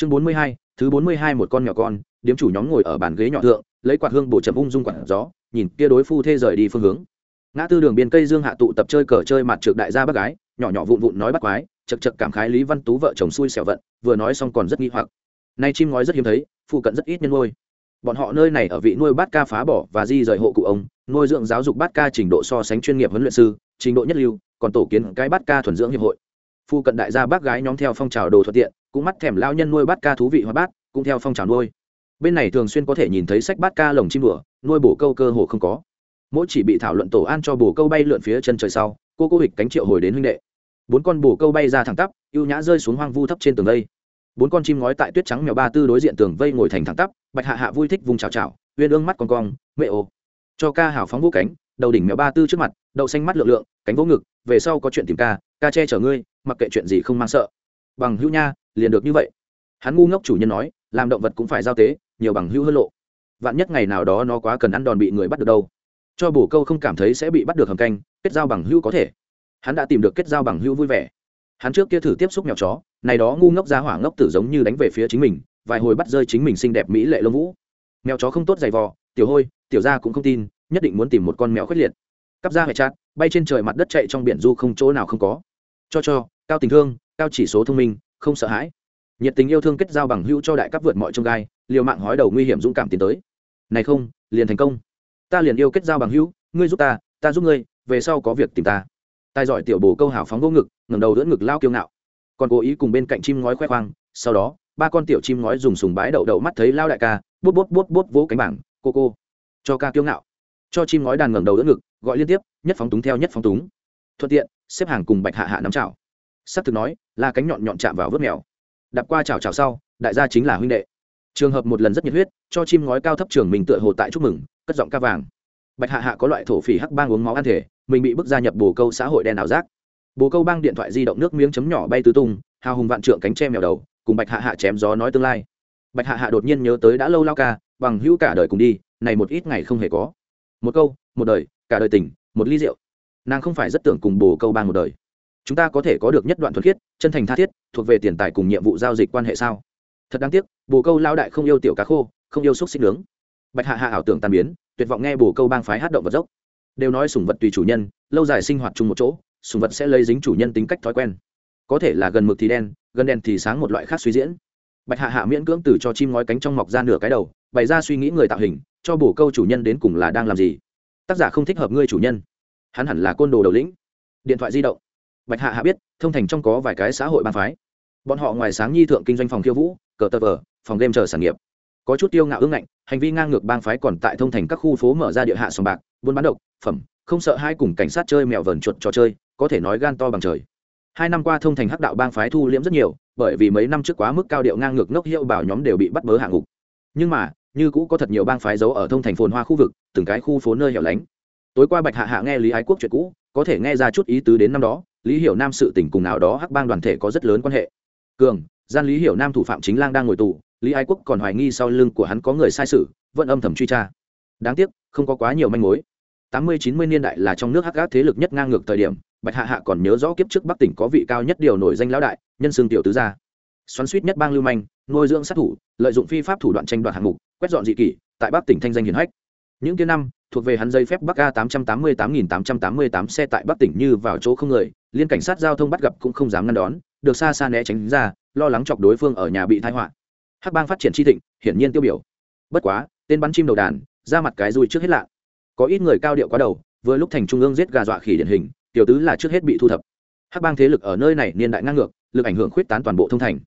chương bốn mươi hai, thứ bốn mươi hai một con nhỏ con, điếm chủ nhóm ngồi ở bàn ghế nhỏ thượng, lấy quạt hương bổ chậm ung dung quạt gió, nhìn kia đối phu thê rời đi phương hướng. Ngã tư đường biên cây dương hạ tụ tập chơi cờ chơi mặt trượt đại gia bác gái, nhỏ nhỏ vụn vụn nói bắt quái chật chật cảm khái lý văn tú vợ chồng xui xẻo vận, vừa nói xong còn rất nghi hoặc. Nay chim ngói rất hiếm thấy, phụ cận rất ít nhân nuôi. Bọn họ nơi này ở vị nuôi bát ca phá bỏ và di rời hộ cụ ông, nuôi dưỡng giáo dục bát ca trình độ so sánh chuyên nghiệp huấn luyện sư, trình độ nhất lưu, còn tổ kiến cái bát ca thuần dưỡng hiệp hội. Phu cận đại gia bác gái nhóm theo phong trào đồ thuận tiện cũng mắt thèm lao nhân nuôi bát ca thú vị hoa bát, cũng theo phong trào nuôi. Bên này thường xuyên có thể nhìn thấy sách bát ca lồng chim đùa nuôi bổ câu cơ hồ không có. Mỗi chỉ bị thảo luận tổ an cho bổ câu bay lượn phía chân trời sau, cô cô hịch cánh triệu hồi đến huynh đệ. Bốn con bổ câu bay ra thẳng tắp, ưu nhã rơi xuống hoang vu thấp trên tường vây. Bốn con chim ngói tại tuyết trắng mèo ba tư đối diện tường vây ngồi thành thẳng tắp, bạch hạ hạ vui thích vùng chào chào uyên ương mắt con cong, mẹ ô. Cho ca hảo phóng vũ cánh, đầu đỉnh mèo ba tư trước mặt, đậu xanh mắt lượng lượng, cánh vỗ ngực, về sau có chuyện tìm ca ca che chở ngươi, mặc kệ chuyện gì không mang sợ. Bằng hữu nha liền được như vậy. Hắn ngu ngốc chủ nhân nói, làm động vật cũng phải giao tế, nhiều bằng hữu hơn lộ. Vạn nhất ngày nào đó nó quá cần ăn đòn bị người bắt được đâu. Cho bổ câu không cảm thấy sẽ bị bắt được hầm canh, kết giao bằng hữu có thể. Hắn đã tìm được kết giao bằng hữu vui vẻ. Hắn trước kia thử tiếp xúc mèo chó, này đó ngu ngốc ra hỏa ngốc tử giống như đánh về phía chính mình, vài hồi bắt rơi chính mình xinh đẹp mỹ lệ lông vũ. Mèo chó không tốt dày vò, tiểu hôi, tiểu ra cũng không tin, nhất định muốn tìm một con mèo khuyết liệt. Cắp ra hệ chát bay trên trời mặt đất chạy trong biển du không chỗ nào không có. Cho cho, cao tình thương, cao chỉ số thông minh không sợ hãi. Nhiệt tình yêu thương kết giao bằng hữu cho đại cấp vượt mọi trông gai, liều mạng hói đầu nguy hiểm dũng cảm tiến tới. Này không, liền thành công. Ta liền yêu kết giao bằng hữu, ngươi giúp ta ta giúp ngươi, về sau có việc tìm ta. Tài giỏi tiểu bồ câu hào phóng vô ngực, ngẩng đầu đỡ ngực lao kiêu ngạo. Còn cố ý cùng bên cạnh chim ngói khoe khoang, sau đó, ba con tiểu chim ngói dùng sùng bái đậu đậu mắt thấy lao đại ca bút bút bút bút vỗ cánh bảng, cô cô, cho ca kiêu ngạo. Cho chim ngói đàn ngẩng đầu đỡ ngực, gọi liên tiếp, nhất phóng túng theo, nhất phóng túng. Thuận tiện, xếp hàng cùng bạch hạ hạ nắm chảo s ắ c thực nói, là cánh nhọn nhọn chạm vào vớt mèo. Đạp qua chào chào sau, đại gia chính là huynh đệ. Trường hợp một lần rất nhiệt huyết, cho chim ngói cao thấp trường mình tựa hồ tại chúc mừng, cất giọng ca vàng. Bạch hạ hạ có loại thổ phỉ hắc bang uống máu ăn thể, mình bị bức gia nhập bồ câu xã hội đen ảo giác. Bồ câu bang điện thoại di động nước miếng chấm nhỏ bay tứ tung, hào hùng vạn trượng cánh tre mèo đầu, cùng bạch hạ hạ chém gió nói tương lai. Bạch hạ hạ đột nhiên nhớ tới đã lâu lao ca, bằng hữu cả đời cùng đi, này một ít ngày không hề có. Một câu, một đời, cả đời tình, một ly rượu. Nàng không phải rất tưởng cùng bồ câu bang một đời chúng ta có thể có được nhất đoạn thuật khiết, chân thành tha thiết, thuộc về tiền tài cùng nhiệm vụ giao dịch quan hệ sao? Thật đáng tiếc, bồ câu lao đại không yêu tiểu cá khô, không yêu xúc xích nướng. Bạch hạ hạ ảo tưởng tàn biến, tuyệt vọng nghe bồ câu bang phái hát động vật dốc. Đều nói sùng vật tùy chủ nhân, lâu dài sinh hoạt chung một chỗ, sùng vật sẽ lấy dính chủ nhân tính cách thói quen. Có thể là gần mực thì đen, gần đen thì sáng một loại khác suy diễn. Bạch hạ hạ miễn cưỡng từ cho chim ngói cánh trong mọc ra nửa cái đầu, bày ra suy nghĩ người tạo hình, cho bổ câu chủ nhân đến cùng là đang làm gì. Tác giả không thích hợp ngươi chủ nhân. Hắn hẳn là côn đồ đầu lĩnh. Điện thoại di động bạch hạ hạ biết, thông thành trong có vài cái xã hội bàn phái. Bọn họ ngoài sáng nhi thượng kinh doanh phòng khiêu vũ, cờ tờ vờ, phòng game chờ sản nghiệp. Có chút tiêu ngạo ương ngạnh, hành vi ngang ngược bang phái còn tại thông thành các khu phố mở ra địa hạ sòng bạc, buôn bán độc, phẩm, không sợ hai cùng cảnh sát chơi mèo vờn chuột trò chơi, có thể nói gan to bằng trời. Hai năm qua thông thành hắc đạo bang phái thu liễm rất nhiều, bởi vì mấy năm trước quá mức cao điệu ngang ngược ngốc hiệu bảo nhóm đều bị bắt bớ hạ ngục. Nhưng mà, như cũ có thật nhiều bang phái giấu ở thông thành phồn hoa khu vực, từng cái khu phố nơi hẻo lánh. Tối qua bạch hạ hạ nghe lý ái quốc chuyện cũ, có thể nghe ra chút ý tứ đến năm đó lý hiểu nam sự tình cùng nào đó hắc bang đoàn thể có rất lớn quan hệ. Cường, gian lý hiểu nam thủ phạm chính lang đang ngồi tù, lý ái quốc còn hoài nghi sau lưng của hắn có người sai sự, vẫn âm thầm truy tra. Đáng tiếc, không có quá nhiều manh mối. Tám mươi chín mươi niên đại là trong nước hắc gác thế lực nhất ngang ngược thời điểm, bạch hạ hạ còn nhớ rõ kiếp trước bắc tỉnh có vị cao nhất điều nổi danh lão đại, nhân xương tiểu tứ gia. Xoắn suýt nhất bang lưu manh, nuôi dưỡng sát thủ, lợi dụng phi pháp thủ đoạn tranh đoạt hạng mục, quét dọn dị kỷ, tại bắc tỉnh thanh danh hiển hách. Những kia năm thuộc về hắn dây phép bắc a tám trăm tám mươi tám nghìn tám trăm tám mươi tám xe tại bắc tỉnh như vào chỗ không người, liên cảnh sát giao thông bắt gặp cũng không dám ngăn đón, được xa xa né tránh ra, lo lắng chọc đối phương ở nhà bị tai họa. Hắc bang phát triển chi thịnh, hiển nhiên tiêu biểu. Bất quá, tên bắn chim đầu đàn, ra mặt cái dùi trước hết lạ. Có ít người cao điệu quá đầu, vừa lúc thành trung ương giết gà dọa khỉ điển hình, tiểu tứ là trước hết bị thu thập. Hắc bang thế lực ở nơi này niên đại ngang ngược, lực ảnh hưởng khuyết tán toàn bộ thông thành.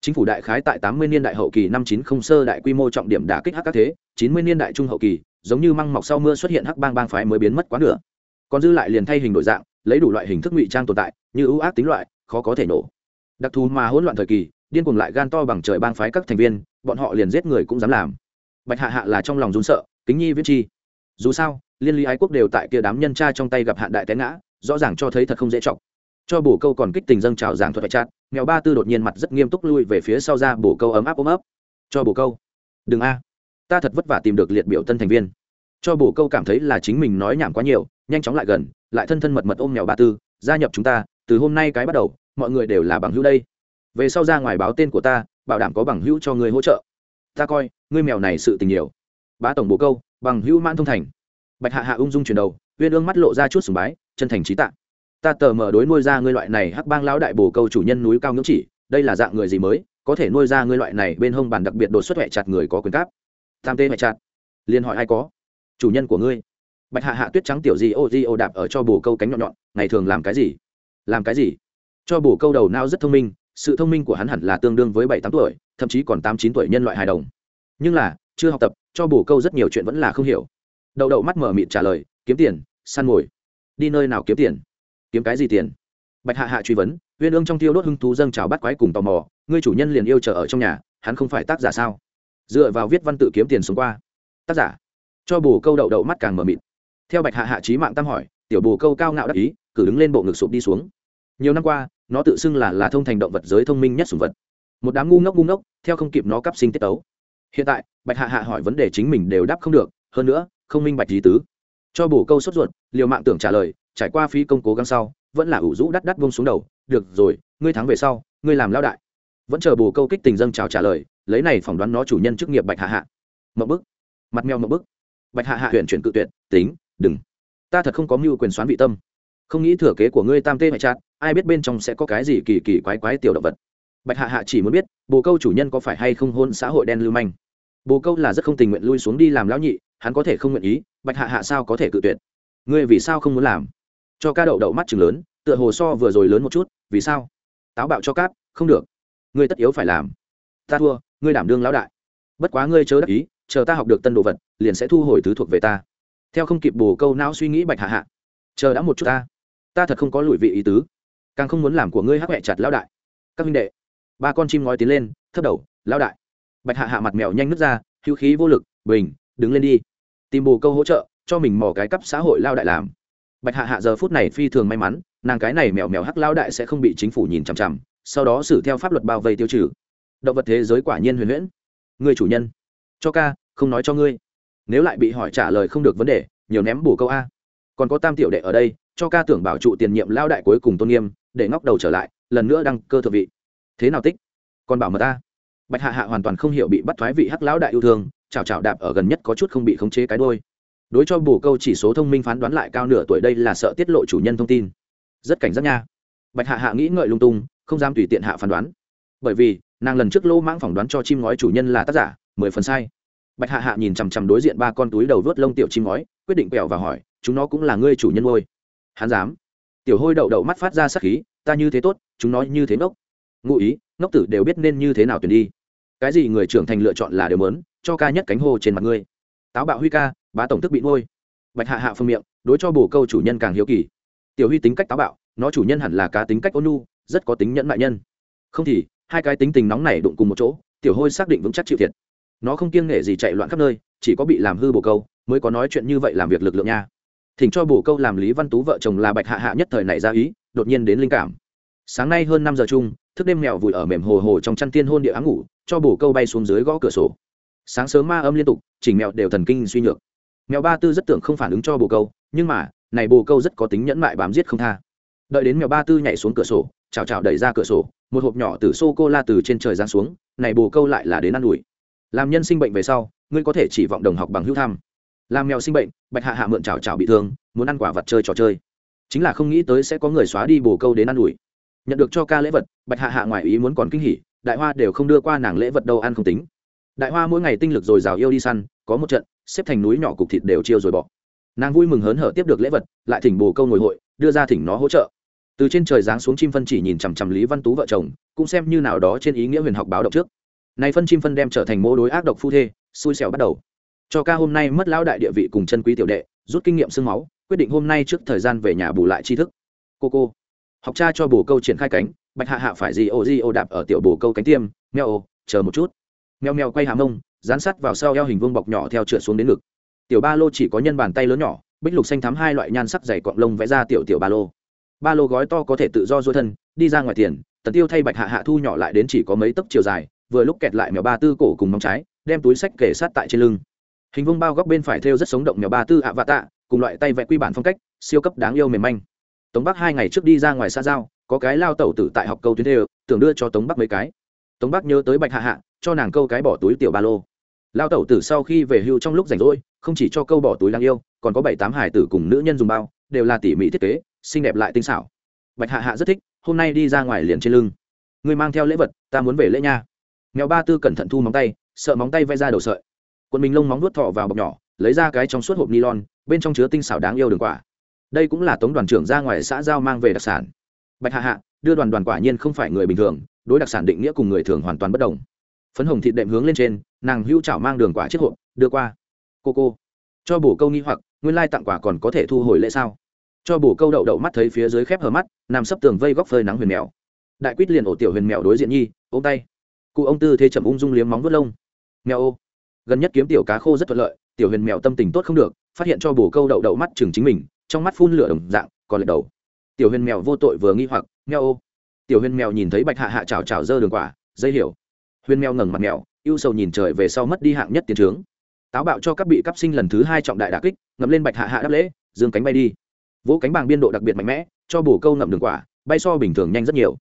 Chính phủ đại khái tại tám mươi niên đại hậu kỳ năm chín không sơ đại quy mô trọng điểm đả kích hắc các thế, chín mươi niên đại trung hậu kỳ giống như măng mọc sau mưa xuất hiện hắc bang bang phái mới biến mất quá nửa. Còn dư lại liền thay hình đổi dạng, lấy đủ loại hình thức ngụy trang tồn tại, như ưu ác tính loại, khó có thể nổ. Đặc thù mà hỗn loạn thời kỳ, điên cuồng lại gan to bằng trời bang phái các thành viên, bọn họ liền giết người cũng dám làm. Bạch hạ hạ là trong lòng run sợ, kính nhi viết chi. Dù sao, liên lý ái quốc đều tại kia đám nhân tra trong tay gặp hạn đại té ngã, rõ ràng cho thấy thật không dễ chọc. Cho bổ câu còn kích tình dâng trào giảng thuật phải chát mèo ba tư đột nhiên mặt rất nghiêm túc lui về phía sau ra bổ câu ấm áp ôm ấp. Cho bổ câu. Đừng a ta thật vất vả tìm được liệt biểu tân thành viên. Cho bổ câu cảm thấy là chính mình nói nhảm quá nhiều, nhanh chóng lại gần, lại thân thân mật mật ôm mèo ba tư, gia nhập chúng ta, từ hôm nay cái bắt đầu, mọi người đều là bằng hữu đây. Về sau ra ngoài báo tên của ta, bảo đảm có bằng hữu cho người hỗ trợ. Ta coi, ngươi mèo này sự tình nhiều. Bá tổng bồ câu, bằng hữu mãn thông thành. Bạch hạ hạ ung dung chuyển đầu, uyên ương mắt lộ ra chút sùng bái, chân thành trí tạ. Ta tờ mở đối nuôi ra ngươi loại này hắc bang lão đại bồ câu chủ nhân núi cao ngưỡng chỉ, đây là dạng người gì mới, có thể nuôi ra ngươi loại này bên hông bàn đặc biệt đột xuất huệ chặt người có quyền cáp tam tê mẹ chặt liền hỏi ai có? Chủ nhân của ngươi. Bạch hạ hạ tuyết trắng tiểu di ô di ô đạp ở cho bồ câu cánh nhọn nhọn, ngày thường làm cái gì? Làm cái gì? Cho bồ câu đầu nao rất thông minh, sự thông minh của hắn hẳn là tương đương với bảy tám tuổi, thậm chí còn tám chín tuổi nhân loại hài đồng. Nhưng là, chưa học tập, cho bồ câu rất nhiều chuyện vẫn là không hiểu. Đậu đậu mắt mở mịt trả lời, kiếm tiền, săn mồi. Đi nơi nào kiếm tiền? Kiếm cái gì tiền? Bạch hạ hạ truy vấn, uyên ương trong tiêu đốt hưng thú dâng trào bắt quái cùng tò mò, ngươi chủ nhân liền yêu chờ ở trong nhà, hắn không phải tác giả sao? Dựa vào viết văn tự kiếm tiền xuống qua. Tác giả, cho bồ câu đậu đậu mắt càng mờ mịt. Theo bạch hạ hạ trí mạng tam hỏi, tiểu bồ câu cao ngạo đắc ý, cử đứng lên bộ ngực sụp đi xuống. Nhiều năm qua, nó tự xưng là là thông thành động vật giới thông minh nhất sùng vật. Một đám ngu ngốc ngu ngốc, theo không kịp nó cấp sinh tiết tấu. Hiện tại, bạch hạ hạ hỏi vấn đề chính mình đều đáp không được, hơn nữa, không minh bạch lý tứ. Cho bổ câu sốt ruột, liều mạng tưởng trả lời, trải qua phí công cố gắng sau, vẫn là ủ rũ đắt đắt vông xuống đầu. Được rồi, ngươi thắng về sau, ngươi làm lao đại vẫn chờ bồ câu kích tình dâng chào trả lời, lấy này phỏng đoán nó chủ nhân chức nghiệp bạch hạ hạ. Mậu bức. Mặt mèo mậu bức. Bạch hạ hạ huyện chuyển cự tuyệt, tính, đừng. Ta thật không có mưu quyền xoán vị tâm. Không nghĩ thừa kế của ngươi tam tê mẹ chát ai biết bên trong sẽ có cái gì kỳ kỳ quái quái tiểu động vật. Bạch hạ hạ chỉ muốn biết bồ câu chủ nhân có phải hay không hôn xã hội đen lưu manh. Bồ câu là rất không tình nguyện lui xuống đi làm lão nhị, hắn có thể không nguyện ý, bạch hạ hạ sao có thể cự tuyệt? Ngươi vì sao không muốn làm? Cho ca đậu đậu mắt chừng lớn, tựa hồ so vừa rồi lớn một chút, vì sao? Táo bạo cho cáp, không được ngươi tất yếu phải làm. Ta thua, ngươi đảm đương lão đại. Bất quá ngươi chớ đắc ý, chờ ta học được tân đồ vật, liền sẽ thu hồi thứ thuộc về ta. Theo không kịp bồ câu não suy nghĩ bạch hạ hạ, chờ đã một chút ta. Ta thật không có lùi vị ý tứ. Càng không muốn làm của ngươi hắc hẹ chặt lão đại. Các minh đệ, ba con chim ngói tiến lên, thấp đầu, lão đại. Bạch hạ hạ mặt mèo nhanh nứt ra, hữu khí vô lực, bình, đứng lên đi. Tìm bồ câu hỗ trợ, cho mình mò cái cấp xã hội lao đại làm. Bạch hạ hạ giờ phút này phi thường may mắn, nàng cái này mèo mèo hắc lao đại sẽ không bị chính phủ nhìn chằm chằm sau đó xử theo pháp luật bao vây tiêu trừ. Động vật thế giới quả nhiên huyền huyễn. Người chủ nhân, cho ca, không nói cho ngươi. Nếu lại bị hỏi trả lời không được vấn đề, nhiều ném bổ câu a. Còn có tam tiểu đệ ở đây, cho ca tưởng bảo trụ tiền nhiệm lao đại cuối cùng tôn nghiêm, để ngóc đầu trở lại, lần nữa đăng cơ thượng vị. Thế nào tích? Còn bảo mật ta bạch hạ hạ hoàn toàn không hiểu bị bắt thoái vị hắc lão đại yêu thương chào chào đạp ở gần nhất có chút không bị khống chế cái đôi đối cho bổ câu chỉ số thông minh phán đoán lại cao nửa tuổi đây là sợ tiết lộ chủ nhân thông tin. Rất cảnh giác nha. Bạch hạ hạ nghĩ ngợi lung tung không dám tùy tiện hạ phán đoán. Bởi vì, nàng lần trước lô mãng phỏng đoán cho chim ngói chủ nhân là tác giả, mười phần sai. Bạch hạ hạ nhìn chằm chằm đối diện ba con túi đầu vớt lông tiểu chim ngói, quyết định quẹo và hỏi, chúng nó cũng là ngươi chủ nhân ngôi hắn dám. Tiểu hôi đậu đậu mắt phát ra sắc khí, ta như thế tốt, chúng nó như thế ngốc. Ngụ ý, ngốc tử đều biết nên như thế nào tuyển đi. Cái gì người trưởng thành lựa chọn là đều mớn cho ca nhất cánh hô trên mặt ngươi. Táo bạo huy ca, bá tổng thức bị ngôi bạch hạ hạ phương miệng, đối cho bổ câu chủ nhân càng hiếu kỳ. Tiểu huy tính cách táo bạo, nó chủ nhân hẳn là cá tính cách ôn nu rất có tính nhẫn mại nhân. Không thì, hai cái tính tình nóng này đụng cùng một chỗ, tiểu hôi xác định vững chắc chịu thiệt. Nó không kiêng nghệ gì chạy loạn khắp nơi, chỉ có bị làm hư bồ câu, mới có nói chuyện như vậy làm việc lực lượng nha. Thỉnh cho bồ câu làm lý văn tú vợ chồng là bạch hạ hạ nhất thời này ra ý, đột nhiên đến linh cảm. Sáng nay hơn năm giờ chung, thức đêm mèo vùi ở mềm hồ hồ trong chăn tiên hôn địa áng ngủ, cho bồ câu bay xuống dưới gõ cửa sổ. Sáng sớm ma âm liên tục, chỉnh mèo đều thần kinh suy nhược. Mèo ba tư rất tưởng không phản ứng cho bồ câu, nhưng mà, này bồ câu rất có tính nhẫn mại bám giết không tha. Đợi đến mèo ba tư nhảy xuống cửa sổ chào chào đẩy ra cửa sổ, một hộp nhỏ từ sô cô la từ trên trời giáng xuống, này bồ câu lại là đến ă n ủi. Làm nhân sinh bệnh về sau, ngươi có thể chỉ vọng đồng học bằng hữu thăm làm mèo sinh bệnh, bạch hạ hạ mượn chào chào bị thương, muốn ăn quả vật chơi trò chơi. Chính là không nghĩ tới sẽ có người xóa đi bồ câu đến ă n ủi. Nhận được cho ca lễ vật, bạch hạ hạ ngoài ý muốn còn kinh hỉ, đại hoa đều không đưa qua nàng lễ vật đâu ăn không tính. Đại hoa mỗi ngày tinh lực dồi dào yêu đi săn, có một trận, xếp thành núi nhỏ cục thịt đều chiêu rồi bỏ. Nàng vui mừng hớn hở tiếp được lễ vật, lại thỉnh bồ câu ngồi hội, đưa ra thỉnh nó hỗ trợ từ trên trời giáng xuống chim phân chỉ nhìn chằm chằm lý văn tú vợ chồng, cũng xem như nào đó trên ý nghĩa huyền học báo động trước. Này phân chim phân đem trở thành mô đối ác độc phu thê, xui xẻo bắt đầu. Cho ca hôm nay mất lão đại địa vị cùng chân quý tiểu đệ, rút kinh nghiệm sương máu, quyết định hôm nay trước thời gian về nhà bù lại tri thức. Cô cô, học cha cho bồ câu triển khai cánh, bạch hạ hạ phải gì ô di ô đạp ở tiểu bồ câu cánh tiêm, meo ô, chờ một chút. Meo meo quay hàm mông dán sắt vào sau eo hình vương bọc nhỏ theo trượt xuống đến ngực. Tiểu ba lô chỉ có nhân bàn tay lớn nhỏ, bích lục xanh thắm hai loại nhan sắc dày cọng lông vẽ ra tiểu tiểu ba lô ba lô gói to có thể tự do duỗi thân, đi ra ngoài tiền, tần tiêu thay bạch hạ hạ thu nhỏ lại đến chỉ có mấy tấc chiều dài, vừa lúc kẹt lại mèo ba tư cổ cùng móng trái, đem túi sách kể sát tại trên lưng. Hình vông bao góc bên phải thêu rất sống động mèo ba tư ạ vạ tạ cùng loại tay vẽ quy bản phong cách, siêu cấp đáng yêu mềm manh. Tống bắc hai ngày trước đi ra ngoài xa giao, có cái lao tẩu tử tại học câu tuyến thêu, tưởng đưa cho tống bắc mấy cái. Tống bắc nhớ tới bạch hạ hạ, cho nàng câu cái bỏ túi tiểu ba lô. Lao tẩu tử sau khi về hưu trong lúc rảnh rỗi, không chỉ cho câu bỏ túi lang yêu, còn có bảy tám hải tử cùng nữ nhân dùng bao, đều là tỉ mỉ thiết kế xinh đẹp lại tinh xảo. Bạch hạ hạ rất thích, hôm nay đi ra ngoài liền trên lưng. Người mang theo lễ vật, ta muốn về lễ nha. Mèo ba tư cẩn thận thu móng tay, sợ móng tay vay ra đầu sợi. Quần mình lông móng nuốt thọ vào bọc nhỏ, lấy ra cái trong suốt hộp nylon, bên trong chứa tinh xảo đáng yêu đường quả. Đây cũng là tống đoàn trưởng ra ngoài xã giao mang về đặc sản. Bạch hạ hạ, đưa đoàn đoàn quả nhiên không phải người bình thường, đối đặc sản định nghĩa cùng người thường hoàn toàn bất đồng. Phấn hồng thịt đệm hướng lên trên, nàng hữu chảo mang đường quả chiếc hộp, đưa qua. Cô cô, cho bổ câu nghi hoặc, nguyên lai tặng quả còn có thể thu hồi lễ sao? Cho bổ câu đậu đậu mắt thấy phía dưới khép hờ mắt, nằm sấp tường vây góc phơi nắng huyền mèo. Đại quýt liền ổ tiểu huyền mèo đối diện nhi, ôm tay. Cụ ông tư thế chậm ung dung liếm móng vớt lông. Mèo ô. Gần nhất kiếm tiểu cá khô rất thuận lợi, tiểu huyền mèo tâm tình tốt không được, phát hiện cho bổ câu đậu đậu mắt chừng chính mình, trong mắt phun lửa đồng dạng, còn lệch đầu. Tiểu huyền mèo vô tội vừa nghi hoặc, mèo ô. Tiểu huyền mèo nhìn thấy bạch hạ hạ chào chào dơ đường quả, dây hiểu. Huyền mèo ngẩng mặt mèo, ưu sầu nhìn trời về sau mất đi hạng nhất tiền trướng. Táo bạo cho các bị cấp sinh lần thứ hai trọng đại đà kích, ngậm lên bạch hạ hạ đáp lễ, dương cánh bay đi vỗ cánh bằng biên độ đặc biệt mạnh mẽ, cho bổ câu ngậm đường quả, bay so bình thường nhanh rất nhiều.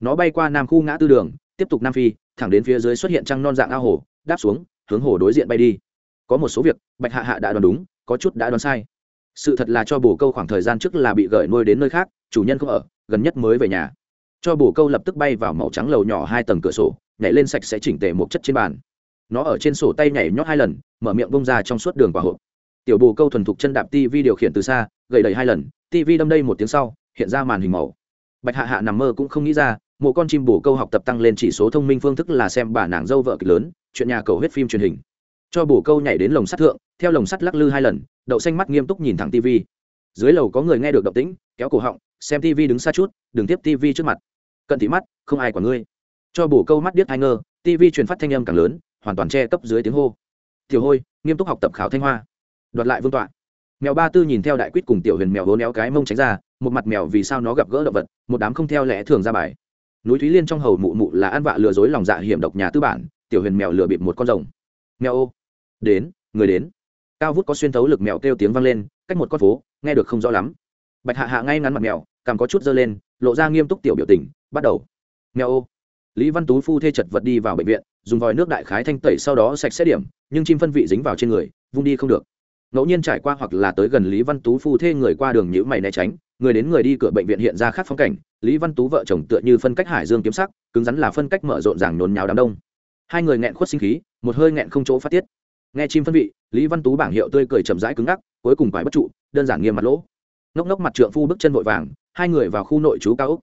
Nó bay qua nam khu ngã tư đường, tiếp tục nam phi, thẳng đến phía dưới xuất hiện trăng non dạng ao hồ, đáp xuống, hướng hồ đối diện bay đi. Có một số việc, bạch hạ hạ đã đoán đúng, có chút đã đoán sai. Sự thật là cho bổ câu khoảng thời gian trước là bị gởi nuôi đến nơi khác, chủ nhân không ở, gần nhất mới về nhà. Cho bổ câu lập tức bay vào màu trắng lầu nhỏ hai tầng cửa sổ, nhảy lên sạch sẽ chỉnh tề một chất trên bàn. Nó ở trên sổ tay nhảy nhót hai lần, mở miệng bông ra trong suốt đường quả hộp. Tiểu bồ câu thuần thục chân đạp tv điều khiển từ xa gầy đầy hai lần tv đâm đây một tiếng sau, hiện ra màn hình màu. Bạch hạ hạ nằm mơ cũng không nghĩ ra một con chim bổ câu học tập tăng lên chỉ số thông minh phương thức là xem bà nàng dâu vợ kịch lớn, chuyện nhà cầu huyết phim truyền hình. Cho bổ câu nhảy đến lồng sắt thượng, theo lồng sắt lắc lư hai lần, đậu xanh mắt nghiêm túc nhìn thẳng tv dưới lầu có người nghe được động tĩnh, kéo cổ họng, xem tv đứng xa chút, đừng tiếp tv trước mặt. Cận thị mắt, không ai quản ngươi. Cho bổ câu mắt điếc ai ngơ tv truyền phát thanh âm càng lớn, hoàn toàn che cấp dưới tiếng hô. Tiểu hôi, nghiêm túc học tập khảo thanh hoa. Đoạt lại vương tọa mèo ba tư nhìn theo đại quýt cùng tiểu huyền mèo vốn néo cái mông tránh ra, một mặt mèo vì sao nó gặp gỡ động vật, một đám không theo lẽ thường ra bài. Núi thúy liên trong hầu mụ mụ là ăn vạ lừa dối lòng dạ hiểm độc nhà tư bản, tiểu huyền mèo lừa bịp một con rồng. Mèo ô, đến, người đến. Cao vút có xuyên thấu lực mèo kêu tiếng vang lên, cách một con phố, nghe được không rõ lắm. Bạch hạ hạ ngay ngắn mặt mèo cằm có chút dơ lên, lộ ra nghiêm túc tiểu biểu tình, bắt đầu. Mèo ô. Lý văn tú phu thê chật vật đi vào bệnh viện, dùng vòi nước đại khái thanh tẩy sau đó sạch sẽ điểm, nhưng chim phân vị dính vào trên người, vung đi không được ngẫu nhiên trải qua hoặc là tới gần lý văn tú phu thê người qua đường nhữ mày né tránh, người đến người đi cửa bệnh viện hiện ra khác phong cảnh, lý văn tú vợ chồng tựa như phân cách hải dương kiếm sắc, cứng rắn là phân cách mở rộn ràng nhốn nháo đám đông. Hai người nghẹn khuất sinh khí, một hơi nghẹn không chỗ phát tiết. Nghe chim phân vị, lý văn tú bảng hiệu tươi cười chậm rãi cứng ngắc, cuối cùng phải bất trụ, đơn giản nghiêm mặt lỗ. Ngốc ngốc mặt trượng phu bước chân vội vàng, hai người vào khu nội trú cao úc.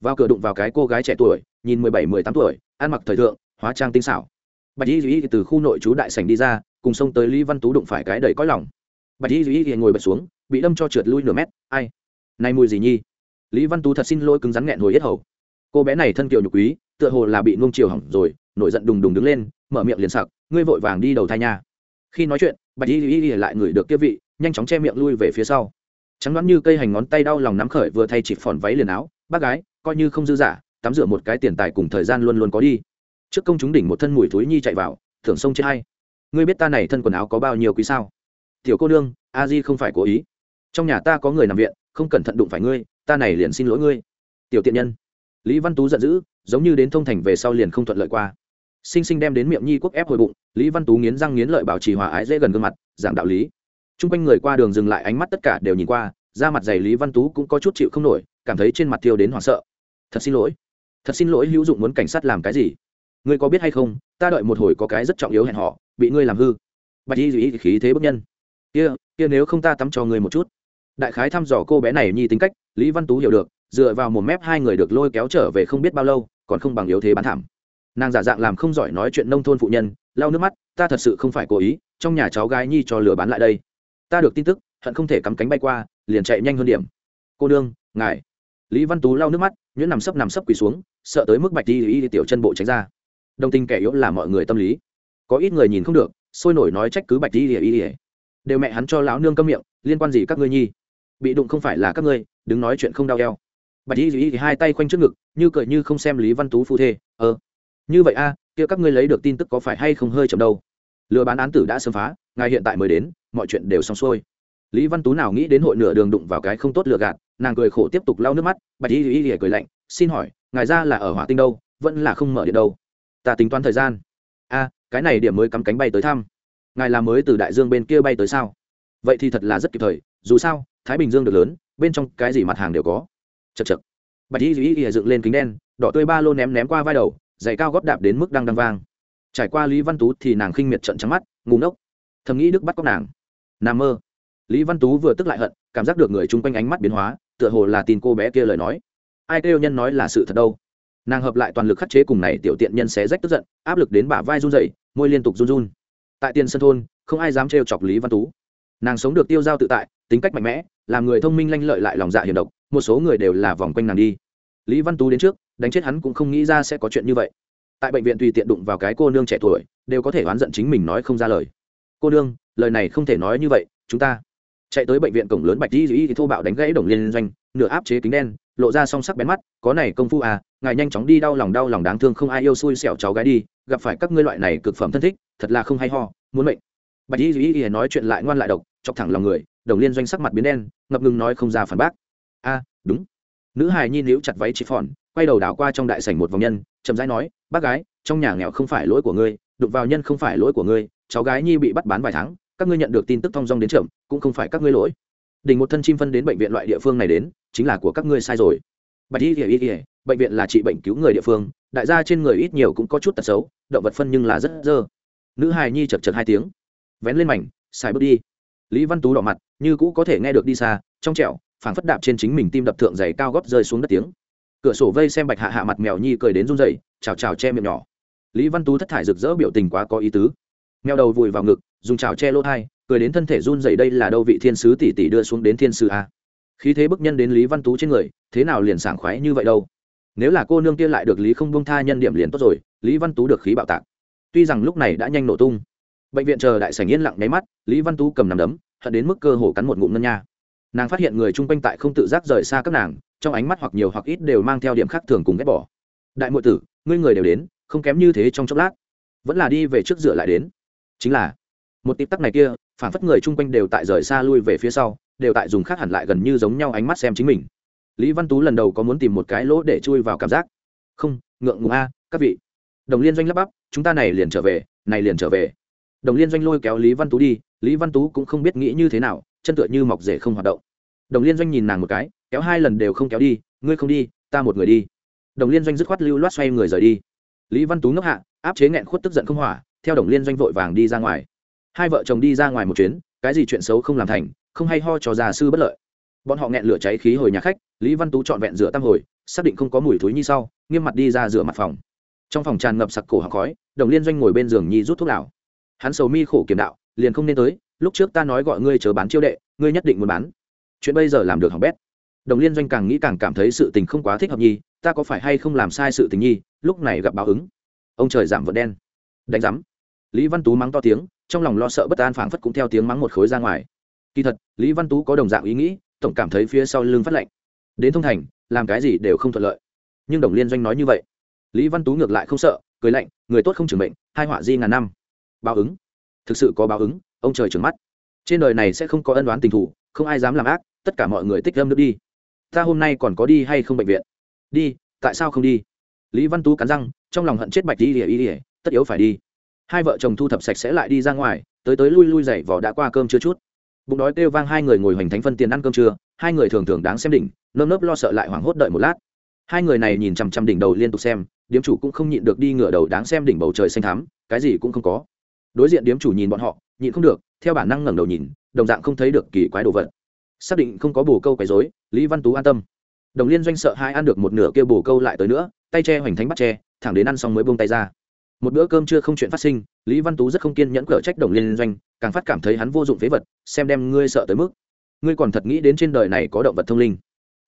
Vào cửa đụng vào cái cô gái trẻ tuổi, nhìn mười bảy, mười tám tuổi, ăn mặc thời thượng, hóa trang tinh xảo. Bạch y duy từ khu nội trú đại sành đi ra cùng xông tới lý văn tú đụng phải cái đầy cõi lòng. Bạch y duy ngồi bật xuống, bị đâm cho trượt lui nửa mét. Ai? Này mùi gì nhi lý văn tú thật xin lỗi cứng rắn nghẹn hồi yết hầu. Cô bé này thân kiều nhục quý, tựa hồ là bị nung chiều hỏng rồi, nổi giận đùng đùng đứng lên, mở miệng liền sặc, ngươi vội vàng đi đầu thai nha. Khi nói chuyện, bạch y duy lại ngửi được kia vị, nhanh chóng che miệng lui về phía sau. Trắng đoán như cây hành ngón tay đau lòng nắm khởi vừa thay chỉ phòn váy liền áo, bác gái, coi như không dư giả, tắm rửa một cái tiền tài cùng thời gian luôn luôn có đi. Trước công chúng đỉnh một thân mùi thúi nhi chạy vào, thưởng sông chết hay ngươi biết ta này thân quần áo có bao nhiêu quý sao? Tiểu cô nương, a di không phải cố ý. Trong nhà ta có người nằm viện, không cẩn thận đụng phải ngươi, ta này liền xin lỗi ngươi. Tiểu tiện nhân. Lý văn tú giận dữ, giống như đến thông thành về sau liền không thuận lợi qua. Sinh sinh đem đến miệng nhi quốc ép hồi bụng, lý văn tú nghiến răng nghiến lợi bảo trì hòa ái dễ gần gương mặt, giảng đạo lý. T r u n g quanh người qua đường dừng lại ánh mắt tất cả đều nhìn qua, da mặt dày lý văn tú cũng có chút chịu không nổi, cảm thấy trên mặt thiêu đến hoảng sợ. Thật xin lỗi. Thật xin lỗi hữu dụng muốn cảnh sát làm cái gì? Ngươi có biết hay không, ta đợi một hồi có cái rất trọng yếu hẹn họ bị ngươi làm hư. Bạch y dù ý khí thế bất nhân. Kia kia nếu không ta tắm cho ngươi một chút. Đại khái thăm dò cô bé này nhi tính cách, lý văn tú hiểu được, dựa vào một mép hai người được lôi kéo trở về không biết bao lâu, còn không bằng yếu thế bán thảm. Nàng giả dạng làm không giỏi nói chuyện nông thôn phụ nhân, lau nước mắt, ta thật sự không phải cố ý, trong nhà cháu gái nhi cho lửa bán lại đây. Ta được tin tức, hận không thể cắm cánh bay qua, liền chạy nhanh hơn điểm. Cô nương, ngài. Lý văn tú lau nước mắt, nhuyễn nằm sấp nằm sấp quỳ xuống, sợ tới mức bạch đi thì tiểu chân bộ tránh ra. Đồng tình kẻ yếu là mọi người tâm lý có ít người nhìn không được, sôi nổi nói trách cứ bạch đi ỉa đều mẹ hắn cho lão nương câm miệng, liên quan gì các ngươi nhi? Bị đụng không phải là các ngươi đứng nói chuyện không đau eo. Bạch y ỉa hai tay khoanh trước ngực, như cười như không xem lý văn tú phu thê ờ như vậy a, kia các ngươi lấy được tin tức có phải hay không hơi chậm đâu? Lừa bán án tử đã sớm phá, ngài hiện tại mới đến, mọi chuyện đều xong xuôi. Lý văn tú nào nghĩ đến hội nửa đường đụng vào cái không tốt lừa gạt, nàng cười khổ tiếp tục lau nước mắt, bạch y ỉa cười lạnh, xin hỏi, ngài ra là ở hỏa tinh đâu, vẫn là không mở điện đâu? Ta tính toán thời gian. A cái này điểm mới cắm cánh bay tới thăm. Ngài là mới từ đại dương bên kia bay tới sao? Vậy thì thật là rất kịp thời, dù sao, thái bình dương được lớn, bên trong cái gì mặt hàng đều có. Chật chật bạch y duy ỉa dựng lên kính đen, đỏ tươi ba lô ném ném qua vai đầu, giày cao góp đạp đến mức đang đăng vang. Trải qua lý văn tú thì nàng khinh miệt trận trắng mắt ngủ ngốc. Thầm nghĩ đức bắt cóc nàng. Nằm mơ. Lý văn tú vừa tức lại hận, cảm giác được người chung quanh ánh mắt biến hóa, tựa hồ là tin cô bé kia lời nói. Ai kêu nhân nói là sự thật đâu? Nàng hợp lại toàn lực khắc chế cùng này tiểu tiện nhân xé rách tức giận, áp lực đến bả vai run dậy môi liên tục run run. Tại tiền sân thôn, không ai dám trêu chọc lý văn tú. Nàng sống được tiêu giao tự tại, tính cách mạnh mẽ, làm người thông minh lanh lợi lại lòng dạ hiểm độc, một số người đều là vòng quanh nàng đi. Lý văn tú đến trước, đánh chết hắn cũng không nghĩ ra sẽ có chuyện như vậy. Tại bệnh viện tùy tiện đụng vào cái cô nương trẻ tuổi, đều có thể oán giận chính mình nói không ra lời. Cô nương, lời này không thể nói như vậy, chúng ta chạy tới bệnh viện cổng lớn bạch di dĩ thì thô bạo đánh gãy đồng liên doanh, nửa áp chế kính đen lộ ra song sắc bén mắt, có này công phu à ngài nhanh chóng đi đau lòng đau lòng đáng thương không ai yêu xui xẻo cháu gái đi, gặp phải các ngươi loại này cực phẩm thân thích, thật là không hay ho, muốn mệnh. Bạch y dĩ nói chuyện lại ngoan lại độc, chọc thẳng lòng người, đồng liên doanh sắc mặt biến đen, ngập ngừng nói không ra phản bác. A, đúng. Nữ hài nhi níu chặt váy chị phòn, quay đầu đảo qua trong đại sảnh một vòng nhân, chậm rãi nói, bác gái, trong nhà nghèo không phải lỗi của ngươi, đụng vào nhân không phải lỗi của ngươi, cháu gái nhi bị bắt bán vài tháng, các ngươi nhận được tin tức thong dong đến chậm, cũng không phải các ngươi lỗi. Đỉnh một thân chim phân đến bệnh viện loại địa phương này đến chính là của các ngươi sai rồi. Bạch y y y bệnh viện là trị bệnh cứu người địa phương, đại gia trên người ít nhiều cũng có chút tật xấu, động vật phân nhưng là rất dơ. Nữ hài nhi chật chật hai tiếng. Vén lên mảnh, xài bước đi. Lý văn tú đỏ mặt, như cũ có thể nghe được đi xa, trong trẹo phảng phất đạp trên chính mình tim đập thượng dày cao gót rơi xuống đất tiếng. Cửa sổ vây xem bạch hạ hạ mặt mèo nhi cười đến run rẩy, chào chào che miệng nhỏ. Lý văn tú thất thải rực rỡ biểu tình quá có ý tứ. Mèo đầu vùi vào ngực, dùng chào che lỗ thai, cười đến thân thể run rẩy đây là đâu vị thiên sứ tỷ tỷ đưa xuống đến thiên sứ a khí thế bức nhân đến lý văn tú trên người, thế nào liền sảng khoái như vậy đâu? Nếu là cô nương kia lại được lý không bông tha nhân điểm liền tốt rồi, lý văn tú được khí bạo tạc. Tuy rằng lúc này đã nhanh nổ tung, bệnh viện chờ đại sảnh yên lặng nháy mắt, lý văn tú cầm nằm đấm, hận đến mức cơ hồ cắn một ngụm ngân nha. Nàng phát hiện người chung quanh tại không tự giác rời xa các nàng, trong ánh mắt hoặc nhiều hoặc ít đều mang theo điểm khác thường cùng ghét bỏ. Đại nội tử, ngươi người đều đến, không kém như thế trong chốc lát. Vẫn là đi về trước rửa lại đến. Chính là, một tịp tắc này kia, phản phất người chung quanh đều tại rời xa lui về phía sau đều tại dùng khác hẳn lại gần như giống nhau ánh mắt xem chính mình. Lý văn tú lần đầu có muốn tìm một cái lỗ để chui vào cảm giác. Không, ngượng ngùng a, các vị. Đồng liên doanh lắp bắp, chúng ta này liền trở về, này liền trở về. Đồng liên doanh lôi kéo lý văn tú đi, lý văn tú cũng không biết nghĩ như thế nào, chân tựa như mọc rể không hoạt động. Đồng liên doanh nhìn nàng một cái, kéo hai lần đều không kéo đi, ngươi không đi, ta một người đi. Đồng liên doanh dứt khoát lưu loát xoay người rời đi. Lý văn tú ngốc hạ, áp chế nghẹn khuất tức giận không hỏa, theo đồng liên doanh vội vàng đi ra ngoài. Hai vợ chồng đi ra ngoài một chuyến, cái gì chuyện xấu không làm thành không hay ho cho già sư bất lợi. Bọn họ nghẹn lửa cháy khí hồi nhà khách, lý văn tú trọn vẹn rửa tam hồi, xác định không có mùi thối như sau, nghiêm mặt đi ra rửa mặt phòng. Trong phòng tràn ngập sặc cổ hạc khói, đồng liên doanh ngồi bên giường nhi rút thuốc lào. Hắn sầu mi khổ kiểm đạo, liền không nên tới, lúc trước ta nói gọi ngươi chờ bán chiêu đệ, ngươi nhất định muốn bán. Chuyện bây giờ làm được hỏng bét. Đồng liên doanh càng nghĩ càng cảm thấy sự tình không quá thích hợp nhi, ta có phải hay không làm sai sự tình nhi, lúc này gặp báo ứng. Ông trời giảm vật đen. Đánh rắm lý văn tú mắng to tiếng, trong lòng lo sợ bất an phảng phất cũng theo tiếng mắng một khối ra ngoài kỳ thật, lý văn tú có đồng dạng ý nghĩ, tổng cảm thấy phía sau lưng phát lệnh đến thông thành, làm cái gì đều không thuận lợi. Nhưng đồng liên doanh nói như vậy. Lý văn tú ngược lại không sợ, cười lạnh, người tốt không trưởng mệnh, hai họa di ngàn năm. Báo ứng. Thực sự có báo ứng, ông trời trừng mắt. Trên đời này sẽ không có ân đoán tình thù, không ai dám làm ác, tất cả mọi người tích âm nước đi. Ta hôm nay còn có đi hay không bệnh viện? Đi, tại sao không đi? Lý văn tú cắn răng, trong lòng hận chết bạch đi ỉa ỉa tất yếu phải đi. Hai vợ chồng thu thập sạch sẽ lại đi ra ngoài, tới tới lui lui dậy vỏ đã qua cơm chưa chút bụng đói kêu vang hai người ngồi hoành thánh phân tiền ăn cơm trưa, hai người thường thường đáng xem đỉnh, nơm nớp lo sợ lại hoảng hốt đợi một lát. Hai người này nhìn chằm chằm đỉnh đầu liên tục xem, điếm chủ cũng không nhịn được đi ngửa đầu đáng xem đỉnh bầu trời xanh thắm, cái gì cũng không có. Đối diện điếm chủ nhìn bọn họ, nhịn không được, theo bản năng ngẩng đầu nhìn, đồng dạng không thấy được kỳ quái đồ vật. Xác định không có bồ câu quấy dối lý văn tú an tâm. Đồng liên doanh sợ hai ăn được một nửa kia bồ câu lại tới nữa, tay che hoành thánh bắt che, thẳng đến ăn xong mới buông tay ra. Một bữa cơm chưa không chuyện phát sinh, lý văn tú rất không kiên nhẫn cở trách đồng liên doanh càng phát cảm thấy hắn vô dụng phế vật, xem đem ngươi sợ tới mức. Ngươi còn thật nghĩ đến trên đời này có động vật thông linh.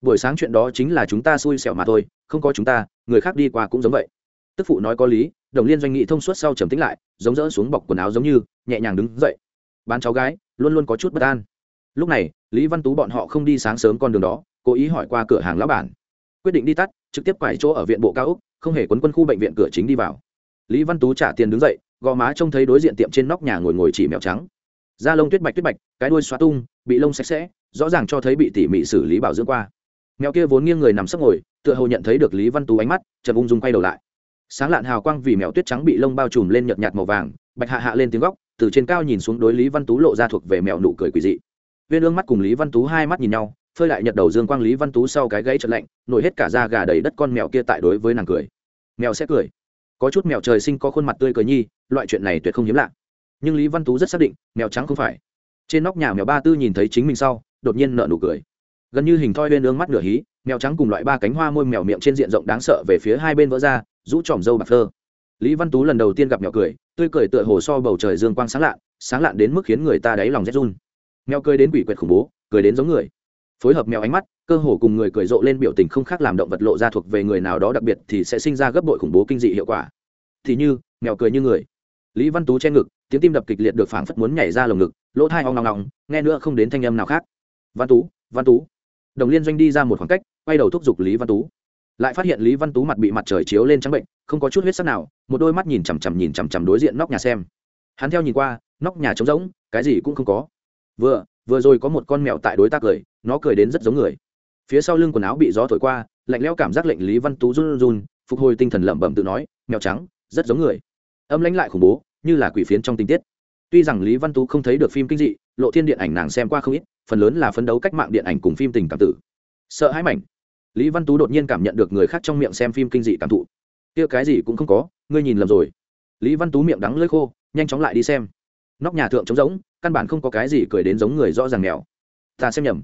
Buổi sáng chuyện đó chính là chúng ta xui xẻo mà thôi, không có chúng ta, người khác đi qua cũng giống vậy. Tức phụ nói có lý, đồng liên doanh nghị thông suốt sau trầm tính lại, giống rỡ xuống bọc quần áo giống như, nhẹ nhàng đứng dậy. Bán cháu gái, luôn luôn có chút bất an. Lúc này, lý văn tú bọn họ không đi sáng sớm con đường đó, cố ý hỏi qua cửa hàng lão bản. Quyết định đi tắt, trực tiếp quải chỗ ở viện bộ cao úc, không hề quấn quân khu bệnh viện cửa chính đi vào. Lý văn tú trả tiền đứng dậy gò má trông thấy đối diện tiệm trên nóc nhà ngồi ngồi chỉ mèo trắng. Da lông tuyết bạch tuyết bạch, cái đuôi xóa tung, bị lông sạch sẽ, rõ ràng cho thấy bị tỉ mỉ xử lý bảo dưỡng qua. Mèo kia vốn nghiêng người nằm sấp ngồi, tựa hồ nhận thấy được lý văn tú ánh mắt, chậm ung dung quay đầu lại. Sáng lạn hào quang vì mèo tuyết trắng bị lông bao trùm lên nhợt nhạt màu vàng, bạch hạ hạ lên tiếng góc, từ trên cao nhìn xuống đối lý văn tú lộ ra thuộc về mèo nụ cười quỳ dị. Viên ương mắt cùng lý văn tú hai mắt nhìn nhau, phơi lại nhật đầu dương quang lý văn tú sau cái gãy chật lạnh, nổi hết cả da gà đầy đất con mèo kia tại đối với nàng cười. Mèo sẽ cười có chút mèo trời sinh có khuôn mặt tươi cười nhi, loại chuyện này tuyệt không hiếm lạ. Nhưng lý văn tú rất xác định, mèo trắng không phải. Trên nóc nhà mèo ba tư nhìn thấy chính mình sau, đột nhiên nợ nụ cười. Gần như hình thoi bên ương mắt nửa hí, mèo trắng cùng loại ba cánh hoa môi mèo miệng trên diện rộng đáng sợ về phía hai bên vỡ ra, rũ tròm râu bạc thơ lý văn tú lần đầu tiên gặp mèo cười, tươi cười tựa hồ so bầu trời dương quang sáng lạ, sáng lạn đến mức khiến người ta đáy lòng rét run. Mèo cười đến quỷ quyệt khủng bố, cười đến giống người phối hợp mèo ánh mắt, cơ hồ cùng người cười rộ lên biểu tình không khác làm động vật lộ ra thuộc về người nào đó đặc biệt thì sẽ sinh ra gấp bội khủng bố kinh dị hiệu quả. Thì như, mèo cười như người. Lý văn tú che ngực, tiếng tim đập kịch liệt được phảng phất muốn nhảy ra lồng ngực, lỗ thai ho ngọng ngọng nghe nữa không đến thanh âm nào khác. Văn tú văn tú. Đồng liên doanh đi ra một khoảng cách, quay đầu thúc giục lý văn tú. Lại phát hiện lý văn tú mặt bị mặt trời chiếu lên trắng bệnh, không có chút huyết sắc nào, một đôi mắt nhìn chằm chằm nhìn chằm chằm đối diện nóc nhà xem. Hắn theo nhìn qua, nóc nhà trống rỗng, cái gì cũng không có. Vừa vừa rồi có một con mèo tại đối tác cười, nó cười đến rất giống người. Phía sau lưng quần áo bị gió thổi qua, lạnh lẽo cảm giác lệnh lý văn tú run run phục hồi tinh thần lẩm bẩm tự nói, mèo trắng, rất giống người. Âm lãnh lại khủng bố, như là quỷ phiến trong tình tiết. Tuy rằng lý văn tú không thấy được phim kinh dị, lộ thiên điện ảnh nàng xem qua không ít, phần lớn là phấn đấu cách mạng điện ảnh cùng phim tình cảm tử. Sợ hãi mảnh. Lý văn tú đột nhiên cảm nhận được người khác trong miệng xem phim kinh dị cảm thụ. Kia cái gì cũng không có, ngươi nhìn lầm rồi. Lý văn tú miệng đắng lơi khô, nhanh chóng lại đi xem. Nóc nhà thượng trống rỗng căn bản không có cái gì cười đến giống người rõ ràng nghèo. ta xem nhầm.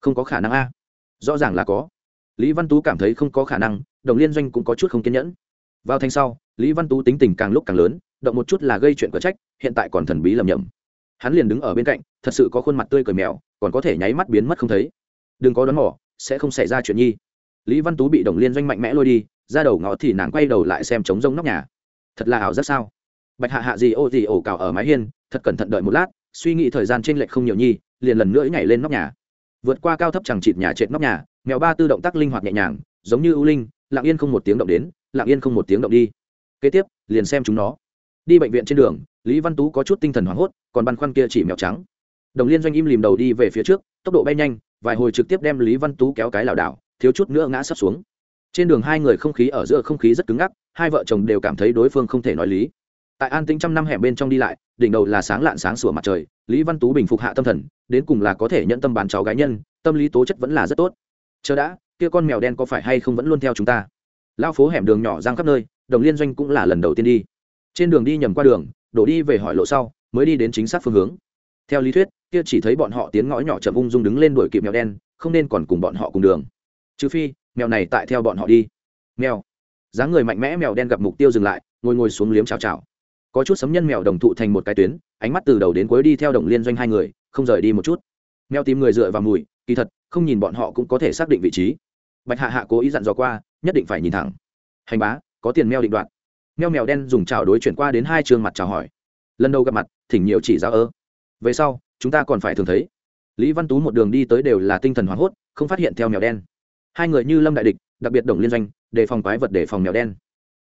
Không có khả năng a. Rõ ràng là có. Lý văn tú cảm thấy không có khả năng, đồng liên doanh cũng có chút không kiên nhẫn. Vào thanh sau, lý văn tú tính tình càng lúc càng lớn, động một chút là gây chuyện cờ trách, hiện tại còn thần bí lầm nhầm. Hắn liền đứng ở bên cạnh, thật sự có khuôn mặt tươi cười mèo, còn có thể nháy mắt biến mất không thấy. Đừng có đón mỏ sẽ không xảy ra chuyện nhi. Lý văn tú bị đồng liên doanh mạnh mẽ lôi đi, ra đầu ngõ thì nàng quay đầu lại xem trống rông nóc nhà. Thật là ảo rất sao? Bạch hạ hạ gì ô gì ổ cào ở mái hiên, thật cẩn thận đợi một lát suy nghĩ thời gian trên lệch không nhiều nhi, liền lần nữa nhảy lên nóc nhà. Vượt qua cao thấp chẳng chịt nhà trệt nóc nhà, mèo ba tư động tác linh hoạt nhẹ nhàng, giống như ưu linh, lặng yên không một tiếng động đến, lặng yên không một tiếng động đi. Kế tiếp, liền xem chúng nó. Đi bệnh viện trên đường, lý văn tú có chút tinh thần hoảng hốt, còn băn khoăn kia chỉ mèo trắng. Đồng liên doanh im lìm đầu đi về phía trước, tốc độ bay nhanh, vài hồi trực tiếp đem lý văn tú kéo cái lảo đảo, thiếu chút nữa ngã sắp xuống. Trên đường hai người không khí ở giữa không khí rất cứng ngắc, hai vợ chồng đều cảm thấy đối phương không thể nói lý tại an tĩnh trăm năm hẻm bên trong đi lại, đỉnh đầu là sáng lạn sáng sủa mặt trời, lý văn tú bình phục hạ tâm thần, đến cùng là có thể nhận tâm bán cháu gái nhân, tâm lý tố chất vẫn là rất tốt. Chờ đã, kia con mèo đen có phải hay không vẫn luôn theo chúng ta? Lao phố hẻm đường nhỏ giang khắp nơi, đồng liên doanh cũng là lần đầu tiên đi. Trên đường đi nhầm qua đường, đổ đi về hỏi lộ sau, mới đi đến chính xác phương hướng. Theo lý thuyết, kia chỉ thấy bọn họ tiến ngõ nhỏ chậm ung dung đứng lên đuổi kịp mèo đen, không nên còn cùng bọn họ cùng đường. Trừ phi, mèo này tại theo bọn họ đi. Mèo. Dáng người mạnh mẽ mèo đen gặp mục tiêu dừng lại, ngồi ngồi xuống liếm chào chào có chút sấm nhân mèo đồng thụ thành một cái tuyến, ánh mắt từ đầu đến cuối đi theo đồng liên doanh hai người, không rời đi một chút. Mèo tìm người dựa vào mùi, kỳ thật, không nhìn bọn họ cũng có thể xác định vị trí. Bạch hạ hạ cố ý dặn dò qua, nhất định phải nhìn thẳng. Hành bá, có tiền mèo định đoạn mèo mèo đen dùng chào đối chuyển qua đến hai trường mặt chào hỏi. Lần đầu gặp mặt, thỉnh nhiều chỉ giáo ơ. Về sau, chúng ta còn phải thường thấy. Lý văn tú một đường đi tới đều là tinh thần hoảng hốt, không phát hiện theo mèo đen. Hai người như lâm đại địch, đặc biệt đồng liên doanh, đề phòng quái vật đề phòng mèo đen.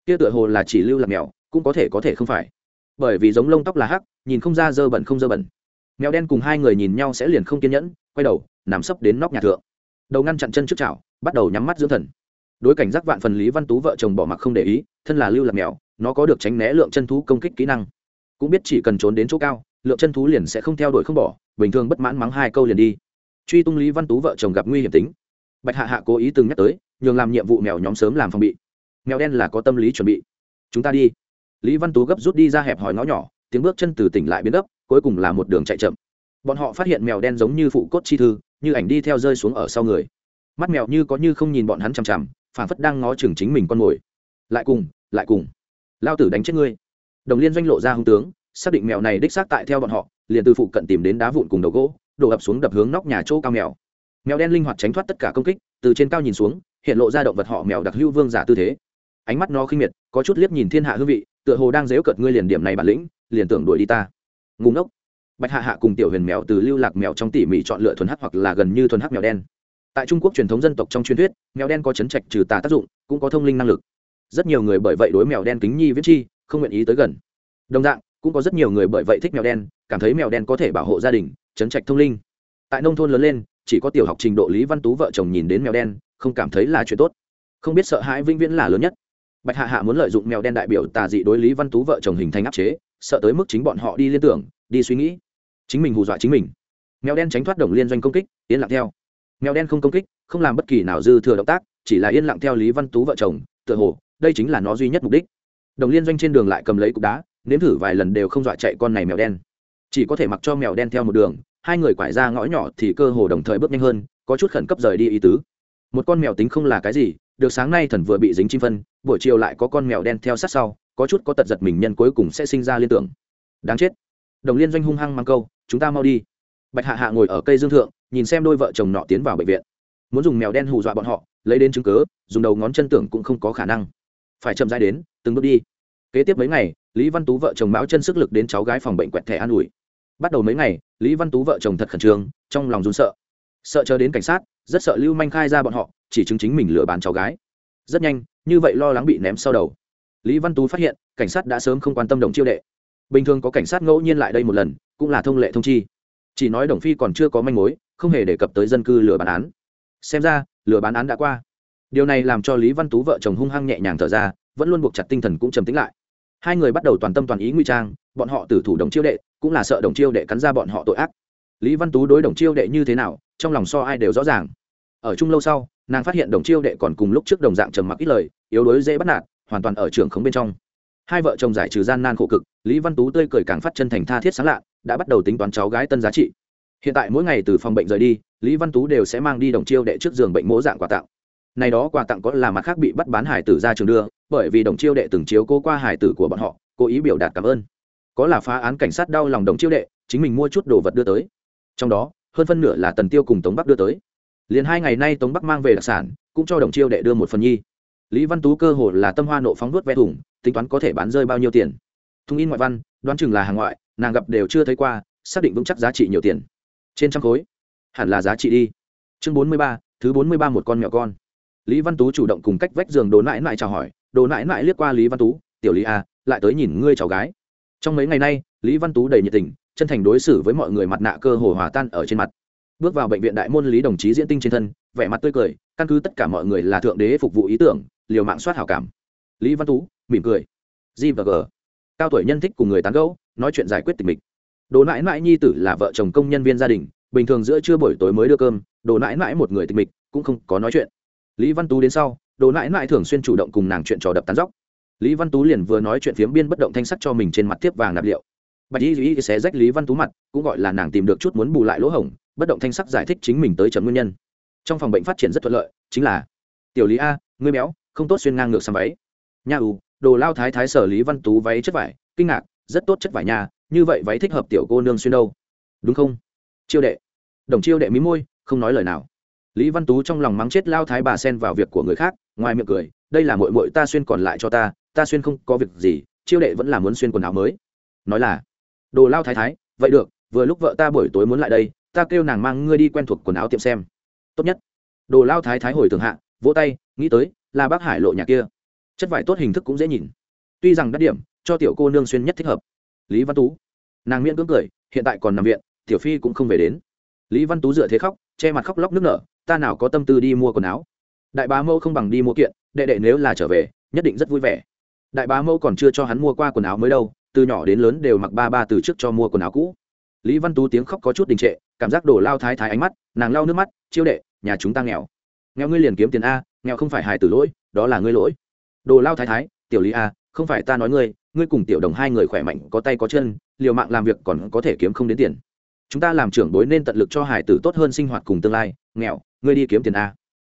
Kia tựa hồ là chỉ lưu lạc mèo, cũng có thể có thể không phải bởi vì giống lông tóc là hắc, nhìn không ra dơ bẩn không dơ bẩn. Mèo đen cùng hai người nhìn nhau sẽ liền không kiên nhẫn, quay đầu, nằm sấp đến nóc nhà thượng. Đầu ngăn chặn chân trước chảo, bắt đầu nhắm mắt dưỡng thần. Đối cảnh giác vạn phần lý văn tú vợ chồng bỏ mặc không để ý, thân là lưu lạc mèo, nó có được tránh né lượng chân thú công kích kỹ năng. Cũng biết chỉ cần trốn đến chỗ cao, lượng chân thú liền sẽ không theo đuổi không bỏ, bình thường bất mãn mắng hai câu liền đi. Truy tung lý văn tú vợ chồng gặp nguy hiểm tính. Bạch hạ hạ cố ý từng nhắc tới, nhường làm nhiệm vụ mèo nhóm sớm làm phòng bị. Mèo đen là có tâm lý chuẩn bị. Chúng ta đi lý văn tú gấp rút đi ra hẹp hòi ngõ nhỏ, tiếng bước chân từ tỉnh lại biến gấp, cuối cùng là một đường chạy chậm. Bọn họ phát hiện mèo đen giống như phụ cốt chi thư, như ảnh đi theo rơi xuống ở sau người. Mắt mèo như có như không nhìn bọn hắn chằm chằm phản phất đang ngó chừng chính mình con mồi. Lại cùng lại cùng. Lao tử đánh chết ngươi. Đồng liên doanh lộ ra hung tướng, xác định mèo này đích xác tại theo bọn họ, liền từ phụ cận tìm đến đá vụn cùng đầu gỗ, đổ ập xuống đập hướng nóc nhà chỗ cao mèo. Mèo đen linh hoạt tránh thoát tất cả công kích, từ trên cao nhìn xuống, hiện lộ ra động vật họ mèo đặc hữu vương giả tư thế. Ánh mắt nó khinh miệt, có chút liếc nhìn thiên hạ hương vị tựa hồ đang dếu cợt ngươi liền điểm này bản lĩnh, liền tưởng đuổi đi ta. Ngủ ngốc. Bạch hạ hạ cùng tiểu huyền mèo từ lưu lạc mèo trong tỉ mỉ chọn lựa thuần hắc hoặc là gần như thuần hắc mèo đen. Tại trung quốc truyền thống dân tộc trong truyền thuyết, mèo đen có chấn trạch trừ tà tác dụng, cũng có thông linh năng lực. Rất nhiều người bởi vậy đối mèo đen kính nhi viết chi, không nguyện ý tới gần. Đồng dạng, cũng có rất nhiều người bởi vậy thích mèo đen, cảm thấy mèo đen có thể bảo hộ gia đình, chấn trạch thông linh. Tại nông thôn lớn lên, chỉ có tiểu học trình độ lý văn tú vợ chồng nhìn đến mèo đen, không cảm thấy là chuyện tốt. Không biết sợ hãi vĩnh viễn là lớn nhất bạch hạ hạ muốn lợi dụng mèo đen đại biểu tà dị đối lý văn tú vợ chồng hình thành áp chế, sợ tới mức chính bọn họ đi liên tưởng, đi suy nghĩ. Chính mình hù dọa chính mình. Mèo đen tránh thoát đồng liên doanh công kích, yên lặng theo. Mèo đen không công kích, không làm bất kỳ nào dư thừa động tác, chỉ là yên lặng theo lý văn tú vợ chồng, tựa hồ, đây chính là nó duy nhất mục đích. Đồng liên doanh trên đường lại cầm lấy cục đá, nếm thử vài lần đều không dọa chạy con này mèo đen. Chỉ có thể mặc cho mèo đen theo một đường, hai người quải ra ngõ nhỏ thì cơ hồ đồng thời bước nhanh hơn, có chút khẩn cấp rời đi ý tứ. Một con mèo tính không là cái gì được sáng nay thần vừa bị dính chim phân, buổi chiều lại có con mèo đen theo sát sau, có chút có tật giật mình nhân cuối cùng sẽ sinh ra liên tưởng. Đáng chết. Đồng liên doanh hung hăng mang câu, chúng ta mau đi. Bạch hạ hạ ngồi ở cây dương thượng, nhìn xem đôi vợ chồng nọ tiến vào bệnh viện. Muốn dùng mèo đen hù dọa bọn họ, lấy đến chứng cớ dùng đầu ngón chân tưởng cũng không có khả năng. Phải chậm dai đến, từng bước đi. Kế tiếp mấy ngày, lý văn tú vợ chồng mão chân sức lực đến cháu gái phòng bệnh quẹt thẻ an ủi. Bắt đầu mấy ngày, lý văn tú vợ chồng thật khẩn trương, trong lòng run sợ. Sợ chờ đến cảnh sát rất sợ lưu manh khai ra bọn họ, chỉ chứng chính mình lừa bán cháu gái. Rất nhanh, như vậy lo lắng bị ném sau đầu. Lý văn tú phát hiện, cảnh sát đã sớm không quan tâm đồng chiêu đệ. Bình thường có cảnh sát ngẫu nhiên lại đây một lần, cũng là thông lệ thông chi. Chỉ nói đồng phi còn chưa có manh mối, không hề đề cập tới dân cư lừa bán án. Xem ra, lừa bán án đã qua. Điều này làm cho lý văn tú vợ chồng hung hăng nhẹ nhàng thở ra, vẫn luôn buộc chặt tinh thần cũng trầm tính lại. Hai người bắt đầu toàn tâm toàn ý nguy trang, bọn họ tử thủ đồng chiêu đệ, cũng là sợ đồng chiêu đệ cắn ra bọn họ tội ác. Lý văn tú đối đồng chiêu đệ như thế nào trong lòng so ai đều rõ ràng. Ở chung lâu sau, nàng phát hiện đồng chiêu đệ còn cùng lúc trước đồng dạng trầm mặc ít lời, yếu đuối dễ bắt nạt, hoàn toàn ở trường khống bên trong. Hai vợ chồng giải trừ gian nan khổ cực, lý văn tú tươi cười càng phát chân thành tha thiết sáng lạ, đã bắt đầu tính toán cháu gái tân giá trị. Hiện tại mỗi ngày từ phòng bệnh rời đi, lý văn tú đều sẽ mang đi đồng chiêu đệ trước giường bệnh mỗ dạng quà tặng. Này đó quà tặng có là mặt khác bị bắt bán hải tử ra trường đưa, bởi vì đồng chiêu đệ từng chiếu cố qua hải tử của bọn họ, cố ý biểu đạt cảm ơn. Có là phá án cảnh sát đau lòng đồng chiêu đệ, chính mình mua chút đồ vật đưa tới. Trong đó hơn phân nửa là tần tiêu cùng tống bắc đưa tới. Liền hai ngày nay tống bắc mang về đặc sản, cũng cho đồng chiêu đệ đưa một phần nhi. Lý văn tú cơ hồ là tâm hoa nộ phóng nuốt ve thủng, tính toán có thể bán rơi bao nhiêu tiền. Thùng in ngoại văn, đoán chừng là hàng ngoại, nàng gặp đều chưa thấy qua, xác định vững chắc giá trị nhiều tiền. Trên trăm khối. Hẳn là giá trị đi. Chương bốn mươi ba, thứ bốn mươi ba một con mèo con. Lý văn tú chủ động cùng cách vách giường đồ nãi nãi chào hỏi, đồ nãi nãi liếc qua lý văn tú, tiểu lý a lại tới nhìn ngươi cháu gái. Trong mấy ngày nay, lý văn tú đầy nhiệt tình chân thành đối xử với mọi người mặt nạ cơ hồ hòa tan ở trên mặt. Bước vào bệnh viện đại môn lý đồng chí diễn tinh trên thân, vẻ mặt tươi cười, căn cứ tất cả mọi người là thượng đế phục vụ ý tưởng, liều mạng soát hảo cảm. Lý văn tú, mỉm cười. G và g. Cao tuổi nhân thích cùng người tán gẫu, nói chuyện giải quyết tình mình đồ nãi nãi nhi tử là vợ chồng công nhân viên gia đình, bình thường giữa trưa buổi tối mới đưa cơm, đồ nãi nãi một người tình mình cũng không có nói chuyện. Lý văn tú đến sau, đồ nãi nãi thường xuyên chủ động cùng nàng chuyện trò đập tán dóc. Lý văn tú liền vừa nói chuyện phiếm biên bất động thanh sắc cho mình trên mặt tiếp vàng nạp liệu bạch y duy xé rách lý văn tú mặt, cũng gọi là nàng tìm được chút muốn bù lại lỗ hổng, bất động thanh sắc giải thích chính mình tới chấm nguyên nhân. Trong phòng bệnh phát triển rất thuận lợi, chính là, tiểu lý a, ngươi béo, không tốt xuyên ngang ngược sang váy. Nha ù, đồ lao thái thái sở lý văn tú váy chất vải, kinh ngạc, rất tốt chất vải nhà như vậy váy thích hợp tiểu cô nương xuyên đâu? Đúng không? Chiêu đệ. Đồng chiêu đệ mí môi, không nói lời nào. Lý văn tú trong lòng mắng chết lao thái bà xen vào việc của người khác, ngoài miệng cười, đây là mội mội ta xuyên còn lại cho ta ta xuyên không có việc gì, chiêu đệ vẫn là muốn xuyên quần áo mới. Nói là đồ lao thái thái, vậy được, vừa lúc vợ ta buổi tối muốn lại đây, ta kêu nàng mang ngươi đi quen thuộc quần áo tiệm xem. Tốt nhất. Đồ lao thái thái hồi thường hạ, vỗ tay, nghĩ tới, là bác hải lộ nhà kia. Chất vải tốt hình thức cũng dễ nhìn. Tuy rằng đắt điểm, cho tiểu cô nương xuyên nhất thích hợp. Lý văn tú. Nàng miễn cưỡng cười, hiện tại còn nằm viện, tiểu phi cũng không về đến. Lý văn tú dựa thế khóc, che mặt khóc lóc nước nở, ta nào có tâm tư đi mua quần áo. Đại bá mẫu không bằng đi mua kiện, đệ đệ nếu là trở về, nhất định rất vui vẻ. Đại bá mẫu còn chưa cho hắn mua qua quần áo mới đâu từ nhỏ đến lớn đều mặc ba ba từ trước cho mua quần áo cũ. Lý văn tú tiếng khóc có chút đình trệ, cảm giác đổ lao thái thái ánh mắt, nàng lau nước mắt, chiêu đệ, nhà chúng ta nghèo. Nghèo ngươi liền kiếm tiền a, nghèo không phải hài tử lỗi, đó là ngươi lỗi. Đồ lao thái thái, tiểu lý a, không phải ta nói ngươi ngươi cùng tiểu đồng hai người khỏe mạnh, có tay có chân, liều mạng làm việc còn có thể kiếm không đến tiền. Chúng ta làm trưởng bối nên tận lực cho hải tử tốt hơn sinh hoạt cùng tương lai, nghèo, ngươi đi kiếm tiền a.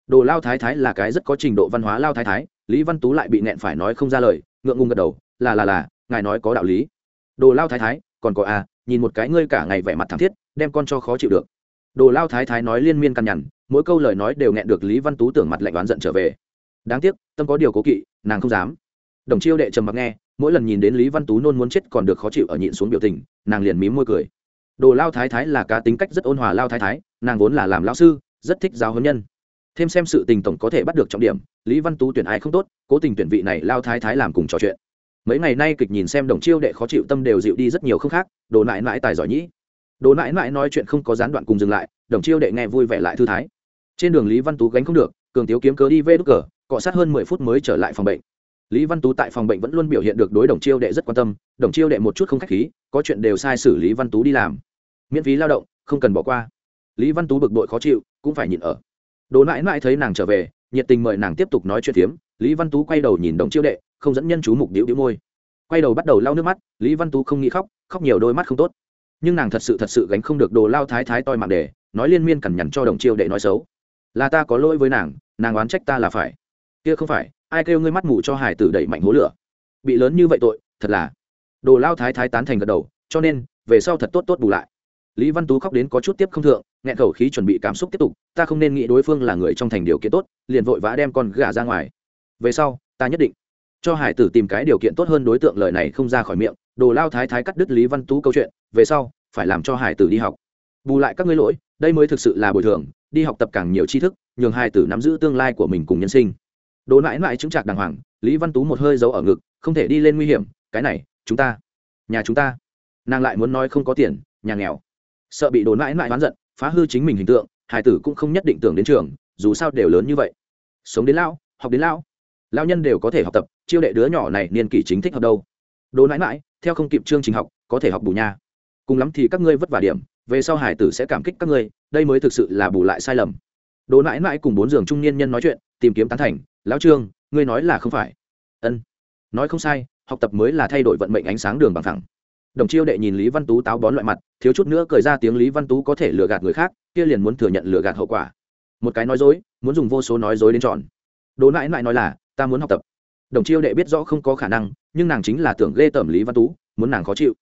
Đồ lao thái thái là cái rất có trình độ văn hóa lao thái thái, lý văn tú lại bị nẹn phải nói không ra lời, ngượng ngùng gật đầu, là là là ngài nói có đạo lý. Đồ lao thái thái, còn có a nhìn một cái ngươi cả ngày vẻ mặt thảm thiết, đem con cho khó chịu được. Đồ lao thái thái nói liên miên căn nhằn, mỗi câu lời nói đều nghẹn được lý văn tú tưởng mặt lạnh oán giận trở về. Đáng tiếc, tâm có điều cố kỵ, nàng không dám. Đồng chiêu đệ trầm mặc nghe, mỗi lần nhìn đến lý văn tú nôn muốn chết còn được khó chịu ở nhịn xuống biểu tình, nàng liền mím môi cười. Đồ lao thái thái là cá tính cách rất ôn hòa lao thái thái, nàng vốn là làm lao sư, rất thích giáo huấn nhân. Thêm xem sự tình tổng có thể bắt được trọng điểm, lý văn tú tuyển ai không tốt, cố tình tuyển vị này lao thái thái làm cùng trò chuyện mấy ngày nay kịch nhìn xem đồng chiêu đệ khó chịu tâm đều dịu đi rất nhiều không khác, đồ nại nãi tài giỏi nhĩ. Đồ nại nãi nói chuyện không có gián đoạn cùng dừng lại, đồng chiêu đệ nghe vui vẻ lại thư thái. Trên đường lý văn tú gánh không được, cường tiếu kiếm cớ đi vê đúc cờ, cọ sát hơn mười phút mới trở lại phòng bệnh. Lý văn tú tại phòng bệnh vẫn luôn biểu hiện được đối đồng chiêu đệ rất quan tâm, đồng chiêu đệ một chút không k h á c h khí, có chuyện đều sai xử lý văn tú đi làm. Miễn phí lao động, không cần bỏ qua. Lý văn tú bực bội khó chịu, cũng phải nhịn ở. Đồ mãi mãi thấy nàng trở về, nhiệt tình mời nàng tiếp tục nói chuyện phiếm, lý văn tú quay đầu nhìn đồng chiêu đệ không dẫn nhân chú mục điệu điệu môi. Quay đầu bắt đầu lau nước mắt, lý văn tú không nghĩ khóc khóc nhiều đôi mắt không tốt. Nhưng nàng thật sự thật sự gánh không được đồ lao thái thái toi mạng đề nói liên miên cằn nhằn cho đồng chiêu đệ nói xấu. Là ta có lỗi với nàng nàng oán trách ta là phải. Kia không phải, ai kêu ngươi mắt mù cho hải tử đẩy mạnh hố lửa? Bị lớn như vậy tội, thật là. Đồ lao thái thái tán thành gật đầu, cho nên, về sau thật tốt tốt bù lại. Lý văn tú khóc đến có chút tiếp không thượng, nghẹn khẩu khí chuẩn bị cảm xúc tiếp tục, ta không nên nghĩ đối phương là người trong thành điều kiện tốt, liền vội vã đem con gà ra ngoài. Về sau, ta nhất định cho hải tử tìm cái điều kiện tốt hơn đối tượng lời này không ra khỏi miệng, đồ lao thái thái cắt đứt lý văn tú câu chuyện, về sau, phải làm cho hải tử đi học. Bù lại các ngươi lỗi, đây mới thực sự là bồi thường, đi học tập càng nhiều tri thức, nhường hải tử nắm giữ tương lai của mình cùng nhân sinh. Đồ mãi mãi chứng trạc đàng hoàng, lý văn tú một hơi giấu ở ngực, không thể đi lên nguy hiểm, cái này, chúng ta, nhà chúng ta. Nàng lại muốn nói không có tiền, nhà nghèo. Sợ bị đồ mãi mãi oán giận, phá hư chính mình hình tượng, hải tử cũng không nhất định tưởng đến trường, dù sao đều lớn như vậy. Sống đến lão, học đến lão lao nhân đều có thể học tập, chiêu đệ đứa nhỏ này niên kỷ chính thích hợp đâu. Đồ mãi mãi theo không kịp chương trình học, có thể học bù nha. Cùng lắm thì các ngươi vất vả điểm, về sau hải tử sẽ cảm kích các ngươi, đây mới thực sự là bù lại sai lầm. Đồ mãi mãi cùng bốn giường trung niên nhân nói chuyện, tìm kiếm tán thành, lão trương, ngươi nói là không phải. Ân. Nói không sai, học tập mới là thay đổi vận mệnh ánh sáng đường bằng thẳng đồng chiêu đệ nhìn lý văn tú táo bón loại mặt, thiếu chút nữa cười ra tiếng lý văn tú có thể lừa gạt người khác, kia liền muốn thừa nhận lừa gạt hậu quả. Một cái nói dối, muốn dùng vô số nói dối đến tròn đồ mãi mãi nói là ta muốn học tập. Đồng chiêu đệ biết rõ không có khả năng, nhưng nàng chính là tưởng ghê tởm lý văn tú, muốn nàng khó chịu.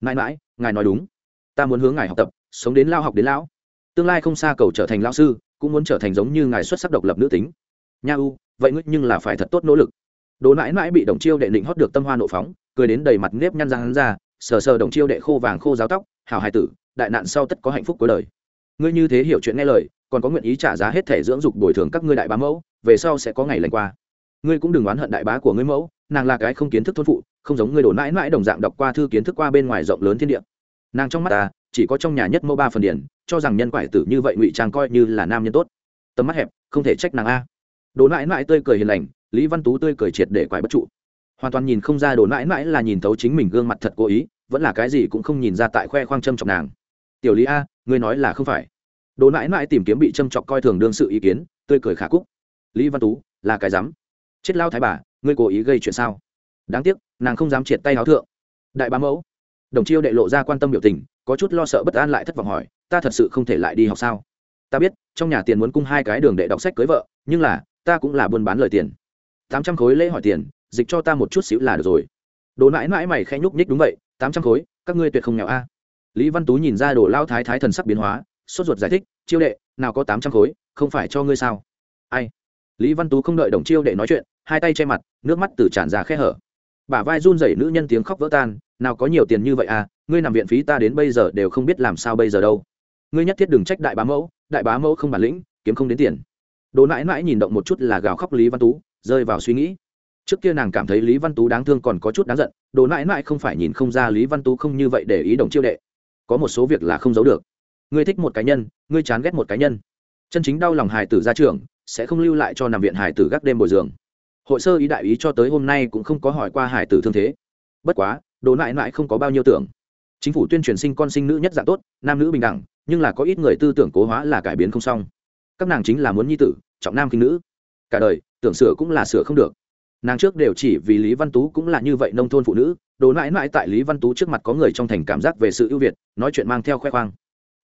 Mãi mãi, ngài nói đúng. Ta muốn hướng ngài học tập, sống đến lao học đến lão. Tương lai không xa cầu trở thành lao sư, cũng muốn trở thành giống như ngài xuất sắc độc lập nữ tính. Nha u, vậy ngươi nhưng là phải thật tốt nỗ lực. Đồ mãi mãi bị đồng chiêu đệ định hót được tâm hoa nộ phóng, cười đến đầy mặt nếp nhăn răng hắn ra, sờ sờ đồng chiêu đệ khô vàng khô giáo tóc hào hài tử, đại nạn sau tất có hạnh phúc cuối đời. Ngươi như thế hiểu chuyện nghe lời, còn có nguyện ý trả giá hết thể dưỡng dục bồi thường các ngươi đại bá mẫu, về sau sẽ có ngày lành qua ngươi cũng đừng oán hận đại bá của ngươi mẫu, nàng là cái không kiến thức thôn phụ, không giống ngươi đổ mãi mãi đồng dạng đọc qua thư kiến thức qua bên ngoài rộng lớn thiên địa. Nàng trong mắt ta, chỉ có trong nhà nhất mẫu ba phần điển, cho rằng nhân quải tử như vậy ngụy trang coi như là nam nhân tốt. Tầm mắt hẹp, không thể trách nàng a. Đồ mãi mãi tươi cười hiền lành, lý văn tú tươi cười triệt để quải bất trụ. Hoàn toàn nhìn không ra đồ mãi mãi là nhìn thấu chính mình gương mặt thật cố ý, vẫn là cái gì cũng không nhìn ra tại khoe khoang châm chọc nàng. Tiểu lý a, ngươi nói là không phải. Đồ mãi mãi tìm kiếm bị châm chọc coi thường đương sự ý kiến, tươi cười khả cúc lý văn tú, là cái dám chết lao thái bà, ngươi cố ý gây chuyện sao? Đáng tiếc, nàng không dám triệt tay áo thượng. Đại bá mẫu, đồng chiêu đệ lộ ra quan tâm biểu tình, có chút lo sợ bất an lại thất vọng hỏi, ta thật sự không thể lại đi học sao? Ta biết, trong nhà tiền muốn cung hai cái đường để đọc sách cưới vợ, nhưng là, ta cũng là buôn bán lời tiền. Tám trăm khối lễ hỏi tiền, dịch cho ta một chút xíu là được rồi. Đồ mãi mãi mày khẽ nhúc nhích đúng vậy, tám trăm khối, các ngươi tuyệt không nghèo a. Lý văn tú nhìn ra đồ lao thái thái thần sắc biến hóa, sốt ruột giải thích, chiêu đệ, nào có tám trăm khối, không phải cho ngươi sao? Ai? Lý văn tú không đợi đồng chiêu đệ nói chuyện hai tay che mặt, nước mắt từ tràn ra khe hở. Bả vai run rẩy nữ nhân tiếng khóc vỡ tan, nào có nhiều tiền như vậy à ngươi nằm viện phí ta đến bây giờ đều không biết làm sao bây giờ đâu. Ngươi nhất thiết đừng trách đại bá mẫu, đại bá mẫu không bản lĩnh, kiếm không đến tiền. Đồ mãi mãi nhìn động một chút là gào khóc lý văn tú, rơi vào suy nghĩ. Trước kia nàng cảm thấy lý văn tú đáng thương còn có chút đáng giận, đồ mãi mãi không phải nhìn không ra lý văn tú không như vậy để ý đồng chiêu đệ. Có một số việc là không giấu được. Ngươi thích một cá nhân, ngươi chán ghét một cá nhân. Chân chính đau lòng hài tử ra trường sẽ không lưu lại cho nằm viện hài tử gác đêm bồi giường hội sơ ý đại ý cho tới hôm nay cũng không có hỏi qua hải tử thương thế. Bất quá, đồ lại lại không có bao nhiêu tưởng. Chính phủ tuyên truyền sinh con sinh nữ nhất dạng tốt, nam nữ bình đẳng, nhưng là có ít người tư tưởng cố hóa là cải biến không xong. Các nàng chính là muốn nhi tử, trọng nam kinh nữ. Cả đời, tưởng sửa cũng là sửa không được. Nàng trước đều chỉ vì lý văn tú cũng là như vậy nông thôn phụ nữ, đồ mãi mãi tại lý văn tú trước mặt có người trong thành cảm giác về sự ưu việt, nói chuyện mang theo khoe khoang.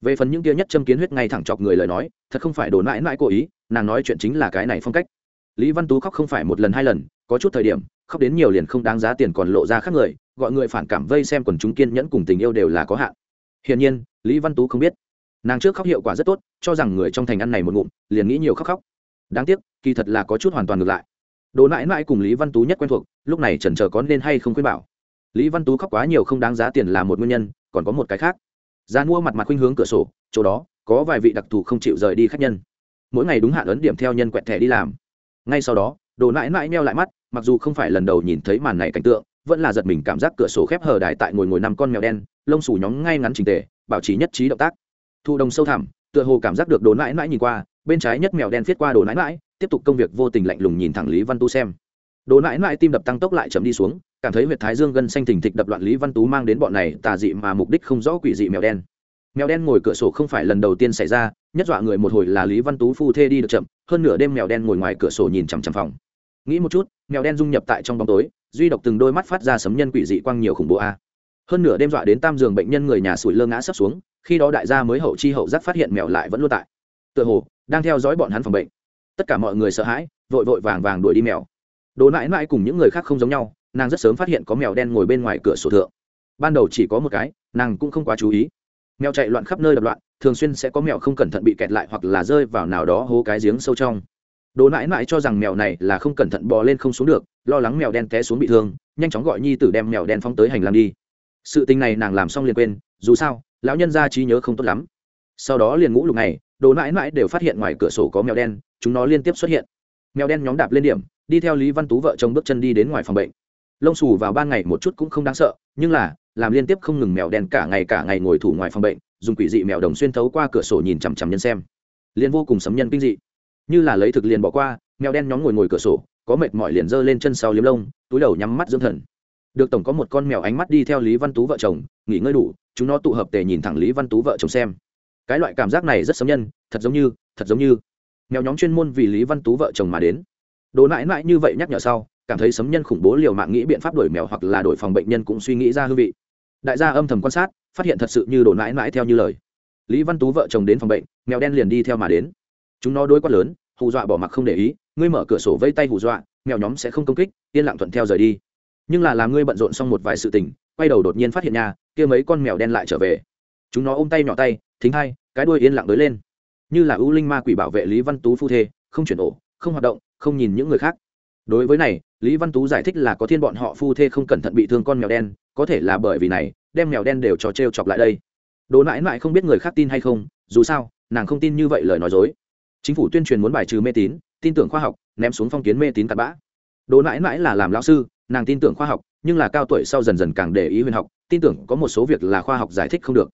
Về phần những kia nhất châm kiến huyết ngay thẳng chọc người lời nói, thật không phải đồ mãi mãi cố ý, nàng nói chuyện chính là cái này phong cách lý văn tú khóc không phải một lần hai lần, có chút thời điểm, khóc đến nhiều liền không đáng giá tiền còn lộ ra khác người, gọi người phản cảm vây xem quần chúng kiên nhẫn cùng tình yêu đều là có hạn. Hiển nhiên, lý văn tú không biết. Nàng trước khóc hiệu quả rất tốt, cho rằng người trong thành ăn này một ngụm, liền nghĩ nhiều khóc khóc. Đáng tiếc, kỳ thật là có chút hoàn toàn ngược lại. Đồ mãi mãi cùng lý văn tú nhất quen thuộc, lúc này chần chờ có nên hay không khuyên bảo. Lý văn tú khóc quá nhiều không đáng giá tiền là một nguyên nhân, còn có một cái khác. Gian mua mặt mặt khuynh hướng cửa sổ, chỗ đó, có vài vị đặc thù không chịu rời đi khách nhân. Mỗi ngày đúng hạn ấn điểm theo nhân quẹt thẻ đi làm ngay sau đó đồ nãi nãi meo lại mắt mặc dù không phải lần đầu nhìn thấy màn này cảnh tượng vẫn là giật mình cảm giác cửa sổ khép hờ đại tại ngồi ngồi năm con mèo đen lông xù nhóm ngay ngắn trình tề bảo trì nhất trí động tác. Thụ đồng sâu thẳm tựa hồ cảm giác được đồ nãi nãi nhìn qua bên trái nhất mèo đen viết qua đồ nãi nãi, tiếp tục công việc vô tình lạnh lùng nhìn thẳng lý văn tu xem. Đồ nãi nãi tim đập tăng tốc lại chậm đi xuống cảm thấy huyệt thái dương gân xanh thình thịch đập loạn lý văn tú mang đến bọn này tà dị mà mục đích không rõ quỷ dị mèo đen. Mèo đen ngồi cửa sổ không phải lần đầu tiên xảy ra nhất dọa người một hồi là lý văn tú phu thê đi được chậm hơn nửa đêm mèo đen ngồi ngoài cửa sổ nhìn chằm chằm phòng. Nghĩ một chút, mèo đen dung nhập tại trong bóng tối, duy độc từng đôi mắt phát ra sấm nhân quỷ dị quang nhiều khủng bố a. Hơn nửa đêm dọa đến tam giường bệnh nhân người nhà sủi lơ ngã sấp xuống, khi đó đại gia mới hậu chi hậu giác phát hiện mèo lại vẫn luôn tại. Tựa hồ, đang theo dõi bọn hắn phòng bệnh. Tất cả mọi người sợ hãi, vội vội vàng vàng đuổi đi mèo. Đồ mãi mãi cùng những người khác không giống nhau, nàng rất sớm phát hiện có mèo đen ngồi bên ngoài cửa sổ thượng. Ban đầu chỉ có một cái, nàng cũng không quá chú ý mèo chạy loạn khắp nơi đập loạn, thường xuyên sẽ có mèo không cẩn thận bị kẹt lại hoặc là rơi vào nào đó hố cái giếng sâu trong. Đồ mãi mãi cho rằng mèo này là không cẩn thận bò lên không xuống được, lo lắng mèo đen té xuống bị thương, nhanh chóng gọi nhi tử đem mèo đen phóng tới hành lang đi. Sự tình này nàng làm xong liền quên, dù sao, lão nhân ra trí nhớ không tốt lắm. Sau đó liền ngũ lục này đồ mãi mãi đều phát hiện ngoài cửa sổ có mèo đen, chúng nó liên tiếp xuất hiện. Mèo đen nhóm đạp lên điểm, đi theo lý văn tú vợ chồng bước chân đi đến ngoài phòng bệnh lông xù vào ban ngày một chút cũng không đáng sợ, nhưng là, làm liên tiếp không ngừng mèo đen cả ngày cả ngày ngồi thủ ngoài phòng bệnh, dùng quỷ dị mèo đồng xuyên thấu qua cửa sổ nhìn chằm chằm nhân xem. Liên vô cùng sấm nhân kinh dị. Như là lấy thực liền bỏ qua, mèo đen nhóm ngồi ngồi cửa sổ, có mệt mỏi liền giơ lên chân sau liếm lông, túi đầu nhắm mắt dưỡng thần. Được tổng có một con mèo ánh mắt đi theo lý văn tú vợ chồng, nghỉ ngơi đủ, chúng nó tụ hợp tề nhìn thẳng lý văn tú vợ chồng xem. Cái loại cảm giác này rất sấm nhân, thật giống như, thật giống như. Mèo nhóm chuyên môn vì lý văn tú vợ chồng mà đến đồ mãi mãi như vậy nhắc nhở sau, cảm thấy sấm nhân khủng bố liều mạng nghĩ biện pháp đổi mèo hoặc là đổi phòng bệnh nhân cũng suy nghĩ ra hương vị. Đại gia âm thầm quan sát, phát hiện thật sự như đồ mãi mãi theo như lời. Lý văn tú vợ chồng đến phòng bệnh, mèo đen liền đi theo mà đến. Chúng nó đôi quát lớn, hù dọa bỏ mặc không để ý, ngươi mở cửa sổ vây tay hù dọa, mèo nhóm sẽ không công kích, yên lặng thuận theo rời đi. Nhưng là làm ngươi bận rộn xong một vài sự tình, quay đầu đột nhiên phát hiện nhà, kia mấy con mèo đen lại trở về. Chúng nó ôm tay nhỏ tay, thính hai, cái đuôi yên lặng tới lên. Như là ưu linh ma quỷ bảo vệ lý văn tú phu thê, không chuyển ổ, không hoạt động không nhìn những người khác. Đối với này, lý văn tú giải thích là có thiên bọn họ phu thê không cẩn thận bị thương con mèo đen, có thể là bởi vì này, đem mèo đen đều trò t r e o chọc lại đây. Đồ mãi mãi không biết người khác tin hay không, dù sao, nàng không tin như vậy lời nói dối. Chính phủ tuyên truyền muốn bài trừ mê tín, tin tưởng khoa học, ném xuống phong kiến mê tín cặp bã. Đồ mãi mãi là làm lão sư, nàng tin tưởng khoa học, nhưng là cao tuổi sau dần dần càng để ý huyền học, tin tưởng có một số việc là khoa học giải thích không được.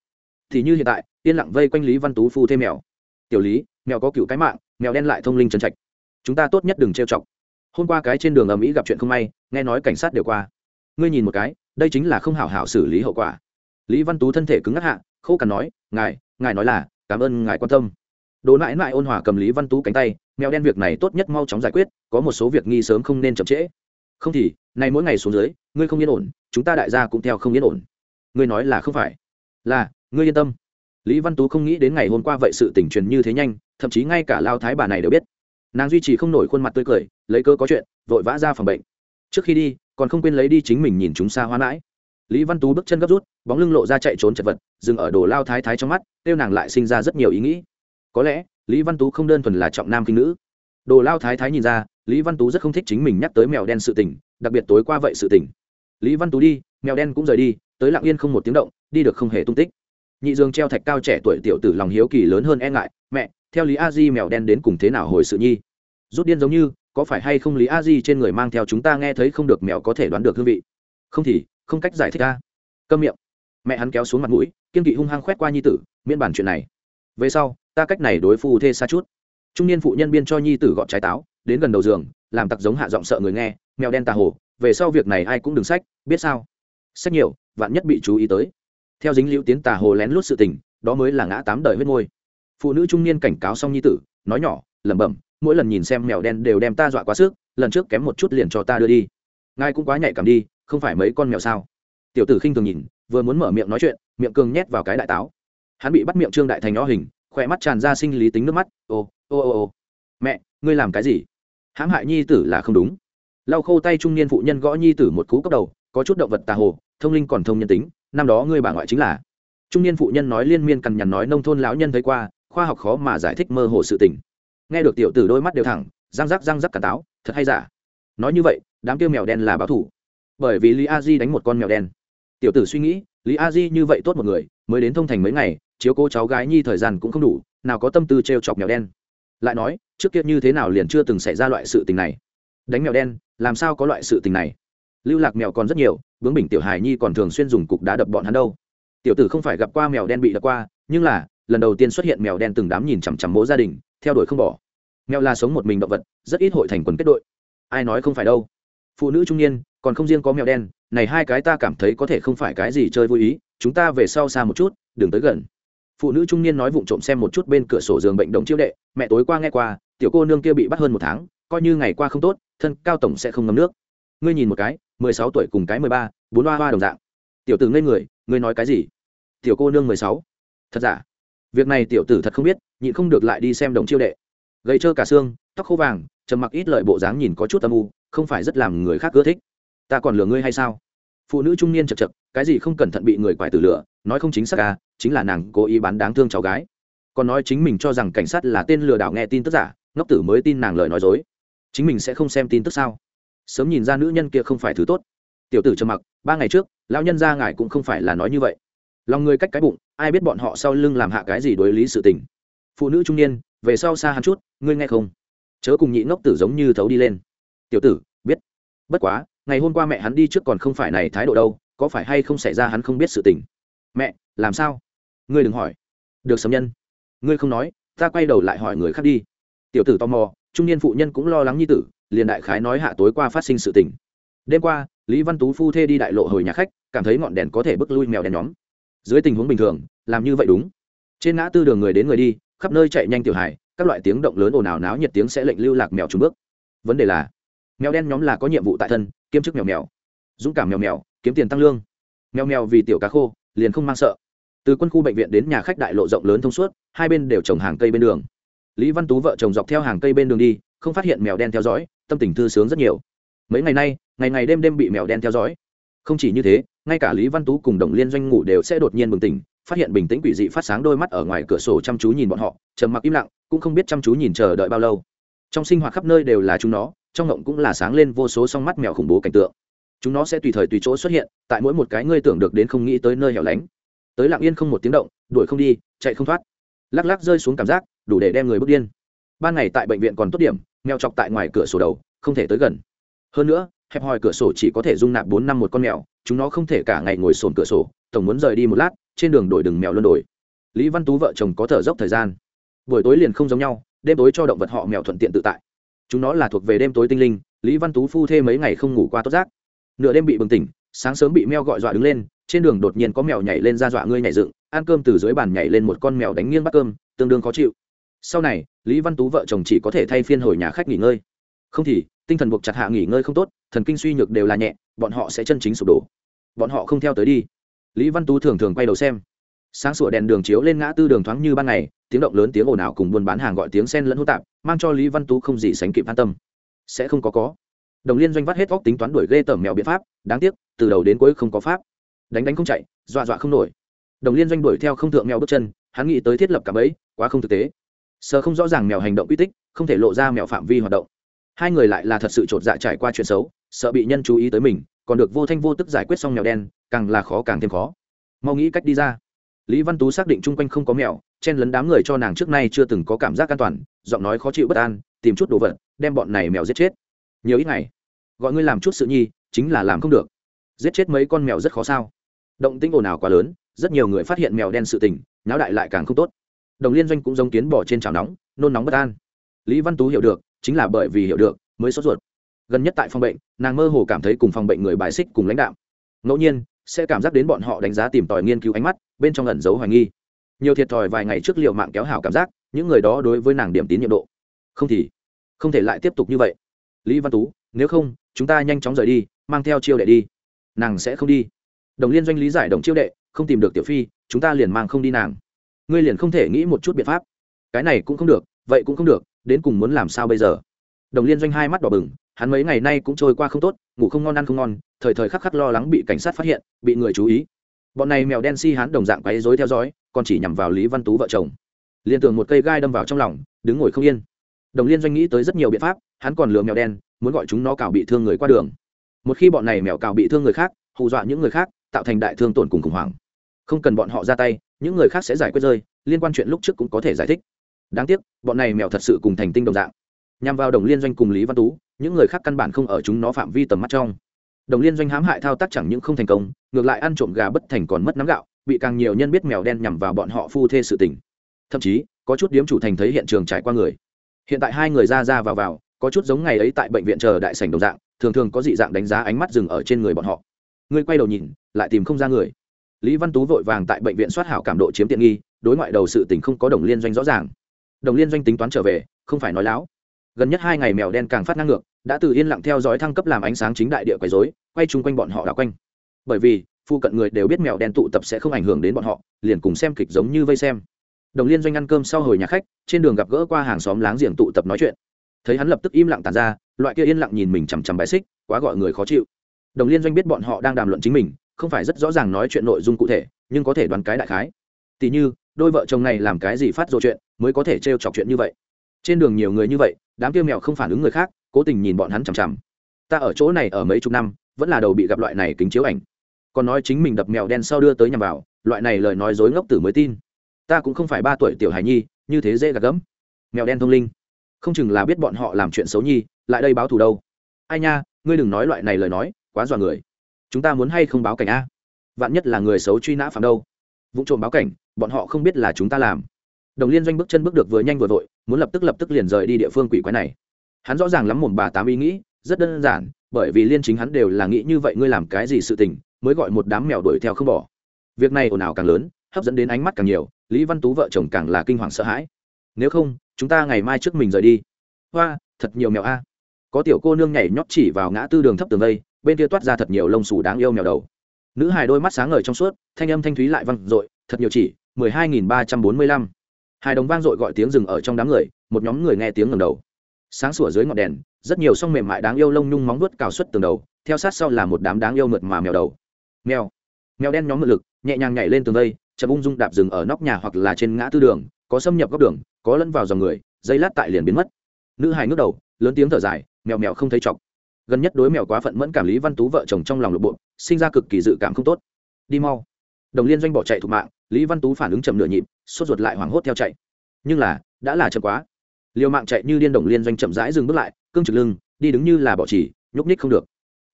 Thì như hiện tại, yên lặng vây quanh lý văn tú phu thêm mèo. Tiểu lý, mèo có cựu cái mạng, mèo đen lại thông linh trần trạch chúng ta tốt nhất đừng trêu chọc. Hôm qua cái trên đường ầm ĩ gặp chuyện không may, nghe nói cảnh sát đều qua. Ngươi nhìn một cái, đây chính là không hảo hảo xử lý hậu quả. Lý văn tú thân thể cứng ngắc hạ, khô cằn nói, ngài ngài nói là, cảm ơn ngài quan tâm. Đồ mãi mãi ôn hòa cầm lý văn tú cánh tay, mèo đen việc này tốt nhất mau chóng giải quyết, có một số việc nghi sớm không nên chậm trễ. Không thì nay mỗi ngày xuống dưới, ngươi không yên ổn, chúng ta đại gia cũng theo không yên ổn. Ngươi nói là không phải. Là, ngươi yên tâm. Lý văn tú không nghĩ đến ngày hôm qua vậy sự tỉnh truyền như thế nhanh, thậm chí ngay cả lao thái bà này đều biết nàng duy trì không nổi khuôn mặt tươi cười, lấy cơ có chuyện, vội vã ra phòng bệnh. Trước khi đi, còn không quên lấy đi chính mình nhìn chúng xa hoa mãi. Lý văn tú bước chân gấp rút, bóng lưng lộ ra chạy trốn chật vật, dừng ở đồ lao thái thái trong mắt kêu nàng lại sinh ra rất nhiều ý nghĩ. Có lẽ, lý văn tú không đơn thuần là trọng nam kinh nữ. Đồ lao thái thái nhìn ra, lý văn tú rất không thích chính mình nhắc tới mèo đen sự tình, đặc biệt tối qua vậy sự tình. Lý văn tú đi, mèo đen cũng rời đi, tới lặng yên không một tiếng động, đi được không hề tung tích. Nhị dương treo thạch cao trẻ tuổi tiểu tử lòng hiếu kỳ lớn hơn e ngại, mẹ theo lý a di mèo đen đến cùng thế nào hồi sự nhi? Rút điên giống như, có phải hay không lý a di trên người mang theo chúng ta nghe thấy không được mèo có thể đoán được hương vị? Không thì, không cách giải thích ta câm miệng. Mẹ hắn kéo xuống mặt mũi, kiên kỵ hung hăng khoét qua nhi tử, miễn bản chuyện này. Về sau, ta cách này đối phu thê xa chút. Trung niên phụ nhân biên cho nhi tử gọt trái táo, đến gần đầu giường, làm tặc giống hạ giọng sợ người nghe, mèo đen tà hồ, về sau việc này ai cũng đừng sách, biết sao? Sách nhiều, vạn nhất bị chú ý tới. Theo dính liễu tiến tà hồ lén lút sự tình, đó mới là ngã tám đời huyết ngôi phụ nữ trung niên cảnh cáo xong nhi tử, nói nhỏ, lẩm bẩm, mỗi lần nhìn xem mèo đen đều đem ta dọa quá sức, lần trước kém một chút liền cho ta đưa đi. Ngài cũng quá nhạy cảm đi, không phải mấy con mèo sao? Tiểu tử khinh thường nhìn, vừa muốn mở miệng nói chuyện, miệng cường nhét vào cái đại táo. Hắn bị bắt miệng trương đại thành nó hình, khỏe mắt tràn ra sinh lý tính nước mắt, ô ô ô ô, mẹ, ngươi làm cái gì? Hãm hại nhi tử là không đúng. Lau khô tay trung niên phụ nhân gõ nhi tử một cú cấp đầu, có chút động vật tà hồ, thông linh còn thông nhân tính, năm đó ngươi bà ngoại chính là. Trung niên phụ nhân nói liên miên cằn nhằn nói nông thôn lão nhân thấy qua khoa học khó mà giải thích mơ hồ sự tình. Nghe được tiểu tử đôi mắt đều thẳng, răng rắc răng rắc cả táo, thật hay giả? Nói như vậy, đám kêu mèo đen là báo thủ. Bởi vì lý a di đánh một con mèo đen. Tiểu tử suy nghĩ, lý a di như vậy tốt một người, mới đến thông thành mấy ngày, chiếu cô cháu gái nhi thời gian cũng không đủ, nào có tâm tư t r e o chọc mèo đen. Lại nói, trước kia như thế nào liền chưa từng xảy ra loại sự tình này? Đánh mèo đen, làm sao có loại sự tình này? Lưu lạc mèo còn rất nhiều, bướng bình tiểu hài nhi còn thường xuyên dùng cục đá đập bọn hắn đâu. Tiểu tử không phải gặp qua mèo đen bị đập qua, nhưng là lần đầu tiên xuất hiện mèo đen từng đám nhìn chằm chằm mố gia đình, theo đuổi không bỏ. Mèo là sống một mình động vật, rất ít hội thành quần kết đội. Ai nói không phải đâu. Phụ nữ trung niên, còn không riêng có mèo đen, này hai cái ta cảm thấy có thể không phải cái gì chơi vui ý, chúng ta về sau xa một chút, đừng tới gần. Phụ nữ trung niên nói vụng trộm xem một chút bên cửa sổ giường bệnh đồng chiêu đệ, mẹ tối qua nghe qua, tiểu cô nương kia bị bắt hơn một tháng, coi như ngày qua không tốt, thân cao tổng sẽ không ngấm nước. Ngươi nhìn một cái, mười sáu tuổi cùng cái mười ba, bốn hoa hoa đồng dạng. Tiểu tử ngây người, ngươi nói cái gì? Tiểu cô nương mười sáu. Thật giả? Việc này tiểu tử thật không biết, nhịn không được lại đi xem đồng chiêu đệ. Gầy trơ cả xương, tóc khô vàng, trầm mặc ít lợi bộ dáng nhìn có chút âm u, không phải rất làm người khác ưa thích. Ta còn lừa ngươi hay sao? Phụ nữ trung niên chật chật cái gì không cẩn thận bị người quải tử lửa nói không chính xác à chính là nàng cố ý bán đáng thương cháu gái. Còn nói chính mình cho rằng cảnh sát là tên lừa đảo nghe tin tức giả, ngốc tử mới tin nàng lời nói dối. Chính mình sẽ không xem tin tức sao? Sớm nhìn ra nữ nhân kia không phải thứ tốt. Tiểu tử trầm mặc, ba ngày trước, lão nhân ra ngài cũng không phải là nói như vậy lòng người cách cái bụng, ai biết bọn họ sau lưng làm hạ cái gì đối lý sự tình. Phụ nữ trung niên, về sau xa hắn chút, ngươi nghe không? Chớ cùng nhị ngốc tử giống như thấu đi lên. Tiểu tử, biết. Bất quá, ngày hôm qua mẹ hắn đi trước còn không phải này thái độ đâu, có phải hay không xảy ra hắn không biết sự tình? Mẹ, làm sao? Ngươi đừng hỏi. Được sấm nhân. Ngươi không nói, ta quay đầu lại hỏi người khác đi. Tiểu tử tò mò, trung niên phụ nhân cũng lo lắng như tử, liền đại khái nói hạ tối qua phát sinh sự tình. Đêm qua, lý văn tú phu thê đi đại lộ hồi nhà khách, cảm thấy ngọn đèn có thể bức lui mèo đèn nhóm dưới tình huống bình thường, làm như vậy đúng. Trên ngã tư đường người đến người đi, khắp nơi chạy nhanh tiểu hải các loại tiếng động lớn ồn ào náo nhiệt tiếng sẽ lệnh lưu lạc mèo trùng bước. Vấn đề là, mèo đen nhóm là có nhiệm vụ tại thân, kiêm chức mèo mèo. Dũng cảm mèo mèo, kiếm tiền tăng lương. Mèo mèo vì tiểu cá khô, liền không mang sợ. Từ quân khu bệnh viện đến nhà khách đại lộ rộng lớn thông suốt, hai bên đều trồng hàng cây bên đường. Lý văn tú vợ chồng dọc theo hàng cây bên đường đi, không phát hiện mèo đen theo dõi, tâm tình thư sướng rất nhiều. Mấy ngày nay, ngày ngày đêm đêm bị mèo đen theo dõi. Không chỉ như thế ngay cả lý văn tú cùng đồng liên doanh ngủ đều sẽ đột nhiên bừng tỉnh, phát hiện bình tĩnh quỷ dị phát sáng đôi mắt ở ngoài cửa sổ chăm chú nhìn bọn họ, trầm mặc im lặng, cũng không biết chăm chú nhìn chờ đợi bao lâu. Trong sinh hoạt khắp nơi đều là chúng nó, trong ngộng cũng là sáng lên vô số song mắt mèo khủng bố cảnh tượng. Chúng nó sẽ tùy thời tùy chỗ xuất hiện, tại mỗi một cái ngươi tưởng được đến không nghĩ tới nơi hẻo lánh. Tới lặng yên không một tiếng động, đuổi không đi, chạy không thoát. Lắc lắc rơi xuống cảm giác, đủ để đem người bước điên. Ban ngày tại bệnh viện còn tốt điểm, mèo chọc tại ngoài cửa sổ đầu, không thể tới gần. Hơn nữa hẹp hòi cửa sổ chỉ có thể dung nạp bốn năm một con mèo, chúng nó không thể cả ngày ngồi sồn cửa sổ, tổng muốn rời đi một lát, trên đường đổi đừng mèo luôn đổi. Lý văn tú vợ chồng có thở dốc thời gian. Buổi tối liền không giống nhau, đêm tối cho động vật họ mèo thuận tiện tự tại. Chúng nó là thuộc về đêm tối tinh linh, lý văn tú phu thê mấy ngày không ngủ qua tốt giác nửa đêm bị bừng tỉnh, sáng sớm bị mèo gọi dọa đứng lên, trên đường đột nhiên có mèo nhảy lên ra dọa ngươi nhảy dựng, ăn cơm từ dưới bàn nhảy lên một con mèo đánh nghiêng bắt cơm, tương đương khó chịu. Sau này, lý văn tú vợ chồng chỉ có thể thay phiên hồi nhà khách nghỉ ngơi không thì, tinh thần buộc chặt hạ nghỉ ngơi không tốt, thần kinh suy nhược đều là nhẹ, bọn họ sẽ chân chính sụp đổ. Bọn họ không theo tới đi. Lý văn tú thường thường quay đầu xem. Sáng sủa đèn đường chiếu lên ngã tư đường thoáng như ban ngày, tiếng động lớn tiếng ồn ào cùng buôn bán hàng gọi tiếng sen lẫn hô tạp, mang cho lý văn tú không gì sánh kịp an tâm. Sẽ không có có. Đồng liên doanh vắt hết góc tính toán đuổi ghê tởm mèo biện pháp, đáng tiếc, từ đầu đến cuối không có pháp. Đánh đánh không chạy, dọa dọa không nổi. Đồng liên doanh đuổi theo không thượng mèo bước chân, hắn nghĩ tới thiết lập cả bẫy, quá không thực tế. Sợ không rõ ràng mèo hành động uy tích, không thể lộ ra mèo phạm vi hoạt động hai người lại là thật sự chột dạ trải qua chuyện xấu, sợ bị nhân chú ý tới mình, còn được vô thanh vô tức giải quyết xong mèo đen, càng là khó càng thêm khó. Mau nghĩ cách đi ra. Lý văn tú xác định chung quanh không có mèo, chen lấn đám người cho nàng trước nay chưa từng có cảm giác an toàn, giọng nói khó chịu bất an, tìm chút đồ vật, đem bọn này mèo giết chết. Nhiều ít ngày, gọi ngươi làm chút sự nhi, chính là làm không được. Giết chết mấy con mèo rất khó sao? Động tĩnh ồn ào quá lớn, rất nhiều người phát hiện mèo đen sự tình, náo đại lại càng không tốt. Đồng liên doanh cũng giống kiến bỏ trên chảo nóng, nôn nóng bất an. Lý văn tú hiểu được chính là bởi vì hiểu được, mới sốt ruột. Gần nhất tại phòng bệnh, nàng mơ hồ cảm thấy cùng phòng bệnh người bài xích cùng lãnh đạo. Ngẫu nhiên, sẽ cảm giác đến bọn họ đánh giá tìm tòi nghiên cứu ánh mắt, bên trong ẩn giấu hoài nghi. Nhiều thiệt thòi vài ngày trước liệu mạng kéo hảo cảm giác, những người đó đối với nàng điểm tín nhiệm độ. Không thì, không thể lại tiếp tục như vậy. Lý văn tú, nếu không, chúng ta nhanh chóng rời đi, mang theo chiêu đệ đi. Nàng sẽ không đi. Đồng liên doanh lý giải đồng chiêu đệ, không tìm được tiểu phi, chúng ta liền mang không đi nàng. Ngươi liền không thể nghĩ một chút biện pháp. Cái này cũng không được, vậy cũng không được đến cùng muốn làm sao bây giờ? Đồng liên doanh hai mắt đỏ bừng, hắn mấy ngày nay cũng trôi qua không tốt, ngủ không ngon, ăn không ngon, thời thời khắc khắc lo lắng bị cảnh sát phát hiện, bị người chú ý. Bọn này mèo đen si hắn đồng dạng quấy dối theo dõi, còn chỉ nhằm vào lý văn tú vợ chồng. Liên tưởng một cây gai đâm vào trong lòng, đứng ngồi không yên. Đồng liên doanh nghĩ tới rất nhiều biện pháp, hắn còn lừa mèo đen, muốn gọi chúng nó cào bị thương người qua đường. Một khi bọn này mèo cào bị thương người khác, hù dọa những người khác, tạo thành đại thương tổn cùng khủng hoảng. Không cần bọn họ ra tay, những người khác sẽ giải quyết rơi, liên quan chuyện lúc trước cũng có thể giải thích đáng tiếc, bọn này mèo thật sự cùng thành tinh đồng dạng. Nhằm vào đồng liên doanh cùng lý văn tú, những người khác căn bản không ở chúng nó phạm vi tầm mắt trong. Đồng liên doanh hãm hại thao tác chẳng những không thành công, ngược lại ăn trộm gà bất thành còn mất nắm gạo, bị càng nhiều nhân biết mèo đen nhằm vào bọn họ phu thê sự tình. Thậm chí, có chút điếm chủ thành thấy hiện trường trải qua người. Hiện tại hai người ra ra vào vào, có chút giống ngày ấy tại bệnh viện chờ đại sảnh đồng dạng, thường thường có dị dạng đánh giá ánh mắt dừng ở trên người bọn họ. Ngươi quay đầu nhìn, lại tìm không ra người. Lý văn tú vội vàng tại bệnh viện soát hảo cảm độ chiếm tiện nghi, đối ngoại đầu sự tình không có đồng liên doanh rõ ràng đồng liên doanh tính toán trở về, không phải nói láo. Gần nhất hai ngày mèo đen càng phát năng ngược, đã từ yên lặng theo dõi thăng cấp làm ánh sáng chính đại địa quấy dối quay chung quanh bọn họ đảo quanh. Bởi vì phụ cận người đều biết mèo đen tụ tập sẽ không ảnh hưởng đến bọn họ, liền cùng xem kịch giống như vây xem. Đồng liên doanh ăn cơm sau hồi nhà khách, trên đường gặp gỡ qua hàng xóm láng giềng tụ tập nói chuyện. Thấy hắn lập tức im lặng tàn ra, loại kia yên lặng nhìn mình chằm chằm bài xích, quá gọi người khó chịu. Đồng liên doanh biết bọn họ đang đàm luận chính mình, không phải rất rõ ràng nói chuyện nội dung cụ thể, nhưng có thể đoán cái đại khái. Tỉ như đôi vợ chồng này làm cái gì phát dồ chuyện, mới có thể t chọc chuyện như vậy? Trên đường nhiều người như vậy, đám kia mèo không phản ứng người khác, cố tình nhìn bọn hắn chằm chằm. Ta ở chỗ này ở mấy chục năm, vẫn là đầu bị gặp loại này kính chiếu ảnh. Còn nói chính mình đập mèo đen sau đưa tới nhằm vào, loại này lời nói dối ngốc tử mới tin. Ta cũng không phải ba tuổi tiểu hài nhi, như thế dễ gạt gẫm. Mèo đen thông linh. Không chừng là biết bọn họ làm chuyện xấu nhi, lại đây báo thù đâu. Ai nha, ngươi đừng nói loại này lời nói, quá dọa người. Chúng ta muốn hay không báo cảnh a? Vạn nhất là người xấu truy nã phạm đâu vụ trộm báo cảnh, bọn họ không biết là chúng ta làm. Đồng liên doanh bước chân bước được vừa nhanh vừa vội, muốn lập tức lập tức liền rời đi địa phương quỷ quái này. Hắn rõ ràng lắm mồm bà tám ý nghĩ, rất đơn giản, bởi vì liên chính hắn đều là nghĩ như vậy ngươi làm cái gì sự tình, mới gọi một đám mèo đuổi theo không bỏ. Việc này ồn ào càng lớn, hấp dẫn đến ánh mắt càng nhiều, lý văn tú vợ chồng càng là kinh hoàng sợ hãi. Nếu không, chúng ta ngày mai trước mình rời đi. Hoa, thật nhiều mèo a. Có tiểu cô nương nhảy nhót chỉ vào ngã tư đường thấp tường vây, bên kia toát ra thật nhiều lông xù đáng yêu mèo đầu nữ hài đôi mắt sáng ngời trong suốt, thanh âm thanh thúy lại văng dội, thật nhiều chỉ, mười hai nghìn ba trăm bốn mươi lăm. Hai đồng vang dội gọi tiếng rừng ở trong đám người, một nhóm người nghe tiếng ngầm đầu. Sáng sủa dưới ngọn đèn, rất nhiều song mềm mại đáng yêu lông nhung móng vuốt cào xuất tường đầu, theo sát sau là một đám đáng yêu mượt mà mèo đầu. Mèo. Mèo đen nhóm mượt lực, nhẹ nhàng nhảy lên tường vây, chậm ung dung đạp rừng ở nóc nhà hoặc là trên ngã tư đường, có xâm nhập góc đường, có lẫn vào dòng người, dây lát tại liền biến mất. Nữ hài ngước đầu, lớn tiếng thở dài, mèo mèo không thấy chọc gần nhất đối mèo quá phận mẫn cảm lý văn tú vợ chồng trong lòng lục bộ sinh ra cực kỳ dự cảm không tốt. Đi mau. Đồng liên doanh bỏ chạy thục mạng, lý văn tú phản ứng chậm nửa nhịp, sốt ruột lại hoảng hốt theo chạy. Nhưng là, đã là chậm quá. Liều mạng chạy như điên đồng liên doanh chậm rãi dừng bước lại, cương trực lưng, đi đứng như là bỏ chỉ, nhúc nhích không được.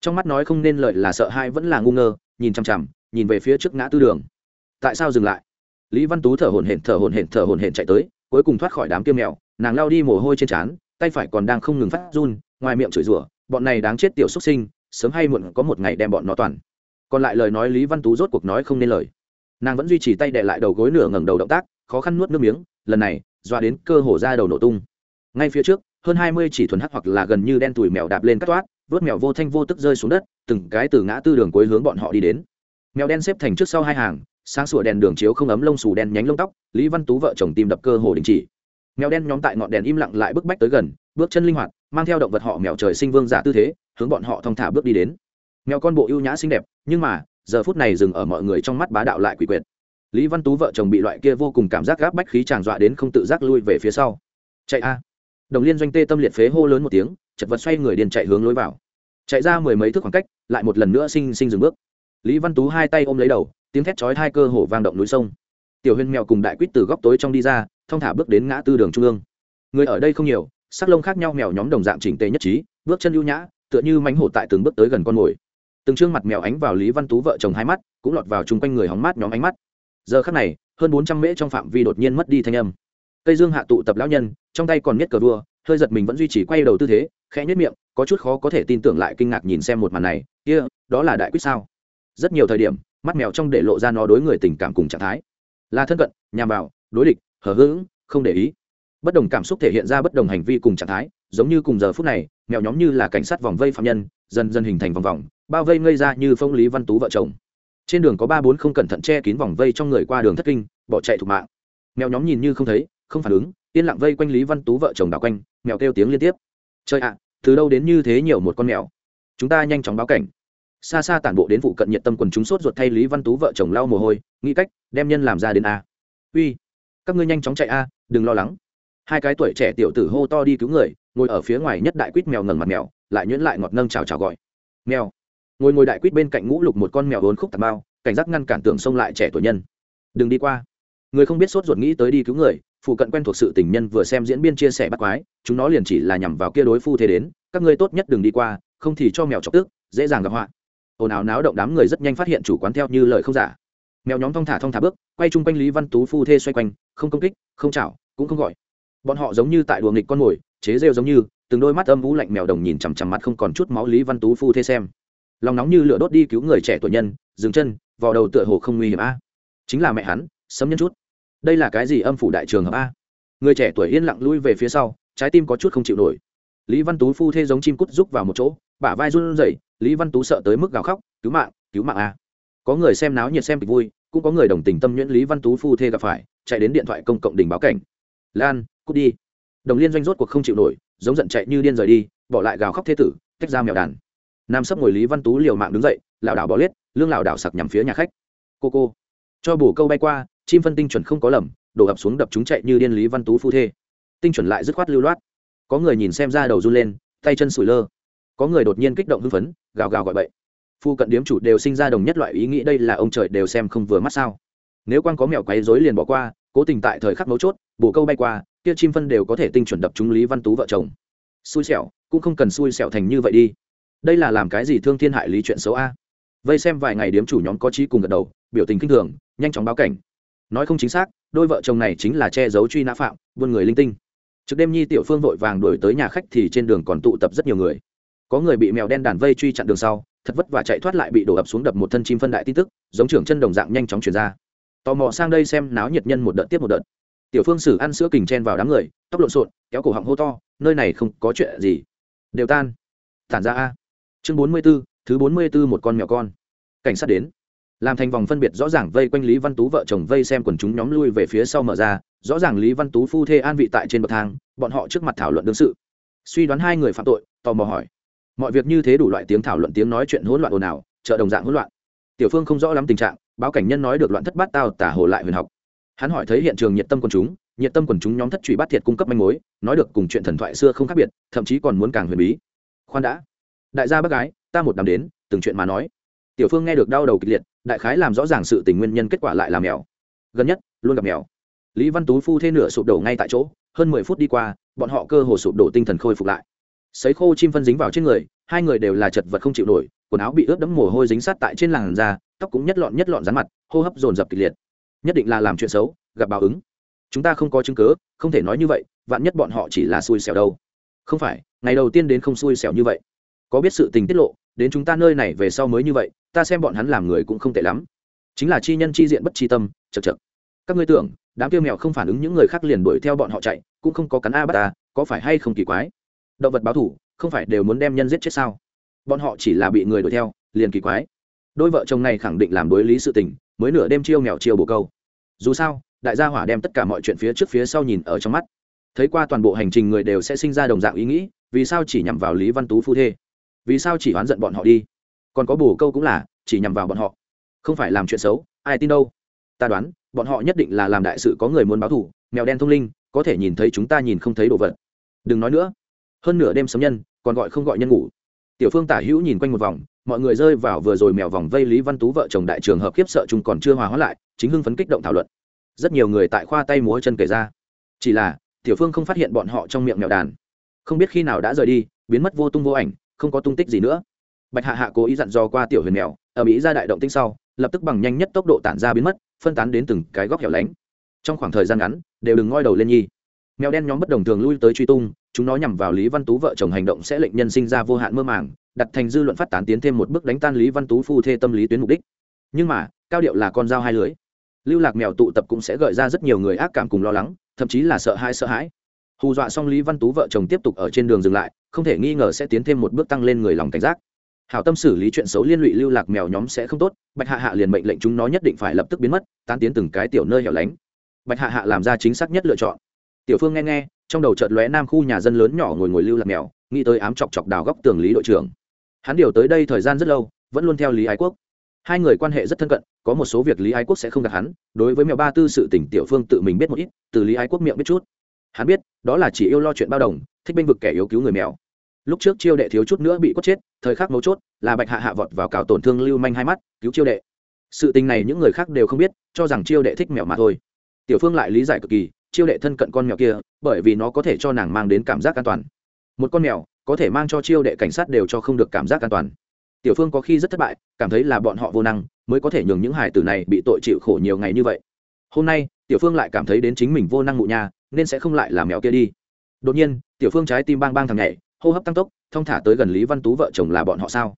Trong mắt nói không nên lợi là sợ hai vẫn là ngu ngơ, nhìn chằm chằm, nhìn về phía trước ngã tư đường. Tại sao dừng lại? Lý văn tú thở hổn hển, thở hổn hển, thở hổn hển chạy tới, cuối cùng thoát khỏi đám kia mèo, nàng lao đi mồ hôi trên trán, tay phải còn đang không ngừng phát run, ngoài miệng chửi rủa bọn này đáng chết tiểu xuất sinh, sớm hay muộn có một ngày đem bọn nó toàn. Còn lại lời nói lý văn tú rốt cuộc nói không nên lời. Nàng vẫn duy trì tay đệ lại đầu gối nửa ngẩng đầu động tác, khó khăn nuốt nước miếng, lần này, dọa đến cơ hồ ra đầu nổ tung. Ngay phía trước, hơn hai mươi chỉ thuần hắc hoặc là gần như đen tủi mèo đạp lên cắt toát, vớt mèo vô thanh vô tức rơi xuống đất, từng cái từ ngã tư đường cuối hướng bọn họ đi đến. Mèo đen xếp thành trước sau hai hàng, sáng sủa đèn đường chiếu không ấm lông xù đen nhánh lông tóc, lý văn tú vợ chồng tìm đập cơ hồ đình chỉ. Mèo đen nhóm tại ngọn đèn im lặng lại bức bách tới gần bước chân linh hoạt, mang theo động vật họ mèo trời sinh vương giả tư thế, hướng bọn họ thong thả bước đi đến. Mèo con bộ ưu nhã xinh đẹp, nhưng mà, giờ phút này dừng ở mọi người trong mắt bá đạo lại quỷ quyệt. Lý văn tú vợ chồng bị loại kia vô cùng cảm giác gáp bách khí tràn dọa đến không tự giác lui về phía sau. Chạy a. Đồng liên doanh tê tâm liệt phế hô lớn một tiếng, chật vật xoay người điền chạy hướng lối vào. Chạy ra mười mấy thước khoảng cách, lại một lần nữa sinh sinh dừng bước. Lý văn tú hai tay ôm lấy đầu, tiếng thét chói hai cơ hồ vang động núi sông. Tiểu huyên mèo cùng đại quýt từ góc tối trong đi ra, thong thả bước đến ngã tư đường trung ương. Người ở đây không nhiều sắc lông khác nhau mèo nhóm đồng dạng chỉnh tề nhất trí bước chân ưu nhã tựa như mánh hổ tại từng bước tới gần con mồi. Từng trương mặt mèo ánh vào lý văn tú vợ chồng hai mắt cũng lọt vào chung quanh người hóng mát nhóm ánh mắt. Giờ khắc này hơn bốn trăm mễ trong phạm vi đột nhiên mất đi thanh âm. Cây dương hạ tụ tập lão nhân trong tay còn miết cờ vua hơi giật mình vẫn duy trì quay đầu tư thế khẽ nhất miệng có chút khó có thể tin tưởng lại kinh ngạc nhìn xem một màn này kia、yeah, đó là đại quyết sao? Rất nhiều thời điểm mắt mèo trong để lộ ra nó đối người tình cảm cùng trạng thái. Là thân cận nhằm vào đối địch hờ hững không để ý bất đồng cảm xúc thể hiện ra bất đồng hành vi cùng trạng thái, giống như cùng giờ phút này, mèo nhóm như là cảnh sát vòng vây phạm nhân, dần dần hình thành vòng vòng, bao vây ngây ra như phong lý văn tú vợ chồng. Trên đường có ba bốn không cẩn thận che kín vòng vây trong người qua đường thất kinh, bỏ chạy thục mạng. Mèo nhóm nhìn như không thấy, không phản ứng, yên lặng vây quanh lý văn tú vợ chồng đảo quanh, mèo kêu tiếng liên tiếp. Trời ạ, từ đâu đến như thế nhiều một con mèo? Chúng ta nhanh chóng báo cảnh. Xa xa tản bộ đến vụ cận nhiệt tâm quần chúng sốt ruột thay lý văn tú vợ chồng lau mồ hôi, nghĩ cách đem nhân làm ra đến a. Uy, các ngươi nhanh chóng chạy a, đừng lo lắng hai cái tuổi trẻ tiểu tử hô to đi cứu người, ngồi ở phía ngoài nhất đại quýt mèo ngẩng mặt mèo, lại nhuyễn lại ngọt nâng chào chào gọi. Mèo. Ngồi ngồi đại quýt bên cạnh ngũ lục một con mèo vốn khúc tạt bao, cảnh giác ngăn cản tưởng xông lại trẻ tuổi nhân. Đừng đi qua. Người không biết sốt ruột nghĩ tới đi cứu người, phụ cận quen thuộc sự tình nhân vừa xem diễn biên chia sẻ bắt quái, chúng nó liền chỉ là nhằm vào kia đối phu thế đến, các ngươi tốt nhất đừng đi qua, không thì cho mèo chọc tức, dễ dàng gặp họa. Ồn ào náo động đám người rất nhanh phát hiện chủ quán theo như lời không giả. Mèo nhóm thong thả thong thả bước, quay chung quanh lý văn tú phu thê xoay quanh, không công kích, không chảo cũng không gọi bọn họ giống như tại đùa nghịch con mồi, chế rêu giống như, từng đôi mắt âm vũ lạnh mèo đồng nhìn chằm chằm mặt không còn chút máu lý văn tú phu thê xem. Lòng nóng như lửa đốt đi cứu người trẻ tuổi nhân, dừng chân vào đầu tựa hồ không nguy hiểm a. Chính là mẹ hắn, sấm nhân chút. Đây là cái gì âm phủ đại trường hợp a? Người trẻ tuổi yên lặng lui về phía sau, trái tim có chút không chịu nổi. Lý văn tú phu thê giống chim cút rúc vào một chỗ, bả vai run rẩy, lý văn tú sợ tới mức gào khóc, cứu mạng cứu mạng a. Có người xem náo nhiệt xem kịch vui, cũng có người đồng tình tâm nhuyễn lý văn tú phu thê gặp phải, chạy đến điện thoại công cộng đình báo cảnh. Lan cút đi. Đồng liên doanh rốt cuộc không chịu nổi, giống giận chạy như điên rời đi, bỏ lại gào khóc thế tử, tách ra mèo đàn. Nam sấp ngồi lý văn tú liều mạng đứng dậy, lảo đảo bỏ lết lương lảo đảo sặc nhằm phía nhà khách. Cô cô, cho bù câu bay qua, chim phân tinh chuẩn không có lầm, đổ ập xuống đập chúng chạy như điên lý văn tú phu thê. Tinh chuẩn lại dứt khoát lưu loát. Có người nhìn xem ra đầu run lên, tay chân sủi lơ. Có người đột nhiên kích động hưng phấn, gào gào gọi bậy. Phu cận điếm chủ đều sinh ra đồng nhất loại ý nghĩ đây là ông trời đều xem không vừa mắt sao. Nếu quan có mèo quấy rối liền bỏ qua, cố tình tại thời khắc mấu chốt bồ câu bay qua kia chim phân đều có thể tinh chuẩn đập chúng lý văn tú vợ chồng. Xui xẻo, cũng không cần xui xẻo thành như vậy đi. Đây là làm cái gì thương thiên hại lý chuyện xấu a? Vây xem vài ngày điếm chủ nhóm có trí cùng gật đầu, biểu tình kinh thường, nhanh chóng báo cảnh. Nói không chính xác, đôi vợ chồng này chính là che giấu truy nã phạm, buôn người linh tinh. Trước đêm nhi tiểu phương vội vàng đuổi tới nhà khách thì trên đường còn tụ tập rất nhiều người. Có người bị mèo đen đàn vây truy chặn đường sau, thật vất và chạy thoát lại bị đổ ập xuống đập một thân chim phân đại tin tức, giống trưởng chân đồng dạng nhanh chóng chuyển ra. Tò mò sang đây xem náo nhiệt nhân một đợt tiếp một đợt tiểu phương sử ăn sữa kình chen vào đám người, tóc lộn xộn, kéo cổ họng hô to, nơi này không có chuyện gì. Đều tan. Tản ra a. Chương bốn mươi b ố thứ bốn mươi b ố một con mèo con. Cảnh sát đến. Làm thành vòng phân biệt rõ ràng vây quanh lý văn tú vợ chồng vây xem quần chúng nhóm lui về phía sau mở ra, rõ ràng lý văn tú phu thê an vị tại trên bậc thang, bọn họ trước mặt thảo luận đương sự. Suy đoán hai người phạm tội, tò mò hỏi. Mọi việc như thế đủ loại tiếng thảo luận tiếng nói chuyện hỗn loạn ồn ào, chợ đồng dạng hỗn loạn. Tiểu phương không rõ lắm tình trạng, báo cảnh nhân nói được loạn thất bát tao tả hồ lại huyền học hắn hỏi thấy hiện trường nhiệt tâm quần chúng, nhiệt tâm quần chúng nhóm thất truy bắt thiệt cung cấp manh mối, nói được cùng chuyện thần thoại xưa không khác biệt, thậm chí còn muốn càng huyền bí. Khoan đã. Đại gia bác gái, ta một đám đến, từng chuyện mà nói. Tiểu phương nghe được đau đầu kịch liệt, đại khái làm rõ ràng sự tình nguyên nhân kết quả lại là mèo. Gần nhất, luôn gặp mèo. Lý văn tú phu thê nửa sụp đổ ngay tại chỗ, hơn mười phút đi qua, bọn họ cơ hồ sụp đổ tinh thần khôi phục lại. Sấy khô chim phân dính vào trên người, hai người đều là chật vật không chịu nổi, quần áo bị ướt đẫm mồ hôi dính sát tại trên làn da, tóc cũng nhất lọn nhất lọn rán mặt, hô hấp dồn dập kịch liệt nhất định là làm chuyện xấu, gặp báo ứng. Chúng ta không có chứng cớ không thể nói như vậy, vạn nhất bọn họ chỉ là xui xẻo đâu. Không phải, ngày đầu tiên đến không xui xẻo như vậy. Có biết sự tình tiết lộ, đến chúng ta nơi này về sau mới như vậy, ta xem bọn hắn làm người cũng không tệ lắm. Chính là chi nhân chi diện bất chi tâm chật chật các ngươi tưởng, đám tiêu mèo không phản ứng những người khác liền đuổi theo bọn họ chạy, cũng không có cắn a bắt ta có phải hay không kỳ quái? Động vật báo thủ, không phải đều muốn đem nhân giết chết sao? Bọn họ chỉ là bị người đuổi theo, liền kỳ quái. Đôi vợ chồng này khẳng định làm đối lý sự tình mới nửa đêm chiêu mèo chiêu bồ câu. Dù sao, đại gia hỏa đem tất cả mọi chuyện phía trước phía sau nhìn ở trong mắt. Thấy qua toàn bộ hành trình người đều sẽ sinh ra đồng dạng ý nghĩ, vì sao chỉ nhằm vào lý văn tú phu thê? Vì sao chỉ oán giận bọn họ đi? Còn có bồ câu cũng là, chỉ nhằm vào bọn họ. Không phải làm chuyện xấu, ai tin đâu. Ta đoán, bọn họ nhất định là làm đại sự có người muốn báo thù, mèo đen thông linh, có thể nhìn thấy chúng ta nhìn không thấy đồ vật. Đừng nói nữa. Hơn nửa đêm sớm nhân, còn gọi không gọi nhân ngủ tiểu phương tả hữu nhìn quanh một vòng, mọi người rơi vào vừa rồi mèo vòng vây lý văn tú vợ chồng đại trường hợp khiếp sợ chúng còn chưa hòa hóa lại, chính hưng phấn kích động thảo luận. Rất nhiều người tại khoa tay múa chân kể ra. Chỉ là, tiểu phương không phát hiện bọn họ trong miệng mèo đàn. Không biết khi nào đã rời đi, biến mất vô tung vô ảnh, không có tung tích gì nữa. Bạch hạ hạ cố ý dặn dò qua tiểu huyền mèo ở mỹ ra đại động tinh sau, lập tức bằng nhanh nhất tốc độ tản ra biến mất, phân tán đến từng cái góc hẻo lánh. Trong khoảng thời gian ngắn, đều đừng ngoi đầu lên nhi mèo đen nhóm bất đồng thường lui tới truy tung, chúng nó nhằm vào lý văn tú vợ chồng hành động sẽ lệnh nhân sinh ra vô hạn mơ màng, đặt thành dư luận phát tán tiến thêm một bước đánh tan lý văn tú phu thê tâm lý tuyến mục đích. Nhưng mà, cao điệu là con dao hai lưới. Lưu lạc mèo tụ tập cũng sẽ gợi ra rất nhiều người ác cảm cùng lo lắng, thậm chí là sợ hãi sợ hãi. Hù dọa xong lý văn tú vợ chồng tiếp tục ở trên đường dừng lại, không thể nghi ngờ sẽ tiến thêm một bước tăng lên người lòng cảnh giác. Hảo tâm xử lý chuyện xấu liên lụy lưu lạc mèo nhóm sẽ không tốt, bạch hạ hạ liền mệnh lệnh chúng nó nhất định phải lập tức biến mất tan tiến từng cái tiểu nơi hẻo lánh. Bạch hạ hạ làm ra chính xác nhất lựa chọn tiểu phương nghe nghe, trong đầu chợt lóe nam khu nhà dân lớn nhỏ ngồi ngồi lưu lạc mèo, nghĩ tới ám chọc chọc đào góc tường lý đội trưởng. Hắn điều tới đây thời gian rất lâu, vẫn luôn theo lý ái quốc. Hai người quan hệ rất thân cận, có một số việc lý ái quốc sẽ không gặp hắn, đối với mèo ba tư sự tỉnh tiểu phương tự mình biết một ít, từ lý ái quốc miệng biết chút. Hắn biết, đó là chỉ yêu lo chuyện bao đồng, thích bênh vực kẻ yếu cứu người mèo. Lúc trước chiêu đệ thiếu chút nữa bị quất chết, thời khắc mấu chốt, là bạch hạ hạ vọt vào cào tổn thương lưu manh hai mắt, cứu chiêu đệ. Sự tình này những người khác đều không biết, cho rằng chiêu đệ thích mèo mà thôi. Tiểu phương lại lý giải cực kỳ chiêu đệ thân cận con mèo kia, bởi vì nó có thể cho nàng mang đến cảm giác an toàn. Một con mèo có thể mang cho chiêu đệ cảnh sát đều cho không được cảm giác an toàn. Tiểu phương có khi rất thất bại, cảm thấy là bọn họ vô năng, mới có thể nhường những hải tử này bị tội chịu khổ nhiều ngày như vậy. Hôm nay, tiểu phương lại cảm thấy đến chính mình vô năng mụ nhà nên sẽ không lại làm mèo kia đi. Đột nhiên, tiểu phương trái tim bang bang thằng nhảy, hô hấp tăng tốc, thong thả tới gần lý văn tú vợ chồng là bọn họ sao?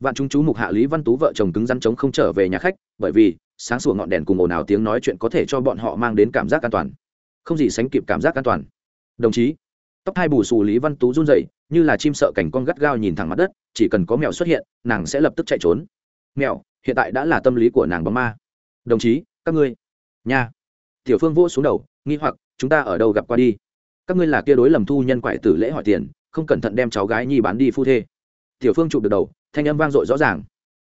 Vạn chúng chú mục hạ lý văn tú vợ chồng cứng rắn chống không trở về nhà khách, bởi vì, sáng sủa ngọn đèn cùng ồn ào tiếng nói chuyện có thể cho bọn họ mang đến cảm giác an toàn không gì sánh kịp cảm giác an toàn. Đồng chí, tóc hai bù xù lý văn tú run dậy như là chim sợ cảnh con gắt gao nhìn thẳng mặt đất, chỉ cần có mèo xuất hiện, nàng sẽ lập tức chạy trốn. Mèo, hiện tại đã là tâm lý của nàng bóng ma. Đồng chí, các ngươi nha tiểu phương vỗ xuống đầu, nghi hoặc, chúng ta ở đâu gặp qua đi? Các ngươi là kia đối lầm thu nhân quại tử lễ hỏi tiền, không cẩn thận đem cháu gái nhi bán đi phu thê. Tiểu phương chụp được đầu, thanh âm vang dội rõ ràng.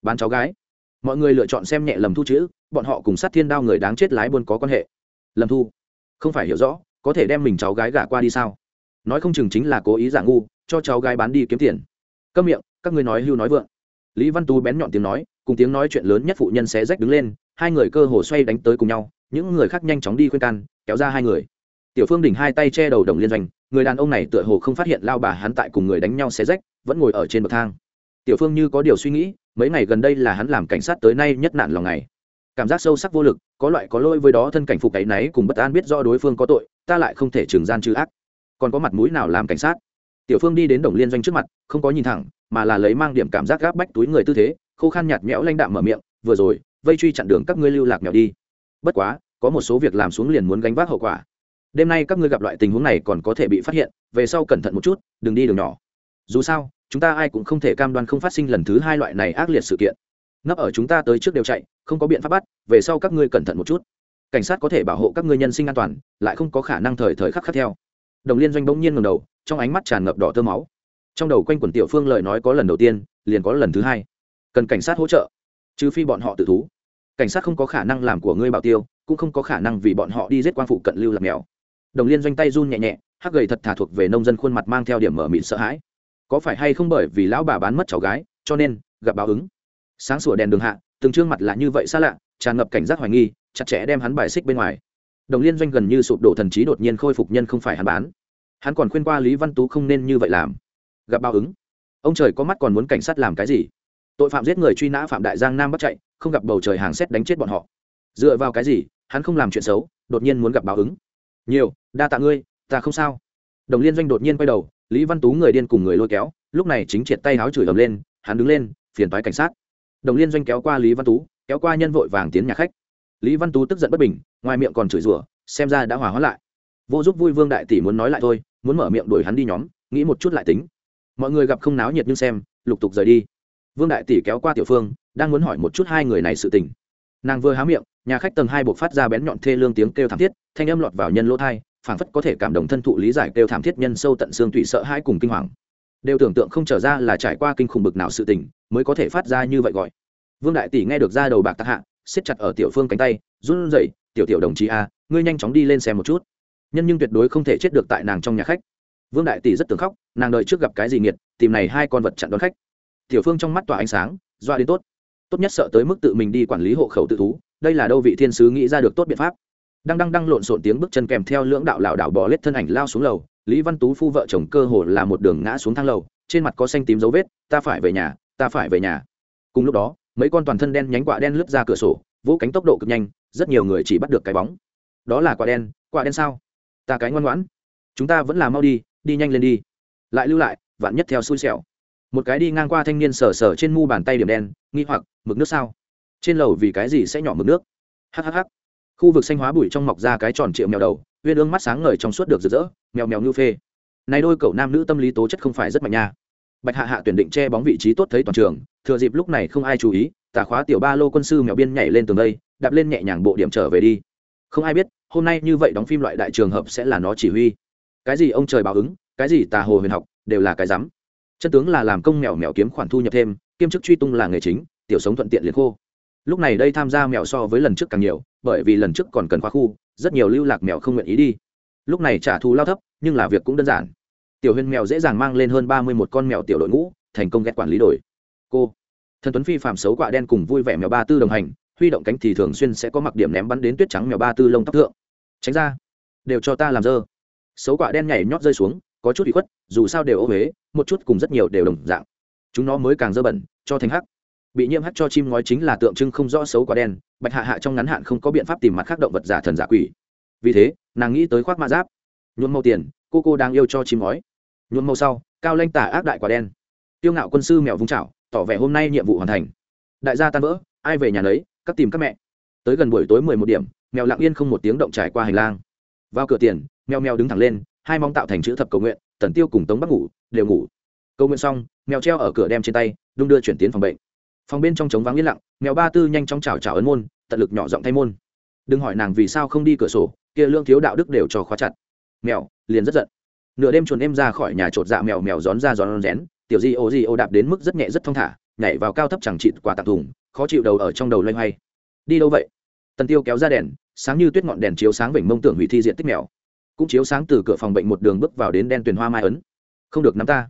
Bán cháu gái. Mọi người lựa chọn xem nhẹ lầm thu chữ, bọn họ cùng sát thiên đao người đáng chết lái buôn có quan hệ. Lầm thu không phải hiểu rõ, có thể đem mình cháu gái gả qua đi sao? Nói không chừng chính là cố ý giả ngu, cho cháu gái bán đi kiếm tiền. Câm miệng, các ngươi nói hưu nói vượng. Lý văn tú bén nhọn tiếng nói, cùng tiếng nói chuyện lớn nhất phụ nhân xé rách đứng lên, hai người cơ hồ xoay đánh tới cùng nhau, những người khác nhanh chóng đi khuyên can, kéo ra hai người. Tiểu phương đỉnh hai tay che đầu đồng liên doanh, người đàn ông này tựa hồ không phát hiện lao bà hắn tại cùng người đánh nhau xé rách, vẫn ngồi ở trên bậc thang. Tiểu phương như có điều suy nghĩ, mấy ngày gần đây là hắn làm cảnh sát tới nay nhất nạn lòng ngày. Cảm giác sâu sắc vô lực có loại có lỗi với đó thân cảnh phục ấy náy cùng bất an biết do đối phương có tội, ta lại không thể trừng gian trừ ác. Còn có mặt mũi nào làm cảnh sát? Tiểu phương đi đến đồng liên doanh trước mặt, không có nhìn thẳng, mà là lấy mang điểm cảm giác gáp bách túi người tư thế, khô khan nhạt nhẽo lanh đạm mở miệng, vừa rồi, vây truy chặn đường các ngươi lưu lạc nhỏ đi. Bất quá, có một số việc làm xuống liền muốn gánh vác hậu quả. Đêm nay các ngươi gặp loại tình huống này còn có thể bị phát hiện, về sau cẩn thận một chút, đừng đi đường nhỏ. Dù sao, chúng ta ai cũng không thể cam đoan không phát sinh lần thứ hai loại này ác liệt sự kiện. Nấp ở chúng ta tới trước đều chạy không có biện pháp bắt, về sau các ngươi cẩn thận một chút. Cảnh sát có thể bảo hộ các ngươi nhân sinh an toàn, lại không có khả năng thời thời khắc khắc theo. Đồng liên doanh bỗng nhiên ngầm đầu, trong ánh mắt tràn ngập đỏ tơ máu. Trong đầu quanh quần tiểu phương lời nói có lần đầu tiên, liền có lần thứ hai. Cần cảnh sát hỗ trợ, trừ phi bọn họ tự thú. Cảnh sát không có khả năng làm của ngươi bảo tiêu, cũng không có khả năng vì bọn họ đi giết quan phụ cận lưu làm mèo. Đồng liên doanh tay run nhẹ nhẹ, hắc gầy thật thà thuộc về nông dân khuôn mặt mang theo điểm mở mịn sợ hãi. Có phải hay không bởi vì lão bà bán mất cháu gái, cho nên gặp báo ứng. Sáng sủa đèn đường hạ từng trương mặt là như vậy xa lạ, tràn ngập cảnh giác hoài nghi, chặt chẽ đem hắn bài xích bên ngoài. Đồng liên doanh gần như sụp đổ thần trí đột nhiên khôi phục nhân không phải hắn bán. Hắn còn khuyên qua lý văn tú không nên như vậy làm. Gặp báo ứng. Ông trời có mắt còn muốn cảnh sát làm cái gì? Tội phạm giết người truy nã phạm đại giang nam bắt chạy, không gặp bầu trời hàng xét đánh chết bọn họ. Dựa vào cái gì? Hắn không làm chuyện xấu, đột nhiên muốn gặp báo ứng. Nhiều, đa tạ ngươi, ta không sao. Đồng liên doanh đột nhiên quay đầu, lý văn tú người điên cùng người lôi kéo, lúc này chính triệt tay háo chửi ầm lên, hắn đứng lên, phiền toái cảnh sát đồng liên doanh kéo qua lý văn tú, kéo qua nhân vội vàng tiến nhà khách. Lý văn tú tức giận bất bình, ngoài miệng còn chửi rủa, xem ra đã hòa hóa lại. Vô giúp vui vương đại tỷ muốn nói lại thôi, muốn mở miệng đuổi hắn đi nhóm, nghĩ một chút lại tính. Mọi người gặp không náo nhiệt nhưng xem, lục tục rời đi. Vương đại tỷ kéo qua tiểu phương, đang muốn hỏi một chút hai người này sự tình. Nàng vừa há miệng, nhà khách tầng hai buộc phát ra bén nhọn thê lương tiếng kêu thảm thiết, thanh âm lọt vào nhân lỗ thai, phảng phất có thể cảm động thân thụ lý giải kêu thảm thiết nhân sâu tận xương tụy sợ hãi cùng kinh hoàng. Đều tưởng tượng không trở ra là trải qua kinh khủng bực nào sự tình mới có thể phát ra như vậy gọi. Vương đại tỷ nghe được ra đầu bạc tắc hạ, siết chặt ở tiểu phương cánh tay, run rẩy, tiểu tiểu đồng chí a, ngươi nhanh chóng đi lên xem một chút. Nhân nhưng tuyệt đối không thể chết được tại nàng trong nhà khách. Vương đại tỷ rất tưởng khóc, nàng đợi trước gặp cái gì nghiệt, tìm này hai con vật chặn đón khách. Tiểu phương trong mắt tỏa ánh sáng, doa đến tốt. Tốt nhất sợ tới mức tự mình đi quản lý hộ khẩu tự thú, đây là đâu vị thiên sứ nghĩ ra được tốt biện pháp. Đang đang đang lộn xộn tiếng bước chân kèm theo lưỡng đạo lảo đảo bò lết thân ảnh lao xuống lầu, lý văn tú phu vợ chồng cơ hồ là một đường ngã xuống thang lầu, trên mặt có xanh tím dấu vết, ta phải về nhà ta phải về nhà. Cùng lúc đó, mấy con toàn thân đen nhánh quạ đen lướt ra cửa sổ vỗ cánh tốc độ cực nhanh, rất nhiều người chỉ bắt được cái bóng. Đó là quả đen quả đen sao? Ta cái ngoan ngoãn. Chúng ta vẫn là mau đi đi nhanh lên đi. Lại lưu lại, vạn nhất theo xui xẻo. Một cái đi ngang qua thanh niên sờ sờ trên mu bàn tay điểm đen, nghi hoặc, mực nước sao? Trên lầu vì cái gì sẽ nhỏ mực nước? Hhh khu vực xanh hóa bụi trong mọc ra cái tròn triệu mèo đầu, uyên ương mắt sáng ngời trong suốt được rực rỡ, mèo mèo như phê. Này đôi cậu nam nữ tâm lý tố chất không phải rất mạnh nha bạch hạ hạ tuyển định che bóng vị trí tốt thấy toàn trường, thừa dịp lúc này không ai chú ý, tà khóa tiểu ba lô quân sư mèo biên nhảy lên tường đây, đạp lên nhẹ nhàng bộ điểm trở về đi. Không ai biết, hôm nay như vậy đóng phim loại đại trường hợp sẽ là nó chỉ huy. Cái gì ông trời báo ứng, cái gì tà hồ huyền học, đều là cái rắm. Chân tướng là làm công mèo mèo kiếm khoản thu nhập thêm, kiêm chức truy tung là nghề chính, tiểu sống thuận tiện liền khô. Lúc này đây tham gia mèo so với lần trước càng nhiều, bởi vì lần trước còn cần khóa khu, rất nhiều lưu lạc mèo không nguyện ý đi. Lúc này trả thù lao thấp, nhưng là việc cũng đơn giản tiểu huyền mèo dễ dàng mang lên hơn ba mươi một con mèo tiểu đội ngũ, thành công ghét quản lý đổi. Cô, thần tuấn phi phạm xấu quạ đen cùng vui vẻ mèo ba tư đồng hành, huy động cánh thì thường xuyên sẽ có mặc điểm ném bắn đến tuyết trắng mèo ba tư lông tóc thượng. Tránh ra, đều cho ta làm dơ. Xấu quạ đen nhảy nhót rơi xuống, có chút bị khuất, dù sao đều ô huế một chút cùng rất nhiều đều đồng dạng. Chúng nó mới càng dơ bẩn, cho thành hắc. Bị nhiễm hắc cho chim ngói chính là tượng trưng không rõ xấu quả đen, bạch hạ hạ trong ngắn hạn không có biện pháp tìm mặt khác động vật giả thần giả quỷ. Vì thế, nàng nghĩ tới khoác ma giáp, nhuộm màu tiền, cô cô đang yêu cho chim ngói nhuộm màu sau, cao lanh tả ác đại quả đen. Tiêu ngạo quân sư mèo vung chảo, tỏ vẻ hôm nay nhiệm vụ hoàn thành. Đại gia tan vỡ, ai về nhà lấy các tìm các mẹ. Tới gần buổi tối mười một điểm, mèo lặng yên không một tiếng động trải qua hành lang. Vào cửa tiền, mèo mèo đứng thẳng lên, hai mong tạo thành chữ thập cầu nguyện, tần tiêu cùng tống bắc ngủ, đều ngủ. Cầu nguyện xong, mèo treo ở cửa đem trên tay, đung đưa chuyển tiến phòng bệnh. Phòng bên trong trống vắng yên lặng, mèo ba tư nhanh chóng chào chào ấn môn, tận lực nhỏ giọng thay môn. Đừng hỏi nàng vì sao không đi cửa sổ, kia lương thiếu đạo đức đều cho khóa chặt. Mèo liền rất giận nửa đêm chuồn em ra khỏi nhà chột dạ mèo mèo rón ra rón rén, tiểu di ô di ô đạp đến mức rất nhẹ rất thong thả, nhảy vào cao thấp chẳng chịt quả tặng thùng, khó chịu đầu ở trong đầu loay hoay. Đi đâu vậy? Tần tiêu kéo ra đèn, sáng như tuyết ngọn đèn chiếu sáng vểnh mông tưởng hủy thi diện tích mèo. Cũng chiếu sáng từ cửa phòng bệnh một đường bước vào đến đen tuyền hoa mai ấn. Không được nắm ta.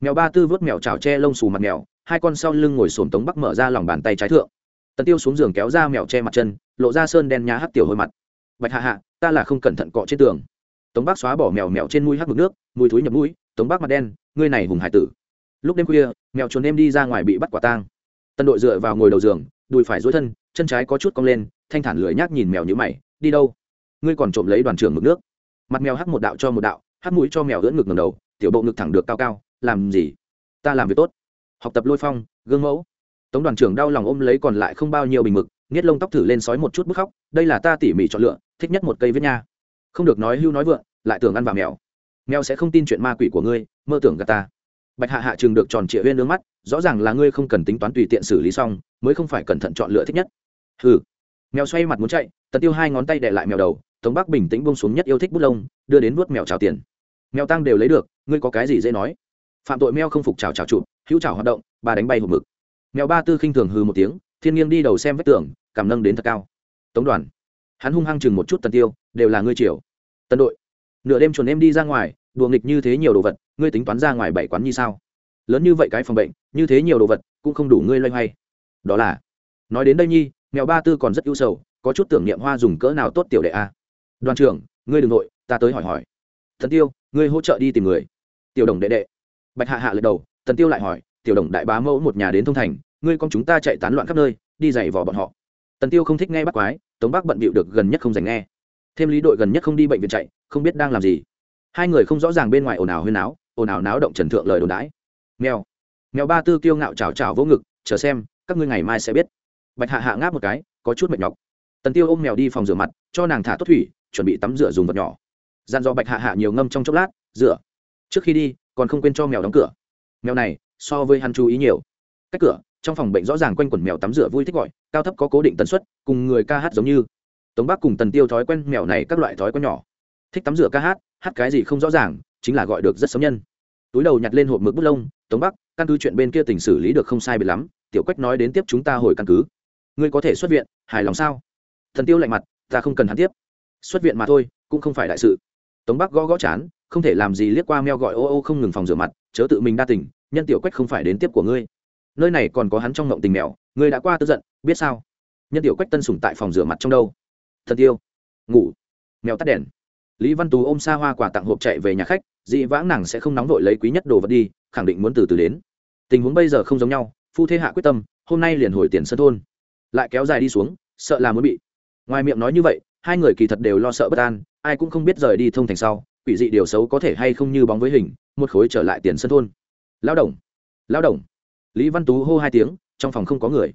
Mèo ba tư vớt mèo chảo che lông xù mặt mèo, hai con sau lưng ngồi xổm tống bắc mở ra lòng bàn tay trái thượng. Tần tiêu xuống giường kéo ra mèo che mặt chân, lộ ra sơn đen nhá hắt tiểu hôi mặt. Bạch hạ hạ, ta là không cẩn thận cọ trên tường tống bác xóa bỏ mèo mèo trên mũi hắt mực nước, mùi thúi nhập mũi, tống bác mặt đen, ngươi này hùng hải tử. Lúc đêm khuya, mèo trốn đêm đi ra ngoài bị bắt quả tang. Tân đội dựa vào ngồi đầu giường, đùi phải dối thân, chân trái có chút cong lên, thanh thản lười nhác nhìn mèo như mày, đi đâu? Ngươi còn trộm lấy đoàn trưởng mực nước. Mặt mèo hắt một đạo cho một đạo hắt mũi cho mèo ưỡn ngực ngầm đầu, tiểu bộ ngực thẳng được cao cao, làm gì? Ta làm việc tốt. Học tập lôi phong, gương mẫu. Tống đoàn trưởng đau lòng ôm lấy còn lại không bao nhiêu bình mực, nghiết lông tóc thử lên sói một chút bức khóc, đây là ta tỉ mỉ chọn lựa, thích nhất một cây viết nha không được nói hưu nói vượng, lại tưởng ăn vào mèo. Mèo sẽ không tin chuyện ma quỷ của ngươi, mơ tưởng gà ta. Bạch hạ hạ chừng được tròn trịa huyên nước mắt, rõ ràng là ngươi không cần tính toán tùy tiện xử lý xong, mới không phải cẩn thận chọn lựa thích nhất. Hừ. Mèo xoay mặt muốn chạy, tần tiêu hai ngón tay đệ lại mèo đầu, tống bắc bình tĩnh bông xuống nhất yêu thích bút lông, đưa đến vuốt mèo trào tiền. Mèo tăng đều lấy được, ngươi có cái gì dễ nói? Phạm tội mèo không phục trào trào chụp, hữu trào hoạt động, bà đánh bay hộp mực. Mèo ba tư khinh thường hừ một tiếng, thiên nghiêng đi đầu xem vết tường, cảm nâng đến thật cao. Tống đoàn hắn hung hăng chừng một chút tần tiêu, đều là ngươi chiều tần đội, nửa đêm chuẩn em đi ra ngoài, đùa nghịch như thế nhiều đồ vật, ngươi tính toán ra ngoài bảy quán như sao? Lớn như vậy cái phòng bệnh, như thế nhiều đồ vật, cũng không đủ ngươi loay hoay. Đó là, nói đến đây nhi, mèo ba tư còn rất ưu sầu, có chút tưởng niệm hoa dùng cỡ nào tốt tiểu đệ a. Đoàn trưởng, ngươi đ ừ n g nội, ta tới hỏi hỏi. Thần tiêu, ngươi hỗ trợ đi tìm người. Tiểu đồng đệ đệ. Bạch hạ hạ lật đầu thần tiêu lại hỏi, tiểu đồng đại bá mẫu một nhà đến thông thành, ngươi con chúng ta chạy tán loạn khắp nơi, đi dày vò bọn họ. Tần tiêu không thích nghe bắt quái tống bắc bận bịu được gần nhất không dành nghe. Thêm lý đội gần nhất không đi bệnh viện chạy không biết đang làm gì. Hai người không rõ ràng bên ngoài ồn ào huyên áo, ồn ào náo động trần thượng lời đồn đãi. Mèo. Mèo ba tư kiêu ngạo chào chào vỗ ngực chờ xem các ngươi ngày mai sẽ biết. Bạch hạ hạ ngáp một cái có chút mệt nhọc. Tần tiêu ôm mèo đi phòng rửa mặt cho nàng thả tốt thủy chuẩn bị tắm rửa dùng vật nhỏ. Dàn do bạch hạ hạ nhiều ngâm trong chốc lát rửa. Trước khi đi còn không quên cho mèo đóng cửa. Mèo này so với hắn chú ý nhiều. Cách cửa trong phòng bệnh rõ ràng quanh quần mèo tắm rửa vui thích gọi, cao thấp có cố định tần suất, cùng người ca hát giống như. Tống bác cùng tần tiêu thói quen mèo này các loại thói quen nhỏ. Thích tắm rửa ca hát hát cái gì không rõ ràng, chính là gọi được rất sống nhân. Túi đầu nhặt lên hộp mực bút lông, tống bắc, căn cứ chuyện bên kia tỉnh xử lý được không sai biệt lắm, tiểu quách nói đến tiếp chúng ta hồi căn cứ. Ngươi có thể xuất viện, hài lòng sao? Thần tiêu lạnh mặt, ta không cần hắn tiếp. Xuất viện mà thôi, cũng không phải đại sự. Tống bắc gõ gõ chán, không thể làm gì liếc qua meo gọi ô ô không ngừng phòng rửa mặt, chớ tự mình đa tỉnh nhân tiểu quách không phải đến tiếp của ngươi nơi này còn có hắn trong ngộng tình mèo, người đã qua tức giận, biết sao? Nhân tiểu quách tân sủng tại phòng rửa mặt trong đâu? Thần tiêu ngủ. Mèo tắt đèn. Lý văn tú ôm xa hoa quà tặng hộp chạy về nhà khách, dị vãng nàng sẽ không nóng vội lấy quý nhất đồ vật đi, khẳng định muốn từ từ đến. Tình huống bây giờ không giống nhau, phu thế hạ quyết tâm, hôm nay liền hồi tiền sân thôn. Lại kéo dài đi xuống, sợ là muốn bị. Ngoài miệng nói như vậy, hai người kỳ thật đều lo sợ bất an, ai cũng không biết rời đi thông thành sau, quỷ dị điều xấu có thể hay không như bóng với hình, một khối trở lại tiền sân thôn. Lao động lao động lý văn tú hô hai tiếng, trong phòng không có người.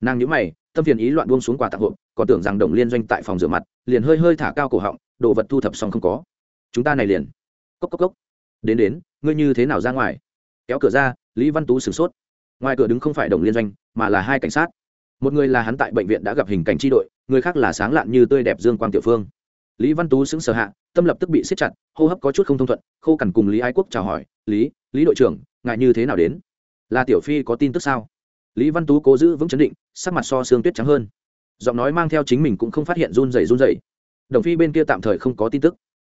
Nàng nhữ mày, tâm phiền ý loạn buông xuống quà tặng hộp, còn tưởng rằng đồng liên doanh tại phòng rửa mặt, liền hơi hơi thả cao cổ họng, đồ vật thu thập xong không có. Chúng ta này liền. Cốc cốc cốc. Đến đến, ngươi như thế nào ra ngoài? Kéo cửa ra, lý văn tú sửng sốt. Ngoài cửa đứng không phải đồng liên doanh, mà là hai cảnh sát. Một người là hắn tại bệnh viện đã gặp hình cảnh tri đội, người khác là sáng lạn như tươi đẹp dương quang tiểu phương. Lý văn tú sững sờ hạ, tâm lập tức bị siết chặt, hô hấp có chút không thông thuận, khô cằn cùng lý ái quốc chào hỏi, lý lý đội trưởng ngại như thế nào đến? Là tiểu phi có tin tức sao? Lý văn tú cố giữ vững chấn định, sắc mặt so xương tuyết trắng hơn. Giọng nói mang theo chính mình cũng không phát hiện run rẩy run rẩy. Đồng phi bên kia tạm thời không có tin tức.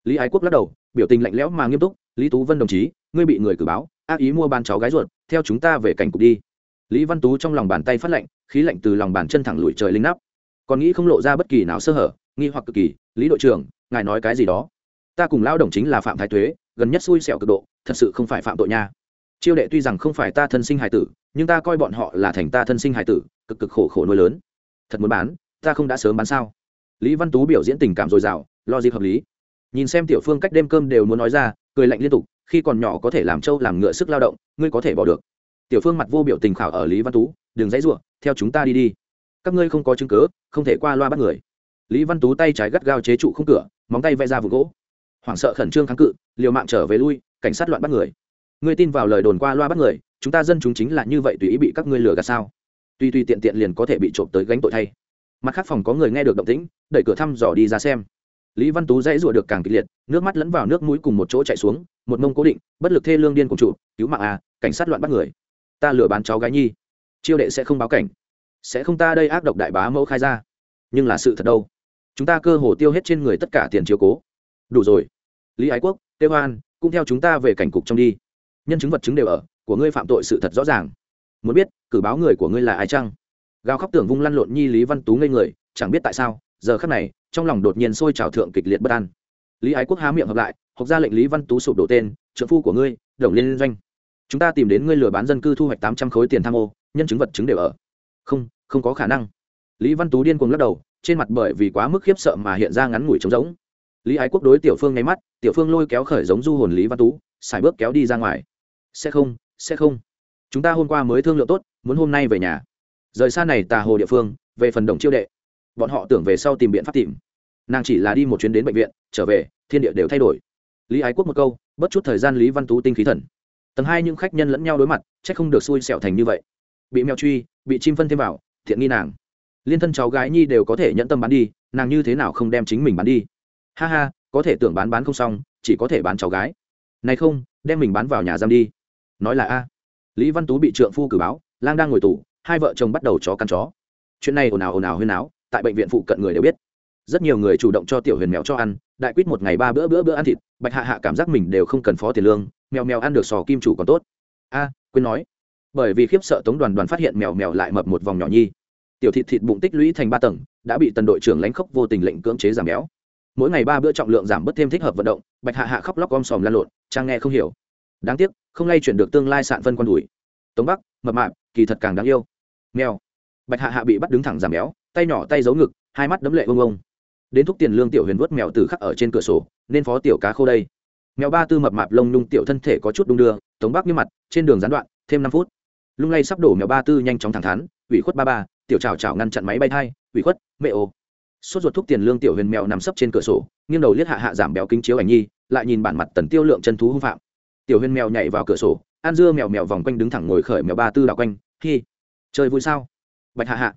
Lý ái quốc lắc đầu, biểu tình lạnh lẽo mà nghiêm túc, lý tú vân đồng chí, ngươi bị người cử báo, ác ý mua ban cháu gái ruột, theo chúng ta về cảnh cục đi. Lý văn tú trong lòng bàn tay phát lạnh, khí lạnh từ lòng bàn chân thẳng lùi trời linh nắp. Còn nghĩ không lộ ra bất kỳ nào sơ hở, nghi hoặc cực kỳ, lý đội trưởng, ngài nói cái gì đó? Ta cùng lao đồng chính là phạm thái thuế, gần nhất xui xẻo cực độ, thật sự không phải phạm tội nha chiêu đệ tuy rằng không phải ta thân sinh hải tử, nhưng ta coi bọn họ là thành ta thân sinh hải tử, cực cực khổ khổ nuôi lớn. Thật muốn bán, ta không đã sớm bán sao? Lý văn tú biểu diễn tình cảm dồi dào lo dịp hợp lý. Nhìn xem tiểu phương cách đêm cơm đều muốn nói ra, cười lạnh liên tục, khi còn nhỏ có thể làm trâu làm ngựa sức lao động, ngươi có thể bỏ được. Tiểu phương mặt vô biểu tình khảo ở lý văn tú, đừng dãy ruộng theo chúng ta đi đi. Các ngươi không có chứng cớ không thể qua loa bắt người. Lý văn tú tay trái gắt gao chế trụ không cửa, móng tay vẽ ra vụ gỗ. Hoảng sợ khẩn trương kháng cự, liều mạng trở về lui, cảnh sát loạn bắt người ngươi tin vào lời đồn qua loa bắt người, chúng ta dân chúng chính là như vậy tùy ý bị các ngươi lừa gạt sao? Tuy tuy tiện tiện liền có thể bị trộm tới gánh tội thay. Mặt khác phòng có người nghe được động tĩnh, đẩy cửa thăm dò đi ra xem. Lý văn tú dãy rủa được càng kịch liệt, nước mắt lẫn vào nước mũi cùng một chỗ chạy xuống, một mông cố định, bất lực thê lương điên cùng chủ, cứu mạng à cảnh sát loạn bắt người. Ta lừa bán cháu gái nhi. Chiêu đệ sẽ không báo cảnh. Sẽ không ta đây ác độc đại bá mẫu khai ra. Nhưng là sự thật đâu? Chúng ta cơ hồ tiêu hết trên người tất cả tiền chiếu cố. Đủ rồi. Lý ái quốc, tê hoan, cũng theo chúng ta về cảnh cục trong đi nhân chứng vật chứng đều ở, của ngươi phạm tội sự thật rõ ràng. Muốn biết, cử báo người của ngươi là ai chăng? Gào khóc tưởng vung lăn lộn nhi lý văn tú ngây người, chẳng biết tại sao, giờ khắc này, trong lòng đột nhiên sôi trào thượng kịch liệt bất an. Lý ái quốc há miệng hợp lại học ra lệnh lý văn tú sụp đổ tên trợ phu của ngươi, đồng liên doanh. Chúng ta tìm đến ngươi lừa bán dân cư thu hoạch tám trăm khối tiền tham ô, nhân chứng vật chứng đều ở. Không không có khả năng. Lý văn tú điên cuồng lắc đầu, trên mặt bởi vì quá mức khiếp sợ mà hiện ra ngắn ngủi trống rỗng. Lý ái quốc đối tiểu phương nháy mắt, tiểu phương lôi kéo khởi giống du hồn lý văn tú xài bước kéo đi ra ngoài sẽ không sẽ không. Chúng ta hôm qua mới thương lượng tốt, muốn hôm nay về nhà. Rời xa này tà hồ địa phương, về phần đồng chiêu đệ. Bọn họ tưởng về sau tìm biện pháp tìm. Nàng chỉ là đi một chuyến đến bệnh viện, trở về, thiên địa đều thay đổi. Lý ái quốc một câu, bất chút thời gian lý văn tú tinh khí thần. Tầng hai những khách nhân lẫn nhau đối mặt c h ắ c không được xui xẻo thành như vậy. Bị mèo truy, bị chim phân thêm vào, thiện nghi nàng. Liên thân cháu gái nhi đều có thể nhận tâm bán đi, nàng như thế nào không đem chính mình bán đi? Ha ha, có thể tưởng bán bán không xong, chỉ có thể bán cháu gái. Này không, đem mình bán vào nhà giam đi nói là a. Lý văn tú bị trượng phu cử báo, lang đang ngồi tù, hai vợ chồng bắt đầu chó căn chó. Chuyện này ồn ào ồn ào huyên áo tại bệnh viện phụ cận người đều biết. Rất nhiều người chủ động cho tiểu huyền mèo cho ăn, đại quýt một ngày ba bữa bữa bữa ăn thịt, bạch hạ hạ cảm giác mình đều không cần phó tiền lương, mèo mèo ăn được sò kim chủ còn tốt. A, quên nói. Bởi vì khiếp sợ tống đoàn đoàn phát hiện mèo mèo lại mập một vòng nhỏ nhi. Tiểu thịt thịt bụng tích lũy thành ba tầng, đã bị tần đội trưởng lãnh khốc vô tình lệnh cưỡng chế giảm béo. Mỗi ngày ba bữa trọng lượng giảm bớt thêm thích hợp vận động, bạch hạ hạ khóc lóc om sòm lan lộn trang nghe không hiểu đáng tiếc, không lay chuyển được tương lai sạn phân con đùi. Tống bắc, mập mạp, kỳ thật càng đáng yêu. Mèo. Bạch hạ hạ bị bắt đứng thẳng giảm béo, tay nhỏ tay giấu ngực, hai mắt đấm lệ ông ông đến thúc tiền lương tiểu huyền vớt mèo từ khắc ở trên cửa sổ, nên phó tiểu cá khô đây. Mèo ba tư mập mạp lông nhung tiểu thân thể có chút đung đưa, tống bắc như mặt, trên đường gián đoạn, thêm năm phút. Lung lay sắp đổ mèo ba tư nhanh chóng thẳng thắn, ủy khuất ba ba, tiểu chào chào ngăn chặn máy bay thai, ủy khuất, mẹ ô. Sốt ruột thúc tiền lương tiểu huyền mèo nằm sấp trên cửa sổ, nghiêng đầu liếc hạ hạ giảm béo kính chiếu ảnh nhi, lại nhìn bản mặt tần tiêu lượng chân thú hung phạm tiểu huyền mèo nhảy vào cửa sổ, An dưa mèo mèo vòng quanh đứng thẳng ngồi khởi mèo ba tư đảo quanh, hi, chơi vui sao? Bạch hạ hạ.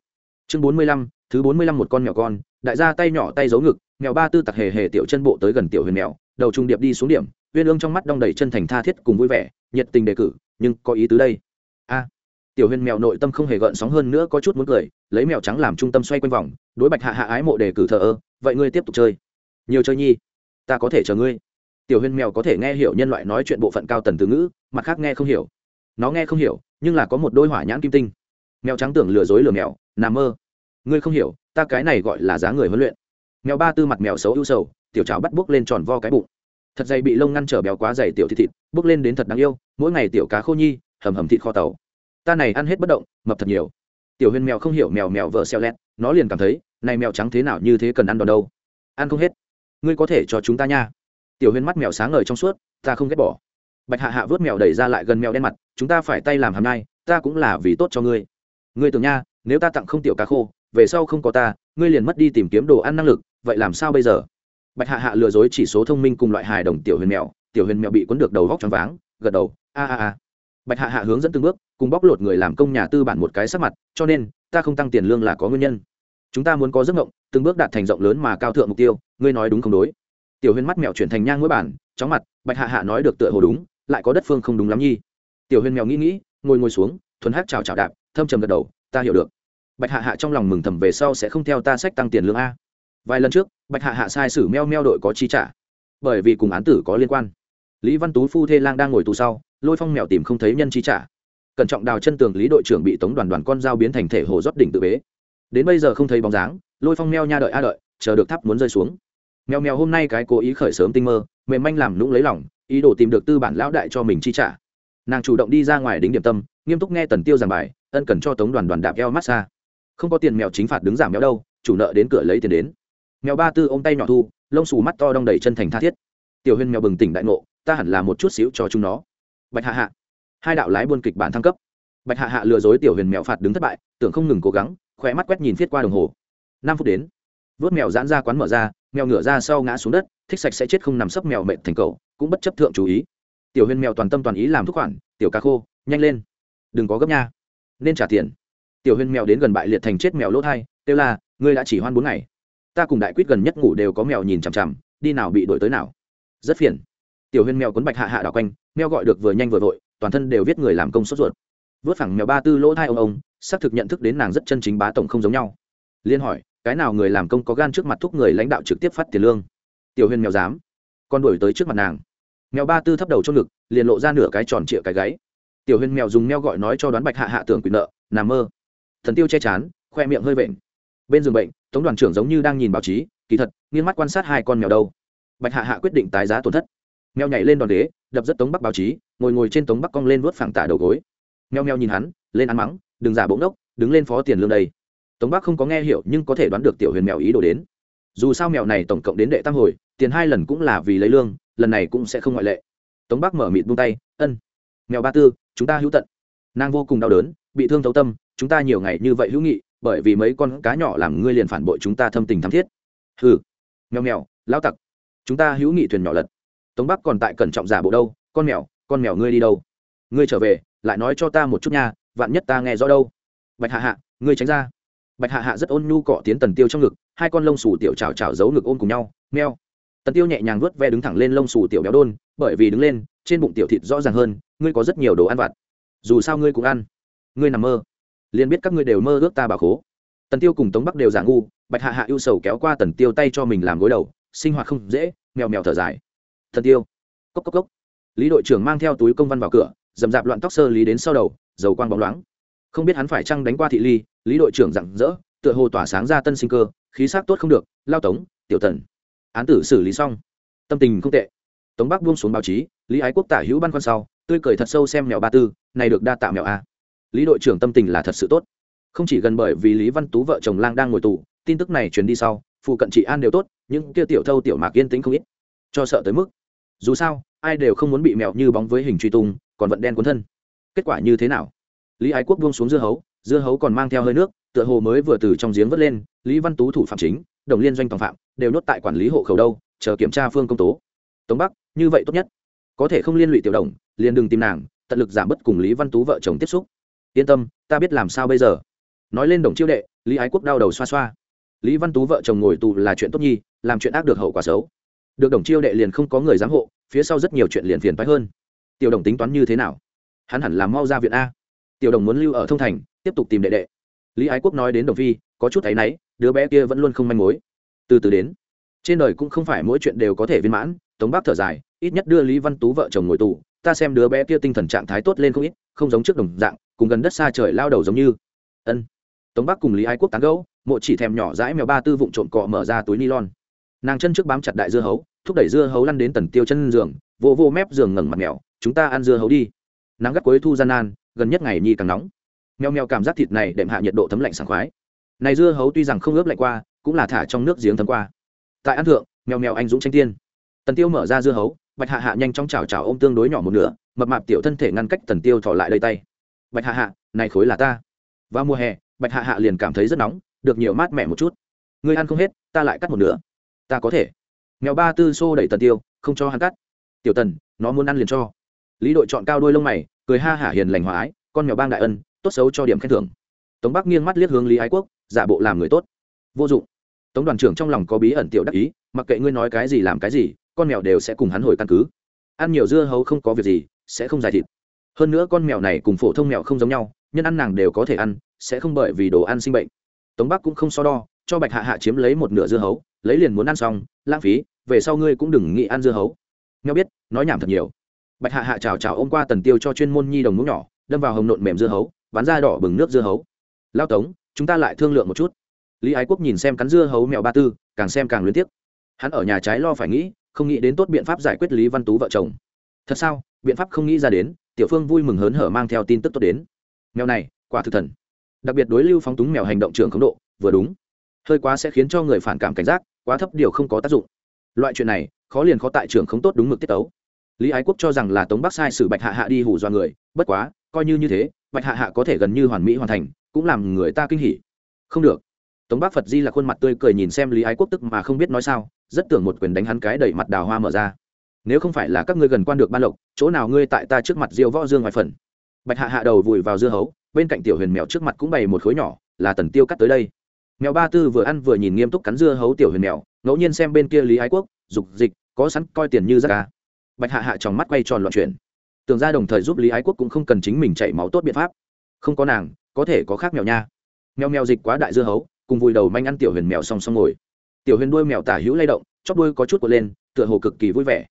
Chương bốn mươi lăm, thứ bốn mươi lăm một con mèo con, đại gia tay nhỏ tay giấu ngực, mèo ba tư tặc hề hề tiểu chân bộ tới gần tiểu huyền mèo, đầu trung điệp đi xuống điểm huyên ương trong mắt đong đầy chân thành tha thiết cùng vui vẻ, nhiệt tình đề cử, nhưng có ý tứ đây. A. Tiểu huyền mèo nội tâm không hề gợn sóng hơn nữa có chút muốn cười, lấy mèo trắng làm trung tâm xoay quanh vòng, đối bạch hạ hạ ái mộ đề cử thờ ơ, vậy ngươi tiếp tục chơi. Nhiều chơi nhi, ta có thể chờ ngươi tiểu huyền mèo có thể nghe hiểu nhân loại nói chuyện bộ phận cao tần từ ngữ, mặt khác nghe không hiểu. Nó nghe không hiểu, nhưng là có một đôi hỏa nhãn kim tinh. Mèo trắng tưởng lừa dối lừa mèo nằm mơ. Ngươi không hiểu, ta cái này gọi là giá người huấn luyện. Mèo ba tư mặt mèo xấu ưu sầu, tiểu trào bắt bốc lên tròn vo cái bụng. Thật dày bị lông ngăn trở béo quá dày tiểu thịt thịt bước lên đến thật đáng yêu, mỗi ngày tiểu cá khô nhi, hầm hầm thịt kho tàu. Ta này ăn hết bất động, mập thật nhiều. Tiểu huyền mèo không hiểu mèo mèo vợ xeo lẹt, nó liền cảm thấy, này mèo trắng thế nào như thế cần ăn đòn đâu. Ăn không hết. Ngươi có thể cho chúng ta nha tiểu huyền mắt mèo sáng ngời trong suốt ta không ghét bỏ. Bạch hạ hạ vớt mèo đẩy ra lại gần mèo đen mặt chúng ta phải tay làm hàm nay, ta cũng là vì tốt cho ngươi. Ngươi tưởng nha nếu ta tặng không tiểu cá khô về sau không có ta ngươi liền mất đi tìm kiếm đồ ăn năng lực vậy làm sao bây giờ? Bạch hạ hạ lừa dối chỉ số thông minh cùng loại hài đồng tiểu huyền mèo tiểu huyền mèo bị cuốn được đầu vóc choáng váng gật đầu a a a. Bạch hạ hạ hướng dẫn từng bước cùng bóc lột người làm công nhà tư bản một cái sắc mặt cho nên ta không tăng tiền lương là có nguyên nhân. Chúng ta muốn có giấc ngộng từng bước đạt thành rộng lớn mà cao thượng mục tiêu ngươi nói đúng không đối? Tiểu huyền mắt mèo chuyển thành nhang mũi bản, chóng mặt, bạch hạ hạ nói được tựa hồ đúng, lại có đất phương không đúng lắm nhi. Tiểu huyền mèo nghĩ nghĩ, ngồi ngồi xuống, thuần hát chào chào đạp, thâm trầm gật đầu, ta hiểu được. Bạch hạ hạ trong lòng mừng thầm về sau sẽ không theo ta sách tăng tiền lương a. Vài lần trước, bạch hạ hạ sai sử meo meo đội có chi trả, bởi vì cùng án tử có liên quan. Lý văn tú phu thê lang đang ngồi tù sau, lôi phong mèo tìm không thấy nhân chi trả. Cẩn trọng đào chân tường lý đội trưởng bị tống đoàn đoàn con dao biến thành thể hồ rót đỉnh tự bế. Đến bây giờ không thấy bóng dáng, lôi phong meo nha đợi a đợi, chờ được tháp muốn rơi xuống mèo mèo hôm nay cái cố ý khởi sớm tinh mơ, mềm manh làm lũng lấy lòng, ý đồ tìm được tư bản lão đại cho mình chi trả. Nàng chủ động đi ra ngoài đính điểm tâm, nghiêm túc nghe tần tiêu giảng bài, ân cần cho tống đoàn đoàn đạp eo massage. Không có tiền mèo chính phạt đứng giảm mèo đâu, chủ nợ đến cửa lấy tiền đến. Mèo ba tư ôm tay nhỏ thu, lông xù mắt to đong đầy chân thành tha thiết. Tiểu huyền mèo bừng tỉnh đại ngộ, ta hẳn là một chút xíu cho chúng nó. Bạch hạ hạ. Hai đạo lái buôn kịch bản thăng cấp. Bạch hạ hạ lừa dối tiểu huyền mèo phạt đứng thất bại, tưởng không ngừng cố gắng khỏe mắt quét nhìn viết qua đồng hồ. Năm phút đến. Vớt mèo giãn ra quán mở ra mèo ngửa ra sau ngã xuống đất, thích sạch sẽ chết không nằm sấp mèo mệt thành cầu cũng bất chấp thượng chú ý. Tiểu huyền mèo toàn tâm toàn ý làm thuốc khoản, tiểu ca khô, nhanh lên, đừng có gấp nha, nên trả tiền. Tiểu huyền mèo đến gần bại liệt thành chết mèo lỗ thai kêu là ngươi đã chỉ hoan bốn ngày, ta cùng đại quyết gần nhất ngủ đều có mèo nhìn chằm chằm, đi nào bị đổi tới nào. Rất phiền. Tiểu huyền mèo cuốn bạch hạ hạ đảo quanh, mèo gọi được vừa nhanh vừa vội, toàn thân đều viết người làm công sốt ruột. Vớt phẳng mèo ba tư lỗ thai ông ông, xác thực nhận thức đến nàng rất chân chính bá tổng không giống nhau. Liên hỏi cái nào người làm công có gan trước mặt thúc người lãnh đạo trực tiếp phát tiền lương? Tiểu huyền mèo dám. Con đuổi tới trước mặt nàng. Mèo ba tư thấp đầu trong ngực, liền lộ ra nửa cái tròn trịa cái gáy. Tiểu huyền mèo dùng meo gọi nói cho đoán bạch hạ hạ tưởng quyền nợ nằm mơ. Thần tiêu che chán, khoe miệng hơi vện. Bên giường bệnh, tống đoàn trưởng giống như đang nhìn báo chí, kỳ thật, nghiêng mắt quan sát hai con mèo đâu. Bạch hạ hạ quyết định tái giá tổn thất. Mèo nhảy lên đòn đế, đập rất tống bắc báo chí, ngồi ngồi trên tống bắc cong lên vuốt phẳng tả đầu gối. Mèo mèo nhìn hắn, lên ăn mắng, đừng giả bỗng đốc đứng lên phó tiền lương đây tống bắc không có nghe hiểu nhưng có thể đoán được tiểu huyền mèo ý đồ đến. Dù sao mèo này tổng cộng đến đệ tam hồi, tiền hai lần cũng là vì lấy lương, lần này cũng sẽ không ngoại lệ. Tống bắc mở mịt buông tay, ân, mèo ba tư, chúng ta hữu tận. Nàng vô cùng đau đớn, bị thương thấu tâm, chúng ta nhiều ngày như vậy hữu nghị, bởi vì mấy con cá nhỏ làm ngươi liền phản bội chúng ta thâm tình thắm thiết. Hừ, mèo mèo, lão tặc, chúng ta hữu nghị thuyền nhỏ lật. Tống bắc còn tại cẩn trọng giả bộ đâu, con mèo con mèo ngươi đi đâu? Ngươi trở về, lại nói cho ta một chút nha, vạn nhất ta nghe rõ đâu. Bạch hạ hạ, ngươi tránh ra bạch hạ hạ rất ôn nhu cọ tiến tần tiêu trong ngực, hai con lông xù tiểu chào chào giấu ngực ôm cùng nhau, meo. Tần tiêu nhẹ nhàng vuốt ve đứng thẳng lên lông xù tiểu béo đôn, bởi vì đứng lên, trên bụng tiểu thịt rõ ràng hơn, ngươi có rất nhiều đồ ăn vặt. Dù sao ngươi cũng ăn. Ngươi nằm mơ. Liền biết các ngươi đều mơ ước ta bà khố. Tần tiêu cùng tống bắc đều giả ngu, bạch hạ hạ ưu sầu kéo qua tần tiêu tay cho mình làm gối đầu, sinh hoạt không dễ mèo mèo thở dài. Tần tiêu. Cốc cốc cốc. Lý đội trưởng mang theo túi công văn vào cửa, dầm dạp loạn tóc sơ lý đến sau đầu, dầu quang bóng loáng. Không biết hắn phải chăng đánh qua thị ly lý đội trưởng rặng rỡ, tựa hồ tỏa sáng ra tân sinh cơ, khí sắc tốt không được, lao tống, tiểu tần án tử xử lý xong. Tâm tình không tệ. Tống bắc buông xuống báo chí, lý ái quốc tả hữu băn khoăn sau, tươi cười thật sâu xem mèo ba tư, này được đa tạo mèo a. Lý đội trưởng tâm tình là thật sự tốt. Không chỉ gần bởi vì lý văn tú vợ chồng lang đang ngồi tù, tin tức này truyền đi sau, phụ cận chị an đều tốt, nhưng kia tiểu thâu tiểu mạc yên tĩnh không ít. Cho sợ tới mức. Dù sao, ai đều không muốn bị mèo như bóng với hình truy tung, còn vận đen cuốn thân. Kết quả như thế nào? Lý ái quốc buông xuống dưa hấu dưa hấu còn mang theo hơi nước, tựa hồ mới vừa từ trong giếng vớt lên, lý văn tú thủ phạm chính, đồng liên doanh tòng phạm, đều nhốt tại quản lý hộ khẩu đâu, chờ kiểm tra phương công tố. Tống bắc, như vậy tốt nhất. Có thể không liên lụy tiểu đồng, liền đừng tìm nàng, tận lực giảm bớt cùng lý văn tú vợ chồng tiếp xúc. Yên tâm, ta biết làm sao bây giờ. Nói lên đồng chiêu đệ, lý ái quốc đau đầu xoa xoa. Lý văn tú vợ chồng ngồi tù là chuyện tốt nhi, làm chuyện ác được hậu quả xấu. Được đồng chiêu đệ liền không có người giám hộ, phía sau rất nhiều chuyện liền phiền phái hơn. Tiểu đồng tính toán như thế nào? Hắn hẳn là mau ra viện a. Tiểu đồng muốn lưu ở thông thành tiếp tục tìm đệ đệ. Lý ái quốc nói đến đồng phi, có chút thấy náy, đứa bé kia vẫn luôn không manh mối. Từ từ đến. Trên đời cũng không phải mỗi chuyện đều có thể viên mãn, tống bác thở dài, ít nhất đưa lý văn tú vợ chồng ngồi tù, ta xem đứa bé kia tinh thần trạng thái tốt lên không ít, không giống trước đồng dạng, cùng gần đất xa trời lao đầu giống như. Ân. Tống bắc cùng lý ái quốc tán gẫu, mộ chỉ thèm nhỏ dãi mèo ba tư vụn trộm cọ mở ra túi nylon. Nàng chân trước bám chặt đại dưa hấu, thúc đẩy dưa hấu lăn đến tần tiêu chân giường, vô vô mép giường ngẩng mặt mèo, chúng ta ăn dưa hấu đi. Nắng gắt cuối thu gian nan, gần nhất ngày nhi càng nóng mèo mèo cảm giác thịt này đệm hạ nhiệt độ thấm lạnh sảng khoái. Này dưa hấu tuy rằng không ướp lạnh qua cũng là thả trong nước giếng thấm qua. Tại ăn thượng mèo mèo anh dũng tranh tiên. Tần tiêu mở ra dưa hấu bạch hạ hạ nhanh chóng chào chào ôm tương đối nhỏ một nửa mập mạp tiểu thân thể ngăn cách tần tiêu thỏ lại đây tay. Bạch hạ hạ này khối là ta. Vào mùa hè bạch hạ hạ liền cảm thấy rất nóng được nhiều mát mẻ một chút. Ngươi ăn không hết ta lại cắt một nửa. Ta có thể. Mèo ba tư xô đẩy tần tiêu không cho hắn cắt. Tiểu tần nó muốn ăn liền cho. Lý đội chọn cao đôi lông mày cười ha hả hiền lành hoái, ái con mèo bang đại ân tốt xấu cho điểm khen thưởng. Tống bắc nghiêng mắt liếc hướng lý ái quốc, giả bộ làm người tốt. Vô dụng. Tống đoàn trưởng trong lòng có bí ẩn tiểu đắc ý, mặc kệ ngươi nói cái gì làm cái gì, con mèo đều sẽ cùng hắn hồi căn cứ. Ăn nhiều dưa hấu không có việc gì, sẽ không dài thịt. Hơn nữa con mèo này cùng phổ thông mèo không giống nhau, nhân ăn nàng đều có thể ăn, sẽ không bởi vì đồ ăn sinh bệnh. Tống bắc cũng không so đo, cho bạch hạ hạ chiếm lấy một nửa dưa hấu, lấy liền muốn ăn xong, lãng phí, về sau ngươi cũng đừng nghĩ ăn dưa hấu. Nhau biết, nói nhảm thật nhiều. Bạch hạ hạ chào chào ôm qua tần tiêu cho chuyên môn nhi đồng mũ nhỏ, đâm vào hồng nộn mềm dưa hấu bán ra đỏ bừng nước dưa hấu. Lao tống, chúng ta lại thương lượng một chút. Lý ái quốc nhìn xem cắn dưa hấu mèo ba tư, càng xem càng luyến tiếc. Hắn ở nhà trái lo phải nghĩ, không nghĩ đến tốt biện pháp giải quyết lý văn tú vợ chồng. Thật sao? Biện pháp không nghĩ ra đến, tiểu phương vui mừng hớn hở mang theo tin tức tốt đến. Mèo này, quả thực thần. Đặc biệt đối lưu phóng túng mèo hành động trường khống độ, vừa đúng. Hơi quá sẽ khiến cho người phản cảm cảnh giác, quá thấp điều không có tác dụng. Loại chuyện này, khó liền khó tại trường không tốt đúng mực tiết tấu. Lý ái quốc cho rằng là tống bắc sai sử bạch hạ hạ đi hủ do người, bất quá, coi như như thế bạch hạ hạ có thể gần như hoàn mỹ hoàn thành, cũng làm người ta kinh hỉ. Không được. Tống Bác phật di là khuôn mặt tươi cười nhìn xem lý ái quốc tức mà không biết nói sao, rất tưởng một quyền đánh hắn cái đẩy mặt đào hoa mở ra. Nếu không phải là các ngươi gần quan được ban lộc, chỗ nào ngươi tại ta trước mặt diêu võ dương ngoài phần? Bạch hạ hạ đầu vùi vào dưa hấu, bên cạnh tiểu huyền mèo trước mặt cũng bày một khối nhỏ, là tần tiêu cắt tới đây. Mèo ba tư vừa ăn vừa nhìn nghiêm túc cắn dưa hấu tiểu huyền mèo, ngẫu nhiên xem bên kia lý ái quốc, dục dịch, có sẵn, coi tiền như ra ca à. bạch hạ hạ trong mắt quay tròn loạn chuyển tưởng ra đồng thời giúp lý ái quốc cũng không cần chính mình chạy máu tốt biện pháp. Không có nàng, có thể có khác mèo nha. Mèo mèo dịch quá đại dưa hấu, cùng vùi đầu manh ăn tiểu huyền mèo song song ngồi. Tiểu huyền đuôi mèo tả hữu lay động, chóp đuôi có chút của lên, tựa hồ cực kỳ vui vẻ.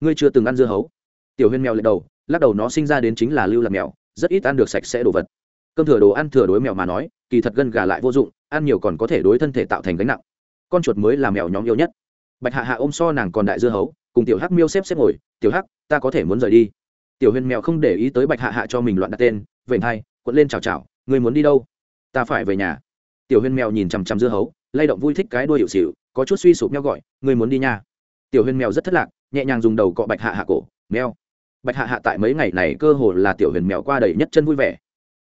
Ngươi chưa từng ăn dưa hấu. Tiểu huyền mèo lật đầu, lắc đầu nó sinh ra đến chính là lưu lạc mèo, rất ít ăn được sạch sẽ đồ vật. Cơm thừa đồ ăn thừa đối mèo mà nói, kỳ thật gân gà lại vô dụng, ăn nhiều còn có thể đối thân thể tạo thành gánh nặng. Con chuột mới là mèo nhóm yêu nhất. Bạch hạ hạ ôm so nàng còn đại dưa hấu, cùng tiểu hắc miêu xếp xếp ngồi, tiểu hắc, ta có thể muốn rời đi tiểu huyền mèo không để ý tới bạch hạ hạ cho mình loạn đặt tên, vểnh hai quẫn lên chào chào người muốn đi đâu? Ta phải về nhà. Tiểu huyền mèo nhìn chằm chằm dưa hấu, lay động vui thích cái đuôi hiệu xịu có chút suy sụp nhau gọi người muốn đi nha. Tiểu huyền mèo rất thất lạc, nhẹ nhàng dùng đầu cọ bạch hạ hạ cổ, mèo. Bạch hạ hạ tại mấy ngày này cơ hồ là tiểu huyền mèo qua đầy nhất chân vui vẻ.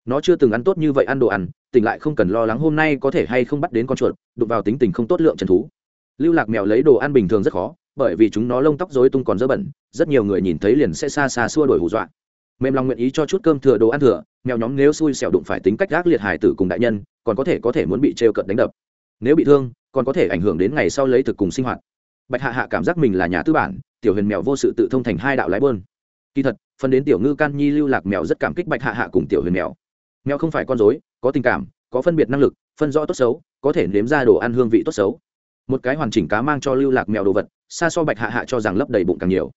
Nó chưa từng ăn tốt như vậy ăn đồ ăn, tỉnh lại không cần lo lắng hôm nay có thể hay không bắt đến con chuột, đụng vào tính tình không tốt lượng trần thú. Lưu lạc mèo lấy đồ ăn bình thường rất khó bởi vì chúng nó lông tóc rối tung còn dơ bẩn, rất nhiều người nhìn thấy liền sẽ xa xa xua đổi hù dọa. Mềm lòng nguyện ý cho chút cơm thừa đồ ăn thừa, mèo nhóm nếu xui xẻo đụng phải tính cách gác liệt hài tử cùng đại nhân, còn có thể có thể muốn bị trêu cận đánh đập. Nếu bị thương, còn có thể ảnh hưởng đến ngày sau lấy thực cùng sinh hoạt. Bạch hạ hạ cảm giác mình là nhà tư bản, tiểu huyền mèo vô sự tự thông thành hai đạo lái bơn. Kỳ thật, phần đến tiểu ngư can nhi lưu lạc mèo rất cảm kích bạch hạ hạ cùng tiểu huyền mèo. Mèo không phải con dối có tình cảm, có phân biệt năng lực, phân rõ tốt xấu, có thể nếm ra đồ ăn hương vị tốt xấu. Một cái hoàn chỉnh cá mang cho lưu lạc mèo đồ vật xa so bạch hạ hạ cho rằng lấp đầy bụng càng nhiều.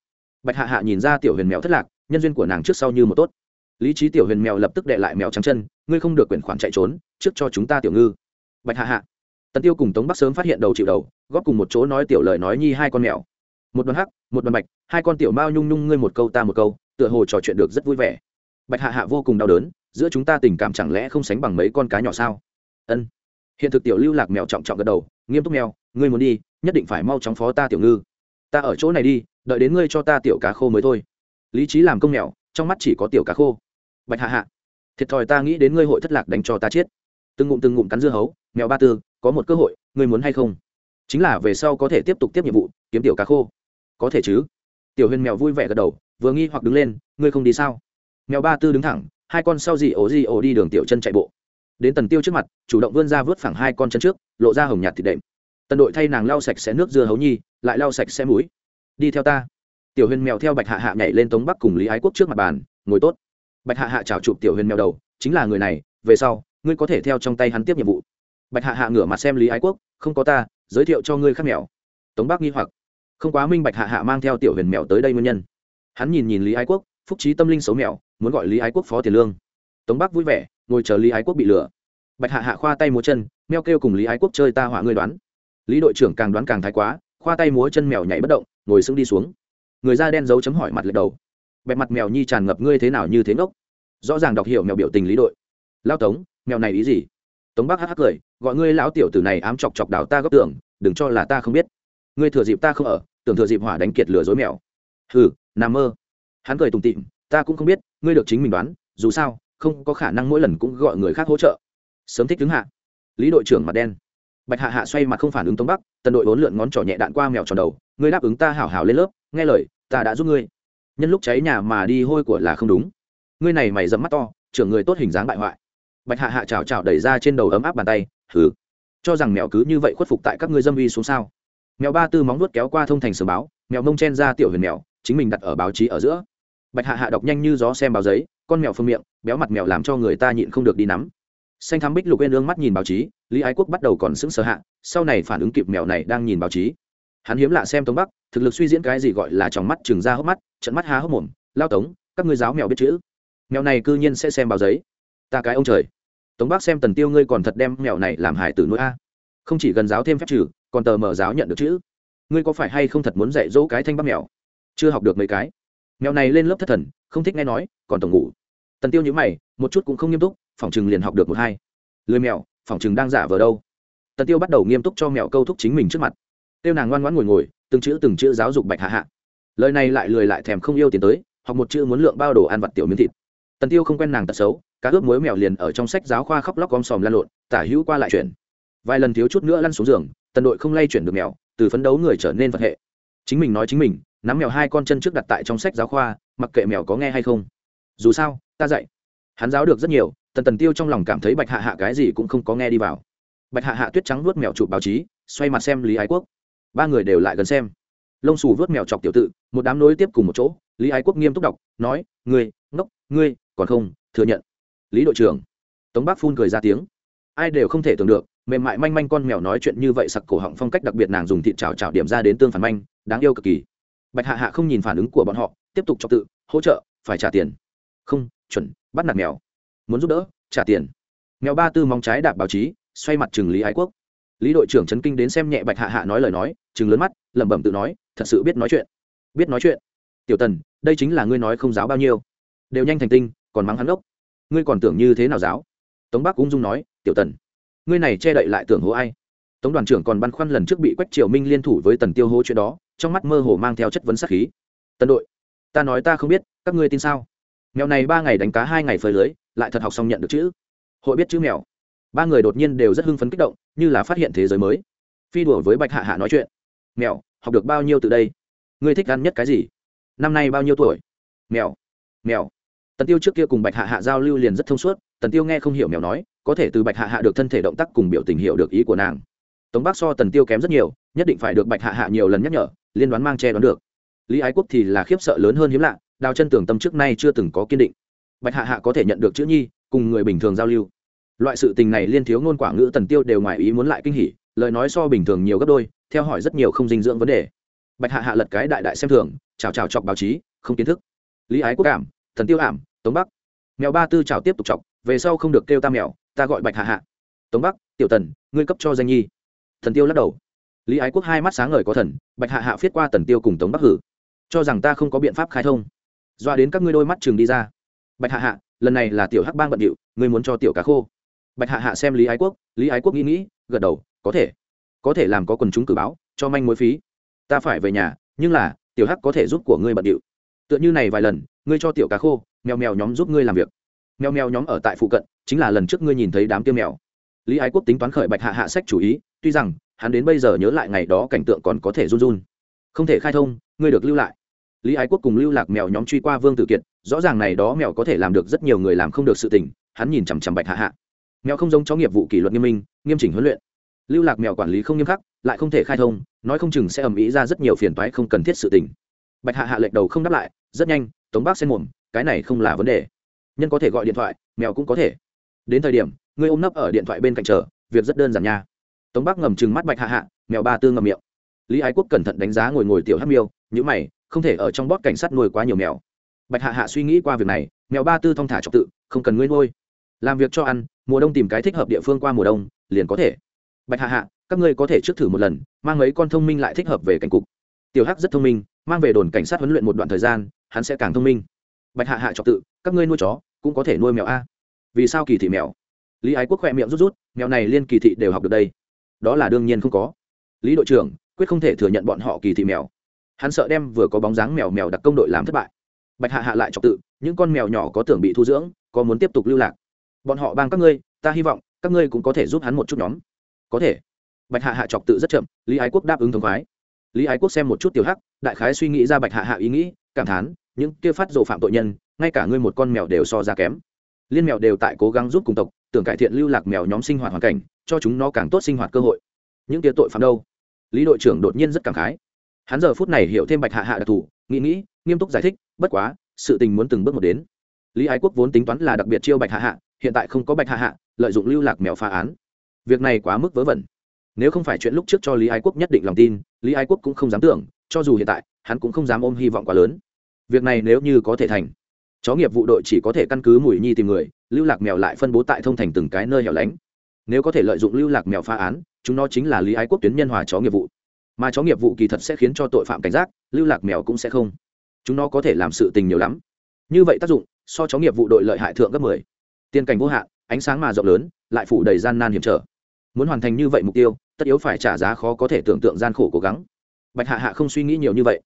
Bạch hạ hạ nhìn ra tiểu huyền mèo thất lạc, nhân duyên của nàng trước sau như một tốt. Lý trí tiểu huyền mèo lập tức đệ lại mèo trắng chân, ngươi không được quyển khoản chạy trốn, trước cho chúng ta tiểu ngư. Bạch hạ hạ. Tần tiêu cùng tống bắc sớm phát hiện đầu chịu đầu, góp cùng một chỗ nói tiểu lời nói nhi hai con mèo. Một đoàn hắc, một đoàn bạch, hai con tiểu mao nhung nhung ngươi một câu ta một câu, tựa hồ trò chuyện được rất vui vẻ. Bạch hạ hạ vô cùng đau đớn, giữa chúng ta tình cảm chẳng lẽ không sánh bằng mấy con cá nhỏ sao? Ân hiện thực tiểu lưu lạc mèo trọng trọng gật đầu, nghiêm túc mèo ngươi muốn đi, nhất định phải mau chóng phó ta tiểu ngư. Ta ở chỗ này đi, đợi đến ngươi cho ta tiểu cá khô mới thôi. Lý trí làm công mèo, trong mắt chỉ có tiểu cá khô. Bạch hạ hạ, thiệt thòi ta nghĩ đến ngươi hội thất lạc đánh cho ta chết. Từng ngụm từng ngụm cắn dưa hấu, mèo ba tư, có một cơ hội, ngươi muốn hay không? Chính là về sau có thể tiếp tục tiếp nhiệm vụ, kiếm tiểu cá khô. Có thể chứ. Tiểu huyền mèo vui vẻ gật đầu, vừa nghi hoặc đứng lên, ngươi không đi sao? Mèo ba tư đứng thẳng, hai con sau gì ổ gì ổ đi đường tiểu chân chạy bộ đến tần tiêu trước mặt, chủ động vươn ra vớt phẳng hai con chân trước, lộ ra hồng nhạt thịt đệm. Tần đội thay nàng lau sạch sẽ nước dưa hấu nhi, lại lau sạch sẽ mũi. Đi theo ta. Tiểu huyền mèo theo bạch hạ hạ nhảy lên tống bắc cùng lý ái quốc trước mặt bàn, ngồi tốt. Bạch hạ hạ chào chụp tiểu huyền mèo đầu, chính là người này, về sau, ngươi có thể theo trong tay hắn tiếp nhiệm vụ. Bạch hạ hạ ngửa mặt xem lý ái quốc, không có ta, giới thiệu cho ngươi khác mèo. Tống bắc nghi hoặc. Không quá minh bạch hạ hạ mang theo tiểu huyền mèo tới đây nguyên nhân. Hắn nhìn nhìn lý ái quốc, phúc trí tâm linh xấu mèo, muốn gọi lý ái quốc phó tiền lương. Tống bắc vui vẻ ngồi chờ lý ái quốc bị lừa. Bạch hạ hạ khoa tay múa chân, meo kêu cùng lý ái quốc chơi ta hỏa ngươi đoán. Lý đội trưởng càng đoán càng thái quá, khoa tay múa chân mèo nhảy bất động, ngồi sững đi xuống. Người da đen dấu chấm hỏi mặt lật đầu. Bẹp mặt mèo nhi tràn ngập ngươi thế nào như thế ngốc? Rõ ràng đọc hiểu mèo biểu tình lý đội. Lao tống, mèo này ý gì? Tống bác hắc hắc cười, gọi ngươi lão tiểu tử này ám chọc chọc đào ta góc tưởng đừng cho là ta không biết. Ngươi thừa dịp ta không ở, tưởng thừa dịp hỏa đánh kiệt lừa dối mèo. Hừ, nằm mơ. Hắn cười tùng tịm ta cũng không biết, ngươi được chính mình đoán, dù sao không có khả năng mỗi lần cũng gọi người khác hỗ trợ. Sớm thích đứng hạ. Lý đội trưởng mặt đen. Bạch hạ hạ xoay mặt không phản ứng tống bắc, tần đội bốn lượn ngón trỏ nhẹ đạn qua mèo tròn đầu, ngươi đáp ứng ta hảo hảo lên lớp, nghe lời, ta đã giúp ngươi. Nhân lúc cháy nhà mà đi hôi của là không đúng. Ngươi này mày dẫm mắt to, trưởng người tốt hình dáng bại hoại. Bạch hạ hạ chào chào đẩy ra trên đầu ấm áp bàn tay thứ cho rằng mèo cứ như vậy khuất phục tại các ngươi dâm uy xuống sao? Mèo ba tư móng nuốt kéo qua thông thành sờ báo, mèo mông chen ra tiểu huyền mèo, chính mình đặt ở báo chí ở giữa. Bạch hạ hạ đọc nhanh như gió xem báo giấy, con mèo phương miệng béo mặt mèo làm cho người ta nhịn không được đi nắm. Xanh thắm bích lục quên ương mắt nhìn báo chí, lý ái quốc bắt đầu còn sững sờ hạ, sau này phản ứng kịp mèo này đang nhìn báo chí. Hắn hiếm lạ xem tống bắc, thực lực suy diễn cái gì gọi là trong mắt chừng ra hốc mắt, trận mắt há hốc mồm, lao tống, các ngươi giáo mèo biết chữ. Mèo này cư nhiên sẽ xem báo giấy. Ta cái ông trời. Tống bắc xem tần tiêu ngươi còn thật đem mèo này làm hải tử nuôi a. Không chỉ gần giáo thêm phép trừ, còn tờ mở giáo nhận được chữ. Ngươi có phải hay không thật muốn dạy dỗ cái thanh bắc mèo? Chưa học được mấy cái. Mèo này lên lớp thất thần, không thích nghe nói, còn tổng ngủ tần tiêu nhữ mày, một chút cũng không nghiêm túc, phỏng chừng liền học được một hai. Lười mèo, phỏng chừng đang giả vờ đâu. Tần tiêu bắt đầu nghiêm túc cho mèo câu thúc chính mình trước mặt. Tiêu nàng ngoan ngoãn ngồi ngồi, từng chữ từng chữ giáo dục bạch hạ hạ. Lời này lại lười lại thèm không yêu tiền tới, học một chữ muốn lượng bao đồ ăn vặt tiểu miếng thịt. Tần tiêu không quen nàng tật xấu, cá ướp muối mèo liền ở trong sách giáo khoa khóc lóc gom sòm lan lộn, tả hữu qua lại chuyển vài lần thiếu chút nữa lăn xuống giường, tần đội không lay chuyển được mèo, từ phấn đấu người trở nên vật hệ. Chính mình nói chính mình, nắm mèo hai con chân trước đặt tại trong sách giáo khoa, mặc kệ mèo có nghe hay không. Dù sao ta dạy. Hắn giáo được rất nhiều, tần tần tiêu trong lòng cảm thấy bạch hạ hạ cái gì cũng không có nghe đi vào. Bạch hạ hạ tuyết trắng vuốt mèo chụp báo chí, xoay mặt xem lý ái quốc. Ba người đều lại gần xem. Lông xù vớt mèo chọc tiểu tự, một đám nối tiếp cùng một chỗ. Lý ái quốc nghiêm túc đọc, nói, ngươi, ngốc, ngươi, còn không, thừa nhận. Lý đội trưởng. Tống bác phun cười ra tiếng. Ai đều không thể tưởng được, mềm mại manh manh con mèo nói chuyện như vậy sặc cổ họng phong cách đặc biệt nàng dùng thịt chảo chảo điểm ra đến tương phản manh, đáng yêu cực kỳ. Bạch hạ hạ không nhìn phản ứng của bọn họ, tiếp tục cho tự, hỗ trợ, phải trả tiền. Không chuẩn, bắt nạt mèo. Muốn giúp đỡ, trả tiền. Mèo ba tư mong trái đạp báo chí, xoay mặt chừng lý ái quốc. Lý đội trưởng trấn kinh đến xem nhẹ bạch hạ hạ nói lời nói, chừng lớn mắt, lẩm bẩm tự nói, thật sự biết nói chuyện. Biết nói chuyện. Tiểu tần, đây chính là ngươi nói không giáo bao nhiêu. Đều nhanh thành tinh, còn mắng hắn gốc ngươi còn tưởng như thế nào giáo? Tống bắc ung dung nói, tiểu tần, ngươi này che đậy lại tưởng hố ai? Tống đoàn trưởng còn băn khoăn lần trước bị quách triều minh liên thủ với tần tiêu hố chuyện đó, trong mắt mơ hồ mang theo chất vấn sát khí. Tân đội, ta nói ta không biết, các ngươi tin sao? Mèo này ba ngày đánh cá hai ngày phơi lưới, lại thật học xong nhận được chữ. Hội biết chữ mèo. Ba người đột nhiên đều rất hưng phấn kích động, như là phát hiện thế giới mới. Phi đùa với bạch hạ hạ nói chuyện. Mèo, học được bao nhiêu từ đây? Ngươi thích ăn nhất cái gì? Năm nay bao nhiêu tuổi? Mèo mèo. Tần tiêu trước kia cùng bạch hạ hạ giao lưu liền rất thông suốt, tần tiêu nghe không hiểu mèo nói, có thể từ bạch hạ hạ được thân thể động tác cùng biểu tình hiểu được ý của nàng. Tống bác so tần tiêu kém rất nhiều, nhất định phải được bạch hạ hạ nhiều lần nhắc nhở, liên đoán mang che đoán được. Lý ái quốc thì là khiếp sợ lớn hơn hiếm lạ đào chân tưởng tâm trước nay chưa từng có kiên định. Bạch hạ hạ có thể nhận được chữ nhi, cùng người bình thường giao lưu. Loại sự tình này liên thiếu ngôn quả ngữ tần tiêu đều ngoài ý muốn lại kinh hỉ, lời nói so bình thường nhiều gấp đôi, theo hỏi rất nhiều không dinh dưỡng vấn đề. Bạch hạ hạ lật cái đại đại xem thường, chào chào chọc báo chí, không kiến thức. Lý ái quốc cảm, thần tiêu ảm, tống bắc. Mèo ba tư chào tiếp tục chọc, về sau không được kêu ta mèo, ta gọi bạch hạ hạ. Tống bắc, tiểu tần, ngươi cấp cho danh nhi. Thần tiêu lắc đầu. Lý ái quốc hai mắt sáng ngời có thần, bạch hạ hạ viết qua tần tiêu cùng tống bắc hử. Cho rằng ta không có biện pháp khai thông doa đến các ngươi đôi mắt chừng đi ra. Bạch hạ hạ, lần này là tiểu hắc bang bận điệu, ngươi muốn cho tiểu cá khô. Bạch hạ hạ xem lý ái quốc, lý ái quốc nghĩ nghĩ, gật đầu, có thể. Có thể làm có quần chúng cử báo, cho manh mối phí. Ta phải về nhà, nhưng là, tiểu hắc có thể giúp của ngươi bận điệu. Tựa như này vài lần, ngươi cho tiểu cá khô, mèo mèo nhóm giúp ngươi làm việc. Mèo mèo nhóm ở tại phụ cận, chính là lần trước ngươi nhìn thấy đám tiêu mèo. Lý ái quốc tính toán khởi bạch hạ hạ sách chủ ý, tuy rằng, hắn đến bây giờ nhớ lại ngày đó cảnh tượng còn có thể run run. Không thể khai thông, ngươi được lưu lại lý ái quốc cùng lưu lạc mèo nhóm truy qua vương tử kiệt, rõ ràng này đó mèo có thể làm được rất nhiều người làm không được sự tình, hắn nhìn chằm chằm bạch hạ hạ. Mèo không giống chó nghiệp vụ kỷ luật nghiêm minh, nghiêm chỉnh huấn luyện. Lưu lạc mèo quản lý không nghiêm khắc, lại không thể khai thông, nói không chừng sẽ ầm ĩ ra rất nhiều phiền toái không cần thiết sự tình. Bạch hạ hạ lệch đầu không đáp lại, rất nhanh, tống bác xen mồm, cái này không là vấn đề. Nhân có thể gọi điện thoại, mèo cũng có thể. Đến thời điểm, ngươi ôm nấp ở điện thoại bên cạnh chờ, việc rất đơn giản nha. Tống bác ngầm chừng mắt bạch hạ hạ, mèo ba tư ngầm miệng. Lý ái quốc cẩn thận đánh giá ngồi ngồi tiểu hát miêu nhữ mày không thể ở trong bót cảnh sát nuôi quá nhiều mèo. Bạch hạ hạ suy nghĩ qua việc này, mèo ba tư thong thả trọc tự, không cần ngươi nuôi. Làm việc cho ăn, mùa đông tìm cái thích hợp địa phương qua mùa đông, liền có thể. Bạch hạ hạ, các ngươi có thể trước thử một lần, mang mấy con thông minh lại thích hợp về cảnh cục. Tiểu hắc rất thông minh, mang về đồn cảnh sát huấn luyện một đoạn thời gian, hắn sẽ càng thông minh. Bạch hạ hạ trọc tự, các ngươi nuôi chó, cũng có thể nuôi mèo a. Vì sao kỳ thị mèo? Lý ái quốc khoe miệng rút rút, mèo này liên kỳ thị đều học được đây. Đó là đương nhiên không có. Lý đội trưởng, quyết không thể thừa nhận bọn họ kỳ thị mèo hắn sợ đem vừa có bóng dáng mèo mèo đặc công đội làm thất bại. Bạch hạ hạ lại trọc tự, những con mèo nhỏ có tưởng bị thu dưỡng, có muốn tiếp tục lưu lạc. Bọn họ bang các ngươi, ta hy vọng, các ngươi cũng có thể giúp hắn một chút nhóm. Có thể. Bạch hạ hạ chọc tự rất chậm, lý ái quốc đáp ứng thống khoái. Lý ái quốc xem một chút tiểu hắc, đại khái suy nghĩ ra bạch hạ hạ ý nghĩ, cảm thán, những kia phát rộ phạm tội nhân, ngay cả ngươi một con mèo đều so ra kém. Liên mèo đều tại cố gắng giúp cùng tộc, tưởng cải thiện lưu lạc mèo nhóm sinh hoạt hoàn cảnh, cho chúng nó càng tốt sinh hoạt cơ hội. Những kia tội phạm đâu? Lý đội trưởng đột nhiên rất cảm khái hắn giờ phút này hiểu thêm bạch hạ hạ đặc thù, nghĩ nghĩ, nghiêm túc giải thích, bất quá, sự tình muốn từng bước một đến. Lý ái quốc vốn tính toán là đặc biệt chiêu bạch hạ hạ, hiện tại không có bạch hạ hạ, lợi dụng lưu lạc mèo phá án. Việc này quá mức vớ vẩn. Nếu không phải chuyện lúc trước cho lý ái quốc nhất định lòng tin, lý ái quốc cũng không dám tưởng, cho dù hiện tại, hắn cũng không dám ôm hy vọng quá lớn. Việc này nếu như có thể thành, chó nghiệp vụ đội chỉ có thể căn cứ mùi nhi tìm người, lưu lạc mèo lại phân bố tại thông thành từng cái nơi hẻo lánh. Nếu có thể lợi dụng lưu lạc mèo phá án, chúng nó chính là lý ái quốc tuyến nhân hòa chó nghiệp vụ mà chó nghiệp vụ kỳ thật sẽ khiến cho tội phạm cảnh giác, lưu lạc mèo cũng sẽ không. Chúng nó có thể làm sự tình nhiều lắm. Như vậy tác dụng, so chó nghiệp vụ đội lợi hại thượng gấp mười. Tiên cảnh vô hạn, ánh sáng mà rộng lớn, lại phủ đầy gian nan hiểm trở. Muốn hoàn thành như vậy mục tiêu, tất yếu phải trả giá khó có thể tưởng tượng gian khổ cố gắng. Bạch hạ hạ không suy nghĩ nhiều như vậy.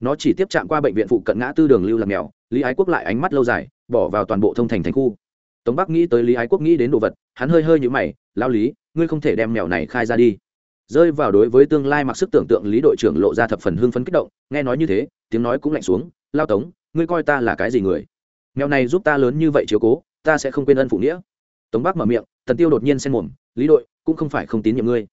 Nó chỉ tiếp chạm qua bệnh viện phụ cận ngã tư đường lưu lạc mèo, lý ái quốc lại ánh mắt lâu dài, bỏ vào toàn bộ thông thành thành khu. Tống bắc nghĩ tới lý ái quốc nghĩ đến đồ vật, hắn hơi hơi nhũ mày lao lý, ngươi không thể đem mèo này khai ra đi rơi vào đối với tương lai mặc sức tưởng tượng, lý đội trưởng lộ ra thập phần hưng phấn kích động, nghe nói như thế, tiếng nói cũng lạnh xuống, lao tống, ngươi coi ta là cái gì người? Mèo này giúp ta lớn như vậy chiếu cố, ta sẽ không quên ân phụ nghĩa. Tống bác mở miệng, tần tiêu đột nhiên xen mồm, lý đội, cũng không phải không tín nhiệm ngươi,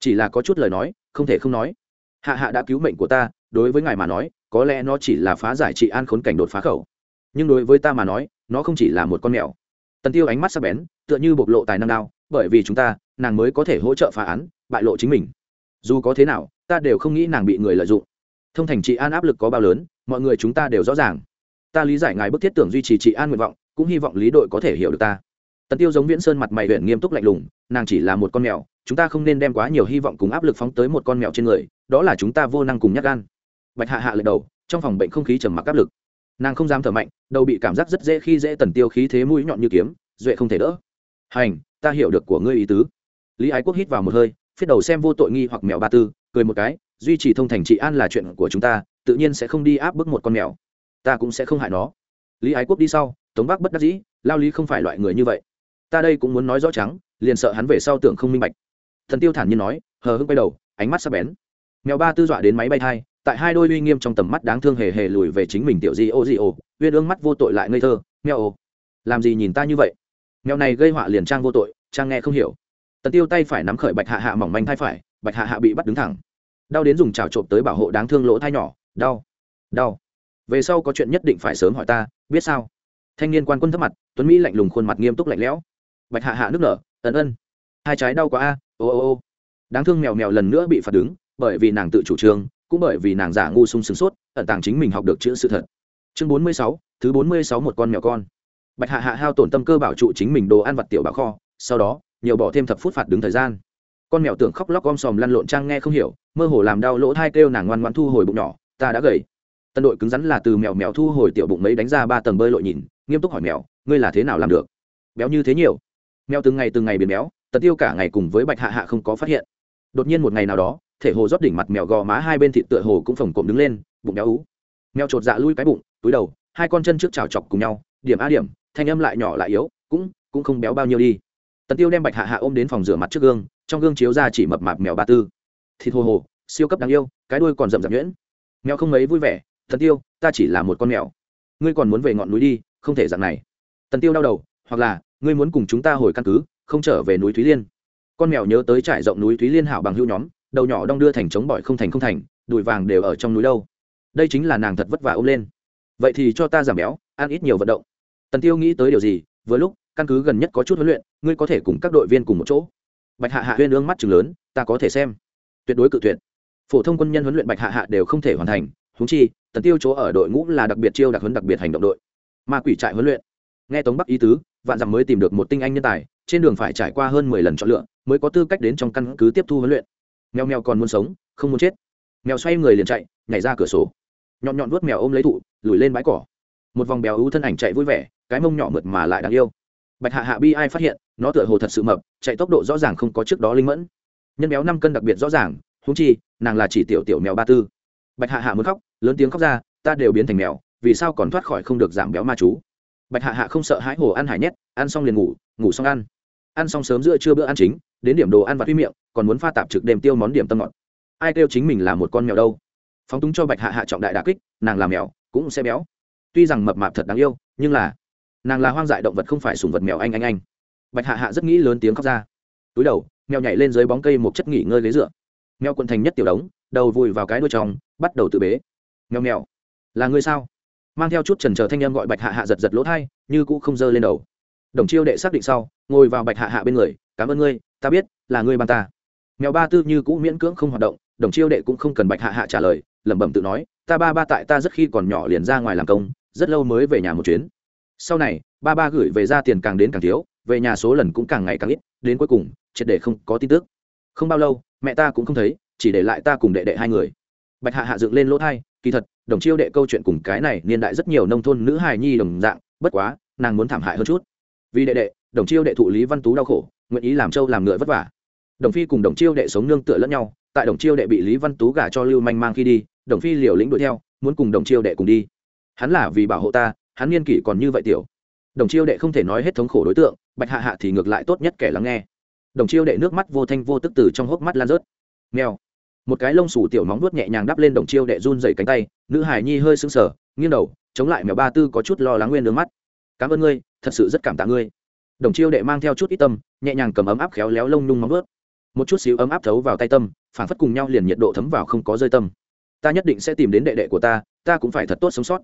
chỉ là có chút lời nói, không thể không nói. Hạ hạ đã cứu mệnh của ta, đối với ngài mà nói, có lẽ nó chỉ là phá giải trị an khốn cảnh đột phá khẩu. Nhưng đối với ta mà nói, nó không chỉ là một con mèo. Tần tiêu ánh mắt sắc bén, tựa như bộc lộ tài năng đao, bởi vì chúng ta, nàng mới có thể hỗ trợ phá án bại lộ chính mình. Dù có thế nào, ta đều không nghĩ nàng bị người lợi dụng. Thông thành trị an áp lực có bao lớn, mọi người chúng ta đều rõ ràng. Ta lý giải ngài bức thiết tưởng duy trì trị an nguyện vọng, cũng hy vọng lý đội có thể hiểu được ta. Tần tiêu giống viễn sơn mặt mày huyện nghiêm túc lạnh lùng, nàng chỉ là một con mèo, chúng ta không nên đem quá nhiều hy vọng cùng áp lực phóng tới một con mèo trên người, đó là chúng ta vô năng cùng nhắc gan. Bạch hạ hạ lệ đầu, trong phòng bệnh không khí trầm mặc áp lực. Nàng không dám thở mạnh, đầu bị cảm giác rất dễ khi dễ tần tiêu khí thế mũi nhọn như kiếm, duệ không thể đỡ. Hành, ta hiểu được của ngươi ý tứ. Lý ái quốc hít vào một hơi phiết đầu xem vô tội nghi hoặc mèo ba tư, cười một cái, duy trì thông thành trị an là chuyện của chúng ta, tự nhiên sẽ không đi áp bức một con mèo. Ta cũng sẽ không hại nó. Lý ái quốc đi sau, tống bắc bất đắc dĩ, lao lý không phải loại người như vậy. Ta đây cũng muốn nói rõ trắng, liền sợ hắn về sau tưởng không minh bạch. Thần tiêu thản nhiên nói, hờ hững quay đầu, ánh mắt sắc bén. Mèo ba tư dọa đến máy bay thai, tại hai đôi uy nghiêm trong tầm mắt đáng thương hề hề lùi về chính mình tiểu di ô di ô, uyên ương mắt vô tội lại ngây thơ, mèo ô làm gì nhìn ta như vậy? Mèo này gây họa liền trang vô tội, trang nghe không hiểu tần tiêu tay phải nắm khởi bạch hạ hạ mỏng manh thai phải, bạch hạ hạ bị bắt đứng thẳng. Đau đến dùng trào trộm tới bảo hộ đáng thương lỗ thai nhỏ, đau đau. Về sau có chuyện nhất định phải sớm hỏi ta, biết sao? Thanh niên quan quân thấp mặt, tuấn mỹ lạnh lùng khuôn mặt nghiêm túc lạnh lẽo. Bạch hạ hạ nước nở ẩn ân, hai trái đau quá a, ô ô ô. Đáng thương mèo mèo lần nữa bị phạt đứng, bởi vì nàng tự chủ trương, cũng bởi vì nàng giả ngu sung sướng sốt, ẩn tàng chính mình học được chữ sự thật. Chương bốn mươi sáu, thứ bốn mươi sáu một con mèo con. Bạch hạ hạ hao tổn tâm cơ bảo trụ chính mình đồ ăn vặt tiểu bảo kho, sau đó nhiều bỏ thêm thập phút phạt đứng thời gian. Con mèo tưởng khóc lóc om sòm lăn lộn trang nghe không hiểu, mơ hồ làm đau lỗ thai kêu nàng ngoan ngoan thu hồi bụng nhỏ, ta đã gầy. Tân đội cứng rắn là từ mèo mèo thu hồi tiểu bụng mấy đánh ra ba tầng bơi lội nhìn, nghiêm túc hỏi mèo, ngươi là thế nào làm được? Béo như thế nhiều. Mèo từng ngày từng ngày biến béo tật tiêu cả ngày cùng với bạch hạ hạ không có phát hiện. Đột nhiên một ngày nào đó, thể hồ rót đỉnh mặt mèo gò má hai bên thịt tựa hồ cũng phồng cộm đứng lên, bụng béo ú. Mèo chột dạ lui cái bụng, túi đầu, hai con chân trước chào chọc cùng nhau, điểm a điểm, thanh âm lại nhỏ lại yếu, cũng cũng không béo bao nhiêu đi tần tiêu đem bạch hạ hạ ôm đến phòng rửa mặt trước gương, trong gương chiếu ra chỉ mập mạp mèo ba tư. Thịt hồ hồ, siêu cấp đáng yêu, cái đuôi còn rậm rạp nhuyễn. Mèo không mấy vui vẻ, tần tiêu, ta chỉ là một con mèo. Ngươi còn muốn về ngọn núi đi, không thể dạng này. Tần tiêu đau đầu, hoặc là, ngươi muốn cùng chúng ta hồi căn cứ, không trở về núi thúy liên. Con mèo nhớ tới trải rộng núi thúy liên hảo bằng hữu nhóm, đầu nhỏ đong đưa thành chống bỏi không thành không thành, đùi vàng đều ở trong núi đâu. Đây chính là nàng thật vất vả ôm lên. Vậy thì cho ta giảm béo, ăn ít nhiều vận động. Tần tiêu nghĩ tới điều gì, vừa lúc căn cứ gần nhất có chút huấn luyện, ngươi có thể cùng các đội viên cùng một chỗ. Bạch hạ hạ huyên ương mắt chừng lớn, ta có thể xem. Tuyệt đối cự tuyệt. Phổ thông quân nhân huấn luyện bạch hạ hạ đều không thể hoàn thành húng chi, tần tiêu chỗ ở đội ngũ là đặc biệt chiêu đặc huấn đặc biệt hành động đội. Ma quỷ trại huấn luyện. Nghe tống bắc ý tứ, vạn dặm mới tìm được một tinh anh nhân tài, trên đường phải trải qua hơn mười lần chọn lựa, mới có tư cách đến trong căn cứ tiếp thu huấn luyện. Mèo mèo còn muốn sống, không muốn chết. Mèo xoay người liền chạy, nhảy ra cửa sổ. Nhọn nhọn vuốt mèo ôm lấy thụ, lùi lên bãi cỏ. Một vòng béo ú thân ảnh chạy vui vẻ, cái mông nhỏ mượt mà lại đáng yêu bạch hạ hạ bi ai phát hiện, nó tựa hồ thật sự mập, chạy tốc độ rõ ràng không có trước đó linh mẫn. Nhân béo năm cân đặc biệt rõ ràng húng chi, nàng là chỉ tiểu tiểu mèo ba tư. Bạch hạ hạ muốn khóc, lớn tiếng khóc ra, ta đều biến thành mèo, vì sao còn thoát khỏi không được giảm béo ma chú? Bạch hạ hạ không sợ hãi hồ ăn hải nhét, ăn xong liền ngủ ngủ xong ăn. Ăn xong sớm giữa trưa bữa ăn chính, đến điểm đồ ăn và huy miệng, còn muốn pha tạp trực đêm tiêu món điểm tâm ngọt. Ai kêu chính mình là một con mèo đâu? Phóng túng cho bạch hạ hạ trọng đại đà kích, nàng là mèo, cũng sẽ béo. Tuy rằng mập mạp thật đáng yêu, nhưng là nàng là hoang dại động vật không phải sùng vật mèo anh anh anh. Bạch hạ hạ rất nghĩ lớn tiếng khóc ra. Túi đầu, mèo nhảy lên dưới bóng cây một chất nghỉ ngơi ghế dựa. Mèo quận thành nhất tiểu đống, đầu vùi vào cái đuôi trong, bắt đầu tự bế. Mèo mèo, là ngươi sao? Mang theo chút trần trờ thanh em gọi bạch hạ hạ giật giật lỗ thai, như cũ không dơ lên đầu. Đồng chiêu đệ xác định sau, ngồi vào bạch hạ hạ bên người, cảm ơn ngươi, ta biết, là ngươi ban ta. Mèo ba tư như cũ miễn cưỡng không hoạt động, đồng chiêu đệ cũng không cần bạch hạ hạ trả lời, lẩm bẩm tự nói, ta ba ba tại ta rất khi còn nhỏ liền ra ngoài làm công, rất lâu mới về nhà một chuyến sau này, ba ba gửi về ra tiền càng đến càng thiếu, về nhà số lần cũng càng ngày càng ít, đến cuối cùng, triệt để không có tin tức. Không bao lâu, mẹ ta cũng không thấy, chỉ để lại ta cùng đệ đệ hai người. Bạch hạ hạ dựng lên lỗ thai, kỳ thật, đồng chiêu đệ câu chuyện cùng cái này niên đại rất nhiều nông thôn nữ hài nhi đồng dạng, bất quá, nàng muốn thảm hại hơn chút. Vì đệ đệ, đồng chiêu đệ thụ lý văn tú đau khổ, nguyện ý làm trâu làm ngựa vất vả. Đồng phi cùng đồng chiêu đệ sống nương tựa lẫn nhau, tại đồng chiêu đệ bị lý văn tú gả cho lưu manh mang khi đi, đồng phi liều lĩnh đuổi theo, muốn cùng đồng chiêu đệ cùng đi. Hắn là vì bảo hộ ta hắn niên kỷ còn như vậy tiểu. Đồng chiêu đệ không thể nói hết thống khổ đối tượng, bạch hạ hạ thì ngược lại tốt nhất kẻ lắng nghe. Đồng chiêu đệ nước mắt vô thanh vô tức từ trong hốc mắt lan rớt. Nghèo một cái lông sủ tiểu móng vuốt nhẹ nhàng đắp lên đồng chiêu đệ run dày cánh tay, nữ hải nhi hơi sững sờ, nghiêng đầu, chống lại mèo ba tư có chút lo lắng nguyên nước mắt. Cảm ơn ngươi, thật sự rất cảm tạ ngươi. Đồng chiêu đệ mang theo chút ít tâm, nhẹ nhàng cầm ấm áp khéo léo lông nhung móng vuốt. Một chút xíu ấm áp thấu vào tay tâm phản phất cùng nhau liền nhiệt độ thấm vào không có rơi tâm. Ta nhất định sẽ tìm đến đệ đệ của ta ta cũng phải thật tốt sống sót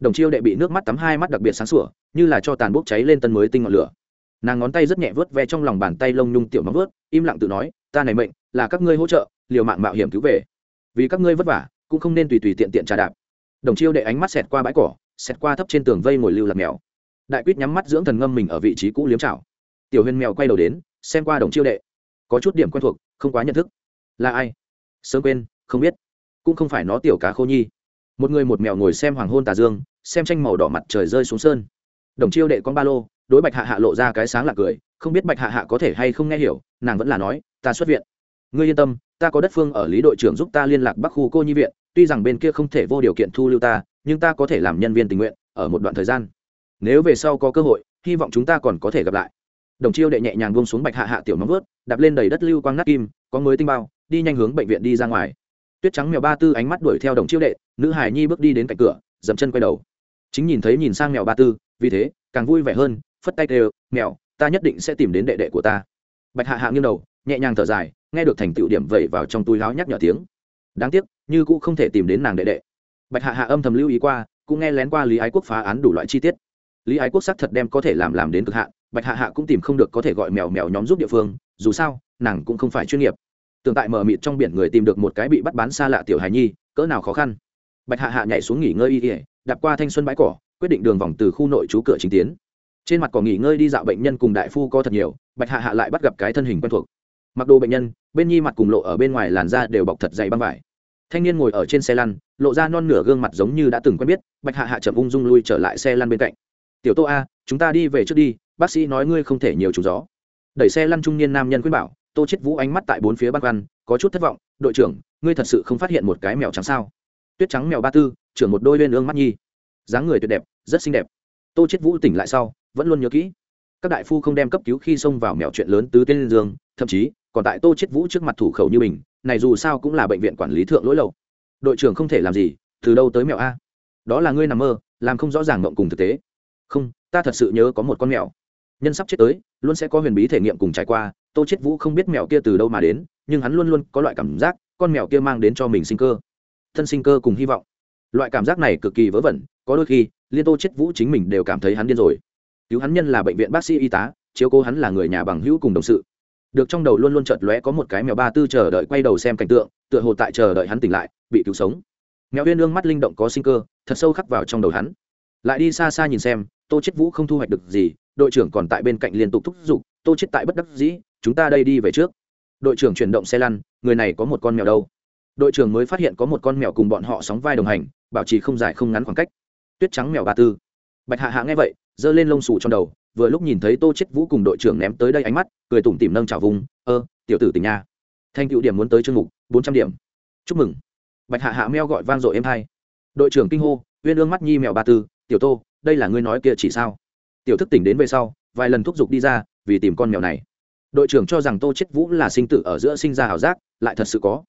đồng chiêu đệ bị nước mắt tắm hai mắt đặc biệt sáng sủa, như là cho tàn bốc cháy lên tân mới tinh ngọn lửa. Nàng ngón tay rất nhẹ vớt ve trong lòng bàn tay lông nhung tiểu móng vớt im lặng tự nói, ta này mệnh, là các ngươi hỗ trợ, liều mạng mạo hiểm cứu về. Vì các ngươi vất vả, cũng không nên tùy tùy tiện tiện trà đạp. Đồng chiêu đệ ánh mắt xẹt qua bãi cỏ, xẹt qua thấp trên tường vây ngồi lưu lạc mèo. Đại quýt nhắm mắt dưỡng thần ngâm mình ở vị trí cũ liếm chảo. Tiểu huyền mèo quay đầu đến, xem qua đồng chiêu đệ. Có chút điểm quen thuộc, không quá nhận thức. Là ai? Sớm quên, không biết. Cũng không phải nó tiểu cá khô nhi. Một người một mèo ngồi xem hoàng hôn tà dương xem tranh màu đỏ mặt trời rơi xuống sơn. Đồng chiêu đệ con ba lô, đối bạch hạ hạ lộ ra cái sáng lạc cười, không biết bạch hạ hạ có thể hay không nghe hiểu, nàng vẫn là nói, ta xuất viện. Ngươi yên tâm, ta có đất phương ở lý đội trưởng giúp ta liên lạc bắc khu cô nhi viện, tuy rằng bên kia không thể vô điều kiện thu lưu ta, nhưng ta có thể làm nhân viên tình nguyện, ở một đoạn thời gian. Nếu về sau có cơ hội, hy vọng chúng ta còn có thể gặp lại. Đồng chiêu đệ nhẹ nhàng buông xuống bạch hạ hạ tiểu móng vớt đạp lên đầy đất lưu quang nát kim, có mới tinh bao, đi nhanh hướng bệnh viện đi ra ngoài. Tuyết trắng mèo ba tư ánh mắt đuổi theo đồng chiêu đệ, nữ hải nhi bước đi đến cạnh cửa dậm chân quay đầu. Chính nhìn thấy nhìn sang mèo ba tư, vì thế, càng vui vẻ hơn, phất tay kêu, mèo, ta nhất định sẽ tìm đến đệ đệ của ta. Bạch hạ hạ nghiêng đầu, nhẹ nhàng thở dài, nghe được thành tựu điểm vẩy vào trong túi láo nhắc nhở tiếng. Đáng tiếc, như cũng không thể tìm đến nàng đệ đệ. Bạch hạ hạ âm thầm lưu ý qua, cũng nghe lén qua lý ái quốc phá án đủ loại chi tiết. Lý ái quốc xác thật đem có thể làm làm đến cực hạn, bạch hạ hạ cũng tìm không được có thể gọi mèo mèo nhóm giúp địa phương, dù sao, nàng cũng không phải chuyên nghiệp. Tưởng tại mở mịt trong biển người tìm được một cái bị bắt bán xa lạ tiểu hài nhi, cỡ nào khó khăn bạch hạ hạ nhảy xuống nghỉ ngơi y ỉa đạp qua thanh xuân bãi cỏ, quyết định đường vòng từ khu nội trú cửa chính tiến. Trên mặt cỏ nghỉ ngơi đi dạo bệnh nhân cùng đại phu có thật nhiều, bạch hạ hạ lại bắt gặp cái thân hình quen thuộc. Mặc đồ bệnh nhân, bên nhi mặt cùng lộ ở bên ngoài làn da đều bọc thật dày băng vải. Thanh niên ngồi ở trên xe lăn, lộ ra non nửa gương mặt giống như đã từng quen biết, bạch hạ hạ chậm ung dung lui trở lại xe lăn bên cạnh. Tiểu tô a, chúng ta đi về trước đi, bác sĩ nói ngươi không thể nhiều chủ gió. Đẩy xe lăn trung niên nam nhân khuyên bảo, tô chết vũ ánh mắt tại bốn phía băn khoăn, có chút thất vọng, đội trưởng, ngươi thật sự không phát hiện một cái mèo trắng sao? Tuyết trắng mèo ba tư, trưởng một đôi lên ương mắt nhi. Dáng người tuyệt đẹp, rất xinh đẹp. Tô chết vũ tỉnh lại sau, vẫn luôn nhớ kỹ. Các đại phu không đem cấp cứu khi xông vào mèo chuyện lớn tứ tên dương, thậm chí, còn tại tô chết vũ trước mặt thủ khẩu như mình, này dù sao cũng là bệnh viện quản lý thượng lỗi lậu. Đội trưởng không thể làm gì, từ đâu tới mèo a? Đó là ngươi nằm mơ, làm không rõ ràng mộng cùng thực tế. Không, ta thật sự nhớ có một con mèo. Nhân sắp chết tới, luôn sẽ có huyền bí thể nghiệm cùng trải qua, tô chết vũ không biết mèo kia từ đâu mà đến, nhưng hắn luôn luôn có loại cảm giác, con mèo kia mang đến cho mình sinh cơ thân sinh cơ cùng hy vọng. Loại cảm giác này cực kỳ vớ vẩn, có đôi khi, liên tô chết vũ chính mình đều cảm thấy hắn điên rồi. Cứu hắn nhân là bệnh viện bác sĩ y tá, chiếu cố hắn là người nhà bằng hữu cùng đồng sự. Được trong đầu luôn luôn chợt lóe có một cái mèo ba tư chờ đợi quay đầu xem cảnh tượng, tựa hồ tại chờ đợi hắn tỉnh lại, bị cứu sống. Mèo huyên ương mắt linh động có sinh cơ, thật sâu khắc vào trong đầu hắn. Lại đi xa xa nhìn xem, tô chết vũ không thu hoạch được gì, đội trưởng còn tại bên cạnh liên tục thúc giục, tô chết tại bất đắc dĩ, chúng ta đây đi về trước. Đội trưởng chuyển động xe lăn, người này có một con mèo đâu? Đội trưởng mới phát hiện có một con mèo cùng bọn họ sóng vai đồng hành, bảo trì không dài không ngắn khoảng cách. Tuyết trắng mèo ba tư. Bạch hạ hạ nghe vậy, giơ lên lông xù trong đầu, vừa lúc nhìn thấy tô chết vũ cùng đội trưởng ném tới đây ánh mắt, cười tủm tỉm nâng chào vùng, ơ, tiểu tử tỉnh nha. Thanh cựu điểm muốn tới chương mục, bốn trăm điểm. Chúc mừng. Bạch hạ hạ meo gọi vang dội em hai. Đội trưởng kinh hô, uyên ương mắt nhi mèo ba tư, tiểu tô, đây là ngươi nói kia chỉ sao? Tiểu thức tỉnh đến về sau, vài lần thúc giục đi ra, vì tìm con mèo này. Đội trưởng cho rằng tô chết vũ là sinh tử ở giữa sinh ra hảo giác, lại thật sự có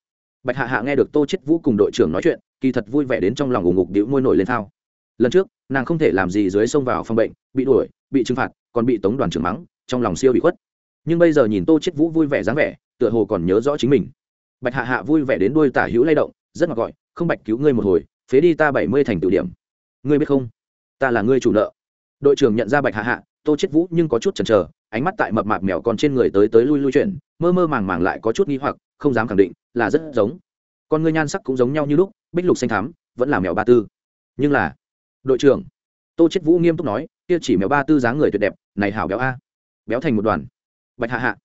bạch hạ hạ nghe được tô chết vũ cùng đội trưởng nói chuyện, kỳ thật vui vẻ đến trong lòng ủng ngục đĩu môi nổi lên thao. Lần trước, nàng không thể làm gì dưới sông vào phòng bệnh, bị đuổi, bị trừng phạt, còn bị tống đoàn trưởng mắng, trong lòng siêu bị khuất. Nhưng bây giờ nhìn tô chết vũ vui vẻ dáng vẻ, tựa hồ còn nhớ rõ chính mình. Bạch hạ hạ vui vẻ đến đuôi tả hữu lay động, rất ngọt gọi, không bạch cứu ngươi một hồi, phế đi ta bảy mươi thành tựu điểm. Ngươi biết không? Ta là ngươi chủ nợ. Đội trưởng nhận ra bạch hạ hạ, tô chết vũ nhưng có chút chần chờ, ánh mắt tại mập mạp mèo còn trên người tới tới lui lui chuyển mơ mơ màng màng lại có chút nghi hoặc không dám khẳng định là rất giống. Con ngươi nhan sắc cũng giống nhau như lúc, bích lục xanh thắm, vẫn là mèo ba tư. Nhưng là, đội trưởng, tô chết vũ nghiêm túc nói, kia chỉ mèo ba tư dáng người tuyệt đẹp, này hảo béo a. Béo thành một đoàn. Bạch hạ hạ.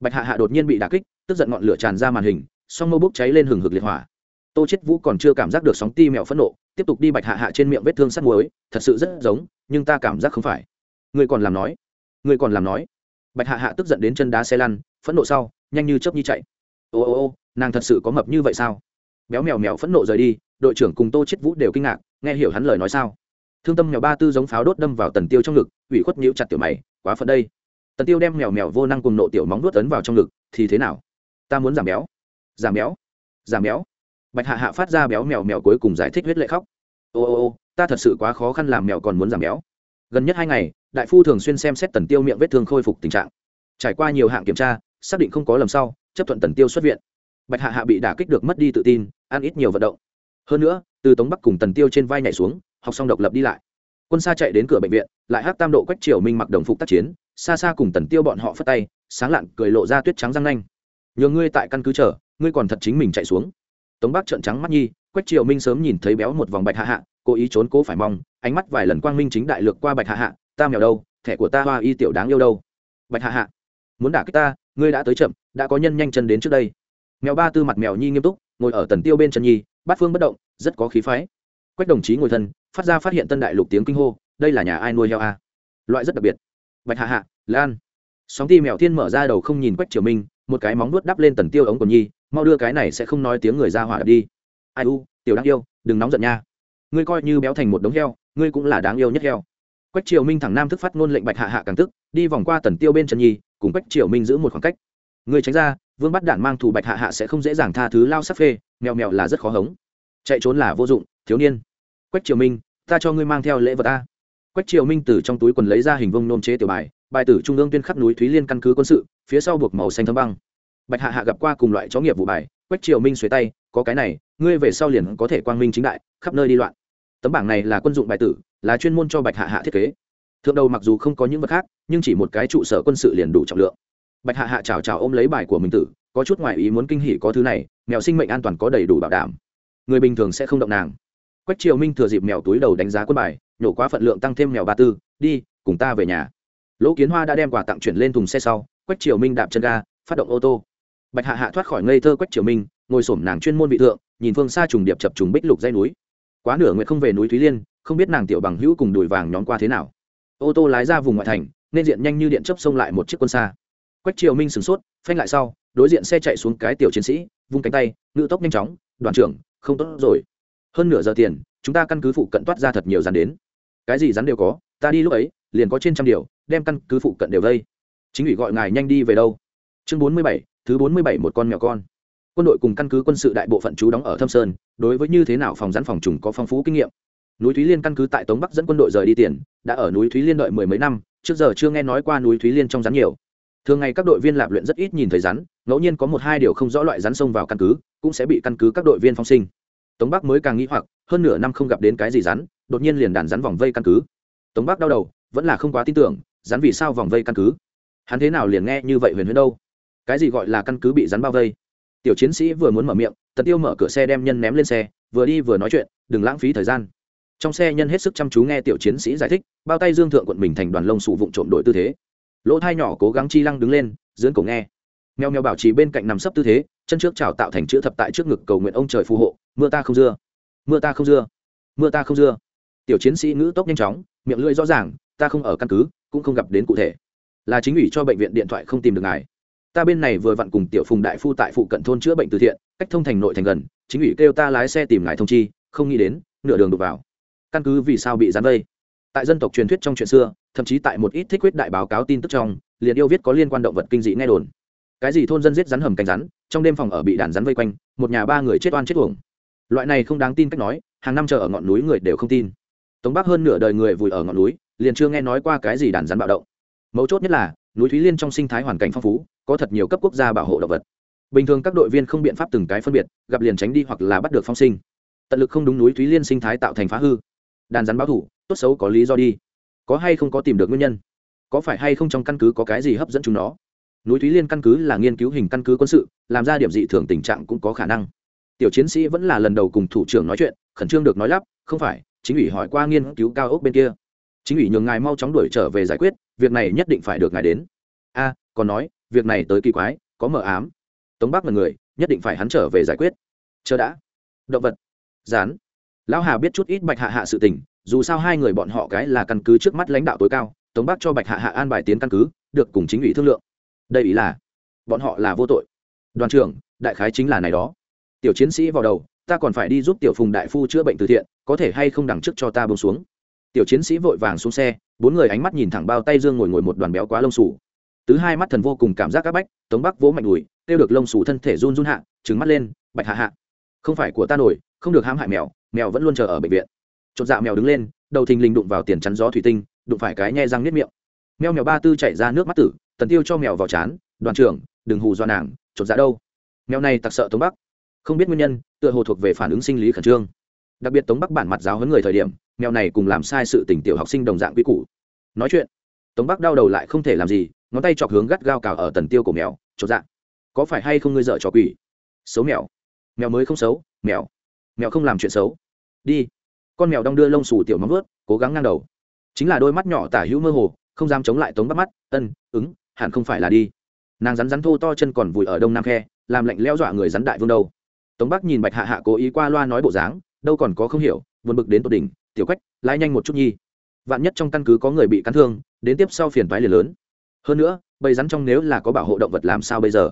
Bạch hạ hạ đột nhiên bị đả kích, tức giận ngọn lửa tràn ra màn hình, song mâu bốc cháy lên hừng hực liệt hỏa. Tô chết vũ còn chưa cảm giác được sóng ti mèo phẫn nộ, tiếp tục đi bạch hạ hạ trên miệng vết thương sắt muối, thật sự rất giống, nhưng ta cảm giác không phải. Người còn làm nói. Người còn làm nói. Bạch hạ hạ tức giận đến chân đá xe lăn, phẫn nộ sau, nhanh như chớp như chạy ô ô ô, nàng thật sự có mập như vậy sao? Béo mèo mèo phẫn nộ rời đi, đội trưởng cùng tô chết vũ đều kinh ngạc, nghe hiểu hắn lời nói sao? Thương tâm mèo ba tư giống pháo đốt đâm vào tần tiêu trong ngực, ủy khuất nhíu chặt tiểu mày, quá phận đây. Tần tiêu đem mèo mèo vô năng cùng nộ tiểu móng nuốt ấn vào trong ngực, thì thế nào? Ta muốn giảm béo. Giảm béo? Giảm béo? Bạch hạ hạ phát ra béo mèo mèo cuối cùng giải thích huyết lệ khóc. Ô ô ô, ta thật sự quá khó khăn làm mèo còn muốn giảm béo. Gần nhất hai ngày, đại phu thường xuyên xem xét tần tiêu miệng vết thương khôi phục tình trạng. Trải qua nhiều hạng kiểm tra, xác định không có lầm sau chấp thuận tần tiêu xuất viện. Bạch hạ hạ bị đả kích được mất đi tự tin, ăn ít nhiều vận động. Hơn nữa, từ tống bắc cùng tần tiêu trên vai nhảy xuống, học xong độc lập đi lại. Quân xa chạy đến cửa bệnh viện, lại hát tam độ quách triều minh mặc đồng phục tác chiến, xa xa cùng tần tiêu bọn họ phất tay, sáng lặn cười lộ ra tuyết trắng răng nanh. Nhờ ngươi tại căn cứ chờ, ngươi còn thật chính mình chạy xuống. Tống bắc trợn trắng mắt nhi, quách triều minh sớm nhìn thấy béo một vòng bạch hạ hạ, cố ý trốn cố phải mong, ánh mắt vài lần quang minh chính đại lược qua bạch hạ hạ, ta mèo đâu, thẻ của ta hoa y tiểu đáng yêu đâu. Bạch hạ hạ, muốn đả kích ta, ngươi đã tới chậm đã có nhân nhanh chân đến trước đây. Mèo ba tư mặt mèo nhi nghiêm túc, ngồi ở tần tiêu bên chân nhi, bát phương bất động, rất có khí phái. Quách đồng chí ngồi thân, phát ra phát hiện tân đại lục tiếng kinh hô, đây là nhà ai nuôi heo a? À? loại rất đặc biệt. Bạch hạ hạ, lan. Sóng ti mèo thiên mở ra đầu không nhìn quách triều minh, một cái móng nuốt đắp lên tần tiêu ống còn nhi, mau đưa cái này sẽ không nói tiếng người ra hỏa đi. Ai u, tiểu đáng yêu, đừng nóng giận nha. Ngươi coi như béo thành một đống heo, ngươi cũng là đáng yêu nhất heo. Quách triều minh thẳng nam thức phát ngôn lệnh bạch hạ hạ càng tức, đi vòng qua tần tiêu bên trần nhi, cùng quách triều minh giữ một khoảng cách ngươi tránh ra, vương bắt đạn mang thù bạch hạ hạ sẽ không dễ dàng tha thứ lao sắc phê, mèo mèo là rất khó hống. Chạy trốn là vô dụng, thiếu niên. Quách triều minh, ta cho ngươi mang theo lễ vật ta. Quách triều minh từ trong túi quần lấy ra hình vông nôm chế tiểu bài bài tử trung ương tuyên khắp núi thúy liên căn cứ quân sự, phía sau buộc màu xanh thấm băng. Bạch hạ hạ gặp qua cùng loại chó nghiệp vụ bài, quách triều minh xuế tay, có cái này, ngươi về sau liền có thể quang minh chính đại, khắp nơi đi loạn. Tấm bảng này là quân dụng bài tử, là chuyên môn cho bạch hạ hạ thiết kế. Thượng đầu mặc dù không có những vật khác, nhưng chỉ một cái trụ sở quân sự liền đủ trọng lượng bạch hạ hạ chào chào ôm lấy bài của mình tử, có chút ngoại ý muốn kinh hỉ có thứ này, mèo sinh mệnh an toàn có đầy đủ bảo đảm. Người bình thường sẽ không động nàng. Quách triều minh thừa dịp mèo túi đầu đánh giá quân bài, nhổ quá phận lượng tăng thêm mèo ba tư, đi, cùng ta về nhà. Lỗ kiến hoa đã đem quà tặng chuyển lên thùng xe sau, quách triều minh đạp chân ga, phát động ô tô. Bạch hạ hạ thoát khỏi ngây thơ quách triều minh, ngồi sổm nàng chuyên môn vị thượng, nhìn phương xa trùng điệp chập trùng bích lục dây núi. Quá nửa nguyện không về núi thúy liên, không biết nàng tiểu bằng hữu cùng đùi vàng nhóm qua thế nào. Ô tô lái ra vùng ngoại thành, nên diện nhanh như điện chấp xông lại một chiếc quân xa quách triều minh sửng sốt, phanh lại sau, đối diện xe chạy xuống cái tiểu chiến sĩ, vung cánh tay, ngự tốc nhanh chóng, đoàn trưởng, không tốt rồi. Hơn nửa giờ tiền, chúng ta căn cứ phụ cận toát ra thật nhiều rắn đến. Cái gì rắn đều có, ta đi lúc ấy, liền có trên trăm điều, đem căn cứ phụ cận đều vây. Chính ủy gọi ngài nhanh đi về đâu? Chương bốn mươi bảy, thứ bốn mươi bảy một con mèo con. Quân đội cùng căn cứ quân sự đại bộ phận trú đóng ở thâm sơn, đối với như thế nào phòng rắn phòng trùng có phong phú kinh nghiệm. Núi thúy liên căn cứ tại tống bắc dẫn quân đội rời đi tiền, đã ở núi thúy liên đợi mười mấy năm, trước giờ chưa nghe nói qua núi thúy liên trong rắn nhiều thường ngày các đội viên lạp luyện rất ít nhìn thấy rắn, ngẫu nhiên có một hai điều không rõ loại rắn xông vào căn cứ, cũng sẽ bị căn cứ các đội viên phong sinh. Tống bắc mới càng nghĩ hoặc, hơn nửa năm không gặp đến cái gì rắn, đột nhiên liền đàn rắn vòng vây căn cứ. Tống bắc đau đầu, vẫn là không quá tin tưởng, rắn vì sao vòng vây căn cứ? Hắn thế nào liền nghe như vậy huyền huyền đâu? Cái gì gọi là căn cứ bị rắn bao vây? Tiểu chiến sĩ vừa muốn mở miệng, tần tiêu mở cửa xe đem nhân ném lên xe, vừa đi vừa nói chuyện, đừng lãng phí thời gian. Trong xe nhân hết sức chăm chú nghe tiểu chiến sĩ giải thích, bao tay dương thượng quận mình thành đoàn lông sụ vụng trộm đổi tư thế lỗ thai nhỏ cố gắng chi lăng đứng lên dưỡng cổ nghe. Mèo mèo bảo trì bên cạnh nằm sấp tư thế, chân trước chào tạo thành chữ thập tại trước ngực cầu nguyện ông trời phù hộ, mưa ta không dưa, mưa ta không dưa, mưa ta không dưa. Tiểu chiến sĩ ngữ tốc nhanh chóng, miệng lưỡi rõ ràng, ta không ở căn cứ, cũng không gặp đến cụ thể. Là chính ủy cho bệnh viện điện thoại không tìm được ngài. Ta bên này vừa vặn cùng tiểu phùng đại phu tại phụ cận thôn chữa bệnh từ thiện, cách thông thành nội thành gần, chính ủy kêu ta lái xe tìm ngài thông chi, không nghĩ đến, nửa đường đục vào. Căn cứ vì sao bị gián vây? Tại dân tộc truyền thuyết trong chuyện xưa, thậm chí tại một ít thích quyết đại báo cáo tin tức trong, liền yêu viết có liên quan động vật kinh dị nghe đồn. Cái gì thôn dân giết rắn hầm canh rắn, trong đêm phòng ở bị đàn rắn vây quanh, một nhà ba người chết oan chết uổng. Loại này không đáng tin cách nói, hàng năm chờ ở ngọn núi người đều không tin. Tống bắc hơn nửa đời người vùi ở ngọn núi, liền chưa nghe nói qua cái gì đàn rắn bạo động. Mấu chốt nhất là, núi thúy liên trong sinh thái hoàn cảnh phong phú, có thật nhiều cấp quốc gia bảo hộ động vật. Bình thường các đội viên không biện pháp từng cái phân biệt, gặp liền tránh đi hoặc là bắt được phong sinh. Tận lực không đúng núi thúy liên sinh thái tạo thành phá hư. Đàn rắn báo thủ tốt xấu có lý do đi. Có hay không có tìm được nguyên nhân? Có phải hay không trong căn cứ có cái gì hấp dẫn chúng nó? Núi thúy liên căn cứ là nghiên cứu hình căn cứ quân sự, làm ra điểm dị thường tình trạng cũng có khả năng. Tiểu chiến sĩ vẫn là lần đầu cùng thủ trưởng nói chuyện, khẩn trương được nói lắp, không phải, chính ủy hỏi qua nghiên cứu cao ốc bên kia. Chính ủy nhường ngài mau chóng đuổi trở về giải quyết, việc này nhất định phải được ngài đến. A, còn nói, việc này tới kỳ quái, có mờ ám. Tống bắc là người, nhất định phải hắn trở về giải quyết. Chờ đã. Động vật. Rán lão hà biết chút ít bạch hạ hạ sự tình dù sao hai người bọn họ cái là căn cứ trước mắt lãnh đạo tối cao, tống bắc cho bạch hạ hạ an bài tiến căn cứ, được cùng chính ủy thương lượng. Đây ý là, bọn họ là vô tội. Đoàn trưởng, đại khái chính là này đó. Tiểu chiến sĩ vào đầu, ta còn phải đi giúp tiểu phùng đại phu chữa bệnh từ thiện, có thể hay không đằng trước cho ta bông xuống. Tiểu chiến sĩ vội vàng xuống xe, bốn người ánh mắt nhìn thẳng bao tay dương ngồi ngồi một đoàn béo quá lông sủ tứ hai mắt thần vô cùng cảm giác áp bách, tống bắc vỗ mạnh đùi, kêu được lông sủ thân thể run run hạ trứng mắt lên, bạch hạ hạ, không phải của ta nổi, không được hãm hại mèo mèo vẫn luôn chờ ở bệnh viện chột dạ mèo đứng lên, đầu thình lình đụng vào tiền chắn gió thủy tinh, đụng phải cái nhe răng nếp miệng. Mèo mèo ba tư chạy ra nước mắt tử, tần tiêu cho mèo vào chán, đoàn trưởng, đừng hù do nàng, chột dạ đâu? Mèo này tặc sợ tống bắc. Không biết nguyên nhân, tựa hồ thuộc về phản ứng sinh lý khẩn trương. Đặc biệt tống bắc bản mặt giáo huấn người thời điểm, mèo này cùng làm sai sự tình tiểu học sinh đồng dạng quy củ. Nói chuyện, tống bắc đau đầu lại không thể làm gì, ngón tay chọc hướng gắt gao cào ở tần tiêu của mèo, chột dạ có phải hay không ngươi dợ cho quỷ? Xấu mèo. Mèo mới không xấu, mèo mèo không làm chuyện xấu. Đi con mèo đong đưa lông xù tiểu móng vớt cố gắng ngang đầu. Chính là đôi mắt nhỏ tả hữu mơ hồ, không dám chống lại tống bắt mắt, ân, ứng, hẳn không phải là đi. Nàng rắn rắn thô to chân còn vùi ở đông nam khe, làm lạnh leo dọa người rắn đại vương đâu. Tống bắc nhìn bạch hạ hạ cố ý qua loa nói bộ dáng, đâu còn có không hiểu vượt bực đến tột đỉnh, tiểu quách, lái nhanh một chút nhi. Vạn nhất trong căn cứ có người bị cắn thương, đến tiếp sau phiền toái liền lớn. Hơn nữa, bầy rắn trong nếu là có bảo hộ động vật làm sao bây giờ?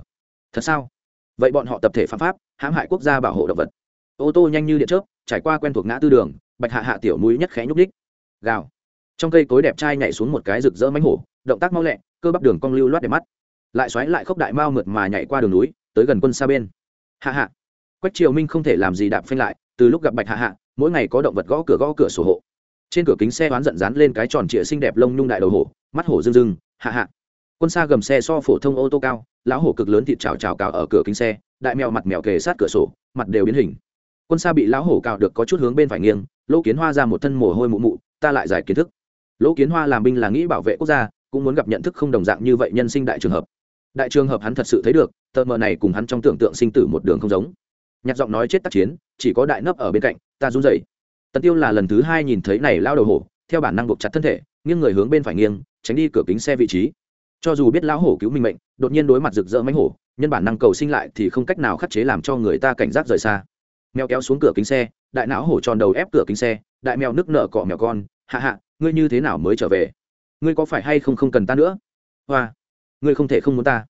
Thật sao? Vậy bọn họ tập thể phạm pháp, hãm hại quốc gia bảo hộ động vật. Ô tô nhanh như điện chớp, trải qua quen thuộc ngã tư đường bạch hạ hạ tiểu mũi nhất khẽ nhúc đích gào. Trong cây cối đẹp trai nhảy xuống một cái rực rỡ mánh hổ, động tác mau lẹ, cơ bắp đường cong lưu loát đẹp mắt. Lại xoáy lại khốc đại mao mượt mà nhảy qua đường núi, tới gần quân xa bên. Hạ hạ. Quách triều minh không thể làm gì đạp phanh lại, từ lúc gặp bạch hạ hạ, mỗi ngày có động vật gõ cửa gõ cửa sổ hộ. Trên cửa kính xe oán giận dán lên cái tròn trịa xinh đẹp lông nhung đại đầu hổ, mắt hổ rưng rưng, hạ hạ. Quân xa gầm xe so phổ thông ô tô cao, lão hổ cực lớn thịt chào chào cào ở cửa kính xe, đại mèo mặt mèo kề sát cửa sổ, mặt đều biến hình quân xa bị lão hổ cào được có chút hướng bên phải nghiêng lỗ kiến hoa ra một thân mồ hôi mụ mụ, ta lại giải kiến thức. Lỗ kiến hoa làm binh là nghĩ bảo vệ quốc gia, cũng muốn gặp nhận thức không đồng dạng như vậy nhân sinh đại trường hợp. Đại trường hợp hắn thật sự thấy được, tờ mờ này cùng hắn trong tưởng tượng sinh tử một đường không giống. Nhạc giọng nói chết tác chiến, chỉ có đại nấp ở bên cạnh, ta run dậy tần tiêu là lần thứ hai nhìn thấy này lao đầu hổ, theo bản năng buộc chặt thân thể, nghiêng người hướng bên phải nghiêng, tránh đi cửa kính xe vị trí. Cho dù biết lão hổ cứu mình mệnh, đột nhiên đối mặt rực rỡ mánh hổ, nhân bản năng cầu sinh lại thì không cách nào khắc chế làm cho người ta cảnh giác rời xa mèo kéo xuống cửa kính xe, đại não hổ tròn đầu ép cửa kính xe, đại mèo nức nở cọ mèo con, hạ hạ, ngươi như thế nào mới trở về? Ngươi có phải hay không không cần ta nữa? Hoa, ngươi không thể không muốn ta.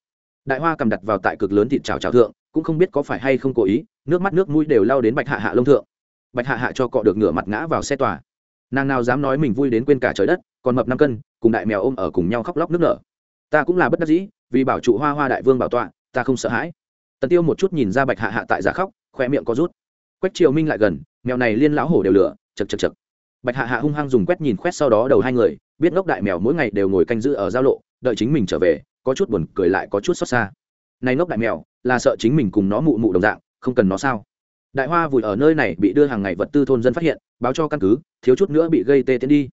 Đại hoa cầm đặt vào tại cực lớn thịt trào trào thượng, cũng không biết có phải hay không cố ý, nước mắt nước mũi đều lao đến bạch hạ hạ lông thượng. Bạch hạ hạ cho cọ được ngửa mặt ngã vào xe tòa. Nàng nào dám nói mình vui đến quên cả trời đất, còn mập năm cân, cùng đại mèo ôm ở cùng nhau khóc lóc nước nở. Ta cũng là bất đắc dĩ, vì bảo trụ hoa hoa đại vương bảo tọa, ta không sợ hãi. Tần tiêu một chút nhìn ra bạch hạ hạ tại giả khóc, khoe miệng có rút quách triều minh lại gần, mèo này liên lão hổ đều lửa, chật chật chật. Bạch hạ hạ hung hăng dùng quét nhìn quét sau đó đầu hai người, biết ngốc đại mèo mỗi ngày đều ngồi canh giữ ở giao lộ, đợi chính mình trở về, có chút buồn cười lại có chút xót xa. Này ngốc đại mèo, là sợ chính mình cùng nó mụ mụ đồng dạng, không cần nó sao? Đại hoa vùi ở nơi này bị đưa hàng ngày vật tư thôn dân phát hiện, báo cho căn cứ, thiếu chút nữa bị gây tê tiến đi.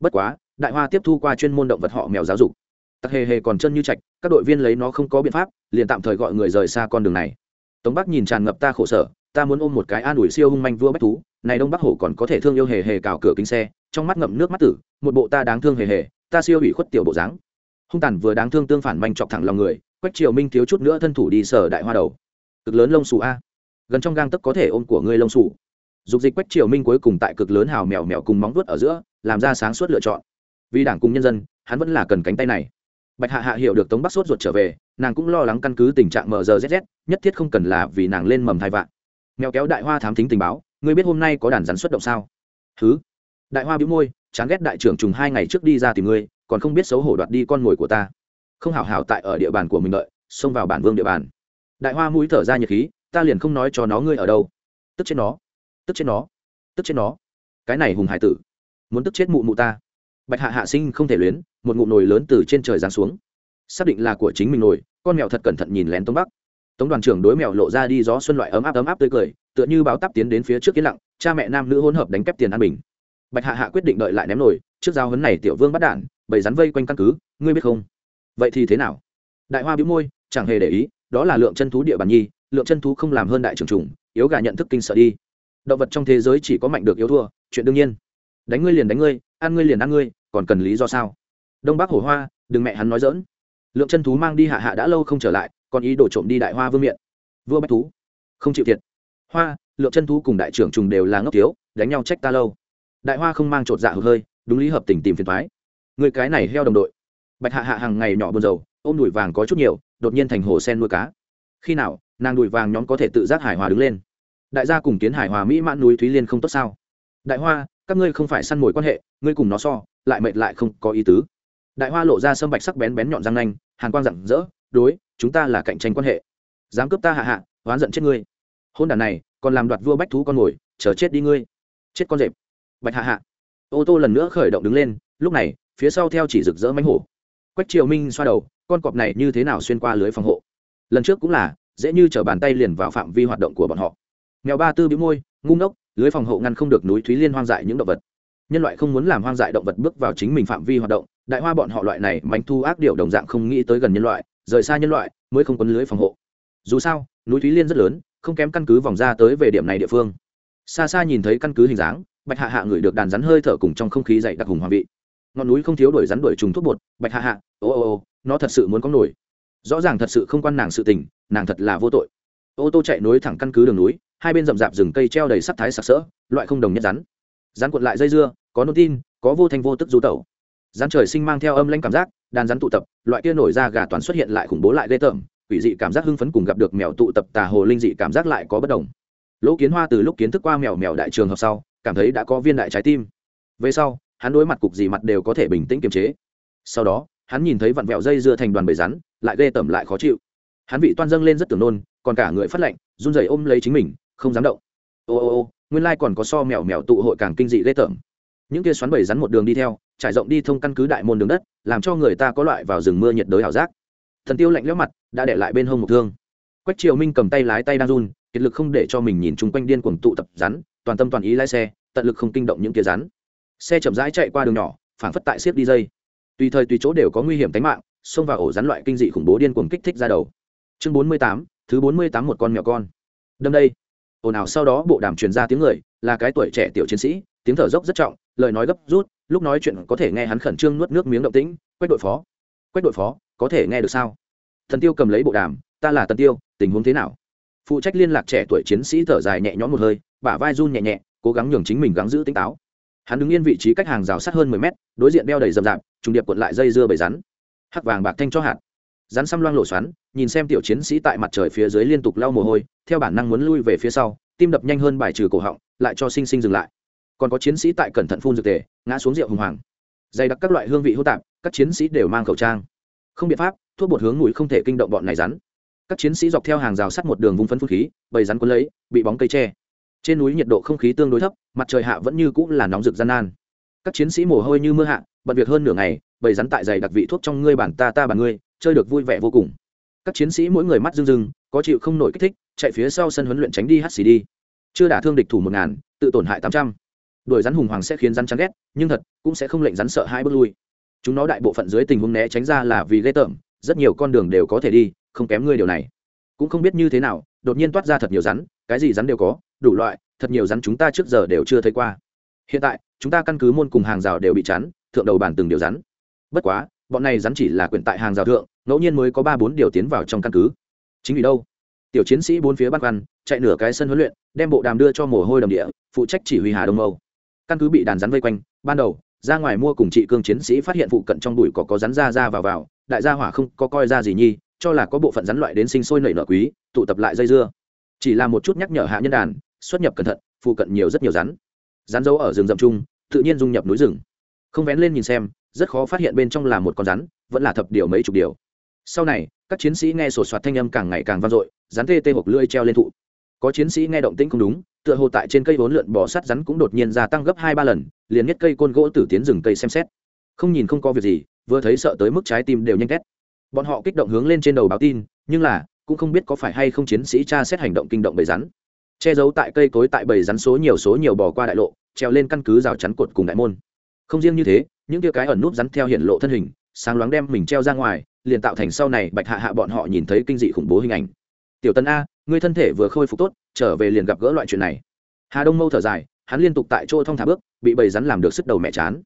Bất quá, đại hoa tiếp thu qua chuyên môn động vật họ mèo giáo dục. Tặc hề hề còn chân như trạch, các đội viên lấy nó không có biện pháp, liền tạm thời gọi người rời xa con đường này. Tống bắc nhìn tràn ngập ta khổ sở ta muốn ôm một cái an ủi siêu hung manh vua bách thú, này đông bắc hổ còn có thể thương yêu hề hề cào cửa kính xe, trong mắt ngậm nước mắt tử, một bộ ta đáng thương hề hề, ta siêu ủy khuất tiểu bộ dáng. Hung tàn vừa đáng thương tương phản manh chọc thẳng lòng người, quách triều minh thiếu chút nữa thân thủ đi sở đại hoa đầu. Cực lớn lông xù a. Gần trong gang tấc có thể ôm của ngươi lông xù. Dục dịch quách triều minh cuối cùng tại cực lớn hào mèo mèo cùng móng vuốt ở giữa, làm ra sáng suốt lựa chọn. Vì đảng cùng nhân dân, hắn vẫn là cần cánh tay này. Bạch hạ hạ hiểu được tống bắc sốt ruột trở về, nàng cũng lo lắng căn cứ tình trạng mờ giờ rét nhất thiết không cần là vì nàng lên mầm thai vạn mèo kéo đại hoa thám thính tình báo, ngươi biết hôm nay có đàn rắn xuất động sao? Thứ đại hoa bĩu môi, chán ghét đại trưởng trùng hai ngày trước đi ra tìm ngươi, còn không biết xấu hổ đoạt đi con mồi của ta. Không hảo hảo tại ở địa bàn của mình đợi, xông vào bản vương địa bàn. Đại hoa mũi thở ra nhiệt khí, ta liền không nói cho nó ngươi ở đâu. Tức chết nó. Tức chết nó. Tức chết nó. Cái này hùng hải tử. Muốn tức chết mụ mụ ta. Bạch hạ hạ sinh không thể luyến, một ngụm nồi lớn từ trên trời giáng xuống. Xác định là của chính mình nồi, con mèo thật cẩn thận nhìn lén tống bắc tống đoàn trưởng đối mèo lộ ra đi gió xuân loại ấm áp ấm áp tươi cười tựa như báo tắp tiến đến phía trước yên lặng cha mẹ nam nữ hỗn hợp đánh kép tiền an bình bạch hạ hạ quyết định đợi lại ném nổi, trước giao hấn này tiểu vương bắt đản, bầy rắn vây quanh căn cứ ngươi biết không? Vậy thì thế nào? Đại hoa bĩu môi chẳng hề để ý đó là lượng chân thú địa bàn nhi lượng chân thú không làm hơn đại trưởng trùng yếu gà nhận thức kinh sợ đi. Động vật trong thế giới chỉ có mạnh được yếu thua chuyện đương nhiên. Đánh ngươi liền đánh ngươi ăn ngươi liền ăn ngươi còn cần lý do sao? Đông bắc hổ hoa đừng mẹ hắn nói dỡn lượng chân thú mang đi hạ hạ đã lâu không trở lại còn ý đồ trộm đi đại hoa vương miện. Vua bách thú. Không chịu thiệt. Hoa, lượng chân thú cùng đại trưởng trùng đều là ngốc thiếu, đánh nhau trách ta lâu. Đại hoa không mang trột dạ hụt hơi, đúng lý hợp tình tìm phiền thoái. Người cái này heo đồng đội. Bạch hạ hạ hàng ngày nhỏ buồn dầu ôm đùi vàng có chút nhiều, đột nhiên thành hồ sen nuôi cá. Khi nào, nàng đùi vàng nhóm có thể tự giác hài hòa đứng lên. Đại gia cùng kiến hải hòa mỹ mãn núi thúy liên không tốt sao? Đại hoa, các ngươi không phải săn mồi quan hệ, ngươi cùng nó so, lại mệt lại không có ý tứ. Đại hoa lộ ra sâm bạch sắc bén bén nhọn răng nanh, hàn quang rặng rỡ, đối chúng ta là cạnh tranh quan hệ. Dám cướp ta hạ hạ, oán giận chết ngươi. Hôn đàn này, còn làm đoạt vua bách thú con mồi chờ chết đi ngươi. Chết con rệp. Bạch hạ hạ. Ô tô lần nữa khởi động đứng lên, lúc này, phía sau theo chỉ rực rỡ mánh hổ. Quách triều minh xoa đầu, con cọp này như thế nào xuyên qua lưới phòng hộ? Lần trước cũng là, dễ như t r ở bàn tay liền vào phạm vi hoạt động của bọn họ. Mèo ba tư bị môi, ngu ngốc, lưới phòng hộ ngăn không được núi thúy liên hoang dại những động vật. Nhân loại không muốn làm hoang dại động vật bước vào chính mình phạm vi hoạt động, đại hoa bọn họ loại này mánh thu ác điệu đồng dạng không nghĩ tới gần nhân loại rời xa nhân loại mới không quấn lưới phòng hộ. Dù sao, núi thúy liên rất lớn, không kém căn cứ vòng ra tới về điểm này địa phương. Xa xa nhìn thấy căn cứ hình dáng, bạch hạ hạ ngửi được đàn rắn hơi thở cùng trong không khí dày đặc hùng hoàng vị. Ngọn núi không thiếu đuổi rắn đuổi trùng thuốc bột, bạch hạ hạ, ô ô ô, nó thật sự muốn có nổi. Rõ ràng thật sự không quan nàng sự tình, nàng thật là vô tội. Ô tô chạy nối thẳng căn cứ đường núi, hai bên rậm rạp rừng cây treo đầy sắc thái sặc sỡ, loại không đồng nhất rắn. Rắn cuộn lại dây dưa, có nôn tin, có vô thanh vô tức du tẩu. Rắn trời sinh mang theo âm lãnh cảm giác đàn rắn tụ tập, loại kia nổi ra gà toàn xuất hiện lại khủng bố lại ghê tởm, quỷ dị cảm giác hưng phấn cùng gặp được mèo tụ tập tà hồ linh dị cảm giác lại có bất đồng. Lỗ kiến hoa từ lúc kiến thức qua mèo mèo đại trường hợp sau, cảm thấy đã có viên đại trái tim. Về sau, hắn đối mặt cục gì mặt đều có thể bình tĩnh kiềm chế. Sau đó, hắn nhìn thấy vặn vẹo dây dưa thành đoàn bầy rắn, lại ghê tởm lại khó chịu. Hắn vị toan dâng lên rất tưởng nôn, còn cả người phát lạnh, run rẩy ôm lấy chính mình, không dám động. Ô ô ô, nguyên lai còn có so mèo mèo tụ hội càng kinh dị ghê tởm. Những kia xoắn bầy rắn một đường đi theo trải rộng đi thông căn cứ đại môn đường đất, làm cho người ta có loại vào rừng mưa nhiệt đới ảo giác. Thần tiêu lạnh lẽo mặt, đã để lại bên hông một thương. Quách triều minh cầm tay lái tay đang run, kiệt lực không để cho mình nhìn chung quanh điên cuồng tụ tập rắn, toàn tâm toàn ý lái xe, tận lực không kinh động những tia rắn. Xe chậm rãi chạy qua đường nhỏ, phảng phất tại xiết đi dây. Tùy thời tùy chỗ đều có nguy hiểm tính mạng, xông vào ổ rắn loại kinh dị khủng bố điên cuồng kích thích ra đầu. Chương bốn mươi tám, thứ bốn mươi tám một con mèo con. Đâm đây. Ồn ào sau đó bộ đàm truyền ra tiếng người, là cái tuổi trẻ tiểu chiến sĩ, tiếng thở dốc rất trọng, lời nói gấp rút lúc nói chuyện có thể nghe hắn khẩn trương nuốt nước miếng động tĩnh, quách đội phó, quách đội phó, có thể nghe được sao? Thần tiêu cầm lấy bộ đàm, ta là tần tiêu, tình huống thế nào? Phụ trách liên lạc trẻ tuổi chiến sĩ thở dài nhẹ nhõm một hơi, bả vai run nhẹ nhẹ, cố gắng nhường chính mình gắng giữ tỉnh táo. Hắn đứng yên vị trí cách hàng rào sát hơn mười mét, đối diện đeo đầy rậm rạp, trùng điệp cuộn lại dây dưa bầy rắn. Hắc vàng bạc thanh cho hạt. Rắn xăm loang lộ xoắn, nhìn xem tiểu chiến sĩ tại mặt trời phía dưới liên tục lau mồ hôi, theo bản năng muốn lui về phía sau, tim đập nhanh hơn bài trừ cổ họng, lại cho sinh sinh dừng lại còn có chiến sĩ tại cẩn thận phun dược tề, ngã xuống rượu hùng hoàng. Dày đặc các loại hương vị hô tạp, các chiến sĩ đều mang khẩu trang. Không biện pháp, thuốc bột hướng mùi không thể kinh động bọn này rắn. Các chiến sĩ dọc theo hàng rào sắt một đường vung phấn phun khí, bầy rắn cuốn lấy, bị bóng cây tre trên núi nhiệt độ không khí tương đối thấp, mặt trời hạ vẫn như cũng là nóng rực gian nan. Các chiến sĩ mồ hôi như mưa hạ, bận việc hơn nửa ngày, bầy rắn tại dày đặc vị thuốc trong ngươi bản ta ta bản ngươi, chơi được vui vẻ vô cùng. Các chiến sĩ mỗi người mắt rưng rưng, có chịu không nổi kích thích, chạy phía sau sân huấn luyện tránh đi hắt xì đi. Chưa đả thương địch thủ một ngàn, tự tổn hại tám trăm đuổi rắn hùng hoàng sẽ khiến rắn chán ghét, nhưng thật, cũng sẽ không lệnh rắn sợ hai bước lui. Chúng nó đại bộ phận dưới tình huống né tránh ra là vì ghê tởm, rất nhiều con đường đều có thể đi, không kém ngươi điều này. Cũng không biết như thế nào, đột nhiên toát ra thật nhiều rắn, cái gì rắn đều có, đủ loại, thật nhiều rắn chúng ta trước giờ đều chưa thấy qua. Hiện tại, chúng ta căn cứ môn cùng hàng rào đều bị chắn, thượng đầu bàn từng điều rắn. Bất quá, bọn này rắn chỉ là quyển tại hàng rào thượng, ngẫu nhiên mới có ba bốn điều tiến vào trong căn cứ. Chính vì đâu? Tiểu chiến sĩ bốn phía bắt văn chạy nửa cái sân huấn luyện, đem bộ đàm đưa cho mồ hôi đầm địa, phụ trách chỉ huy hà đông âu căn cứ bị đàn rắn vây quanh, ban đầu, ra ngoài mua cùng chị cương chiến sĩ phát hiện phụ cận trong bụi có có rắn ra ra vào vào, đại gia hỏa không có coi ra gì nhi, cho là có bộ phận rắn loại đến sinh sôi nảy nở quý, tụ tập lại dây dưa. Chỉ là một chút nhắc nhở hạ nhân đàn, xuất nhập cẩn thận, phụ cận nhiều rất nhiều rắn. Rắn dấu ở rừng rậm chung, tự nhiên dung nhập núi rừng. Không vén lên nhìn xem, rất khó phát hiện bên trong là một con rắn, vẫn là thập điều mấy chục điều. Sau này, các chiến sĩ nghe sổ soạt thanh âm càng ngày càng vang dội, rắn tê tê hộp lưỡi treo lên thụ. Có chiến sĩ nghe động tĩnh không đúng tựa hồ tại trên cây vốn lượn bò sắt rắn cũng đột nhiên gia tăng gấp hai ba lần, liền nhất cây côn gỗ tử tiến rừng cây xem xét. Không nhìn không có việc gì, vừa thấy sợ tới mức trái tim đều nhanh két bọn họ kích động hướng lên trên đầu báo tin, nhưng là, cũng không biết có phải hay không chiến sĩ tra xét hành động kinh động bầy rắn. Che giấu tại cây cối tại bầy rắn số nhiều số nhiều bò qua đại lộ, treo lên căn cứ rào chắn cột cùng đại môn. Không riêng như thế, những tia cái ẩn núp rắn theo hiện lộ thân hình, sáng loáng đem mình treo ra ngoài, liền tạo thành sau này bạch hạ hạ bọn họ nhìn thấy kinh dị khủng bố hình ảnh. Tiểu tân a ngươi thân thể vừa khôi phục tốt, trở về liền gặp gỡ loại chuyện này. Hà đông mâu thở dài, hắn liên tục tại chỗ thong thả bước, bị bầy rắn làm được sức đầu mẹ chán.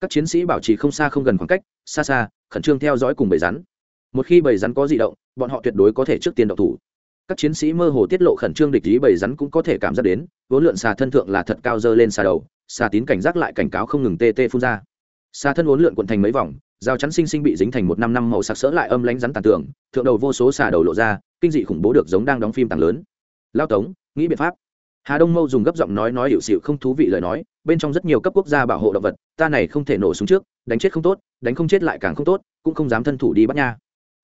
Các chiến sĩ bảo trì không xa không gần khoảng cách, xa xa, khẩn trương theo dõi cùng bầy rắn. Một khi bầy rắn có di động, bọn họ tuyệt đối có thể trước tiên độc thủ. Các chiến sĩ mơ hồ tiết lộ khẩn trương địch ý bầy rắn cũng có thể cảm giác đến, vốn lượn xà thân thượng là thật cao dơ lên xà đầu, xà tín cảnh giác lại cảnh cáo không ngừng tê tê phun ra. Xà thân uốn lượn quận thành mấy vòng rào chắn sinh sinh bị dính thành một năm năm màu sặc sỡ lại âm lánh rắn tàn tường, thượng đầu vô số xà đầu lộ ra, kinh dị khủng bố được giống đang đóng phim tàng lớn. Lao tống, nghĩ biện pháp. Hà đông mâu dùng gấp giọng nói nói hiệu xịu không thú vị lời nói, bên trong rất nhiều cấp quốc gia bảo hộ động vật, ta này không thể nổ súng trước, đánh chết không tốt, đánh không chết lại càng không tốt, cũng không dám thân thủ đi bắt nha.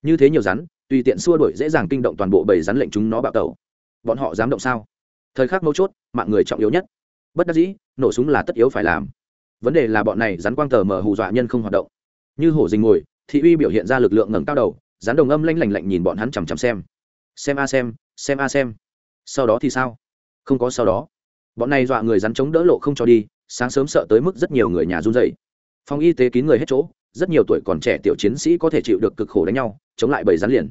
Như thế nhiều rắn, tùy tiện xua đuổi dễ dàng kinh động toàn bộ bầy rắn lệnh chúng nó bạo tẩu. Bọn họ dám động sao? Thời khắc mấu chốt, mạng người trọng yếu nhất. Bất đắc dĩ, nổ súng là tất yếu phải làm. Vấn đề là bọn này rắn quang tờ mở hù dọa nhân không hoạt động như hổ dình ngồi, thị uy biểu hiện ra lực lượng ngẩng cao đầu rắn đồng âm lanh lành lạnh nhìn bọn hắn chằm chằm xem. Xem a xem xem a xem. Sau đó thì sao? Không có sau đó. Bọn này dọa người rắn chống đỡ lộ không cho đi, sáng sớm sợ tới mức rất nhiều người nhà run dậy phòng y tế kín người hết chỗ, rất nhiều tuổi còn trẻ tiểu chiến sĩ có thể chịu được cực khổ đánh nhau, chống lại bầy rắn liền.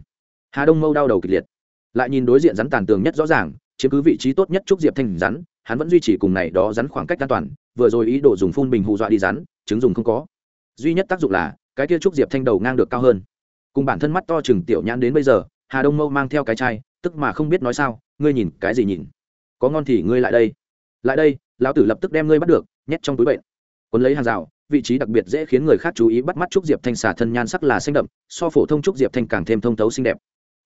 Hà đông mâu đau đầu kịch liệt. Lại nhìn đối diện rắn tàn tường nhất rõ ràng, chiếm cứ vị trí tốt nhất trúc diệp thanh rắn, hắn vẫn duy trì cùng này đó rắn khoảng cách an toàn, vừa rồi ý đồ dùng phun bình hù dọa đi rắn, chứng dùng không có duy nhất tác dụng là, cái kia trúc diệp thanh đầu ngang được cao hơn. Cùng bản thân mắt to chừng tiểu nhãn đến bây giờ, hà đông mâu mang theo cái chai, tức mà không biết nói sao, ngươi nhìn, cái gì nhìn? Có ngon thì ngươi lại đây. Lại đây, lão tử lập tức đem ngươi bắt được, nhét trong túi bệnh. Quấn lấy hàng rào, vị trí đặc biệt dễ khiến người khác chú ý bắt mắt trúc diệp thanh xà thân nhan sắc là xanh đậm, so phổ thông trúc diệp thanh càng thêm thông thấu xinh đẹp.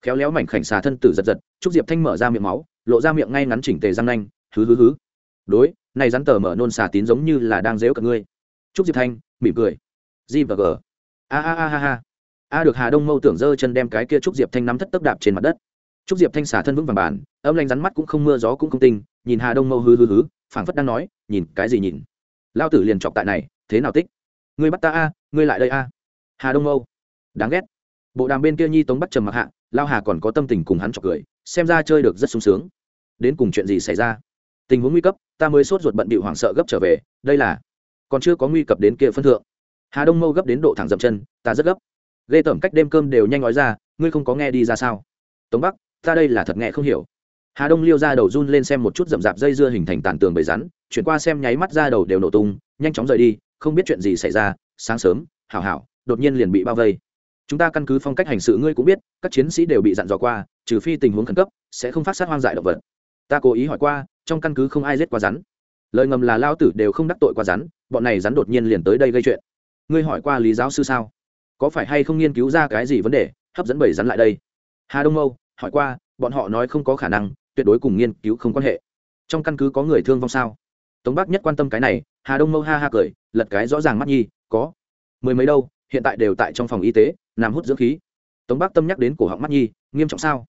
Khéo léo mảnh khảnh xà thân tử giật giật, trúc diệp thanh mở ra miệng máu, lộ ra miệng ngay ngắn chỉnh tề răng nanh, hứ hứ hứ. Đối, này rắn tờ mở nôn xà tín giống như là đang dếu cả ngươi. Trúc diệp thanh, mỉm cười g và g. A a a, ha ha. A được hà đông mâu tưởng giơ chân đem cái kia trúc diệp thanh nắm thất tốc đạp trên mặt đất. Trúc diệp thanh xả thân vững vàng bàn, âm lanh rắn mắt cũng không mưa gió cũng không tinh, nhìn hà đông mâu hư hư hứ, phảng phất đang nói, nhìn, cái gì nhìn? Lao tử liền chọc tại này, thế nào tích? Ngươi bắt ta a, ngươi lại đây a. Hà đông mâu. Đáng ghét. Bộ đàm bên kia nhi tống bắt trầm mặc hạ, lao hà còn có tâm tình cùng hắn chọc cười, xem ra chơi được rất sung sướng. Đến cùng chuyện gì xảy ra? Tình huống nguy cấp, ta mới sốt ruột bận bị hoảng sợ gấp trở về, đây là, còn chưa có nguy cập đến kia phân thượng hà đông mâu gấp đến độ thẳng dậm chân, ta rất gấp. Ghê tởm cách đêm cơm đều nhanh nói ra, ngươi không có nghe đi ra sao? Tống bắc, ta đây là thật nghe không hiểu. Hà đông liêu ra đầu run lên xem một chút rậm rạp dây dưa hình thành tàn tường bầy rắn, chuyển qua xem nháy mắt ra đầu đều nổ tung, nhanh chóng rời đi, không biết chuyện gì xảy ra, sáng sớm, hảo hảo, đột nhiên liền bị bao vây. Chúng ta căn cứ phong cách hành sự ngươi cũng biết, các chiến sĩ đều bị dặn dò qua, trừ phi tình huống khẩn cấp, sẽ không phát sát hoang dại động vật. Ta cố ý hỏi qua, trong căn cứ không ai giết qua rắn. Lời ngầm là lao tử đều không đắc tội qua rắn, bọn này rắn đột nhiên liền tới đây gây chuyện ngươi hỏi qua lý giáo sư sao? Có phải hay không nghiên cứu ra cái gì vấn đề hấp dẫn bầy rắn lại đây? Hà đông mâu hỏi qua bọn họ nói không có khả năng tuyệt đối cùng nghiên cứu không quan hệ. Trong căn cứ có người thương vong sao? Tống bắc nhất quan tâm cái này hà đông mâu ha ha cười lật cái rõ ràng mắt nhi có. Mười mấy đâu hiện tại đều tại trong phòng y tế nằm hút dưỡng khí. Tống bắc tâm nhắc đến cổ họng mắt nhi nghiêm trọng sao?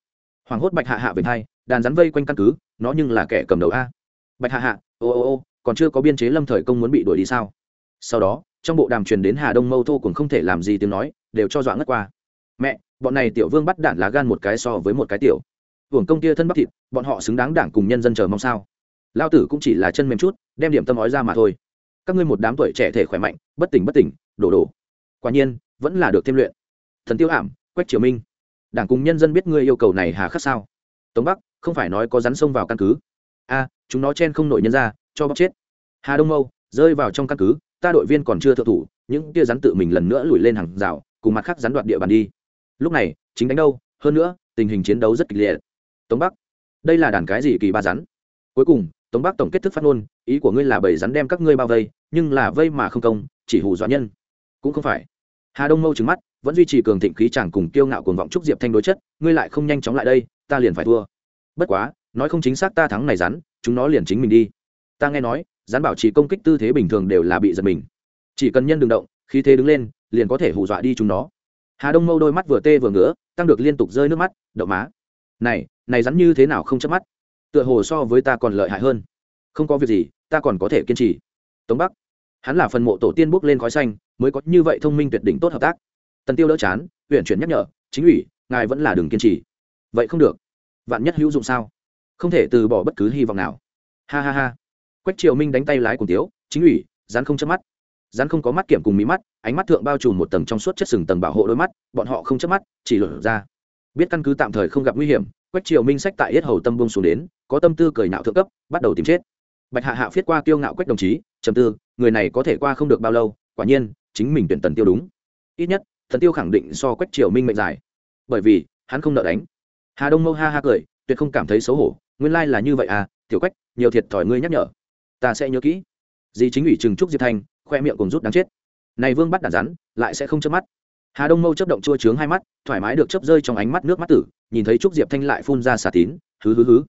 Hoàng hốt bạch hạ hạ về thay, đàn rắn vây quanh căn cứ nó nhưng là kẻ cầm đầu a. Bạch hạ hạ ô ô ô còn chưa có biên chế lâm thời công muốn bị đuổi đi sao? Sau đó trong bộ đàm truyền đến hà đông mâu thô cũng không thể làm gì tiếng nói, đều cho dọa ngất qua. Mẹ, bọn này tiểu vương bắt đạn lá gan một cái so với một cái tiểu. Hưởng công tia thân bắp thịt, bọn họ xứng đáng đảng cùng nhân dân chờ mong sao? Lao tử cũng chỉ là chân mềm chút, đem điểm tâm ói ra mà thôi. Các ngươi một đám tuổi trẻ thể khỏe mạnh, bất tỉnh bất tỉnh, đổ đổ. Quả nhiên, vẫn là được thêm luyện. Thần tiêu ảm, quách triều minh. Đảng cùng nhân dân biết ngươi yêu cầu này hà khắc sao? Tống bắc, không phải nói có rắn sông vào căn cứ. A, chúng nó chen không nổi nhân ra, cho bóc chết. Hà đông mâu, rơi vào trong căn cứ ta đội viên còn chưa thượng thủ, những kia rắn tự mình lần nữa lùi lên hàng rào, cùng mặt khác rắn đoạt địa bàn đi. Lúc này, chính đánh đâu, hơn nữa, tình hình chiến đấu rất kịch liệt. Tống bắc, đây là đàn cái gì kỳ ba rắn? Cuối cùng, tống bắc tổng kết thức phát ngôn, ý của ngươi là bảy rắn đem các ngươi bao vây, nhưng là vây mà không công, chỉ hù dọa nhân. Cũng không phải. Hà đông mâu trứng mắt, vẫn duy trì cường thịnh khí chàng cùng kiêu ngạo cuồng vọng trúc diệp thanh đối chất, ngươi lại không nhanh chóng lại đây, ta liền phải thua. Bất quá, nói không chính xác ta thắng này rắn, chúng nó liền chính mình đi. Ta nghe nói Gián bảo trì công kích tư thế bình thường đều là bị giật mình. Chỉ cần nhân đường động khi thế đứng lên, liền có thể hù dọa đi chúng nó. Hà đông mâu đôi mắt vừa tê vừa ngứa, tăng được liên tục rơi nước mắt, đậu má, này này rắn như thế nào không chớp mắt? Tựa hồ so với ta còn lợi hại hơn. Không có việc gì, ta còn có thể kiên trì. Tống bắc, hắn là phần mộ tổ tiên bước lên khói xanh, mới có như vậy thông minh tuyệt đỉnh tốt hợp tác. Tần tiêu đỡ chán huyện chuyển nhắc nhở, chính ủy, ngài vẫn là đường kiên trì. Vậy không được. Vạn nhất hữu dụng sao? Không thể từ bỏ bất cứ hy vọng nào. Ha ha ha quách triều minh đánh tay lái cùng tiếu, chính ủy rắn không chớp mắt. Rắn không có mắt kiểm cùng mí mắt, ánh mắt thượng bao trùm một tầng trong suốt chất sừng tầng bảo hộ đôi mắt, bọn họ không chớp mắt, chỉ lột ra. Biết căn cứ tạm thời không gặp nguy hiểm, quách triều minh sách tại yết hầu tâm bông xuống đến, có tâm tư cười nạo thượng cấp, bắt đầu tìm chết. Bạch hạ hạ viết qua tiêu ngạo quách đồng chí, trầm tư, người này có thể qua không được bao lâu, quả nhiên, chính mình tuyển tần tiêu đúng. Ít nhất thần tiêu khẳng định so quách triều minh mệnh dài. Bởi vì, hắn không nợ đánh. Hà đông mâu ha ha cười, tuyệt không cảm thấy xấu hổ, nguyên lai là như vậy à tiểu quách, nhiều thiệt thòi ngươi nhắc nhở ta sẽ nhớ kỹ. Di chính ủy trừng trúc diệp thanh khoe miệng cùng rút đáng chết. Này vương bắt đàn rắn, lại sẽ không chớp mắt. Hà đông mâu chấp động chua trướng hai mắt, thoải mái được chấp rơi trong ánh mắt nước mắt tử, nhìn thấy trúc diệp thanh lại phun ra xà tín, hứ hứ hứ.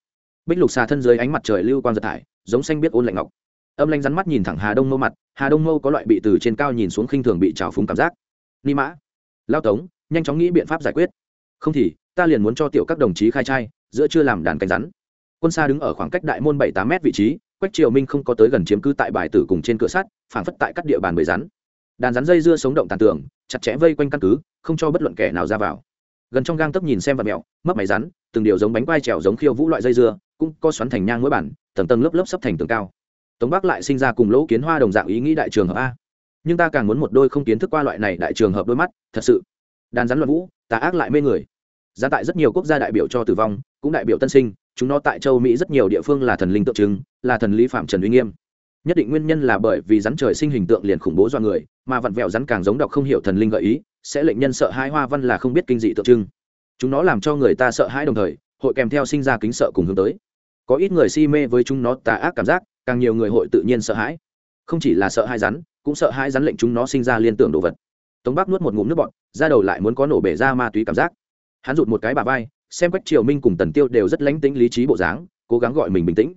Bích lục xà thân dưới ánh mặt trời lưu quang giật thải, giống xanh biết ôn lạnh ngọc. Âm lanh rắn mắt nhìn thẳng hà đông mâu mặt, hà đông mâu có loại bị từ trên cao nhìn xuống khinh thường bị trào phúng cảm giác. Ni mã. Lao tống, nhanh chóng nghĩ biện pháp giải quyết. Không thì, ta liền muốn cho tiểu các đồng chí khai trai, giữa chưa làm đàn cánh rắn. Quân xa đứng ở khoảng cách đại môn bảy tám m vị trí quách triều minh không có tới gần chiếm cứ tại bài tử cùng trên cửa sắt, phảng phất tại các địa bàn bầy rắn. Đàn rắn dây dưa sống động tàn tường chặt chẽ vây quanh căn cứ, không cho bất luận kẻ nào ra vào. Gần trong gang tấp nhìn xem vật mẹo, mấp mày rắn, từng điều giống bánh quai trèo giống khiêu vũ loại dây dưa, cũng co xoắn thành nhang mỗi bản, tầng tầng lớp lớp sấp thành tường cao. Tống bắc lại sinh ra cùng lỗ kiến hoa đồng dạng ý nghĩ đại trường hợp a. Nhưng ta càng muốn một đôi không kiến thức qua loại này đại trường hợp đôi mắt, thật sự. Đàn rắn luận vũ, tà ác lại mê người. Ra tại rất nhiều quốc gia đại biểu cho tử vong, cũng đại biểu tân sinh chúng nó tại châu mỹ rất nhiều địa phương là thần linh tượng trưng, là thần lý phạm trần uy nghiêm. Nhất định nguyên nhân là bởi vì rắn trời sinh hình tượng liền khủng bố do người, mà vặn vẹo rắn càng giống đọc không hiểu thần linh gợi ý, sẽ lệnh nhân sợ hai hoa văn là không biết kinh dị tượng trưng. Chúng nó làm cho người ta sợ hãi đồng thời, hội kèm theo sinh ra kính sợ cùng hướng tới. Có ít người si mê với chúng nó tà ác cảm giác, càng nhiều người hội tự nhiên sợ hãi. Không chỉ là sợ hai rắn, cũng sợ hai rắn lệnh chúng nó sinh ra liên tưởng đồ vật. Tống bắc nuốt một ngụm nước bọt ra đầu lại muốn có nổ bể ra ma túy cảm giác. Hắn rụt một cái bà vai xem quách triều minh cùng tần tiêu đều rất lánh tính lý trí bộ dáng, cố gắng gọi mình bình tĩnh.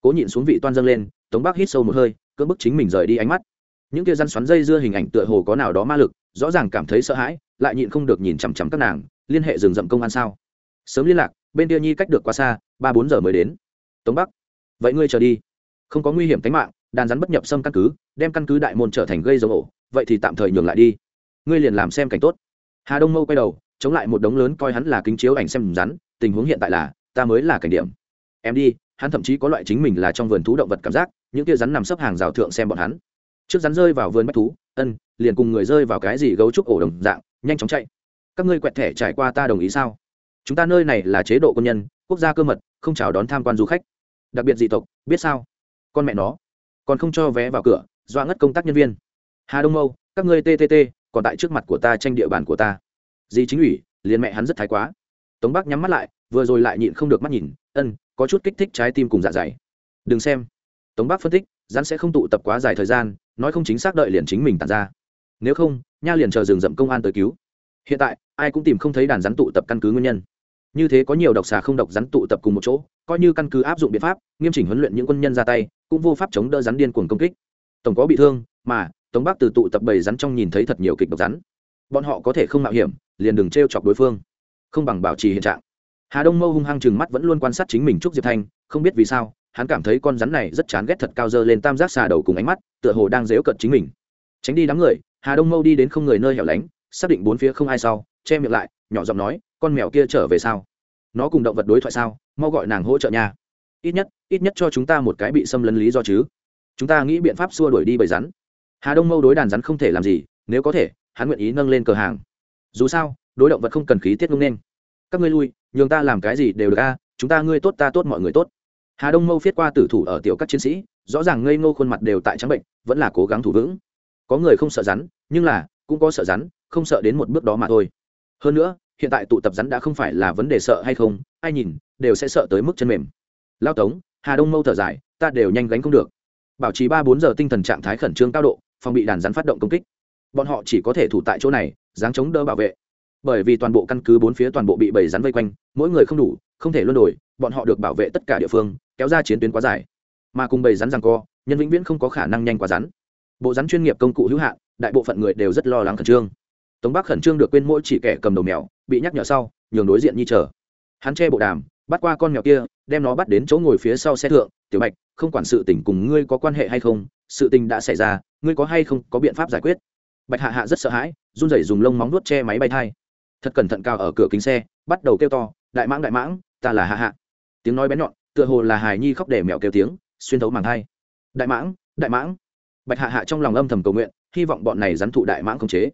Cố nhịn xuống vị toan dâng lên, tống bắc hít sâu một hơi, cưỡng bức chính mình rời đi ánh mắt. Những kia răn xoắn dây dưa hình ảnh tựa hồ có nào đó ma lực, rõ ràng cảm thấy sợ hãi, lại nhịn không được nhìn chằm chằm các nàng, liên hệ rừng rậm công an sao? Sớm liên lạc, bên kia nhi cách được quá xa, ba bốn giờ mới đến. Tống bắc, vậy ngươi chờ đi. Không có nguy hiểm tính mạng, đàn rắn bất nhập xâm căn cứ, đem căn cứ đại môn trở thành gây dấu ổ, vậy thì tạm thời nhường lại đi. Ngươi liền làm xem cảnh tốt. Hà đông mâu quay đầu chống lại một đống lớn coi hắn là kính chiếu ảnh xem rắn, tình huống hiện tại là, ta mới là cảnh điểm. Em đi, hắn thậm chí có loại chính mình là trong vườn thú động vật cảm giác, những kia rắn nằm sấp hàng rào thượng xem bọn hắn. Trước rắn rơi vào vườn bách thú, ân, liền cùng người rơi vào cái gì gấu trúc ổ đồng dạng, nhanh chóng chạy. Các ngươi quẹt thẻ trải qua ta đồng ý sao? Chúng ta nơi này là chế độ quân nhân, quốc gia cơ mật, không chào đón tham quan du khách. Đặc biệt dị tộc, biết sao? Con mẹ nó. Còn không cho vé vào cửa, dọa ngất công tác nhân viên. Hà đông mâu, các ngươi ttt còn tại trước mặt của ta tranh địa bàn của ta di chính ủy, liền mẹ hắn rất thái quá. Tống bắc nhắm mắt lại, vừa rồi lại nhịn không được mắt nhìn, ân, có chút kích thích trái tim cùng dạ dày. Đừng xem. Tống bắc phân tích, rắn sẽ không tụ tập quá dài thời gian, nói không chính xác đợi liền chính mình tàn ra. Nếu không, nha liền chờ rừng rậm công an tới cứu. Hiện tại, ai cũng tìm không thấy đàn rắn tụ tập căn cứ nguyên nhân. Như thế có nhiều độc xà không độc rắn tụ tập cùng một chỗ, coi như căn cứ áp dụng biện pháp, nghiêm chỉnh huấn luyện những quân nhân ra tay, cũng vô pháp chống đỡ rắn điên cuồng công kích. Tổng có bị thương, mà tống bắc từ tụ tập bầy rắn trong nhìn thấy thật nhiều kịch độc rắn. Bọn họ có thể không mạo hiểm liền đừng t r e o chọc đối phương. Không bằng bảo trì hiện trạng. Hà đông mâu hung hăng chừng mắt vẫn luôn quan sát chính mình trúc diệp thanh, không biết vì sao, hắn cảm thấy con rắn này rất chán ghét thật cao dơ lên tam giác xà đầu cùng ánh mắt, tựa hồ đang dếu cận chính mình. Tránh đi đám người, hà đông mâu đi đến không người nơi hẻo lánh, xác định bốn phía không ai sau, che miệng lại, nhỏ giọng nói, con mèo kia trở về sao? Nó cùng động vật đối thoại sao? Mau gọi nàng hỗ trợ nha. Ít nhất ít nhất cho chúng ta một cái bị xâm lấn lý do chứ. Chúng ta nghĩ biện pháp xua đuổi đi bầy rắn. Hà đông mâu đối đàn rắn không thể làm gì, nếu có thể, hắn nguyện ý nâng lên cờ hàng dù sao, đối động vật không cần khí tiết ngông nên. Các ngươi lui, nhường ta làm cái gì đều được a, chúng ta ngươi tốt ta tốt mọi người tốt. Hà đông mâu viết qua tử thủ ở tiểu các chiến sĩ, rõ ràng ngây ngô khuôn mặt đều tại trắng bệnh, vẫn là cố gắng thủ vững. Có người không sợ rắn, nhưng là, cũng có sợ rắn, không sợ đến một bước đó mà thôi. Hơn nữa, hiện tại tụ tập rắn đã không phải là vấn đề sợ hay không, ai nhìn, đều sẽ sợ tới mức chân mềm. Lao tống, hà đông mâu thở dài, ta đều nhanh gánh không được. Bảo trì ba bốn giờ tinh thần trạng thái khẩn trương cao độ, phòng bị đàn rắn phát động công kích. Bọn họ chỉ có thể thủ tại chỗ này dáng chống đỡ bảo vệ. Bởi vì toàn bộ căn cứ bốn phía toàn bộ bị bầy rắn vây quanh, mỗi người không đủ, không thể luân đổi, bọn họ được bảo vệ tất cả địa phương, kéo ra chiến tuyến quá dài. Mà cùng bầy rắn rằng co, nhân vĩnh viễn không có khả năng nhanh quá rắn. Bộ rắn chuyên nghiệp công cụ hữu hạn, đại bộ phận người đều rất lo lắng khẩn trương. Tống bắc khẩn trương được quên mỗi chỉ kẻ cầm đầu mèo, bị nhắc nhở sau, nhường đối diện nhi chờ. Hắn che bộ đàm, bắt qua con mèo kia, đem nó bắt đến chỗ ngồi phía sau xe thượng, tiểu bạch, không quản sự tình cùng ngươi có quan hệ hay không, sự tình đã xảy ra, ngươi có hay không có biện pháp giải quyết? Bạch hạ hạ rất sợ hãi, run rẩy dùng lông móng nuốt che máy bay thai. Thật cẩn thận cao ở cửa kính xe, bắt đầu kêu to, đại mãng đại mãng, ta là hạ hạ. Tiếng nói bén nhọn, tựa hồ là hài nhi khóc để mèo kêu tiếng, xuyên thấu màng thai. Đại mãng đại mãng. Bạch hạ hạ trong lòng âm thầm cầu nguyện, hy vọng bọn này rắn thụ đại mãng không chế.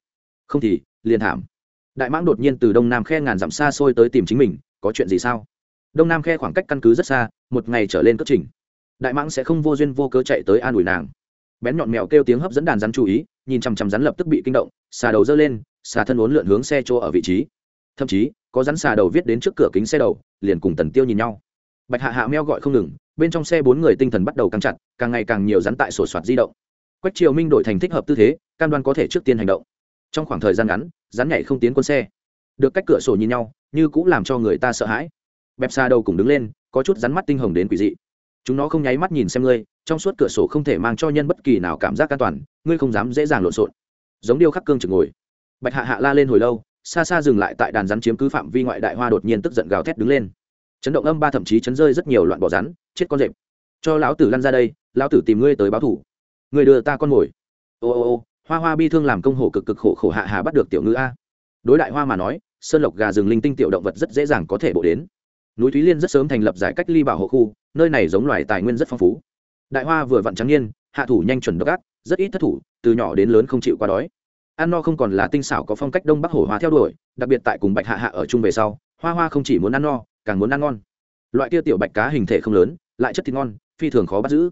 Không thì, liền thảm. Đại mãng đột nhiên từ đông nam khe ngàn dặm xa xôi tới tìm chính mình, có chuyện gì sao? Đông nam khe khoảng cách căn cứ rất xa, một ngày trở lên cất trình. Đại mãng sẽ không vô duyên vô cớ chạy tới an ủi nàng. Bén nhọn mèo kêu tiếng hấp dẫn đàn rắn chú ý nhìn chằm chằm rắn lập tức bị kinh động, xà đầu dơ lên, xà thân uốn lượn hướng xe chỗ ở vị trí. Thậm chí, có rắn xà đầu viết đến trước cửa kính xe đầu, liền cùng tần tiêu nhìn nhau. Bạch hạ hạ meo gọi không ngừng, bên trong xe bốn người tinh thần bắt đầu căng chặt, càng ngày càng nhiều rắn tại sổ soạt di động. Quách triều minh đổi thành thích hợp tư thế, cam đoan có thể trước tiên hành động. Trong khoảng thời gian ngắn, rắn nhảy không tiến quân xe. Được cách cửa sổ nhìn nhau, như cũng làm cho người ta sợ hãi. Bẹp xa đầu cùng đứng lên, có chút rắn mắt tinh hồng đến quỷ dị. Chúng nó không nháy mắt nhìn xem ngươi trong suốt cửa sổ không thể mang cho nhân bất kỳ nào cảm giác an toàn, ngươi không dám dễ dàng lộn xộn. Giống điêu khắc cương trực ngồi. Bạch hạ hạ la lên hồi lâu, xa xa dừng lại tại đàn rắn chiếm cứ phạm vi ngoại đại hoa đột nhiên tức giận gào thét đứng lên. Chấn động âm ba thậm chí chấn rơi rất nhiều loạn bỏ rắn, chết con rệp. Cho lão tử lăn ra đây, lão tử tìm ngươi tới báo thủ Người đưa ta con mồi. Ô ô ô, hoa hoa bi thương làm công hồ cực cực khổ khổ hạ hà bắt được tiểu ngữ a. Đối đại hoa mà nói, sơn lộc gà rừng linh tinh tiểu động vật rất dễ dàng có thể bộ đến. Núi thúy liên rất sớm thành lập giải cách ly bảo hộ khu, nơi này giống loài tài nguyên rất phong phú đại hoa vừa vặn trắng nhiên hạ thủ nhanh chuẩn độc ác, rất ít thất thủ, từ nhỏ đến lớn không chịu qua đói. Ăn no không còn là tinh xảo có phong cách đông bắc hổ hoa theo đuổi, đặc biệt tại cùng bạch hạ hạ ở chung về sau, hoa hoa không chỉ muốn ăn no, càng muốn ăn ngon. Loại tia tiểu bạch cá hình thể không lớn, lại chất thịt ngon, phi thường khó bắt giữ.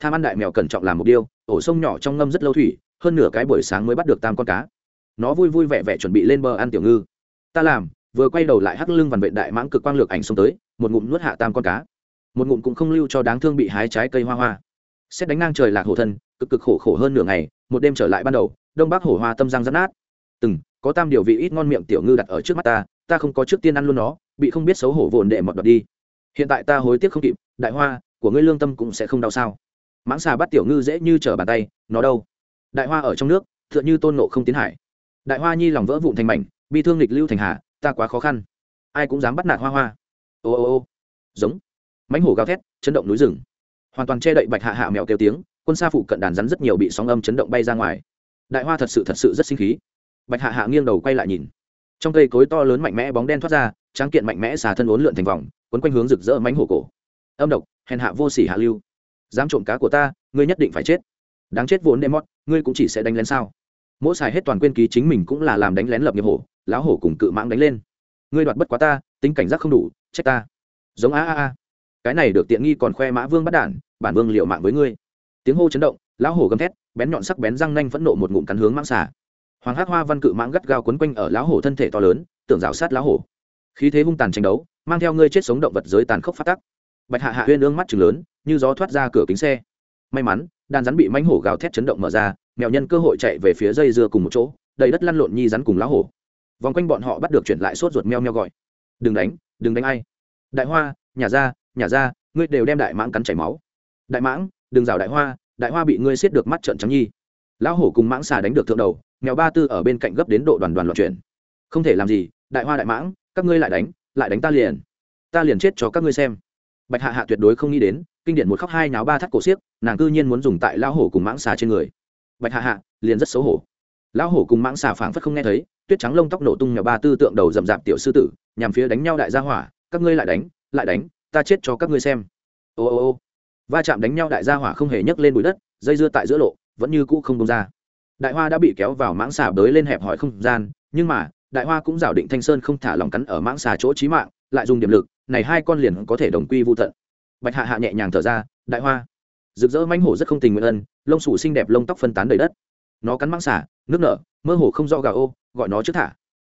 Tham ăn đại mèo cẩn trọng làm một tiêu ổ sông nhỏ trong ngâm rất lâu thủy, hơn nửa cái buổi sáng mới bắt được tam con cá. Nó vui vui vẻ vẻ chuẩn bị lên bờ ăn tiểu ngư. Ta làm, vừa quay đầu lại hắc lưng vằn vệ đại mãng cực quang lược ảnh xông tới, một ngụm nuốt hạ tam con cá một ngụm cũng không lưu cho đáng thương bị hái trái cây hoa hoa. Xét đánh ngang trời lạc hổ thân, cực cực khổ khổ hơn nửa ngày, một đêm trở lại ban đầu, đông bắc hổ hoa tâm răng rắt nát. Từng, có tam điều vị ít ngon miệng tiểu ngư đặt ở trước mắt ta ta không có trước tiên ăn luôn nó, bị không biết xấu hổ vồn đệ mọt đọt đi. Hiện tại ta hối tiếc không kịp, đại hoa, của ngươi lương tâm cũng sẽ không đau sao. Mãng xà bắt tiểu ngư dễ như trở bàn tay, nó đâu? Đại hoa ở trong nước t h ư ợ n h ư tôn nộ không tiến hải. Đại hoa nhi lòng vỡ vụn thành mảnh bị thương lịch lưu thành hà, ta quá khó khăn. Ai cũng dám bắt nạt hoa hoa. Ô ô ô. Giống mãnh hổ gào thét, chấn động núi rừng. Hoàn toàn che đậy bạch hạ hạ mèo kêu tiếng, quân xa phụ cận đàn rắn rất nhiều bị sóng âm chấn động bay ra ngoài. Đại hoa thật sự thật sự rất sinh khí. Bạch hạ hạ nghiêng đầu quay lại nhìn. Trong cây cối to lớn mạnh mẽ bóng đen thoát ra, tráng kiện mạnh mẽ xà thân uốn lượn thành vòng, quấn quanh hướng rực rỡ mánh hổ cổ. Âm độc, hèn hạ vô sỉ hạ lưu. Dám trộm cá của ta, ngươi nhất định phải chết. Đáng chết vốn đêm mót ngươi cũng chỉ sẽ đánh lén sao? Mỗi xài hết toàn quên ký chính mình cũng là làm đánh lén lập nghiệp hổ, lão hổ cùng cự mãng đánh lên. Ngươi đoạt bất quá ta, tính cảnh giác không đủ, trách ta. Giống a a a cái này được tiện nghi còn khoe mã vương bắt đản, bản vương liệu mạng với ngươi. Tiếng hô chấn động, lão hổ gầm thét, bén nhọn sắc bén răng nanh phẫn nộ một ngụm cắn hướng mãng xả hoàng hắc hoa văn cự mãng gắt gao quấn quanh ở lão hổ thân thể to lớn, tưởng rào sát lão hổ. Khí thế hung tàn tranh đấu, mang theo ngươi chết sống động vật giới tàn khốc phát tắc. Bạch hạ hạ huyên ương mắt chừng lớn, như gió thoát ra cửa kính xe. May mắn, đàn rắn bị mánh hổ gào thét chấn động mở ra, mèo nhân cơ hội chạy về phía dây dưa cùng một chỗ, đầy đất lăn lộn nhi rắn cùng lão hổ. Vòng quanh bọn họ bắt được chuyển lại sốt ruột meo meo gọi. Đừng đánh đừng đánh ai. Đại hoa, nhà ra nhà ra, ngươi đều đem đại mãng cắn chảy máu. Đại mãng, đừng rào đại hoa đại hoa bị ngươi xiết được mắt trận trắng nhi. Lão hổ cùng mãng xà đánh được thượng đầu, mèo ba tư ở bên cạnh gấp đến độ đoàn đoàn loạn chuyển. Không thể làm gì, đại hoa đại mãng, các ngươi lại đánh lại đánh ta liền. Ta liền chết cho các ngươi xem. Bạch hạ hạ tuyệt đối không nghĩ đến, kinh điển một khóc hai náo ba thắt cổ xiếc, nàng cư nhiên muốn dùng tại lão hổ cùng mãng xà trên người. Bạch hạ hạ, liền rất xấu hổ. Lão hổ cùng mãng xà phảng phất không nghe thấy, tuyết trắng lông tóc nổ tung nhỏ ba tư tượng đầu rậm rạp tiểu sư tử, nhằm phía đánh nhau đại gia hỏa, các ngươi lại đánh lại đánh ta chết cho các ngươi xem. Ô ô ô. Va chạm đánh nhau đại gia hỏa không hề nhấc lên bụi đất, dây dưa tại giữa lộ, vẫn như cũ không đông ra. Đại hoa đã bị kéo vào mãng xà bới lên hẹp hỏi không gian, nhưng mà, đại hoa cũng rảo định thanh sơn không thả lòng cắn ở mãng xà chỗ trí mạng, lại dùng điểm lực, này hai con liền có thể đồng quy vô tận. Bạch hạ hạ nhẹ nhàng thở ra, đại hoa. Rực rỡ manh hổ rất không tình nguyện ân, lông sủ xinh đẹp lông tóc phân tán đầy đất. Nó cắn mãng xả nước nở, mơ hồ không do gà ô, gọi nó trước thả.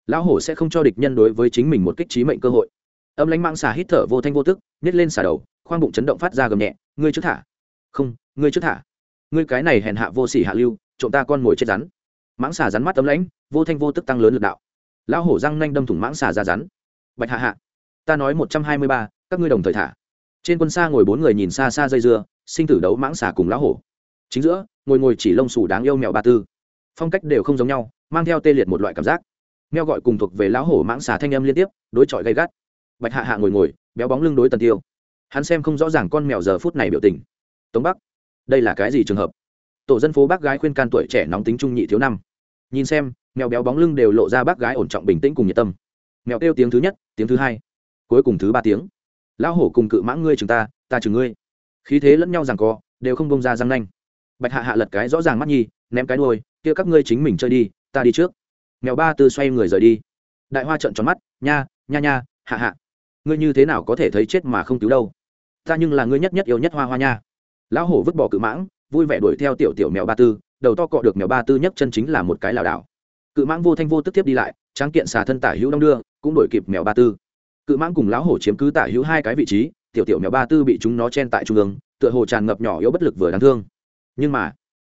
Lão hổ sẽ không cho địch nhân đối với chính mình một kích trí mệnh cơ hội âm lánh mãng xà hít thở vô thanh vô tức nhét lên xả đầu, khoang bụng chấn động phát ra gầm nhẹ, ngươi trước thả. Không, ngươi trước thả. Ngươi cái này hèn hạ vô sỉ hạ lưu, trộm ta con ngồi chết rắn. Mãng xà rắn mắt tấm lãnh, vô thanh vô tức tăng lớn lực đạo. Lão hổ răng nanh đâm thủng mãng xà ra rắn. Bạch hạ hạ, ta nói một trăm hai mươi ba, các ngươi đồng thời thả. Trên quân xa ngồi bốn người nhìn xa xa dây dưa, sinh tử đấu mãng xà cùng lão hổ. Chính giữa, ngồi ngồi chỉ lông xù đáng yêu mèo ba tư. Phong cách đều không giống nhau, mang theo tê liệt một loại cảm giác. Mèo gọi cùng thuộc về lão hổ mãng xà thanh âm liên tiếp, đối chọi gay gắt bạch hạ hạ ngồi ngồi, béo bóng lưng đối tần tiêu. Hắn xem không rõ ràng con mèo giờ phút này biểu tình. Tống bắc, đây là cái gì trường hợp? Tổ dân phố bác gái khuyên can tuổi trẻ nóng tính trung nhị thiếu năm. Nhìn xem, mèo béo bóng lưng đều lộ ra bác gái ổn trọng bình tĩnh cùng nhiệt tâm. Mèo kêu tiếng thứ nhất, tiếng thứ hai, cuối cùng thứ ba tiếng. Lão hổ cùng cự mãng ngươi chừng ta ta chừng ngươi. Khí thế lẫn nhau rằng co, đều không bông ra răng nanh. Bạch hạ hạ lật cái rõ ràng mắt nhi, ném cái đôi kia các ngươi chính mình chơi đi, ta đi trước. Mèo ba tư xoay người rời đi. Đại hoa trợn tròn mắt, nha nha nha, hạ hạ ngươi như thế nào có thể thấy chết mà không cứu đâu? Ta nhưng là ngươi nhất nhất yêu nhất hoa hoa nha. Lão hổ vứt bỏ cự mãng, vui vẻ đuổi theo tiểu tiểu mèo ba tư, đầu to cọ được mèo ba tư nhất chân chính là một cái lảo đảo. Cự mãng vô thanh vô tức tiếp đi lại, tráng kiện xà thân tả hữu đông đưa, cũng đổi kịp mèo ba tư. Cự mãng cùng lão hổ chiếm cứ tả hữu hai cái vị trí, tiểu tiểu mèo ba tư bị chúng nó chen tại trung ương, tựa hồ tràn ngập nhỏ yếu bất lực vừa đáng thương. Nhưng mà,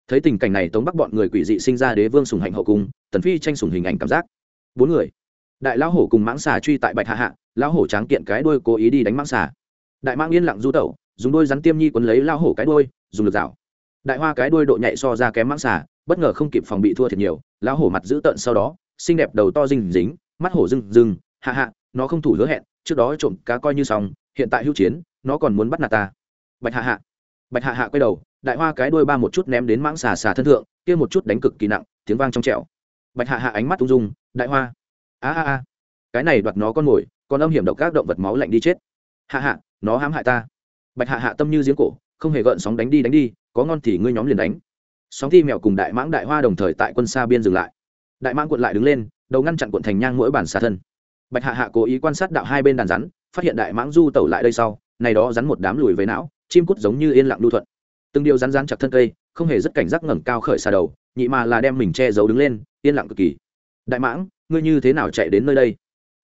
thấy tình cảnh này tống bắc bọn người quỷ dị sinh ra đế vương sùng hạnh hậu cung, tần phi tranh sùng hình ảnh cảm giác. Bốn người, đại lão hổ cùng mãng xà truy tại bạch hạ hạ lão hổ tráng kiện cái đuôi cố ý đi đánh mãng xà. Đại mãng yên lặng du tẩu dùng đôi rắn tiêm nhi quấn lấy lão hổ cái đuôi, dùng lực dạo. đại hoa cái đuôi độ nhạy so ra kém mãng xà bất ngờ không kịp phòng bị thua thiệt nhiều Lão hổ mặt giữ tợn sau đó xinh đẹp đầu to rình dính mắt hổ rừng rừng hạ hạ nó không thủ hứa hẹn trước đó trộm cá coi như xong hiện tại hữu chiến nó còn muốn bắt nạt ta. Bạch hạ hạ. Bạch hạ hạ quay đầu đại hoa cái đuôi ba một chút ném đến mãng xà xà thân thượng kia một chút đánh cực kỳ nặng tiếng vang trong trẻo. Bạch hạ hạ ánh mắt ung dung đại hoa a a a cái này đoạt nó con mồi còn âm hiểm độc các động vật máu lạnh đi chết. Hạ hạ, nó hãm hại ta. Bạch hạ hạ tâm như giếng cổ, không hề gợn sóng đánh đi đánh đi, có ngon thì ngươi nhóm liền đánh. Sóng thi mèo cùng đại mãng đại hoa đồng thời tại quân xa biên dừng lại. Đại mãng cuộn lại đứng lên, đầu ngăn chặn cuộn thành nhang mỗi bản xà thân. Bạch hạ hạ cố ý quan sát đạo hai bên đàn rắn, phát hiện đại mãng du tẩu lại đây sau, này đó rắn một đám lùi về não, chim cút giống như yên lặng lưu thuận. Từng điều rắn rắn chặt thân cây, không hề rất cảnh giác ngẩng cao khởi xa đầu, nhị mà là đem mình che giấu đứng lên, yên lặng cực kỳ. Đại mãng, ngươi như thế nào chạy đến nơi đây?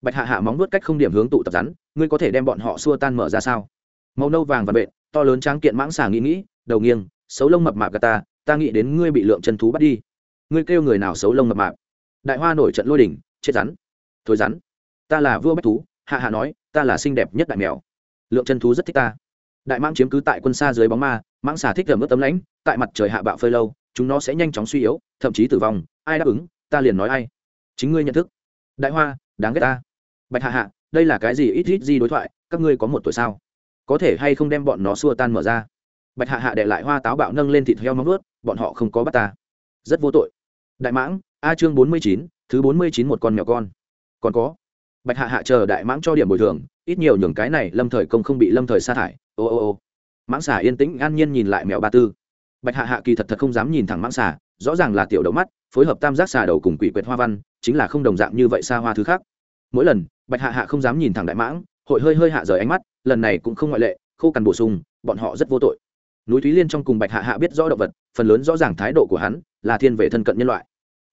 Bạch hạ hạ móng nuốt cách không điểm hướng tụ tập rắn, ngươi có thể đem bọn họ xua tan mở ra sao? Màu nâu vàng và bệ to lớn tráng kiện mãng xà nghĩ nghĩ, đầu nghiêng, xấu lông mập mạp gà ta ta nghĩ đến ngươi bị lượng chân thú bắt đi. Ngươi kêu người nào xấu lông mập mạp? Đại hoa nổi trận lôi đỉnh, chết rắn. Thối rắn. Ta là vua bách thú, hạ hạ nói, ta là xinh đẹp nhất đại mèo. Lượng chân thú rất thích ta. Đại mãng chiếm cứ tại quân xa dưới bóng ma, mãng xà thích gầm ướt tấm lãnh, tại mặt trời hạ bạo phơi lâu, chúng nó sẽ nhanh chóng suy yếu, thậm chí tử vong. Ai đáp ứng, ta liền nói ai. Chính ngươi nhận thức. Đại hoa, đáng ghét ta bạch hạ hạ, đây là cái gì ít ít gì đối thoại, các ngươi có một tuổi sao? Có thể hay không đem bọn nó xua tan mở ra? Bạch hạ hạ để lại hoa táo bạo nâng lên thịt heo móng ướt bọn họ không có bắt ta. Rất vô tội. Đại mãng, a chương bốn mươi chín, thứ bốn mươi chín một con mèo con. Còn có. Bạch hạ hạ chờ đại mãng cho điểm bồi thường, ít nhiều nhường cái này lâm thời công không bị lâm thời sa thải. Ô ô ô. Mãng xà yên tĩnh, an nhiên nhìn lại mèo ba tư. Bạch hạ hạ kỳ thật thật không dám nhìn thẳng mãng xà, rõ ràng là tiểu đầu mắt, phối hợp tam giác xà đầu cùng quỷ quyệt hoa văn, chính là không đồng dạng như vậy xa hoa thứ khác. Mỗi lần bạch hạ hạ không dám nhìn thẳng đại mãng, hội hơi hơi hạ rời ánh mắt, lần này cũng không ngoại lệ, khô cằn bổ sung, bọn họ rất vô tội. Núi thúy liên trong cùng bạch hạ hạ biết rõ động vật, phần lớn rõ ràng thái độ của hắn là thiên về thân cận nhân loại.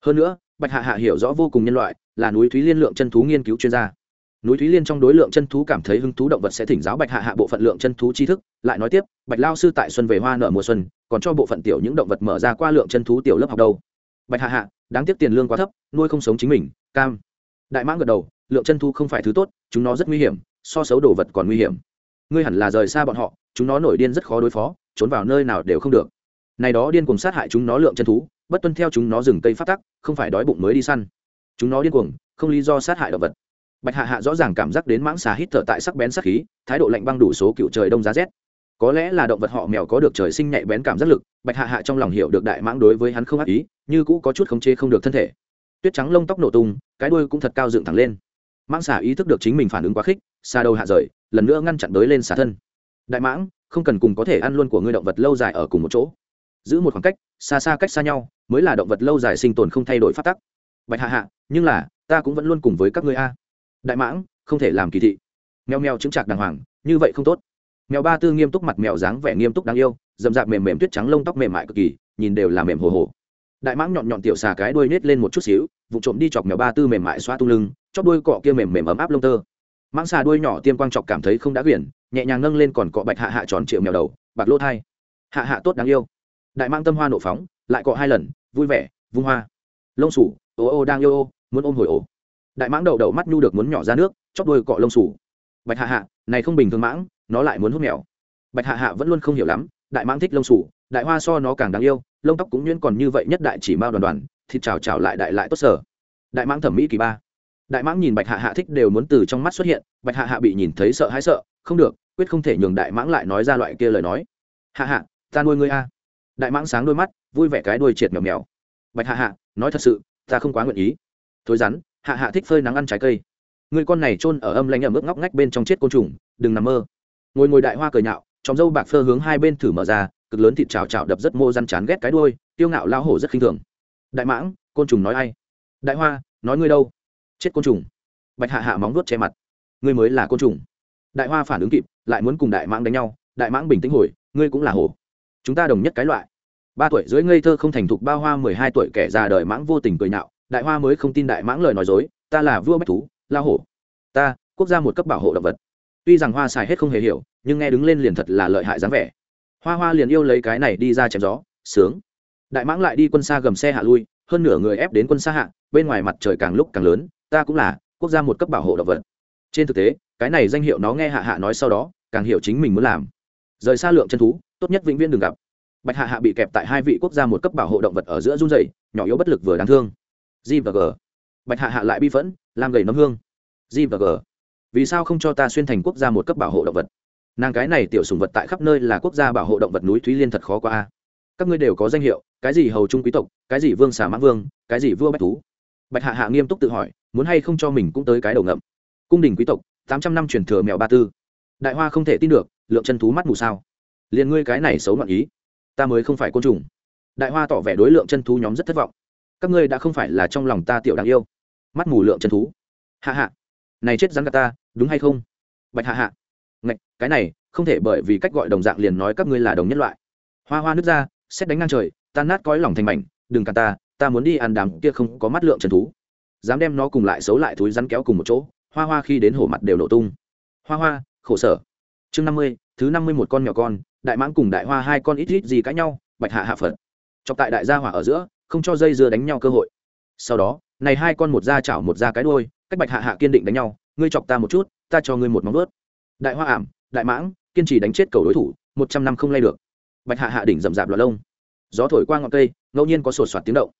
Hơn nữa, bạch hạ hạ hiểu rõ vô cùng nhân loại là núi thúy liên lượng chân thú nghiên cứu chuyên gia. Núi thúy liên trong đối lượng chân thú cảm thấy hứng thú động vật sẽ thỉnh giáo bạch hạ hạ bộ phận lượng chân thú tri thức, lại nói tiếp, bạch lao sư tại xuân về hoa nở mùa xuân, còn cho bộ phận tiểu những động vật mở ra qua lượng chân thú tiểu lớp học đâu. Bạch hạ hạ, đáng tiếc tiền lương quá thấp, nuôi không sống chính mình, cam. Đại mãng gật đầu lượng chân thu không phải thứ tốt, chúng nó rất nguy hiểm, so xấu đồ vật còn nguy hiểm. Ngươi hẳn là rời xa bọn họ, chúng nó nổi điên rất khó đối phó, trốn vào nơi nào đều không được. Này đó điên cùng sát hại chúng nó lượng chân thú, bất tuân theo chúng nó rừng cây phát tắc, không phải đói bụng mới đi săn. Chúng nó điên cuồng, không lý do sát hại động vật. Bạch hạ hạ rõ ràng cảm giác đến mãng xà hít thở tại sắc bén sắc khí, thái độ lạnh băng đủ số cựu trời đông giá rét. Có lẽ là động vật họ mèo có được trời sinh nhạy bén cảm giác lực, bạch hạ hạ trong lòng hiểu được đại mãng đối với hắn không ác ý, như cũ có chút khống chế không được thân thể. Tuyết trắng lông tóc nổ tung, cái đuôi cũng thật cao dựng thẳng lên mãng xà ý thức được chính mình phản ứng quá khích xa đầu hạ rời, lần nữa ngăn chặn đới lên xả thân. Đại mãng, không cần cùng có thể ăn luôn của ngươi động vật lâu dài ở cùng một chỗ. Giữ một khoảng cách, xa xa cách xa nhau, mới là động vật lâu dài sinh tồn không thay đổi phát tắc. Bạch hạ hạ, nhưng là, ta cũng vẫn luôn cùng với các ngươi a. Đại mãng, không thể làm kỳ thị. Mèo mèo chứng trạc đàng hoàng, như vậy không tốt. Mèo ba tư nghiêm túc mặt mèo dáng vẻ nghiêm túc đáng yêu d ầ m d ạ p mềm mềm tuyết trắng lông tóc mềm mại cực kỳ, nhìn đều là mềm hồ hồ đại mãng nhọn nhọn tiểu xà cái đuôi nết lên một chút xíu, vụ trộm đi chọc mèo ba tư mềm mại xoa tung lưng, chóp đuôi cọ kia mềm mềm ấm áp lông tơ. Mãng xà đuôi nhỏ tiêm quang chọc cảm thấy không đã quyển, nhẹ nhàng nâng lên còn cọ bạch hạ hạ tròn triệu mèo đầu, bạc lỗ thai. Hạ hạ tốt đáng yêu. Đại mãng tâm hoa nộ phóng, lại cọ hai lần, vui vẻ, vung hoa. Lông sủ ô ô đang yêu ô, muốn ôm hồi ổ. Đại mãng đậu đậu mắt nhu được muốn nhỏ ra nước, chóp đuôi cọ lông sủ bạch hạ hạ, này không bình thường mãng, nó lại muốn hút mèo. Bạch hạ hạ vẫn luôn không hiểu lắm, đại mãng thích lông sủ đại hoa so nó càng đáng yêu, lông tóc cũng nhuyễn còn như vậy nhất đại chỉ mao đoàn đoàn, thịt chào chào lại đại lại tốt sở. Đại mãng thẩm mỹ kỳ ba. Đại mãng nhìn bạch hạ hạ thích đều muốn từ trong mắt xuất hiện, bạch hạ hạ bị nhìn thấy sợ hãi sợ, không được, quyết không thể nhường đại mãng lại nói ra loại kia lời nói. Hạ hạ, ta nuôi ngươi a. Đại mãng sáng đôi mắt, vui vẻ cái đuôi triệt mèo mèo. Bạch hạ hạ, nói thật sự, ta không quá nguyện ý. Thối rắn, hạ hạ thích phơi nắng ăn trái cây. Người con này chôn ở âm lãnh ở mức ngóc ngách bên trong chết côn trùng, đừng nằm mơ. Ngồi ngồi đại hoa cười nhạo trong dâu bạc phơ hướng hai bên thử mở ra cực lớn thịt trào trào đập rất mô răn chán ghét cái đuôi, tiêu ngạo lao hổ rất khinh thường. Đại mãng, côn trùng nói ai? Đại hoa, nói ngươi đâu? Chết côn trùng. Bạch hạ hạ móng vuốt che mặt. Ngươi mới là côn trùng. Đại hoa phản ứng kịp, lại muốn cùng đại mãng đánh nhau. Đại mãng bình tĩnh hồi, ngươi cũng là hổ. Chúng ta đồng nhất cái loại. Ba tuổi dưới ngây thơ không thành thục ba hoa mười hai tuổi kẻ già đời mãng vô tình cười nhạo. Đại hoa mới không tin đại mãng lời nói dối, ta là vua bách thú la hổ. Ta, quốc gia một cấp bảo hộ động vật. Tuy rằng hoa xài hết không hề hiểu, nhưng nghe đứng lên liền thật là lợi hại dáng vẻ hoa hoa liền yêu lấy cái này đi ra chém gió, sướng. Đại mãng lại đi quân xa gầm xe hạ lui, hơn nửa người ép đến quân xa hạ, bên ngoài mặt trời càng lúc càng lớn, ta cũng là quốc gia một cấp bảo hộ động vật. Trên thực tế, cái này danh hiệu nó nghe hạ hạ nói sau đó, càng hiểu chính mình muốn làm. Rời xa lượng chân thú, tốt nhất vĩnh viễn đừng gặp. Bạch hạ hạ bị kẹp tại hai vị quốc gia một cấp bảo hộ động vật ở giữa run dày nhỏ yếu bất lực vừa đáng thương. G và g. Bạch hạ hạ lại bi phẫn, làm gầy nấm hương. G và g. Vì sao không cho ta xuyên thành quốc gia một cấp bảo hộ động vật? Nàng cái này tiểu sùng vật tại khắp nơi là quốc gia bảo hộ động vật núi thúy liên thật khó qua a. Các ngươi đều có danh hiệu, cái gì hầu trung quý tộc, cái gì vương xà mã vương, cái gì vua bách thú. Bạch hạ hạ nghiêm túc tự hỏi, muốn hay không cho mình cũng tới cái đầu ngậm. Cung đình quý tộc, tám trăm năm truyền thừa mèo ba tư. Đại hoa không thể tin được, lượng chân thú mắt mù sao. Liền ngươi cái này xấu loạn ý, ta mới không phải côn trùng. Đại hoa tỏ vẻ đối lượng chân thú nhóm rất thất vọng. Các ngươi đã không phải là trong lòng ta tiểu đáng yêu. Mắt mù lượng chân thú. Hạ hạ, này chết rắn gà ta, đúng hay không? Bạch hạ hạ ngạch, cái này, không thể bởi vì cách gọi đồng dạng liền nói các ngươi là đồng nhất loại. Hoa hoa nước ra, xét đánh ngang trời, tan nát cõi lòng thành mảnh, đừng cả ta ta muốn đi ăn đám kia không có mắt lượng trần thú. Dám đem nó cùng lại xấu lại thúi rắn kéo cùng một chỗ, hoa hoa khi đến hổ mặt đều nổ tung. Hoa hoa, khổ sở. Chương năm mươi, thứ năm mươi một con nhỏ con, đại mãng cùng đại hoa hai con ít ít gì cãi nhau, bạch hạ hạ phật. Chọc tại đại gia hỏa ở giữa, không cho dây dưa đánh nhau cơ hội. Sau đó, này hai con một da chảo một da cái đôi cách bạch hạ hạ kiên định đánh nhau, ngươi chọc ta một chút, ta cho ngươi một móng vớt đại hoa ảm, đại mãng, kiên trì đánh chết cầu đối thủ, một trăm năm không lay được. Bạch hạ hạ đỉnh rậm rạp loạt lông. Gió thổi qua ngọn cây, ngẫu nhiên có sột soạt tiếng động.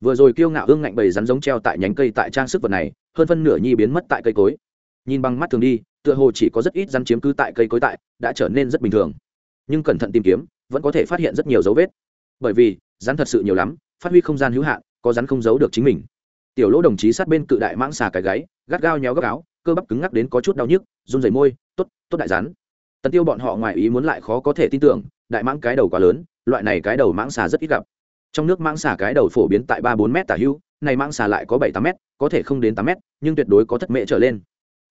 Vừa rồi kiêu ngạo hương ngạnh bầy rắn giống treo tại nhánh cây tại trang sức vật này, hơn phân nửa nhi biến mất tại cây cối. Nhìn bằng mắt thường đi, tựa hồ chỉ có rất ít rắn chiếm cứ tại cây cối tại, đã trở nên rất bình thường. Nhưng cẩn thận tìm kiếm, vẫn có thể phát hiện rất nhiều dấu vết. Bởi vì, rắn thật sự nhiều lắm, phát huy không gian hữu hạn, có rắn không giấu được chính mình. Tiểu lỗ đồng chí sát bên cự đại mãng xà cái gáy, gắt gao nhéo gấp áo cơ bắp cứng ngắc đến có chút đau nhức, run rẩy môi, tốt tốt đại rắn tần tiêu bọn họ ngoài ý muốn lại khó có thể tin tưởng, đại mãng cái đầu quá lớn, loại này cái đầu mãng xà rất ít gặp. Trong nước mãng xà cái đầu phổ biến tại ba bốn m tả hữu này mãng xà lại có bảy tám m có thể không đến tám m nhưng tuyệt đối có thất mệ trở lên.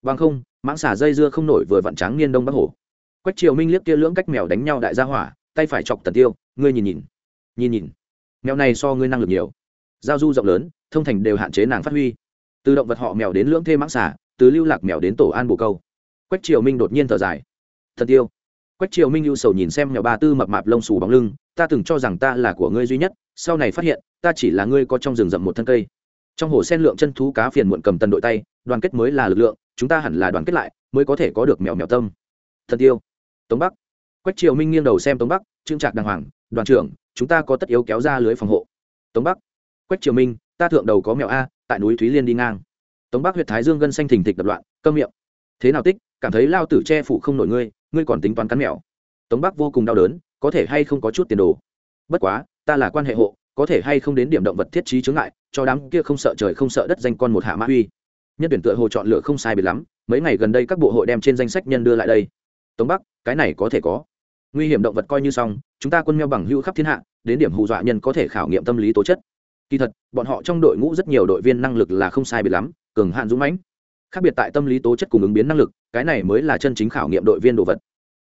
Bằng không, mãng xà dây dưa không nổi vừa vặn tráng niên đông bắc hổ. Quách triều minh liếc kia lưỡng cách mèo đánh nhau đại gia hỏa, tay phải chọc tần tiêu, ngươi nhìn nhìn nhìn nhìn, mèo này so ngươi năng lực nhiều. Giao du rộng lớn, thông thành đều hạn chế nàng phát huy. Từ động vật họ mèo đến lưỡng thê mãng xà từ lưu lạc mèo đến tổ an bồ câu. Quách triều minh đột nhiên thở dài. Thần tiêu quách triều minh ưu sầu nhìn xem mèo ba tư mập mạp lông xù bóng lưng, ta từng cho rằng ta là của ngươi duy nhất, sau này phát hiện, ta chỉ là ngươi có trong rừng rậm một thân cây. Trong hồ sen lượng chân thú cá phiền muộn cầm tần đội tay, đoàn kết mới là lực lượng, chúng ta hẳn là đoàn kết lại, mới có thể có được mèo mèo tâm. Thần tiêu tống bắc. Quách triều minh nghiêng đầu xem tống bắc, trương trạc đàng hoàng, đoàn trưởng, chúng ta có tất yếu kéo ra lưới phòng hộ. Tống bắc. Quách triều minh, ta thượng đầu có mèo a, tại núi thúy liên đi ngang tống bắc huyệt thái dương gân xanh thình thịch đập loạn cơm miệng. Thế nào tích, cảm thấy lao tử che phủ không nổi ngươi ngươi còn tính toán cắn mèo. Tống bắc vô cùng đau đớn, có thể hay không có chút tiền đồ? Bất quá, ta là quan hệ hộ, có thể hay không đến điểm động vật thiết trí chướng ngại, cho đám kia không sợ trời không sợ đất danh con một hạ mã uy. Nhân tuyển tựa hồ chọn lựa không sai biệt lắm, mấy ngày gần đây các bộ hội đem trên danh sách nhân đưa lại đây. Tống bắc cái này có thể có. Nguy hiểm động vật coi như xong, chúng ta quân meo bằng hữu khắp thiên hạ, đến điểm hù dọa nhân có thể khảo nghiệm tâm lý tố chất. Kỳ thật, bọn họ trong đội ngũ rất nhiều đội viên năng lực là không sai biệt lắm cường hạn dũng mãnh, khác biệt tại tâm lý tố chất cùng ứng biến năng lực, cái này mới là chân chính khảo nghiệm đội viên đồ vật.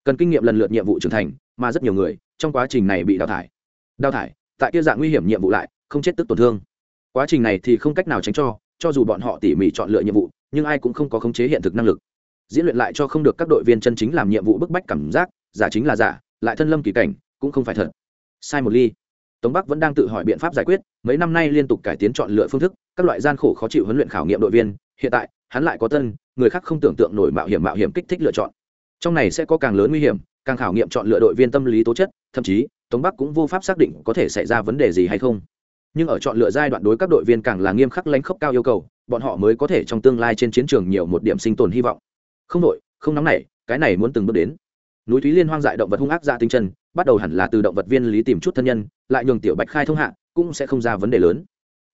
Cần kinh nghiệm lần lượt nhiệm vụ trưởng thành, mà rất nhiều người trong quá trình này bị đào thải. Đào thải, tại kia dạng nguy hiểm nhiệm vụ lại, không chết tức tổn thương. Quá trình này thì không cách nào tránh cho cho dù bọn họ tỉ mỉ chọn lựa nhiệm vụ, nhưng ai cũng không có khống chế hiện thực năng lực. Diễn luyện lại cho không được các đội viên chân chính làm nhiệm vụ bức bách cảm giác, giả chính là giả, lại thân lâm kỳ cảnh, cũng không phải thật. Sai một ly. Tống bắc vẫn đang tự hỏi biện pháp giải quyết, mấy năm nay liên tục cải tiến chọn lựa phương thức các loại gian khổ khó chịu huấn luyện khảo nghiệm đội viên, hiện tại, hắn lại có tân, người khác không tưởng tượng nổi mạo hiểm mạo hiểm kích thích lựa chọn. Trong này sẽ có càng lớn nguy hiểm, càng khảo nghiệm chọn lựa đội viên tâm lý tố chất, thậm chí, tống bắc cũng vô pháp xác định có thể xảy ra vấn đề gì hay không. Nhưng ở chọn lựa giai đoạn đối các đội viên càng là nghiêm khắc lãnh khốc cao yêu cầu, bọn họ mới có thể trong tương lai trên chiến trường nhiều một điểm sinh tồn hy vọng. Không đội không nóng nảy, cái này muốn từng bước đến. Núi thúy liên hoang dại động vật hung ác ra tinh chân, bắt đầu hẳn là từ động vật viên lý tìm chút thân nhân, lại nhường tiểu bạch khai thông hạ, cũng sẽ không ra vấn đề lớn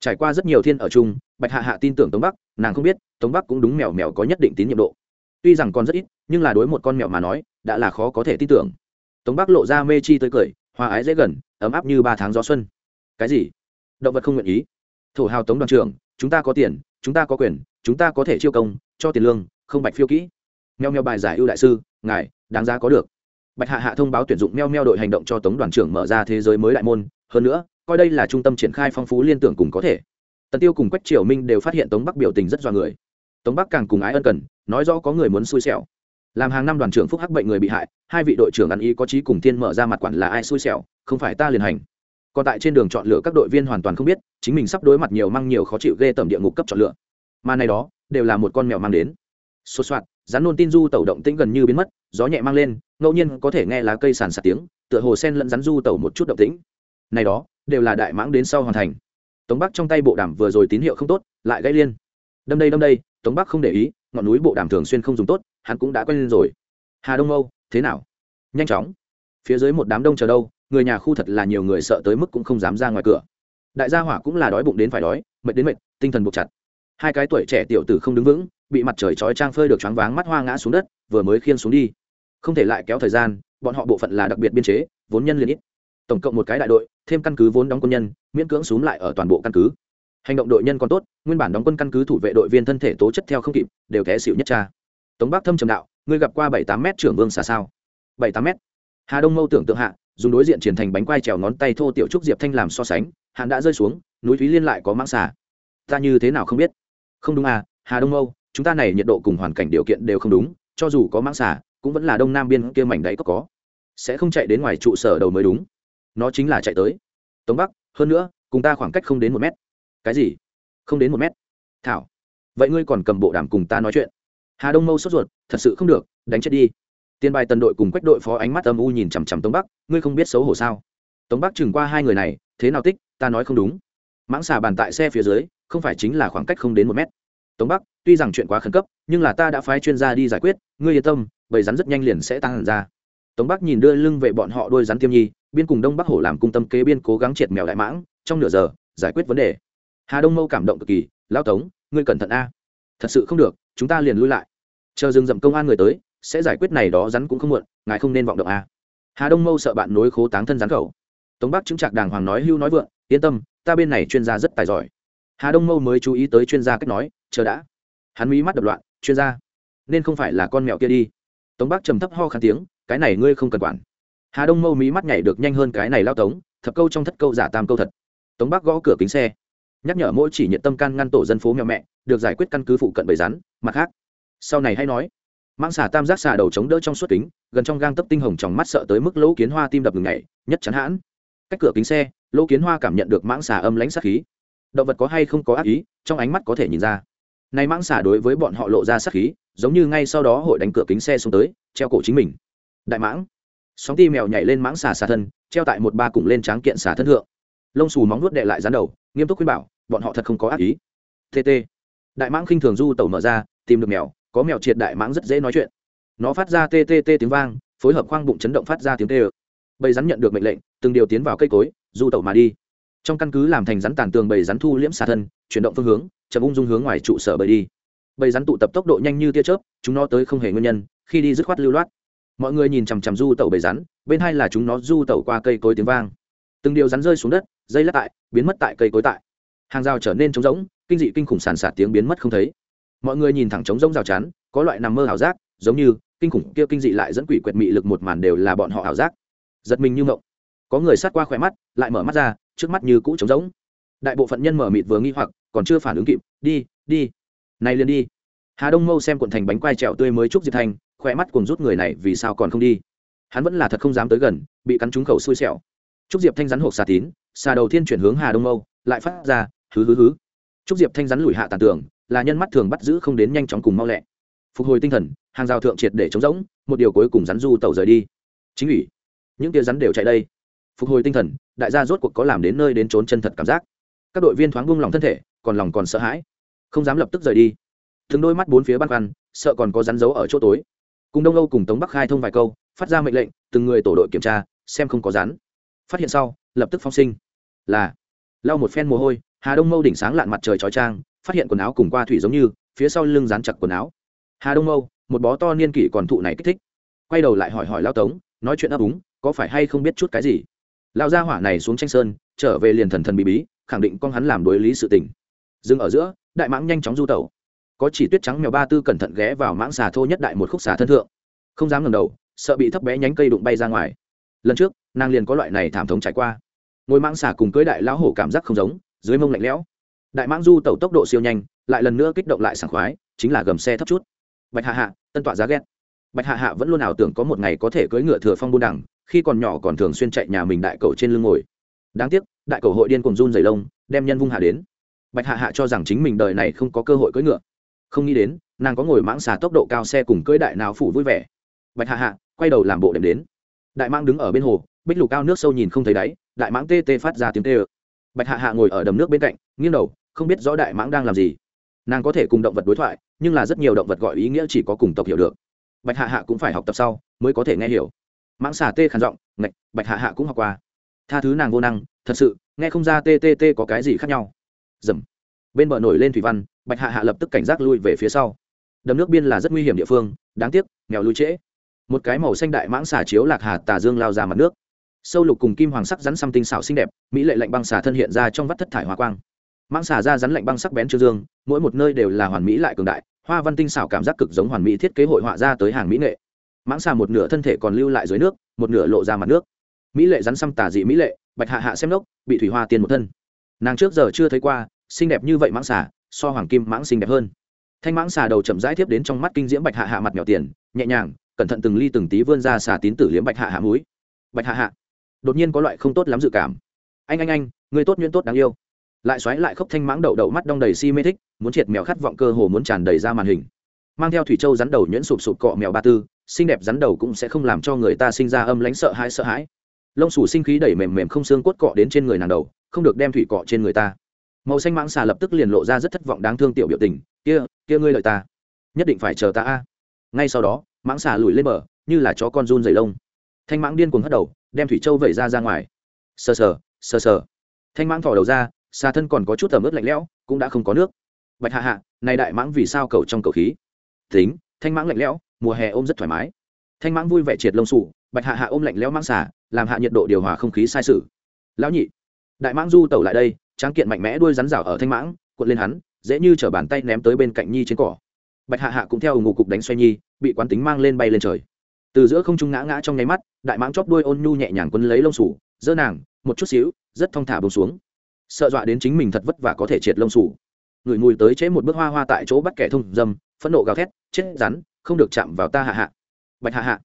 trải qua rất nhiều thiên ở chung, bạch hạ hạ tin tưởng tống bắc, nàng không biết, tống bắc cũng đúng mèo mèo có nhất định tín nhiệm độ. Tuy rằng còn rất ít, nhưng là đối một con mèo mà nói, đã là khó có thể tin tưởng. Tống bắc lộ ra mê chi tới cười, hòa ái dễ gần, ấm áp như ba tháng gió xuân. Cái gì? Động vật không nguyện ý. Thổ hào tống đoàn trưởng, chúng ta có tiền, chúng ta có quyền, chúng ta có thể chiêu công, cho tiền lương, không bạch phiêu kỹ. Meo meo bài giải ưu đại sư, ngài, đáng giá có được. Bạch hạ hạ thông báo tuyển dụng meo meo đội hành động cho tống đoàn trưởng mở ra thế giới mới đại môn, hơn nữa coi đây là trung tâm triển khai phong phú liên tưởng cùng có thể. Tần tiêu cùng quách triều minh đều phát hiện tống bắc biểu tình rất do người. Tống bắc càng cùng ái ân cần, nói rõ có người muốn xui xẻo. Làm hàng năm đoàn trưởng phúc hắc bệnh người bị hại, hai vị đội trưởng ăn ý có trí cùng thiên mở ra mặt quản là ai xui xẻo, không phải ta liền hành. Còn tại trên đường chọn lựa các đội viên hoàn toàn không biết, chính mình sắp đối mặt nhiều măng nhiều khó chịu ghê tầm địa ngục cấp chọn lựa. Mà này đó, đều là một con mèo mang đến. Xô xoạt rắn nôn tin du tẩu động tĩnh gần như biến mất, gió nhẹ mang lên, ngẫu nhiên có thể nghe lá cây sàn sạt tiếng, tựa hồ sen lẫn rắn du tẩu một chút động tĩnh này đó, đều là đại mãng đến sau hoàn thành. Tống bắc trong tay bộ đàm vừa rồi tín hiệu không tốt, lại gãy liên. Đâm đây đâm đây, tống bắc không để ý, ngọn núi bộ đàm thường xuyên không dùng tốt, hắn cũng đã quen lên rồi. Hà đông âu, thế nào? Nhanh chóng. Phía dưới một đám đông chờ đâu, người nhà khu thật là nhiều người sợ tới mức cũng không dám ra ngoài cửa. Đại gia hỏa cũng là đói bụng đến phải đói, mệt đến mệt, tinh thần buộc chặt. Hai cái tuổi trẻ tiểu tử không đứng vững, bị mặt trời chói trang phơi được choáng váng mắt hoa ngã xuống đất, vừa mới khiên xuống đi. Không thể lại kéo thời gian, bọn họ bộ phận là đặc biệt biên chế, vốn nhân liền ít tổng cộng một cái đại đội, thêm căn cứ vốn đóng quân nhân, miễn cưỡng xuống lại ở toàn bộ căn cứ. Hành động đội nhân còn tốt, nguyên bản đóng quân căn cứ thủ vệ đội viên thân thể tố chất theo không kịp, đều té xịu nhất cha. Tống bắc thâm trầm đạo, ngươi gặp qua bảy tám m trưởng vương xà sao? Bảy tám m hà đông mâu tưởng tượng hạ, dùng đối diện triển thành bánh quai trèo ngón tay thô tiểu trúc diệp thanh làm so sánh hạn đã rơi xuống, núi thúy liên lại có mang xà. Ta như thế nào không biết? Không đúng à hà đông mâu, chúng ta này nhiệt độ cùng hoàn cảnh điều kiện đều không đúng, cho dù có mang xà, cũng vẫn là đông nam biên kia mảnh đấy có có. Sẽ không chạy đến ngoài trụ sở đầu mới đúng nó chính là chạy tới. Tống bắc, hơn nữa, cùng ta khoảng cách không đến một mét. Cái gì? Không đến một mét? Thảo. Vậy ngươi còn cầm bộ đàm cùng ta nói chuyện. Hà đông mâu sốt ruột, thật sự không được, đánh chết đi. Tiên bài tần đội cùng quách đội phó ánh mắt âm u nhìn chằm chằm tống bắc, ngươi không biết xấu hổ sao? Tống bắc chừng qua hai người này, thế nào tích, ta nói không đúng. Mãng xà bàn tại xe phía dưới, không phải chính là khoảng cách không đến một mét. Tống bắc, tuy rằng chuyện quá khẩn cấp, nhưng là ta đã phái chuyên gia đi giải quyết, ngươi yên tâm, bầy rắn rất nhanh liền sẽ tăng hẳn ra. Tống bắc nhìn đưa lưng về bọn họ đôi rắn tiêm nhi biên cùng đông bắc hổ làm cung tâm kế biên cố gắng triệt mèo đại mãng, trong nửa giờ, giải quyết vấn đề. Hà đông mâu cảm động cực kỳ lao tống, ngươi cẩn thận a. Thật sự không được, chúng ta liền lui lại. Chờ dừng dậm công an người tới, sẽ giải quyết này đó rắn cũng không muộn, ngài không nên vọng động a. Hà đông mâu sợ bạn nối khố táng thân rắn khẩu. Tống bắc chứng trạc đàng hoàng nói, hưu nói vượng, yên tâm, ta bên này chuyên gia rất tài giỏi. Hà đông mâu mới chú ý tới chuyên gia cách nói, chờ đã. Hắn mí mắt đập loạn, chuyên gia, nên không phải là con mèo kia đi. Tống bắc trầm thấp ho khăn tiếng, cái này ngươi không cần quản hà đông mâu mí mắt nhảy được nhanh hơn cái này lao tống, thập câu trong thất câu giả tam câu thật. Tống bắc gõ cửa kính xe. Nhắc nhở mỗi chỉ nhiệt tâm can ngăn tổ dân phố mèo mẹ, được giải quyết căn cứ phụ cận bầy rắn, mặt khác. Sau này hay nói. Mãng xà tam giác xà đầu chống đỡ trong suốt kính, gần trong gang tấp tinh hồng trong mắt sợ tới mức lỗ kiến hoa tim đập ngừng ngày nhất chắn hãn. Cách cửa kính xe, lỗ kiến hoa cảm nhận được mãng xà âm lãnh sát khí. Động vật có hay không có ác ý, trong ánh mắt có thể nhìn ra. Nay mãng xà đối với bọn họ lộ ra sát khí, giống như ngay sau đó hội đánh cửa kính xe xuống tới, treo cổ chính mình. Đại mãng sóng ti mèo nhảy lên mãng xà xà thân, treo tại một ba cùng lên tráng kiện xà thân thượng. Lông xù móng nuốt đệ lại dán đầu, nghiêm túc khuyên bảo, bọn họ thật không có ác ý. Tt đại mãng khinh thường du tẩu mở ra, tìm được mèo, có mèo triệt đại mãng rất dễ nói chuyện. Nó phát ra tt tiếng vang, phối hợp khoang bụng chấn động phát ra tiếng tê ơ. Bầy rắn nhận được mệnh lệnh, từng điều tiến vào cây cối, du tẩu mà đi. Trong căn cứ làm thành rắn tàn tường bầy rắn thu liễm xà thân, chuyển động phương hướng, chậm ung dung hướng ngoài trụ sở bầy đi. Bầy rắn tụ tập tốc độ nhanh như tia chớp, chúng nó tới không hề nguyên nhân, khi đi dứt khoát lưu loát mọi người nhìn chằm chằm du tẩu bầy rắn, bên hai là chúng nó du tẩu qua cây cối tiếng vang. Từng điều rắn rơi xuống đất, dây lắc tại, biến mất tại cây cối tại. Hàng rào trở nên trống rỗng, kinh dị kinh khủng sàn sạt tiếng biến mất không thấy. Mọi người nhìn thẳng trống rỗng rào chắn, có loại nằm mơ ảo giác, giống như kinh khủng kia kinh dị lại dẫn quỷ quyệt mị lực một màn đều là bọn họ ảo giác. Giật mình như ngộng có người sát qua khỏe mắt, lại mở mắt ra, trước mắt như cũ trống rỗng. Đại bộ phận nhân mở mịt vừa nghi hoặc, còn chưa phản ứng kịp, đi đi, này liền đi. Hà đông mâu xem quận thành bánh quai trèo tươi mới chúc diệp thành khỏe mắt cùng rút người này vì sao còn không đi. Hắn vẫn là thật không dám tới gần bị cắn trúng khẩu xui xẻo. Trúc diệp thanh rắn hộp xà tín xà đầu tiên chuyển hướng hà đông Âu, lại phát ra hứ hứ hứ. Trúc diệp thanh rắn lùi hạ tàn tưởng là nhân mắt thường bắt giữ không đến nhanh chóng cùng mau lẹ. Phục hồi tinh thần hàng rào thượng triệt để chống rỗng một điều cuối cùng rắn du tàu rời đi. Chính ủy những tia rắn đều chạy đây. Phục hồi tinh thần đại gia rốt cuộc có làm đến nơi đến trốn chân thật cảm giác. Các đội viên thoáng buông lòng thân thể còn lòng còn sợ hãi. Không dám lập tức rời đi. Thường đôi mắt bốn phía băn khoăn sợ còn có rắn giấu ở chỗ tối cùng đông âu cùng tống bắc khai thông vài câu, phát ra mệnh lệnh, từng người tổ đội kiểm tra, xem không có rắn. Phát hiện sau, lập tức phong sinh. Là, lau một phen mồ hôi, hà đông mâu đỉnh sáng lạn mặt trời chói trang, phát hiện quần áo cùng qua thủy giống như, phía sau lưng dán chặt quần áo. Hà đông mâu, một bó to niên kỷ còn thụ này kích thích. Quay đầu lại hỏi hỏi lao tống, nói chuyện ấp úng, có phải hay không biết chút cái gì? Lao ra hỏa này xuống tranh sơn, trở về liền thần thần bí bí, khẳng định con hắn làm đối lý sự tình. Dừng ở giữa, đại mãng nhanh chóng du tẩu có chỉ tuyết trắng mèo ba tư cẩn thận ghé vào mãng xà thô nhất đại một khúc xà thân thượng. Không dám ngẩng đầu, sợ bị thấp bé nhánh cây đụng bay ra ngoài. Lần trước, nàng liền có loại này thảm thống trải qua. Ngồi mãng xà cùng cưới đại lão hổ cảm giác không giống, dưới mông lạnh lẽo. Đại mãng du tẩu tốc độ siêu nhanh, lại lần nữa kích động lại sảng khoái, chính là gầm xe thấp chút. Bạch hạ hạ, tân tọa giá ghét. Bạch hạ hạ vẫn luôn ảo tưởng có một ngày có thể cưỡi ngựa thừa phong buôn đẳng khi còn nhỏ còn thường xuyên chạy nhà mình đại cầu trên lưng ngồi. Đáng tiếc, đại cầu hội điên cùng run dày lông, đem nhân vung hạ đến. Bạch hạ hạ cho rằng chính mình đời này không có cơ hội cưỡi ngựa không nghĩ đến, nàng có ngồi mãng xà tốc độ cao xe cùng cưỡi đại nào phủ vui vẻ. Bạch hạ hạ, quay đầu làm bộ đệm đến. Đại mãng đứng ở bên hồ, bích lục cao nước sâu nhìn không thấy đáy, đại mãng tê tê phát ra tiếng tê ơ. Bạch hạ hạ ngồi ở đầm nước bên cạnh, nghiêng đầu, không biết rõ đại mãng đang làm gì. Nàng có thể cùng động vật đối thoại, nhưng là rất nhiều động vật gọi ý nghĩa chỉ có cùng tộc hiểu được. Bạch hạ hạ cũng phải học tập sau, mới có thể nghe hiểu. Mãng xà tê khản giọng, ngạch, bạch hạ hạ cũng học qua. Tha thứ nàng vô năng, thật sự, nghe không ra tê tê tê có cái gì khác nhau. Dầm. Bên bờ nổi lên thủy văn bạch hạ hạ lập tức cảnh giác lui về phía sau. Đầm nước biên là rất nguy hiểm địa phương, đáng tiếc, nghèo lui trễ. Một cái màu xanh đại mãng xà chiếu lạc hà tà dương lao ra mặt nước. Sâu lục cùng kim hoàng sắc rắn xăm tinh xảo xinh đẹp, mỹ lệ lạnh băng xà thân hiện ra trong vắt thất thải hoa quang. Mãng xà ra rắn lạnh băng sắc bén trương dương, mỗi một nơi đều là hoàn mỹ lại cường đại, hoa văn tinh xảo cảm giác cực giống hoàn mỹ thiết kế hội họa ra tới hàng mỹ nghệ. Mãng xà một nửa thân thể còn lưu lại dưới nước, một nửa lộ ra mặt nước. Mỹ lệ rắn xăm tà dị mỹ lệ, bạch hạ hạ xem lốc bị thủy hoa tiền một thân. Nàng trước giờ chưa thấy qua, xinh đẹp như vậy mãng xà so hoàng kim mãng xinh đẹp hơn. Thanh mãng xà đầu chậm rãi tiếp đến trong mắt kinh diễm bạch hạ hạ mặt nhỏ tiền, nhẹ nhàng, cẩn thận từng ly từng tí vươn ra xà tín tử liếm bạch hạ hạ múi bạch hạ hạ, đột nhiên có loại không tốt lắm dự cảm. Anh anh anh, người tốt nhuyễn tốt đáng yêu. Lại xoáy lại khóc thanh mãng đậu đậu mắt đong đầy si mê thích, muốn triệt mèo khát vọng cơ hồ muốn tràn đầy ra màn hình. Mang theo thủy châu rắn đầu nhuyễn sụp sụp cọ mèo ba tư, xinh đẹp rắn đầu cũng sẽ không làm cho người ta sinh ra âm lãnh sợ hãi sợ hãi. Lông sủ sinh khí đẩy mềm mềm không xương cốt cọ đến trên người nàng đầu, không được đem thủy cọ trên người ta màu xanh mãng xà lập tức liền lộ ra rất thất vọng đáng thương tiểu biểu tình. Kia kia ngươi lợi ta. Nhất định phải chờ ta a. Ngay sau đó, mãng xà lùi lên bờ, như là chó con run dày lông. Thanh mãng điên cuồng hất đầu, đem thủy châu vẩy ra ra ngoài. Sờ sờ sờ sờ. Thanh mãng thỏ đầu ra, xà thân còn có chút tầm ướt lạnh lẽo, cũng đã không có nước. Bạch hạ hạ, này đại mãng vì sao cầu trong cầu khí? Tính, thanh mãng lạnh lẽo, mùa hè ôm rất thoải mái. Thanh mãng vui vẻ triệt lông sủ bạch hạ hạ ôm lạnh lẽo mãng xà, làm hạ nhiệt độ điều hòa không khí sai sự. Lão nhị, đại mãng du tẩu lại đây tráng kiện mạnh mẽ đuôi rắn rào ở thanh mãng, cuộn lên hắn, dễ như chở bàn tay ném tới bên cạnh nhi trên cỏ. Bạch hạ hạ cũng theo ngủ cục đánh xoay nhi, bị quán tính mang lên bay lên trời. Từ giữa không trung ngã ngã trong nháy mắt, đại mãng chóp đuôi ôn nhu nhẹ nhàng quấn lấy lông sủ dơ nàng, một chút xíu, rất thong thả bông xuống. Sợ dọa đến chính mình thật vất vả có thể triệt lông sủ người mùi tới chế một bước hoa hoa tại chỗ bắt kẻ thông dâm, phẫn nộ gào thét, chết rắn, không được chạm vào ta hạ hạ. Bạch hạ hạ,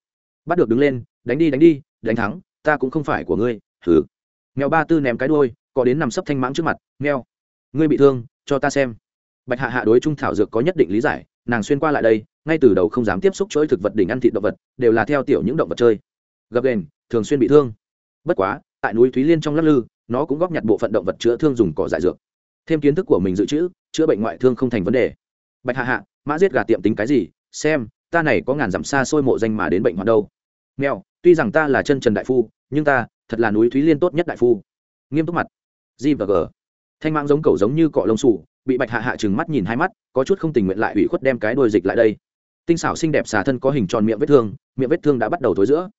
bắt được đứng lên, đánh đi đánh đi, đánh thắng, ta cũng không phải của ngươi thử mèo ba tư ném cái đuôi có đến nằm sấp thanh mãng trước mặt mèo ngươi bị thương, cho ta xem. Bạch hạ hạ đối trung thảo dược có nhất định lý giải, nàng xuyên qua lại đây, ngay từ đầu không dám tiếp xúc chuỗi thực vật đỉnh ăn thịt động vật, đều là theo tiểu những động vật chơi. Gập đền thường xuyên bị thương. Bất quá, tại núi thúy liên trong lắc lư, nó cũng góp nhặt bộ phận động vật chữa thương dùng cỏ giải dược. Thêm kiến thức của mình dự trữ, chữa bệnh ngoại thương không thành vấn đề. Bạch hạ hạ, mã giết gà tiệm tính cái gì? Xem, ta này có ngàn dặm xa xôi mộ danh mà đến bệnh hoạn đâu. Mèo tuy rằng ta là chân trần đại phu, nhưng ta thật là núi thúy liên tốt nhất đại phu. Nghiêm túc mặt g và g. Thanh mạng giống cầu giống như cọ lông sủ bị bạch hạ hạ trừng mắt nhìn hai mắt, có chút không tình nguyện lại ủy khuất đem cái đôi dịch lại đây. Tinh xảo xinh đẹp xà thân có hình tròn miệng vết thương, miệng vết thương đã bắt đầu thối giữa.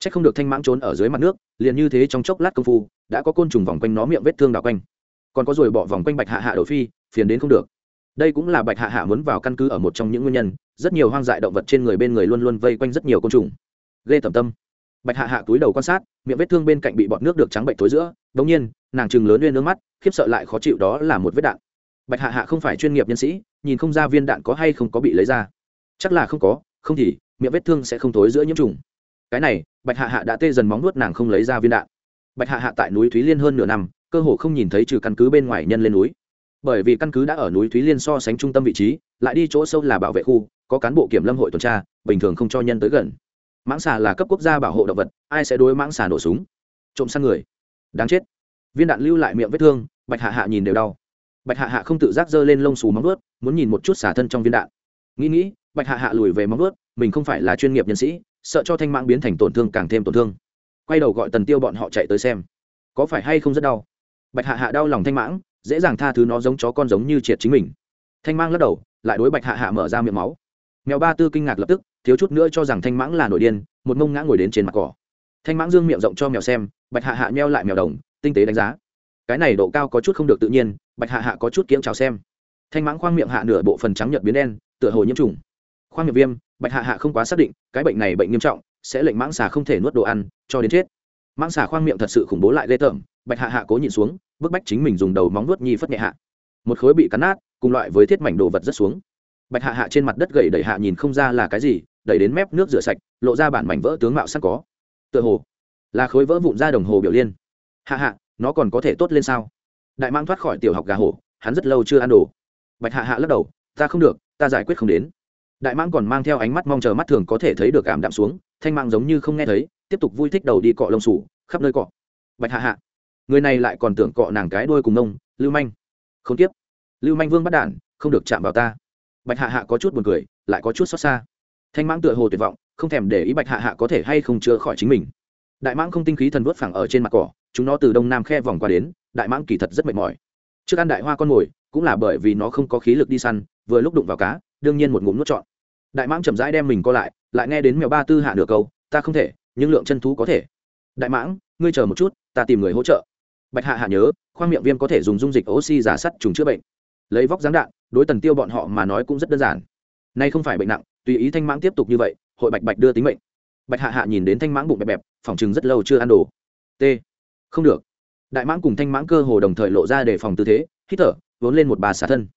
C h ắ c không được thanh mãng trốn ở dưới mặt nước, liền như thế trong chốc lát công phu, đã có côn trùng vòng quanh nó miệng vết thương đào quanh. Còn có rồi bỏ vòng quanh bạch hạ hạ đổi phi, phiền đến không được. Đây cũng là bạch hạ hạ muốn vào căn cứ ở một trong những nguyên nhân, rất nhiều hoang dại động vật trên người bên người luôn luôn vây quanh rất nhiều côn trùng. Ghê tầm tâm bạch hạ hạ túi đầu quan sát, miệng vết thương bên cạnh bị bọt nước được trắng bệnh tối giữa. Đ ỗ n g nhiên, nàng chừng lớn lên nước mắt, khiếp sợ lại khó chịu đó là một vết đạn. Bạch hạ hạ không phải chuyên nghiệp nhân sĩ, nhìn không ra viên đạn có hay không có bị lấy ra. Chắc là không có, không thì, miệng vết thương sẽ không tối giữa nhiễm trùng. Cái này, bạch hạ hạ đã tê dần móng nuốt nàng không lấy ra viên đạn. Bạch hạ hạ tại núi thúy liên hơn nửa năm, cơ hồ không nhìn thấy trừ căn cứ bên ngoài nhân lên núi. Bởi vì căn cứ đã ở núi thúy liên so sánh trung tâm vị trí, lại đi chỗ sâu là bảo vệ khu, có cán bộ kiểm lâm hội tuần tra, bình thường không cho nhân tới gần mãng xà là cấp quốc gia bảo hộ động vật, ai sẽ đối mãng xà nổ súng? Trộm sang người. Đáng chết. Viên đạn lưu lại miệng vết thương, bạch hạ hạ nhìn đều đau. Bạch hạ hạ không tự giác giơ lên lông xù móng ướt muốn nhìn một chút xả thân trong viên đạn. Nghĩ nghĩ, bạch hạ hạ lùi về móng ướt mình không phải là chuyên nghiệp nhân sĩ, sợ cho thanh mãng biến thành tổn thương càng thêm tổn thương. Quay đầu gọi tần tiêu bọn họ chạy tới xem, có phải hay không rất đau? Bạch hạ hạ đau lòng thanh mãng, dễ dàng tha thứ nó giống chó con giống như triệt chính mình. Thanh mang lắc đầu, lại đối bạch hạ hạ mở ra miệng máu mèo ba tư kinh ngạc lập tức, thiếu chút nữa cho rằng thanh mãng là nổi điên, một mông ngã ngồi đến trên mặt cỏ. Thanh mãng dương miệng rộng cho mèo xem, bạch hạ hạ meo lại mèo đồng, tinh tế đánh giá. Cái này độ cao có chút không được tự nhiên, bạch hạ hạ có chút kiễng chào xem. Thanh mãng khoang miệng hạ nửa bộ phần trắng nhợt biến đen, tựa hồ nhiễm trùng. Khoang miệng viêm, bạch hạ hạ không quá xác định, cái bệnh này bệnh nghiêm trọng, sẽ lệnh mãng xà không thể nuốt đồ ăn, cho đến chết. Mãng xà khoang miệng thật sự khủng bố lại ghê tởm, bạch hạ hạ cố nhịn xuống, bức bách chính mình dùng đầu móng nuốt nhi phất nhẹ hạ. Một khối bị cắn nát, cùng loại với thiết mảnh đồ vật rất xuống bạch hạ hạ trên mặt đất gầy đẩy hạ nhìn không ra là cái gì, đẩy đến mép nước rửa sạch, lộ ra bản mảnh vỡ tướng mạo sẵn có. Tựa hồ là khối vỡ vụn ra đồng hồ biểu liên. Hạ hạ, nó còn có thể tốt lên sao? Đại mang thoát khỏi tiểu học gà hổ, hắn rất lâu chưa ăn đồ. Bạch hạ hạ lắc đầu, ta không được, ta giải quyết không đến. Đại Mang còn mang theo ánh mắt mong chờ mắt thường có thể thấy được cảm đạm xuống, thanh Mang giống như không nghe thấy, tiếp tục vui thích đầu đi cọ lông sủ, khắp nơi cọ. Bạch hạ hạ, người này lại còn tưởng cọ nàng cái đuôi cùng nông, lưu manh. Không tiếp lưu manh vương bắt đản, không được chạm vào ta bạch hạ hạ có chút buồn cười, lại có chút xót xa. Thanh mãng tựa hồ tuyệt vọng, không thèm để ý bạch hạ hạ có thể hay không chữa khỏi chính mình. Đại mãng không tinh khí thần vớt phẳng ở trên mặt cỏ, chúng nó từ đông nam khe vòng qua đến, đại mãng kỳ thật rất mệt mỏi. Trước ăn đại hoa con mồi, cũng là bởi vì nó không có khí lực đi săn, vừa lúc đụng vào cá, đương nhiên một ngụm nuốt trọn. Đại mãng chậm rãi đem mình co lại lại nghe đến mèo ba tư hạ nửa câu, ta không thể, nhưng lượng chân thú có thể. Đại mãng, ngươi chờ một chút, ta tìm người hỗ trợ. Bạch hạ hạ nhớ, khoang miệng viêm có thể dùng dung dịch oxy giả sắt trùng chữa bệnh. Lấy vóc dáng đạn đối tần tiêu bọn họ mà nói cũng rất đơn giản. Nay không phải bệnh nặng, tùy ý thanh mãng tiếp tục như vậy, hội bạch bạch đưa tính mệnh. Bạch hạ hạ nhìn đến thanh mãng bụng bẹp bẹp, phòng chừng rất lâu chưa ăn đồ. T. Không được. Đại mãng cùng thanh mãng cơ hồ đồng thời lộ ra để phòng tư thế, hít thở, vốn lên một bà xả thân.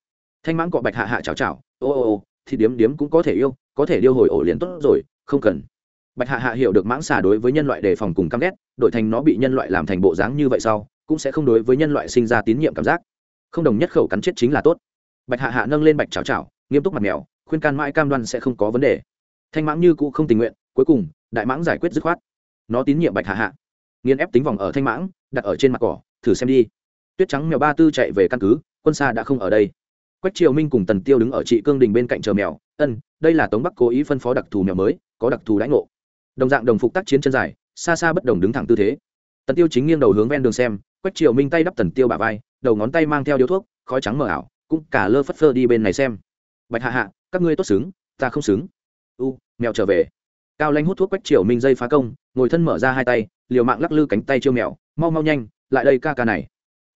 Thanh mãng cọ bạch hạ hạ chào chào ô ô ô, thì điếm điếm cũng có thể yêu, có thể điêu hồi ổ liền tốt rồi, không cần. Bạch hạ hạ hiểu được mãng xà đối với nhân loại đề phòng cùng căm ghét, đổi thành nó bị nhân loại làm thành bộ dáng như vậy sau, cũng sẽ không đối với nhân loại sinh ra tín nhiệm cảm giác. Không đồng nhất khẩu cắn chết chính là tốt bạch hạ hạ nâng lên bạch chào chào nghiêm túc mặt mèo, khuyên can mãi cam đoan sẽ không có vấn đề. Thanh mãng như cũ không tình nguyện, cuối cùng, đại mãng giải quyết dứt khoát. Nó tín nhiệm bạch hạ hạ. Nghiên ép tính vòng ở thanh mãng, đặt ở trên mặt cỏ, thử xem đi. Tuyết trắng mèo ba tư chạy về căn cứ, quân xa đã không ở đây. Quách triều minh cùng tần tiêu đứng ở trị cương đình bên cạnh chờ mèo, ân, đây là tống bắc cố ý phân phó đặc thù mèo mới, có đặc thù đãi ngộ. Đồng dạng đồng phục tác chiến chân dài, xa xa bất đồng đứng thẳng tư thế. Tần tiêu chính nghiêng đầu hướng ven đường xem, quách triều minh tay đắp tần tiêu bả vai, đầu ngón tay mang theo điếu thuốc, khói trắng mờ ảo cũng cả lơ phất phơ đi bên này xem. Bạch hạ hạ, các ngươi tốt xứng, ta không xứng. U, mèo trở về. Cao lanh hút thuốc quách triều minh dây phá công, ngồi thân mở ra hai tay, liều mạng lắc lư cánh tay chiêu mèo, mau mau nhanh, lại đây ca ca này.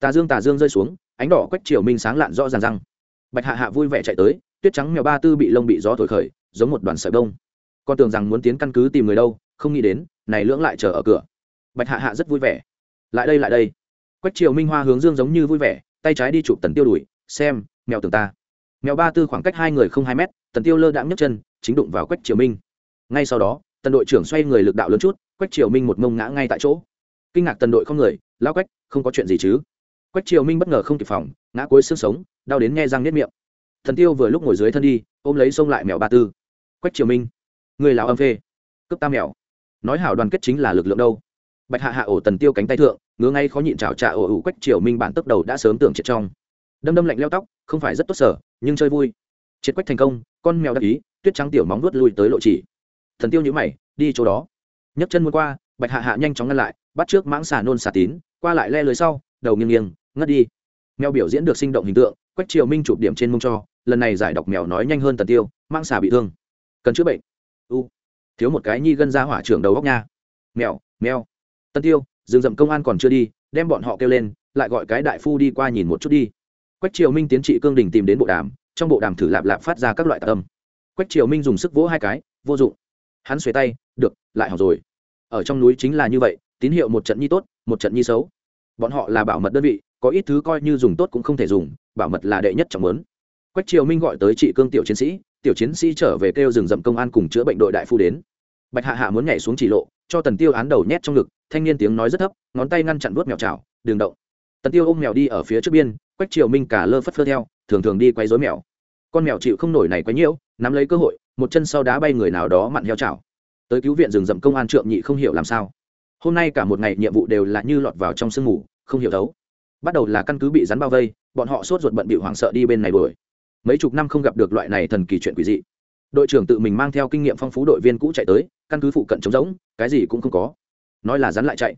Tà dương tà dương rơi xuống, ánh đỏ quách triều minh sáng lạn rõ ràng răng. Bạch hạ hạ vui vẻ chạy tới, tuyết trắng mèo ba tư bị lông bị gió thổi khởi, giống một đoàn sợi đông con tưởng rằng muốn tiến căn cứ tìm người đâu, không nghĩ đến, này lưỡng lại chờ ở cửa. Bạch hạ hạ rất vui vẻ. Lại đây lại đây. Quách triều minh hoa hướng dương giống như vui vẻ, tay trái đi chụp tần tiêu đuổi xem, mèo tưởng ta. Mèo ba tư khoảng cách hai người không hai mét, tần tiêu lơ đãng nhấc chân, chính đụng vào quách triều minh. Ngay sau đó, tần đội trưởng xoay người lực đạo lớn chút, quách triều minh một mông ngã ngay tại chỗ. Kinh ngạc tần đội không người lao quách, không có chuyện gì chứ? Quách triều minh bất ngờ không kịp phòng, ngã cuối xương sống, đau đến nghe răng nếp miệng. Thần tiêu vừa lúc ngồi dưới thân đi, ôm lấy xông lại mèo ba tư. Quách triều minh, người lào âm phê. Cướp tam mèo. Nói hảo đoàn kết chính là lực lượng đâu. Bạch hạ hạ ổ tần tiêu cánh tay thượng, ngứa ngay khó nhịn chảo trà ổ ủ quách triều minh bản tức đầu đã sớm tưởng triệt trong đâm đâm lạnh leo tóc, không phải rất tốt sở, nhưng chơi vui. Triệt quách thành công, con mèo đắc ý, tuyết trắng tiểu móng vuốt lùi tới lộ chỉ. Thần tiêu nhữ mày, đi chỗ đó. Nhấc chân muốn qua, bạch hạ hạ nhanh chóng ngăn lại, bắt trước mãng xà nôn xà tín, qua lại le lưới sau, đầu nghiêng nghiêng, ngất đi. Mèo biểu diễn được sinh động hình tượng, quách triều minh chụp điểm trên mông cho, lần này giải độc mèo nói nhanh hơn tần tiêu, mãng xà bị thương. Cần chữa bệnh. U. Thiếu một cái nhi gân ra hỏa trưởng đầu góc nha. Mèo mèo. Tần tiêu, rừng rậm công an còn chưa đi, đem bọn họ kêu lên, lại gọi cái đại phu đi qua nhìn một chút đi quách triều minh tiến trị cương đình tìm đến bộ đàm, trong bộ đàm thử lạp lạp phát ra các loại tạc âm. Quách triều minh dùng sức vỗ hai cái, vô dụng. Hắn xuề tay, được, lại học rồi. Ở trong núi chính là như vậy, tín hiệu một trận nhi tốt, một trận nhi xấu. Bọn họ là bảo mật đơn vị, có ít thứ coi như dùng tốt cũng không thể dùng, bảo mật là đệ nhất trọng lớn quách triều minh gọi tới chị cương tiểu chiến sĩ, tiểu chiến sĩ trở về kêu rừng rậm công an cùng chữa bệnh đội đại phu đến. Bạch hạ hạ muốn nhảy xuống chỉ lộ, cho tần tiêu án đầu nhét trong ngực, thanh niên tiếng nói rất thấp, ngón tay ngăn chặn vuốt mèo chảo đường động tần tiêu ôm mèo đi ở phía trước biên, quách triều minh cả lơ phất phơ theo, thường thường đi quay rối mèo. Con mèo chịu không nổi này quấy nhiễu nắm lấy cơ hội, một chân sau đá bay người nào đó mặn heo chảo. Tới cứu viện rừng rậm công an trượng nhị không hiểu làm sao. Hôm nay cả một ngày nhiệm vụ đều là như lọt vào trong sương mù, không hiểu thấu. Bắt đầu là căn cứ bị rắn bao vây, bọn họ sốt ruột bận bị hoảng sợ đi bên này đuổi. Mấy chục năm không gặp được loại này thần kỳ chuyện quỷ dị. Đội trưởng tự mình mang theo kinh nghiệm phong phú đội viên cũ chạy tới, căn cứ phụ cận trống rỗng, cái gì cũng không có. Nói là rắn lại chạy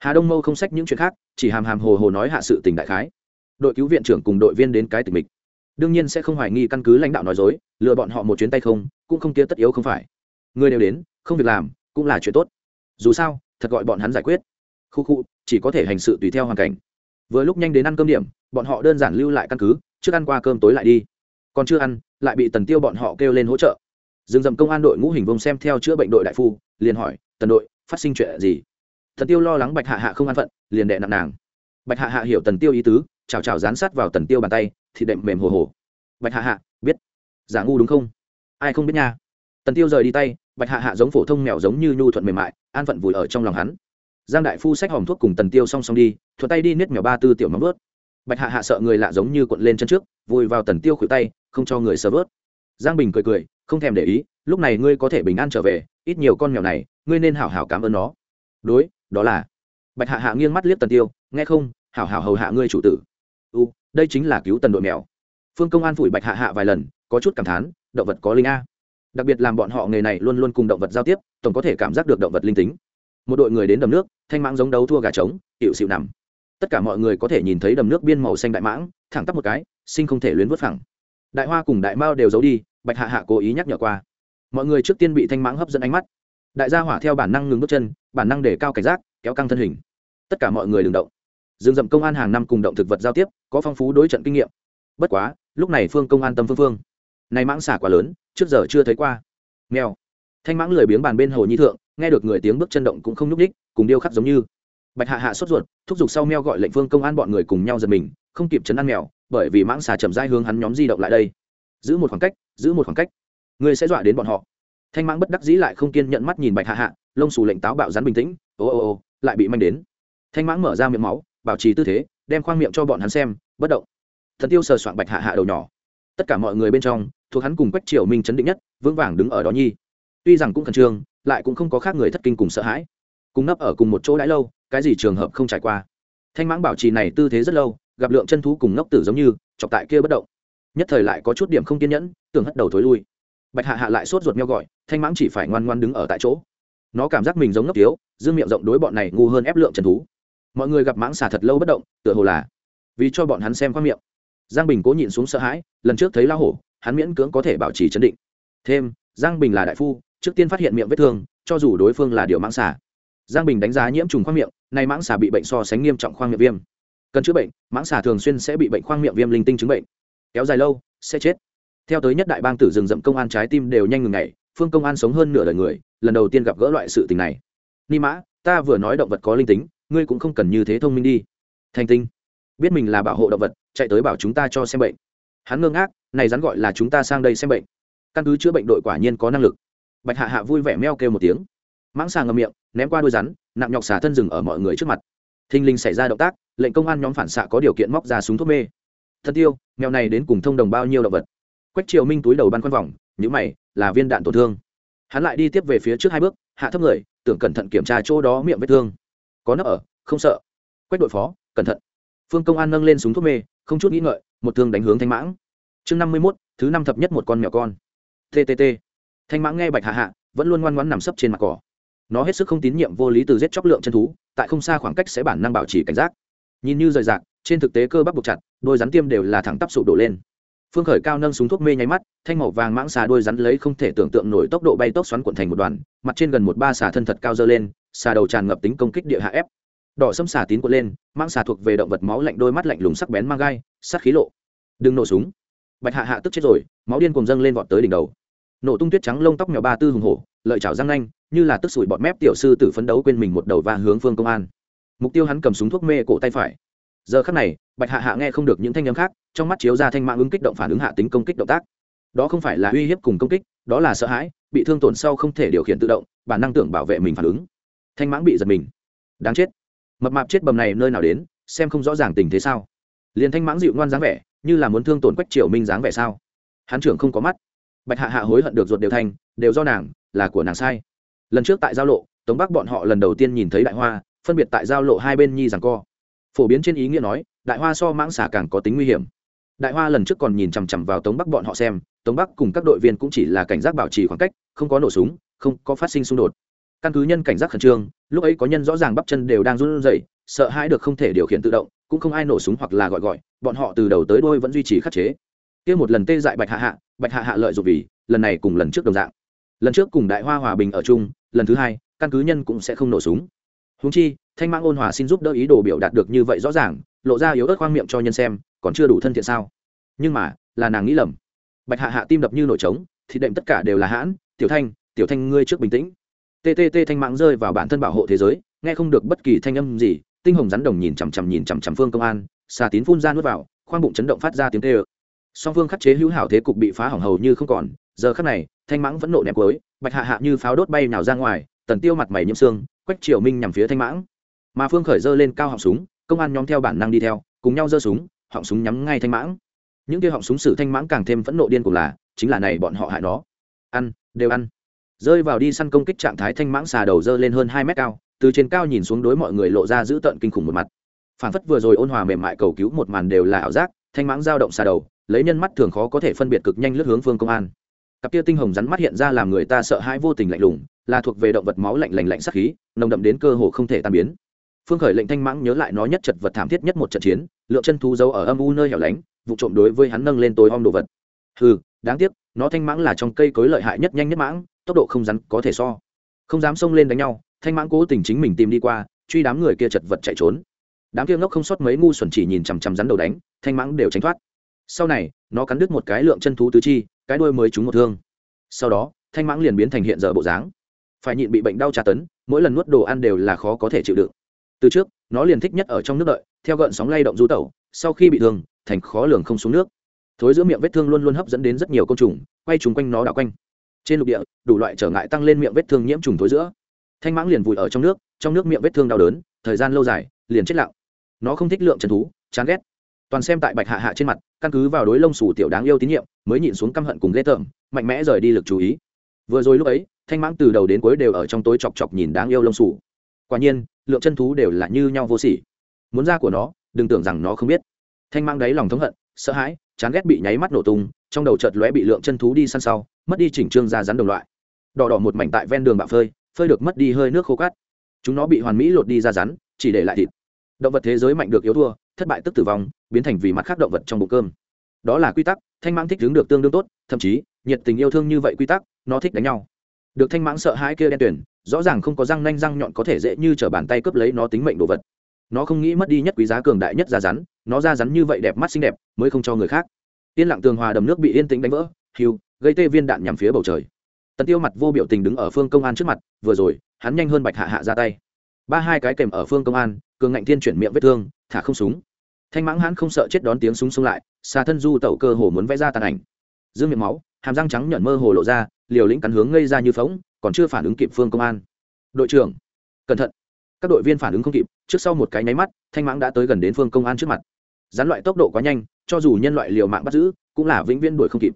hà đông mâu không sách những chuyện khác, chỉ hàm hàm hồ hồ nói hạ sự tình đại khái. Đội cứu viện trưởng cùng đội viên đến cái tình mình đương nhiên sẽ không hoài nghi căn cứ lãnh đạo nói dối, lừa bọn họ một chuyến tay không, cũng không kia tất yếu không phải. Người đều đến, không việc làm, cũng là chuyện tốt. Dù sao, thật gọi bọn hắn giải quyết. Khu khu, chỉ có thể hành sự tùy theo hoàn cảnh. Vừa lúc nhanh đến ăn cơm điểm, bọn họ đơn giản lưu lại căn cứ, trước ăn qua cơm tối lại đi. Còn chưa ăn, lại bị tần tiêu bọn họ kêu lên hỗ trợ. Dừng dầm công an đội ngũ hình vông xem theo chữa bệnh đội đại phu, liền hỏi, tần đội, phát sinh chuyện gì? Tần tiêu lo lắng bạch hạ hạ không an phận, liền đệ nặng nàng. Bạch hạ hạ hiểu tần tiêu ý tứ, chào chào dán sát vào tần tiêu bàn tay, thì đệm mềm hồ hồ. Bạch hạ hạ, biết. Giả ngu đúng không? Ai không biết nha. Tần tiêu rời đi tay, bạch hạ hạ giống phổ thông mèo giống như nhu thuận mềm mại, an phận vùi ở trong lòng hắn. Giang đại phu sách hòm thuốc cùng tần tiêu song song đi, thuận tay đi niết mèo ba tư tiểu móng vớt bạch hạ hạ sợ người lạ giống như cuộn lên chân trước, vùi vào tần tiêu khuỷu tay, không cho người sờ vớt. Giang bình cười cười, không thèm để ý, lúc này ngươi có thể bình an trở về, ít nhiều con mèo này, ngươi nên hảo hảo cảm ơn nó. Đối đó là bạch hạ hạ nghiêng mắt liếc tần tiêu, nghe không, hảo hảo hầu hạ ngươi chủ tử. U, đây chính là cứu tần đội mèo. Phương công an phủi bạch hạ hạ vài lần, có chút cảm thán, động vật có linh a. Đặc biệt làm bọn họ nghề này luôn luôn cùng động vật giao tiếp, tổng có thể cảm giác được động vật linh tính. Một đội người đến đầm nước, thanh mãng giống đấu thua gà trống hiệu xịu nằm. Tất cả mọi người có thể nhìn thấy đầm nước biên màu xanh đại mãng, thẳng tắp một cái, sinh không thể luyến vớt phẳng. Đại hoa cùng đại mao đều giấu đi, bạch hạ hạ cố ý nhắc nhở qua. Mọi người trước tiên bị thanh mãng hấp dẫn ánh mắt đại gia hỏa theo bản năng ngừng bước chân, bản năng để cao cảnh giác, kéo căng thân hình. Tất cả mọi người đừng động. Rừng rậm công an hàng năm cùng động thực vật giao tiếp, có phong phú đối trận kinh nghiệm. Bất quá, lúc này phương công an tâm phương phương. Này mãng xả quá lớn, trước giờ chưa thấy qua. Mèo. Thanh mãng lười biếng bàn bên hồ nhi thượng, nghe được người tiếng bước chân động cũng không nhúc ních cùng điêu khắc giống như. Bạch hạ hạ sốt ruột, thúc giục sau meo gọi lệnh phương công an bọn người cùng nhau giật mình, không kịp chấn ăn mèo, bởi vì mãng xà chậm dai hướng hắn nhóm di động lại đây. Giữ một khoảng cách, giữ một khoảng cách. Người sẽ dọa đến bọn họ thanh mãng bất đắc dĩ lại không kiên nhận mắt nhìn bạch hạ hạ, lông xù lệnh táo bạo rắn bình tĩnh, ô ô ô, lại bị manh đến. Thanh mãng mở ra miệng máu, bảo trì tư thế, đem khoang miệng cho bọn hắn xem, bất động. Thần tiêu sờ soạn bạch hạ hạ đầu nhỏ. Tất cả mọi người bên trong, thuộc hắn cùng quách triều minh chấn định nhất, vững vàng đứng ở đó nhi. Tuy rằng cũng khẩn trương, lại cũng không có khác người thất kinh cùng sợ hãi. Cùng nấp ở cùng một chỗ đãi lâu, cái gì trường hợp không trải qua. Thanh mãng bảo trì này tư thế rất lâu, gặp lượng chân thú cùng ngốc tử giống như, chọc tại kia bất động. Nhất thời lại có chút điểm không kiên nhẫn, tưởng hất đầu thối lui. Bạch hạ hạ lại sốt ruột meo gọi thanh mãng chỉ phải ngoan ngoan đứng ở tại chỗ. Nó cảm giác mình giống ngốc tiếu dương miệng rộng đối bọn này ngu hơn ép lượng trần thú. Mọi người gặp mãng xà thật lâu bất động, tựa hồ là vì cho bọn hắn xem qua miệng. Giang bình cố nhịn xuống sợ hãi, lần trước thấy la hổ, hắn miễn cưỡng có thể bảo trì chấn định. Thêm, giang bình là đại phu, trước tiên phát hiện miệng vết thương, cho dù đối phương là điều mãng xà. Giang bình đánh giá nhiễm trùng khoang miệng, nay mãng xà bị bệnh so sánh nghiêm trọng khoang miệng viêm. Cần chữa bệnh, mãng xà thường xuyên sẽ bị bệnh khoang miệng viêm linh tinh chứng bệnh. Kéo dài lâu, sẽ chết. Theo tới nhất đại bang tử rừng rậm công an trái tim đều nhanh ngừng ngày phương công an sống hơn nửa đời người, lần đầu tiên gặp gỡ loại sự tình này. Ni mã, ta vừa nói động vật có linh tính, ngươi cũng không cần như thế thông minh đi. Thành tinh, biết mình là bảo hộ động vật, chạy tới bảo chúng ta cho xem bệnh. Hắn ngơ ngác, này rắn gọi là chúng ta sang đây xem bệnh. Căn cứ chữa bệnh đội quả nhiên có năng lực. Bạch hạ hạ vui vẻ meo kêu một tiếng. Mãng xà ngầm miệng, ném qua đôi rắn, nặng nhọc xà thân rừng ở mọi người trước mặt. Thinh linh xảy ra động tác, lệnh công an nhóm phản xạ có điều kiện móc ra súng thuốc mê. Thân tiêu, mèo này đến cùng thông đồng bao nhiêu động vật? Quách triều minh túi đầu băn quan vòng nhữ mày là viên đạn tổn thương. Hắn lại đi tiếp về phía trước hai bước, hạ thấp người, tưởng cẩn thận kiểm tra chỗ đó miệng vết thương. Có nấp ở, không sợ. Quách đội phó, cẩn thận. Phương công an nâng lên súng thuốc mê, không chút nghĩ ngợi, một thương đánh hướng thanh mãng. Chương năm mươi mốt, thứ năm thập nhất một con mèo con. Ttt thanh mãng nghe bạch hạ hạ, vẫn luôn ngoan ngoãn nằm sấp trên mặt cỏ. Nó hết sức không tín nhiệm vô lý từ giết chóc lượng chân thú, tại không xa khoảng cách sẽ bản năng bảo trì cảnh giác. Nhìn như rời rạc, trên thực tế cơ bắp buộc chặt, đôi rắn tiêm đều là thẳng tắp sụp đổ lên phương khởi cao nâng súng thuốc mê nháy mắt, thanh màu vàng mãng xà đôi rắn lấy không thể tưởng tượng nổi tốc độ bay tốc xoắn cuộn thành một đoàn, mặt trên gần một ba xà thân thật cao dơ lên, xà đầu tràn ngập tính công kích địa hạ ép. Đỏ sâm xà tín cuộn lên, mãng xà thuộc về động vật máu lạnh, đôi mắt lạnh lùng sắc bén mang gai, sát khí lộ. Đừng nổ súng. Bạch hạ hạ tức chết rồi, máu điên cùng dâng lên vọt tới đỉnh đầu. Nổ tung tuyết trắng lông tóc mèo ba tư hùng hổ, lợi chảo răng nanh, như là tức sủi bọt mép tiểu sư tử phấn đấu quên mình một đầu và hướng phương công an. Mục tiêu hắn cầm súng thuốc mê cổ tay phải giờ khắc này, bạch hạ hạ nghe không được những thanh âm khác, trong mắt chiếu ra thanh mạng ứng kích động phản ứng hạ tính công kích động tác. Đó không phải là uy hiếp cùng công kích, đó là sợ hãi, bị thương tổn sau không thể điều khiển tự động, bản năng tưởng bảo vệ mình phản ứng. Thanh mãng bị giật mình. Đáng chết. Mập mạp chết bầm này nơi nào đến, xem không rõ ràng tình thế sao. Liền thanh mãng dịu ngoan dáng vẻ, như là muốn thương tổn quách triều minh dáng vẻ sao. Hắn trưởng không có mắt. Bạch hạ hạ hối hận được ruột đều thành, đều do nàng, là của nàng sai. Lần trước tại giao lộ, tống bắc bọn họ lần đầu tiên nhìn thấy đại hoa, phân biệt tại giao lộ hai bên nhi rằng co phổ biến trên ý nghĩa nói, đại hoa so mãng xà càng có tính nguy hiểm. Đại hoa lần trước còn nhìn chằm chằm vào tống bắc bọn họ xem, tống bắc cùng các đội viên cũng chỉ là cảnh giác bảo trì khoảng cách, không có nổ súng, không có phát sinh xung đột. Căn cứ nhân cảnh giác khẩn trương, lúc ấy có nhân rõ ràng bắp chân đều đang run rẩy, sợ hãi được không thể điều khiển tự động, cũng không ai nổ súng hoặc là gọi gọi, bọn họ từ đầu tới đôi vẫn duy trì khắc chế. Kia một lần tê dại bạch hạ hạ, bạch hạ hạ lợi dụng vì, lần này cùng lần trước đồng dạng. Lần trước cùng đại hoa hòa bình ở chung, lần thứ hai, căn cứ nhân cũng sẽ không nổ súng húng chi, thanh mãng ôn hòa xin giúp đỡ ý đồ biểu đạt được như vậy rõ ràng, lộ ra yếu ớt khoang miệng cho nhân xem, còn chưa đủ thân thiện sao? Nhưng mà, là nàng nghĩ lầm. Bạch hạ hạ tim đập như nổi trống, thì đệm tất cả đều là hãn, tiểu thanh tiểu thanh ngươi trước bình tĩnh. Ttt thanh mãng rơi vào bản thân bảo hộ thế giới, nghe không được bất kỳ thanh âm gì, tinh hồng rắn đồng nhìn chằm chằm nhìn chằm chằm phương công an, xà tín phun ra nuốt vào, khoang bụng chấn động phát ra tiếng tê ơ. Song phương khắc chế hữu hảo thế cục bị phá hỏng hầu như không còn, giờ khắc này, thanh mãng vẫn nộ nẹp cuối bạch hạ hạ như pháo đốt bay nào ra ngoài, tần tiêu mặt mày nhiễm xương quách triều minh nhằm phía thanh mãng. Mà phương khởi giơ lên cao họng súng, công an nhóm theo bản năng đi theo, cùng nhau giơ súng, họng súng nhắm ngay thanh mãng. Những kia họng súng sử thanh mãng càng thêm phẫn nộ điên cuồng là, chính là này bọn họ hại nó. Ăn, đều ăn. Rơi vào đi săn công kích trạng thái thanh mãng xà đầu dơ lên hơn hai mét cao, từ trên cao nhìn xuống đối mọi người lộ ra giữ tận kinh khủng một mặt. Phản phất vừa rồi ôn hòa mềm mại cầu cứu một màn đều là ảo giác, thanh mãng dao động xà đầu, lấy nhân mắt thường khó có thể phân biệt cực nhanh lướt hướng phương công an. Cặp kia tinh hồng rắn mắt hiện ra làm người ta sợ hãi vô tình lạnh lùng là thuộc về động vật máu lạnh lạnh lạnh sắc khí, nồng đậm đến cơ hồ không thể tan biến. Phương khởi lệnh thanh mãng nhớ lại nó nhất chật vật thảm thiết nhất một trận chiến, lượng chân thú giấu ở âm u nơi hẻo lánh, vụ trộm đối với hắn nâng lên tối om đồ vật. Hừ, đáng tiếc, nó thanh mãng là trong cây cối lợi hại nhất nhanh nhất mãng, tốc độ không rắn có thể so. Không dám xông lên đánh nhau, thanh mãng cố tình chính mình tìm đi qua, truy đám người kia chật vật chạy trốn. Đám kia ngốc không sót mấy ngu xuẩn chỉ nhìn chằm chằm rắn đầu đánh, thanh mãng đều tránh thoát. Sau này, nó cắn đứt một cái lượng chân thú tứ chi, cái đuôi mới trúng một thương. Sau đó, thanh mãng liền biến thành hiện giờ bộ dáng phải nhịn bị bệnh đau tra tấn, mỗi lần nuốt đồ ăn đều là khó có thể chịu đựng. Từ trước, nó liền thích nhất ở trong nước đợi, theo gợn sóng lay động du tẩu, sau khi bị thương, thành khó lường không xuống nước. Thối giữa miệng vết thương luôn luôn hấp dẫn đến rất nhiều côn trùng, quay trùng quanh nó đảo quanh. Trên lục địa, đủ loại trở ngại tăng lên miệng vết thương nhiễm trùng thối giữa. Thanh mãng liền vùi ở trong nước trong nước miệng vết thương đau đớn, thời gian lâu dài, liền chết lặng. Nó không thích lượng trần thú, chán ghét. Toàn xem tại bạch hạ hạ trên mặt, căn cứ vào đối lông xù tiểu đáng yêu tín nhiệm, mới nhịn xuống căm hận cùng ghê tởm, mạnh mẽ rời đi lực chú ý. Vừa rồi lúc ấy thanh mãng từ đầu đến cuối đều ở trong tối chọc chọc nhìn đáng yêu lông sủ. quả nhiên, lượng chân thú đều là như nhau vô sỉ. Muốn ra của nó, đừng tưởng rằng nó không biết. Thanh mãng đáy lòng thống hận, sợ hãi, chán ghét bị nháy mắt nổ tung, trong đầu chợt lóe bị lượng chân thú đi săn sau, mất đi chỉnh trương ra rắn đồng loại. Đỏ đỏ một mảnh tại ven đường bạo phơi phơi được mất đi hơi nước khô cát. Chúng nó bị hoàn mỹ lột đi ra rắn, chỉ để lại thịt. Động vật thế giới mạnh được yếu thua, thất bại tức tử vong, biến thành vì mặt khác động vật trong bụng cơm. Đó là quy tắc, thanh mãng thích đứng được tương đương tốt, thậm chí, nhiệt tình yêu thương như vậy quy tắc, nó thích đánh nhau được thanh mãng sợ hãi kia đen tuyển, rõ ràng không có răng nanh răng nhọn có thể dễ như t r ở bàn tay cướp lấy nó tính mệnh đồ vật. Nó không nghĩ mất đi nhất quý giá cường đại nhất ra rắn, nó ra rắn như vậy đẹp mắt xinh đẹp, mới không cho người khác. Yên lặng tường hòa đầm nước bị yên tĩnh đánh vỡ hiu gây tê viên đạn nhằm phía bầu trời. Tần tiêu mặt vô biểu tình đứng ở phương công an trước mặt, vừa rồi, hắn nhanh hơn bạch hạ hạ ra tay. Ba hai cái kèm ở phương công an, cường ngạnh thiên chuyển miệng vết thương, thả không súng. Thanh mãng hắn không sợ chết đón tiếng súng xông lại, xa thân du tẩu cơ hồ muốn vẽ ra tàn ảnh. Dương miệng máu, hàm răng trắng nhợn mơ hồ lộ ra liều lĩnh cắn hướng ngây ra như phóng, còn chưa phản ứng kịp phương công an. Đội trưởng, cẩn thận. Các đội viên phản ứng không kịp, trước sau một cái nháy mắt, thanh mãng đã tới gần đến phương công an trước mặt. Rắn loại tốc độ quá nhanh, cho dù nhân loại liều mạng bắt giữ, cũng là vĩnh viễn đuổi không kịp.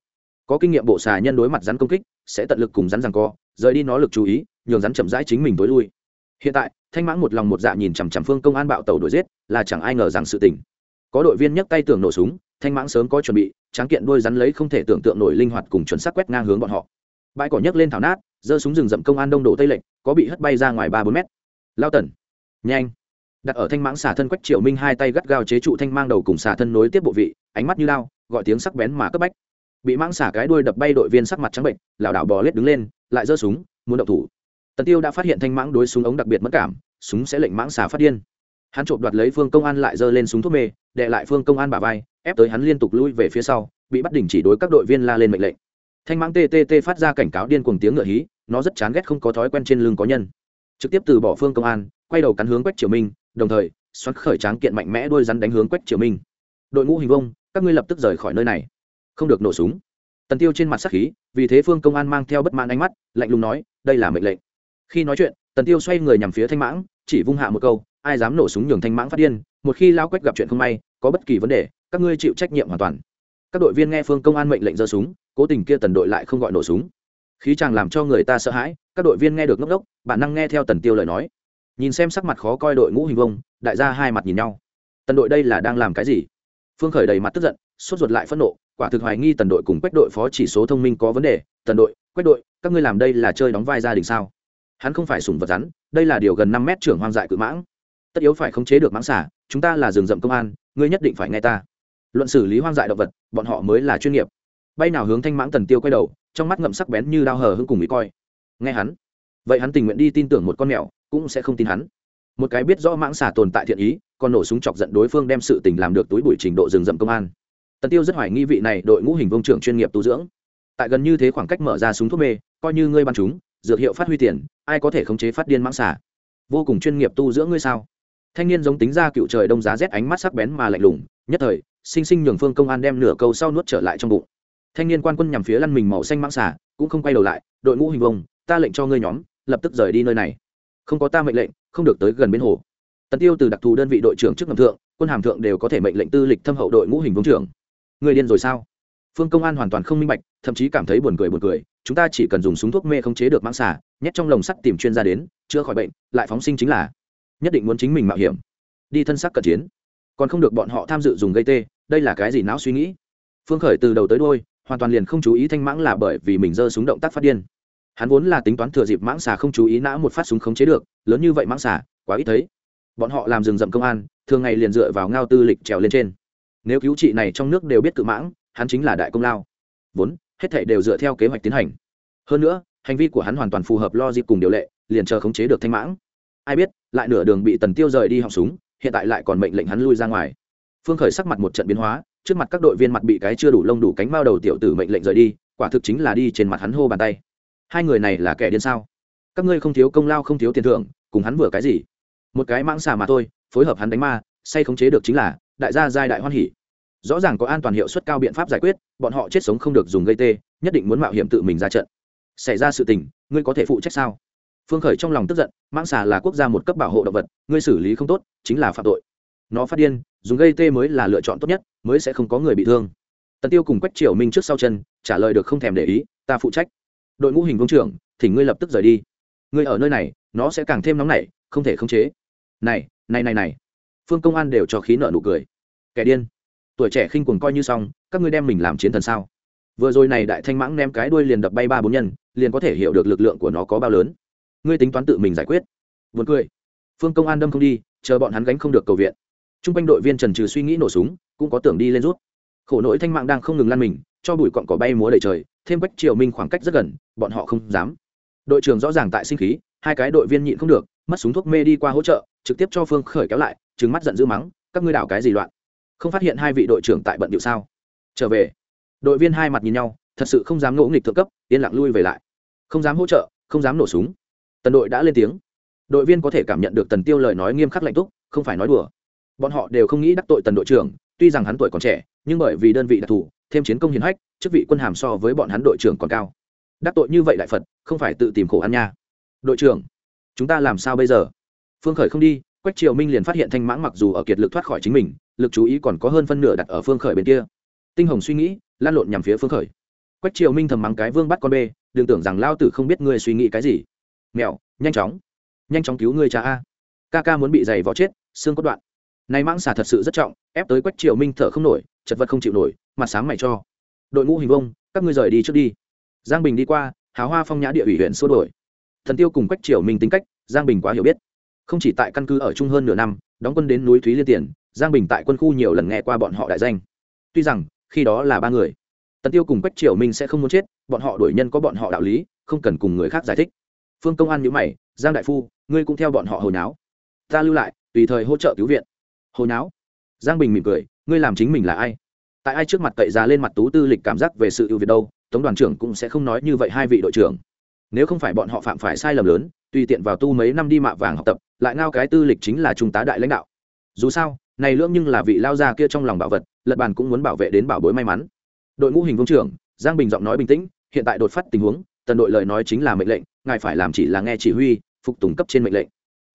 Có kinh nghiệm bộ xà nhân đối mặt rắn công kích, sẽ tận lực cùng rắn rằng co, rời đi nó lực chú ý, nhường rắn chậm rãi chính mình tối lui. Hiện tại, thanh mãng một lòng một dạ nhìn chằm chằm phương công an bạo tàu đuổi giết, là chẳng ai ngờ rằng sự tình. Có đội viên nhấc tay tưởng nổ súng, thanh mãng sớm có chuẩn bị, tráng kiện đôi rắn lấy không thể tưởng tượng nổi linh hoạt cùng chuẩn xác quét ngang hướng bọn họ bãi cỏ nhấc lên thảo nát, giơ súng rừng rậm công an đông đổ tây lệnh có bị hất bay ra ngoài ba bốn mét. Lao tần, nhanh. Đặt ở thanh mãng xả thân quách triệu minh hai tay gắt gao chế trụ thanh mang đầu cùng xả thân nối tiếp bộ vị, ánh mắt như lao, gọi tiếng sắc bén mà cấp bách. Bị mãng xả cái đuôi đập bay đội viên sắc mặt trắng bệnh, lảo đảo bò lết đứng lên, lại giơ súng, muốn động thủ. Tần tiêu đã phát hiện thanh mãng đối súng ống đặc biệt mất cảm, súng sẽ lệnh mãng xả phát điên. Hắn trộm đoạt lấy phương công an lại giơ lên súng thuốc mê, đệ lại phương công an bả vai, ép tới hắn liên tục lui về phía sau, bị bắt đình chỉ đối các đội viên la lên mệnh lệnh thanh mãng ttt phát ra cảnh cáo điên cuồng tiếng ngựa hí, nó rất chán ghét không có thói quen trên lưng có nhân. Trực tiếp từ bỏ phương công an, quay đầu cắn hướng quách triều minh, đồng thời, xoắn khởi tráng kiện mạnh mẽ đôi rắn đánh hướng quách triều minh. Đội ngũ hình vông, các ngươi lập tức rời khỏi nơi này. Không được nổ súng. Tần tiêu trên mặt sắc khí, vì thế phương công an mang theo bất mãn ánh mắt, lạnh lùng nói, đây là mệnh lệnh. Khi nói chuyện, tần tiêu xoay người nhằm phía thanh mãng, chỉ vung hạ một câu, ai dám nổ súng nhường thanh mãng phát điên? Một khi lao quách gặp chuyện không may, có bất kỳ vấn đề, các ngươi chịu trách nhiệm hoàn toàn. Các đội viên nghe phương công an mệnh lệnh giơ súng cố tình kia tần đội lại không gọi nổ súng. Khí chàng làm cho người ta sợ hãi, các đội viên nghe được ngốc đốc bản năng nghe theo tần tiêu lời nói. Nhìn xem sắc mặt khó coi đội ngũ hình vông đại gia hai mặt nhìn nhau. Tần đội đây là đang làm cái gì? Phương khởi đầy mặt tức giận, sốt ruột lại phẫn nộ, quả thực hoài nghi tần đội cùng quách đội phó chỉ số thông minh có vấn đề. Tần đội, quách đội, các ngươi làm đây là chơi đóng vai gia đình sao? Hắn không phải sùng vật rắn, đây là điều gần năm mét trưởng hoang dại cự mãng. Tất yếu phải khống chế được mãng xả chúng ta là rừng rậm công an, ngươi nhất định phải nghe ta. Luận xử lý hoang dại động vật, bọn họ mới là chuyên nghiệp bay nào hướng thanh mãng tần tiêu quay đầu, trong mắt ngậm sắc bén như đao hờ hưng cùng bị coi. Nghe hắn. Vậy hắn tình nguyện đi tin tưởng một con mèo, cũng sẽ không tin hắn. Một cái biết rõ mãng xà tồn tại thiện ý, còn nổ súng chọc giận đối phương đem sự tình làm được túi bụi trình độ rừng rậm công an. Tần tiêu rất hoài nghi vị này đội ngũ hình vông trưởng chuyên nghiệp tu dưỡng. Tại gần như thế khoảng cách mở ra súng thuốc mê, coi như ngươi bắn chúng, dược hiệu phát huy tiền, ai có thể khống chế phát điên mãng xà? Vô cùng chuyên nghiệp tu dưỡng ngươi sao? Thanh niên giống tính ra cựu trời đông giá rét ánh mắt sắc bén mà lạnh lùng, nhất thời, sinh sinh nhường phương công an đem nửa câu sau nuốt trở lại trong bụng thanh niên quan quân nhằm phía lăn mình màu xanh mãng xả cũng không quay đầu lại, đội ngũ hình vông, ta lệnh cho ngươi nhóm, lập tức rời đi nơi này. Không có ta mệnh lệnh, không được tới gần bên hồ. Tần tiêu từ đặc thù đơn vị đội trưởng trước ngầm thượng, quân hàm thượng đều có thể mệnh lệnh tư lịch thâm hậu đội ngũ hình vông trưởng. Người điên rồi sao? Phương công an hoàn toàn không minh bạch, thậm chí cảm thấy buồn cười buồn cười, chúng ta chỉ cần dùng súng thuốc mê không chế được mãng xà, nhét trong lồng sắt tìm chuyên gia đến, chữa khỏi bệnh, lại phóng sinh chính là nhất định muốn chính mình mạo hiểm. Đi thân sắc cận chiến. Còn không được bọn họ tham dự dùng gây tê, đây là cái gì não suy nghĩ? Phương khởi từ đầu tới đôi hoàn toàn liền không chú ý thanh mãng là bởi vì mình giơ súng động tác phát điên. Hắn vốn là tính toán thừa dịp mãng xà không chú ý nã một phát súng khống chế được, lớn như vậy mãng xà, quá ít thấy. Bọn họ làm rừng rậm công an, thường ngày liền dựa vào ngao tư lịch trèo lên trên. Nếu cứu trị này trong nước đều biết cự mãng, hắn chính là đại công lao. Vốn, hết thảy đều dựa theo kế hoạch tiến hành. Hơn nữa, hành vi của hắn hoàn toàn phù hợp lo dịp cùng điều lệ, liền chờ khống chế được thanh mãng. Ai biết, lại nửa đường bị tần tiêu rời đi họng súng, hiện tại lại còn mệnh lệnh hắn lui ra ngoài. Phương khởi sắc mặt một trận biến hóa trước mặt các đội viên mặt bị cái chưa đủ lông đủ cánh mao đầu tiểu tử mệnh lệnh rời đi, quả thực chính là đi trên mặt hắn hô bàn tay. Hai người này là kẻ điên sao? Các ngươi không thiếu công lao không thiếu tiền thưởng, cùng hắn vừa cái gì? Một cái mãng xà mà thôi, phối hợp hắn đánh ma, say khống chế được chính là đại gia giai đại hoan hỉ. Rõ ràng có an toàn hiệu suất cao biện pháp giải quyết, bọn họ chết sống không được dùng gây tê, nhất định muốn mạo hiểm tự mình ra trận. Xảy ra sự tình, ngươi có thể phụ trách sao? Phương khởi trong lòng tức giận, mãng xà là quốc gia một cấp bảo hộ động vật, ngươi xử lý không tốt, chính là phạm tội. Nó phát điên dùng gây tê mới là lựa chọn tốt nhất, mới sẽ không có người bị thương. Tần tiêu cùng quách triều minh trước sau chân, trả lời được không thèm để ý, ta phụ trách. Đội ngũ hình công trưởng thì ngươi lập tức rời đi. Ngươi ở nơi này, nó sẽ càng thêm nóng nảy, không thể khống chế. Này này này này. Phương công an đều cho khí nợ nụ cười. Kẻ điên. Tuổi trẻ khinh cuồng coi như xong, các ngươi đem mình làm chiến thần sao? Vừa rồi này đại thanh mãng ném cái đuôi liền đập bay ba bốn nhân, liền có thể hiểu được lực lượng của nó có bao lớn. Ngươi tính toán tự mình giải quyết. Vượt cười. Phương công an đâm không đi, chờ bọn hắn gánh không được cầu viện t r u n g quanh đội viên trần trừ suy nghĩ nổ súng, cũng có tưởng đi lên rút. Khổ nỗi thanh mạng đang không ngừng lăn mình, cho bụi cọn cỏ bay múa đầy trời, thêm quách triều minh khoảng cách rất gần, bọn họ không dám. Đội trưởng rõ ràng tại sinh khí, hai cái đội viên nhịn không được, mất súng thuốc mê đi qua hỗ trợ, trực tiếp cho phương khởi kéo lại trứng mắt giận dữ mắng, các ngươi đảo cái gì loạn? Không phát hiện hai vị đội trưởng tại bận điệu sao? Trở về, đội viên hai mặt nhìn nhau, thật sự không dám ngỗ nghịch thượng cấp, yên lặng lui về lại. Không dám hỗ trợ, không dám nổ súng. Tần đội đã lên tiếng. Đội viên có thể cảm nhận được tần tiêu lời nói nghiêm khắc lạnh túc, không phải nói đùa bọn họ đều không nghĩ đắc tội tần đội trưởng, tuy rằng hắn tuổi còn trẻ, nhưng bởi vì đơn vị đặc thù, thêm chiến công hiền hách, chức vị quân hàm so với bọn hắn đội trưởng còn cao. Đắc tội như vậy đại phật, không phải tự tìm khổ ăn nha. Đội trưởng, chúng ta làm sao bây giờ? Phương khởi không đi, quách triều minh liền phát hiện thanh mãng mặc dù ở kiệt lực thoát khỏi chính mình, lực chú ý còn có hơn phân nửa đặt ở phương khởi bên kia. Tinh hồng suy nghĩ, lan lộn nhằm phía phương khởi. Quách triều minh thầm mắng cái vương bắt con bê, đừng tưởng rằng lao tử không biết ngươi suy nghĩ cái gì. Mèo nhanh chóng. Nhanh chóng cứu ngươi cha a. Ca ca muốn bị giày vó chết, xương cốt đoạn này mãng xà thật sự rất trọng, ép tới quách triều minh thở không nổi, chật vật không chịu nổi, mặt sáng mày cho. Đội ngũ hình vông, các ngươi rời đi trước đi. Giang bình đi qua, hào hoa phong nhã địa ủy huyện xua đổi thần tiêu cùng quách triều minh tính cách, giang bình quá hiểu biết. Không chỉ tại căn cứ ở chung hơn nửa năm, đóng quân đến núi thúy liên tiền, giang bình tại quân khu nhiều lần nghe qua bọn họ đại danh. Tuy rằng, khi đó là ba người, tần tiêu cùng quách triều minh sẽ không muốn chết, bọn họ đuổi nhân có bọn họ đạo lý, không cần cùng người khác giải thích. Phương công an nhíu mày, giang đại phu, ngươi cũng theo bọn họ hồi náo. Ta lưu lại, tùy thời hỗ trợ cứu viện hồi náo giang bình mỉm cười, ngươi làm chính mình là ai? Tại ai trước mặt cậy ra lên mặt tú tư lịch cảm giác về sự ưu việt đâu, tống đoàn trưởng cũng sẽ không nói như vậy hai vị đội trưởng. Nếu không phải bọn họ phạm phải sai lầm lớn, tùy tiện vào tu mấy năm đi mạ vàng học tập, lại ngao cái tư lịch chính là trung tá đại lãnh đạo. Dù sao, này lưỡng nhưng là vị lao gia kia trong lòng bảo vật, lật bàn cũng muốn bảo vệ đến bảo bối may mắn. Đội ngũ hình vương trưởng, giang bình giọng nói bình tĩnh, hiện tại đột phát tình huống, tần đội lời nói chính là mệnh lệnh, ngài phải làm chỉ là nghe chỉ huy, phục tùng cấp trên mệnh lệnh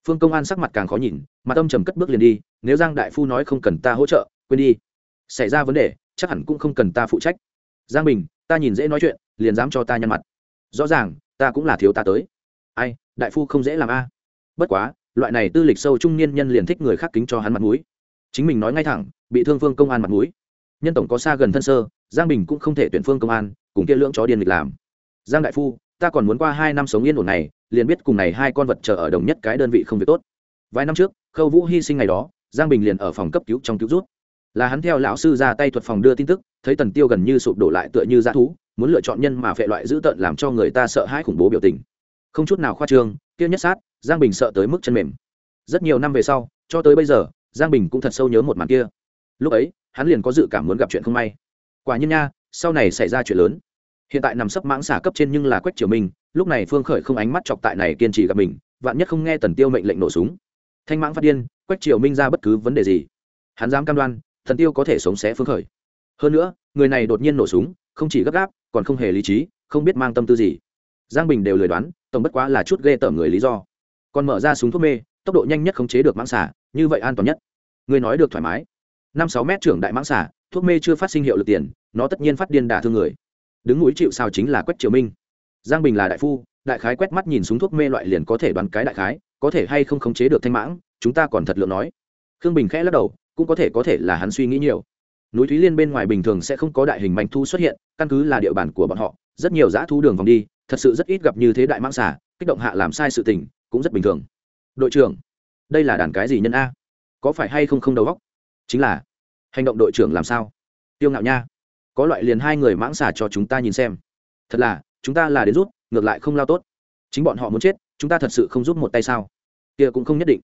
phương công an sắc mặt càng khó nhìn mà tâm trầm cất bước liền đi, nếu giang đại phu nói không cần ta hỗ trợ, quên đi. Xảy ra vấn đề, chắc hẳn cũng không cần ta phụ trách. Giang bình, ta nhìn dễ nói chuyện, liền dám cho ta nhăn mặt. Rõ ràng, ta cũng là thiếu ta tới. Ai, đại phu không dễ làm a. Bất quá, loại này tư lịch sâu trung niên nhân liền thích người khác kính cho hắn mặt mũi. Chính mình nói ngay thẳng, bị thương phương công an mặt mũi. Nhân tổng có xa gần thân sơ, giang bình cũng không thể tuyển phương công an, cùng kia lưỡng chó điên lịch làm. Giang đại phu ta còn muốn qua hai năm sống yên ổn này, liền biết cùng này hai con vật chờ ở đồng nhất cái đơn vị không việc tốt. Vài năm trước, khâu vũ hy sinh ngày đó, giang bình liền ở phòng cấp cứu trong cứu rút là hắn theo lão sư ra tay thuật phòng đưa tin tức, thấy tần tiêu gần như sụp đổ lại tựa như dã thú, muốn lựa chọn nhân mà phệ loại dữ tợn làm cho người ta sợ hãi khủng bố biểu tình. Không chút nào khoa trương, kia nhất sát, giang bình sợ tới mức chân mềm. Rất nhiều năm về sau, cho tới bây giờ, giang bình cũng thật sâu nhớ một màn kia. Lúc ấy, hắn liền có dự cảm muốn gặp chuyện không may. Quả nhiên nha, sau này xảy ra chuyện lớn hiện tại nằm sấp mãng xả cấp trên nhưng là quách triều minh, lúc này phương khởi không ánh mắt chọc tại này kiên trì gặp mình, vạn nhất không nghe tần tiêu mệnh lệnh nổ súng. Thanh mãng phát điên, quách triều minh ra bất cứ vấn đề gì. Hắn dám cam đoan thần tiêu có thể sống xé phương khởi. Hơn nữa, người này đột nhiên nổ súng, không chỉ gấp gáp, còn không hề lý trí, không biết mang tâm tư gì. Giang bình đều lười đoán, tổng bất quá là chút ghê tởm người lý do. Còn mở ra súng thuốc mê, tốc độ nhanh nhất khống chế được mãng xả như vậy an toàn nhất. Người nói được thoải mái. Năm sáu mét trưởng đại mãng xả thuốc mê chưa phát sinh hiệu lực tiền, nó tất nhiên phát điên đả thương người đứng núi chịu sao chính là quách triều minh giang bình là đại phu đại khái quét mắt nhìn súng thuốc mê loại liền có thể đoán cái đại khái có thể hay không khống chế được thanh mãng chúng ta còn thật lượng nói khương bình khẽ lắc đầu cũng có thể có thể là hắn suy nghĩ nhiều núi thúy liên bên ngoài bình thường sẽ không có đại hình manh thu xuất hiện căn cứ là địa bàn của bọn họ rất nhiều dã thu đường vòng đi thật sự rất ít gặp như thế đại mãng xả kích động hạ làm sai sự tình cũng rất bình thường đội trưởng đây là đàn cái gì nhân a có phải hay không không đầu góc chính là hành động đội trưởng làm sao tiêu ngạo nha có loại liền hai người mãng xả cho chúng ta nhìn xem. Thật là, chúng ta là đến rút, ngược lại không lao tốt. Chính bọn họ muốn chết, chúng ta thật sự không giúp một tay sao? Kia cũng không nhất định.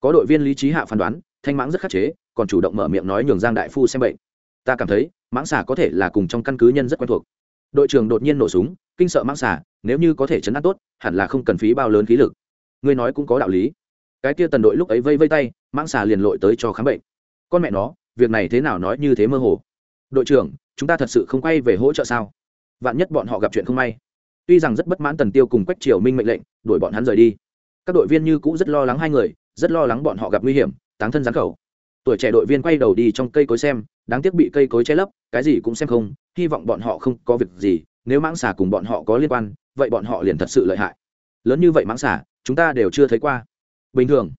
Có đội viên lý trí hạ phán đoán, thanh mãng rất khắc chế, còn chủ động mở miệng nói nhường giang đại phu xem bệnh. Ta cảm thấy, mãng xà có thể là cùng trong căn cứ nhân rất quen thuộc. Đội trưởng đột nhiên nổ súng, kinh sợ mãng xà, nếu như có thể chấn áp tốt, hẳn là không cần phí bao lớn khí lực. Ngươi nói cũng có đạo lý. Cái kia tần đội lúc ấy vây vây tay, mãng xà liền lội tới cho khám bệnh. Con mẹ nó, việc này thế nào nói như thế mơ hồ. Đội trưởng chúng ta thật sự không quay về hỗ trợ sao? Vạn nhất bọn họ gặp chuyện không may. Tuy rằng rất bất mãn tần tiêu cùng quách triều minh mệnh lệnh, đuổi bọn hắn rời đi. Các đội viên như cũ rất lo lắng hai người, rất lo lắng bọn họ gặp nguy hiểm, táng thân gián khẩu. Tuổi trẻ đội viên quay đầu đi trong cây cối xem, đáng tiếc bị cây cối che lấp, cái gì cũng xem không, hy vọng bọn họ không có việc gì, nếu mãng xà cùng bọn họ có liên quan, vậy bọn họ liền thật sự lợi hại. Lớn như vậy mãng xà, chúng ta đều chưa thấy qua. Bình thường,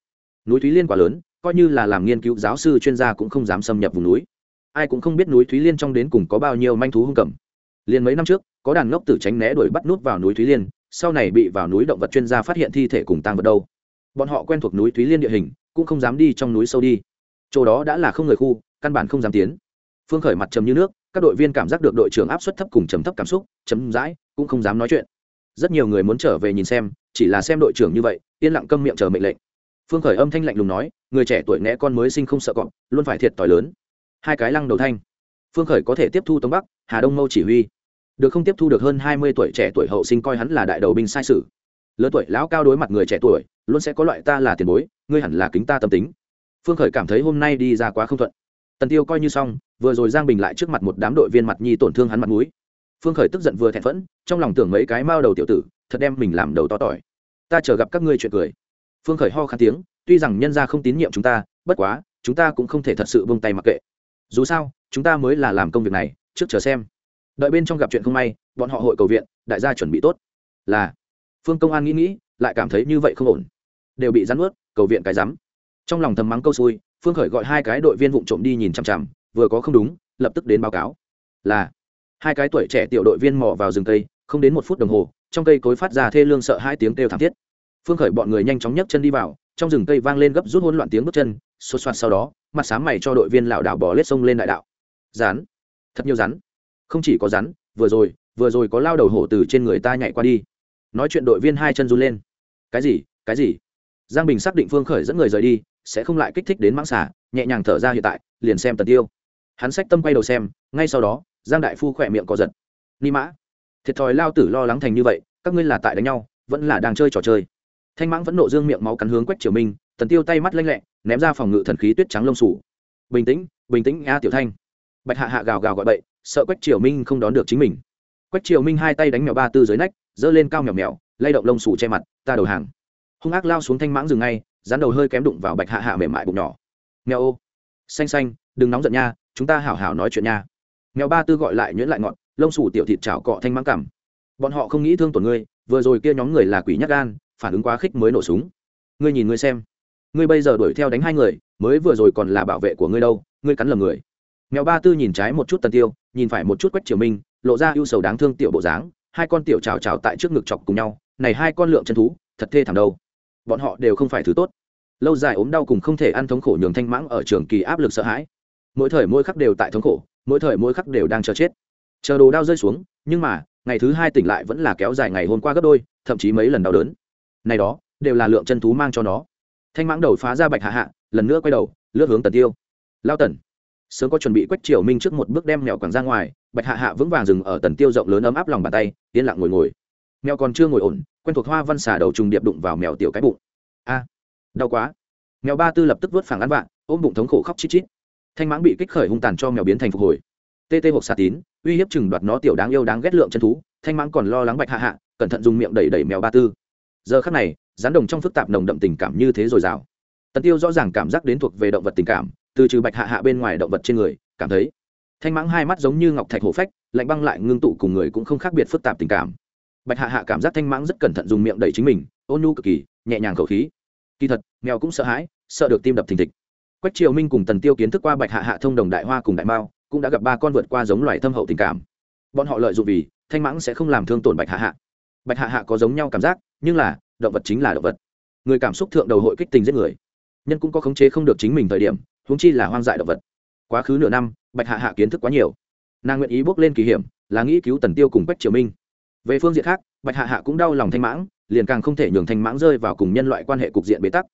núi thúy liên quả lớn, coi như là làm nghiên cứu giáo sư chuyên gia cũng không dám xâm nhập vùng núi ai cũng không biết núi thúy liên trong đến cùng có bao nhiêu manh thú hung cầm. Liền mấy năm trước, có đàn ngốc tử tránh né đuổi bắt nút vào núi thúy liên, sau này bị vào núi động vật chuyên gia phát hiện thi thể cùng tăng vật đâu. Bọn họ quen thuộc núi thúy liên địa hình, cũng không dám đi trong núi sâu đi. Chỗ đó đã là không người khu, căn bản không dám tiến. Phương khởi mặt trầm như nước, các đội viên cảm giác được đội trưởng áp suất thấp cùng trầm thấp cảm xúc chấm dãi cũng không dám nói chuyện. Rất nhiều người muốn trở về nhìn xem, chỉ là xem đội trưởng như vậy, yên lặng câm miệng chờ mệnh lệnh. Phương khởi âm thanh lạnh lùng nói, người trẻ tuổi né con mới sinh không sợ cọp, luôn phải thiệt t lớn hai cái lăng đầu thanh. Phương khởi có thể tiếp thu tống bắc, hà đông mâu chỉ huy. Được không tiếp thu được hơn hai mươi tuổi trẻ tuổi hậu sinh coi hắn là đại đầu binh sai sự. Lớn tuổi lão cao đối mặt người trẻ tuổi, luôn sẽ có loại ta là tiền bối, ngươi hẳn là kính ta tâm tính. Phương khởi cảm thấy hôm nay đi ra quá không thuận. Tần tiêu coi như xong, vừa rồi giang bình lại trước mặt một đám đội viên mặt nhi tổn thương hắn mặt mũi. Phương khởi tức giận vừa thẹn phẫn trong lòng tưởng mấy cái mao đầu tiểu tử, thật đem mình làm đầu to tỏi. Ta chờ gặp các ngươi chuyện cười. Phương khởi ho khăn tiếng, tuy rằng nhân gia không tín nhiệm chúng ta, bất quá, chúng ta cũng không thể thật sự vung tay mặc kệ dù sao, chúng ta mới là làm công việc này, trước chờ xem. Đợi bên trong gặp chuyện không may, bọn họ hội cầu viện, đại gia chuẩn bị tốt. Là, phương công an nghĩ nghĩ, lại cảm thấy như vậy không ổn. Đều bị rắn ướt cầu viện cái rắm. Trong lòng thầm mắng câu xui, phương khởi gọi hai cái đội viên vụ trộm đi nhìn chằm chằm, vừa có không đúng, lập tức đến báo cáo. Là, hai cái tuổi trẻ tiểu đội viên mò vào rừng cây, không đến một phút đồng hồ, trong cây cối phát ra thê lương sợ hai tiếng kêu thảm thiết. Phương khởi bọn người nhanh chóng nhấc chân đi vào, trong rừng cây vang lên gấp rút hỗn loạn tiếng bước chân xô xoạt sau đó mặt sáng mày cho đội viên lảo đảo bỏ lết sông lên đại đạo. Rắn. Thật nhiều rắn. Không chỉ có rắn, vừa rồi vừa rồi có lao đầu hổ từ trên người ta nhảy qua đi. Nói chuyện đội viên hai chân run lên. Cái gì cái gì? Giang bình xác định phương khởi dẫn người rời đi, sẽ không lại kích thích đến mãng xả nhẹ nhàng thở ra hiện tại, liền xem tần tiêu. Hắn sách tâm quay đầu xem, ngay sau đó, giang đại phu khỏe miệng co giật. Ni mã. Thiệt thòi lao tử lo lắng thành như vậy, các ngươi là tại đánh nhau, vẫn là đang chơi trò chơi. Thanh mãng vẫn nộ dương miệng máu cắn hướng quách triều minh tần tiêu tay mắt lanh lẹ, ném ra phòng ngự thần khí tuyết trắng lông sủ bình tĩnh bình tĩnh, a tiểu thanh. Bạch hạ hạ gào gào gọi bậy, sợ quách triều minh không đón được chính mình. Quách triều minh hai tay đánh mèo ba tư dưới nách, giơ lên cao mèo mèo, lay động lông sủ che mặt, ta đầu hàng. Hung ác lao xuống thanh mãng dừng ngay dán đầu hơi kém đụng vào bạch hạ hạ mềm mại bụng nhỏ. Mèo ô, xanh xanh, đừng nóng giận nha, chúng ta hảo hảo nói chuyện nha. Mèo ba tư gọi lại nhuyễn lại ngọn, lông sủ tiểu thịt chảo cọ thanh mãng cảm bọn họ không nghĩ thương tổn ngươi, vừa rồi kia nhóm người là quỷ nhắc gan, phản ứng quá khích mới nổ súng. Ngươi nhìn ngươi xem ngươi bây giờ đuổi theo đánh hai người, mới vừa rồi còn là bảo vệ của ngươi đâu, ngươi cắn lầm người. Mèo ba tư nhìn trái một chút tần tiêu, nhìn phải một chút quách triều minh, lộ ra ưu sầu đáng thương tiểu bộ dáng, hai con tiểu trào trào tại trước ngực chọc cùng nhau, này hai con lượng chân thú, thật thê thảm đâu. Bọn họ đều không phải thứ tốt. Lâu dài ốm đau cùng không thể ăn thống khổ nhường thanh mãng ở trường kỳ áp lực sợ hãi. Mỗi thời mỗi khắc đều tại thống khổ, mỗi thời mỗi khắc đều đang chờ chết. Chờ đồ đau rơi xuống, nhưng mà, ngày thứ hai tỉnh lại vẫn là kéo dài ngày hôm qua gấp đôi, thậm chí mấy lần đau đớn. Này đó, đều là lượng chân thú mang cho nó thanh mãng đầu phá ra bạch hạ hạ, lần nữa quay đầu, lướt hướng tần tiêu. Lao tần, sớm có chuẩn bị quách triều minh trước một bước đem mèo quẳng ra ngoài. Bạch hạ hạ vững vàng dừng ở tần tiêu rộng lớn ấm áp lòng bàn tay, yên lặng ngồi ngồi. Mèo còn chưa ngồi ổn, quen thuộc hoa văn xà đầu trùng điệp đụng vào mèo tiểu cái bụng. A, đau quá. Mèo ba tư lập tức vớt phẳng ăn vạn ôm bụng thống khổ khóc chít chít. Thanh mãng bị kích khởi hung tàn cho mèo biến thành phục hồi. Tê tê hộp xà tín, uy hiếp chừng đoạt nó tiểu đáng yêu đáng ghét lượng chân thú. Thanh mãng còn lo lắng bạch hạ hạ, cẩn thận dùng miệng đẩy đẩy mèo ba tư. Giờ khắc này rắn đồng trong phức tạp nồng đậm tình cảm như thế rồi rào tần tiêu rõ ràng cảm giác đến thuộc về động vật tình cảm, từ trừ bạch hạ hạ bên ngoài động vật trên người, cảm thấy thanh mãng hai mắt giống như ngọc thạch hổ phách, lạnh băng lại ngưng tụ cùng người cũng không khác biệt phức tạp tình cảm. Bạch hạ hạ cảm giác thanh mãng rất cẩn thận dùng miệng đẩy chính mình, ôn nhu cực kỳ, nhẹ nhàng khẩu khí. Kỳ thật, mèo cũng sợ hãi, sợ được tim đập thình thịch. Quách triều minh cùng tần tiêu kiến thức qua bạch hạ hạ thông đồng đại hoa cùng đại mao, cũng đã gặp ba con vượt qua giống loài thâm hậu tình cảm. Bọn họ lợi dụng vì thanh mãng sẽ không làm thương tổn bạch hạ hạ. Bạch hạ hạ có giống nhau cảm giác, nhưng là động vật chính là động vật. Người cảm xúc thượng đầu hội kích tình giết người. Nhân cũng có khống chế không được chính mình thời điểm, huống chi là hoang dại động vật. Quá khứ nửa năm, bạch hạ hạ kiến thức quá nhiều. Nàng nguyện ý bước lên kỳ hiểm, là nghĩ cứu tần tiêu cùng bách triều minh. Về phương diện khác, bạch hạ hạ cũng đau lòng thanh mãng, liền càng không thể nhường thanh mãng rơi vào cùng nhân loại quan hệ cục diện bế tắc.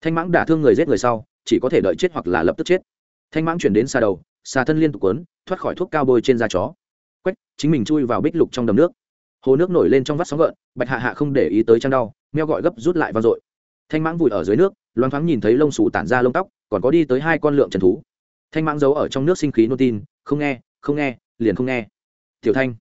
Thanh mãng đả thương người giết người sau, chỉ có thể đợi chết hoặc là lập tức chết. Thanh mãng chuyển đến xa đầu, xa thân liên tục quấn, thoát khỏi thuốc cao bôi trên da chó. Quách, chính mình chui vào bích lục trong đầm nước hồ nước nổi lên trong vắt sóng gợn, bạch hạ hạ không để ý tới trăng đau, meo gọi gấp rút lại vang dội. Thanh mãng vùi ở dưới nước, loáng thoáng nhìn thấy lông xù tản ra lông tóc, còn có đi tới hai con lượng trần thú. Thanh mãng giấu ở trong nước sinh khí nôn tin, không nghe không nghe, liền không nghe. Tiểu thanh,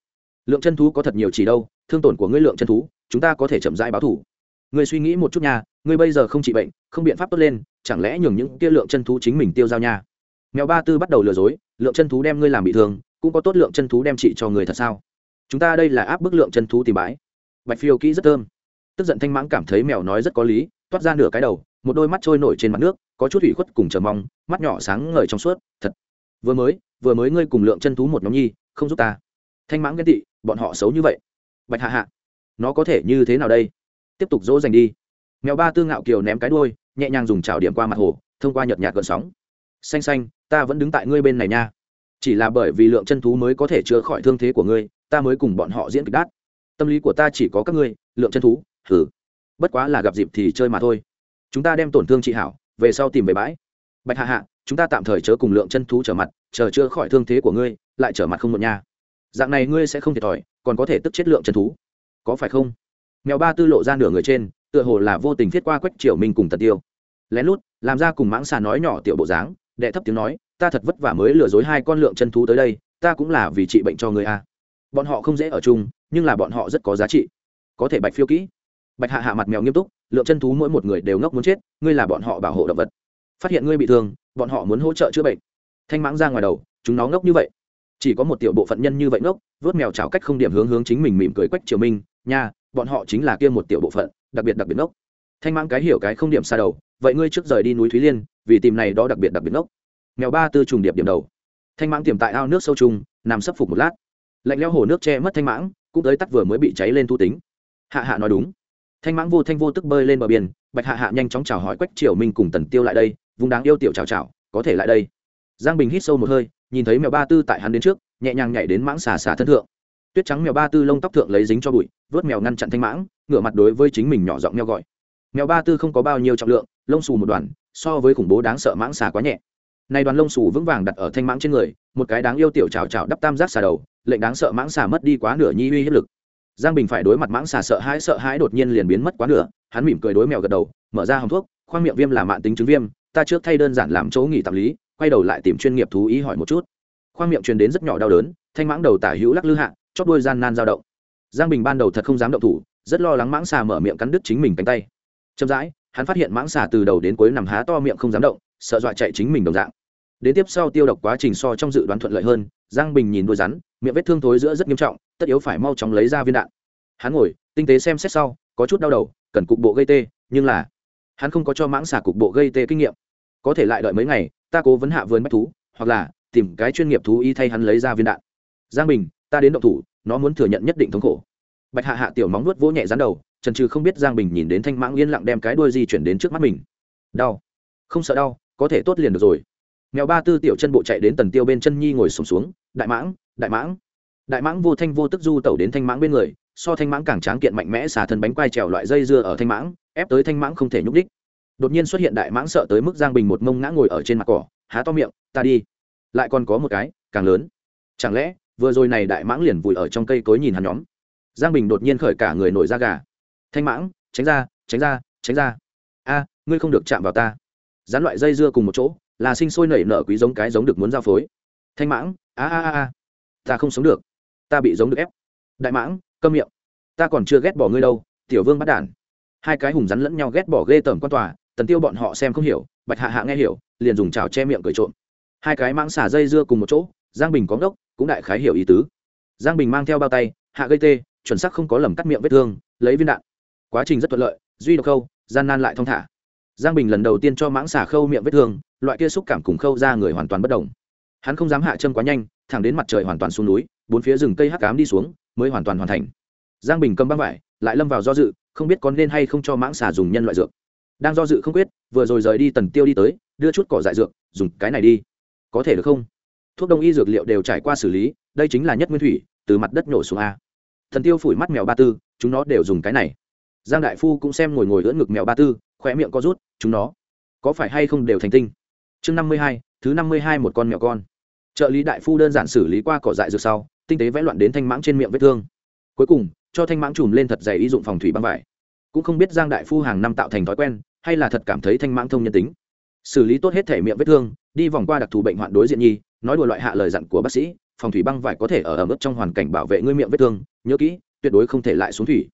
lượng chân thú có thật nhiều chỉ đâu, thương tổn của ngươi lượng chân thú, chúng ta có thể chậm rãi báo thủ. Ngươi suy nghĩ một chút nha, ngươi bây giờ không trị bệnh, không biện pháp tốt lên, chẳng lẽ nhường những kia lượng chân thú chính mình tiêu giao nha? Mèo ba tư bắt đầu lừa dối, lượng chân thú đem ngươi làm bị thương, cũng có tốt lượng chân thú đem trị cho người thật sao? Chúng ta đây là áp bức lượng chân thú tìm bái bạch phiêu kỹ rất thơm. Tức giận thanh mãng cảm thấy mèo nói rất có lý, toát ra nửa cái đầu, một đôi mắt trôi nổi trên mặt nước, có chút ủy khuất cùng chờ mong, mắt nhỏ sáng ngời trong suốt, thật. Vừa mới vừa mới ngươi cùng lượng chân thú một nhóm nhi, không giúp ta. Thanh mãng ghen tị, bọn họ xấu như vậy. Bạch hạ hạ, nó có thể như thế nào đây? Tiếp tục dỗ dành đi. Mèo ba tư ngạo kiều ném cái đuôi, nhẹ nhàng dùng chảo điểm qua mặt hồ, thông qua nhợt nhạt gợn sóng. Xanh xanh, ta vẫn đứng tại ngươi bên này nha. Chỉ là bởi vì lượng chân thú mới có thể chữa khỏi thương thế của ngươi ta mới cùng bọn họ diễn kịch đát. Tâm lý của ta chỉ có các ngươi, lượng chân thú thử bất quá là gặp dịp thì chơi mà thôi. Chúng ta đem tổn thương chị hảo, về sau tìm về bãi. Bạch hạ hạ, chúng ta tạm thời chớ cùng lượng chân thú trở mặt, chờ chữa khỏi thương thế của ngươi, lại trở mặt không một nha. Dạng này ngươi sẽ không thiệt thòi, còn có thể tức chết lượng chân thú. Có phải không? Mèo ba tư lộ ra nửa người trên, tựa hồ là vô tình thiết qua quách triều minh cùng tần tiêu. Lén lút, làm ra cùng mãng xà nói nhỏ tiểu bộ dáng, đệ thấp tiếng nói, ta thật vất vả mới lừa dối hai con lượng chân thú tới đây, ta cũng là vì trị bệnh cho người a bọn họ không dễ ở chung, nhưng là bọn họ rất có giá trị. Có thể bạch phiêu kỹ. Bạch hạ hạ mặt mèo nghiêm túc, lượng chân thú mỗi một người đều ngốc muốn chết, ngươi là bọn họ bảo hộ động vật. Phát hiện ngươi bị thương, bọn họ muốn hỗ trợ chữa bệnh. Thanh mãng ra ngoài đầu, chúng nó ngốc như vậy. Chỉ có một tiểu bộ phận nhân như vậy ngốc, vớt mèo chảo cách không điểm hướng hướng chính mình mỉm cười quách triều minh, nha, bọn họ chính là kia một tiểu bộ phận, đặc biệt đặc biệt ngốc. Thanh mãng cái hiểu cái không điểm xa đầu, vậy ngươi trước rời đi núi thúy liên, vì tìm này đó đặc biệt đặc biệt ngốc. Mèo ba tư trùng điệp điểm đầu. Thanh mãng tiềm tại ao nước sâu trùng, nằm sấp phục một lát lạnh leo hồ nước che mất thanh mãng, cũng tới tắt vừa mới bị cháy lên thu tính. Hạ hạ nói đúng. Thanh mãng vô thanh vô tức bơi lên bờ biển, bạch hạ hạ nhanh chóng chào hỏi quách triều minh cùng tần tiêu lại đây, vùng đáng yêu tiểu chào chào, có thể lại đây. Giang bình hít sâu một hơi, nhìn thấy mèo ba tư tại hắn đến trước, nhẹ nhàng nhảy đến mãng xà xà thân thượng. Tuyết trắng mèo ba tư lông tóc thượng lấy dính cho bụi, vớt mèo ngăn chặn thanh mãng, ngửa mặt đối với chính mình nhỏ giọng mèo gọi. Mèo ba tư không có bao nhiêu trọng lượng, lông xù một đoàn, so với khủng bố đáng sợ mãng xà quá nhẹ nay đoàn lông xù vững vàng đặt ở thanh mãng trên người, một cái đáng yêu tiểu chào chào đắp tam giác xà đầu, lệnh đáng sợ mãng xà mất đi quá nửa nhi uy hiếp lực. Giang bình phải đối mặt mãng xà sợ hãi sợ hãi đột nhiên liền biến mất quá nửa, hắn mỉm cười đối mèo gật đầu, mở ra hòng thuốc, khoang miệng viêm là mạng tính chứng viêm, ta trước thay đơn giản làm chỗ nghỉ tạm lý, quay đầu lại tìm chuyên nghiệp thú ý hỏi một chút. Khoang miệng truyền đến rất nhỏ đau đớn, thanh mãng đầu tả hữu lắc lư hạ, chót đuôi gian nan dao động. Giang bình ban đầu thật không dám động thủ, rất lo lắng mãng xà mở miệng cắn đứt chính mình cánh tay. Chậm rãi, hắn phát hiện mãng xà từ đầu đến cuối nằm há to miệng không dám động sợ dọa chạy chính mình đồng dạng. Đến tiếp sau tiêu độc quá trình so trong dự đoán thuận lợi hơn, giang bình nhìn đôi rắn, miệng vết thương thối giữa rất nghiêm trọng, tất yếu phải mau chóng lấy ra viên đạn. Hắn ngồi, tinh tế xem xét sau, có chút đau đầu, cần cục bộ gây tê, nhưng là hắn không có cho mãng xả cục bộ gây tê kinh nghiệm. Có thể lại đợi mấy ngày, ta cố vấn hạ vườn bách thú, hoặc là tìm cái chuyên nghiệp thú y thay hắn lấy ra viên đạn. Giang bình, ta đến động thủ, nó muốn thừa nhận nhất định thống khổ. Bạch hạ hạ tiểu móng nuốt vỗ nhẹ rắn đầu, trần trừ không biết giang bình nhìn đến thanh mãng yên lặng đem cái đuôi di chuyển đến trước mắt mình. Đau. Không sợ đau có thể tốt liền được rồi. Mèo ba tư tiểu chân bộ chạy đến tần tiêu bên chân nhi ngồi sùng xuống, xuống đại mãng đại mãng. Đại mãng vô thanh vô tức du tẩu đến thanh mãng bên người so thanh mãng càng tráng kiện mạnh mẽ xà thân bánh quai trèo loại dây dưa ở thanh mãng ép tới thanh mãng không thể nhúc đích đột nhiên xuất hiện đại mãng sợ tới mức giang bình một mông ngã ngồi ở trên mặt cỏ há to miệng ta đi. Lại còn có một cái càng lớn. Chẳng lẽ vừa rồi này đại mãng liền vùi ở trong cây cối nhìn hắn nhóm? Giang bình đột nhiên khởi cả người nổi da gà. Thanh mãng tránh ra tránh ra tránh ra. A ngươi không được chạm vào ta dán loại dây dưa cùng một chỗ, là sinh sôi nảy nở quý giống cái giống được muốn giao phối. Thanh mãng a a a, ta không sống được. Ta bị giống được ép. Đại mãng, câm miệng. Ta còn chưa ghét bỏ ngươi đâu, tiểu vương bắt đản. Hai cái hùng rắn lẫn nhau ghét bỏ ghê tởm quan tòa, tần tiêu bọn họ xem không hiểu, bạch hạ hạ nghe hiểu, liền dùng chảo che miệng cười trộm. Hai cái mãng xả dây dưa cùng một chỗ, giang bình có ngốc, cũng đại khái hiểu ý tứ. Giang bình mang theo bao tay, hạ gây tê, chuẩn xác không có lầm cắt miệng vết thương, lấy viên đạn. Quá trình rất thuận lợi, duy độc khâu, gian nan lại thong thả giang bình lần đầu tiên cho mãng xà khâu miệng vết thương, loại kia xúc cảm cùng khâu ra người hoàn toàn bất đồng. Hắn không dám hạ chân quá nhanh, thẳng đến mặt trời hoàn toàn xuống núi, bốn phía rừng cây hắc cám đi xuống, mới hoàn toàn hoàn thành. Giang bình cầm băng vải, lại lâm vào do dự, không biết có nên hay không cho mãng xà dùng nhân loại dược. Đang do dự không quyết, vừa rồi rời đi tần tiêu đi tới, đưa chút cỏ dại dược, dùng cái này đi. Có thể được không? Thuốc đông y dược liệu đều trải qua xử lý, đây chính là nhất nguyên thủy, từ mặt đất nổ xuống a. Thần tiêu phủi mắt mèo ba tư, chúng nó đều dùng cái này. Giang đại phu cũng xem ngồi ngồi ưỡn ngực mèo ba tư khỏe miệng có rút, chúng nó có phải hay không đều thành tinh? Chương năm mươi hai, thứ năm mươi hai một con mèo con. Trợ lý đại phu đơn giản xử lý qua cỏ dại dược sau, tinh tế vẽ loạn đến thanh mãng trên miệng vết thương. Cuối cùng, cho thanh mãng chùm lên thật dày ý dụng phòng thủy băng vải. Cũng không biết giang đại phu hàng năm tạo thành thói quen, hay là thật cảm thấy thanh mãng thông nhân tính. Xử lý tốt hết thể miệng vết thương, đi vòng qua đặc thù bệnh hoạn đối diện nhi, nói đùa loại hạ lời dặn của bác sĩ, phòng thủy băng vải có thể ở ở mức trong hoàn cảnh bảo vệ ngươi miệng vết thương, nhớ kỹ, tuyệt đối không thể lại xuống thủy.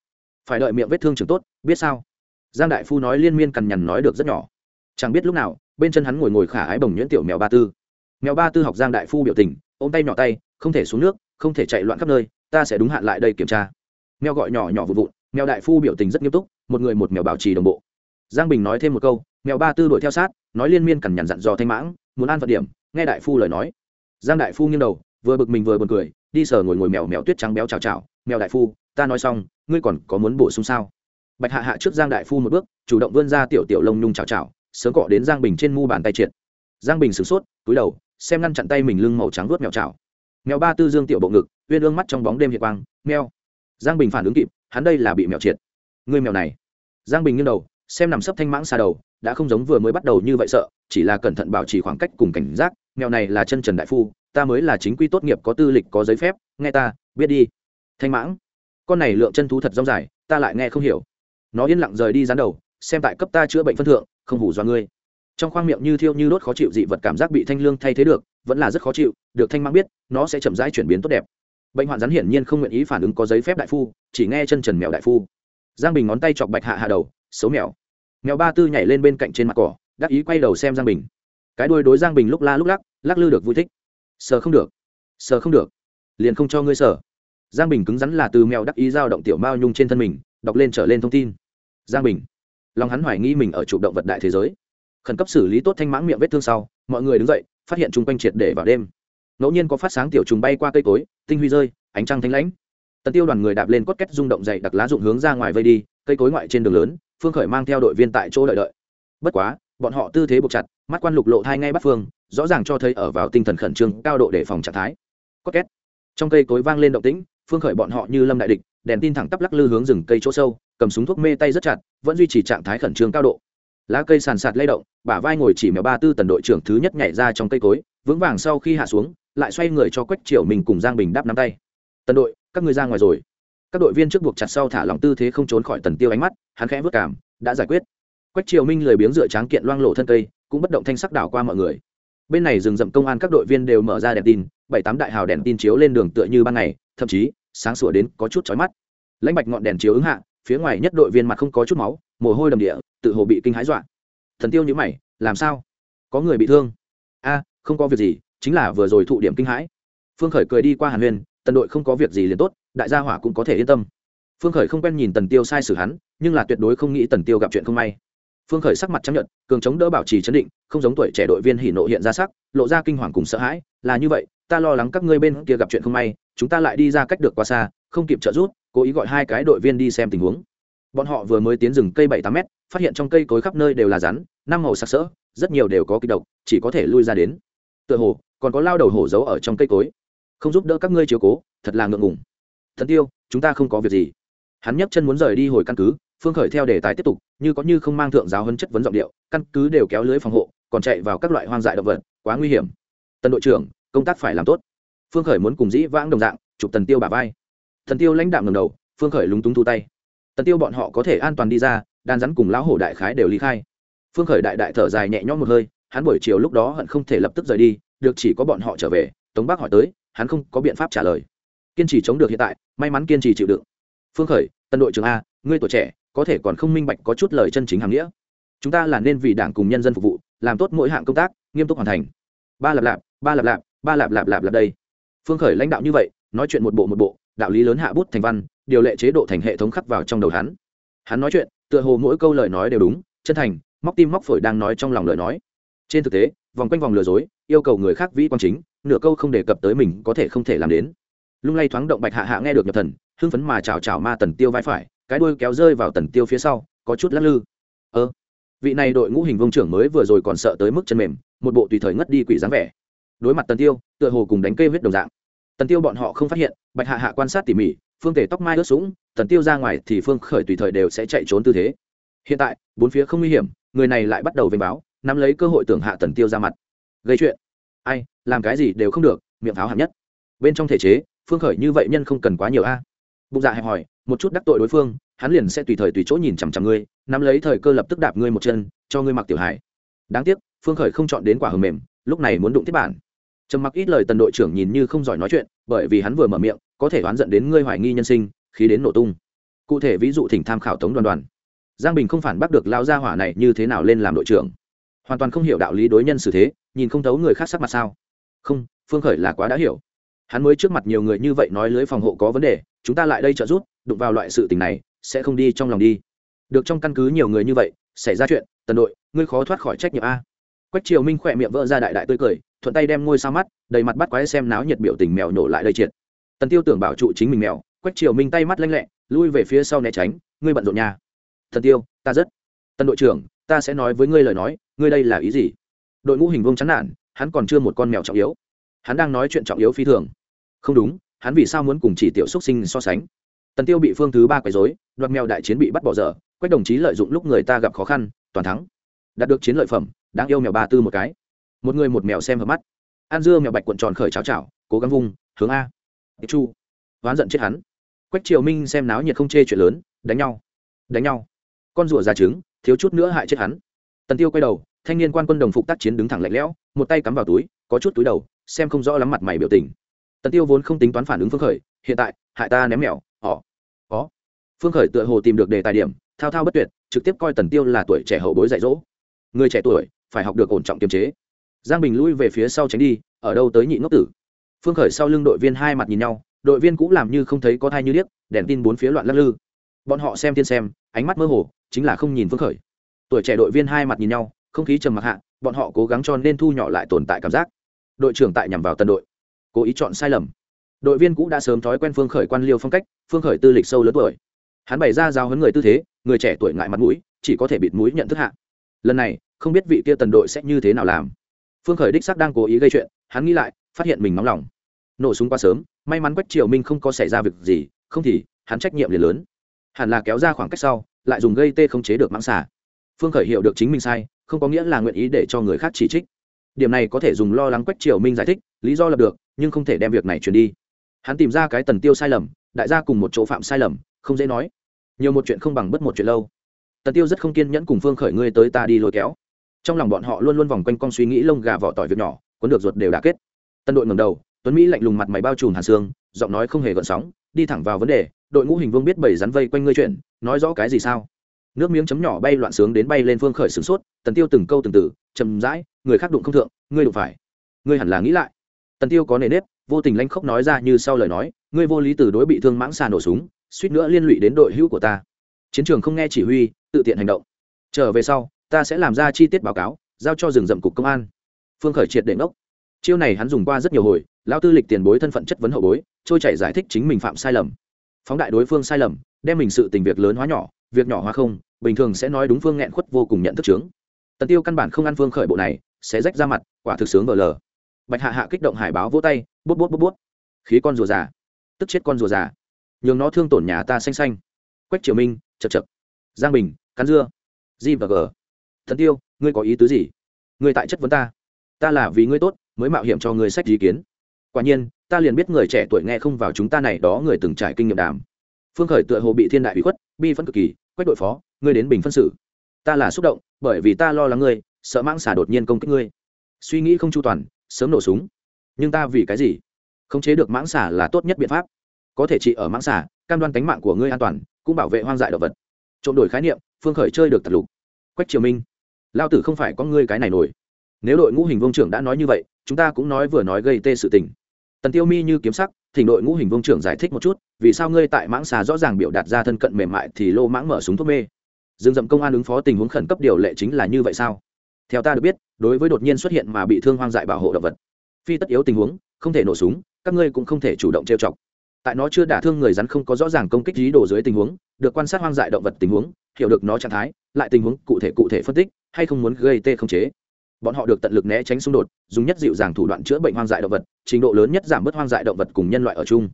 Phải đợi miệng vết thương trường tốt, biết sao? Giang đại phu nói liên miên cằn nhằn nói được rất nhỏ. Chẳng biết lúc nào, bên chân hắn ngồi ngồi khả ái bồng nhuyễn tiểu mèo ba tư. Mèo ba tư học giang đại phu biểu tình, ôm tay nhỏ tay, không thể xuống nước, không thể chạy loạn khắp nơi, ta sẽ đúng hạn lại đây kiểm tra. Mèo gọi nhỏ nhỏ vụ vụn, mèo đại phu biểu tình rất nghiêm túc, một người một mèo bảo trì đồng bộ. Giang bình nói thêm một câu, mèo ba tư đuổi theo sát, nói liên miên cằn nhằn dặn dò thanh mãng, muốn ăn phận điểm, nghe đại phu lời nói. Giang đại phu nghiêng đầu, vừa bực mình vừa buồn cười, đi sờ ngồi ngồi mèo mèo tuyết trắng béo chào chào, mèo đại phu, ta nói xong, ngươi còn có muốn bổ sung sao? Bạch hạ hạ trước giang đại phu một bước, chủ động vươn ra tiểu tiểu lông nhung chào chào sớm cọ đến giang bình trên mu bàn tay triệt. Giang bình sửng sốt, túi đầu, xem ngăn chặn tay mình lưng màu trắng vớt mèo chảo. Mèo ba tư dương tiểu bộ ngực, uyên ương mắt trong bóng đêm hiện quang, mèo. Giang bình phản ứng kịp, hắn đây là bị mèo triệt. Người mèo này. Giang bình nghiêng đầu, xem nằm sấp thanh mãng xa đầu, đã không giống vừa mới bắt đầu như vậy sợ, chỉ là cẩn thận bảo trì khoảng cách cùng cảnh giác, mèo này là chân trần đại phu, ta mới là chính quy tốt nghiệp có tư lịch có giấy phép, nghe ta, biết đi. Thanh mãng. Con này lượng chân thú thật rong dài, ta lại nghe không hiểu nó yên lặng rời đi dán đầu, xem tại cấp ta chữa bệnh phân thượng, không hủ do ngươi. Trong khoang miệng như thiêu như đốt khó chịu dị vật cảm giác bị thanh lương thay thế được, vẫn là rất khó chịu, được thanh mãng biết, nó sẽ chậm rãi chuyển biến tốt đẹp. Bệnh hoạn rắn hiển nhiên không nguyện ý phản ứng có giấy phép đại phu, chỉ nghe chân trần mèo đại phu. Giang bình ngón tay chọc bạch hạ hạ đầu, xấu mèo. Mèo ba tư nhảy lên bên cạnh trên mặt cỏ, đắc ý quay đầu xem giang bình. Cái đuôi đối giang bình lúc la lúc lắc lắc lư được vui thích. Sờ không được. Sờ không được. Liền không cho ngươi sờ. Giang bình cứng rắn là từ mèo đắc ý giao động tiểu mao nhung trên thân mình đọc lên trở lên thông tin. Giang bình. Lòng hắn hoài nghi mình ở chủ động vật đại thế giới. Khẩn cấp xử lý tốt thanh mãng miệng vết thương sau, mọi người đứng dậy, phát hiện chung quanh triệt để vào đêm. Ngẫu nhiên có phát sáng tiểu trùng bay qua cây cối, tinh huy rơi, ánh trăng thanh lãnh. Tần tiêu đoàn người đạp lên cốt két rung động dậy đặc lá dụng hướng ra ngoài vây đi, cây cối ngoại trên đường lớn, phương khởi mang theo đội viên tại chỗ đợi đợi. Bất quá, bọn họ tư thế buộc chặt, mắt quan lục lộ thai ngay bắt phương, rõ ràng cho thấy ở vào tinh thần khẩn trương, cao độ để phòng trạng thái. Cốt két. Trong cây cối vang lên động tĩnh, phương khởi bọn họ như lâm đại địch đèn tin thẳng tắp lắc lư hướng rừng cây chỗ sâu, cầm súng thuốc mê tay rất chặt, vẫn duy trì trạng thái khẩn trương cao độ. Lá cây sàn sạt lay động, bả vai ngồi chỉ mèo ba tư tần đội trưởng thứ nhất nhảy ra trong cây cối, vững vàng sau khi hạ xuống, lại xoay người cho quách triều mình cùng giang bình đáp nắm tay. Tần đội, các ngươi ra ngoài rồi. Các đội viên trước buộc chặt sau thả lòng tư thế không trốn khỏi tần tiêu ánh mắt, hắn khẽ vất cảm, đã giải quyết. Quách triều minh lười biếng dựa tráng kiện loang lộ thân cây, cũng bất động thanh sắc đảo qua mọi người. Bên này rừng rậm công an các đội viên đều mở ra đèn tin, bảy tám đại hào đèn tin chiếu lên đường tựa như ban ngày, thậm chí sáng sủa đến có chút chói mắt. Lãnh bạch ngọn đèn chiếu ứng hạ, phía ngoài nhất đội viên mặt không có chút máu, mồ hôi đầm địa, tự hồ bị kinh hãi dọa. Thần tiêu nhữ mày, làm sao? Có người bị thương? A, không có việc gì, chính là vừa rồi thụ điểm kinh hãi. Phương khởi cười đi qua hàn huyên tần đội không có việc gì liền tốt, đại gia hỏa cũng có thể yên tâm. Phương khởi không quen nhìn tần tiêu sai xử hắn, nhưng là tuyệt đối không nghĩ tần tiêu gặp chuyện không may. Phương khởi sắc mặt chấp nhận cường chống đỡ bảo trì chấn định, không giống tuổi trẻ đội viên hỉ nộ hiện ra sắc, lộ ra kinh hoàng cùng sợ hãi, là như vậy ta lo lắng các ngươi bên kia gặp chuyện không may, chúng ta lại đi ra cách được quá xa, không kịp trợ giúp, cố ý gọi hai cái đội viên đi xem tình huống. Bọn họ vừa mới tiến rừng cây bảy tám mét, phát hiện trong cây cối khắp nơi đều là rắn, năm màu sặc sỡ, rất nhiều đều có kịch độc, chỉ có thể lui ra đến. Tựa hồ, còn có lao đầu hổ giấu ở trong cây cối. Không giúp đỡ các ngươi chiếu cố, thật là ngượng ngùng. Thần tiêu, chúng ta không có việc gì. Hắn nhấc chân muốn rời đi hồi căn cứ, phương khởi theo đề tài tiếp tục, như có như không mang thượng giáo hấn chất vấn giọng điệu, căn cứ đều kéo lưới phòng hộ, còn chạy vào các loại hoang dại động vật, quá nguy hiểm. Tân đội trưởng công tác phải làm tốt. Phương khởi muốn cùng dĩ vãng đồng dạng, chụp tần tiêu bà vai. Thần tiêu lãnh đạm ngầm đầu, phương khởi lúng túng thu tay. Tần tiêu bọn họ có thể an toàn đi ra, đan rắn cùng lão hổ đại khái đều ly khai. Phương khởi đại đại thở dài nhẹ nhõm một hơi, hắn buổi chiều lúc đó hận không thể lập tức rời đi, được chỉ có bọn họ trở về, tống bác hỏi tới, hắn không có biện pháp trả lời. Kiên trì chống được hiện tại, may mắn kiên trì chịu đựng. Phương khởi tân đội trưởng a, ngươi tuổi trẻ, có thể còn không minh bạch có chút lời chân chính hàm nghĩa. Chúng ta là nên vì đảng cùng nhân dân phục vụ, làm tốt mỗi hạng công tác, nghiêm túc hoàn thành. Ba lạp lạp, ba lạp lạp ba lạp lạp lạp lạp đây. Phương khởi lãnh đạo như vậy, nói chuyện một bộ một bộ, đạo lý lớn hạ bút thành văn, điều lệ chế độ thành hệ thống khắc vào trong đầu hắn. Hắn nói chuyện, tựa hồ mỗi câu lời nói đều đúng, chân thành, móc tim móc phổi đang nói trong lòng lời nói. Trên thực tế, vòng quanh vòng lừa dối, yêu cầu người khác vĩ quan chính, nửa câu không đề cập tới mình có thể không thể làm đến. Lung lay thoáng động bạch hạ hạ nghe được nhập thần, hưng phấn mà chào chào ma tần tiêu vai phải, cái đuôi kéo rơi vào tần tiêu phía sau, có chút lắc lư. Ơ, vị này đội ngũ hình vông trưởng mới vừa rồi còn sợ tới mức chân mềm, một bộ tùy thời ngất đi quỷ dáng vẻ đối mặt tần tiêu, tựa hồ cùng đánh cây huyết đồng dạng. Tần tiêu bọn họ không phát hiện, bạch hạ hạ quan sát tỉ mỉ, phương tể tóc mai ướt sũng, tần tiêu ra ngoài thì phương khởi tùy thời đều sẽ chạy trốn tư thế. Hiện tại, bốn phía không nguy hiểm, người này lại bắt đầu vênh báo, nắm lấy cơ hội tưởng hạ tần tiêu ra mặt. Gây chuyện. Ai, làm cái gì đều không được, miệng pháo hạng nhất. Bên trong thể chế, phương khởi như vậy nhân không cần quá nhiều a. Bụng dạ hẹp hỏi một chút đắc tội đối phương, hắn liền sẽ tùy thời tùy chỗ nhìn chằm chằm ngươi, nắm lấy thời cơ lập tức đạp ngươi một chân, cho ngươi mặc tiểu hải đáng tiếc, phương khởi không chọn đến quả hầm mềm, lúc này muốn đụng tiếp bản trầm mặc ít lời tần đội trưởng nhìn như không giỏi nói chuyện, bởi vì hắn vừa mở miệng, có thể oán giận đến ngươi hoài nghi nhân sinh, khí đến nổ tung. Cụ thể ví dụ thỉnh tham khảo tống đoàn đoàn. Giang bình không phản bác được lao gia hỏa này như thế nào lên làm đội trưởng. Hoàn toàn không hiểu đạo lý đối nhân xử thế, nhìn không thấu người khác sắc mặt sao. Không, phương khởi là quá đã hiểu. Hắn mới trước mặt nhiều người như vậy nói lưới phòng hộ có vấn đề, chúng ta lại đây trợ giúp, đụng vào loại sự tình này, sẽ không đi trong lòng đi. Được trong căn cứ nhiều người như vậy, xảy ra chuyện, tần đội, ngươi khó thoát khỏi trách nhiệm a. Quách triều minh khỏe miệng vỡ ra đại đại tươi cười thuận tay đem ngôi sao mắt, đầy mặt bắt quái xem náo nhiệt biểu tình mèo nổ lại đây triệt. Tần tiêu tưởng bảo trụ chính mình mèo, quách triều minh tay mắt lanh lẹ, lui về phía sau né tránh, ngươi bận rộn nhà thần tiêu, ta rất. Tân đội trưởng, ta sẽ nói với ngươi lời nói, ngươi đây là ý gì? Đội ngũ hình vông chán nản, hắn còn chưa một con mèo trọng yếu. Hắn đang nói chuyện trọng yếu phi thường. Không đúng, hắn vì sao muốn cùng chỉ tiểu xúc sinh so sánh? Tần tiêu bị phương thứ ba quấy dối đoạt mèo đại chiến bị bắt bỏ dở, quách đồng chí lợi dụng lúc người ta gặp khó khăn, toàn thắng. Đạt được chiến lợi phẩm, đáng yêu mèo ba tư một cái một người một mèo xem hợp mắt. An dưa mèo bạch cuộn tròn khởi cháo chảo, cố gắng vung, hướng a. Chu. Oán giận chết hắn. Quách triều minh xem náo nhiệt không chê chuyện lớn, đánh nhau. Đánh nhau. Con rùa ra trứng, thiếu chút nữa hại chết hắn. Tần tiêu quay đầu, thanh niên quan quân đồng phục tác chiến đứng thẳng lạnh lẽo, một tay cắm vào túi, có chút túi đầu, xem không rõ lắm mặt mày biểu tình. Tần tiêu vốn không tính toán phản ứng phương khởi, hiện tại, hại ta ném mèo ỏ ó phương khởi tựa hồ tìm được đề tài điểm, thao thao bất tuyệt, trực tiếp coi tần tiêu là tuổi trẻ hậu bối dạy dỗ. Người trẻ tuổi, phải học được ổn trọng kiềm chế giang bình lui về phía sau tránh đi, ở đâu tới nhị ngốc tử. Phương khởi sau lưng đội viên hai mặt nhìn nhau, đội viên cũng làm như không thấy có thai như điếc, đèn tin bốn phía loạn lắc lư. Bọn họ xem tiên xem, ánh mắt mơ hồ, chính là không nhìn phương khởi. Tuổi trẻ đội viên hai mặt nhìn nhau, không khí trầm mặc hạ, bọn họ cố gắng cho nên thu nhỏ lại tồn tại cảm giác. Đội trưởng tại nhằm vào tân đội, cố ý chọn sai lầm. Đội viên cũ đã sớm thói quen phương khởi quan liêu phong cách, phương khởi tư lịch sâu lớn tuổi. Hắn bày ra giao hấn người tư thế, người trẻ tuổi ngại mặt mũi, chỉ có thể bịt mũi nhận thức hạ. Lần này, không biết vị kia tần đội sẽ như thế nào làm phương khởi đích sắc đang cố ý gây chuyện, hắn nghĩ lại, phát hiện mình nóng lòng. Nổ súng quá sớm, may mắn quách triều minh không có xảy ra việc gì, không thì, hắn trách nhiệm liền lớn. Hẳn là kéo ra khoảng cách sau, lại dùng gây tê không chế được mãng xả phương khởi hiểu được chính mình sai, không có nghĩa là nguyện ý để cho người khác chỉ trích. Điểm này có thể dùng lo lắng quách triều minh giải thích, lý do lập được, nhưng không thể đem việc này truyền đi. Hắn tìm ra cái tần tiêu sai lầm, đại gia cùng một chỗ phạm sai lầm, không dễ nói. Nhiều một chuyện không bằng bất một chuyện lâu. Tần tiêu rất không kiên nhẫn cùng phương khởi ngươi tới ta đi lôi kéo trong lòng bọn họ luôn luôn vòng quanh con suy nghĩ lông gà vỏ tỏi việc nhỏ, cuốn được ruột đều đã kết. Tân đội ngầm đầu, tuấn mỹ lạnh lùng mặt mày bao trùm hàn xương giọng nói không hề gợn sóng, đi thẳng vào vấn đề, đội ngũ hình vương biết bảy rắn vây quanh ngươi chuyện, nói rõ cái gì sao? Nước miếng chấm nhỏ bay loạn sướng đến bay lên phương khởi sửng sốt, tần tiêu từng câu từng từ chầm rãi, người khác đụng không thượng, ngươi đụng phải. Ngươi hẳn là nghĩ lại. Tần tiêu có nề nếp, vô tình lanh khóc nói ra như sau lời nói, ngươi vô lý từ đối bị thương mãng xà nổ súng, suýt nữa liên lụy đến đội hữu của ta. Chiến trường không nghe chỉ huy, tự tiện hành động. Trở về sau ta sẽ làm ra chi tiết báo cáo, giao cho rừng rậm cục công an. Phương khởi triệt để ngốc. Chiêu này hắn dùng qua rất nhiều hồi lao tư lịch tiền bối thân phận chất vấn hậu bối, trôi chảy giải thích chính mình phạm sai lầm. Phóng đại đối phương sai lầm, đem mình sự tình việc lớn hóa nhỏ, việc nhỏ hóa không, bình thường sẽ nói đúng phương nghẹn khuất vô cùng nhận thức trướng tần tiêu căn bản không ăn phương khởi bộ này, sẽ rách ra mặt, quả thực sướng vờ lờ. Bạch hạ hạ kích động hải báo vỗ tay, bút bút bút bút. Khí con rùa già, tức chết con rùa già. Nhường nó thương tổn nhà ta xanh xanh. Quách triều minh chật chật giang bình, cắn dưa. G và g thần tiêu, ngươi có ý tứ gì? Ngươi tại chất vấn ta. Ta là vì ngươi tốt, mới mạo hiểm cho ngươi sách ý kiến. Quả nhiên, ta liền biết người trẻ tuổi nghe không vào chúng ta này đó người từng trải kinh nghiệm đàm. Phương khởi tựa hồ bị thiên đại bị khuất, bi phân cực kỳ quách đội phó, ngươi đến bình phân xử. Ta là xúc động, bởi vì ta lo lắng ngươi, sợ mãng xả đột nhiên công kích ngươi. Suy nghĩ không chu toàn, sớm nổ súng. Nhưng ta vì cái gì? Khống chế được mãng xả là tốt nhất biện pháp. Có thể trị ở mãng xả cam đoan tính mạng của ngươi an toàn, cũng bảo vệ hoang dại động vật. Trộm đổi khái niệm, phương khởi chơi được tật lục. Quách triều minh lao tử không phải có ngươi cái này nổi. Nếu đội ngũ hình vương trưởng đã nói như vậy, chúng ta cũng nói vừa nói gây tê sự tình. Tần tiêu mi như kiếm sắc, thỉnh đội ngũ hình vương trưởng giải thích một chút, vì sao ngươi tại mãng xà rõ ràng biểu đạt ra thân cận mềm mại thì lô mãng mở súng thuốc mê. Dương dậm công an ứng phó tình huống khẩn cấp điều lệ chính là như vậy sao? Theo ta được biết, đối với đột nhiên xuất hiện mà bị thương hoang dại bảo hộ động vật, phi tất yếu tình huống, không thể nổ súng, các ngươi cũng không thể chủ động trêu chọc. Tại nó chưa đả thương người rắn không có rõ ràng công kích dí đồ dưới tình huống, được quan sát hoang dại động vật tình huống hiểu được nó trạng thái, lại tình huống cụ thể cụ thể phân tích, hay không muốn gây tê không chế. Bọn họ được tận lực né tránh xung đột, dùng nhất dịu dàng thủ đoạn chữa bệnh hoang dại động vật, trình độ lớn nhất giảm bớt hoang dại động vật cùng nhân loại ở chung.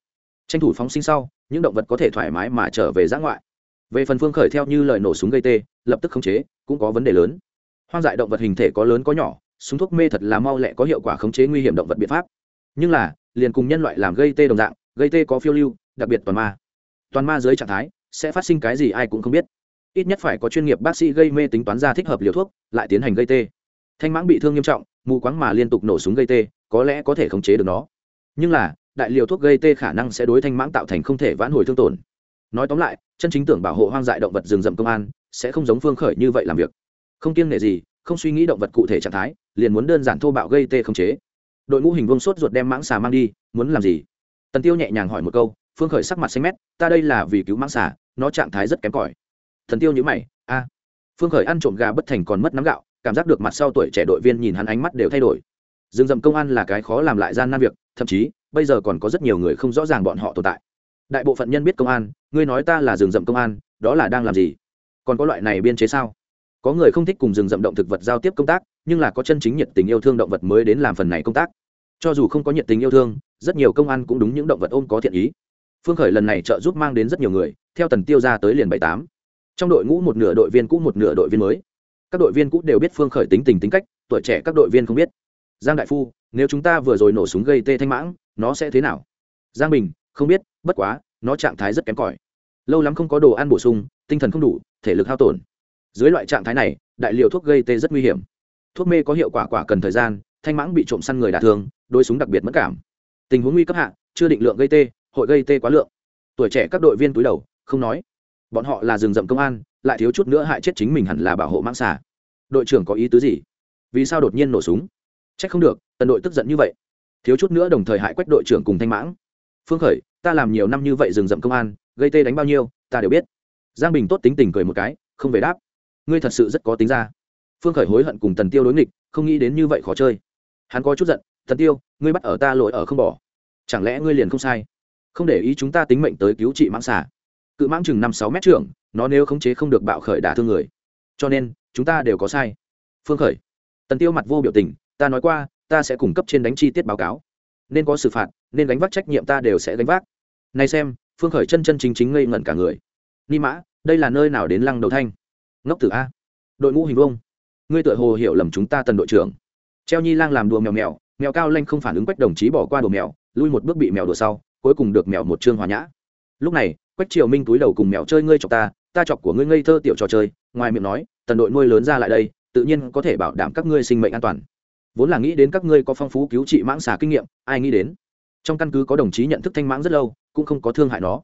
Tranh thủ phóng sinh sau, những động vật có thể thoải mái mà trở về giã ngoại. Về phần phương khởi theo như lời nổ súng gây tê, lập tức khống chế, cũng có vấn đề lớn. Hoang dại động vật hình thể có lớn có nhỏ, súng thuốc mê thật là mau lẹ có hiệu quả khống chế nguy hiểm động vật biện pháp. Nhưng là, liền cùng nhân loại làm gây tê đồng dạng, gây tê có phiêu lưu, đặc biệt toàn ma. Toàn ma dưới trạng thái, sẽ phát sinh cái gì ai cũng không biết ít nhất phải có chuyên nghiệp bác sĩ gây mê tính toán ra thích hợp liều thuốc, lại tiến hành gây tê. Thanh mãng bị thương nghiêm trọng, mù quáng mà liên tục nổ súng gây tê, có lẽ có thể khống chế được nó. Nhưng là, đại liều thuốc gây tê khả năng sẽ đối thanh mãng tạo thành không thể vãn hồi thương tổn. Nói tóm lại, chân chính tưởng bảo hộ hoang dại động vật rừng rậm công an, sẽ không giống phương khởi như vậy làm việc. Không kiêng nể gì, không suy nghĩ động vật cụ thể trạng thái, liền muốn đơn giản thô bạo gây tê khống chế. Đội ngũ hình vương sốt ruột đem mãng xà mang đi, muốn làm gì? Tần tiêu nhẹ nhàng hỏi một câu, phương khởi sắc mặt xanh mét, ta đây là vì cứu mãng xà, nó trạng thái rất kém cỏi thần tiêu nhữ mày, a. Phương khởi ăn trộm gà bất thành còn mất nắm gạo, cảm giác được mặt sau tuổi trẻ đội viên nhìn hắn ánh mắt đều thay đổi. Rừng rậm công an là cái khó làm lại gian nan việc, thậm chí, bây giờ còn có rất nhiều người không rõ ràng bọn họ tồn tại. Đại bộ phận nhân biết công an, ngươi nói ta là rừng rậm công an, đó là đang làm gì? Còn có loại này biên chế sao? Có người không thích cùng rừng rậm động thực vật giao tiếp công tác, nhưng là có chân chính nhiệt tình yêu thương động vật mới đến làm phần này công tác. Cho dù không có nhiệt tình yêu thương, rất nhiều công an cũng đúng những động vật ôm có thiện ý. Phương khởi lần này trợ giúp mang đến rất nhiều người, theo tần tiêu ra tới liền bảy tám trong đội ngũ một nửa đội viên cũ, một nửa đội viên mới. Các đội viên cũ đều biết phương khởi tính tình tính cách, tuổi trẻ các đội viên không biết. Giang đại phu, nếu chúng ta vừa rồi nổ súng gây tê thanh mãng, nó sẽ thế nào? Giang bình, không biết, bất quá, nó trạng thái rất kém cỏi. Lâu lắm không có đồ ăn bổ sung, tinh thần không đủ, thể lực hao tổn. Dưới loại trạng thái này, đại liều thuốc gây tê rất nguy hiểm. Thuốc mê có hiệu quả quả cần thời gian, thanh mãng bị trộm săn người đả thương đôi súng đặc biệt mất cảm. Tình huống nguy cấp hạ, chưa định lượng gây tê, hội gây tê quá lượng. Tuổi trẻ các đội viên túi đầu, không nói bọn họ là rừng rậm công an, lại thiếu chút nữa hại chết chính mình hẳn là bảo hộ mãng xà. Đội trưởng có ý tứ gì? Vì sao đột nhiên nổ súng? C h ắ c không được, tần đội tức giận như vậy. Thiếu chút nữa đồng thời hại quách đội trưởng cùng thanh mãng. Phương khởi, ta làm nhiều năm như vậy rừng rậm công an, gây tê đánh bao nhiêu, ta đều biết. Giang bình tốt tính tình cười một cái, không về đáp. Ngươi thật sự rất có tính ra. Phương khởi hối hận cùng tần tiêu đối nghịch, không nghĩ đến như vậy khó chơi. Hắn có chút giận, tần tiêu, ngươi bắt ở ta lội ở không bỏ. Chẳng lẽ ngươi liền không sai? Không để ý chúng ta tính mệnh tới cứu trị mãng xả cự mãng chừng năm sáu mét trưởng, nó nếu khống chế không được bạo khởi đả thương người. Cho nên, chúng ta đều có sai. Phương khởi, tần tiêu mặt vô biểu tình, ta nói qua, ta sẽ cung cấp trên đánh chi tiết báo cáo. Nên có xử phạt, nên gánh vác trách nhiệm ta đều sẽ gánh vác. Này xem, phương khởi chân chân chính chính ngây ngẩn cả người. Ni mã, đây là nơi nào đến lăng đầu thanh? Ngốc tử a. Đội ngũ hình vông ngươi tựa hồ hiểu lầm chúng ta tần đội trưởng. Treo nhi lang làm đùa mèo mèo mèo cao lanh không phản ứng quách đồng chí bỏ qua đồ mèo, lui một bước bị mèo đùa sau, cuối cùng được mèo một chương hòa nhã. Lúc này quách triều minh túi đầu cùng mèo chơi ngươi chọc ta ta chọc của ngươi ngây thơ tiểu trò chơi, ngoài miệng nói, tần đội nuôi lớn ra lại đây, tự nhiên có thể bảo đảm các ngươi sinh mệnh an toàn. Vốn là nghĩ đến các ngươi có phong phú cứu trị mãng xà kinh nghiệm, ai nghĩ đến? Trong căn cứ có đồng chí nhận thức thanh mãng rất lâu, cũng không có thương hại nó.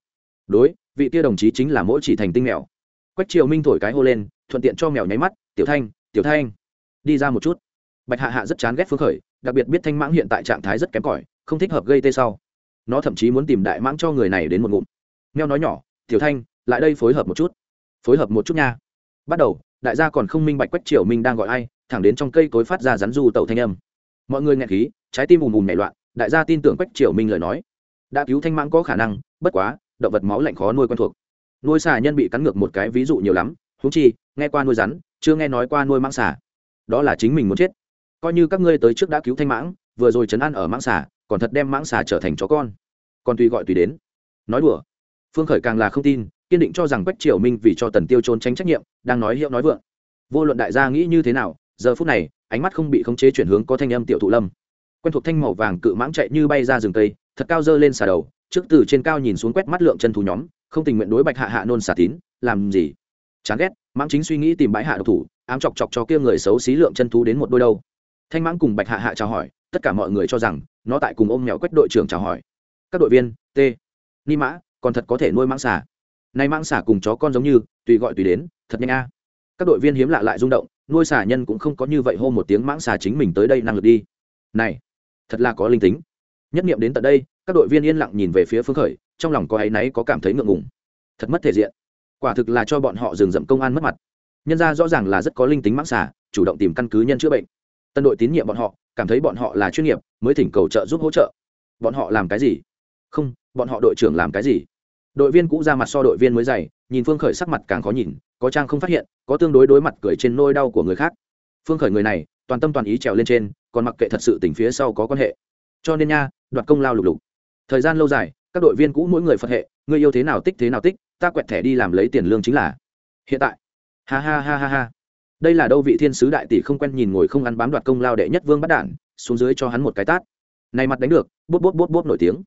Đối, vị tia đồng chí chính là mỗi chỉ thành tinh mèo. Quách triều minh thổi cái hô lên, thuận tiện cho mèo nháy mắt, tiểu thanh tiểu thanh. Đi ra một chút. Bạch hạ hạ rất chán ghét phương khởi, đặc biệt biết thanh mãng hiện tại trạng thái rất kém cỏi, không thích hợp gây tê sau. Nó thậm chí muốn tìm đại mãng cho người này đến một ngụm mèo nói nhỏ, tiểu thanh, lại đây phối hợp một chút. Phối hợp một chút nha. Bắt đầu, đại gia còn không minh bạch quách triều minh đang gọi ai, thẳng đến trong cây cối phát ra rắn du tẩu thanh âm. Mọi người nghe khí, trái tim ùm ùm nhảy loạn, đại gia tin tưởng quách triều minh lời nói. Đã cứu thanh mãng có khả năng, bất quá, động vật máu lạnh khó nuôi quen thuộc. Nuôi xà nhân bị cắn ngược một cái ví dụ nhiều lắm húng chi, nghe qua nuôi rắn, chưa nghe nói qua nuôi mãng xà. Đó là chính mình muốn chết. Coi như các ngươi tới trước đã cứu thanh mãng, vừa rồi chấn ăn ở mãng xà, còn thật đem mãng xà trở thành chó con. Còn tùy gọi tùy đến. Nói đùa phương khởi càng là không tin, kiên định cho rằng quách triều minh vì cho tần tiêu trốn tránh trách nhiệm, đang nói hiệu nói vượng. Vô luận đại gia nghĩ như thế nào, giờ phút này, ánh mắt không bị khống chế chuyển hướng có thanh âm tiểu thụ lâm. Quen thuộc thanh màu vàng cự mãng chạy như bay ra rừng tây thật cao dơ lên xà đầu, trước từ trên cao nhìn xuống quét mắt lượng chân thú nhóm, không tình nguyện đối bạch hạ hạ nôn xà tín, làm gì? Chán ghét, mãng chính suy nghĩ tìm bãi hạ độc thủ, ám chọc chọc cho kia người xấu xí lượng chân thú đến một đôi đâu. Thanh mãng cùng bạch hạ hạ chào hỏi, tất cả mọi người cho rằng, nó tại cùng ôm mèo quách đội trưởng chào hỏi. Các đội viên, t. Ni mã còn thật có thể nuôi mãng xà. Nay mãng xà cùng chó con giống như, tùy gọi tùy đến, thật nhanh a. Các đội viên hiếm lạ lại rung động, nuôi xà nhân cũng không có như vậy hô một tiếng mãng xà chính mình tới đây năng lực đi. Này, thật là có linh tính. Nhất nghiệm đến tận đây, các đội viên yên lặng nhìn về phía phương khởi, trong lòng có áy náy, có cảm thấy ngượng ngùng. Thật mất thể diện. Quả thực là cho bọn họ dừng dậm công an mất mặt. Nhân ra rõ ràng là rất có linh tính mãng xả chủ động tìm căn cứ nhân chữa bệnh. Tân đội tín nhiệm bọn họ, cảm thấy bọn họ là chuyên nghiệp, mới thỉnh cầu trợ giúp hỗ trợ. Bọn họ làm cái gì? Không, bọn họ đội trưởng làm cái gì? Đội viên cũ ra mặt so đội viên mới dày, nhìn phương khởi sắc mặt càng khó nhìn, có trang không phát hiện, có tương đối đối mặt cười trên nôi đau của người khác. Phương khởi người này, toàn tâm toàn ý trèo lên trên, còn mặc kệ thật sự tình phía sau có quan hệ. Cho nên nha, đoạt công lao lục lục. Thời gian lâu dài, các đội viên cũ mỗi người phật hệ, người yêu thế nào tích thế nào tích, ta quẹt thẻ đi làm lấy tiền lương chính là. Hiện tại. Ha ha ha ha ha. Đây là đâu vị thiên sứ đại tỷ không quen nhìn ngồi không ăn bám đoạt công lao đệ nhất vương bắt đản, xuống dưới cho hắn một cái tát. Này mặt đánh được bút bút bút bút nổi tiếng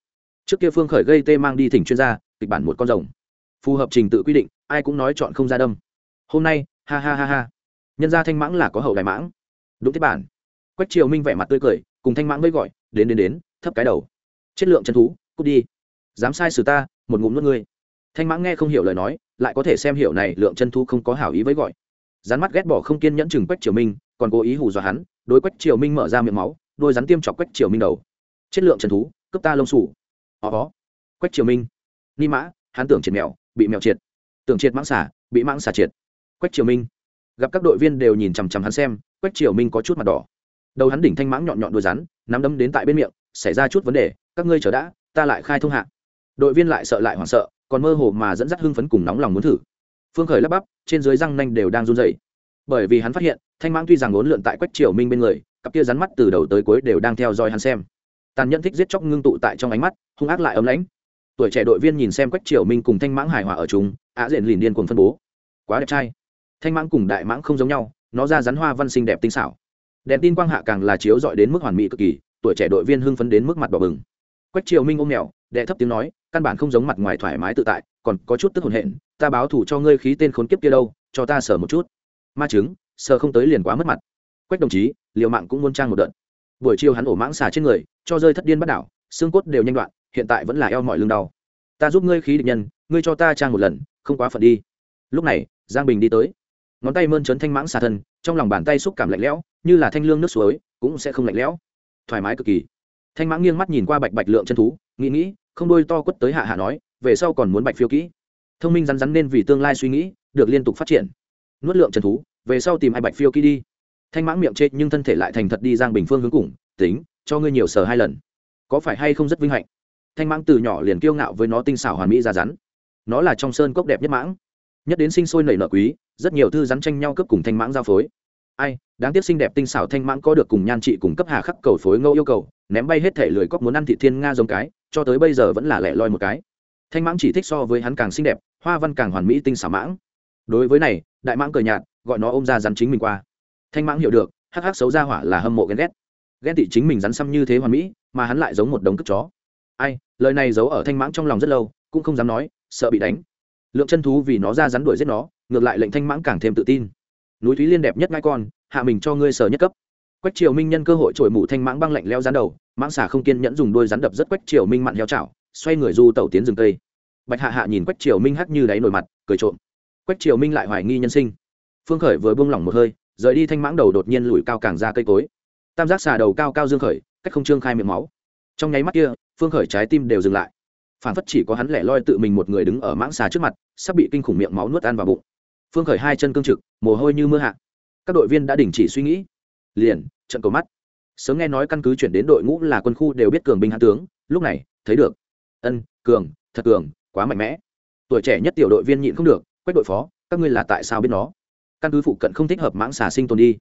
trước kia phương khởi gây tê mang đi thỉnh chuyên gia, kịch bản một con rồng. Phù hợp trình tự quy định, ai cũng nói chọn không ra đâm. Hôm nay, ha ha ha ha. Nhân gia thanh mãng là có hậu đại mãng. Đúng thế bản. Quách triều minh vẻ mặt tươi cười, cùng thanh mãng với gọi, đến đến đến, thấp cái đầu. Chất lượng chân thú, cút đi. Dám sai xử ta, một ngụm nuốt ngươi. Thanh mãng nghe không hiểu lời nói, lại có thể xem hiểu này lượng chân thú không có hảo ý với gọi. Rắn mắt ghét bỏ không kiên nhẫn chừng quách triều minh, còn cố ý hù dọa hắn, đối quách triều minh mở ra miệng máu, đôi rắn tiêm chọc quách triều minh đầu. Chất lượng chân thú, cướp ta lông sủ ó ó quách triều minh. Ni mã hắn tưởng triệt mèo, bị mèo triệt. Tưởng triệt mãng xả bị mãng xả triệt. Quách triều minh. Gặp các đội viên đều nhìn chằm chằm hắn xem, quách triều minh có chút mặt đỏ. Đầu hắn đỉnh thanh mãng nhọn nhọn đuôi rắn, nắm đấm đến tại bên miệng, xảy ra chút vấn đề, các ngươi chờ đã, ta lại khai thông hạ. Đội viên lại sợ lại hoảng sợ, còn mơ hồ mà dẫn dắt hưng phấn cùng nóng lòng muốn thử. Phương khởi lắp bắp, trên dưới răng nanh đều đang run rẩy. Bởi vì hắn phát hiện, thanh mãng tuy rằng ốn lượn tại quách triều minh bên người, cặp kia rắn mắt từ đầu tới cuối đều đang theo dõi hắn xem tàn nhẫn thích giết chóc ngưng tụ tại trong ánh mắt, hung ác lại ấm lãnh. Tuổi trẻ đội viên nhìn xem quách triều minh cùng thanh mãng hài hòa ở chúng á diện lìn điên cuồng phân bố. Quá đẹp trai. Thanh mãng cùng đại mãng không giống nhau, nó ra rắn hoa văn sinh đẹp tinh xảo. Đèn tin quang hạ càng là chiếu dọi đến mức hoàn mỹ cực kỳ, tuổi trẻ đội viên hưng phấn đến mức mặt đỏ bừng. Quách triều minh ôm mèo, đệ thấp tiếng nói, căn bản không giống mặt ngoài thoải mái tự tại, còn có chút tức hồn hện, ta báo thủ cho ngươi khí tên khốn kiếp kia đâu, cho ta sờ một chút. Ma chứng, sờ không tới liền quá mất mặt. Quách đồng chí, liều mạng cũng muốn trang một đợt buổi chiều hắn ổ mãng xà trên người, cho rơi thất điên bắt đảo, xương cốt đều nhanh đoạn, hiện tại vẫn là eo mọi lưng đau. Ta giúp ngươi khí địch nhân, ngươi cho ta trang một lần, không quá phận đi. Lúc này, giang bình đi tới. Ngón tay mơn trớn thanh mãng xà thân, trong lòng bàn tay xúc cảm lạnh lẽo, như là thanh lương nước suối, cũng sẽ không lạnh lẽo. Thoải mái cực kỳ. Thanh mãng nghiêng mắt nhìn qua bạch bạch lượng chân thú, nghĩ nghĩ, không đôi to quất tới hạ hạ nói, về sau còn muốn bạch phiêu kỹ. Thông minh rắn rắn nên vì tương lai suy nghĩ, được liên tục phát triển. Nuốt lượng chân thú, về sau tìm hai bạch phiêu kỹ đi thanh mãng miệng chết nhưng thân thể lại thành thật đi giang bình phương hướng cùng, tính, cho ngươi nhiều sờ hai lần. Có phải hay không rất vinh hạnh? Thanh mãng từ nhỏ liền kiêu ngạo với nó tinh xảo hoàn mỹ ra rắn. Nó là trong sơn cốc đẹp nhất mãng. Nhất đến sinh sôi nảy nở quý, rất nhiều thư rắn tranh nhau cướp cùng thanh mãng giao phối. Ai, đáng tiếc xinh đẹp tinh xảo thanh mãng có được cùng nhan trị cùng cấp hà khắc cầu phối ngẫu yêu cầu, ném bay hết thể lười cóc muốn ăn thị thiên nga giống cái, cho tới bây giờ vẫn là lẻ loi một cái. Thanh mãng chỉ thích so với hắn càng xinh đẹp, hoa văn càng hoàn mỹ tinh xảo mãng. Đối với này, đại mãng cười nhạt, gọi nó ôm ra rắn chính mình qua thanh mãng hiểu được, hắc hắc xấu ra hỏa là hâm mộ ghen ghét. Ghen tị chính mình rắn xăm như thế hoàn mỹ, mà hắn lại giống một đống cất chó. Ai, lời này giấu ở thanh mãng trong lòng rất lâu, cũng không dám nói, sợ bị đánh. Lượng chân thú vì nó ra rắn đuổi giết nó, ngược lại lệnh thanh mãng càng thêm tự tin. Núi thúy liên đẹp nhất ngai con, hạ mình cho ngươi sở nhất cấp. Quách triều minh nhân cơ hội trổi mụ thanh mãng băng lạnh leo rắn đầu, mãng xả không kiên nhẫn dùng đôi rắn đập rất quách triều minh mặn heo chảo, xoay người du tẩu tiến rừng tây bạch hạ hạ nhìn quách triều minh hắt như đáy nổi mặt, cười trộm. Quách triều minh lại hoài nghi nhân sinh. Phương khởi vừa buông lỏng một hơi rời đi thanh mãng đầu đột nhiên lùi cao càng ra cây cối. Tam giác xà đầu cao cao dương khởi, cách không trương khai miệng máu. Trong nháy mắt kia, phương khởi trái tim đều dừng lại. Phản phất chỉ có hắn lẻ loi tự mình một người đứng ở mãng xà trước mặt, sắp bị kinh khủng miệng máu nuốt ăn vào bụng. Phương khởi hai chân cương trực, mồ hôi như mưa hạ. Các đội viên đã đình chỉ suy nghĩ. Liền, trận cầu mắt. Sớm nghe nói căn cứ chuyển đến đội ngũ là quân khu đều biết cường binh hạ tướng, lúc này, thấy được. Ân, cường, thật cường, quá mạnh mẽ. Tuổi trẻ nhất tiểu đội viên nhịn không được, quách đội phó, các ngươi là tại sao biết nó? Căn cứ phụ cận không thích hợp mãng xà sinh tồn đi.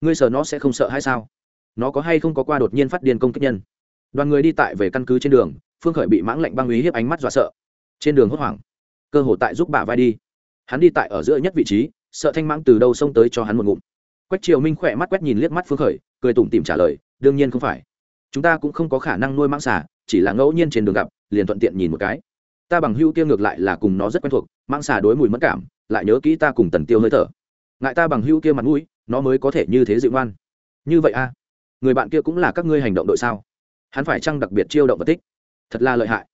Ngươi sợ nó sẽ không sợ hay sao? Nó có hay không có qua đột nhiên phát điên công kích nhân? Đoàn người đi tại về căn cứ trên đường, phương khởi bị mãng lạnh băng uy hiếp ánh mắt dọa sợ. Trên đường hốt hoảng, cơ hội tại giúp bà vai đi. Hắn đi tại ở giữa nhất vị trí, sợ thanh mãng từ đâu xông tới cho hắn một ngụm. Quách triều minh khỏe mắt quét nhìn liếc mắt phương khởi, cười tủm tìm trả lời, đương nhiên không phải. Chúng ta cũng không có khả năng nuôi mãng xà, chỉ là ngẫu nhiên trên đường gặp, liền thuận tiện nhìn một cái. Ta bằng hưu kia ngược lại là cùng nó rất quen thuộc, mãng xà đối mùi mất cảm, lại nhớ kỹ ta cùng tần tiêu hơi thở ngại ta bằng hữu kia mặt mũi, nó mới có thể như thế dịu ngoan. Như vậy a người bạn kia cũng là các ngươi hành động đội sao? Hắn phải chăng đặc biệt chiêu động vật tích thật là lợi hại.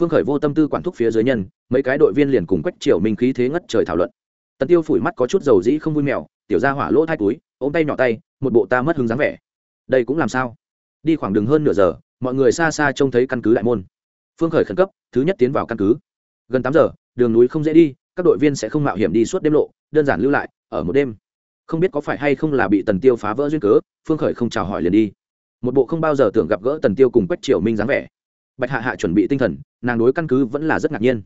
Phương khởi vô tâm tư quản thúc phía dưới nhân, mấy cái đội viên liền cùng quách triều minh khí thế ngất trời thảo luận. Tần tiêu phủi mắt có chút dầu dĩ không vui mèo, tiểu ra hỏa lỗ thai túi, ôm tay nhỏ tay, một bộ ta mất hứng dáng vẻ. Đây cũng làm sao? Đi khoảng đường hơn nửa giờ, mọi người xa xa trông thấy căn cứ đại môn. Phương khởi khẩn cấp, thứ nhất tiến vào căn cứ. Gần tám giờ, đường núi không dễ đi, các đội viên sẽ không mạo hiểm đi suốt đêm lộ, đơn giản lưu lại ở một đêm. Không biết có phải hay không là bị tần tiêu phá vỡ duyên cớ, phương khởi không chào hỏi liền đi. Một bộ không bao giờ tưởng gặp gỡ tần tiêu cùng quách triều minh dáng vẻ. Bạch hạ hạ chuẩn bị tinh thần, nàng đối căn cứ vẫn là rất ngạc nhiên.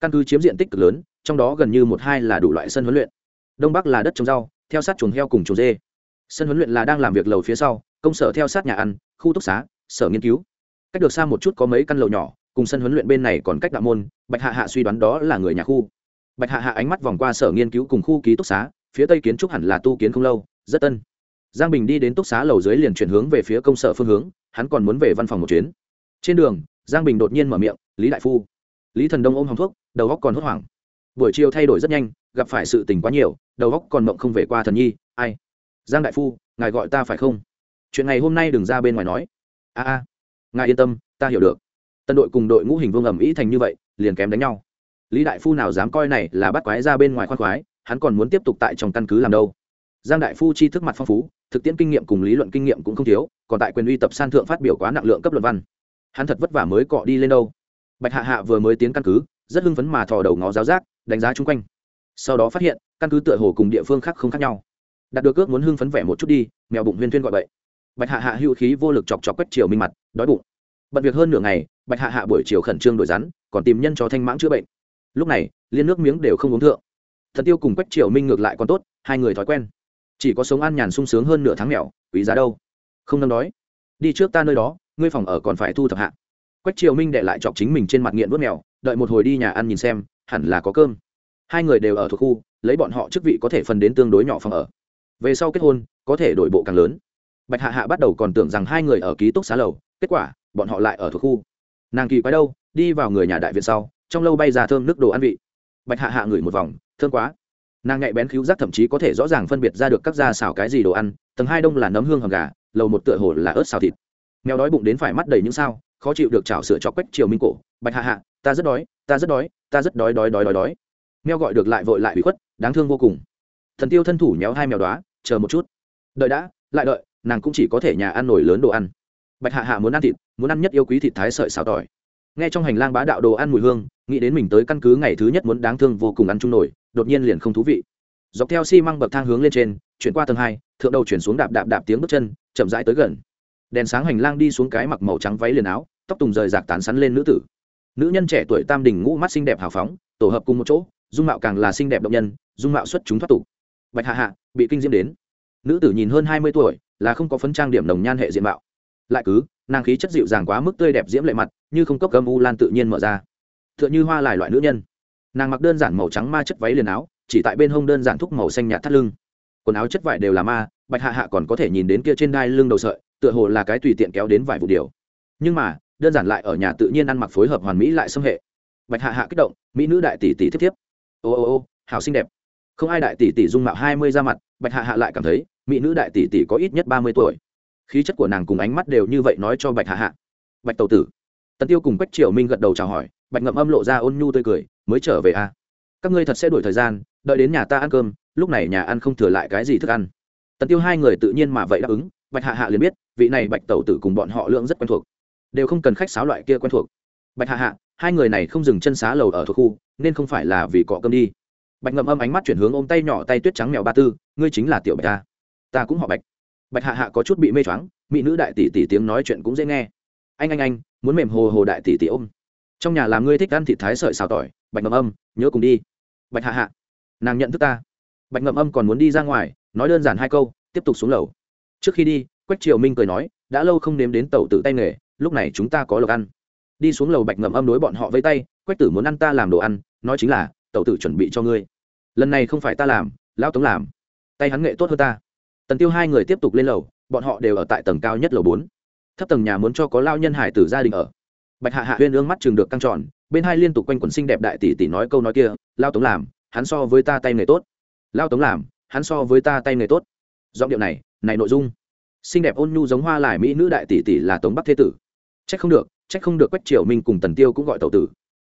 Căn cứ chiếm diện tích cực lớn, trong đó gần như một hai là đủ loại sân huấn luyện. Đông bắc là đất trồng rau, theo sát chuồng heo cùng chuồng dê. Sân huấn luyện là đang làm việc lầu phía sau, công sở theo sát nhà ăn, khu túc xá, sở nghiên cứu. Cách được xa một chút có mấy căn lầu nhỏ, cùng sân huấn luyện bên này còn cách đạo môn, bạch hạ hạ suy đoán đó là người nhà khu. Bạch hạ hạ ánh mắt vòng qua sở nghiên cứu cùng khu ký túc xá phía tây kiến trúc hẳn là tu kiến không lâu, rất tân. Giang bình đi đến túc xá lầu dưới liền chuyển hướng về phía công sở phương hướng, hắn còn muốn về văn phòng một chuyến. Trên đường, giang bình đột nhiên mở miệng, lý đại phu. Lý thần đông ôm hòng thuốc, đầu góc còn hốt hoảng. Buổi chiều thay đổi rất nhanh, gặp phải sự tình quá nhiều, đầu góc còn mộng không về qua thần nhi, ai? Giang đại phu, ngài gọi ta phải không? Chuyện ngày hôm nay đừng ra bên ngoài nói. A a, ngài yên tâm, ta hiểu được. Tân đội cùng đội ngũ hình vương ầm ý thành như vậy, liền kém đánh nhau. Lý đại phu nào dám coi này là bắt quái ra bên ngoài khoan khoái hắn còn muốn tiếp tục tại trong căn cứ làm đâu. Giang đại phu chi thức mặt phong phú, thực tiễn kinh nghiệm cùng lý luận kinh nghiệm cũng không thiếu, còn tại quyền uy tập san thượng phát biểu quá nặng lượng cấp luận văn. Hắn thật vất vả mới cọ đi lên đâu. Bạch hạ hạ vừa mới tiến căn cứ, rất hưng phấn mà thò đầu ngó giáo giác, đánh giá chung quanh. Sau đó phát hiện, căn cứ tựa hồ cùng địa phương khác không khác nhau. Đạt được ước muốn hưng phấn vẻ một chút đi, mèo bụng huyên thuyên gọi vậy bạch hạ hạ hữu khí vô lực chọc chọc quách chiều minh mặt, đói bụng. Bận việc hơn nửa ngày, bạch hạ hạ buổi chiều khẩn trương đổi rắn, còn tìm nhân cho thanh mãng chữa bệnh. Lúc này, liên nước miếng đều không uống thượng thần tiêu cùng quách triều minh ngược lại còn tốt, hai người thói quen. Chỉ có sống an nhàn sung sướng hơn nửa tháng mèo quý giá đâu. Không nâng đói. Đi trước ta nơi đó, ngươi phòng ở còn phải thu thập hạ. Quách triều minh để lại chọc chính mình trên mặt nghiện vớt mèo, đợi một hồi đi nhà ăn nhìn xem, hẳn là có cơm. Hai người đều ở thuộc khu, lấy bọn họ chức vị có thể phần đến tương đối nhỏ phòng ở. Về sau kết hôn, có thể đổi bộ càng lớn. Bạch hạ hạ bắt đầu còn tưởng rằng hai người ở ký túc xá lầu, kết quả, bọn họ lại ở thuộc khu. Nàng kỳ quái đâu, đi vào người nhà đại viện sau, trong lâu bay ra thơm nước đồ ăn vị bạch hạ hạ ngửi một vòng thương quá. Nàng nhạy bén cứu giác thậm chí có thể rõ ràng phân biệt ra được các gia xào cái gì đồ ăn tầng hai đông là nấm hương hầm gà lầu một tựa hồ là ớt xào thịt. Mèo đói bụng đến phải mắt đầy những sao khó chịu được chảo sữa cho quách chiều minh cổ bạch hạ hạ ta rất đói ta rất đói ta rất đói đói đói đói đói. Mèo gọi được lại vội lại bị khuất đáng thương vô cùng. Thần tiêu thân thủ méo hai mèo đóa, chờ một chút. Đợi đã lại đợi nàng cũng chỉ có thể nhà ăn nổi lớn đồ ăn. Bạch hạ hạ muốn ăn thịt muốn ăn nhất yêu quý thịt thái sợi xào tỏi nghe trong hành lang bá đạo đồ ăn mùi hương, nghĩ đến mình tới căn cứ ngày thứ nhất muốn đáng thương vô cùng ăn chung nổi, đột nhiên liền không thú vị. Dọc theo xi、si、măng bậc thang hướng lên trên, chuyển qua tầng hai, thượng đầu chuyển xuống đạp đạp đạp tiếng bước chân, chậm rãi tới gần. Đèn sáng hành lang đi xuống cái mặc màu trắng váy liền áo, tóc tùng rời rạc tán sắn lên nữ tử. Nữ nhân trẻ tuổi tam đình ngũ mắt xinh đẹp hào phóng, tổ hợp cùng một chỗ, dung mạo càng là xinh đẹp động nhân, dung mạo xuất chúng thoát tục. Bạch hạ hạ, bị kinh diễm đến. Nữ tử nhìn hơn hai mươi tuổi, là không có phấn trang điểm nồng nhan hệ diện mạo. Lại cứ nàng khí chất dịu dàng quá mức tươi đẹp diễm lệ mặt, như không cốc cơm u lan tự nhiên mở ra. T h ư ợ n h ư hoa lại loại nữ nhân. Nàng mặc đơn giản màu trắng ma chất váy liền áo, chỉ tại bên hông đơn giản thúc màu xanh nhạt thắt lưng. Quần áo chất vải đều là ma, bạch hạ hạ còn có thể nhìn đến kia trên đai lưng đầu sợi, tựa hồ là cái tùy tiện kéo đến vài vụ điều. Nhưng mà, đơn giản lại ở nhà tự nhiên ăn mặc phối hợp hoàn mỹ lại xâm hệ. Bạch hạ hạ kích động, mỹ nữ đại tỷ tỷ thiết thiếp. Ô ô ô hào xinh đẹp. Không ai đại tỷ tỷ dung mạo hai mươi ra mặt, bạch hạ hạ lại cảm thấy, mỹ nữ đại tỷ tỷ có ít nhất ba mươi tuổi khí chất của nàng cùng ánh mắt đều như vậy nói cho bạch hạ hạ. Bạch tàu tử. Tần tiêu cùng quách triều minh gật đầu chào hỏi, bạch ngậm âm lộ ra ôn nhu tươi cười, mới trở về a à? các ngươi thật sẽ đổi thời gian, đợi đến nhà ta ăn cơm, lúc này nhà ăn không thừa lại cái gì thức ăn. Tần tiêu hai người tự nhiên mà vậy đáp ứng, bạch hạ hạ liền biết, vị này bạch tẩu tử cùng bọn họ lượng rất quen thuộc, đều không cần khách sáo loại kia quen thuộc. Bạch hạ hạ, hai người này không dừng chân xá lầu ở thuộc khu, nên không phải là vì cọ cơm đi. Bạch ngậm âm ánh mắt chuyển hướng ôm tay nhỏ tay tuyết trắng mèo ba tư, ngươi chính là tiểu bạch ta ta cũng họ bạch bạch hạ hạ có chút bị mê choáng, mỹ nữ đại tỷ tỷ tiếng nói chuyện cũng dễ nghe. Anh anh anh, muốn mềm hồ hồ đại tỷ tỷ ôm. Trong nhà làm ngươi thích ăn thịt thái sợi xào tỏi, bạch ngậm âm, nhớ cùng đi. Bạch hạ hạ, nàng nhận thức ta. Bạch ngậm âm còn muốn đi ra ngoài, nói đơn giản hai câu, tiếp tục xuống lầu. Trước khi đi, quách triều minh cười nói, đã lâu không nếm đến tàu tự tay nghề, lúc này chúng ta có lộc ăn. Đi xuống lầu bạch ngậm âm đối bọn họ với tay, quách tử muốn ăn ta làm đồ ăn, nói chính là tàu tử chuẩn bị cho ngươi. Lần này không phải ta làm, lão tống làm. Tay hắn nghệ tốt hơn ta tần tiêu hai người tiếp tục lên lầu, bọn họ đều ở tại tầng cao nhất lầu bốn. Thấp tầng nhà muốn cho có lao nhân hải tử gia đình ở. Bạch hạ hạ huyên ương mắt chừng được căng tròn, bên hai liên tục quanh quần xinh đẹp đại tỷ tỷ nói câu nói kia, lao tống làm, hắn so với ta tay nghề tốt. Lao tống làm, hắn so với ta tay nghề tốt. Giọng điệu này này nội dung. Xinh đẹp ôn nhu giống hoa lại mỹ nữ đại tỷ tỷ là tống bắc thế tử. Trách không được, trách không được quách triều minh cùng tần tiêu cũng gọi tẩu tử.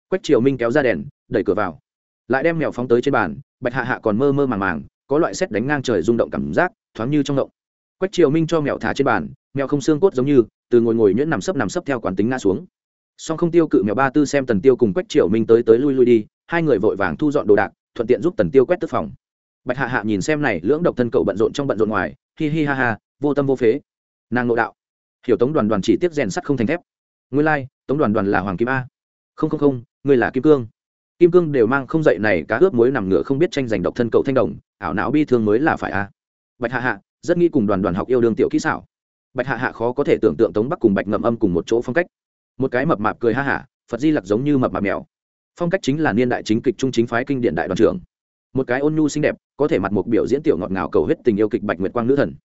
Quách triều minh kéo ra đèn, đẩy cửa vào. Lại đem mèo phóng tới trên bàn, bạch hạ hạ còn mơ mơ màng màng, có loại xét đánh ngang trời rung động cảm giác thoáng như trong động quách triều minh cho mèo thả trên bàn, mèo không xương cốt giống như, từ ngồi ngồi nhuyễn nằm sấp nằm sấp theo quán tính ngã xuống. Song không tiêu cự mèo ba tư xem tần tiêu cùng quách triều minh tới tới lui lui đi, hai người vội vàng thu dọn đồ đạc, thuận tiện giúp tần tiêu quét tức phòng. Bạch hạ hạ nhìn xem này, lưỡng độc thân cậu bận rộn trong bận rộn ngoài, hi hi ha ha, vô tâm vô phế. Nàng nội đạo. Hiểu tống đoàn đoàn chỉ tiếp rèn sắt không thành thép. Nguyên lai, tống đoàn đoàn là hoàng kim a. Không không không, ngươi là kim cương. Kim cương đều mang không dậy này, cá ướp muối nằm ngửa không biết tranh giành độc thân cậu thanh đồng, ảo não bi thương mới là phải a bạch hạ hạ, rất nghĩ cùng đoàn đoàn học yêu đương tiểu kỹ xảo. Bạch hạ hạ khó có thể tưởng tượng tống bắc cùng bạch ngậm âm cùng một chỗ phong cách. Một cái mập mạp cười ha hả, phật di lặc giống như mập mạp mèo. Phong cách chính là niên đại chính kịch trung chính phái kinh điện đại đoàn trưởng. Một cái ôn nhu xinh đẹp, có thể mặt một biểu diễn tiểu ngọt ngào cầu hết tình yêu kịch bạch nguyệt quang nữ thần.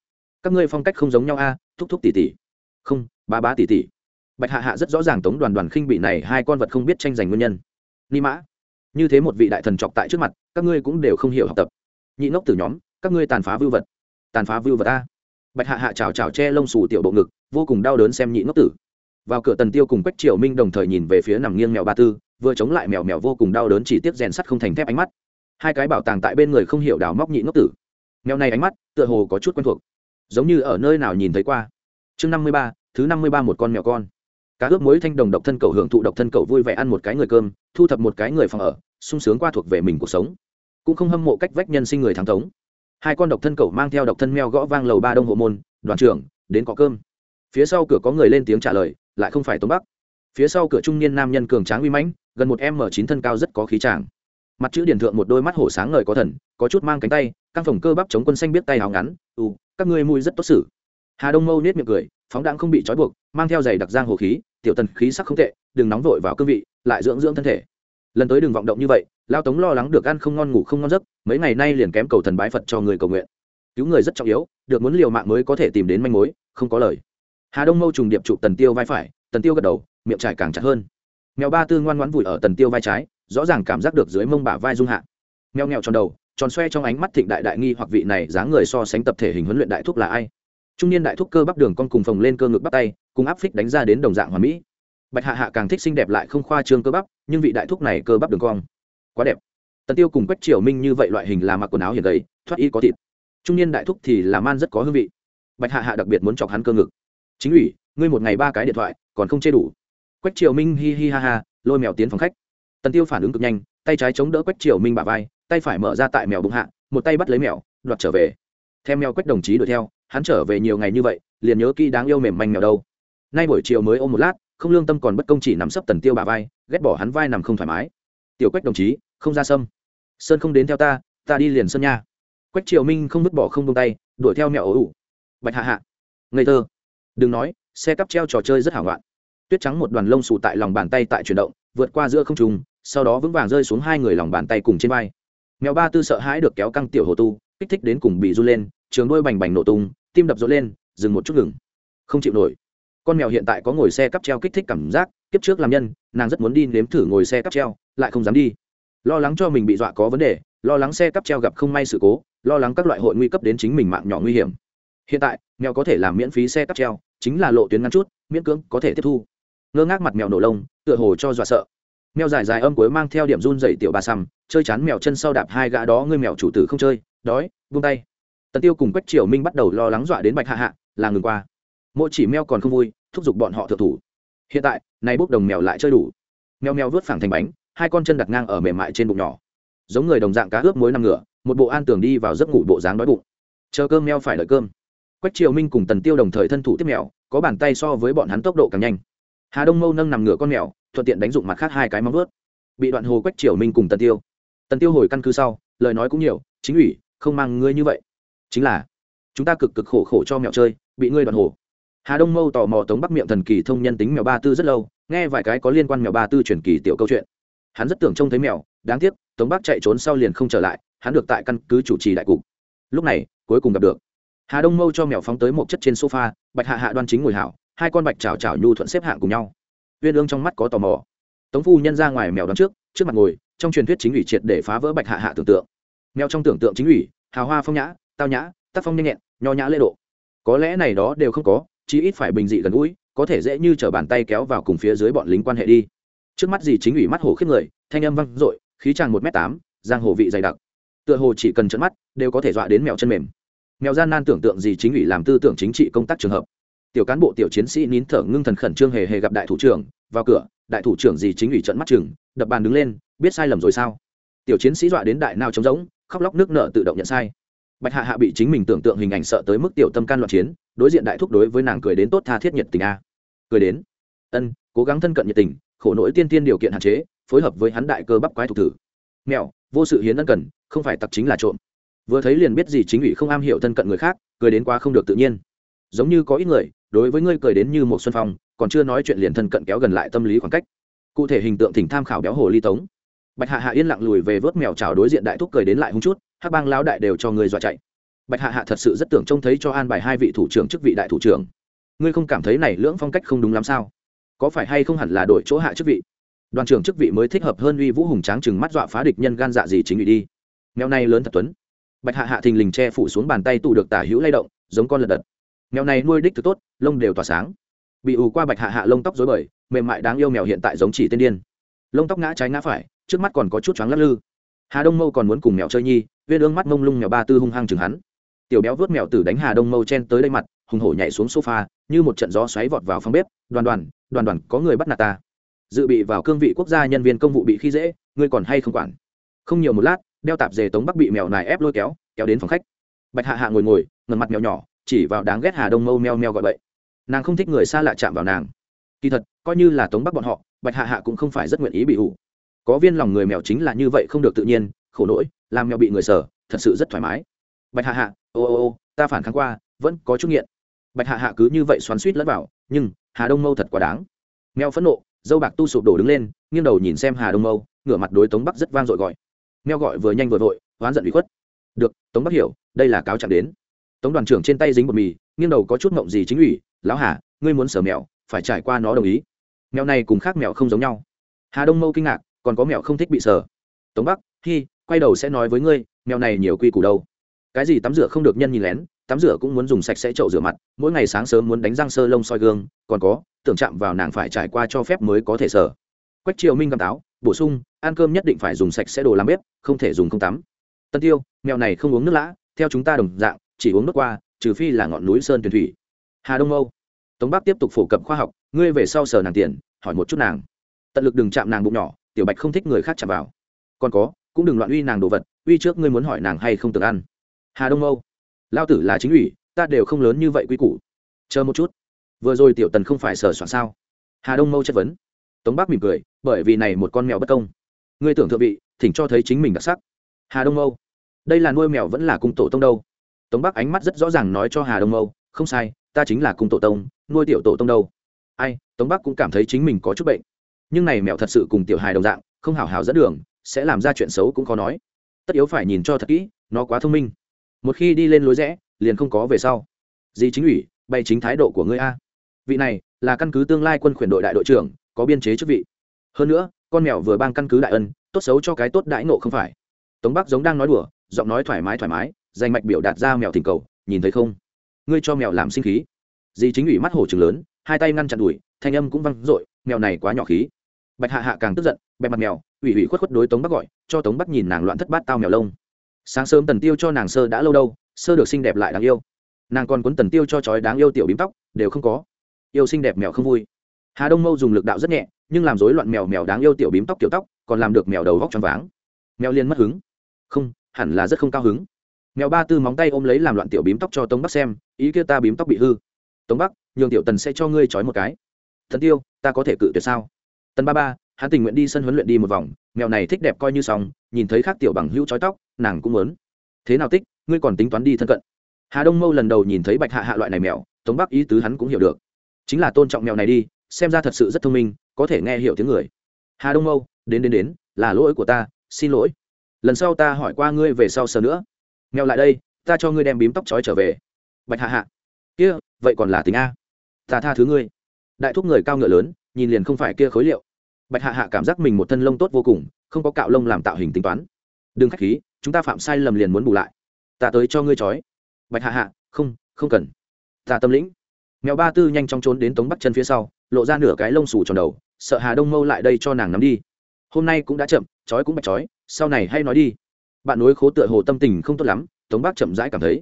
Các ngươi phong cách không giống nhau a, thúc thúc tỷ tỷ không ba bá tỷ tỷ bạch hạ hạ rất rõ ràng tống đoàn đoàn khinh bị này hai con vật không biết tranh giành nguyên nhân. Ni mã. Như thế một vị đại thần trọc tại trước mặt, các ngươi cũng đều không hiểu học tập. Nhị ngốc tử nhóm, các ngươi tàn phá vưu vật tàn phá vưu vật a bạch hạ hạ chào chào che lông xù tiểu bộ ngực, vô cùng đau đớn xem nhị ngốc tử. Vào cửa tần tiêu cùng quách triều minh đồng thời nhìn về phía nằm nghiêng mèo ba tư, vừa chống lại mèo mèo vô cùng đau đớn chỉ tiếp rèn sắt không thành thép ánh mắt. Hai cái bảo tàng tại bên người không hiểu đào móc nhị ngốc tử. Mèo này ánh mắt, tựa hồ có chút quen thuộc. Giống như ở nơi nào nhìn thấy qua. Chương năm mươi ba, thứ năm mươi ba một con mèo con. Cá ướp muối thanh đồng độc thân cầu hưởng thụ độc thân cầu vui vẻ ăn một cái người cơm, thu thập một cái người phòng ở, sung sướng qua thuộc về mình cuộc sống. Cũng không hâm mộ cách vách nhân sinh người thắng thống hai con độc thân cậu mang theo độc thân meo gõ vang lầu ba đông hộ môn, đoàn trưởng, đến có cơm. Phía sau cửa có người lên tiếng trả lời, lại không phải tống bắc. Phía sau cửa trung niên nam nhân cường tráng uy mãnh, gần một m chín thân cao rất có khí tràng. Mặt chữ điển thượng một đôi mắt hổ sáng ngời có thần, có chút mang cánh tay, căng phòng cơ bắp chống quân xanh biết tay hào ngắn ừ các ngươi mùi rất tốt xử. Hà đông mâu nết miệng cười, phóng đạn không bị trói buộc, mang theo giày đặc giang hồ khí, tiểu tần khí sắc không tệ, đừng nóng vội vào cương vị, lại dưỡng dưỡng thân thể. Lần tới đừng vọng động như vậy lao tống lo lắng được ăn không ngon, ngủ không ngon giấc, mấy ngày nay liền kém cầu thần bái phật cho người cầu nguyện. Cứu người rất trọng yếu, được muốn liều mạng mới có thể tìm đến manh mối, không có lời. Hà đông mâu trùng điệp trụ tần tiêu vai phải, tần tiêu gật đầu, miệng trải càng chặt hơn. Mèo ba tư ngoan ngoãn vùi ở tần tiêu vai trái, rõ ràng cảm giác được dưới mông bả vai dung hạ. Mèo nghèo tròn đầu, tròn xoe trong ánh mắt thịnh đại đại nghi hoặc vị này dáng người so sánh tập thể hình huấn luyện đại thúc là ai? Trung niên đại thúc cơ bắp đường con cùng phồng lên cơ ngực bắt tay, cùng áp phích đánh ra đến đồng dạng hoàn mỹ. Bạch hạ hạ càng thích xinh đẹp lại không khoa trương cơ bắp, nhưng vị đại thúc này cơ bắp đường cong quá đẹp. Tần tiêu cùng quách triều minh như vậy loại hình là mặc quần áo hiền gầy, thoát y có thịt. Trung niên đại thúc thì là man rất có hương vị. Bạch hạ hạ đặc biệt muốn chọc hắn cơ ngực. Chính ủy, ngươi một ngày ba cái điện thoại, còn không chê đủ. Quách triều minh hi hi ha ha, lôi mèo tiến phòng khách. Tần tiêu phản ứng cực nhanh, tay trái chống đỡ quách triều minh bả vai, tay phải mở ra tại mèo bụng hạ, một tay bắt lấy mèo, đoạt trở về. Theo mèo quách đồng chí đuổi theo, hắn trở về nhiều ngày như vậy, liền nhớ kỹ đáng yêu mềm manh mèo đâu. Nay buổi chiều mới ôm một lát, không lương tâm còn bất công chỉ nắm sấp tần tiêu bả vai, ghét bỏ hắn vai nằm không thoải mái tiểu quách đồng chí, không ra sâm. Sơn không đến theo ta ta đi liền sơn nha. Quách triều minh không vứt bỏ không tung tay, đuổi theo mẹo ấu ủ. Bạch hạ hạ. Ngây thơ. Đừng nói, xe cắp treo trò chơi rất hảo loạn tuyết trắng một đoàn lông xù tại lòng bàn tay tại chuyển động, vượt qua giữa không trùng sau đó vững vàng rơi xuống hai người lòng bàn tay cùng trên vai. Mèo ba tư sợ hãi được kéo căng tiểu hồ tu, kích thích đến cùng bị run lên, trường đôi bành bành nổ tung, tim đập rộn lên, dừng một chút ngừng. Không chịu nổi con mèo hiện tại có ngồi xe cắp treo kích thích cảm giác, kiếp trước làm nhân, nàng rất muốn đi nếm thử ngồi xe cắp treo, lại không dám đi. Lo lắng cho mình bị dọa có vấn đề, lo lắng xe cắp treo gặp không may sự cố, lo lắng các loại hội nguy cấp đến chính mình mạng nhỏ nguy hiểm. Hiện tại, mèo có thể làm miễn phí xe cắp treo, chính là lộ tuyến ngắn chút, miễn cưỡng có thể tiếp thu. Ngơ ngác mặt mèo nổ lông, tựa hồ cho dọa sợ. Mèo dài dài âm cuối mang theo điểm run dày tiểu ba xăm chơi chán mèo chân sau đạp hai gã đó, ngươi mèo chủ tử không chơi, đói vung tay. Tần tiêu cùng quách triều minh bắt đầu lo lắng dọa đến bạch hạ hạ, là ngừng qua. Mỗi chỉ mèo còn không vui thúc giục bọn họ thượng thủ. Hiện tại, này bốc đồng mèo lại chơi đủ. Mèo mèo vớt phẳng thành bánh, hai con chân đặt ngang ở mềm mại trên bụng nhỏ. Giống người đồng dạng cá ướp muối năm ngựa một bộ an tường đi vào giấc ngủ bộ dáng đói bụng. Chờ cơm mèo phải đợi cơm. Quách triều minh cùng tần tiêu đồng thời thân thủ tiếp mèo, có bàn tay so với bọn hắn tốc độ càng nhanh. Hà đông mâu nâng nằm ngửa con mèo, thuận tiện đánh dụng mặt khác hai cái móng vớt bị đoạn hồ quách triều minh cùng tần tiêu. Tần tiêu hồi căn cứ sau, lời nói cũng nhiều, chính ủy, không mang ngươi như vậy. Chính là, chúng ta cực cực khổ khổ cho mèo chơi, bị ngươi đoạn hồ hà đông mâu tò mò tống bắc miệng thần kỳ thông nhân tính mèo ba tư rất lâu, nghe vài cái có liên quan mèo ba tư truyền kỳ tiểu câu chuyện. Hắn rất tưởng trông thấy mèo, đáng tiếc, tống bắc chạy trốn sau liền không trở lại, hắn được tại căn cứ chủ trì đại cục. Lúc này, cuối cùng gặp được. Hà đông mâu cho mèo phóng tới một chất trên sofa, bạch hạ hạ đoan chính ngồi hảo, hai con bạch chảo chảo nhu thuận xếp hạng cùng nhau. Viên ương trong mắt có tò mò. Tống phu nhân ra ngoài mèo đón trước trước mặt ngồi, trong truyền thuyết chính ủy triệt để phá vỡ bạch hạ hạ tưởng tượng. Mèo trong tưởng tượng chính ủy, hào hoa phong nhã, tao nhã, tác phong nhanh nhẹn, nho nhã lễ độ. Có lẽ này đó đều không có chí ít phải bình dị gần gũi, có thể dễ như t bàn tay kéo vào cùng phía dưới bọn lính quan hệ đi. Trước mắt gì chính ủy mắt hổ khiếp người, thanh âm văng dội, khí tràng một m tám, giang hồ vị dày đặc. Tựa hồ chỉ cần trận mắt, đều có thể dọa đến mèo chân mềm. Mèo gian nan tưởng tượng gì chính ủy làm tư tưởng chính trị công tác trường hợp. Tiểu cán bộ tiểu chiến sĩ nín thở ngưng thần khẩn trương hề hề gặp đại thủ trưởng, vào cửa, đại thủ trưởng gì chính ủy trận mắt chừng, đập bàn đứng lên, biết sai lầm rồi sao? Tiểu chiến sĩ dọa đến đại nào trống rỗng, khóc lóc nước nợ tự động nhận sai. Bạch hạ hạ bị chính mình tưởng tượng hình ảnh sợ tới mức tiểu tâm can loạn chiến đối diện đại thúc đối với nàng cười đến tốt tha thiết nhiệt tình a. Cười đến. Ân, cố gắng thân cận nhiệt tình, khổ nỗi tiên tiên điều kiện hạn chế, phối hợp với hắn đại cơ bắp quái thuộc tử mèo vô sự hiến ân cần, không phải tặc chính là trộm. Vừa thấy liền biết gì chính ủy không am hiểu thân cận người khác, cười đến quá không được tự nhiên. Giống như có ít người, đối với ngươi cười đến như một xuân phong, còn chưa nói chuyện liền thân cận kéo gần lại tâm lý khoảng cách. Cụ thể hình tượng thỉnh tham khảo béo hồ ly tống. Bạch hạ hạ yên lặng lùi về vớt mèo chào đối diện đại thúc cười đến lại hung chút, hắc bang lão đại đều cho người dọa chạy bạch hạ hạ thật sự rất tưởng trông thấy cho an bài hai vị thủ trưởng chức vị đại thủ trưởng. Ngươi không cảm thấy này lưỡng phong cách không đúng lắm sao? Có phải hay không hẳn là đổi chỗ hạ chức vị? Đoàn trưởng chức vị mới thích hợp hơn uy vũ hùng tráng chừng mắt dọa phá địch nhân gan dạ gì chính ủy đi. Mèo này lớn thật tuấn. Bạch hạ hạ thình lình che phủ xuống bàn tay tụ được tả hữu lay động, giống con lật đật. Mèo này nuôi đích thực tốt, lông đều tỏa sáng. Bị ù qua bạch hạ hạ lông tóc dối bời, mềm mại đáng yêu mèo hiện tại giống chỉ tên điên. Lông tóc ngã trái ngã phải, trước mắt còn có chút choáng lắc lư. Hà đông mâu còn muốn cùng mèo chơi nhi viên ương mắt mông lung mèo ba tư hung hăng chừng hắn tiểu béo vớt mèo tử đánh hà đông mâu chen tới đây mặt, hùng hổ nhảy xuống sofa, như một trận gió xoáy vọt vào phòng bếp. Đoàn đoàn đoàn đoàn, có người bắt nạt ta. Dự bị vào cương vị quốc gia nhân viên công vụ bị khi dễ, ngươi còn hay không quản. Không nhiều một lát, đeo tạp dề tống bắc bị mèo này ép lôi kéo kéo đến phòng khách. Bạch hạ hạ ngồi ngồi ngần mặt mèo nhỏ, chỉ vào đáng ghét hà đông mâu meo meo gọi bậy. Nàng không thích người xa lạ chạm vào nàng. Kỳ thật, coi như là tống bắc bọn họ, bạch hạ hạ cũng không phải rất nguyện ý bị ủ có viên lòng người mèo chính là như vậy không được tự nhiên, khổ nỗi, làm mèo bị người sở thật sự rất thoải mái. Bạch hạ hạ ô ô ô, ta phản kháng qua, vẫn có chút nghiện. Bạch hạ hạ cứ như vậy xoắn suýt lẫn vào, nhưng, hà đông mâu thật quá đáng. Mèo phẫn nộ, dâu bạc tu sụp đổ đứng lên, nghiêng đầu nhìn xem hà đông mâu, ngửa mặt đối tống bắc rất vang dội gọi. Mèo gọi vừa nhanh vừa vội, oán giận bị khuất. Được, tống bắc hiểu, đây là cáo trạng đến. Tống đoàn trưởng trên tay dính bột mì, nghiêng đầu có chút ngộng gì chính ủy, lão hà, ngươi muốn sở mèo, phải trải qua nó đồng ý. Mèo này cùng khác mèo không giống nhau. Hà đông mâu kinh ngạc, còn có mèo không thích bị sở. tống bắc khi quay đầu sẽ nói với ngươi, mèo này nhiều quy củ đâu cái gì tắm rửa không được nhân nhìn lén, tắm rửa cũng muốn dùng sạch sẽ chậu rửa mặt, mỗi ngày sáng sớm muốn đánh răng sơ lông soi gương, còn có, tưởng chạm vào nàng phải trải qua cho phép mới có thể sờ. Quách triều minh cầm táo, bổ sung, ăn cơm nhất định phải dùng sạch sẽ đồ làm bếp, không thể dùng không tắm. Tân tiêu, mèo này không uống nước lã, theo chúng ta đồng dạng, chỉ uống nước qua, trừ phi là ngọn núi sơn tuyền thủy. Hà đông âu, tống bắc tiếp tục phổ cập khoa học, ngươi về sau sờ nàng tiền, hỏi một chút nàng. Tận lực đừng chạm nàng bụng nhỏ, tiểu bạch không thích người khác chạm vào. Còn có, cũng đừng loạn uy nàng đồ vật, uy trước ngươi muốn hỏi nàng hay không từng ăn hà đông Mâu, lao tử là chính ủy ta đều không lớn như vậy quy củ. Chờ một chút. Vừa rồi tiểu tần không phải sờ soạn sao? Hà đông mâu chất vấn. Tống bắc mỉm cười bởi vì này một con mèo bất công. Ngươi tưởng thượng vị thỉnh cho thấy chính mình đặc sắc. Hà đông mâu. Đây là nuôi mèo vẫn là cung tổ tông đâu? Tống bắc ánh mắt rất rõ ràng nói cho hà đông mâu không sai ta chính là cung tổ tông nuôi tiểu tổ tông đâu? Ai tống bắc cũng cảm thấy chính mình có chút bệnh. Nhưng này mèo thật sự cùng tiểu hài đồng dạng không hào hào dẫn đường sẽ làm ra chuyện xấu cũng khó nói. Tất yếu phải nhìn cho thật kỹ nó quá thông minh một khi đi lên lối rẽ, liền không có về sau. Di chính ủy, bày chính thái độ của ngươi a. Vị này, là căn cứ tương lai quân khuyển đội đại đội trưởng, có biên chế chức vị. Hơn nữa, con mèo vừa ban căn cứ đại ân, tốt xấu cho cái tốt đãi nộ không phải. Tống bắc giống đang nói đùa, giọng nói thoải mái thoải mái danh mạch biểu đạt ra mèo thỉnh cầu, nhìn thấy không? Ngươi cho mèo làm sinh khí. Di chính ủy mắt hổ trừng lớn, hai tay ngăn chặn đùi thanh âm cũng văng r mèo này quá nhỏ khí. Bạch hạ hạ càng tức giận, bẹp mặt mèo, ủy ủy khuất khuất đối tống bắc gọi, cho tống bắc nhìn nàng loạn thất bát tao mèo lông sáng sớm tần tiêu cho nàng sơ đã lâu đâu, sơ được xinh đẹp lại đáng yêu. Nàng còn quấn tần tiêu cho chói đáng yêu tiểu bím tóc, đều không có. Yêu xinh đẹp mèo không vui. Hà đông mâu dùng lực đạo rất nhẹ, nhưng làm rối loạn mèo mèo đáng yêu tiểu bím tóc tiểu tóc, còn làm được mèo đầu góc tròn váng. Mèo liên mất hứng. Không, hẳn là rất không cao hứng. Mèo ba tư móng tay ôm lấy làm loạn tiểu bím tóc cho tống bắc xem, ý kia ta bím tóc bị hư. Tống bắc, nhường tiểu tần sẽ cho ngươi trói một cái. Thần tiêu, ta có thể cự tuyệt sao? Tần ba ba hắn tình nguyện đi sân huấn luyện đi một vòng, mèo này thích đẹp coi như xong, nhìn thấy khác tiểu bằng hữu trói tóc, nàng cũng muốn. Thế nào tích, ngươi còn tính toán đi thân cận. Hà đông mâu lần đầu nhìn thấy bạch hạ hạ loại này mèo, tống bắc ý tứ hắn cũng hiểu được. Chính là tôn trọng mèo này đi, xem ra thật sự rất thông minh, có thể nghe hiểu tiếng người. Hà đông mâu, đến đến đến, là lỗi của ta, xin lỗi. Lần sau ta hỏi qua ngươi về sau sờ nữa. Mèo lại đây, ta cho ngươi đem bím tóc trói trở về. Bạch hạ hạ. Kia, vậy còn là tính a. Ta tha thứ ngươi. Đại thúc người cao ngựa lớn, nhìn liền không phải kia khối liệu bạch hạ hạ cảm giác mình một thân lông tốt vô cùng, không có cạo lông làm tạo hình tính toán. Đừng k h á c h khí, chúng ta phạm sai lầm liền muốn bù lại. Ta tới cho ngươi trói. Bạch hạ hạ, không không cần. Ta tâm lĩnh. Mèo ba tư nhanh chóng trốn đến tống bắt chân phía sau, lộ ra nửa cái lông xù tròn đầu, sợ hà đông mâu lại đây cho nàng nắm đi. Hôm nay cũng đã chậm, trói cũng bạch trói, sau này hay nói đi. Bạn nối khố tựa hồ tâm tình không tốt lắm, tống bác chậm rãi cảm thấy.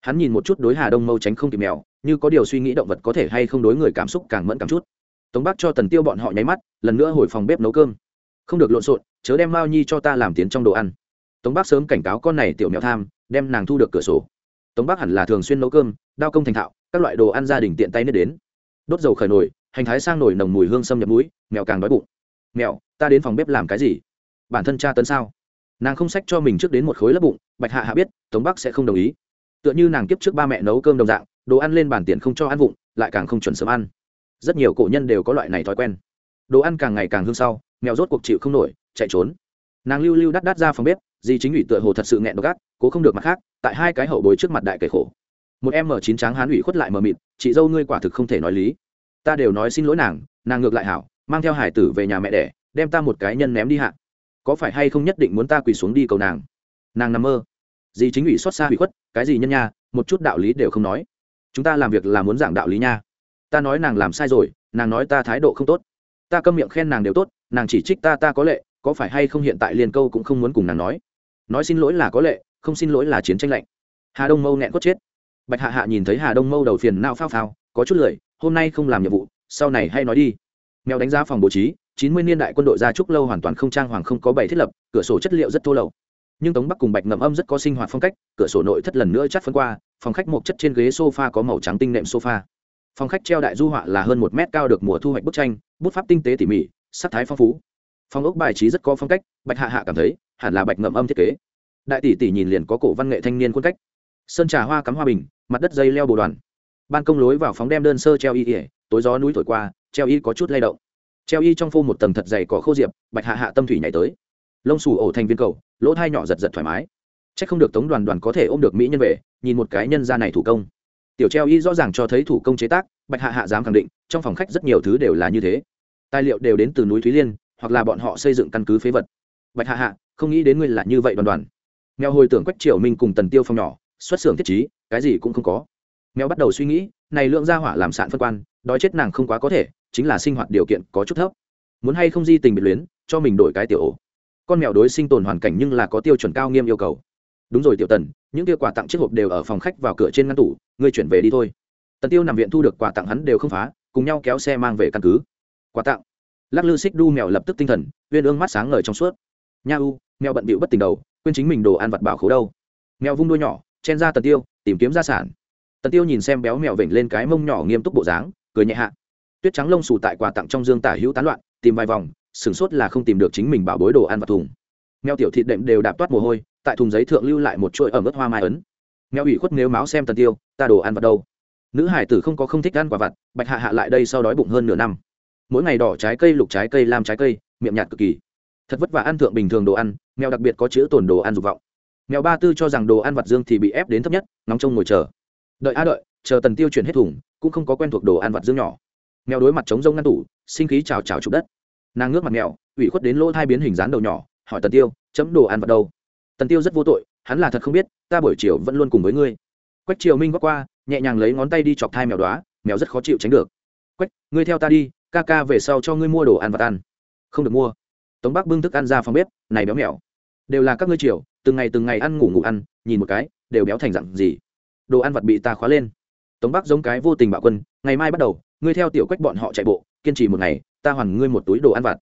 Hắn nhìn một chút đối hà đông mâu tránh không kịp mèo, như có điều suy nghĩ động vật có thể hay không đối người cảm xúc càng mẫn cảm chút tống bắc cho tần tiêu bọn họ nháy mắt, lần nữa hồi phòng bếp nấu cơm. Không được lộn xộn, chớ đem mao nhi cho ta làm tiến trong đồ ăn. Tống bắc sớm cảnh cáo con này tiểu mèo tham, đem nàng thu được cửa sổ. Tống bắc hẳn là thường xuyên nấu cơm, đao công thành thạo, các loại đồ ăn gia đình tiện tay nết đến. Đốt dầu khởi nồi, hành thái sang nồi nồng mùi hương xâm nhập mũi, mèo càng đói bụng. Mèo, ta đến phòng bếp làm cái gì? Bản thân cha tấn sao? Nàng không sách cho mình trước đến một khối lớp bụng, bạch hạ hạ biết, tống bắc sẽ không đồng ý. Tựa như nàng kiếp trước ba mẹ nấu cơm đồng dạng, đồ ăn lên bàn tiền không cho ăn vụng, lại càng không chuẩn sớm ăn rất nhiều cổ nhân đều có loại này thói quen. Đồ ăn càng ngày càng hương sau, mèo rốt cuộc chịu không nổi, chạy trốn. Nàng lưu lưu đắt đắt ra phòng bếp di chính ủy tựa hồ thật sự nghẹn độc gác cố không được mặt khác, tại hai cái hậu bối trước mặt đại kể khổ. Một em mở chín tráng hán ủy khuất lại mờ mịt, chị dâu ngươi quả thực không thể nói lý. Ta đều nói xin lỗi nàng nàng ngược lại hảo, mang theo hải tử về nhà mẹ đẻ, đem ta một cái nhân ném đi hạ. Có phải hay không nhất định muốn ta quỳ xuống đi cầu nàng? Nàng nằm mơ. Di chính ủy xót xa ủy khuất, cái gì nhân nha, một chút đạo lý đều không nói. Chúng ta làm việc là muốn giảng đạo lý nha ta nói nàng làm sai rồi, nàng nói ta thái độ không tốt. Ta câm miệng khen nàng đều tốt, nàng chỉ trích ta ta có lệ, có phải hay không hiện tại liền câu cũng không muốn cùng nàng nói. Nói xin lỗi là có lệ, không xin lỗi là chiến tranh lạnh. Hà đông mâu nghẹn cốt chết. Bạch hạ hạ nhìn thấy hà đông mâu đầu phiền nao phao phao, có chút lười, hôm nay không làm nhiệm vụ, sau này hay nói đi. Mèo đánh giá phòng bố trí, chín mươi niên đại quân đội gia trúc lâu hoàn toàn không trang hoàng không có bảy thiết lập, cửa sổ chất liệu rất thô lậu. Nhưng tống bắc cùng bạch ngậm âm rất có sinh hoạt phong cách, cửa sổ nội thất lần nữa chắt phân qua, phòng khách một chất trên ghế sofa có màu trắng tinh nệm sofa phòng khách treo đại du họa là hơn một mét cao được mùa thu hoạch bức tranh, bút pháp tinh tế tỉ mỉ, sắc thái phong phú. Phòng ốc bài trí rất có phong cách, bạch hạ hạ cảm thấy, hẳn là bạch ngậm âm thiết kế. Đại tỷ tỷ nhìn liền có cổ văn nghệ thanh niên quân cách. Sơn trà hoa cắm hoa bình, mặt đất dây leo bồ đoàn. Ban công lối vào phóng đem đơn sơ treo y ỉa, tối gió núi thổi qua, treo y có chút lay động. Treo y trong phô một tầng thật dày cỏ khô diệp, bạch hạ hạ tâm thủy nhảy tới. Lông xù ổ thành viên cầu, lỗ thai nhỏ giật giật thoải mái. C h ắ c không được tống đoàn đoàn có thể ôm được mỹ nhân về, nhìn một cái nhân ra này thủ công tiểu treo y rõ ràng cho thấy thủ công chế tác, bạch hạ hạ dám khẳng định, trong phòng khách rất nhiều thứ đều là như thế. Tài liệu đều đến từ núi thúy liên, hoặc là bọn họ xây dựng căn cứ phế vật. Bạch hạ hạ, không nghĩ đến ngươi là như vậy đoàn đoàn. Mèo hồi tưởng quách triều minh cùng tần tiêu phong nhỏ, xuất xưởng thiết trí, cái gì cũng không có. Mèo bắt đầu suy nghĩ, này lượng gia hỏa làm sạn phân quan, đói chết nàng không quá có thể, chính là sinh hoạt điều kiện có chút thấp. Muốn hay không di tình biệt luyến, cho mình đổi cái tiểu ổ. Con mèo đối sinh tồn hoàn cảnh nhưng là có tiêu chuẩn cao nghiêm yêu cầu đúng rồi, tiểu tần, những kia quà tặng chiếc hộp đều ở phòng khách vào cửa trên ngăn tủ, ngươi chuyển về đi thôi. Tần tiêu nằm viện thu được quà tặng hắn đều không phá, cùng nhau kéo xe mang về căn cứ. Quà tặng. Lắc lư xích đu mèo lập tức tinh thần, uyên ương mắt sáng ngời trong suốt. Nha u, mèo bận bịu bất tình đầu, quên chính mình đồ ăn vặt bảo khấu đâu. Mèo vung đuôi nhỏ, chen ra tần tiêu, tìm kiếm gia sản. Tần tiêu nhìn xem béo mèo vểnh lên cái mông nhỏ nghiêm túc bộ dáng, cười nhẹ hạ. Tuyết trắng lông xù tại quà tặng trong dương tả hữu tán loạn, tìm vài vòng, sửng sốt là không tìm được chính mình bảo bối đồ ăn vặt thùng. Mèo tiểu thịt đệm đều đạp toát mồ hôi tại thùng giấy thượng lưu lại một chuỗi ẩm ướt hoa mai ấn. Mèo ủy khuất nếu máu xem tần tiêu, ta đồ ăn vặt đâu? Nữ hải tử không có không thích ăn quả vặt, bạch hạ hạ lại đây sau đói bụng hơn nửa năm. Mỗi ngày đỏ trái cây, lục trái cây, lam trái cây, miệng nhạt cực kỳ. Thật vất vả ăn thượng bình thường đồ ăn, mèo đặc biệt có chữ tồn đồ ăn dục vọng. Mèo ba tư cho rằng đồ ăn vặt dương thì bị ép đến thấp nhất, nóng trông ngồi chờ. Đợi a đợi, chờ tần tiêu chuyển hết thùng, cũng không có quen thuộc đồ ăn vặt dương nhỏ. Mèo đối mặt chống rông ngăn tủ, sinh khí chào chào chụp đất. Nàng ngước mặt mèo, ủy khuất đến lỗ thai biến hình dáng đầu nhỏ, hỏi tần tiêu, chấm đồ ăn vặt đâu? Tần tiêu rất vô tội, hắn là thật không biết, ta buổi chiều vẫn luôn cùng với ngươi. Quách triều minh góp qua, nhẹ nhàng lấy ngón tay đi chọc thai mèo đoá mèo rất khó chịu tránh được. Quách, ngươi theo ta đi, ca ca về sau cho ngươi mua đồ ăn vặt ăn. Không được mua. Tống bắc bưng thức ăn ra phòng bếp, này béo mèo. Đều là các ngươi chiều từng ngày từng ngày ăn ngủ ngủ ăn, nhìn một cái, đều béo thành dặn gì. Đồ ăn vặt bị ta khóa lên. Tống bắc giống cái vô tình bạo quân, ngày mai bắt đầu, ngươi theo tiểu quách bọn họ chạy bộ, kiên trì một ngày, ta hoàn ngươi một túi đồ ăn vặt.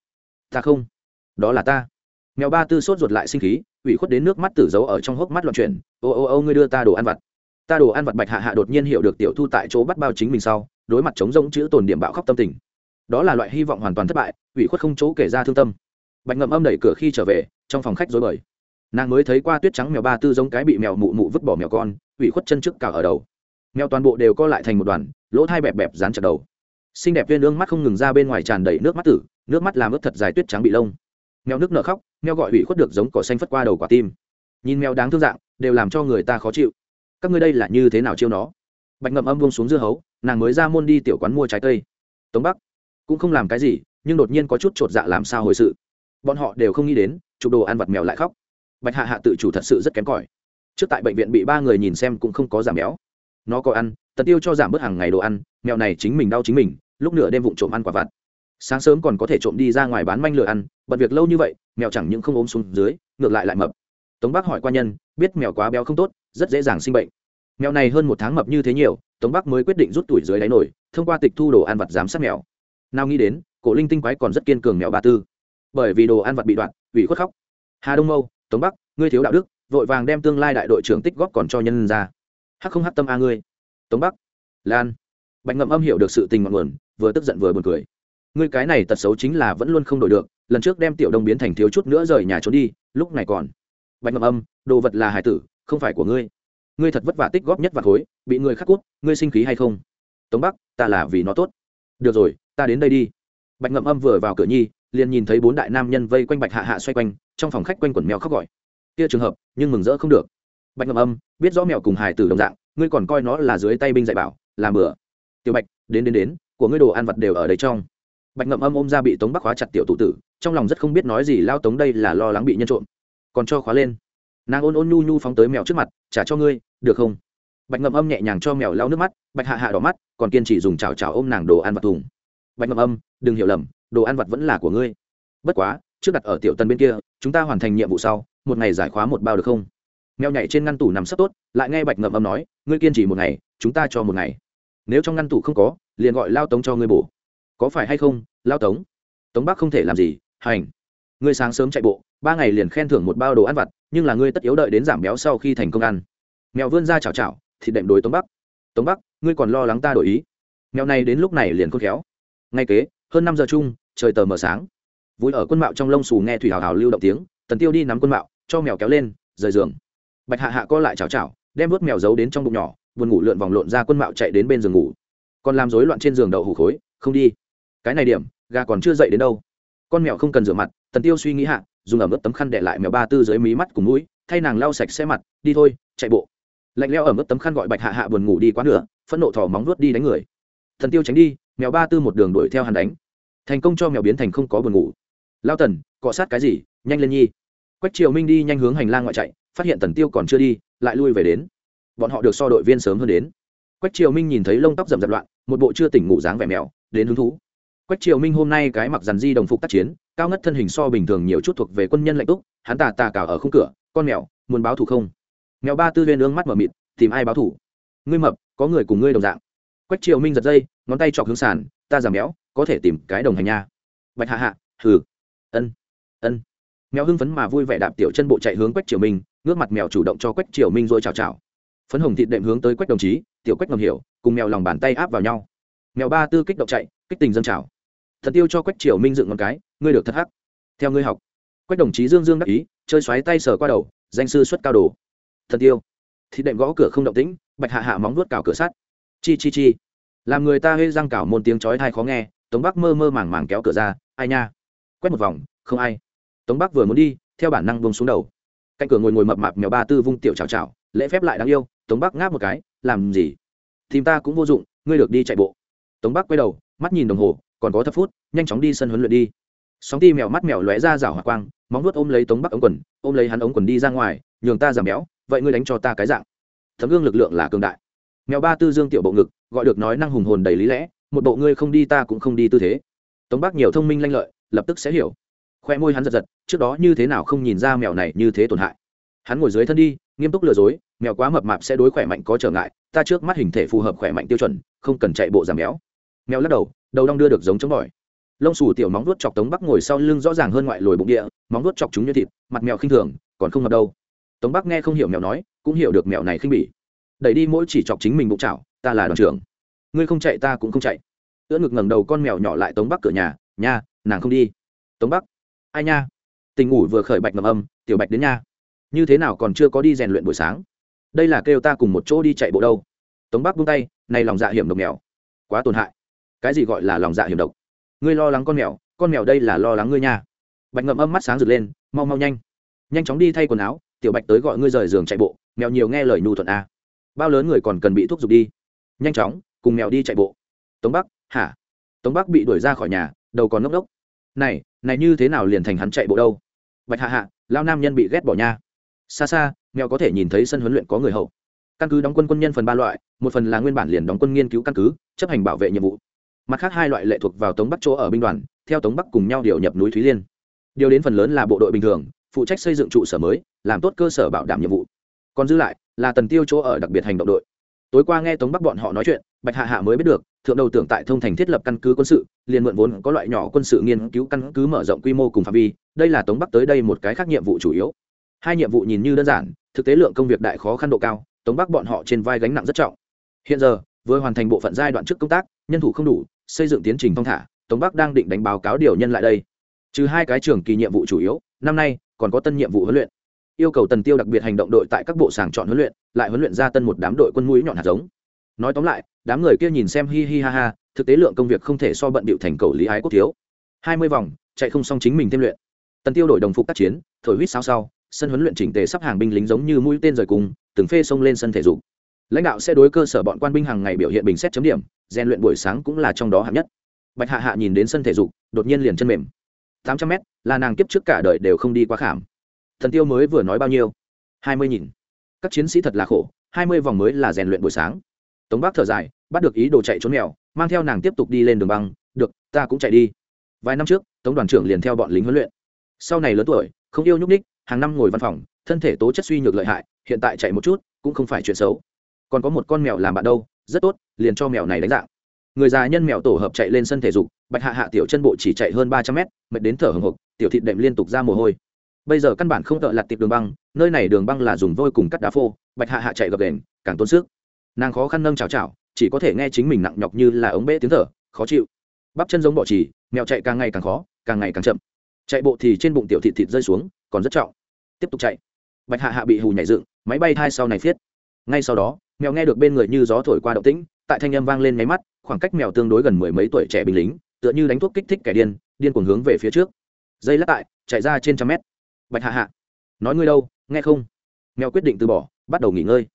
Ta không. Đó là ta mèo ba tư sốt ruột lại sinh khí, ủy khuất đến nước mắt tử giấu ở trong hốc mắt loạn chuyển. Ô ô ô, ngươi đưa ta đồ ăn vặt. Ta đồ ăn vặt bạch hạ hạ đột nhiên hiểu được tiểu thu tại chỗ bắt bao chính mình sau, đối mặt chống rỗng chữ tồn điểm bạo khóc tâm tình. Đó là loại hy vọng hoàn toàn thất bại, ủy khuất không chỗ kể ra thương tâm. Bạch ngậm âm đẩy cửa khi trở về, trong phòng khách dối bời. Nàng mới thấy qua tuyết trắng mèo ba tư giống cái bị mèo mụ mụ vứt bỏ mèo con, ủy khuất chân trước cả ở đầu. Mèo toàn bộ đều co lại thành một đoàn, lỗ thai bẹp bẹp dán chặt đầu. Xinh đẹp viên ương mắt không ngừng ra bên ngoài tràn đầy nước mắt tử, nước mắt làm ướt thật dài tuyết trắng bị lông. Mèo nước nở khóc mèo gọi ủy khuất được giống cỏ xanh phất qua đầu quả tim. Nhìn mèo đáng thương dạng, đều làm cho người ta khó chịu. Các ngươi đây là như thế nào chiêu nó? Bạch ngậm âm vông xuống dưa hấu, nàng mới ra môn đi tiểu quán mua trái cây. Tống bắc, cũng không làm cái gì, nhưng đột nhiên có chút chột dạ làm sao hồi sự. Bọn họ đều không nghĩ đến, chụp đồ ăn vặt mèo lại khóc. Bạch hạ hạ tự chủ thật sự rất kém cỏi. Trước tại bệnh viện bị ba người nhìn xem cũng không có giảm béo. Nó có ăn tật tiêu cho giảm bớt hàng ngày đồ ăn, mèo này chính mình đau chính mình, lúc nửa đêm vụng trộm ăn quả vặt sáng sớm còn có thể trộm đi ra ngoài bán manh lừa ăn, bận việc lâu như vậy, mèo chẳng những không ốm xuống dưới, ngược lại lại mập. Tống bắc hỏi qua nhân, biết mèo quá béo không tốt, rất dễ dàng sinh bệnh. Mèo này hơn một tháng mập như thế nhiều, tống bắc mới quyết định rút tuổi dưới đáy nổi, thông qua tịch thu đồ ăn vặt giám sát mèo. Nào nghĩ đến, cổ linh tinh quái còn rất kiên cường mèo ba tư. Bởi vì đồ ăn vặt bị đoạn, ủy khuất khóc. Hà đông mâu, tống bắc, ngươi thiếu đạo đức, vội vàng đem tương lai đại đội trưởng tích góp còn cho nhân ra. Hắc không hắc tâm a ngươi. Tống bắc, lan. Bạch ngậm âm hiểu được sự tình ngọn nguồn, vừa tức giận vừa buồn cười ngươi cái này tật xấu chính là vẫn luôn không đổi được, lần trước đem tiểu đông biến thành thiếu chút nữa rời nhà trốn đi, lúc này còn. Bạch ngậm âm, đồ vật là hải tử, không phải của ngươi. Ngươi thật vất vả tích góp nhất và khối, bị người khắc cút ngươi sinh khí hay không? Tống bắc, ta là vì nó tốt. Được rồi, ta đến đây đi. Bạch ngậm âm vừa vào cửa nhi, liền nhìn thấy bốn đại nam nhân vây quanh bạch hạ hạ xoay quanh, trong phòng khách quanh quần mèo khóc gọi. Kia trường hợp, nhưng mừng rỡ không được. Bạch ngậm âm, biết rõ mèo cùng hải tử đồng dạng, ngươi còn coi nó là dưới tay binh dạy bảo làm bừa. Tiểu bạch, đến đến đến, của ngươi đồ ăn vật đều ở đây trong bạch ngậm âm ôm ra bị tống bắc khóa chặt tiểu tụ tử, trong lòng rất không biết nói gì, lao tống đây là lo lắng bị nhân trộm. Còn cho khóa lên. Nàng ôn ôn nhu nhu phóng tới mèo trước mặt, trả cho ngươi, được không? Bạch ngậm âm nhẹ nhàng cho mèo lau nước mắt, bạch hạ hạ đỏ mắt, còn kiên trì dùng chảo chảo ôm nàng đồ ăn vặt thùng. Bạch ngậm âm, đừng hiểu lầm, đồ ăn vặt vẫn là của ngươi. Bất quá, trước đặt ở tiểu tân bên kia, chúng ta hoàn thành nhiệm vụ sau, một ngày giải khóa một bao được không? Mèo nhảy trên ngăn tủ nằm sắp tốt, lại nghe bạch ngậm âm nói, ngươi kiên trì một ngày, chúng ta cho một ngày. Nếu trong ngăn tủ không có, liền gọi lao tống cho ngươi bổ có phải hay không lao tống? Tống bắc không thể làm gì hành. Ngươi sáng sớm chạy bộ ba ngày liền khen thưởng một bao đồ ăn vặt nhưng là ngươi tất yếu đợi đến giảm béo sau khi thành công ăn. Mèo vươn ra chào chào, thì đệm đối tống bắc. Tống bắc ngươi còn lo lắng ta đổi ý. Mèo này đến lúc này liền khôn khéo. Ngay kế hơn năm giờ chung trời tờ mờ sáng. Vui ở quân mạo trong lông xù nghe thủy hào hào lưu động tiếng tần tiêu đi nắm quân mạo cho mèo kéo lên rời giường. Bạch hạ hạ co lại chào chào, đem vớt mèo giấu đến trong bụng nhỏ buồn ngủ lượn vòng lộn ra quân mạo chạy đến bên giường ngủ. Còn làm rối loạn trên giường đậu hủ khối không đi cái này điểm, gà còn chưa dậy đến đâu. Con mèo không cần rửa mặt, tần tiêu suy nghĩ hạ, dùng ẩm ướt tấm khăn để lại mèo ba tư dưới mí mắt cùng mũi, thay nàng lau sạch xe mặt, đi thôi, chạy bộ. Lạnh leo ẩm ướt tấm khăn gọi bạch hạ hạ buồn ngủ đi quá nửa, phẫn nộ thò móng vuốt đi đánh người. Thần tiêu tránh đi, mèo ba tư một đường đuổi theo hắn đánh. Thành công cho mèo biến thành không có buồn ngủ. Lao tần, cọ sát cái gì? Nhanh lên nhi. Quách triều minh đi nhanh hướng hành lang ngoại chạy, phát hiện tần tiêu còn chưa đi, lại lui về đến. Bọn họ được so đội viên sớm hơn đến. Quách triều minh nhìn thấy lông tóc rậm rạp loạn, một bộ chưa tỉnh ngủ dáng vẻ mèo, đến hứng thú quách triều minh hôm nay cái mặc dàn di đồng phục tác chiến, cao ngất thân hình so bình thường nhiều chút thuộc về quân nhân lạnh túc, hắn tà tà cào ở khung cửa, con mèo, muốn báo thù không? Mèo ba tư viên ương mắt mở mịt, tìm ai báo thù ngươi mập, có người cùng ngươi đồng dạng. Quách triều minh giật dây, ngón tay chọc hướng sàn, ta giảm béo có thể tìm cái đồng hành nha. Bạch hạ hạ, hừ, ân ân. Mèo hưng phấn mà vui vẻ đạp tiểu chân bộ chạy hướng quách triều minh, ngước mặt mèo chủ động cho quách triều minh rồi chào chào. Phấn hồng thịt đệm hướng tới quách đồng chí, tiểu quách ngầm hiểu, cùng mèo lòng bàn tay áp vào nhau. Mèo ba tư kích động chạy, kích tình dâng trào thật tiêu cho quách triều minh dựng một cái, ngươi được thật hắc. Theo ngươi học. Quách đồng chí dương dương đắc ý, chơi xoáy tay sờ qua đầu, danh sư xuất cao đồ. Thật tiêu. Thì đệm gõ cửa không động tĩnh, bạch hạ hạ móng vuốt cào cửa sắt. Chi chi chi. Làm người ta hê răng cào môn tiếng chói thai khó nghe, tống bắc mơ mơ màng màng kéo cửa ra, ai nha? Quét một vòng, không ai. Tống bắc vừa muốn đi, theo bản năng bông xuống đầu. Cạnh cửa ngồi ngồi mập mạp mèo ba tư vung tiểu chào chào lễ phép lại đáng yêu, tống bắc ngáp một cái, làm gì? Tìm ta cũng vô dụng, ngươi được đi chạy bộ. Tống bắc quay đầu, mắt nhìn đồng hồ còn có thập phút, nhanh chóng đi sân huấn luyện đi. Sóng ti mèo mắt mèo lóe ra rảo hỏa quang, móng nuốt ôm lấy tống bắc ống quần, ôm lấy hắn ống quần đi ra ngoài, nhường ta giảm béo, vậy ngươi đánh cho ta cái dạng. Thấm gương lực lượng là cường đại. Mèo ba tư dương tiểu bộ ngực, gọi được nói năng hùng hồn đầy lý lẽ, một bộ ngươi không đi ta cũng không đi tư thế. Tống bắc nhiều thông minh lanh lợi, lập tức sẽ hiểu. Khoe môi hắn giật giật, trước đó như thế nào không nhìn ra mèo này như thế tổn hại. Hắn ngồi dưới thân đi, nghiêm túc lừa dối, mèo quá mập mạp sẽ đối khỏe mạnh có trở ngại, ta trước mắt hình thể phù hợp khỏe mạnh tiêu chuẩn, không cần chạy bộ giảm béo. Mèo lắc đầu đầu đong đưa được giống chống bỏi. Lông xù tiểu móng vuốt chọc tống bắc ngồi sau lưng rõ ràng hơn ngoại lồi bụng địa, móng vuốt chọc chúng như thịt, mặt mèo khinh thường, còn không ngập đâu. Tống bắc nghe không hiểu mèo nói, cũng hiểu được mèo này khinh bỉ. Đẩy đi mỗi chỉ chọc chính mình bụng chảo, ta là đoàn trưởng. Ngươi không chạy ta cũng không chạy. Ưỡn ngực ngẩng đầu con mèo nhỏ lại tống bắc cửa nhà, nha, nàng không đi. Tống bắc, ai nha? Tình ngủ vừa khởi bạch ngầm âm, tiểu bạch đến nha. Như thế nào còn chưa có đi rèn luyện buổi sáng? Đây là kêu ta cùng một chỗ đi chạy bộ đâu. Tống bắc buông tay, này lòng dạ hiểm độc mèo. Quá tổn hại cái gì gọi là lòng dạ hiểm độc? Ngươi lo lắng con mèo con mèo đây là lo lắng ngươi nha. Bạch ngậm âm mắt sáng rực lên, mau mau nhanh. Nhanh chóng đi thay quần áo, tiểu bạch tới gọi ngươi rời giường chạy bộ, mèo nhiều nghe lời nhu thuận a. Bao lớn người còn cần bị thuốc giục đi. Nhanh chóng, cùng mèo đi chạy bộ. Tống bắc, hả? Tống bắc bị đuổi ra khỏi nhà, đầu còn ngốc đốc này này như thế nào liền thành hắn chạy bộ đâu? Bạch hạ hạ, lao nam nhân bị ghét bỏ nha. Xa xa, mèo có thể nhìn thấy sân huấn luyện có người hậu. Căn cứ đóng quân quân nhân phần ba loại, một phần là nguyên bản liền đóng quân nghiên cứu căn cứ, chấp hành bảo vệ nhiệm vụ mặt khác hai loại lệ thuộc vào tống bắc chỗ ở binh đoàn, theo tống bắc cùng nhau điều nhập núi thúy liên. Điều đến phần lớn là bộ đội bình thường, phụ trách xây dựng trụ sở mới, làm tốt cơ sở bảo đảm nhiệm vụ. Còn dư lại là tần tiêu chỗ ở đặc biệt hành động đội. Tối qua nghe tống bắc bọn họ nói chuyện, bạch hạ hạ mới biết được, thượng đầu tưởng tại thông thành thiết lập căn cứ quân sự, liền mượn vốn có loại nhỏ quân sự nghiên cứu căn cứ mở rộng quy mô cùng phạm vi, đây là tống bắc tới đây một cái khác nhiệm vụ chủ yếu. Hai nhiệm vụ nhìn như đơn giản, thực tế lượng công việc đại khó khăn độ cao, tống bắc bọn họ trên vai gánh nặng rất trọng. Hiện giờ, vừa hoàn thành bộ phận giai đoạn trước công tác, nhân thủ không đủ xây dựng tiến trình thong thả, tống bắc đang định đánh báo cáo điều nhân lại đây. Trừ hai cái trường kỳ nhiệm vụ chủ yếu, năm nay còn có tân nhiệm vụ huấn luyện. Yêu cầu tần tiêu đặc biệt hành động đội tại các bộ sàng chọn huấn luyện, lại huấn luyện ra tân một đám đội quân mũi nhọn hạt giống. Nói tóm lại, đám người kia nhìn xem hi hi ha ha, thực tế lượng công việc không thể so bận bịu thành cầu lý ái quốc thiếu. Hai mươi vòng, chạy không xong chính mình thêm luyện. Tần tiêu đổi đồng phục tác chiến, thổi huýt sao sau, sân huấn luyện chỉnh tề sắp hàng binh lính giống như mũi tên rời cùng, từng phê xông lên sân thể dục lãnh đạo sẽ đối cơ sở bọn quan binh hàng ngày biểu hiện bình xét chấm điểm, rèn luyện buổi sáng cũng là trong đó hạng nhất. Bạch hạ hạ nhìn đến sân thể dục, đột nhiên liền chân mềm. Tám trăm mét, là nàng kiếp trước cả đời đều không đi qua khảm. Thần tiêu mới vừa nói bao nhiêu? Hai mươi nghìn. Các chiến sĩ thật là khổ, hai mươi vòng mới là rèn luyện buổi sáng. Tống bác thở dài, bắt được ý đồ chạy trốn mèo, mang theo nàng tiếp tục đi lên đường băng, được, ta cũng chạy đi. Vài năm trước, tống đoàn trưởng liền theo bọn lính huấn luyện. Sau này lớn tuổi, không yêu nhúc ních hàng năm ngồi văn phòng, thân thể tố chất suy nhược lợi hại, hiện tại chạy một chút, cũng không phải chuyện xấu còn có một con mèo làm bạn đâu rất tốt liền cho mèo này đánh dạng. Người già nhân mèo tổ hợp chạy lên sân thể dục bạch hạ hạ tiểu chân bộ chỉ chạy hơn ba trăm mét mệt đến thở hồng hộc tiểu thịt đệm liên tục ra mồ hôi. Bây giờ căn bản không tợ lặt tiệp đường băng nơi này đường băng là dùng vôi cùng cắt đá phô bạch hạ hạ chạy gập đền càng tốn sức. Nàng khó khăn nâng chào chào chỉ có thể nghe chính mình nặng nhọc như là ống bể tiếng thở khó chịu. Bắp chân giống bọ chỉ, mèo chạy càng ngày càng khó càng ngày càng chậm. Chạy bộ thì trên bụng tiểu thịt thịt rơi xuống còn rất trọng. Tiếp tục chạy. Bạch hạ hạ bị hù nhảy dựng máy bay thai sau này phiết. Ngay sau đó mèo nghe được bên người như gió thổi qua động tĩnh, tại thanh âm vang lên máy mắt, khoảng cách mèo tương đối gần mười mấy tuổi trẻ binh lính, tựa như đánh thuốc kích thích kẻ điên điên cuồng hướng về phía trước. Dây lắc tại, chạy ra trên trăm mét. Bạch hạ hạ, nói ngươi đâu, nghe không? Mèo quyết định từ bỏ, bắt đầu nghỉ ngơi.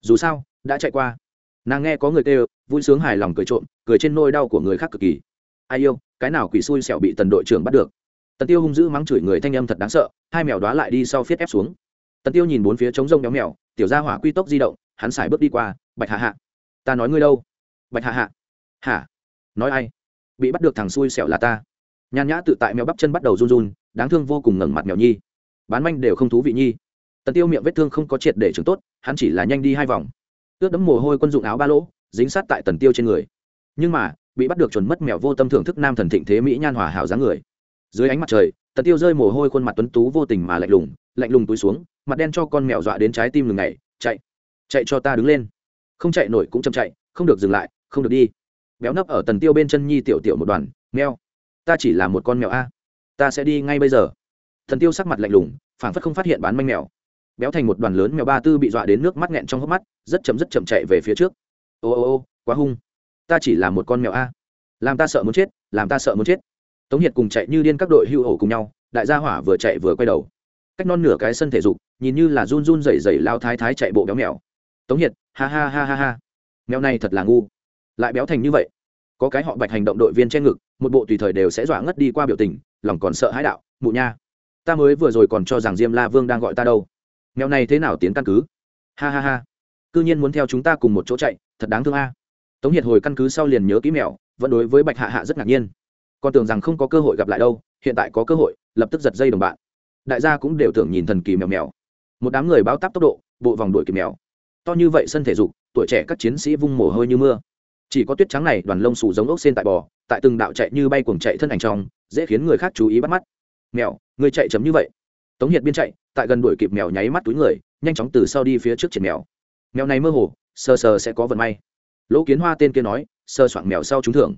Dù sao, đã chạy qua. Nàng nghe có người kêu, vui sướng hài lòng cười trộm, cười trên nôi đau của người khác cực kỳ. Ai yêu, cái nào quỷ xui xẻo bị tần đội trưởng bắt được? Tần tiêu hung dữ mắng chửi người thanh âm thật đáng sợ, hai mèo đoá lại đi sau phiết ép xuống. Tần tiêu nhìn bốn phía trống rông nhóm mèo, tiểu gia hỏa quy tốc di động hắn xài bước đi qua, bạch hạ hạ, ta nói ngươi đâu? Bạch hạ hạ. Hả? Nói ai? Bị bắt được thằng xui xẻo là ta. Nhàn nhã tự tại mèo bắp chân bắt đầu run run, đáng thương vô cùng ngẩng mặt mèo nhi. Bán manh đều không thú vị nhi. Tần tiêu miệng vết thương không có triệt để chứng tốt, hắn chỉ là nhanh đi hai vòng. Ướt đẫm mồ hôi quân dụng áo ba lỗ, dính sát tại tần tiêu trên người. Nhưng mà, bị bắt được chuẩn mất mèo vô tâm thưởng thức nam thần thịnh thế mỹ nhan hòa hảo dáng người. Dưới ánh mặt trời, tần tiêu rơi mồ hôi khuôn mặt tuấn tú vô tình mà lạnh lùng lạnh lùng túi xuống, mặt đen cho con mèo dọa đến trái tim lừng ngày chạy chạy cho ta đứng lên. Không chạy nổi cũng chậm chạy, không được dừng lại, không được đi. Béo nấp ở tần tiêu bên chân nhi tiểu tiểu một đoàn mèo ta chỉ là một con mèo a. Ta sẽ đi ngay bây giờ. Thần tiêu sắc mặt lạnh lùng, phảng phất không phát hiện bán manh mèo. Béo thành một đoàn lớn mèo ba tư bị dọa đến nước mắt nghẹn trong hốc mắt, rất chậm rất chậm chạy về phía trước. Ô ô ô, quá hung. Ta chỉ là một con mèo a. Làm ta sợ muốn chết, làm ta sợ muốn chết. Tống hiệt cùng chạy như điên các đội hưu ổ cùng nhau, đại gia hỏa vừa chạy vừa quay đầu. Cách non nửa cái sân thể dục, nhìn như là run run rẩy rẩy lao thái thái chạy bộ béo mèo tống hiệt, ha ha ha ha ha. Mèo này thật là ngu. Lại béo thành như vậy. Có cái họ bạch hành động đội viên trên ngực, một bộ tùy thời đều sẽ dọa ngất đi qua biểu tình, lòng còn sợ hãi đạo, mụ nha, ta mới vừa rồi còn cho rằng diêm la vương đang gọi ta đâu. Mèo này thế nào tiến căn cứ? Ha ha ha. C ư nhiên muốn theo chúng ta cùng một chỗ chạy, thật đáng thương a. Tống hiệt hồi căn cứ sau liền nhớ ký mèo, vẫn đối với bạch hạ hạ rất ngạc nhiên. Còn tưởng rằng không có cơ hội gặp lại đâu, hiện tại có cơ hội, lập tức giật dây đồng bạn. Đại gia cũng đều tưởng nhìn thần kỳ mèo mèo. Một đám người báo tắp tốc độ, bộ vòng đuổi kịp mèo to như vậy sân thể dục, tuổi trẻ các chiến sĩ vung mồ hôi như mưa. Chỉ có tuyết trắng này, đoàn lông xù giống ốc sen tại bò, tại từng đạo chạy như bay cuồng chạy thân ảnh trong, dễ khiến người khác chú ý bắt mắt. Mèo, người chạy chấm như vậy. Tống hiệt biên chạy, tại gần đuổi kịp mèo nháy mắt túi người, nhanh chóng từ sau đi phía trước triển mèo. Mèo này mơ hồ, sờ sờ sẽ có vận may. Lỗ kiến hoa tên kia nói sơ soạn mèo sau trúng thưởng.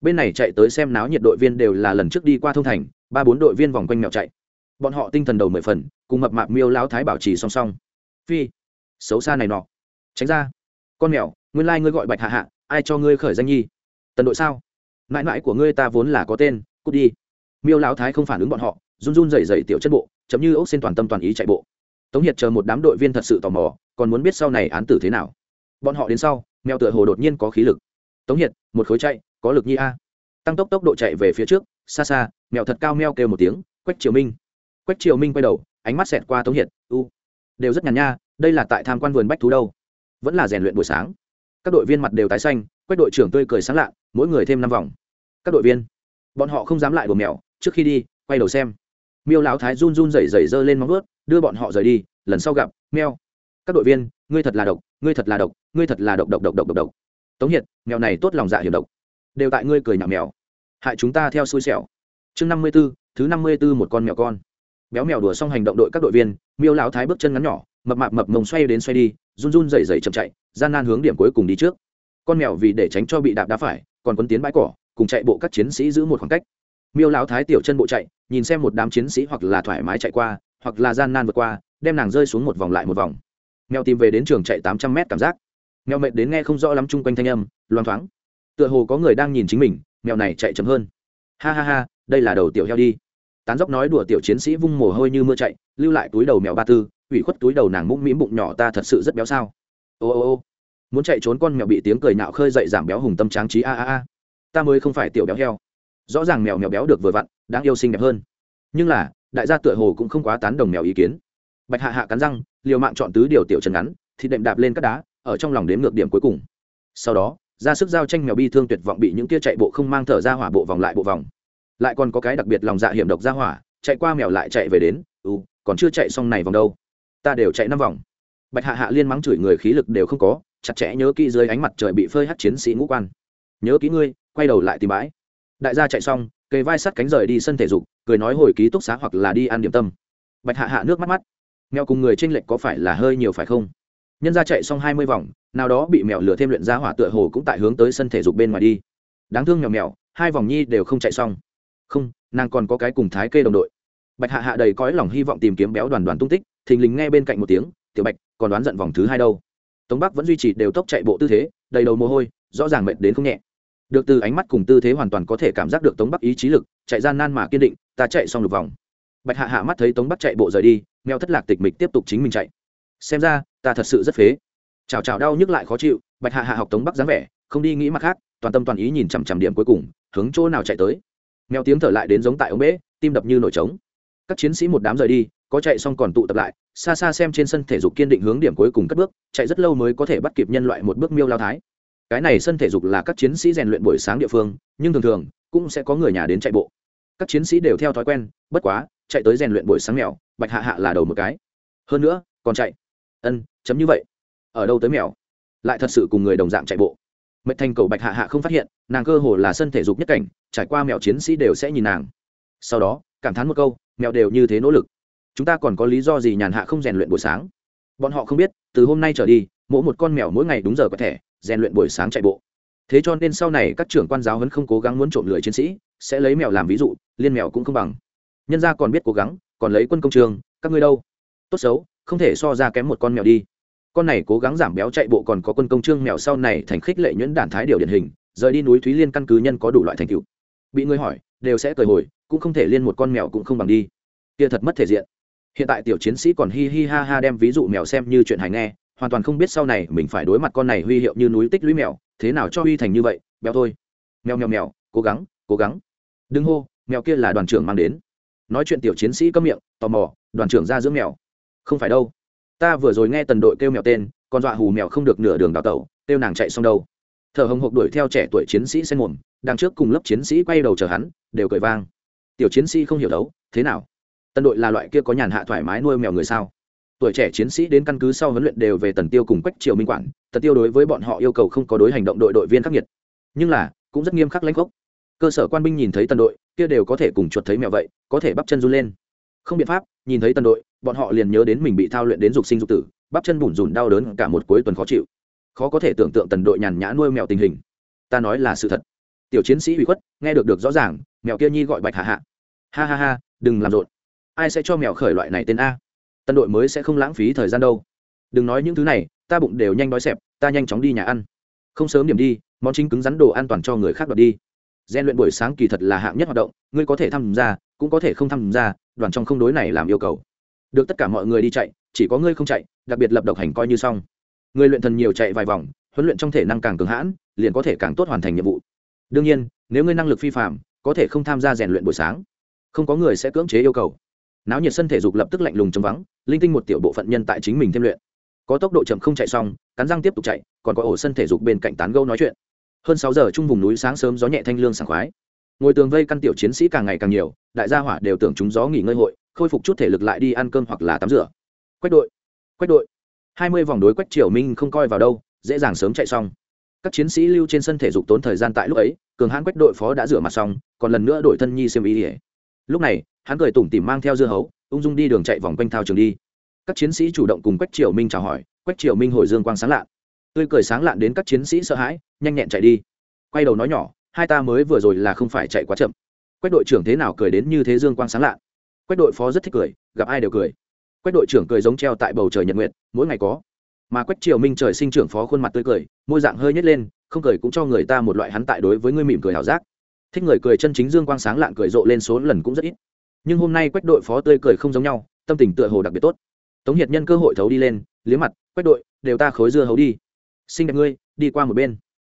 Bên này chạy tới xem náo nhiệt đội viên đều là lần trước đi qua thông thành, ba bốn đội viên vòng quanh mèo chạy. Bọn họ tinh thần đầu mười phần, cùng mập mạp miêu lao thái bảo trì song song. Phi xấu xa này nọ. Tránh ra. Con mèo, nguyên lai ngươi gọi bạch hạ hạ, ai cho ngươi khởi danh nhi? Tần đội sao? Mãi mãi của ngươi ta vốn là có tên, cút đi. Miêu lão thái không phản ứng bọn họ, run run rẩy rẩy tiểu chân bộ chấm như ốc xin toàn tâm toàn ý chạy bộ. Tống hiệt chờ một đám đội viên thật sự tò mò, còn muốn biết sau này án tử thế nào. Bọn họ đến sau, mèo tựa hồ đột nhiên có khí lực. Tống hiệt, một khối chạy, có lực nhi a. Tăng tốc tốc độ chạy về phía trước, xa xa, mèo thật cao meo kêu một tiếng, quách triều minh. Quách triều minh quay đầu, ánh mắt xẹt qua tống hiệt, u, đều rất nhàn nha đây là tại tham quan vườn bách thú đâu? Vẫn là rèn luyện buổi sáng. Các đội viên mặt đều tái xanh, quách đội trưởng tươi cười sáng lạ, mỗi người thêm năm vòng. Các đội viên, bọn họ không dám lại đổ mèo, trước khi đi, quay đầu xem. Miêu lão thái run run rẩy rẩy giơ lên móng vuốt, đưa bọn họ rời đi, lần sau gặp, mèo. Các đội viên, ngươi thật là độc, ngươi thật là độc, ngươi thật là độc độc độc độc độc độc. Tống hiệt, mèo này tốt lòng dạ hiểm độc. Đều tại ngươi cười nhạo mèo. Hại chúng ta theo xui xẻo. Chương năm mươi b ố thứ năm mươi b ố một con mèo con. Béo mèo đùa xong hành động đội các đội viên, miêu lão thái bước chân ngắn nhỏ mập mạp mập mông xoay đến xoay đi, run run dày dày chậm chạy, gian nan hướng điểm cuối cùng đi trước. Con mèo vì để tránh cho bị đạp đá phải, còn quấn tiến bãi cỏ, cùng chạy bộ các chiến sĩ giữ một khoảng cách. Miêu lão thái tiểu chân bộ chạy, nhìn xem một đám chiến sĩ hoặc là thoải mái chạy qua, hoặc là gian nan vượt qua, đem nàng rơi xuống một vòng lại một vòng. Mèo tìm về đến trường chạy tám trăm mét cảm giác. Mèo mệt đến nghe không rõ lắm chung quanh thanh âm, loang thoáng. Tựa hồ có người đang nhìn chính mình, mèo này chạy chậm hơn. Ha ha ha, đây là đầu tiểu heo đi. Tán dốc nói đùa tiểu chiến sĩ vung mồ hôi như mưa chạy, lưu lại túi đầu mèo ba tư ủy khuất túi đầu nàng mũm mĩm bụng nhỏ ta thật sự rất béo sao? Ô ô ô. Muốn chạy trốn con mèo bị tiếng cười nạo khơi dậy giảm béo hùng tâm tráng trí, a a a. Ta mới không phải tiểu béo heo. Rõ ràng mèo mèo béo được vừa vặn, đáng yêu xinh đẹp hơn. Nhưng là, đại gia tựa hồ cũng không quá tán đồng mèo ý kiến. Bạch hạ hạ cắn răng, liều mạng chọn tứ điều tiểu chân ngắn thì đệm đạp lên các đá, ở trong lòng đếm ngược điểm cuối cùng. Sau đó, ra sức giao tranh mèo bi thương tuyệt vọng bị những tia chạy bộ không mang thở ra hỏa bộ vòng lại bộ vòng. Lại còn có cái đặc biệt lòng dạ hiểm độc ra hỏa, chạy qua mèo lại chạy về đến ừ còn chưa chạy xong này vòng đâu ta đều chạy năm vòng. Bạch hạ hạ liên mắng chửi người khí lực đều không có, chặt chẽ nhớ kỹ dưới ánh mặt trời bị phơi hắt chiến sĩ ngũ quan. Nhớ kỹ ngươi, quay đầu lại tìm bãi. Đại gia chạy xong, kề vai sắt cánh rời đi sân thể dục, cười nói hồi ký túc xá hoặc là đi ăn điểm tâm. Bạch hạ hạ nước mắt mắt. Mèo cùng người tranh lệch có phải là hơi nhiều phải không? Nhân ra chạy xong hai mươi vòng, nào đó bị mèo lửa thêm luyện ra hỏa tựa hồ cũng tại hướng tới sân thể dục bên ngoài đi. Đáng thương mèo mèo, hai vòng nhi đều không chạy xong. Không, nàng còn có cái cùng thái kê đồng đội. Bạch hạ hạ đầy cõi lòng hy vọng tìm kiếm béo đoàn đoàn tung tích thình lình nghe bên cạnh một tiếng, tiểu bạch, còn đoán giận vòng thứ hai đâu? Tống bắc vẫn duy trì đều tốc chạy bộ tư thế, đầy đầu mồ hôi, rõ ràng mệt đến không nhẹ. Được từ ánh mắt cùng tư thế hoàn toàn có thể cảm giác được tống bắc ý chí lực, chạy gian nan mà kiên định, ta chạy xong lục vòng. Bạch hạ hạ mắt thấy tống bắc chạy bộ rời đi mèo thất lạc tịch mịch tiếp tục chính mình chạy. Xem ra, ta thật sự rất phế. Chào chào đau nhức lại khó chịu, bạch hạ hạ học tống bắc dáng vẻ, không đi nghĩ mặt khác, toàn tâm toàn ý nhìn chằm chằm điểm cuối cùng, hướng chỗ nào chạy tới. Mèo tiếng thở lại đến giống tại ống bể, tim đập như nổi trống. Các chiến sĩ một đám rời đi có chạy xong còn tụ tập lại, xa xa xem trên sân thể dục kiên định hướng điểm cuối cùng cất bước, chạy rất lâu mới có thể bắt kịp nhân loại một bước miêu lao thái. Cái này sân thể dục là các chiến sĩ rèn luyện buổi sáng địa phương, nhưng thường thường, cũng sẽ có người nhà đến chạy bộ. Các chiến sĩ đều theo thói quen, bất quá, chạy tới rèn luyện buổi sáng mèo, bạch hạ hạ là đầu một cái. Hơn nữa, còn chạy. Ân, chấm như vậy. Ở đâu tới mèo? Lại thật sự cùng người đồng dạng chạy bộ. Mệnh thành cầu bạch hạ hạ không phát hiện, nàng cơ hồ là sân thể dục nhất cảnh, trải qua mèo chiến sĩ đều sẽ nhìn nàng. Sau đó, cảm thán một câu, mèo đều như thế nỗ lực chúng ta còn có lý do gì nhàn hạ không rèn luyện buổi sáng? Bọn họ không biết, từ hôm nay trở đi, mỗi một con mèo mỗi ngày đúng giờ có thể rèn luyện buổi sáng chạy bộ. Thế cho nên sau này các trưởng quan giáo vẫn không cố gắng muốn trộm lười chiến sĩ, sẽ lấy mèo làm ví dụ, liên mèo cũng không bằng. Nhân gia còn biết cố gắng, còn lấy quân công trường, các ngươi đâu? Tốt xấu, không thể so ra kém một con mèo đi. Con này cố gắng giảm béo chạy bộ còn có quân công trương mèo sau này thành khích lệ nhuyễn đản thái điều điển hình, rời đi núi thúy liên căn cứ nhân có đủ loại thành tựu. Bị người hỏi, đều sẽ cười hồi, cũng không thể liên một con mèo cũng không bằng đi. Kia thật mất thể diện hiện tại tiểu chiến sĩ còn hi hi ha ha đem ví dụ mèo xem như chuyện hài nghe, hoàn toàn không biết sau này mình phải đối mặt con này huy hiệu như núi tích lũy mèo, thế nào cho huy thành như vậy béo thôi. Mèo mèo mèo, cố gắng cố gắng. Đừng hô, mèo kia là đoàn trưởng mang đến. Nói chuyện tiểu chiến sĩ cấm miệng, tò mò, đoàn trưởng ra giữa mèo. Không phải đâu. Ta vừa rồi nghe tần đội kêu mèo tên còn dọa hù mèo không được nửa đường đào tẩu, kêu nàng chạy xong đâu. Thở hồng hộc đuổi theo trẻ tuổi chiến sĩ xen mồm, đằng trước cùng lớp chiến sĩ quay đầu chờ hắn, đều cười vang. Tiểu chiến sĩ không hiểu đấu, thế nào? Tân đội là loại kia có nhàn hạ thoải mái nuôi mèo người sao? Tuổi trẻ chiến sĩ đến căn cứ sau huấn luyện đều về tần tiêu cùng quách triều minh quản, tần tiêu đối với bọn họ yêu cầu không có đối hành động đội đội viên khắc nghiệt. Nhưng là, cũng rất nghiêm khắc lãnh gốc. Cơ sở quan binh nhìn thấy tần đội, kia đều có thể cùng chuột thấy mèo vậy, có thể bắp chân run lên. Không biện pháp, nhìn thấy tần đội, bọn họ liền nhớ đến mình bị thao luyện đến dục sinh dục tử, bắp chân bủn rủn đau đớn cả một cuối tuần khó chịu. Khó có thể tưởng tượng tần đội nhàn nhã nuôi mèo tình hình. Ta nói là sự thật. Tiểu chiến sĩ bị khuất, nghe được được rõ ràng, mèo kia nhi gọi bạch hạ hạ. Ha ha ha, đừng làm rộn ai sẽ cho mèo khởi loại này tên a? Tân đội mới sẽ không lãng phí thời gian đâu. Đừng nói những thứ này, ta bụng đều nhanh đói xẹp, ta nhanh chóng đi nhà ăn. Không sớm điểm đi, món chính cứng rắn đồ an toàn cho người khác đoạt đi. Gian luyện buổi sáng kỳ thật là hạng nhất hoạt động, ngươi có thể tham gia, cũng có thể không tham gia, đoàn trong không đối này làm yêu cầu. Được tất cả mọi người đi chạy, chỉ có ngươi không chạy, đặc biệt lập độc hành coi như xong. Người luyện thần nhiều chạy vài vòng, huấn luyện trong thể năng càng cường hãn, liền có thể càng tốt hoàn thành nhiệm vụ. Đương nhiên, nếu ngươi năng lực phi phạm có thể không tham gia rèn luyện buổi sáng. Không có người sẽ cưỡng chế yêu cầu náo nhiệt sân thể dục lập tức lạnh lùng chống vắng, linh tinh một tiểu bộ phận nhân tại chính mình thêm luyện. Có tốc độ chậm không chạy xong, cắn răng tiếp tục chạy, còn có ổ sân thể dục bên cạnh tán gâu nói chuyện. Hơn sáu giờ chung vùng núi sáng sớm gió nhẹ thanh lương sảng khoái. Ngồi tường vây căn tiểu chiến sĩ càng ngày càng nhiều, đại gia hỏa đều tưởng chúng gió nghỉ ngơi hội, khôi phục chút thể lực lại đi ăn cơm hoặc là tắm rửa. Quách đội quách đội. Hai mươi vòng đối quách triều minh không coi vào đâu, dễ dàng sớm chạy xong. Các chiến sĩ lưu trên sân thể dục tốn thời gian tại lúc ấy, cường hãn quách đội phó đã rửa mặt xong, còn lần nữa đổi thân nhi xem ý ỉa lúc này, hắn cười tủm tỉm mang theo dưa hấu, ung dung đi đường chạy vòng quanh thao trường đi. Các chiến sĩ chủ động cùng quách triều minh chào hỏi, quách triều minh hồi dương quang sáng lạn. Tươi cười sáng lạn đến các chiến sĩ sợ hãi, nhanh nhẹn chạy đi. Quay đầu nói nhỏ, hai ta mới vừa rồi là không phải chạy quá chậm. Quách đội trưởng thế nào cười đến như thế dương quang sáng lạn. Quách đội phó rất thích cười, gặp ai đều cười. Quách đội trưởng cười giống treo tại bầu trời nhật nguyện mỗi ngày có. Mà quách triều minh trời sinh trưởng phó khuôn mặt tươi cười, môi dạng hơi nhét lên, không cười cũng cho người ta một loại hắn tại đối với ngươi mỉm cười hảo giác thích người cười chân chính dương quang sáng lạn cười rộ lên số lần cũng rất ít. Nhưng hôm nay quách đội phó tươi cười không giống nhau, tâm tình tựa hồ đặc biệt tốt. Tống hiệt nhân cơ hội thấu đi lên, liếm mặt, quách đội, đều ta khối dưa hấu đi. Xinh đẹp ngươi, đi qua một bên.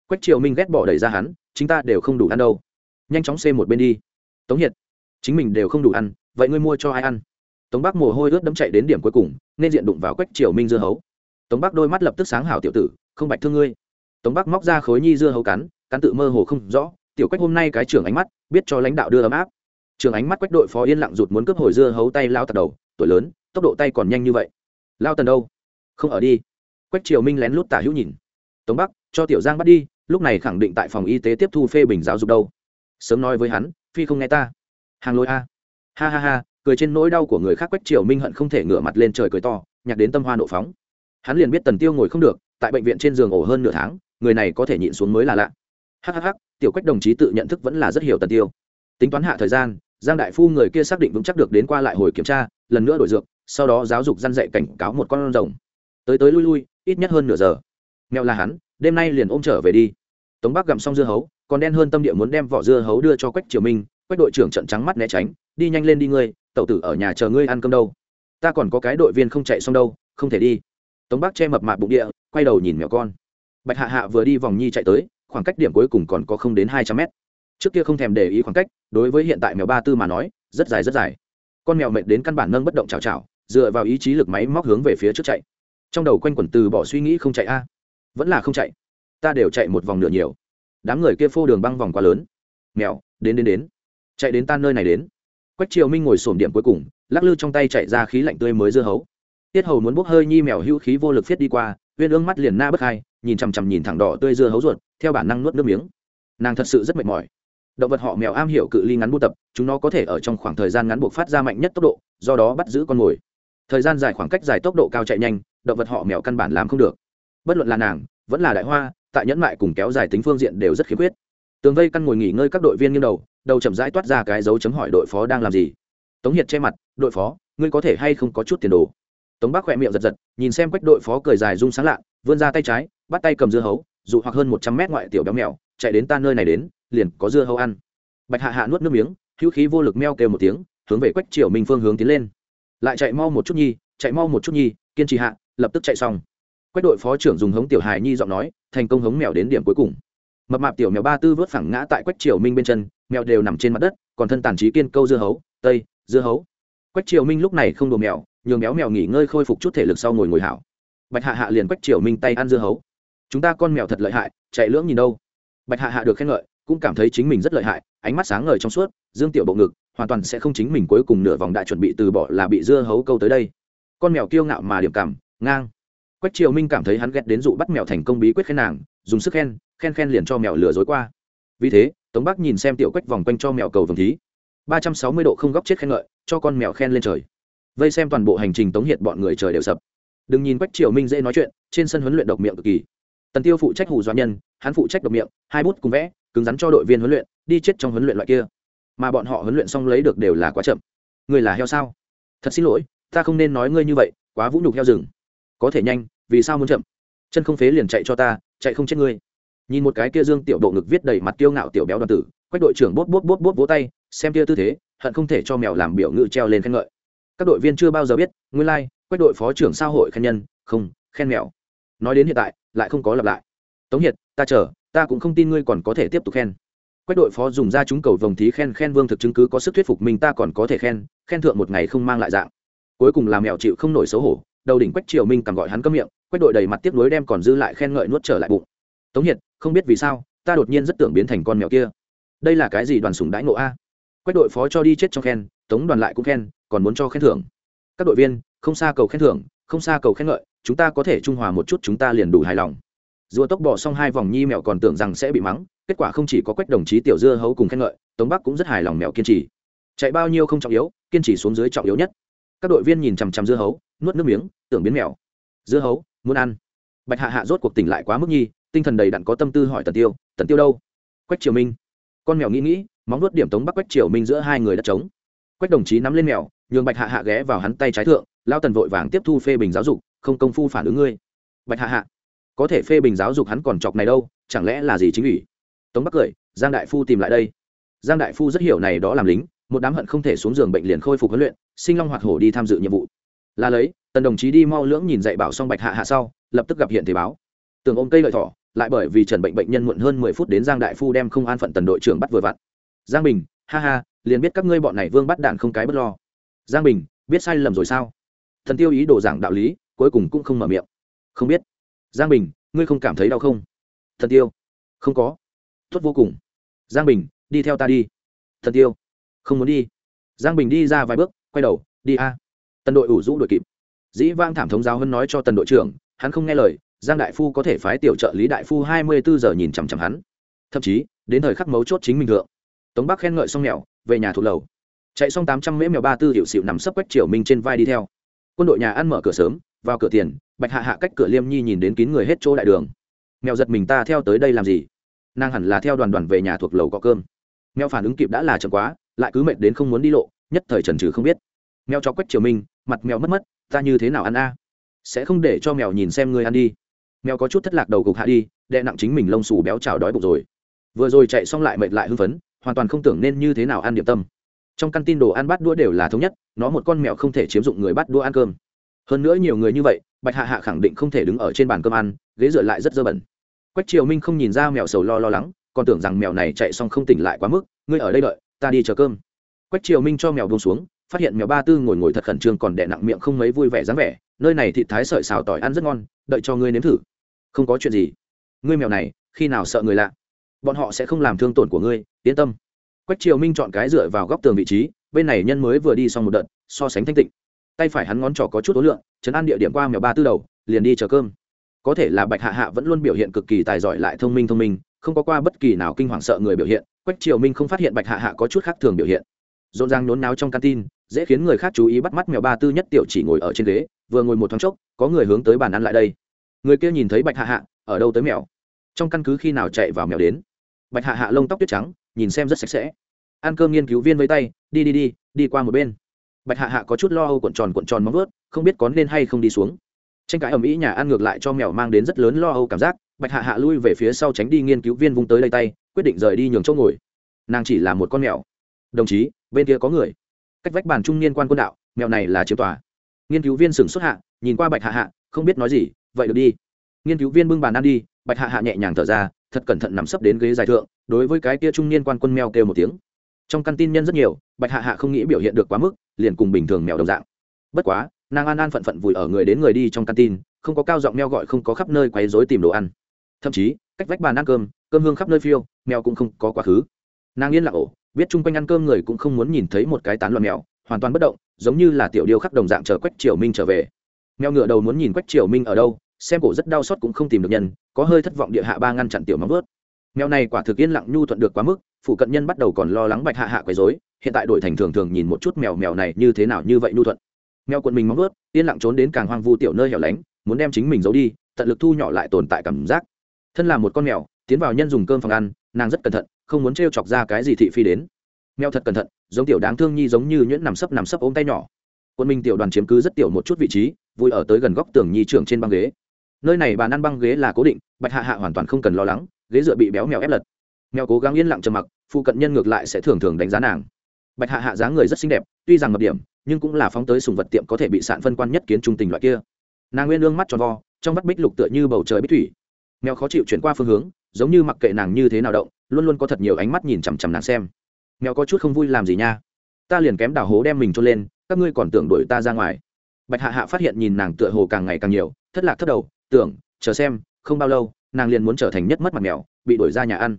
Quách triều minh ghét bỏ đẩy ra hắn chúng ta đều không đủ ăn đâu. Nhanh chóng xê một bên đi. Tống hiệt, chính mình đều không đủ ăn, vậy ngươi mua cho ai ăn? Tống bắc mồ hôi ướt đẫm chạy đến điểm cuối cùng, nên diện đụng vào quách triều minh dưa hấu. Tống bắc đôi mắt lập tức sáng hảo, tiểu tử, không bạch thương ngươi. Tống bắc móc ra khối nhi dưa hấu cắn cắn tự mơ hồ không rõ tiểu quách hôm nay cái trưởng ánh mắt, biết cho lãnh đạo đưa ấm áp. Trường ánh mắt quách đội phó yên lặng rụt muốn cướp hồi dưa hấu tay lao tật đầu, tuổi lớn, tốc độ tay còn nhanh như vậy. Lao tần đâu? Không ở đi. Quách triều minh lén lút tả hữu nhìn. Tống bắc, cho tiểu giang bắt đi, lúc này khẳng định tại phòng y tế tiếp thu phê bình giáo dục đâu. Sớm nói với hắn, phi không nghe ta. Hàng lối a. Ha ha ha, cười trên nỗi đau của người khác quách triều minh hận không thể ngửa mặt lên trời cười to, nhạc đến tâm hoa nộ phóng. Hắn liền biết tần tiêu ngồi không được, tại bệnh viện trên giường ổ hơn nửa tháng, người này có thể nhịn xuống mới là lạ. Hhh tiểu quách đồng chí tự nhận thức vẫn là rất hiểu tần tiêu. Tính toán hạ thời gian, giang đại phu người kia xác định vững chắc được đến qua lại hồi kiểm tra, lần nữa đổi dược, sau đó giáo dục gian dạy cảnh cáo một con rồng. Tới tới lui lui, ít nhất hơn nửa giờ. Mèo là hắn, đêm nay liền ôm trở về đi. Tống bắc gặm xong dưa hấu, còn đen hơn tâm địa muốn đem vỏ dưa hấu đưa cho quách triều minh, quách đội trưởng trận trắng mắt né tránh, đi nhanh lên đi ngươi, tẩu tử ở nhà chờ ngươi ăn cơm đâu. Ta còn có cái đội viên không chạy xong đâu, không thể đi. Tống bắc che mập mạp bụng địa, quay đầu nhìn mèo con. Bạch hạ hạ vừa đi vòng nhi chạy tới khoảng cách điểm cuối cùng còn có không đến hai trăm mét. Trước kia không thèm để ý khoảng cách, đối với hiện tại mèo ba tư mà nói, rất dài rất dài. Con mèo mệt đến căn bản nâng bất động chào chào dựa vào ý chí lực máy móc hướng về phía trước chạy. Trong đầu quanh quẩn từ bỏ suy nghĩ không chạy a. Vẫn là không chạy. Ta đều chạy một vòng nửa nhiều. Đám người kia phô đường băng vòng quá lớn. Mèo, đến đến đến. Chạy đến tan nơi này đến. Quách triều minh ngồi sổm điểm cuối cùng, lắc lư trong tay chạy ra khí lạnh tươi mới dưa hấu. Tiết hầu muốn bốc hơi nhi mèo hữu khí vô lực phiết đi qua uyên ương mắt liền na bất hai nhìn chằm chằm nhìn thẳng đỏ tươi dưa hấu ruột, theo bản năng nuốt nước miếng. Nàng thật sự rất mệt mỏi. Động vật họ mèo am hiểu cự ly ngắn buôn tập, chúng nó có thể ở trong khoảng thời gian ngắn buộc phát ra mạnh nhất tốc độ, do đó bắt giữ con mồi. Thời gian dài khoảng cách dài tốc độ cao chạy nhanh, động vật họ mèo căn bản làm không được. Bất luận là nàng, vẫn là đại hoa, tại nhẫn mại cùng kéo dài tính phương diện đều rất khiếm khuyết. Tường vây căn ngồi nghỉ ngơi các đội viên nghiêng đầu đầu chậm rãi toát ra cái dấu chấm hỏi đội phó đang làm gì. Tống hiệt che mặt, đội phó, ngươi có thể hay không có chút tiền đồ? Tống bác khỏe miệng giật giật, nhìn xem quách đội phó cười dài rung sáng lạ, vươn ra tay trái, bắt tay cầm dưa hấu, dụ hoặc hơn một trăm mét ngoại tiểu béo mèo, chạy đến ta nơi này đến, liền có dưa hấu ăn. Bạch hạ hạ nuốt nước miếng, hữu khí vô lực meo kêu một tiếng, hướng về quách triều minh phương hướng tiến lên. Lại chạy mau một chút nhi, chạy mau một chút nhi, kiên trì hạ, lập tức chạy xong. Quách đội phó trưởng dùng hống tiểu hài nhi giọng nói, thành công hống mèo đến điểm cuối cùng. Mập mạp tiểu mèo ba tư vớt phẳng ngã tại quách triều minh bên chân, mèo đều nằm trên mặt đất, còn thân tàn trí kiên câu dưa hấu, tây, dưa hấu. Quách triều minh lúc này không đồ mèo nhường béo mèo nghỉ ngơi khôi phục chút thể lực sau ngồi ngồi hảo. Bạch hạ hạ liền quách triều minh tay ăn dưa hấu. Chúng ta con mèo thật lợi hại, chạy lưỡng nhìn đâu. Bạch hạ hạ được khen ngợi, cũng cảm thấy chính mình rất lợi hại, ánh mắt sáng ngời trong suốt, dương tiểu bộ ngực, hoàn toàn sẽ không chính mình cuối cùng nửa vòng đại chuẩn bị từ bỏ là bị dưa hấu câu tới đây. Con mèo kiêu ngạo mà điểm cảm, ngang. Quách triều minh cảm thấy hắn ghét đến dụ bắt mèo thành công bí quyết khen nàng, dùng sức khen khen khen liền cho mèo lừa dối qua. Vì thế, tống bắc nhìn xem tiểu quách vòng quanh cho mèo cầu vồng thí. Ba trăm sáu mươi độ không góc chết khen ngợi, cho con mèo khen lên trời vây xem toàn bộ hành trình tống hiện bọn người trời đều sập. Đừng nhìn quách triều minh dễ nói chuyện, trên sân huấn luyện độc miệng cực kỳ. Tần tiêu phụ trách hù doanh nhân, hắn phụ trách độc miệng, hai bút cùng vẽ, cứng rắn cho đội viên huấn luyện, đi chết trong huấn luyện loại kia. Mà bọn họ huấn luyện xong lấy được đều là quá chậm. Người là heo sao? Thật xin lỗi, ta không nên nói ngươi như vậy, quá vũ nhục heo rừng. Có thể nhanh, vì sao muốn chậm? Chân không phế liền chạy cho ta, chạy không chết ngươi. Nhìn một cái kia dương tiểu độ ngực viết đầy mặt tiêu ngạo tiểu béo đoàn tử, quách đội trưởng bốt bốt bốt bốt vỗ tay, xem kia tư thế, hận không thể cho mèo làm biểu ngự treo lên khen ngợi các đội viên chưa bao giờ biết nguyên lai、like, quách đội phó trưởng sao hội khen nhân không khen mèo nói đến hiện tại lại không có lặp lại. Tống hiệt ta chờ ta cũng không tin ngươi còn có thể tiếp tục khen. Quách đội phó dùng ra chúng cầu vồng thí khen khen vương thực chứng cứ có sức thuyết phục mình ta còn có thể khen khen thượng một ngày không mang lại dạng. Cuối cùng làm mèo chịu không nổi xấu hổ đầu đỉnh quách triều minh cầm gọi hắn cấm miệng quách đội đầy mặt tiếp nối đem còn dư lại khen ngợi nuốt trở lại bụng. Tống hiệt không biết vì sao ta đột nhiên rất tưởng biến thành con mèo kia. Đây là cái gì đoàn sủng đãi ngộ a? Quách đội phó cho đi chết trong khen tống đoàn lại cũng khen còn muốn cho khen thưởng. Các đội viên, không xa cầu khen thưởng, không xa cầu khen ngợi, chúng ta có thể trung hòa một chút chúng ta liền đủ hài lòng. Dùa tốc bỏ xong hai vòng nhi mèo còn tưởng rằng sẽ bị mắng, kết quả không chỉ có quách đồng chí tiểu dưa hấu cùng khen ngợi, tống bắc cũng rất hài lòng mèo kiên trì. Chạy bao nhiêu không trọng yếu, kiên trì xuống dưới trọng yếu nhất. Các đội viên nhìn chằm chằm dưa hấu, nuốt nước miếng, tưởng biến mèo dưa hấu, muốn ăn. Bạch hạ hạ rốt cuộc tỉnh lại quá mức nhi, tinh thần đầy đặn có tâm tư hỏi tần tiêu tần tiêu đâu? Quách triều minh. Con mèo nghĩ nghĩ, móng nuốt điểm tống bắc quách triều minh giữa hai người đất trống. Quách đồng chí nắm lên mèo nhường bạch hạ hạ ghé vào hắn tay trái thượng lao tần vội vàng tiếp thu phê bình giáo dục, không công phu phản ứng ngươi. Bạch hạ hạ, có thể phê bình giáo dục hắn còn chọc này đâu, chẳng lẽ là gì chính ủy? Tống bắc cười, giang đại phu tìm lại đây. Giang đại phu rất hiểu này đó làm lính, một đám hận không thể xuống giường bệnh liền khôi phục huấn luyện, sinh long hoạt hổ đi tham dự nhiệm vụ. Là lấy, tần đồng chí đi mau lưỡng nhìn dạy bảo xong bạch hạ hạ sau, lập tức gặp hiện thế báo. Tường ôm cây lợi thỏ, lại bởi vì trần bệnh bệnh nhân muộn hơn mười phút đến giang đại phu đem không an phận tần đội trưởng bắt vừa vặn. Giang bình, ha ha, liền biết các ngươi bọn này vương bắt đạn không cái bất lo giang bình, biết sai lầm rồi sao? Thần tiêu ý đồ giảng đạo lý, cuối cùng cũng không mở miệng. Không biết. Giang bình, ngươi không cảm thấy đau không? Thần tiêu. Không có. Tốt vô cùng. Giang bình, đi theo ta đi. Thần tiêu. Không muốn đi. Giang bình đi ra vài bước, quay đầu, đi a. Tần đội ủ rũ đội kịp. Dĩ vang thảm thống giáo hơn nói cho tần đội trưởng, hắn không nghe lời, giang đại phu có thể phái tiểu trợ lý đại phu hai mươi bốn giờ nhìn chằm chằm hắn. Thậm chí, đến thời khắc mấu chốt chính mình thượng. Tống bắc khen ngợi xong mèo về nhà thuộc lầu chạy xong tám trăm mễ mèo ba tư hiệu xịu nằm sấp quách triều minh trên vai đi theo. Quân đội nhà ăn mở cửa sớm, vào cửa tiền, bạch hạ hạ cách cửa liêm nhi nhìn đến kín người hết chỗ đại đường. Mèo giật mình ta theo tới đây làm gì? Nàng hẳn là theo đoàn đoàn về nhà thuộc lầu có cơm. Mèo phản ứng kịp đã là chậm quá, lại cứ mệt đến không muốn đi lộ, nhất thời trần trừ không biết. Mèo cho quách triều minh, mặt mèo mất mất, ta như thế nào ăn a? Sẽ không để cho mèo nhìn xem ngươi ăn đi. Mèo có chút thất lạc đầu gục hạ đi đệ nặng chính mình lông xù béo trào đói bụng rồi. Vừa rồi chạy xong lại mệt lại hưng phấn, hoàn toàn không tưởng nên như thế nào ăn điểm tâm trong căn tin đồ ăn bát đũa đều là thống nhất, nó một con mèo không thể chiếm dụng người bát đũa ăn cơm. Hơn nữa nhiều người như vậy, bạch hạ hạ khẳng định không thể đứng ở trên bàn cơm ăn, ghế dựa lại rất dơ bẩn. Quách triều minh không nhìn ra mèo sầu lo lo lắng, còn tưởng rằng mèo này chạy xong không tỉnh lại quá mức, ngươi ở đây đợi, ta đi chờ cơm. Quách triều minh cho mèo buông xuống, phát hiện mèo ba tư ngồi ngồi thật khẩn trương còn đẻ nặng miệng không mấy vui vẻ dáng vẻ, nơi này thịt thái sợi xào tỏi ăn rất ngon, đợi cho ngươi nếm thử. Không có chuyện gì. Ngươi mèo này, khi nào sợ người lạ? Bọn họ sẽ không làm thương tổn của ngươi, yên tâm quách triều minh chọn cái dựa vào góc tường vị trí, bên này nhân mới vừa đi xong một đợt, so sánh thanh tịnh. Tay phải hắn ngón trỏ có chút ối lượng, chấn an địa điểm qua mèo ba tư đầu, liền đi chờ cơm. Có thể là bạch hạ hạ vẫn luôn biểu hiện cực kỳ tài giỏi lại thông minh thông minh, không có qua bất kỳ nào kinh hoàng sợ người biểu hiện, quách triều minh không phát hiện bạch hạ hạ có chút khác thường biểu hiện. Rộn ràng nhốn náo trong canteen dễ khiến người khác chú ý bắt mắt mèo ba tư nhất tiểu chỉ ngồi ở trên ghế, vừa ngồi một thoáng chốc, có người hướng tới bàn ăn lại đây. Người kia nhìn thấy bạch hạ hạ, ở đâu tới mèo? Trong căn cứ khi nào chạy vào mèo đến? Bạch hạ hạ lông tóc tuyết trắng nhìn xem rất sạch sẽ. Ăn cơm nghiên cứu viên với tay, đi đi đi đi qua một bên. Bạch hạ hạ có chút lo âu cuộn tròn cuộn tròn móng vớt không biết có nên hay không đi xuống. Tranh cãi ầm ĩ nhà ăn ngược lại cho mèo mang đến rất lớn lo âu cảm giác, bạch hạ hạ lui về phía sau tránh đi nghiên cứu viên vung tới lấy tay, quyết định rời đi nhường chỗ ngồi. Nàng chỉ là một con mèo. Đồng chí, bên kia có người. Cách vách bàn trung niên quan quân đạo, mèo này là chiếm tòa. Nghiên cứu viên sửng xuất hạ, nhìn qua bạch hạ hạ, không biết nói gì, vậy được đi. Nghiên cứu viên bưng bàn ăn đi, bạch hạ hạ nhẹ nhàng thở ra, thật cẩn thận nằm sấp đến ghế dài thượng đối với cái kia trung niên quan quân mèo kêu một tiếng. Trong căn tin nhân rất nhiều, bạch hạ hạ không nghĩ biểu hiện được quá mức, liền cùng bình thường mèo đồng dạng. Bất quá, nàng an an phận phận vùi ở người đến người đi trong căn tin, không có cao giọng mèo gọi, không có khắp nơi quấy rối tìm đồ ăn. Thậm chí, cách vách bàn ăn cơm cơm hương khắp nơi phiêu, mèo cũng không có quá khứ. Nàng yên lặng ổ, biết chung quanh ăn cơm người cũng không muốn nhìn thấy một cái tán loạn mèo, hoàn toàn bất động, giống như là tiểu điêu khắc đồng dạng chờ quách triều minh trở về. Mèo ngựa đầu muốn nhìn quách triều minh ở đâu, xem cổ rất đau xót cũng không tìm được nhân, có hơi thất vọng địa hạ ba ngăn chặn tiểu móng vớt mèo này quả thực yên lặng nhu thuận được quá mức, phụ cận nhân bắt đầu còn lo lắng bạch hạ hạ quấy dối hiện tại đổi thành thường thường nhìn một chút mèo mèo này như thế nào như vậy nhu thuận. Mèo quần mình móng ướt yên lặng trốn đến càng hoang vu tiểu nơi hẻo lánh, muốn đem chính mình giấu đi, tận lực thu nhỏ lại tồn tại cảm giác. Thân là một con mèo, tiến vào nhân dùng cơm phòng ăn, nàng rất cẩn thận, không muốn t chọc ra cái gì thị phi đến. Mèo thật cẩn thận, giống tiểu đáng thương nhi giống như nhuyễn nằm sấp nằm sấp ôm tay nhỏ. Quân minh tiểu đoàn chiếm cứ rất tiểu một chút vị trí, vui ở tới gần góc tường nhi trưởng trên băng ghế. Nơi này bàn ăn băng ghế là cố định, bạch hạ hạ hoàn toàn không cần lo lắng ghế dựa bị béo mèo ép lật. Mèo cố gắng yên lặng trầm mặc phụ cận nhân ngược lại sẽ thường thường đánh giá nàng. Bạch hạ hạ dáng người rất xinh đẹp, tuy rằng ngập điểm, nhưng cũng là phóng tới sùng vật tiệm có thể bị sạn phân quan nhất kiến trung tình loại kia. Nàng nguyên lương mắt tròn vo, trong vắt bích lục tựa như bầu trời bích thủy. Mèo khó chịu chuyển qua phương hướng, giống như mặc kệ nàng như thế nào động, luôn luôn có thật nhiều ánh mắt nhìn chằm chằm nàng xem. Mèo có chút không vui làm gì nha? Ta liền kém đào hố đem mình trôn lên, các ngươi còn tưởng đuổi ta ra ngoài. Bạch hạ hạ phát hiện nhìn nàng tựa hồ càng ngày càng nhiều, thất lạc thất đầu, tưởng, chờ xem, không bao lâu nàng liền muốn trở thành nhất mất mặt mèo, bị đuổi ra nhà ăn.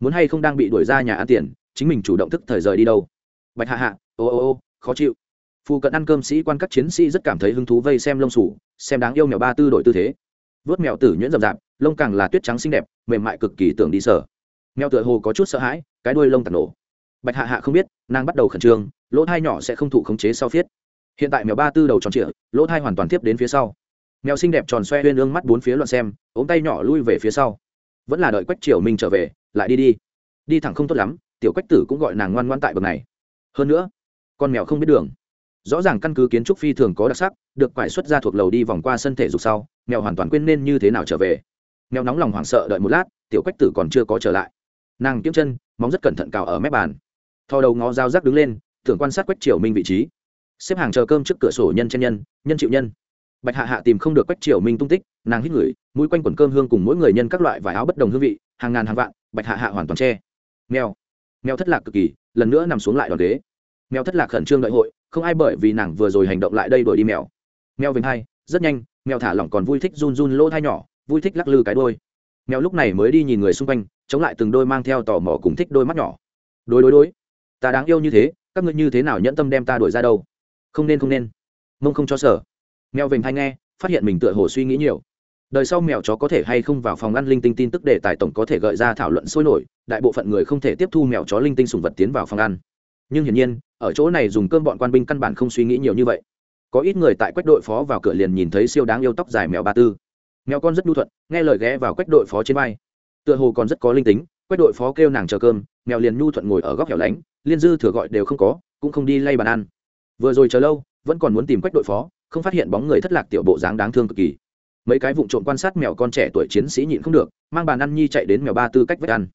Muốn hay không đang bị đuổi ra nhà ăn tiền, chính mình chủ động thức thời rời đi đâu. Bạch hạ hạ, ô ô ô, khó chịu. Phụ cận ăn cơm sĩ quan các chiến sĩ rất cảm thấy hứng thú vây xem lông sủ, xem đáng yêu mèo ba tư đổi tư thế. Vớt mèo tử nhuyễn rậm rạp, lông càng là tuyết trắng xinh đẹp, mềm mại cực kỳ tưởng đi sở. Mèo tựa hồ có chút sợ hãi, cái đuôi lông tạt nổ. Bạch hạ hạ không biết, nàng bắt đầu khẩn trương, lỗ thai nhỏ sẽ không thụ khống chế sau phiết. Hiện tại mèo ba tư đầu tròn trịa, lỗ thai hoàn toàn tiếp đến phía sau mèo xinh đẹp tròn xoe huyên ương mắt bốn phía loạn xem ống tay nhỏ lui về phía sau. Vẫn là đợi quách triều minh trở về, lại đi đi. Đi thẳng không tốt lắm, tiểu quách tử cũng gọi nàng ngoan ngoan tại bậc này. Hơn nữa, con mèo không biết đường. Rõ ràng căn cứ kiến trúc phi thường có đặc sắc, được quải xuất ra thuộc lầu đi vòng qua sân thể dục sau, mèo hoàn toàn quên nên như thế nào trở về. Mèo nóng lòng hoảng sợ đợi một lát, tiểu quách tử còn chưa có trở lại. Nàng kiếm chân, móng rất cẩn thận cào ở mép bàn. Thò đầu ngó dao rác đứng lên thường quan sát quách triều minh vị trí. Xếp hàng chờ cơm trước cửa sổ nhân chen nhân nhân chịu nhân bạch hạ hạ tìm không được quách triều minh tung tích, nàng hít ngửi mũi quanh quần cơm hương cùng mỗi người nhân các loại vải áo bất đồng hương vị, hàng ngàn hàng vạn, bạch hạ hạ hoàn toàn che. Mèo. Mèo thất lạc cực kỳ, lần nữa nằm xuống lại đoàn ghế mèo thất lạc khẩn trương đợi hội, không ai bởi vì nàng vừa rồi hành động lại đây đuổi đi mèo. Mèo vinh hai, rất nhanh, mèo thả lỏng còn vui thích run run lỗ thai nhỏ, vui thích lắc lư cái đôi mèo lúc này mới đi nhìn người xung quanh, chống lại từng đôi mang theo tò mò cùng thích đôi mắt nhỏ. Đối đối đối, ta đáng yêu như thế, các ngươi như thế nào nhẫn tâm đem ta đuổi ra đâu? Không nên không nên. Mông không cho sở mèo vểnh hay nghe, phát hiện mình tựa hồ suy nghĩ nhiều. Đời sau mèo chó có thể hay không vào phòng ăn linh tinh tin tức để tài tổng có thể gợi ra thảo luận sôi nổi, đại bộ phận người không thể tiếp thu mèo chó linh tinh sùng vật tiến vào phòng ăn. Nhưng hiển nhiên, ở chỗ này dùng cơm bọn quan binh căn bản không suy nghĩ nhiều như vậy. Có ít người tại quách đội phó vào cửa liền nhìn thấy siêu đáng yêu tóc dài mèo ba tư. Mèo con rất nhu thuận, nghe lời ghé vào quách đội phó trên vai. Tựa hồ còn rất có linh tính, quách đội phó kêu nàng chờ cơm, mèo liền nhu thuận ngồi ở góc hẻo lánh, liên dư thừa gọi đều không có, cũng không đi lay bàn ăn. Vừa rồi chờ lâu, vẫn còn muốn tìm quách đội phó không phát hiện bóng người thất lạc tiểu bộ dáng đáng thương cực kỳ. Mấy cái vụ trộm quan sát mèo con trẻ tuổi chiến sĩ nhịn không được, mang bàn ăn nhi chạy đến mèo ba tư cách vách ăn.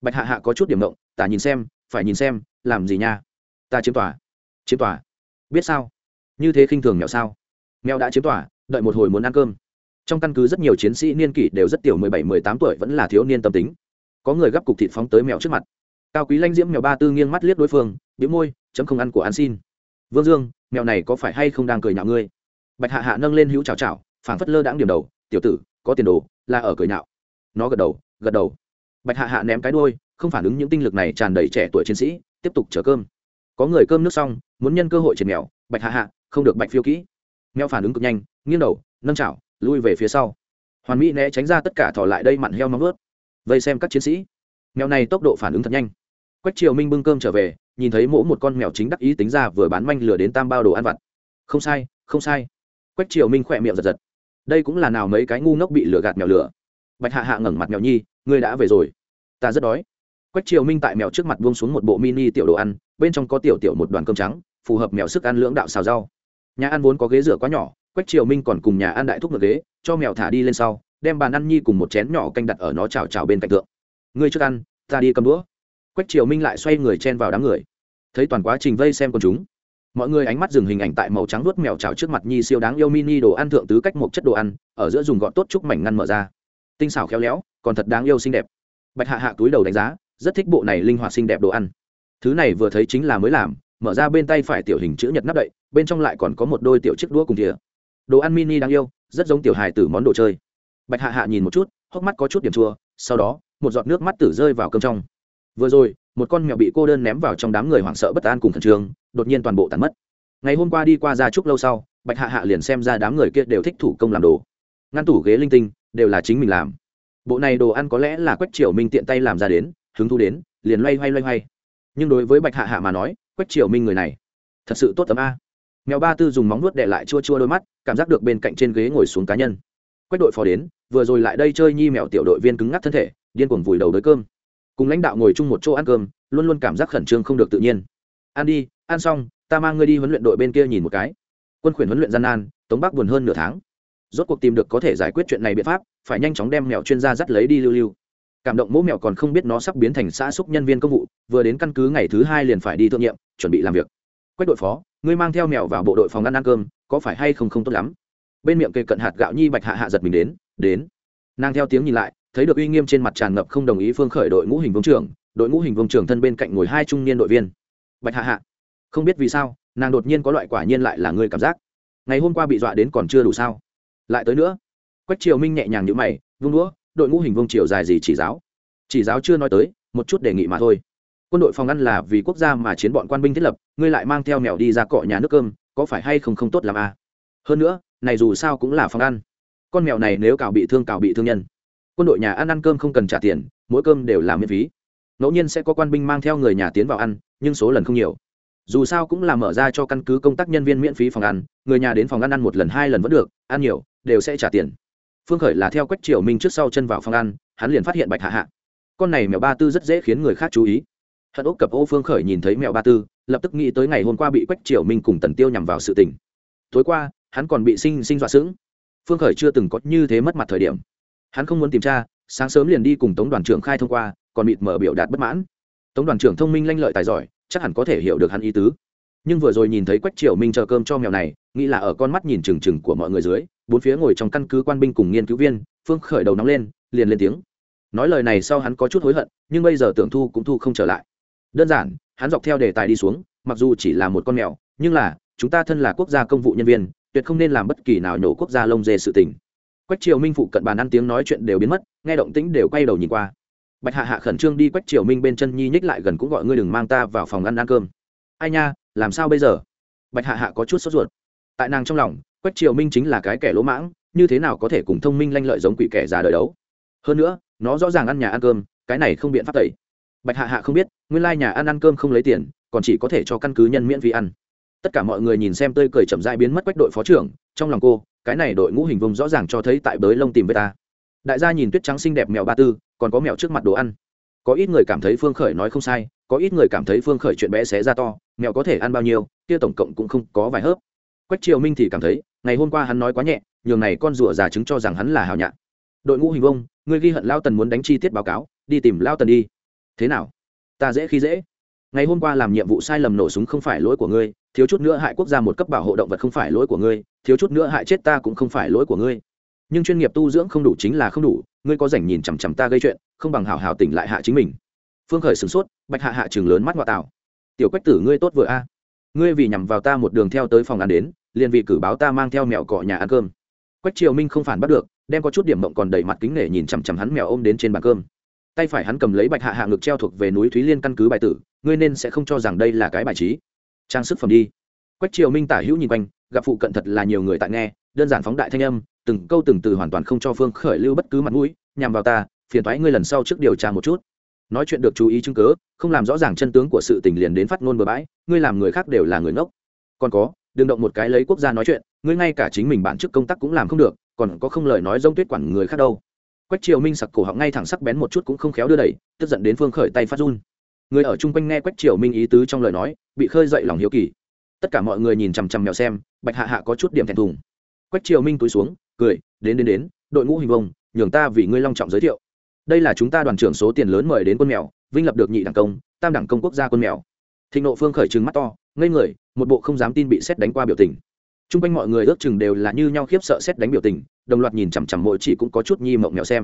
Bạch hạ hạ có chút điểm động tả nhìn xem, phải nhìn xem, làm gì nha? Ta chiếm tòa. Chiếm tòa? Biết sao? Như thế khinh thường mèo sao? Mèo đã chiếm tòa, đợi một hồi muốn ăn cơm. Trong căn cứ rất nhiều chiến sĩ niên kỷ đều rất tiểu, mười bảy, mười tám tuổi vẫn là thiếu niên tâm tính. Có người gắp cục thịt phóng tới mèo trước mặt. Cao quý lanh diễm mèo ba tư nghiêng mắt liếc đối phương biếu môi, chấm không ăn của ăn xin. Vương dương, mèo này có phải hay không đang cười nhạo ngươi? Bạch hạ hạ nâng lên hữu chào chào phảng phất lơ đãng điểm đầu, tiểu tử, có tiền đồ, là ở cười nhạo. Nó gật đầu gật đầu. Bạch hạ hạ ném cái đôi không phản ứng những tinh lực này tràn đầy trẻ tuổi chiến sĩ, tiếp tục chở cơm. Có người cơm nước xong, muốn nhân cơ hội triệt mèo, bạch hạ hạ, không được bạch phiêu kỹ. Mèo phản ứng cực nhanh, nghiêng đầu, nâng chảo, lui về phía sau. Hoàn mỹ né tránh ra tất cả thỏ lại đây mặn heo nóng vớt vây xem các chiến sĩ. Mèo này tốc độ phản ứng thật nhanh. Quách triều minh bưng cơm trở về, nhìn thấy mỗ một con mèo chính đắc ý tính ra vừa bán manh lửa đến tam bao đồ ăn vặt. Không sai không sai quách triều minh khỏe miệng giật giật. Đây cũng là nào mấy cái ngu ngốc bị lửa gạt mèo lửa bạch hạ hạ ngẩng mặt mèo nhi, ngươi đã về rồi. Ta rất đói. Quách triều minh tại mèo trước mặt buông xuống một bộ mini tiểu đồ ăn, bên trong có tiểu tiểu một đoàn cơm trắng, phù hợp mèo sức ăn lưỡng đạo xào rau. Nhà ăn vốn có ghế rửa quá nhỏ, quách triều minh còn cùng nhà ăn đại thúc ngược ghế, cho mèo thả đi lên sau, đem bàn ăn nhi cùng một chén nhỏ canh đặt ở nó chào chào bên cạnh tượng. Ngươi trước ăn, ta đi cầm đũa. Quách triều minh lại xoay người chen vào đám người. Thấy toàn quá trình vây xem con chúng mọi người ánh mắt dừng hình ảnh tại màu trắng nuốt mèo trào trước mặt nhi siêu đáng yêu mini đồ ăn thượng tứ cách một chất đồ ăn, ở giữa dùng gọn tốt chúc mảnh ngăn mở ra. Tinh xảo khéo léo, còn thật đáng yêu xinh đẹp. Bạch hạ hạ túi đầu đánh giá, rất thích bộ này linh hoạt xinh đẹp đồ ăn. Thứ này vừa thấy chính là mới làm, mở ra bên tay phải tiểu hình chữ nhật nắp đậy, bên trong lại còn có một đôi tiểu chiếc đũa cùng thìa. Đồ ăn mini đáng yêu, rất giống tiểu hài từ món đồ chơi. Bạch hạ hạ nhìn một chút, hốc mắt có chút điểm chua, sau đó, một giọt nước mắt tử rơi vào cơm trong. Vừa rồi một con mèo bị cô đơn ném vào trong đám người hoảng sợ bất an cùng khẩn trương, đột nhiên toàn bộ tàn mất. Ngày hôm qua đi qua gia trúc lâu sau, bạch hạ hạ liền xem ra đám người kia đều thích thủ công làm đồ. Ngăn tủ ghế linh tinh, đều là chính mình làm. Bộ này đồ ăn có lẽ là quách triều minh tiện tay làm ra đến, hứng thu đến, liền loay hoay loay hoay. Nhưng đối với bạch hạ hạ mà nói, quách triều minh người này, thật sự tốt tấm a. Mèo ba tư dùng móng nuốt để lại chua chua đôi mắt, cảm giác được bên cạnh trên ghế ngồi xuống cá nhân. Quách đội phó đến, vừa rồi lại đây chơi nhi mèo tiểu đội viên cứng ngắc thân thể, điên cuồng vùi đầu đới cơm cùng lãnh đạo ngồi chung một chỗ ăn cơm, luôn luôn cảm giác khẩn trương không được tự nhiên. Ăn đi, ăn xong, ta mang ngươi đi huấn luyện đội bên kia nhìn một cái. Quân khuyển huấn luyện gian nan, tống bắc buồn hơn nửa tháng. Rốt cuộc tìm được có thể giải quyết chuyện này biện pháp, phải nhanh chóng đem mèo chuyên gia dắt lấy đi lưu lưu. Cảm động mỗ mèo còn không biết nó sắp biến thành xã xúc nhân viên công vụ, vừa đến căn cứ ngày thứ hai liền phải đi thương nhiệm, chuẩn bị làm việc. Quách đội phó, ngươi mang theo mèo vào bộ đội phòng ăn ăn cơm, có phải hay không không tốt lắm? Bên miệng cây cận hạt gạo nhi bạch hạ hạ giật mình đến đến. Nàng theo tiếng nhìn lại thấy được uy nghiêm trên mặt tràn ngập không đồng ý phương khởi đội ngũ hình vương trưởng, đội ngũ hình vương trưởng thân bên cạnh ngồi hai trung niên đội viên. Bạch hạ hạ, không biết vì sao, nàng đột nhiên có loại quả nhiên lại là người cảm giác. Ngày hôm qua bị dọa đến còn chưa đủ sao? Lại tới nữa. Quách triều minh nhẹ nhàng nhữ mày, vung đũa, đội ngũ hình vương triều dài gì chỉ giáo? Chỉ giáo chưa nói tới, một chút đề nghị mà thôi. Quân đội phòng ăn là vì quốc gia mà chiến bọn quan binh thiết lập, ngươi lại mang theo mèo đi ra cọ nhà nước cơm, có phải hay không không tốt làm à? hơn nữa, này dù sao cũng là phòng ăn con mèo này nếu cào bị thương cào bị thương nhân quân đội nhà ăn ăn cơm không cần trả tiền, mỗi cơm đều là miễn phí. Ngẫu nhiên sẽ có quan binh mang theo người nhà tiến vào ăn, nhưng số lần không nhiều. Dù sao cũng là mở ra cho căn cứ công tác nhân viên miễn phí phòng ăn, người nhà đến phòng ăn ăn một lần, hai lần vẫn được, ăn nhiều, đều sẽ trả tiền. Phương khởi là theo quách triều minh trước sau chân vào phòng ăn, hắn liền phát hiện bạch hạ hạ. Con này mèo ba tư rất dễ khiến người khác chú ý. Hận ốc cập ô phương khởi nhìn thấy mèo ba tư, lập tức nghĩ tới ngày hôm qua bị quách triều minh cùng tần tiêu nhằm vào sự tình. Tối qua, hắn còn bị sinh sinh dọa sững. Phương khởi chưa từng có như thế mất mặt thời điểm hắn không muốn tìm tra, sáng sớm liền đi cùng tống đoàn trưởng khai thông qua, còn mịt mở biểu đạt bất mãn. Tống đoàn trưởng thông minh lanh lợi tài giỏi, chắc hẳn có thể hiểu được hắn ý tứ. Nhưng vừa rồi nhìn thấy quách triều minh chờ cơm cho mèo này, nghĩ là ở con mắt nhìn trừng trừng của mọi người dưới, bốn phía ngồi trong căn cứ quan binh cùng nghiên cứu viên, phương khởi đầu nóng lên, liền lên tiếng. Nói lời này sau hắn có chút hối hận, nhưng bây giờ tưởng thu cũng thu không trở lại. Đơn giản, hắn dọc theo đề tài đi xuống, mặc dù chỉ là một con mèo, nhưng là, chúng ta thân là quốc gia công vụ nhân viên, tuyệt không nên làm bất kỳ nào nhổ quốc gia lông dê sự tình quách triều minh phụ cận bàn ăn tiếng nói chuyện đều biến mất, nghe động tĩnh đều quay đầu nhìn qua. Bạch hạ hạ khẩn trương đi quách triều minh bên chân nhi nhích lại gần cũng gọi ngươi đừng mang ta vào phòng ăn ăn cơm. Ai nha, làm sao bây giờ? Bạch hạ hạ có chút sốt ruột. Tại nàng trong lòng, quách triều minh chính là cái kẻ lỗ mãng, như thế nào có thể cùng thông minh lanh lợi giống quỷ kẻ già đời đấu? Hơn nữa, nó rõ ràng ăn nhà ăn cơm, cái này không biện pháp tẩy. Bạch hạ hạ không biết, nguyên lai nhà ăn ăn cơm không lấy tiền, còn chỉ có thể cho căn cứ nhân miễn phí ăn. Tất cả mọi người nhìn xem tươi cười chậm dại biến mất quách đội phó trưởng, trong lòng cô cái này đội ngũ hình vùng rõ ràng cho thấy tại bới lông tìm với ta. Đại gia nhìn tuyết trắng xinh đẹp mèo ba tư, còn có mèo trước mặt đồ ăn. Có ít người cảm thấy phương khởi nói không sai, có ít người cảm thấy phương khởi chuyện bé xé ra to, mèo có thể ăn bao nhiêu, kia tổng cộng cũng không có vài hớp. Quách triều minh thì cảm thấy, ngày hôm qua hắn nói quá nhẹ, nhường này con rùa già chứng cho rằng hắn là hào nhạn đội ngũ hình vông người ghi hận lao tần muốn đánh chi tiết báo cáo, đi tìm lao tần đi. Thế nào? Ta dễ khi dễ. Ngày hôm qua làm nhiệm vụ sai lầm nổ súng không phải lỗi của ngươi thiếu chút nữa hại quốc gia một cấp bảo hộ động vật không phải lỗi của ngươi, thiếu chút nữa hại chết ta cũng không phải lỗi của ngươi. Nhưng chuyên nghiệp tu dưỡng không đủ chính là không đủ, ngươi có rảnh nhìn chằm chằm ta gây chuyện, không bằng hào hào tỉnh lại hạ chính mình. Phương khởi sửng sốt, bạch hạ hạ trường lớn mắt ngoại tạo tiểu quách tử ngươi tốt vừa a. Ngươi vì nhằm vào ta một đường theo tới phòng ăn đến, liền vì cử báo ta mang theo mèo cọ nhà ăn cơm. Quách triều minh không phản bắt được, đem có chút điểm mộng còn đầy mặt kính nể nhìn chằm chằm hắn mèo ôm đến trên bàn cơm. Tay phải hắn cầm lấy bạch hạ hạ ngực treo thuộc về núi thúy liên căn cứ bài tử, ngươi nên sẽ không cho rằng đây là cái bài trí trang sức phẩm đi. Quách triều minh tả hữu nhìn quanh, gặp phụ cận thật là nhiều người tại nghe, đơn giản phóng đại thanh âm, từng câu từng từ hoàn toàn không cho phương khởi lưu bất cứ mặt mũi, nhằm vào ta, phiền thoái ngươi lần sau trước điều tra một chút. Nói chuyện được chú ý chứng cớ không làm rõ ràng chân tướng của sự tình liền đến phát ngôn bừa bãi, ngươi làm người khác đều là người ngốc. Còn có, đừng động một cái lấy quốc gia nói chuyện, ngươi ngay cả chính mình bản chức công tác cũng làm không được, còn có không lời nói dông tuyết quản người khác đâu. Quách triều minh sặc cổ họng ngay thẳng sắc bén một chút cũng không khéo đưa đẩy, tức giận đến phương khởi tay phát run người ở chung quanh nghe quách triều minh ý tứ trong lời nói, bị khơi dậy lòng hiếu kỳ. Tất cả mọi người nhìn chằm chằm mèo xem, bạch hạ hạ có chút điểm thẹn thùng. Quách triều minh túi xuống, cười, đến đến đến, đội ngũ hình vông, nhường ta vì ngươi long trọng giới thiệu. Đây là chúng ta đoàn trưởng số tiền lớn mời đến quân mèo, vinh lập được nhị đảng công, tam đảng công quốc gia quân mèo. Thịnh nộ phương khởi trừng mắt to, ngây người, một bộ không dám tin bị xét đánh qua biểu tình. T r u n g quanh mọi người ước chừng đều là như nhau khiếp sợ xét đánh biểu tình, đồng loạt nhìn chằm chằm mỗi chỉ cũng có chút nhi mộng mèo xem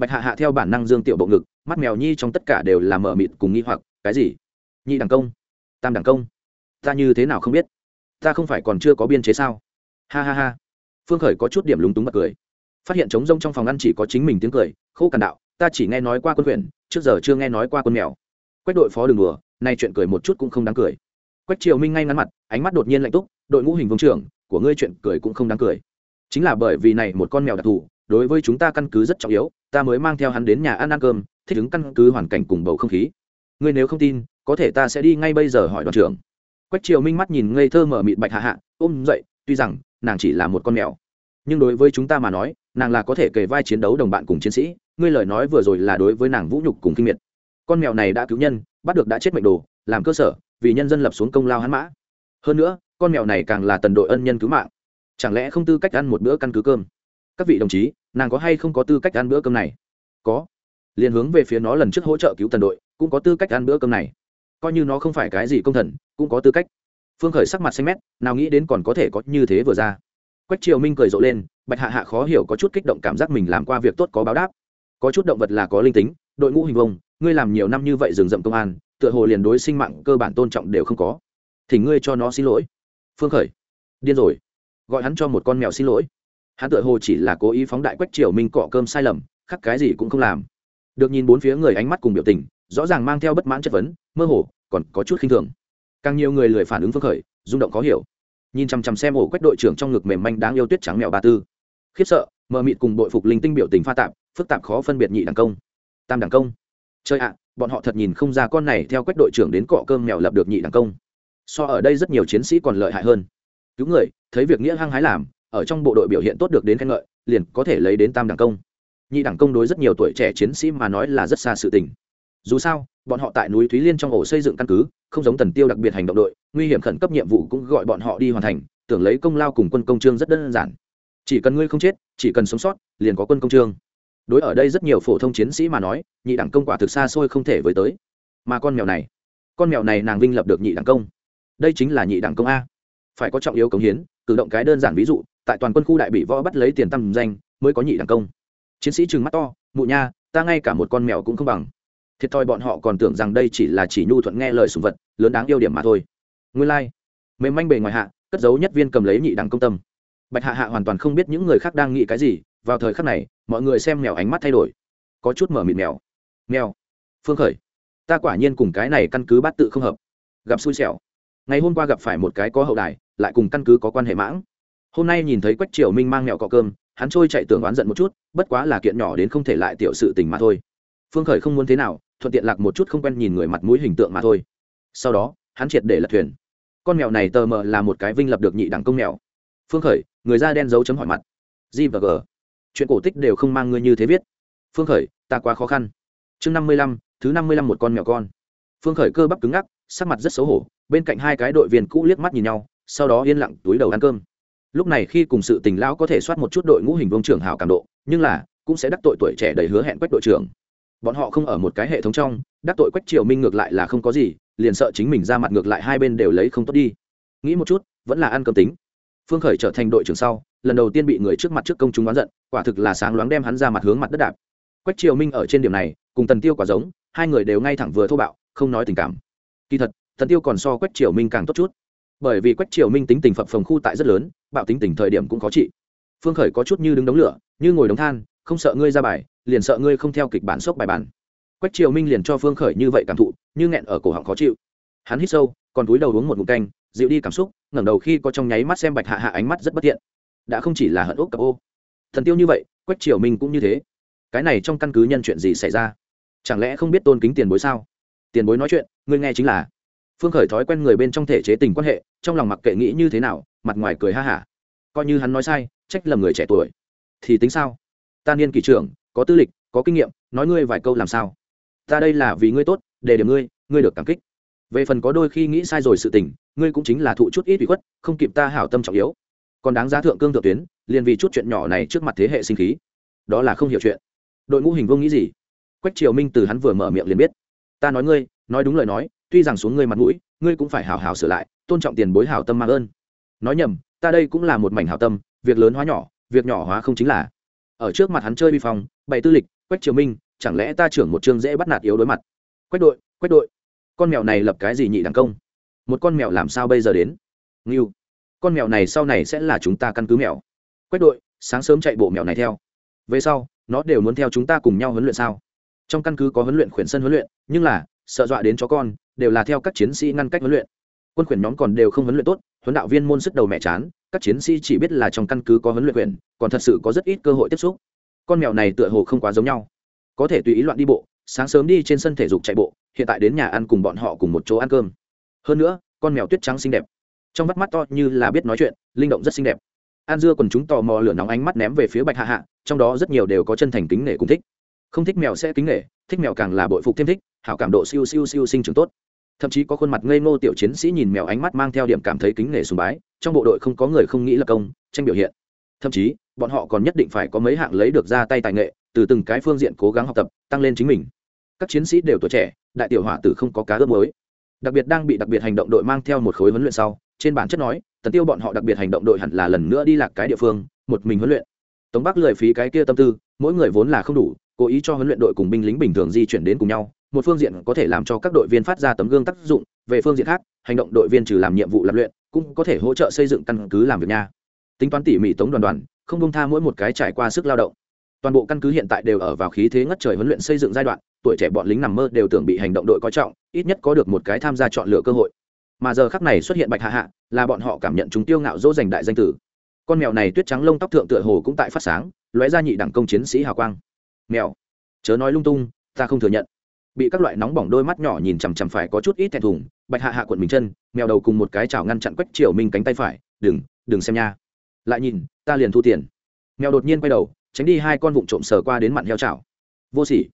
bạch hạ hạ theo bản năng dương tiểu bộ ngực mắt mèo nhi trong tất cả đều là mở mịt cùng nghi hoặc cái gì? Nhị đẳng công? Tam đẳng công? Ta như thế nào không biết? Ta không phải còn chưa có biên chế sao? Ha ha ha. Phương khởi có chút điểm lúng túng bật cười. Phát hiện trống rông trong phòng ăn chỉ có chính mình tiếng cười khô càn đạo ta chỉ nghe nói qua quân huyện, trước giờ chưa nghe nói qua quân mèo. Quách đội phó đường đùa nay chuyện cười một chút cũng không đáng cười. Quách triều minh ngay ngắn mặt ánh mắt đột nhiên lạnh túc đội ngũ hình vương trưởng của ngươi chuyện cười cũng không đáng cười. Chính là bởi vì này một con mèo đặc thù đối với chúng ta căn cứ rất trọng yếu, ta mới mang theo hắn đến nhà ăn ăn cơm, thích ứng căn cứ hoàn cảnh cùng bầu không khí. Ngươi nếu không tin, có thể ta sẽ đi ngay bây giờ hỏi đoàn trưởng. Quách triều minh mắt nhìn ngây thơ mở mịt bạch hạ hạ, ôm dậy, tuy rằng, nàng chỉ là một con mèo. Nhưng đối với chúng ta mà nói, nàng là có thể kề vai chiến đấu đồng bạn cùng chiến sĩ, ngươi lời nói vừa rồi là đối với nàng vũ nhục cùng kinh miệt. Con mèo này đã cứu nhân, bắt được đã chết mệnh đồ, làm cơ sở, vì nhân dân lập xuống công lao hắn mã. Hơn nữa, con mèo này càng là tần đội ân nhân cứu mạng. Chẳng lẽ không tư cách ăn một bữa căn cứ cơm? Các vị đồng chí nàng có hay không có tư cách ăn bữa cơm này? Có. Liền hướng về phía nó lần trước hỗ trợ cứu tần đội, cũng có tư cách ăn bữa cơm này. Coi như nó không phải cái gì công thần, cũng có tư cách. Phương khởi sắc mặt xanh mét, nào nghĩ đến còn có thể có như thế vừa ra. Quách triều minh cười rộ lên, bạch hạ hạ khó hiểu có chút kích động cảm giác mình làm qua việc tốt có báo đáp. Có chút động vật là có linh tính, đội ngũ hình vông ngươi làm nhiều năm như vậy rừng rậm công an, tựa hồ liền đối sinh mạng cơ bản tôn trọng đều không có. Thì ngươi cho nó xin lỗi. Phương khởi, điên rồi. Gọi hắn cho một con mèo xin lỗi hắn tựa hồ chỉ là cố ý phóng đại quách triều minh cọ cơm sai lầm, khắc cái gì cũng không làm. Được nhìn bốn phía người ánh mắt cùng biểu tình, rõ ràng mang theo bất mãn chất vấn, mơ hồ, còn có chút khinh thường. Càng nhiều người lười phản ứng phương khởi, rung động khó hiểu. Nhìn chằm chằm xem ổ quách đội trưởng trong ngực mềm manh đáng yêu tuyết trắng mèo ba tư. Khiếp sợ, mờ mịt cùng đội phục linh tinh biểu tình pha tạp, phức tạp khó phân biệt nhị đẳng công. Tam đẳng công. Chơi ạ, bọn họ thật nhìn không ra con này theo quách đội trưởng đến cọ cơm mèo lập được nhị đẳng công. So ở đây rất nhiều chiến sĩ còn lợi hại hơn. Cứu người, thấy việc nghĩa hăng hái làm ở trong bộ đội biểu hiện tốt được đến khen ngợi, liền có thể lấy đến tam đẳng công. Nhị đẳng công đối rất nhiều tuổi trẻ chiến sĩ mà nói là rất xa sự tình. Dù sao, bọn họ tại núi thúy liên trong ổ xây dựng căn cứ, không giống tần tiêu đặc biệt hành động đội, nguy hiểm khẩn cấp nhiệm vụ cũng gọi bọn họ đi hoàn thành, tưởng lấy công lao cùng quân công trương rất đơn giản. Chỉ cần ngươi không chết, chỉ cần sống sót, liền có quân công trương. Đối ở đây rất nhiều phổ thông chiến sĩ mà nói, nhị đẳng công quả thực xa xôi không thể với tới. Mà con mèo này, con mèo này nàng vinh lập được nhị đẳng công. Đây chính là nhị đẳng công a. Phải có trọng yếu cống hiến cử động cái đơn giản ví dụ, tại toàn quân khu đại bị võ bắt lấy tiền tăng danh, mới có nhị đẳng công. Chiến sĩ trừng mắt to, mụ nha, ta ngay cả một con mèo cũng không bằng. Thiệt thòi bọn họ còn tưởng rằng đây chỉ là chỉ nhu thuận nghe lời sùng vật, lớn đáng yêu điểm mà thôi. Nguyên lai、like. mềm manh bề ngoài hạ, cất giấu nhất viên cầm lấy nhị đẳng công tâm. Bạch hạ hạ hoàn toàn không biết những người khác đang nghĩ cái gì, vào thời khắc này, mọi người xem mèo ánh mắt thay đổi. Có chút mở mịt mèo. Mèo, phương khởi, ta quả nhiên cùng cái này căn cứ bắt tự không hợp. Gặp xui xẻo. Ngày hôm qua gặp phải một cái có hậu đài lại cùng căn cứ có quan hệ mãng. Hôm nay nhìn thấy quách triều minh mang mẹo cọ cơm, hắn trôi chạy tưởng oán giận một chút, bất quá là kiện nhỏ đến không thể lại tiểu sự tình mà thôi. Phương khởi không muốn thế nào, thuận tiện lạc một chút không quen nhìn người mặt mũi hình tượng mà thôi. Sau đó, hắn triệt để lật thuyền. Con mèo này tờ mờ là một cái vinh lập được nhị đẳng công mèo. Phương khởi, người da đen dấu chấm hỏi mặt. G và g. Chuyện cổ tích đều không mang ngươi như thế viết. Phương khởi, ta quá khó khăn. Chương năm mươi lăm, thứ năm mươi lăm một con mèo con. Phương khởi cơ bắp cứng ngắc, sắc mặt rất xấu hổ, bên cạnh hai cái đội viên cũ liếc mắt nhìn nhau sau đó yên lặng túi đầu ăn cơm. Lúc này khi cùng sự tình lão có thể soát một chút đội ngũ hình vương trưởng hảo cảm độ, nhưng là, cũng sẽ đắc tội tuổi trẻ đầy hứa hẹn quách đội trưởng. Bọn họ không ở một cái hệ thống trong, đắc tội quách triều minh ngược lại là không có gì, liền sợ chính mình ra mặt ngược lại hai bên đều lấy không tốt đi. Nghĩ một chút, vẫn là ăn cơm tính. Phương khởi trở thành đội trưởng sau, lần đầu tiên bị người trước mặt trước công chúng đoán giận, quả thực là sáng loáng đem hắn ra mặt hướng mặt đất đạp. Quách triều minh ở trên điểm này, cùng tần tiêu quả giống, hai người đều ngay thẳng vừa thô bạo, không nói tình cảm. Kỳ thật, tần tiêu còn so quách triều minh càng tốt chút bởi vì quách triều minh tính tình phập phồng khu tại rất lớn, bạo tính tình thời điểm cũng khó trị. Phương khởi có chút như đứng đống lửa, như ngồi đống than, không sợ ngươi ra bài, liền sợ ngươi không theo kịch bản sốc bài bản. Quách triều minh liền cho phương khởi như vậy cảm thụ, như nghẹn ở cổ họng khó chịu. Hắn hít sâu, còn túi đầu uống một ngụm canh, dịu đi cảm xúc, ngẩng đầu khi có trong nháy mắt xem bạch hạ hạ ánh mắt rất bất thiện đã không chỉ là hận ốc cặp ô. Thần tiêu như vậy, quách triều minh cũng như thế. Cái này trong căn cứ nhân chuyện gì xảy ra? Chẳng lẽ không biết tôn kính tiền bối sao? Tiền bối nói chuyện, ngươi nghe chính là phương khởi thói quen người bên trong thể chế tình quan hệ, trong lòng mặc kệ nghĩ như thế nào, mặt ngoài cười ha hả. Coi như hắn nói sai, trách lầm người trẻ tuổi. Thì tính sao? Ta niên kỷ trưởng, có tư lịch, có kinh nghiệm, nói ngươi vài câu làm sao? Ta đây là vì ngươi tốt, để điểm ngươi ngươi được cảm kích. Về phần có đôi khi nghĩ sai rồi sự tình, ngươi cũng chính là thụ chút ít bị khuất, không kịp ta hảo tâm trọng yếu. Còn đáng giá thượng cương thượng tuyến, liền vì chút chuyện nhỏ này trước mặt thế hệ sinh khí. Đó là không hiểu chuyện. Đội ngũ hình vương nghĩ gì? Quách triều minh từ hắn vừa mở miệng liền biết. Ta nói ngươi, nói đúng lời nói tuy rằng xuống ngươi mặt mũi, ngươi cũng phải hào hào sửa lại, tôn trọng tiền bối hảo tâm mang ơn. Nói nhầm, ta đây cũng là một mảnh hảo tâm, việc lớn hóa nhỏ, việc nhỏ hóa không chính là. Ở trước mặt hắn chơi bi phong, bày tư lịch, quách triều minh, chẳng lẽ ta trưởng một chương dễ bắt nạt yếu đối mặt? Quách đội quách đội. Con mèo này lập cái gì nhị đẳng công? Một con mèo làm sao bây giờ đến? Ngưu. Con mèo này sau này sẽ là chúng ta căn cứ mèo. Quách đội, sáng sớm chạy bộ mèo này theo. Về sau, nó đều muốn theo chúng ta cùng nhau huấn luyện sao? Trong căn cứ có huấn luyện khuyển sân huấn luyện, nhưng là, sợ dọa đến chó con đều là theo các chiến sĩ ngăn cách huấn luyện. Quân khuyển nhóm còn đều không huấn luyện tốt huấn đạo viên môn sức đầu mẹ chán các chiến sĩ chỉ biết là trong căn cứ có huấn luyện quyền, còn thật sự có rất ít cơ hội tiếp xúc. Con mèo này tựa hồ không quá giống nhau. Có thể tùy ý loạn đi bộ sáng sớm đi trên sân thể dục chạy bộ hiện tại đến nhà ăn cùng bọn họ cùng một chỗ ăn cơm. Hơn nữa con mèo tuyết trắng xinh đẹp. Trong mắt mắt to như là biết nói chuyện linh động rất xinh đẹp. An dưa còn chúng tò mò lửa nóng ánh mắt ném về phía bạch hạ hạ trong đó rất nhiều đều có chân thành kính nể cùng thích. Không thích mèo sẽ kính nể thích mèo càng là bội phục thêm thích hảo cảm độ siêu siêu siêu sinh trưởng tốt thậm chí có khuôn mặt ngây ngô tiểu chiến sĩ nhìn mèo ánh mắt mang theo điểm cảm thấy kính nể sùng bái, trong bộ đội không có người không nghĩ là công, tranh biểu hiện. Thậm chí, bọn họ còn nhất định phải có mấy hạng lấy được ra tay tài nghệ, từ từng cái phương diện cố gắng học tập, tăng lên chính mình. Các chiến sĩ đều tuổi trẻ, đại tiểu hỏa tử không có cá ướp mới đặc biệt đang bị đặc biệt hành động đội mang theo một khối huấn luyện sau, trên bản chất nói, tần tiêu bọn họ đặc biệt hành động đội hẳn là lần nữa đi lạc cái địa phương, một mình huấn luyện. Tống bắc lười phí cái kia tâm tư, mỗi người vốn là không đủ, cố ý cho huấn luyện đội cùng binh lính bình thường di chuyển đến cùng nhau một phương diện có thể làm cho các đội viên phát ra tấm gương tác dụng, về phương diện khác, hành động đội viên trừ làm nhiệm vụ lập luyện, cũng có thể hỗ trợ xây dựng căn cứ làm việc nha. Tính toán tỉ mỉ tống đoàn đoàn, không bông tha mỗi một cái trải qua sức lao động. Toàn bộ căn cứ hiện tại đều ở vào khí thế ngất trời huấn luyện xây dựng giai đoạn, tuổi trẻ bọn lính nằm mơ đều tưởng bị hành động đội coi trọng, ít nhất có được một cái tham gia chọn lựa cơ hội. Mà giờ khắc này xuất hiện bạch hạ hạ, là bọn họ cảm nhận chúng tiêu ngạo dỗ dành đại danh tử. Con mèo này tuyết trắng lông tóc thượng tựa hồ cũng tại phát sáng, lóe ra nhị đẳng công chiến sĩ hào quang. Mèo, chớ nói lung tung, ta không thừa nhận bị các loại nóng bỏng đôi mắt nhỏ nhìn chằm chằm phải có chút ít thẹn thùng, bạch hạ hạ quận mình chân, mèo đầu cùng một cái chảo ngăn chặn quách triều minh cánh tay phải, đừng đừng xem nha. Lại nhìn, ta liền thu tiền. Mèo đột nhiên quay đầu, tránh đi hai con vụn trộm sờ qua đến mặn heo chảo. Vô sỉ.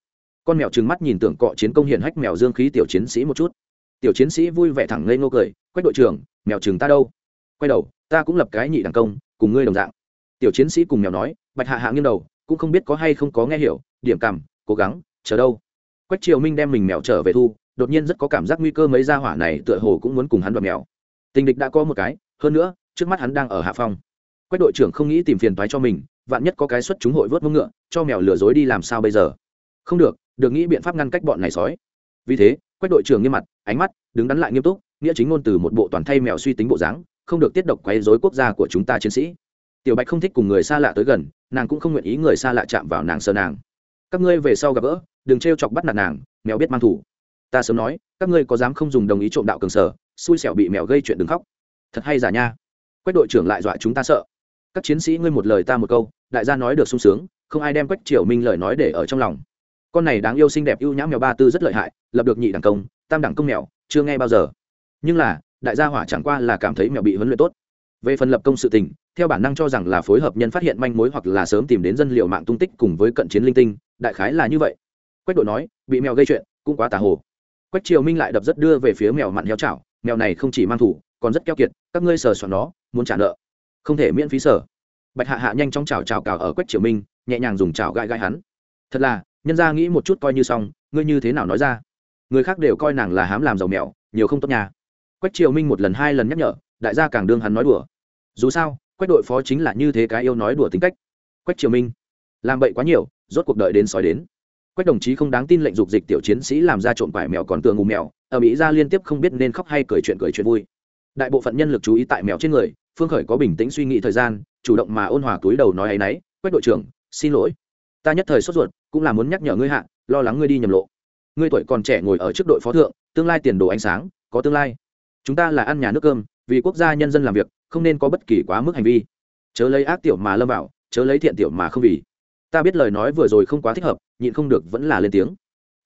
Con mèo trừng mắt nhìn tưởng cọ chiến công hiển hách mèo dương khí tiểu chiến sĩ một chút. Tiểu chiến sĩ vui vẻ thẳng lên ngô cười, quách đội trưởng, mèo trừng ta đâu? Quay đầu, ta cũng lập cái nhị đẳng công, cùng ngươi đồng dạng. Tiểu chiến sĩ cùng mèo nói, bạch hạ hạ nghiêng đầu, cũng không biết có hay không có nghe hiểu, điểm cảm, cố gắng, chờ đâu? Quách triều minh đem mình mèo trở về thu, đột nhiên rất có cảm giác nguy cơ mấy gia hỏa này tựa hồ cũng muốn cùng hắn đoạt mèo. Tình địch đã có một cái, hơn nữa, trước mắt hắn đang ở hạ phong. Quách đội trưởng không nghĩ tìm phiền toái cho mình, vạn nhất có cái xuất chúng hội vớt mông ngựa, cho mèo lừa dối đi làm sao bây giờ? Không được được nghĩ biện pháp ngăn cách bọn này sói. Vì thế, quách đội trưởng nghiêm mặt, ánh mắt đứng đắn lại nghiêm túc, nghĩa chính ngôn từ một bộ toàn thay mèo suy tính bộ dáng, không được tiết độc quấy dối quốc gia của chúng ta chiến sĩ. Tiểu bạch không thích cùng người xa lạ tới gần, nàng cũng không nguyện ý người xa lạ chạm vào nàng sơ nàng. Các ngươi về sau gặp gỡ đừng t r e o chọc bắt nạt nàng, mèo biết mang thủ. Ta sớm nói, các ngươi có dám không dùng đồng ý trộm đạo cường sở, xui xẻo bị mèo gây chuyện đừng khóc. Thật hay giả nha. Quách đội trưởng lại dọa chúng ta sợ. Các chiến sĩ ngươi một lời ta một câu, đại gia nói được sung sướng, không ai đem quách triều minh lời nói để ở trong lòng. Con này đáng yêu xinh đẹp ưu nhã mèo ba tư rất lợi hại, lập được nhị đẳng công, tam đẳng công mèo, chưa nghe bao giờ. Nhưng là, đại gia hỏa chẳng qua là cảm thấy mèo bị huấn luyện tốt. Về phần lập công sự tình, theo bản năng cho rằng là phối hợp nhân phát hiện manh mối hoặc là sớm tìm đến dân liệu mạng tung tích cùng với cận chiến linh tinh, đại khái là như vậy quách đội nói, bị mèo gây chuyện, cũng quá tà hồ. Quách triều minh lại đập rất đưa về phía mèo mặn heo chảo, mèo này không chỉ mang thủ, còn rất keo kiệt, các ngươi sờ soạn nó, muốn trả nợ. Không thể miễn phí sở bạch hạ hạ nhanh chóng chảo chảo cào ở quách triều minh, nhẹ nhàng dùng chảo gai gai hắn. Thật là, nhân ra nghĩ một chút coi như xong, ngươi như thế nào nói ra? Người khác đều coi nàng là hám làm giàu mèo, nhiều không tốt nhà quách triều minh một lần hai lần nhắc nhở, đại gia càng đương hắn nói đùa. Dù sao, quách đội phó chính là như thế cái yêu nói đùa tính cách. Quách triều minh, làm bậy quá nhiều, rốt cuộc đợi đến sói đến quách đồng chí không đáng tin lệnh dục dịch tiểu chiến sĩ làm ra trộm vải mèo còn tường ngủ mèo, ở mỹ ra liên tiếp không biết nên khóc hay cười chuyện cười chuyện vui. Đại bộ phận nhân lực chú ý tại mèo trên người, phương khởi có bình tĩnh suy nghĩ thời gian, chủ động mà ôn hòa túi đầu nói ấy nấy. quách đội trưởng, xin lỗi. Ta nhất thời sốt ruột, cũng là muốn nhắc nhở ngươi hạ, lo lắng ngươi đi nhầm lộ. Ngươi tuổi còn trẻ ngồi ở trước đội phó thượng, tương lai tiền đồ ánh sáng, có tương lai. Chúng ta là ăn nhà nước cơm, vì quốc gia nhân dân làm việc, không nên có bất kỳ quá mức hành vi. Chớ lấy ác tiểu mà lâm vào, chớ lấy thiện tiểu mà không vì ta biết lời nói vừa rồi không quá thích hợp, nhịn không được vẫn là lên tiếng.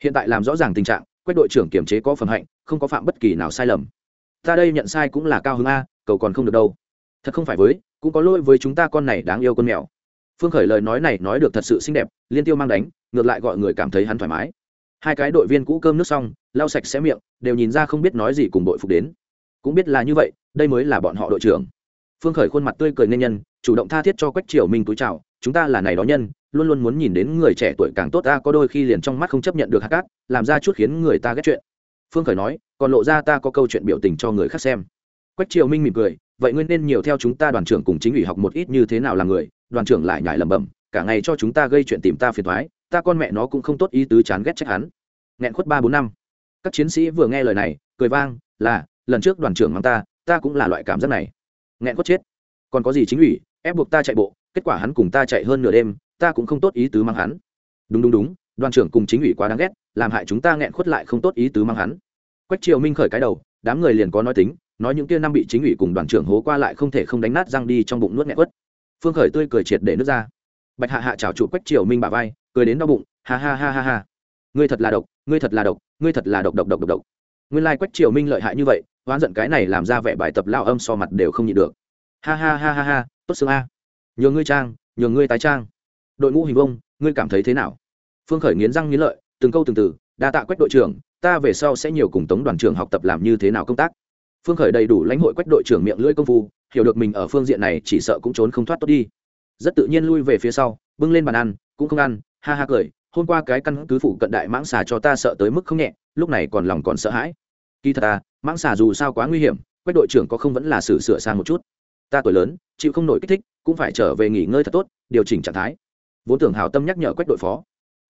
Hiện tại làm rõ ràng tình trạng, quách đội trưởng kiểm chế có phẩm hạnh, không có phạm bất kỳ nào sai lầm. Ta đây nhận sai cũng là cao hứng a, cầu còn không được đâu. Thật không phải với, cũng có lỗi với chúng ta con này đáng yêu con mèo. Phương khởi lời nói này nói được thật sự xinh đẹp, liên tiêu mang đánh, ngược lại gọi người cảm thấy hắn thoải mái. Hai cái đội viên cũ cơm nước xong, lau sạch sẽ miệng, đều nhìn ra không biết nói gì cùng đội phục đến. Cũng biết là như vậy, đây mới là bọn họ đội trưởng. Phương khởi khuôn mặt tươi cười nên nhân, chủ động tha thiết cho quách triều minh túi chào, chúng ta là này đó nhân luôn luôn muốn nhìn đến người trẻ tuổi càng tốt, ta có đôi khi liền trong mắt không chấp nhận được hắc cát làm ra chút khiến người ta ghét chuyện. Phương khởi nói, còn lộ ra ta có câu chuyện biểu tình cho người khác xem. Quách triều minh mỉm cười, vậy ngươi nên nhiều theo chúng ta đoàn trưởng cùng chính ủy học một ít như thế nào là người, đoàn trưởng lại nhải lẩm bẩm, cả ngày cho chúng ta gây chuyện tìm ta phiền thoái ta con mẹ nó cũng không tốt ý tứ chán ghét trách hắn. Nghẹn khuất ba bốn năm. Các chiến sĩ vừa nghe lời này, cười vang, là, lần trước đoàn trưởng mang ta ta cũng là loại cảm giác này. Nghẹn khuất chết. Còn có gì chính ủy, ép buộc ta chạy bộ, kết quả hắn cùng ta chạy hơn nửa đêm ta cũng không tốt ý tứ mang hắn. Đúng đúng đúng, đoàn trưởng cùng chính ủy quá đáng ghét, làm hại chúng ta nghẹn khuất lại không tốt ý tứ mang hắn. Quách triều minh khởi cái đầu, đám người liền có nói tính, nói những kia năm bị chính ủy cùng đoàn trưởng hố qua lại không thể không đánh nát răng đi trong bụng nuốt nghẹn khuất. Phương khởi tươi cười triệt để nước ra. Bạch hạ hạ chào trụ quách triều minh bà vai, cười đến đau bụng, ha ha ha ha ha. Ngươi thật là độc, ngươi thật là độc, ngươi thật là độc độc độc độc độc. Nguyên lai quách triều minh lợi hại như vậy, oán giận cái này làm ra vẻ bài tập lao âm so mặt đều không nhịn được. Ha ha ha ha ha, tốt xương a. Nhường ngươi trang nhường ngươi tái trang đội ngũ hình vông, ngươi cảm thấy thế nào? Phương khởi nghiến răng nghiến lợi, từng câu từng từ, đa tạ quách đội trưởng, ta về sau sẽ nhiều cùng tống đoàn trưởng học tập làm như thế nào công tác. Phương khởi đầy đủ lãnh hội quách đội trưởng miệng lưỡi công phu, hiểu được mình ở phương diện này chỉ sợ cũng trốn không thoát tốt đi. Rất tự nhiên lui về phía sau, bưng lên bàn ăn, cũng không ăn, ha ha cười, hôm qua cái căn cứ phủ cận đại mãng xà cho ta sợ tới mức không nhẹ, lúc này còn lòng còn sợ hãi. Kỳ thật à mãng xà dù sao quá nguy hiểm, quách đội trưởng có không vẫn là xử sửa sang một chút. Ta tuổi lớn, chịu không nổi kích thích, cũng phải trở về nghỉ ngơi thật tốt, điều chỉnh trạng thái vốn tưởng hào tâm nhắc nhở quách đội phó.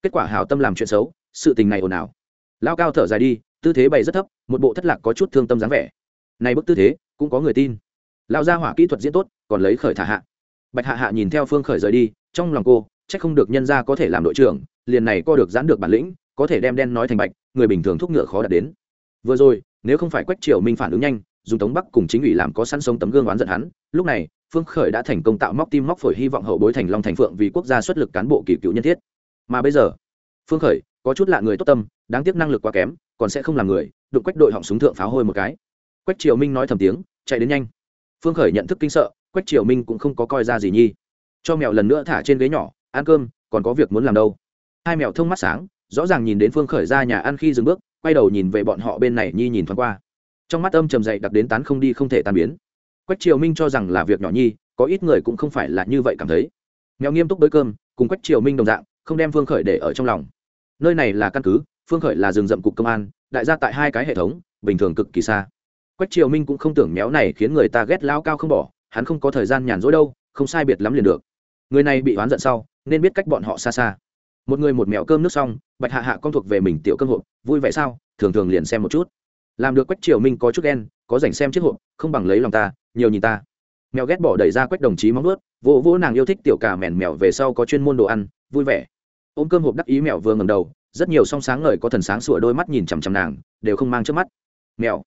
Kết quả hào tâm làm chuyện xấu, sự tình này ồn ào. Lao cao thở dài đi, tư thế bày rất thấp, một bộ thất lạc có chút thương tâm dáng vẻ. Này bức tư thế, cũng có người tin. Lao ra hỏa kỹ thuật diễn tốt, còn lấy khởi thả hạ. Bạch hạ hạ nhìn theo phương khởi rời đi, trong lòng cô c h ắ c không được nhân ra có thể làm đội trưởng, liền này co được giãn được bản lĩnh, có thể đem đen nói thành bạch, người bình thường thúc ngựa khó đạt đến. Vừa rồi, nếu không phải quách triều minh phản ứng nhanh, dùng tống bắc cùng chính ủy làm có sẵn sống tấm gương oán giận hắn, lúc này phương khởi đã thành công tạo móc tim móc phổi hy vọng hậu bối thành long thành phượng vì quốc gia xuất lực cán bộ kỳ cựu nhân thiết. Mà bây giờ, phương khởi, có chút lạ người tốt tâm, đáng tiếc năng lực quá kém, còn sẽ không làm người, đụng quách đội họng súng thượng pháo hôi một cái. Quách triều minh nói thầm tiếng, chạy đến nhanh. Phương khởi nhận thức kinh sợ, quách triều minh cũng không có coi ra gì nhi. Cho mèo lần nữa thả trên ghế nhỏ, ăn cơm, còn có việc muốn làm đâu. Hai mèo thông mắt sáng, rõ ràng nhìn đến phương khởi ra nhà ăn khi dừng bước, quay đầu nhìn về bọn họ bên này nhi nhìn thoáng qua. Trong mắt âm trầm dậy đặc đến tán không đi không thể tan biến quách triều minh cho rằng là việc nhỏ nhi, có ít người cũng không phải là như vậy cảm thấy. Mèo nghiêm túc bới cơm, cùng quách triều minh đồng dạng, không đem phương khởi để ở trong lòng. Nơi này là căn cứ, phương khởi là rừng rậm cục công an, đại gia tại hai cái hệ thống, bình thường cực kỳ xa. Quách triều minh cũng không tưởng méo này khiến người ta ghét lao cao không bỏ, hắn không có thời gian nhàn rỗi đâu, không sai biệt lắm liền được. Người này bị oán giận sau, nên biết cách bọn họ xa xa. Một người một mèo cơm nước xong, bạch hạ hạ con thuộc về mình tiểu cơm hộp, vui vẻ sao? Thường thường liền xem một chút. Làm được quách triều minh có chút đen có dành xem chiếc hộp, không bằng lấy lòng ta nhiều nhìn ta. Mèo ghét bỏ đẩy ra quách đồng chí móng ướt vỗ vỗ nàng yêu thích tiểu cả mèn mèo về sau có chuyên môn đồ ăn, vui vẻ. Ôm cơm hộp đắc ý mèo vừa ngầm đầu, rất nhiều song sáng ngời có thần sáng sủa đôi mắt nhìn chằm chằm nàng, đều không mang trước mắt. Mèo,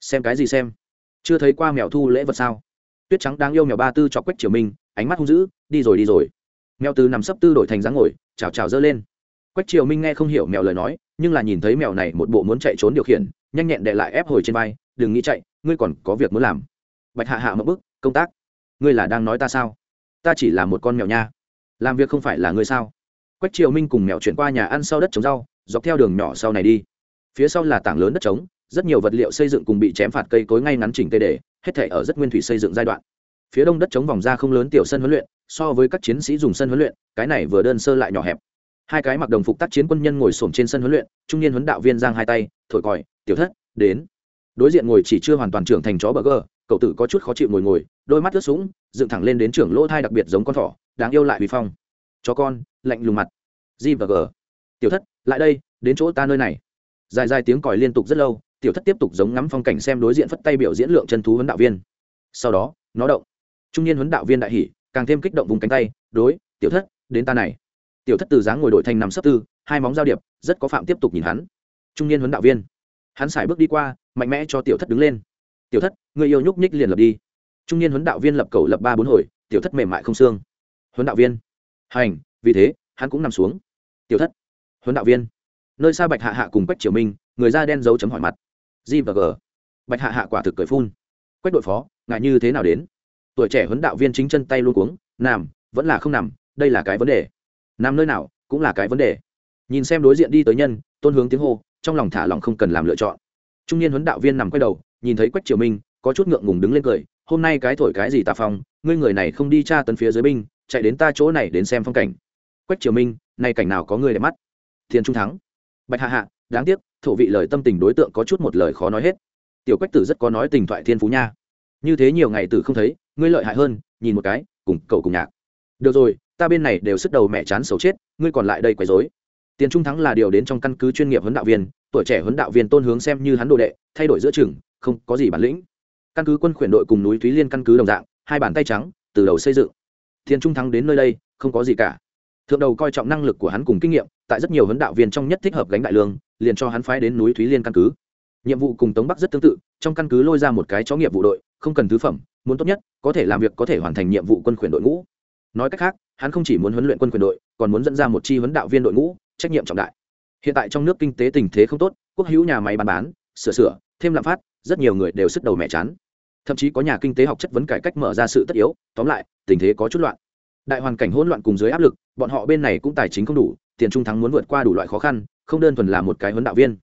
xem cái gì xem? Chưa thấy qua mèo thu lễ vật sao? Tuyết trắng đang yêu mèo ba tư cho quách triều minh, ánh mắt hung dữ, đi rồi đi rồi. Mèo từ nằm sấp tư đổi thành dáng ngồi, chào chào dơ lên. Quách triều minh nghe không hiểu mèo lời nói, nhưng là nhìn thấy mèo này một bộ muốn chạy trốn điều khiển, nhanh nhẹn để lại ép hồi trên vai, đừng nghĩ chạy, ngươi còn có việc muốn làm bạch hạ hạ một bức, công tác, ngươi là đang nói ta sao? Ta chỉ là một con mèo nha. Làm việc không phải là ngươi sao? Quách triều minh cùng mèo chuyển qua nhà ăn sau đất trồng rau, dọc theo đường nhỏ sau này đi. Phía sau là tảng lớn đất trống, rất nhiều vật liệu xây dựng cùng bị chém phạt cây cối ngay ngắn chỉnh tê để, hết thể ở rất nguyên thủy xây dựng giai đoạn. Phía đông đất trống vòng ra không lớn tiểu sân huấn luyện, so với các chiến sĩ dùng sân huấn luyện, cái này vừa đơn sơ lại nhỏ hẹp. Hai cái mặc đồng phục tác chiến quân nhân ngồi xổm trên sân huấn luyện, trung niên huấn đạo viên giang hai tay, thổi còi, tiểu thất, đến. Đối diện ngồi chỉ chưa hoàn toàn trưởng thành chó bờ gờ cậu tử có chút khó chịu ngồi ngồi, đôi mắt ướt sũng, dựng thẳng lên đến trưởng lỗ thai đặc biệt giống con thỏ, đáng yêu lại huy phong. Chó con, lạnh lùng mặt. G và g. Tiểu thất, lại đây, đến chỗ ta nơi này. Dài dài tiếng còi liên tục rất lâu, tiểu thất tiếp tục giống ngắm phong cảnh xem đối diện phất tay biểu diễn lượng chân thú huấn đạo viên. Sau đó, nó động. Trung niên huấn đạo viên đại hỷ càng thêm kích động vùng cánh tay, đối, tiểu thất, đến ta này. Tiểu thất từ dáng ngồi đội thành nằm sấp tư, hai móng giao điệp, rất có phạm tiếp tục nhìn hắn. Trung niên huấn đạo viên. Hắn xài bước đi qua, mạnh mẽ cho tiểu thất đứng lên tiểu thất, người yêu nhúc nhích liền lập đi. Trung niên huấn đạo viên lập cầu lập ba bốn hồi, tiểu thất mềm mại không xương. Huấn đạo viên. Hành, vì thế, hắn cũng nằm xuống. Tiểu thất. Huấn đạo viên. Nơi xa bạch hạ hạ cùng quách triều minh, người da đen dấu chấm hỏi mặt. G và g. Bạch hạ hạ quả thực cười phun. Quách đội phó ngại như thế nào đến? Tuổi trẻ huấn đạo viên chính chân tay luôn cuống, nằm, vẫn là không nằm, đây là cái vấn đề. Nằm nơi nào, cũng là cái vấn đề. Nhìn xem đối diện đi tới nhân, tôn hướng tiếng hô, trong lòng thả lòng không cần làm lựa chọn. Trung niên huấn đạo viên nằm quay đầu nhìn thấy quách triều minh có chút ngượng ngùng đứng lên cười hôm nay cái thổi cái gì tà phong ngươi người này không đi tra tấn phía dưới binh chạy đến ta chỗ này đến xem phong cảnh quách triều minh nay cảnh nào có người đẹp mắt thiên trung thắng bạch hạ hạ đáng tiếc thổ vị lời tâm tình đối tượng có chút một lời khó nói hết tiểu quách tử rất có nói tình thoại thiên phú nha như thế nhiều ngày tử không thấy ngươi lợi hại hơn nhìn một cái cùng cậu cùng nhạc được rồi ta bên này đều sức đầu mẹ chán xấu chết ngươi còn lại đây quấy rối tiền trung thắng là điều đến trong căn cứ chuyên nghiệp huấn đạo viên tuổi trẻ huấn đạo viên tôn hướng xem như hắn đồ đệ thay đổi giữa chừng không có gì bản lĩnh. Căn cứ quân khuyển đội cùng núi thúy liên căn cứ đồng dạng, hai bàn tay trắng, từ đầu xây dựng. Thiên trung thắng đến nơi đây, không có gì cả. Thượng đầu coi trọng năng lực của hắn cùng kinh nghiệm, tại rất nhiều huấn đạo viên trong nhất thích hợp gánh đại lương, liền cho hắn phái đến núi thúy liên căn cứ. Nhiệm vụ cùng tống bắc rất tương tự, trong căn cứ lôi ra một cái chó nghiệp vụ đội, không cần thứ phẩm, muốn tốt nhất, có thể làm việc có thể hoàn thành nhiệm vụ quân khuyển đội ngũ. Nói cách khác, hắn không chỉ muốn huấn luyện quân quyền đội, còn muốn dẫn ra một chi huấn đạo viên đội ngũ, trách nhiệm trọng đại. Hiện tại trong nước kinh tế tình thế không tốt, quốc hữu nhà máy bán bán, sửa sửa, thêm lạm phát rất nhiều người đều sức đầu mẹ chán. Thậm chí có nhà kinh tế học chất vấn cải cách mở ra sự tất yếu, tóm lại, tình thế có chút loạn. Đại hoàn cảnh hỗn loạn cùng dưới áp lực, bọn họ bên này cũng tài chính không đủ, tiền trung thắng muốn vượt qua đủ loại khó khăn, không đơn thuần là một cái huấn đạo viên.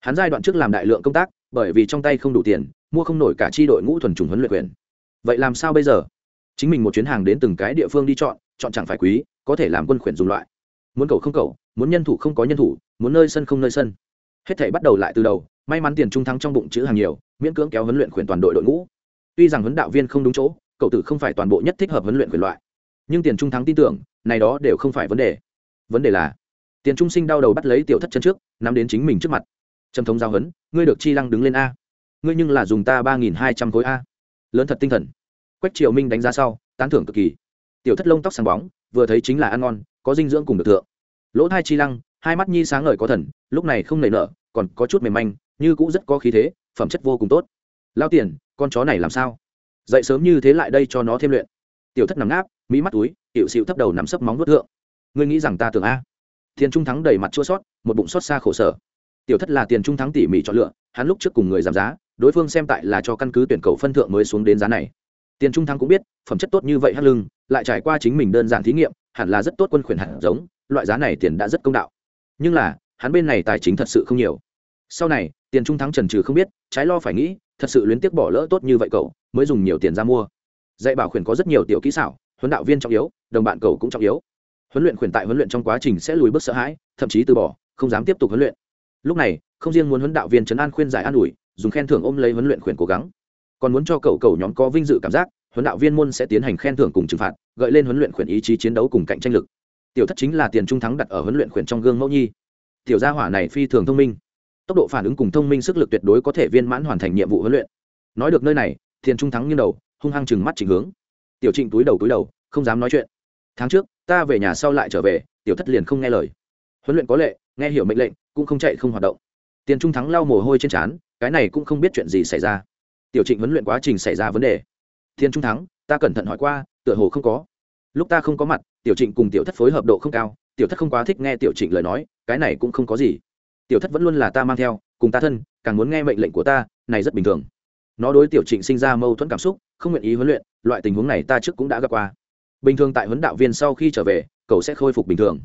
Hắn giai đoạn trước làm đại lượng công tác, bởi vì trong tay không đủ tiền, mua không nổi cả chi đội ngũ thuần trùng huấn luyện quyền. Vậy làm sao bây giờ? Chính mình một chuyến hàng đến từng cái địa phương đi chọn chọn chẳng phải quý, có thể làm quân khuyển dùng loại. Muốn cầu không cầu, muốn nhân thủ không có nhân thủ, muốn nơi sân không nơi sân. Hết thể bắt đầu lại từ đầu may mắn tiền trung thắng trong bụng chữ hàng nhiều, miễn cưỡng kéo huấn luyện khuyển toàn đội đội ngũ. Tuy rằng huấn đạo viên không đúng chỗ, cậu tử không phải toàn bộ nhất thích hợp huấn luyện quyền loại. Nhưng tiền trung thắng tin tưởng, này đó đều không phải vấn đề. Vấn đề là, tiền trung sinh đau đầu bắt lấy tiểu thất chân trước, nắm đến chính mình trước mặt. Trầm thống giao huấn, ngươi được chi lăng đứng lên a. Ngươi nhưng là dùng ta ba nghìn hai trăm khối a. Lớn thật tinh thần. Quách triều minh đánh giá sau, tán thưởng cực kỳ. Tiểu thất lông tóc sáng bóng, vừa thấy chính là ăn ngon, có dinh dưỡng cùng được thượng. Lỗ thai chi lăng, hai mắt nhi sáng ngời có thần, lúc này không nảy nở, còn có chút mềm manh như cũng rất có khí thế, phẩm chất vô cùng tốt. Lao tiền, con chó này làm sao? Dậy sớm như thế lại đây cho nó thêm luyện. Tiểu thất nằm ngáp mỹ mắt túi, tiểu xịu thấp đầu nằm sấp móng vuốt thượng. Ngươi nghĩ rằng ta tưởng a? Tiền trung thắng đầy mặt chua sót một bụng xót xa khổ sở. Tiểu thất là tiền trung thắng tỉ mỉ chọn lựa, hắn lúc trước cùng người giảm giá, đối phương xem tại là cho căn cứ tuyển cầu phân thượng mới xuống đến giá này. Tiền trung thắng cũng biết, phẩm chất tốt như vậy hắc lưng, lại trải qua chính mình đơn giản thí nghiệm, hẳn là rất tốt quân khuyển hạt giống, loại giá này tiền đã rất công đạo. Nhưng là, hắn bên này tài chính thật sự không nhiều. Sau này tiền trung thắng trần trừ không biết, trái lo phải nghĩ, thật sự luyến tiếc bỏ lỡ tốt như vậy cậu, mới dùng nhiều tiền ra mua. Dạy bảo khuyển có rất nhiều tiểu kỹ xảo, huấn đạo viên trọng yếu, đồng bạn cậu cũng trọng yếu. Huấn luyện khuyển tại huấn luyện trong quá trình sẽ lùi bước sợ hãi, thậm chí từ bỏ, không dám tiếp tục huấn luyện. Lúc này, không riêng muốn huấn đạo viên trấn an khuyên giải an ủi, dùng khen thưởng ôm lấy huấn luyện khuyển cố gắng. Còn muốn cho cậu cậu nhóm có vinh dự cảm giác, huấn đạo viên môn sẽ tiến hành khen thưởng cùng trừng phạt, gợi lên huấn luyện khuyển ý chí chiến đấu cùng cạnh tranh lực. Tiểu thất chính là tiền trung thắng đặt ở huấn luyện khuyển trong gương mẫu nhi. Tiểu gia hỏa này phi thường thông minh tốc độ phản ứng cùng thông minh sức lực tuyệt đối có thể viên mãn hoàn thành nhiệm vụ huấn luyện. Nói được nơi này, thiền trung thắng như đầu, hung hăng chừng mắt chỉnh hướng. Tiểu trịnh túi đầu túi đầu, không dám nói chuyện. Tháng trước, ta về nhà sau lại trở về, tiểu thất liền không nghe lời. Huấn luyện có lệ, nghe hiểu mệnh lệnh, cũng không chạy không hoạt động. Tiền trung thắng lau mồ hôi trên trán, cái này cũng không biết chuyện gì xảy ra. Tiểu trịnh huấn luyện quá trình xảy ra vấn đề. Thiên trung thắng, ta cẩn thận hỏi qua, tựa hồ không có. Lúc ta không có mặt, tiểu trịnh cùng tiểu thất phối hợp độ không cao, tiểu thất không quá thích nghe tiểu trịnh lời nói, cái này cũng không có gì tiểu thất vẫn luôn là ta mang theo, cùng ta thân, càng muốn nghe mệnh lệnh của ta, này rất bình thường. Nó đối tiểu trịnh sinh ra mâu thuẫn cảm xúc, không nguyện ý huấn luyện, loại tình huống này ta trước cũng đã gặp qua. Bình thường tại huấn đạo viên sau khi trở về, cậu sẽ khôi phục bình thường.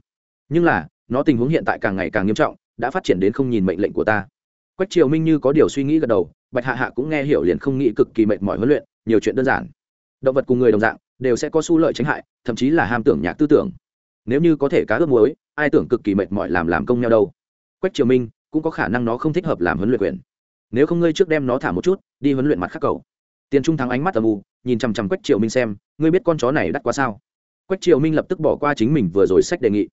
Nhưng là, nó tình huống hiện tại càng ngày càng nghiêm trọng, đã phát triển đến không nhìn mệnh lệnh của ta. Quách triều minh như có điều suy nghĩ gật đầu, bạch hạ hạ cũng nghe hiểu liền không nghĩ cực kỳ mệt mỏi huấn luyện, nhiều chuyện đơn giản. Động vật cùng người đồng dạng, đều sẽ có xu lợi tránh hại, thậm chí là ham tưởng nhạc tư tưởng. Nếu như có thể cá ước muối, ai tưởng cực kỳ mệt mỏi làm làm công nhau đâu quách triều minh cũng có khả năng nó không thích hợp làm huấn luyện quyền. Nếu không ngươi trước đem nó thả một chút, đi huấn luyện mặt khắc cầu. Tiền trung thắng ánh mắt âm u nhìn chằm chằm quách triều minh xem, ngươi biết con chó này đắt quá sao? Quách triều minh lập tức bỏ qua chính mình vừa rồi sách đề nghị.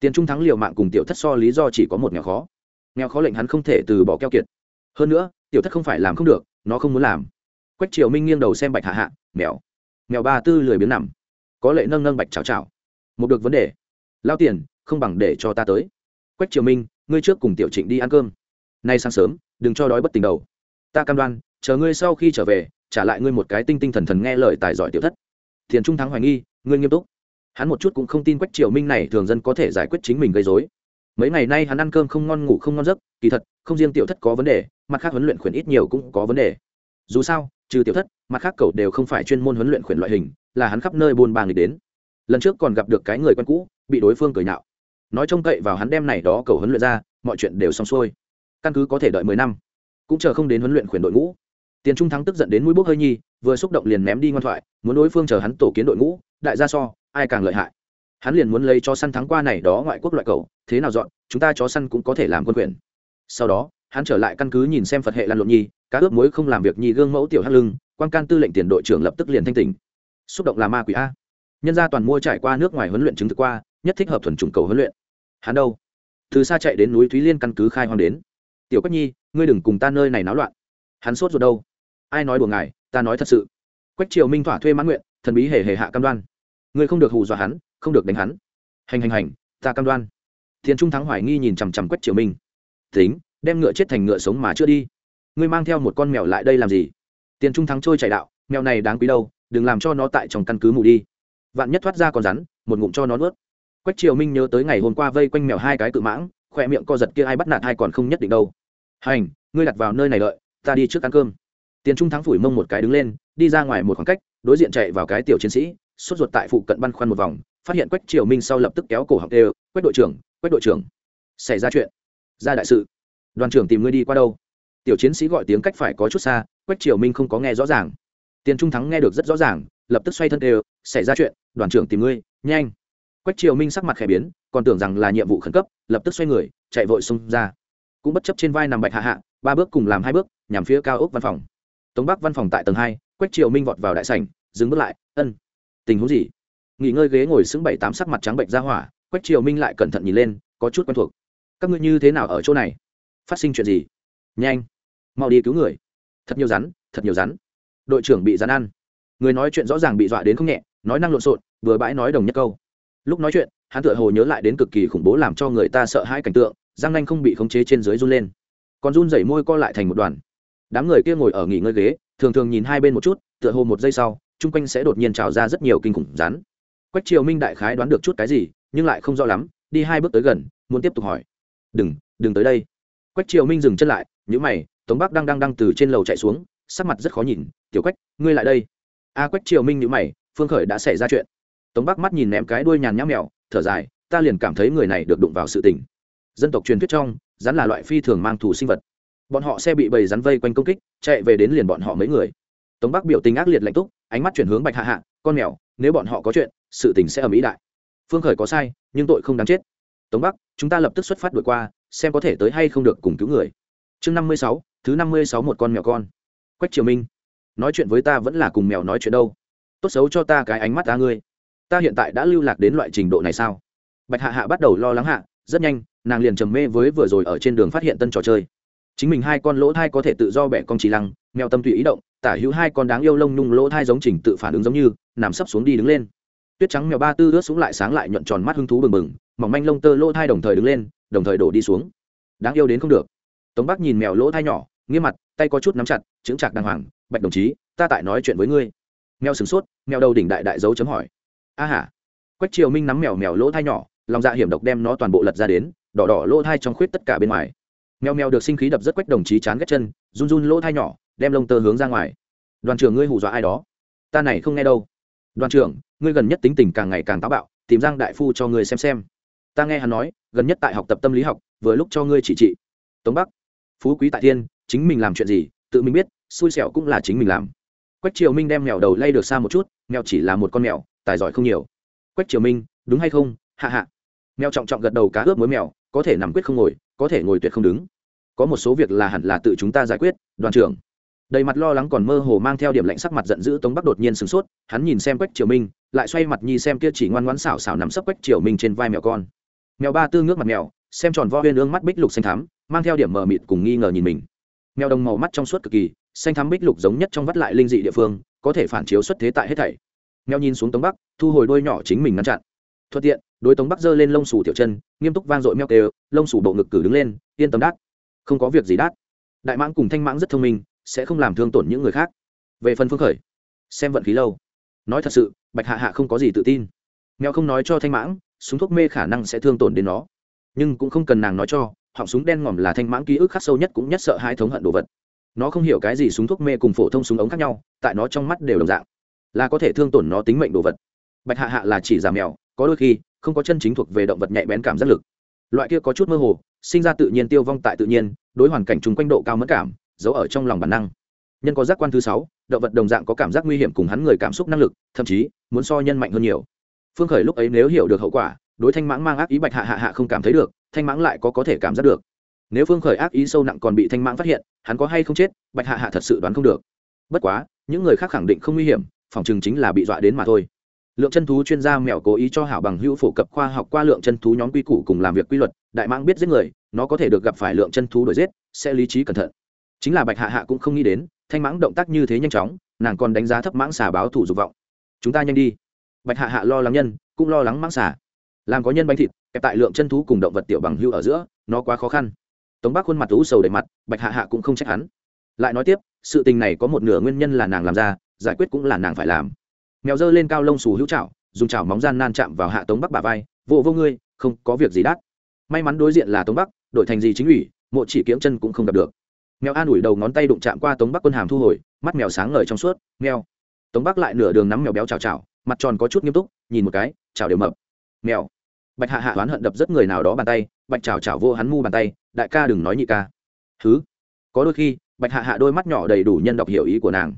Tiền trung thắng liều mạng cùng tiểu thất so lý do chỉ có một nghèo khó. Nghèo khó lệnh hắn không thể từ bỏ keo kiệt. Hơn nữa, tiểu thất không phải làm không được, nó không muốn làm. Quách triều minh nghiêng đầu xem bạch hạ hạ, mèo. Mèo ba tư lười biếng nằm. Có lệ nâng nâng bạch chào chào một được vấn đề. Lao tiền, không bằng để cho ta tới. Quách triều minh ngươi trước cùng tiểu trịnh đi ăn cơm. Nay sáng sớm, đừng cho đói bất tình đầu. Ta cam đoan, chờ ngươi sau khi trở về, trả lại ngươi một cái tinh tinh thần thần nghe lời tài giỏi tiểu thất. Thiền trung thắng hoài nghi, ngươi nghiêm túc. Hắn một chút cũng không tin quách triều minh này thường dân có thể giải quyết chính mình gây dối mấy ngày nay hắn ăn cơm không ngon, ngủ không ngon giấc, kỳ thật, không riêng tiểu thất có vấn đề, mặt khác huấn luyện khuyển ít nhiều cũng có vấn đề. Dù sao, trừ tiểu thất, mặt khác cậu đều không phải chuyên môn huấn luyện khuyển loại hình, là hắn khắp nơi buôn bà người đến. Lần trước còn gặp được cái người quen cũ, bị đối phương cười nhạo nói trông cậy vào hắn đem này đó cầu huấn luyện ra, mọi chuyện đều xong xuôi. Căn cứ có thể đợi mười năm, cũng chờ không đến huấn luyện khuyển đội ngũ. Tiền trung thắng tức giận đến mũi bốc hơi nhi vừa xúc động liền ném đi ngoan thoại, muốn đối phương chờ hắn tổ kiến đội ngũ, đại gia so, ai càng lợi hại. Hắn liền muốn lấy cho săn thắng qua này đó ngoại quốc loại cầu, thế nào dọn, chúng ta chó săn cũng có thể làm quân quyền sau đó, hắn trở lại căn cứ nhìn xem phật hệ lan lộn nhi, cá ướp muối không làm việc nhi gương mẫu tiểu hắc lưng, quan can tư lệnh tiền đội trưởng lập tức liền thanh tỉnh. Xúc động là ma quỷ a. Nhân gia toàn mua trải qua nước ngoài huấn luyện chứng thực qua, nhất thích hợp thuần chủng cầu huấn luyện hắn đâu? Từ xa chạy đến núi thúy liên căn cứ khai hoang đến. Tiểu quách nhi, ngươi đừng cùng ta nơi này náo loạn. Hắn sốt ruột đâu? Ai nói đùa ngài, ta nói thật sự. Quách triều minh thỏa thuê mãn nguyện, thần bí hề hề hạ cam đoan. Ngươi không được hù dọa hắn, không được đánh hắn. Hành hành hành, ta cam đoan. Thiền trung thắng hoài nghi nhìn chằm chằm quách triều minh. Tính, đem ngựa chết thành ngựa sống mà chưa đi. Ngươi mang theo một con mèo lại đây làm gì? Tiền trung thắng trôi chảy đạo, mèo này đáng quý đâu, đừng làm cho nó tại trong căn cứ mù đi. Vạn nhất thoát ra còn rắn, một ngụm cho nó nuốt quách triều minh nhớ tới ngày hôm qua vây quanh mèo hai cái cự mãng, khỏe miệng co giật kia ai bắt nạt hai còn không nhất định đâu. Hành, ngươi đặt vào nơi này đợi, ta đi trước ăn cơm. Tiền trung thắng phủi mông một cái đứng lên, đi ra ngoài một khoảng cách, đối diện chạy vào cái tiểu chiến sĩ, sốt ruột tại phụ cận băn khoăn một vòng, phát hiện quách triều minh sau lập tức kéo cổ học đều, quách đội trưởng, quách đội trưởng, xảy ra chuyện. Ra đại sự. Đoàn trưởng tìm ngươi đi qua đâu? Tiểu chiến sĩ gọi tiếng cách phải có chút xa, quách triều minh không có nghe rõ ràng. Tiền trung thắng nghe được rất rõ ràng, lập tức xoay thân đều, xảy ra chuyện, đoàn trưởng tìm ngươi, nhanh quách triều minh sắc mặt khẽ biến, còn tưởng rằng là nhiệm vụ khẩn cấp, lập tức xoay người, chạy vội xông ra. Cũng bất chấp trên vai nằm bạch hạ hạ, ba bước cùng làm hai bước, nhằm phía cao ốc văn phòng. Tống bắc văn phòng tại tầng hai, quách triều minh vọt vào đại sảnh, dừng bước lại, ân, tình huống gì? Nghỉ ngơi ghế ngồi xứng bảy tám sắc mặt trắng bệnh ra hỏa, quách triều minh lại cẩn thận nhìn lên, có chút quen thuộc. Các ngươi như thế nào ở chỗ này? Phát sinh chuyện gì? Nhanh, mau đi cứu người. Thật nhiều rắn, thật nhiều rắn. Đội trưởng bị rắn ăn. Người nói chuyện rõ ràng bị dọa đến không nhẹ, nói năng lộn xộn, vừa bãi nói đồng nhất câu lúc nói chuyện, hắn tựa hồ nhớ lại đến cực kỳ khủng bố làm cho người ta sợ hãi cảnh tượng, răng nanh không bị khống chế trên dưới run lên. Còn run rẩy môi co lại thành một đoàn. Đám người kia ngồi ở nghỉ ngơi ghế, thường thường nhìn hai bên một chút, tựa hồ một giây sau, chung quanh sẽ đột nhiên trào ra rất nhiều kinh khủng rắn. Quách triều minh đại khái đoán được chút cái gì, nhưng lại không rõ lắm, đi hai bước tới gần, muốn tiếp tục hỏi. Đừng đừng tới đây. Quách triều minh dừng chân lại nhữ mày, tống bắc đang đang đang từ trên lầu chạy xuống, sắc mặt rất khó nhìn, tiểu quách, ngươi lại đây. A quách triều minh nhữ mày, phương khởi đã xảy ra chuyện tống bắc mắt nhìn ném cái đuôi nhàn nhã mèo, thở dài, ta liền cảm thấy người này được đụng vào sự tình. Dân tộc truyền thuyết trong, rắn là loại phi thường mang thù sinh vật. Bọn họ xe bị bầy rắn vây quanh công kích, chạy về đến liền bọn họ mấy người. Tống bắc biểu tình ác liệt lạnh túc, ánh mắt chuyển hướng bạch hạ hạ, con mèo, nếu bọn họ có chuyện, sự tình sẽ ở mỹ đại. Phương khởi có sai, nhưng tội không đáng chết. Tống bắc, chúng ta lập tức xuất phát đuổi qua, xem có thể tới hay không được cùng cứu người. Chương năm mươi sáu, thứ năm mươi sáu một con mèo con. Quách triều minh, nói chuyện với ta vẫn là cùng mèo nói chuyện đâu. Tốt xấu cho ta cái ánh mắt ta ngươi ta hiện tại đã lưu lạc đến loại trình độ này sao? Bạch hạ hạ bắt đầu lo lắng hạ, rất nhanh, nàng liền trầm mê với vừa rồi ở trên đường phát hiện tân trò chơi. Chính mình hai con lỗ thai có thể tự do bẻ con chỉ lăng, mèo tâm tùy ý động, tả hữu hai con đáng yêu lông nhung lỗ thai giống trình tự phản ứng giống như, nằm sấp xuống đi đứng lên. Tuyết trắng mèo ba tư ướt xuống lại sáng lại nhuận tròn mắt hứng thú bừng bừng, mỏng manh lông tơ lỗ thai đồng thời đứng lên, đồng thời đổ đi xuống. Đáng yêu đến không được. Tống bắc nhìn mèo lỗ thai nhỏ, nghiêm mặt, tay có chút nắm chặt, chững chạc đàng hoàng, bạch đồng chí, ta tại nói chuyện với ngươi. Mèo sửng sốt, mèo đầu đỉnh đại đại dấu chấm hỏi a hả? Quách triều minh nắm mèo mèo lỗ thai nhỏ, lòng dạ hiểm độc đem nó toàn bộ lật ra đến, đỏ đỏ lỗ thai trong khuyết tất cả bên ngoài. Mèo mèo được sinh khí đập rất quách đồng chí chán ghét chân, run run lỗ thai nhỏ, đem lông tơ hướng ra ngoài. Đoàn trưởng ngươi hù dọa ai đó? Ta này không nghe đâu. Đoàn trưởng, ngươi gần nhất tính tình càng ngày càng táo bạo, tìm giang đại phu cho ngươi xem xem. Ta nghe hắn nói, gần nhất tại học tập tâm lý học, vừa lúc cho ngươi chỉ trị. Tống bắc, phú quý tại thiên, chính mình làm chuyện gì, tự mình biết, xui xẻo cũng là chính mình làm. Quách triều minh đem mèo đầu lay được xa một chút, mèo chỉ là một con mèo tài giỏi không nhiều. Quách triều minh, đúng hay không? Hạ hạ. Mèo trọng trọng gật đầu cá ướp mối mèo, có thể nằm quyết không ngồi, có thể ngồi tuyệt không đứng. Có một số việc là hẳn là tự chúng ta giải quyết, đoàn trưởng. Đầy mặt lo lắng còn mơ hồ mang theo điểm lạnh sắc mặt giận dữ tống bắc đột nhiên sửng sốt, hắn nhìn xem quách triều minh, lại xoay mặt nhi xem kia chỉ ngoan ngoãn xảo xảo nằm sấp quách triều minh trên vai mèo con. Mèo ba tư ngước mặt mèo, xem tròn vo huyên ương mắt bích lục xanh thắm, mang theo điểm mờ mịt cùng nghi ngờ nhìn mình. Mèo đồng màu mắt trong suốt cực kỳ, xanh thắm bích lục giống nhất trong vắt lại linh dị địa phương, có thể phản chiếu xuất thế tại hết thảy mèo nhìn xuống tống bắc, thu hồi đôi nhỏ chính mình ngăn chặn. Thuận tiện, đối tống bắc giơ lên lông sủ tiểu chân, nghiêm túc vang dội meo kêu, lông sủ bộ ngực cử đứng lên, yên tâm đát. Không có việc gì đát. Đại mãng cùng thanh mãng rất thông minh, sẽ không làm thương tổn những người khác. Về phần phương khởi, xem vận khí lâu. Nói thật sự, bạch hạ hạ không có gì tự tin. Mèo không nói cho thanh mãng, súng thuốc mê khả năng sẽ thương tổn đến nó. Nhưng cũng không cần nàng nói cho, họng súng đen ngòm là thanh mãng ký ức khắc sâu nhất cũng nhất sợ hai thống hận đồ vật. Nó không hiểu cái gì súng thuốc mê cùng phổ thông súng ống khác nhau, tại nó trong mắt đều đồng dạng là có thể thương tổn nó tính mệnh đồ vật. Bạch hạ hạ là chỉ giả mèo, có đôi khi, không có chân chính thuộc về động vật nhạy bén cảm giác lực. Loại kia có chút mơ hồ, sinh ra tự nhiên tiêu vong tại tự nhiên, đối hoàn cảnh chung quanh độ cao mất cảm, giấu ở trong lòng bản năng. Nhân có giác quan thứ sáu, động vật đồng dạng có cảm giác nguy hiểm cùng hắn người cảm xúc năng lực, thậm chí, muốn so nhân mạnh hơn nhiều. Phương khởi lúc ấy nếu hiểu được hậu quả, đối thanh mãng mang ác ý bạch hạ hạ hạ không cảm thấy được, thanh mãng lại có có thể cảm giác được. Nếu phương khởi ác ý sâu nặng còn bị thanh mãng phát hiện, hắn có hay không chết, bạch hạ hạ thật sự đoán không được. Bất quá, những người khác khẳng định không nguy hiểm phòng chừng chính là bị dọa đến mà thôi. Lượng chân thú chuyên gia mèo cố ý cho hảo bằng hữu phổ cập khoa học qua lượng chân thú nhóm quy củ cùng làm việc quy luật, đại mãng biết giết người, nó có thể được gặp phải lượng chân thú đuổi giết, sẽ lý trí cẩn thận. Chính là bạch hạ hạ cũng không nghĩ đến, thanh mãng động tác như thế nhanh chóng, nàng còn đánh giá thấp mãng xà báo thủ dục vọng. Chúng ta nhanh đi. Bạch hạ hạ lo lắng nhân, cũng lo lắng mãng xà. Làm có nhân bánh thịt, kẹp tại lượng chân thú cùng động vật tiểu bằng hưu ở giữa, nó quá khó khăn. Tống bác khuôn mặt lũ sầu đầy mặt, bạch hạ hạ cũng không trách hắn. Lại nói tiếp, sự tình này có một nửa nguyên nhân là nàng làm ra giải quyết cũng là nàng phải làm. Mèo dơ lên cao lông xù hữu chảo, dùng chảo móng gian nan chạm vào hạ tống bắc bà vai, vô vô ngươi, không có việc gì đắt. May mắn đối diện là tống bắc, đổi thành gì chính ủy, mộ chỉ kiếm chân cũng không gặp được. Mèo an ủi đầu ngón tay đụng chạm qua tống bắc quân hàm thu hồi, mắt mèo sáng ngời trong suốt, mèo. Tống bắc lại nửa đường nắm mèo béo chào chào mặt tròn có chút nghiêm túc, nhìn một cái chào đều mập. Mèo. Bạch hạ hạ oán hận đập rất người nào đó bàn tay, bạch chào chào vô hắn mu bàn tay, đại ca đừng nói nhị ca. Thứ có đôi khi, bạch hạ hạ đôi mắt nhỏ đầy đủ nhân đọc hiểu ý của nàng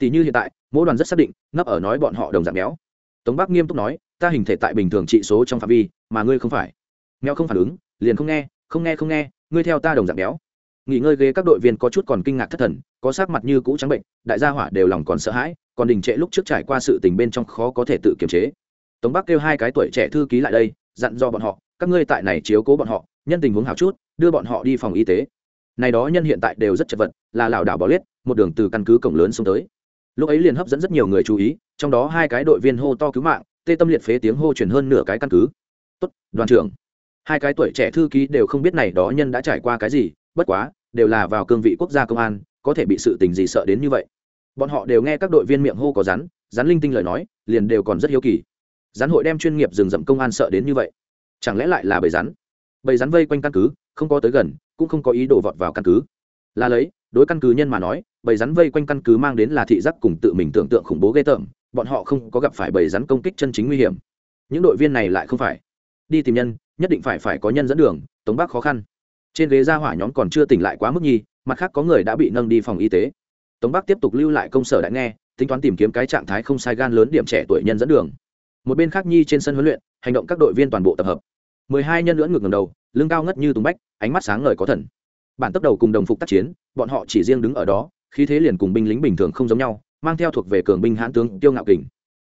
tỷ như hiện tại, mỗi đoàn rất xác định nấp ở nói bọn họ đồng dạng béo. Tống bắc nghiêm túc nói, ta hình thể tại bình thường trị số trong phạm vi, mà ngươi không phải. Mèo không phản ứng, liền không nghe không nghe không nghe, ngươi theo ta đồng dạng béo. Nghỉ ngơi ghế các đội viên có chút còn kinh ngạc thất thần, có sắc mặt như cũ trắng bệnh, đại gia hỏa đều lòng còn sợ hãi, còn đình trệ lúc trước trải qua sự tình bên trong khó có thể tự kiềm chế. Tống bắc kêu hai cái tuổi trẻ thư ký lại đây, dặn do bọn họ, các ngươi tại này chiếu cố bọn họ, nhân tình huống hào chút, đưa bọn họ đi phòng y tế. Này đó nhân hiện tại đều rất chật vật, là lảo đảo bỏ liết một đường từ căn cứ cổng lớn xuống tới lúc ấy liền hấp dẫn rất nhiều người chú ý, trong đó hai cái đội viên hô to cứu mạng, tê tâm liệt phế tiếng hô chuyển hơn nửa cái căn cứ. Tốt, đoàn trưởng. Hai cái tuổi trẻ thư ký đều không biết này đó nhân đã trải qua cái gì, bất quá, đều là vào cương vị quốc gia công an, có thể bị sự tình gì sợ đến như vậy. Bọn họ đều nghe các đội viên miệng hô có rắn rắn linh tinh lời nói, liền đều còn rất hiếu kỳ. Rắn hội đem chuyên nghiệp rừng rậm công an sợ đến như vậy, chẳng lẽ lại là bầy rắn? Bầy rắn vây quanh căn cứ, không có tới gần, cũng không có ý đồ vọt vào căn cứ. Là lấy, đối căn cứ nhân mà nói bầy rắn vây quanh căn cứ mang đến là thị giác cùng tự mình tưởng tượng khủng bố ghê tởm, bọn họ không có gặp phải bầy rắn công kích chân chính nguy hiểm. Những đội viên này lại không phải. Đi tìm nhân, nhất định phải phải có nhân dẫn đường, tống bác khó khăn. Trên ghế ra hỏa nhóm còn chưa tỉnh lại quá mức nhi mặt khác có người đã bị nâng đi phòng y tế. Tống bác tiếp tục lưu lại công sở đã nghe, tính toán tìm kiếm cái trạng thái không sai gan lớn điểm trẻ tuổi nhân dẫn đường. Một bên khác nhi trên sân huấn luyện, hành động các đội viên toàn bộ tập hợp. Mười hai nhân lưỡng ngược ngầm đầu, lưng cao ngất như tùng bách, ánh mắt sáng ngời có thần. Bản tốc đầu cùng đồng phục tác chiến, bọn họ chỉ riêng đứng ở đó khí thế liền cùng binh lính bình thường không giống nhau, mang theo thuộc về cường binh hãn tướng tiêu ngạo kình.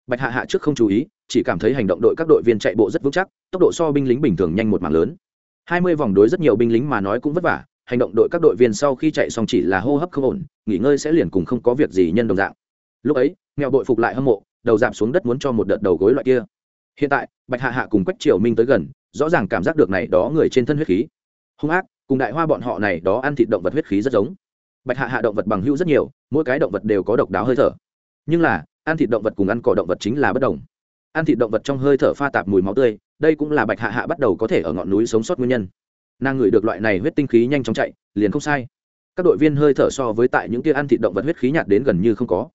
Bạch hạ hạ trước không chú ý, chỉ cảm thấy hành động đội các đội viên chạy bộ rất vững chắc, tốc độ so binh lính bình thường nhanh một mảng lớn. Hai mươi vòng đối rất nhiều binh lính mà nói cũng vất vả, hành động đội các đội viên sau khi chạy xong chỉ là hô hấp không ổn, nghỉ ngơi sẽ liền cùng không có việc gì nhân đồng dạng. Lúc ấy, nghèo đội phục lại hâm mộ, đầu giảm xuống đất muốn cho một đợt đầu gối loại kia. Hiện tại, bạch hạ hạ cùng quách triều minh tới gần, rõ ràng cảm giác được này đó người trên thân huyết khí. Hung ác, cùng đại hoa bọn họ này đó ăn thịt động vật huyết khí rất giống bạch hạ hạ động vật bằng hữu rất nhiều, mỗi cái động vật đều có độc đáo hơi thở. Nhưng là, ăn thịt động vật cùng ăn cỏ động vật chính là bất đồng. Ăn thịt động vật trong hơi thở pha tạp mùi máu tươi, đây cũng là bạch hạ hạ bắt đầu có thể ở ngọn núi sống sót nguyên nhân. Nàng ngửi được loại này huyết tinh khí nhanh chóng chạy, liền không sai. Các đội viên hơi thở so với tại những kia ăn thịt động vật huyết khí nhạt đến gần như không có.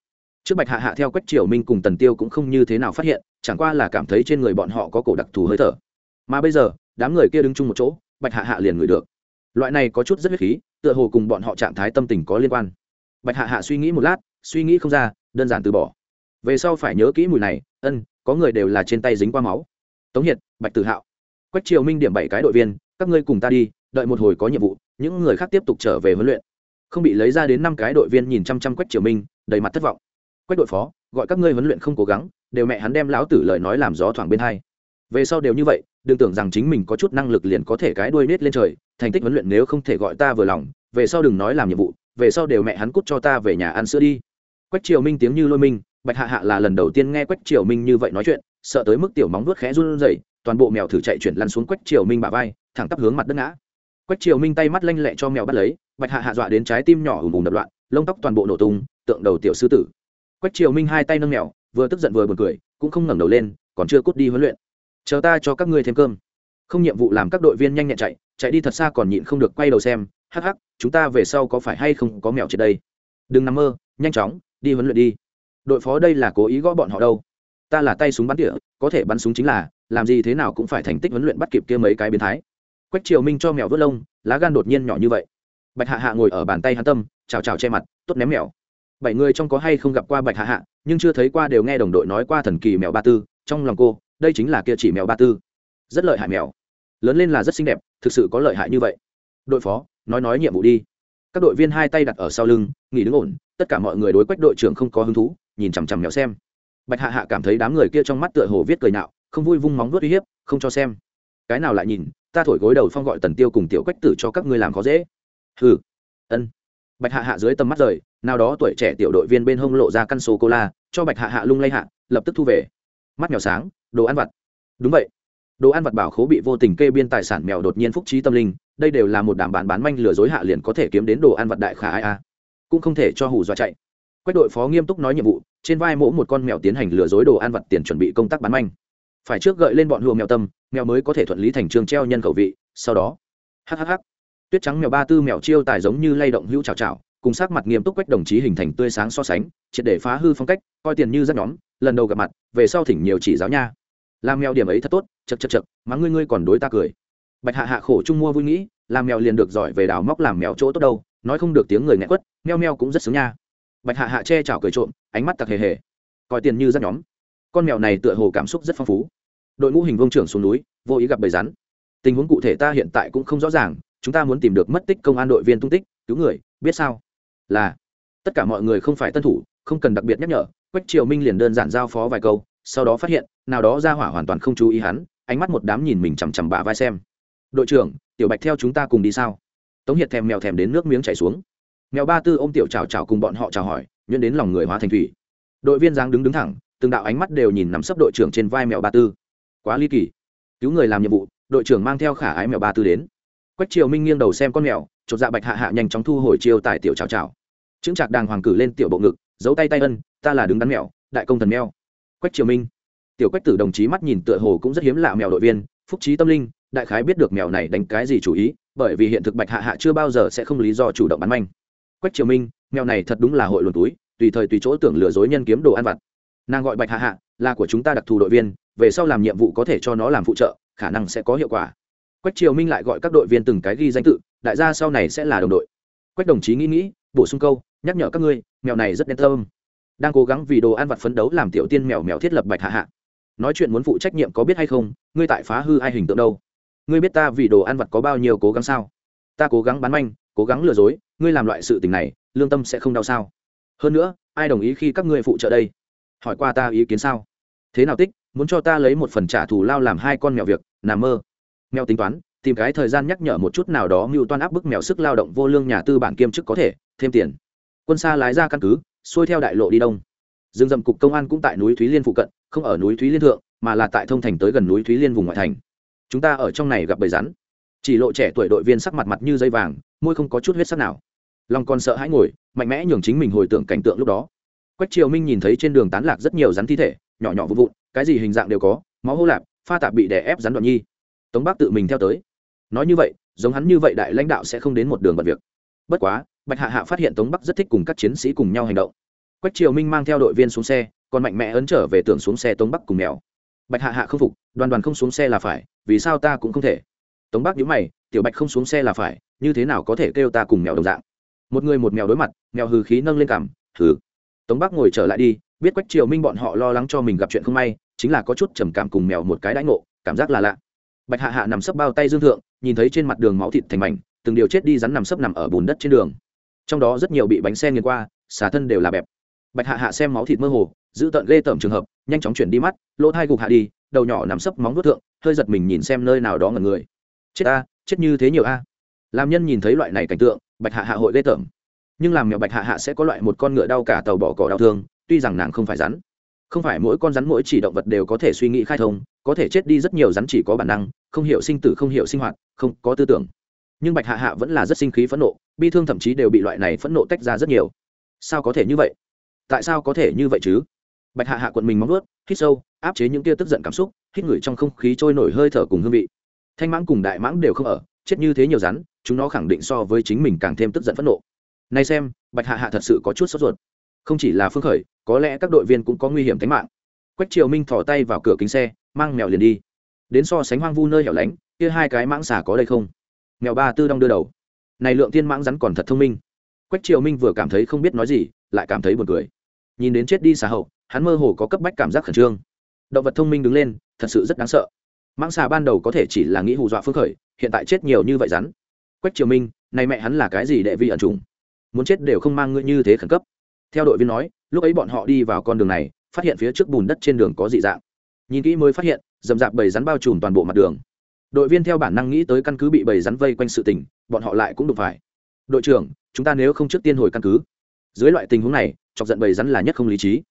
Trước bạch hạ hạ theo quách triều minh cùng tần tiêu cũng không như thế nào phát hiện, chẳng qua là cảm thấy trên người bọn họ có cổ đặc thù hơi thở. Mà bây giờ, đám người kia đứng chung một chỗ, bạch hạ hạ liền ngửi được. Loại này có chút rất huyết khí tựa hồ cùng bọn họ trạng thái tâm tình có liên quan. Bạch hạ hạ suy nghĩ một lát, suy nghĩ không ra, đơn giản từ bỏ. Về sau phải nhớ kỹ mùi này, ân, có người đều là trên tay dính qua máu. Tống hiệt, bạch tử hạo. Quách triều minh điểm bảy cái đội viên, các ngươi cùng ta đi, đợi một hồi có nhiệm vụ, những người khác tiếp tục trở về huấn luyện. Không bị lấy ra đến năm cái đội viên nhìn chăm chăm quách triều minh, đầy mặt thất vọng. Quách đội phó, gọi các ngươi huấn luyện không cố gắng, đều mẹ hắn đem lão tử lời nói làm gió thoảng bên hai. Về sau đều như vậy, đừng tưởng rằng chính mình có chút năng lực liền có thể cái đuôi nết lên trời thành tích huấn luyện nếu không thể gọi ta vừa lòng, về sau đừng nói làm nhiệm vụ, về sau đều mẹ hắn cút cho ta về nhà ăn sữa đi. Quách triều minh tiếng như lôi minh, bạch hạ hạ là lần đầu tiên nghe quách triều minh như vậy nói chuyện, sợ tới mức tiểu móng vuốt khẽ run rẩy, toàn bộ mèo thử chạy chuyển lăn xuống quách triều minh bả vai, thẳng tắp hướng mặt đất ngã. Quách triều minh tay mắt lanh lẹ cho mèo bắt lấy, bạch hạ hạ dọa đến trái tim nhỏ ùm ùm đập loạn, lông tóc toàn bộ nổ tung, tượng đầu tiểu sư tử. Quách triều minh hai tay nâng mèo, vừa tức giận vừa buồn cười, cũng không ngẩng đầu lên, còn chưa cút đi huấn luyện. Chờ ta cho các ngươi thêm cơm không nhiệm vụ làm các đội viên nhanh nhẹn chạy chạy đi thật xa còn nhịn không được quay đầu xem, hắc hắc, chúng ta về sau có phải hay không có mèo trên đây? Đừng nằm mơ, nhanh chóng, đi huấn luyện đi. Đội phó đây là cố ý gõ bọn họ đâu. Ta là tay súng bắn tỉa, có thể bắn súng chính là, làm gì thế nào cũng phải thành tích huấn luyện bắt kịp kia mấy cái biến thái. Quách triều minh cho mèo vớt lông, lá gan đột nhiên nhỏ như vậy. Bạch hạ hạ ngồi ở bàn tay hắn tâm, chào chào che mặt, tốt ném mèo. Bảy người trong có hay không gặp qua bạch hạ hạ, nhưng chưa thấy qua đều nghe đồng đội nói qua thần kỳ mèo ba tư, trong lòng cô, đây chính là kia chỉ mèo ba tư rất lợi hại mèo. Lớn lên là rất xinh đẹp, thực sự có lợi hại như vậy. Đội phó, nói nói nhiệm vụ đi. Các đội viên hai tay đặt ở sau lưng, nghỉ đứng ổn, tất cả mọi người đối quách đội trưởng không có hứng thú, nhìn chằm chằm mèo xem. Bạch hạ hạ cảm thấy đám người kia trong mắt tựa hồ viết cười nạo, không vui vung móng vuốt uy hiếp, không cho xem. Cái nào lại nhìn, ta thổi gối đầu phong gọi tần tiêu cùng tiểu quách tử cho các ngươi làm khó dễ. Hừ, ân. Bạch hạ hạ dưới tầm mắt rời, nào đó tuổi trẻ tiểu đội viên bên hông lộ ra căn sô cô la, cho bạch hạ hạ lung lay hạ, lập tức thu về. Mắt mèo sáng, đồ ăn vặt. Đúng vậy đồ ăn vật bảo khố bị vô tình kê biên tài sản mèo đột nhiên phúc trí tâm linh, đây đều là một đảm bán bán manh lừa dối hạ liền có thể kiếm đến đồ ăn vật đại khả ai a. Cũng không thể cho hù dọa chạy. Quách đội phó nghiêm túc nói nhiệm vụ, trên vai mỗ một con mèo tiến hành lừa dối đồ ăn vật tiền chuẩn bị công tác bán manh. Phải trước gợi lên bọn hùa mèo tâm, mèo mới có thể thuận lý thành trường treo nhân khẩu vị, sau đó hhh tuyết trắng mèo ba tư mèo chiêu tài giống như lay động hữu chào chào cùng sắc mặt nghiêm túc quách đồng chí hình thành tươi sáng so sánh, triệt để phá hư phong cách, coi tiền như rất nhóm, lần đầu gặp mặt, về sau thỉnh nhiều chỉ giáo nha làm mèo điểm ấy thật tốt chật chật chật mà ngươi ngươi còn đối ta cười. Bạch hạ hạ khổ chung mua vui nghĩ, làm mèo liền được giỏi về đào móc làm mèo chỗ tốt đâu, nói không được tiếng người nghẹn quất, meo meo cũng rất sướng nha. Bạch hạ hạ che chảo cười trộm, ánh mắt tặc hề hề. Coi tiền như rất nhóm. Con mèo này tựa hồ cảm xúc rất phong phú. Đội ngũ hình vông trưởng xuống núi, vô ý gặp bầy rắn. Tình huống cụ thể ta hiện tại cũng không rõ ràng, chúng ta muốn tìm được mất tích công an đội viên tung tích, cứu người, biết sao? Là, tất cả mọi người không phải tân thủ, không cần đặc biệt nhắc nhở, quách triều minh liền đơn giản giao phó vài câu, sau đó phát hiện nào đó ra hỏa hoàn toàn không chú ý hắn, ánh mắt một đám nhìn mình chằm chằm bả vai xem. Đội trưởng, tiểu bạch theo chúng ta cùng đi sao? Tống hiệt thèm mèo thèm đến nước miếng chảy xuống. Mèo ba tư ô m tiểu chào chào cùng bọn họ chào hỏi nhuyễn đến lòng người hóa thành thủy. Đội viên giáng đứng đứng thẳng, từng đạo ánh mắt đều nhìn nắm sấp đội trưởng trên vai mèo ba tư. Quá ly kỳ. Cứu người làm nhiệm vụ, đội trưởng mang theo khả ái mèo ba tư đến. Quách triều minh nghiêng đầu xem con mèo, chột dạ bạch hạ hạ nhanh chóng thu hồi chiêu tại tiểu chào chào chứng trạc đàng hoàng cử lên tiểu bộ ngực, giấu tay tay ân, ta là đứng đắn mèo, đại công thần mèo. Quách triều minh tiểu quách tử đồng chí mắt nhìn tựa hồ cũng rất hiếm lạ mèo đội viên, phúc trí tâm linh, đại khái biết được mèo này đánh cái gì chủ ý, bởi vì hiện thực bạch hạ hạ chưa bao giờ sẽ không lý do chủ động bắn manh. Quách triều minh, mèo này thật đúng là hội luồn túi, tùy thời tùy chỗ tưởng lừa dối nhân kiếm đồ ăn vặt. Nàng gọi bạch hạ hạ, là của chúng ta đặc thù đội viên, về sau làm nhiệm vụ có thể cho nó làm phụ trợ, khả năng sẽ có hiệu quả. Quách triều minh lại gọi các đội viên từng cái ghi danh tự, đại gia sau này sẽ là đồng đội. Quách đồng chí nghĩ nghĩ, bổ sung câu, nhắc nhở các ngươi, mèo này rất đen tâm. Đang cố gắng vì đồ ăn vặt phấn đấu làm tiểu tiên mèo mèo thiết lập bạch hạ hạ nói chuyện muốn phụ trách nhiệm có biết hay không, ngươi tại phá hư ai hình tượng đâu? Ngươi biết ta vì đồ ăn vặt có bao nhiêu cố gắng sao? Ta cố gắng bán manh, cố gắng lừa dối, ngươi làm loại sự tình này, lương tâm sẽ không đau sao? Hơn nữa, ai đồng ý khi các ngươi phụ trợ đây? Hỏi qua ta ý kiến sao? Thế nào tích, muốn cho ta lấy một phần trả thù lao làm hai con mèo việc, nằm mơ. Mèo tính toán, tìm cái thời gian nhắc nhở một chút nào đó mưu toan áp bức mèo sức lao động vô lương nhà tư bản kiêm chức có thể, thêm tiền. Quân xa lái ra căn cứ, xuôi theo đại lộ đi đông. Rừng rậm cục công an cũng tại núi thúy liên phụ cận không ở núi thúy liên thượng, mà là tại thông thành tới gần núi thúy liên vùng ngoại thành. Chúng ta ở trong này gặp bầy rắn. Chỉ lộ trẻ tuổi đội viên sắc mặt mặt như dây vàng, môi không có chút huyết sắc nào. Lòng còn sợ hãi ngồi, mạnh mẽ nhường chính mình hồi tưởng cảnh tượng lúc đó. Quách triều minh nhìn thấy trên đường tán lạc rất nhiều rắn thi thể, nhỏ nhỏ vụn vụn, cái gì hình dạng đều có, máu hô lạp, pha tạp bị đè ép rắn đoạn nhi. Tống bắc tự mình theo tới. Nói như vậy, giống hắn như vậy đại lãnh đạo sẽ không đến một đường bật việc. Bất quá, bạch hạ hạ phát hiện tống bắc rất thích cùng các chiến sĩ cùng nhau hành động. Quách triều minh mang theo đội viên xuống xe còn mạnh mẽ ấn trở về tưởng xuống xe tống bắc cùng mèo. Bạch hạ hạ không phục, đoàn đoàn không xuống xe là phải, vì sao ta cũng không thể? Tống bắc nhíu mày, tiểu bạch không xuống xe là phải, như thế nào có thể kêu ta cùng mèo đồng dạng? Một người một mèo đối mặt, mèo hừ khí nâng lên cằm, hừ. Tống bắc ngồi trở lại đi, biết quách triều minh bọn họ lo lắng cho mình gặp chuyện không may, chính là có chút trầm cảm cùng mèo một cái đãi ngộ, cảm giác là lạ. Bạch hạ hạ nằm sấp bao tay dương thượng, nhìn thấy trên mặt đường máu thịt thành mảnh, từng điều chết đi rắn nằm sấp nằm ở bùn đất trên đường. Trong đó rất nhiều bị bánh xe nghiền qua xả thân đều là bẹp bạch hạ hạ xem máu thịt mơ hồ, giữ tận ghê tởm trường hợp, nhanh chóng chuyển đi mắt, lỗ thai gục hạ đi, đầu nhỏ nằm sấp móng vuốt thượng, hơi giật mình nhìn xem nơi nào đó ngần người. Chết a, chết như thế nhiều a. Làm nhân nhìn thấy loại này cảnh tượng, bạch hạ hạ hội ghê tởm. Nhưng làm mèo bạch hạ hạ sẽ có loại một con ngựa đau cả tàu bỏ cỏ đau thương, tuy rằng nàng không phải rắn. Không phải mỗi con rắn mỗi chỉ động vật đều có thể suy nghĩ khai thông, có thể chết đi rất nhiều rắn chỉ có bản năng, không hiểu sinh tử không hiểu sinh hoạt, không có tư tưởng. Nhưng bạch hạ hạ vẫn là rất sinh khí phẫn nộ, bi thương thậm chí đều bị loại này phẫn nộ tách ra rất nhiều. Sao có thể như vậy? Tại sao có thể như vậy chứ? Bạch hạ hạ quận mình móng ướt hít sâu, áp chế những tia tức giận cảm xúc, hít ngửi trong không khí trôi nổi hơi thở cùng hương vị. Thanh mãng cùng đại mãng đều không ở, chết như thế nhiều rắn, chúng nó khẳng định so với chính mình càng thêm tức giận phẫn nộ. Nay xem, bạch hạ hạ thật sự có chút sốt ruột. Không chỉ là phương khởi, có lẽ các đội viên cũng có nguy hiểm tính mạng. Quách triều minh thò tay vào cửa kính xe, mang mèo liền đi. Đến so sánh hoang vu nơi hẻo lánh, kia hai cái mãng xà có đây không? Mèo ba tư đong đưa đầu. Này lượng tiên mãng rắn còn thật thông minh. Quách triều minh vừa cảm thấy không biết nói gì, lại cảm thấy buồn cười nhìn đến chết đi xà hậu, hắn mơ hồ có cấp bách cảm giác khẩn trương. Động vật thông minh đứng lên, thật sự rất đáng sợ. Mãng xà ban đầu có thể chỉ là nghĩ hù dọa phương khởi, hiện tại chết nhiều như vậy rắn. Quách triều minh, này mẹ hắn là cái gì đệ vi ẩn trùng muốn chết đều không mang ngươi như thế khẩn cấp. Theo đội viên nói, lúc ấy bọn họ đi vào con đường này, phát hiện phía trước bùn đất trên đường có dị dạng. Nhìn kỹ mới phát hiện dầm dạp bầy rắn bao trùm toàn bộ mặt đường. Đội viên theo bản năng nghĩ tới căn cứ bị bầy rắn vây quanh sự tình, bọn họ lại cũng đụng phải. Đội trưởng, chúng ta nếu không trước tiên hồi căn cứ. Dưới loại tình huống này chọc giận bầy rắn là nhất không lý trí.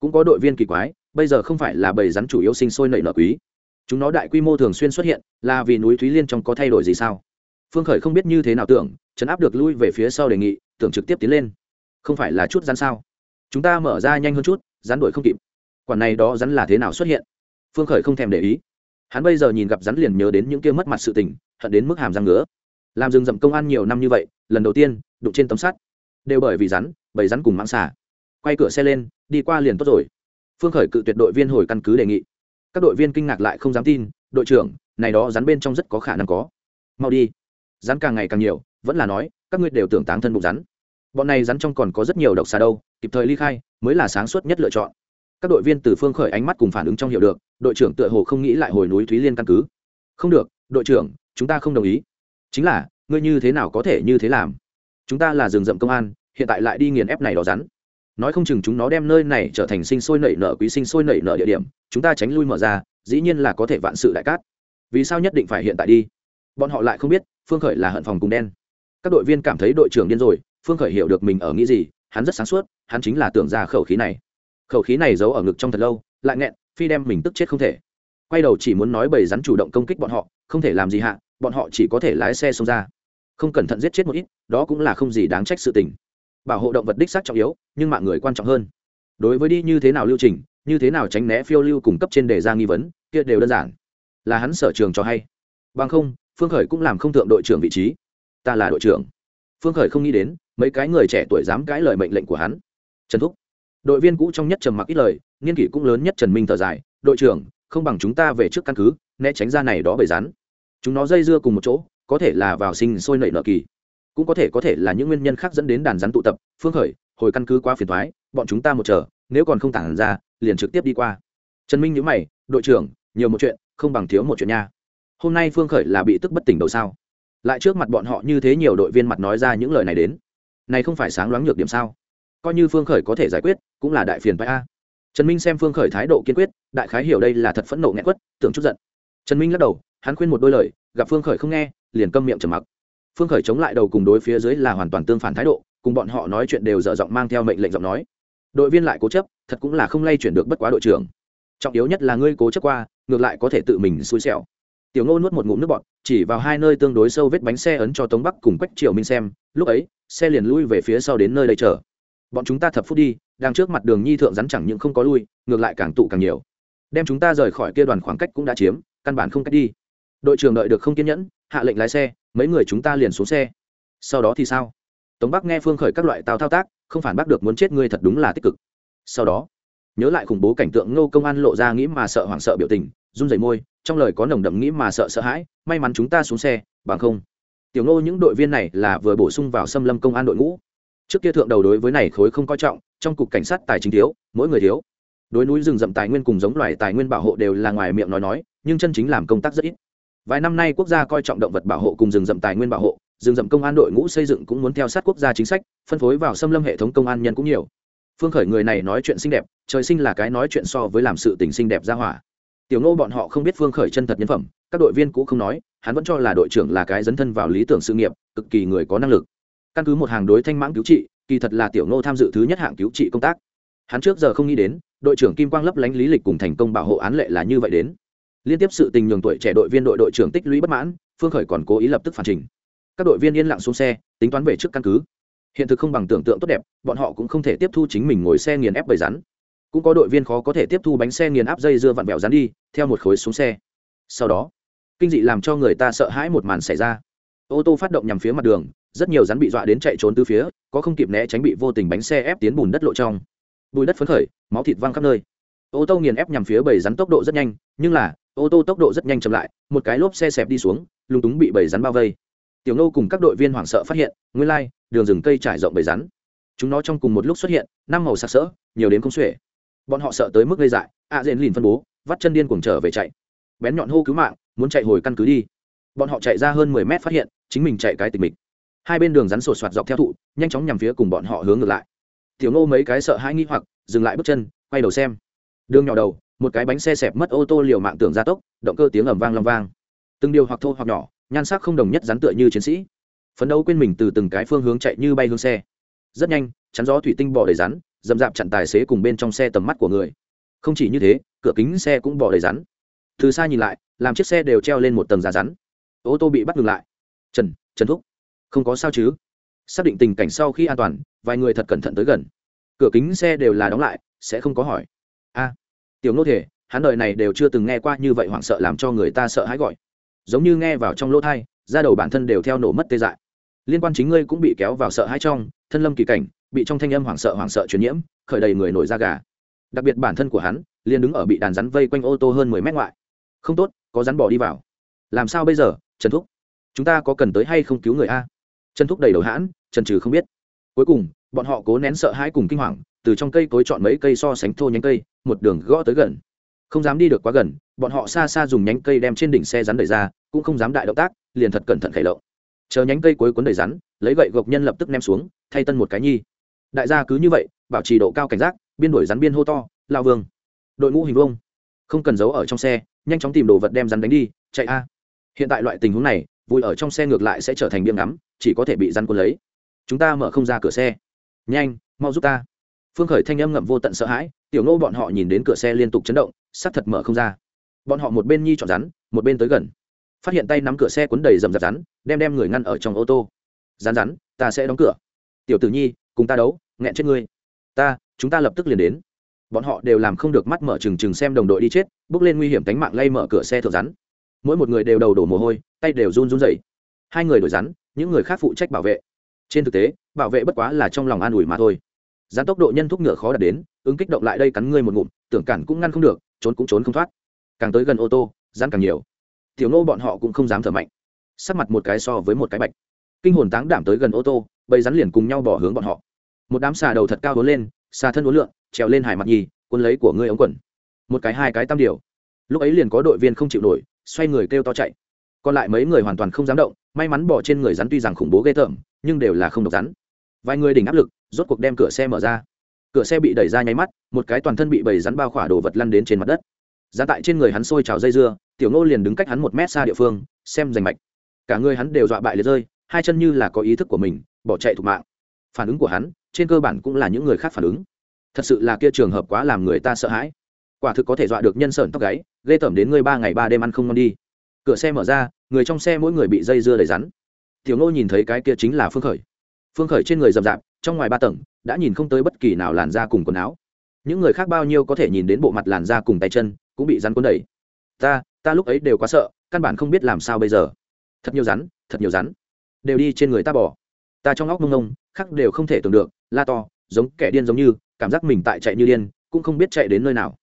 Cũng có đội viên kỳ quái, bây giờ không phải là bầy rắn chủ yếu sinh sôi nảy nở quý. Chúng nó đại quy mô thường xuyên xuất hiện, là vì núi thúy liên trong có thay đổi gì sao? Phương khởi không biết như thế nào tưởng chấn áp được lui về phía sau đề nghị, tưởng trực tiếp tiến lên. Không phải là chút rắn sao? Chúng ta mở ra nhanh hơn chút, rắn đuổi không kịp. Quản này đó rắn là thế nào xuất hiện? Phương khởi không thèm để ý. Hắn bây giờ nhìn gặp rắn liền nhớ đến những kia mất mặt sự tình, hận đến mức hàm răng ngứa. Làm rừng rậm công an nhiều năm như vậy, lần đầu tiên, đụng trên tấm sắt. Đều bởi vì rắn, bầy rắn cùng mãng xả quay cửa xe lên, đi qua liền tốt rồi. Phương khởi cự tuyệt đội viên hồi căn cứ đề nghị. Các đội viên kinh ngạc lại không dám tin, đội trưởng, này đó rắn bên trong rất có khả năng có. Mau đi. Rắn càng ngày càng nhiều, vẫn là nói, các ngươi đều tưởng táng thân bụng rắn. Bọn này rắn trong còn có rất nhiều độc xà đâu, kịp thời ly khai, mới là sáng suốt nhất lựa chọn. Các đội viên từ phương khởi ánh mắt cùng phản ứng trong hiệu được, đội trưởng tựa hồ không nghĩ lại hồi núi thúy liên căn cứ. Không được, đội trưởng, chúng ta không đồng ý. Chính là, ngươi như thế nào có thể như thế làm? Chúng ta là rừng rậm công an, hiện tại lại đi nghiền ép này đó rắn nói không chừng chúng nó đem nơi này trở thành sinh sôi nảy nở quý sinh sôi nảy nở địa điểm, chúng ta tránh lui mở ra, dĩ nhiên là có thể vạn sự đại cát. Vì sao nhất định phải hiện tại đi? Bọn họ lại không biết, phương khởi là hận phòng cùng đen. Các đội viên cảm thấy đội trưởng điên rồi, phương khởi hiểu được mình ở nghĩ gì, hắn rất sáng suốt, hắn chính là tưởng ra khẩu khí này. Khẩu khí này giấu ở ngực trong thật lâu, lại nghẹn, phi đem mình tức chết không thể. Quay đầu chỉ muốn nói bầy rắn chủ động công kích bọn họ, không thể làm gì hạ, bọn họ chỉ có thể lái xe xông ra. Không cẩn thận giết chết một ít, đó cũng là không gì đáng trách sự tình bảo hộ động vật đích xác trọng yếu, nhưng mạng người quan trọng hơn. Đối với đi như thế nào lưu trình, như thế nào tránh né phiêu lưu cung cấp trên đề ra nghi vấn, kia đều đơn giản. Là hắn sở trường cho hay. Bằng không, phương khởi cũng làm không thượng đội trưởng vị trí. Ta là đội trưởng. Phương khởi không nghĩ đến, mấy cái người trẻ tuổi dám cãi lời mệnh lệnh của hắn. Trần thúc. Đội viên cũ trong nhất trầm mặc ít lời, niên kỷ cũng lớn nhất trần minh thở dài, đội trưởng, không bằng chúng ta về trước căn cứ, né tránh ra này đó bầy rắn. Chúng nó dây dưa cùng một chỗ, có thể là vào sinh sôi nảy nở kỳ cũng có thể có thể là những nguyên nhân khác dẫn đến đàn rắn tụ tập, phương khởi, hồi căn cứ quá phiền thoái bọn chúng ta một chờ, nếu còn không tản ra, liền trực tiếp đi qua. Trần minh nhữ mày, đội trưởng, nhiều một chuyện, không bằng thiếu một chuyện nha. Hôm nay phương khởi là bị tức bất tỉnh đầu sao? Lại trước mặt bọn họ như thế nhiều đội viên mặt nói ra những lời này đến. Này không phải sáng loáng nhược điểm sao? Coi như phương khởi có thể giải quyết, cũng là đại phiền phải a. Trần minh xem phương khởi thái độ kiên quyết, đại khái hiểu đây là thật phẫn nộ nghẹn quất, tưởng chút giận. Trần minh lắc đầu, hắn khuyên một đôi lời, gặp phương khởi không nghe, liền câm miệng trầm mặc phương khởi chống lại đầu cùng đối phía dưới là hoàn toàn tương phản thái độ, cùng bọn họ nói chuyện đều dở giọng mang theo mệnh lệnh giọng nói. Đội viên lại cố chấp, thật cũng là không lay chuyển được bất quá đội trưởng. Trọng yếu nhất là ngươi cố chấp qua, ngược lại có thể tự mình xui xẻo. Tiểu ngô nuốt một ngụm nước bọt, chỉ vào hai nơi tương đối sâu vết bánh xe ấn cho tống bắc cùng quách triều minh xem, lúc ấy, xe liền lui về phía sau đến nơi đây chờ. Bọn chúng ta thập phút đi, đang trước mặt đường nhi thượng rắn chẳng những không có lui, ngược lại càng tụ càng nhiều. Đem chúng ta rời khỏi kia đoàn khoảng cách cũng đã chiếm, căn bản không cách đi đội trưởng đợi được không kiên nhẫn, hạ lệnh lái xe, mấy người chúng ta liền xuống xe. Sau đó thì sao? Tống bắc nghe phương khởi các loại tào thao tác, không phản bác được muốn chết ngươi thật đúng là tích cực. Sau đó, nhớ lại khủng bố cảnh tượng ngô công an lộ ra nghĩ mà sợ hoảng sợ biểu tình, run rẩy môi, trong lời có nồng đậm nghĩ mà sợ sợ hãi, may mắn chúng ta xuống xe, bằng không. Tiểu ngô những đội viên này là vừa bổ sung vào xâm lâm công an đội ngũ. Trước kia thượng đầu đối với này khối không coi trọng, trong cục cảnh sát tài chính thiếu, mỗi người thiếu. Đối núi rừng rậm tài nguyên cùng giống loài tài nguyên bảo hộ đều là ngoài miệng nói nói, nhưng chân chính làm công tác rất ít vài năm nay quốc gia coi trọng động vật bảo hộ cùng rừng rậm tài nguyên bảo hộ, rừng rậm công an đội ngũ xây dựng cũng muốn theo sát quốc gia chính sách, phân phối vào xâm lâm hệ thống công an nhân cũng nhiều. Phương khởi người này nói chuyện xinh đẹp, trời sinh là cái nói chuyện so với làm sự tình xinh đẹp ra hỏa. Tiểu ngô bọn họ không biết phương khởi chân thật nhân phẩm, các đội viên cũng không nói, hắn vẫn cho là đội trưởng là cái dấn thân vào lý tưởng sự nghiệp, cực kỳ người có năng lực. Căn cứ một hàng đối thanh mãng cứu trị, kỳ thật là tiểu ngô tham dự thứ nhất hạng cứu trị công tác. Hắn trước giờ không nghĩ đến, đội trưởng kim quang lấp lánh lý lịch cùng thành công bảo hộ án lệ là như vậy đến liên tiếp sự tình nhường tuổi trẻ đội viên đội đội trưởng tích lũy bất mãn, phương khởi còn cố ý lập tức phản trình. Các đội viên yên lặng xuống xe, tính toán về trước căn cứ. Hiện thực không bằng tưởng tượng tốt đẹp, bọn họ cũng không thể tiếp thu chính mình ngồi xe nghiền ép bầy rắn. Cũng có đội viên khó có thể tiếp thu bánh xe nghiền áp dây dưa vặn vẹo rắn đi, theo một khối xuống xe. Sau đó, kinh dị làm cho người ta sợ hãi một màn xảy ra. Ô tô phát động nhằm phía mặt đường, rất nhiều rắn bị dọa đến chạy trốn từ phía, có không kịp né tránh bị vô tình bánh xe ép tiến bùn đất lộ trong. Bùi đất phấn khởi, máu thịt văng khắp nơi. Ô tô nghiền ép nhằm phía bầy rắn tốc độ rất nhanh, nhưng là ô tô tốc độ rất nhanh chậm lại, một cái lốp xe xẹp đi xuống, lúng túng bị bầy rắn bao vây. Tiểu nô cùng các đội viên hoảng sợ phát hiện, nguyên lai, đường rừng cây trải rộng bầy rắn. Chúng nó trong cùng một lúc xuất hiện, năm màu sặc sỡ, nhiều đến không xuể. Bọn họ sợ tới mức gây dại, ạ à dện lìn phân bố, vắt chân điên cuồng trở về chạy. Bén nhọn hô cứu mạng, muốn chạy hồi căn cứ đi. Bọn họ chạy ra hơn mười mét phát hiện, chính mình chạy cái tình mình hai bên đường rắn sột soạt dọc theo thụ, nhanh chóng nhằm phía cùng bọn họ hướng ngược lại. Tiểu ngô mấy cái sợ hãi nghi hoặc, dừng lại bước chân, quay đầu xem. Đường nhỏ đầu một cái bánh xe xẹp mất ô tô liều mạng tưởng gia tốc, động cơ tiếng ầm vang long vang. Từng điều hoặc thô hoặc nhỏ, nhan sắc không đồng nhất rắn tựa như chiến sĩ. Phấn đấu quên mình từ từng cái phương hướng chạy như bay hướng xe. Rất nhanh, chắn gió thủy tinh bỏ đầy rắn dầm dạp chặn tài xế cùng bên trong xe tầm mắt của người. Không chỉ như thế, cửa kính xe cũng bỏ đầy rắn. Từ xa nhìn lại, làm chiếc xe đều treo lên một tầng giá rắn. Ô tô bị bắt ngừng lại. Trần trần thúc, không có sao chứ? Xác định tình cảnh sau khi an toàn, vài người thật cẩn thận tới gần. Cửa kính xe đều là đóng lại, sẽ không có hỏi tiểu nô thể, hắn đời này đều chưa từng nghe qua như vậy hoảng sợ làm cho người ta sợ hãi gọi. Giống như nghe vào trong lỗ thai ra đầu bản thân đều theo nổ mất tê dại. Liên quan chính ngươi cũng bị kéo vào sợ hãi trong, thân lâm kỳ cảnh, bị trong thanh âm hoảng sợ hoảng sợ truyền nhiễm, khởi đầy người nổi da gà. Đặc biệt bản thân của hắn, liền đứng ở bị đàn rắn vây quanh ô tô hơn mười mét ngoại. Không tốt, có rắn bỏ đi vào. Làm sao bây giờ, trần thúc? Chúng ta có cần tới hay không cứu người a? Trần thúc đầy đầu hãn, trần trừ không biết. Cuối cùng, bọn họ cố nén sợ hãi cùng kinh hoàng, từ trong cây cối chọn mấy cây so sánh thô nhánh cây một đường gõ tới gần. Không dám đi được quá gần, bọn họ xa xa dùng nhánh cây đem trên đỉnh xe rắn đẩy ra, cũng không dám đại động tác, liền thật cẩn thận khẩy động chờ nhánh cây cuối cuốn đầy rắn, lấy gậy gộc nhân lập tức ném xuống, thay tân một cái nhi. Đại gia cứ như vậy, bảo trì độ cao cảnh giác, biên đuổi rắn biên hô to lao vương! Đội ngũ hình vông không cần giấu ở trong xe, nhanh chóng tìm đồ vật đem rắn đánh đi, chạy a. Hiện tại loại tình huống này, vui ở trong xe ngược lại sẽ trở thành biếng ngắm, chỉ có thể bị rắn cuốn lấy. Chúng ta mở không ra cửa xe. Nhanh, mau giúp ta phương khởi thanh âm ngậm vô tận sợ hãi, tiểu ngô bọn họ nhìn đến cửa xe liên tục chấn động, sắt thật mở không ra. Bọn họ một bên nhi chọn rắn, một bên tới gần. Phát hiện tay nắm cửa xe cuốn đầy rầm rạp rắn, đem đem người ngăn ở trong ô tô. Rắn rắn, ta sẽ đóng cửa. Tiểu tử nhi, cùng ta đấu, nghẹn chết ngươi. Ta, chúng ta lập tức liền đến. Bọn họ đều làm không được mắt mở trừng trừng xem đồng đội đi chết, bước lên nguy hiểm tánh mạng lay mở cửa xe thượng rắn. Mỗi một người đều đầu đổ mồ hôi, tay đều run run dậy hai người đổi rắn, những người khác phụ trách bảo vệ. Trên thực tế, bảo vệ bất quá là trong lòng an ủi mà thôi gián tốc độ nhân thúc ngựa khó đạt đến, ứng kích động lại đây cắn ngươi một ngụm, tưởng cản cũng ngăn không được, trốn cũng trốn không thoát. Càng tới gần ô tô gián càng nhiều. Tiểu nô bọn họ cũng không dám thở mạnh. Sắc mặt một cái so với một cái bạch. Kinh hồn táng đảm tới gần ô tô, bầy rắn liền cùng nhau bỏ hướng bọn họ. Một đám xà đầu thật cao vốn lên, xà thân uốn lượn trèo lên hải mặt nhì quân lấy của ngươi ống quần. Một cái hai cái tam điều. Lúc ấy liền có đội viên không chịu nổi, xoay người kêu to chạy. Còn lại mấy người hoàn toàn không dám động, may mắn bỏ trên người rắn tuy rằng khủng bố ghê tởm, nhưng đều là không độc rắn vài người đỉnh áp lực, rốt cuộc đem cửa xe mở ra. Cửa xe bị đẩy ra nháy mắt, một cái toàn thân bị bầy rắn bao khỏa đồ vật lăn đến trên mặt đất. Giá tại trên người hắn sôi trào dây dưa, tiểu ngô liền đứng cách hắn một mét xa địa phương, xem rành mạch. Cả người hắn đều dọa bại liệt rơi, hai chân như là có ý thức của mình, bỏ chạy thục mạng. Phản ứng của hắn, trên cơ bản cũng là những người khác phản ứng. Thật sự là kia trường hợp quá làm người ta sợ hãi. Quả thực có thể dọa được nhân sởn tóc gáy, ghê tởm đến ngươi ba ngày ba đêm ăn không ngon đi. Cửa xe mở ra, người trong xe mỗi người bị dây dưa đầy rắn. Tiểu ngô nhìn thấy cái kia chính là phương khởi phương khởi trên người rậm rạp, trong ngoài ba tầng, đã nhìn không tới bất kỳ nào làn da cùng quần áo. Những người khác bao nhiêu có thể nhìn đến bộ mặt làn da cùng tay chân, cũng bị rắn cuốn đẩy ta ta lúc ấy đều quá sợ, căn bản không biết làm sao bây giờ. Thật nhiều rắn, thật nhiều rắn. Đều đi trên người ta bỏ. Ta trong óc mông ngông khắc đều không thể tưởng được, la to, giống kẻ điên giống như, cảm giác mình tại chạy như điên, cũng không biết chạy đến nơi nào.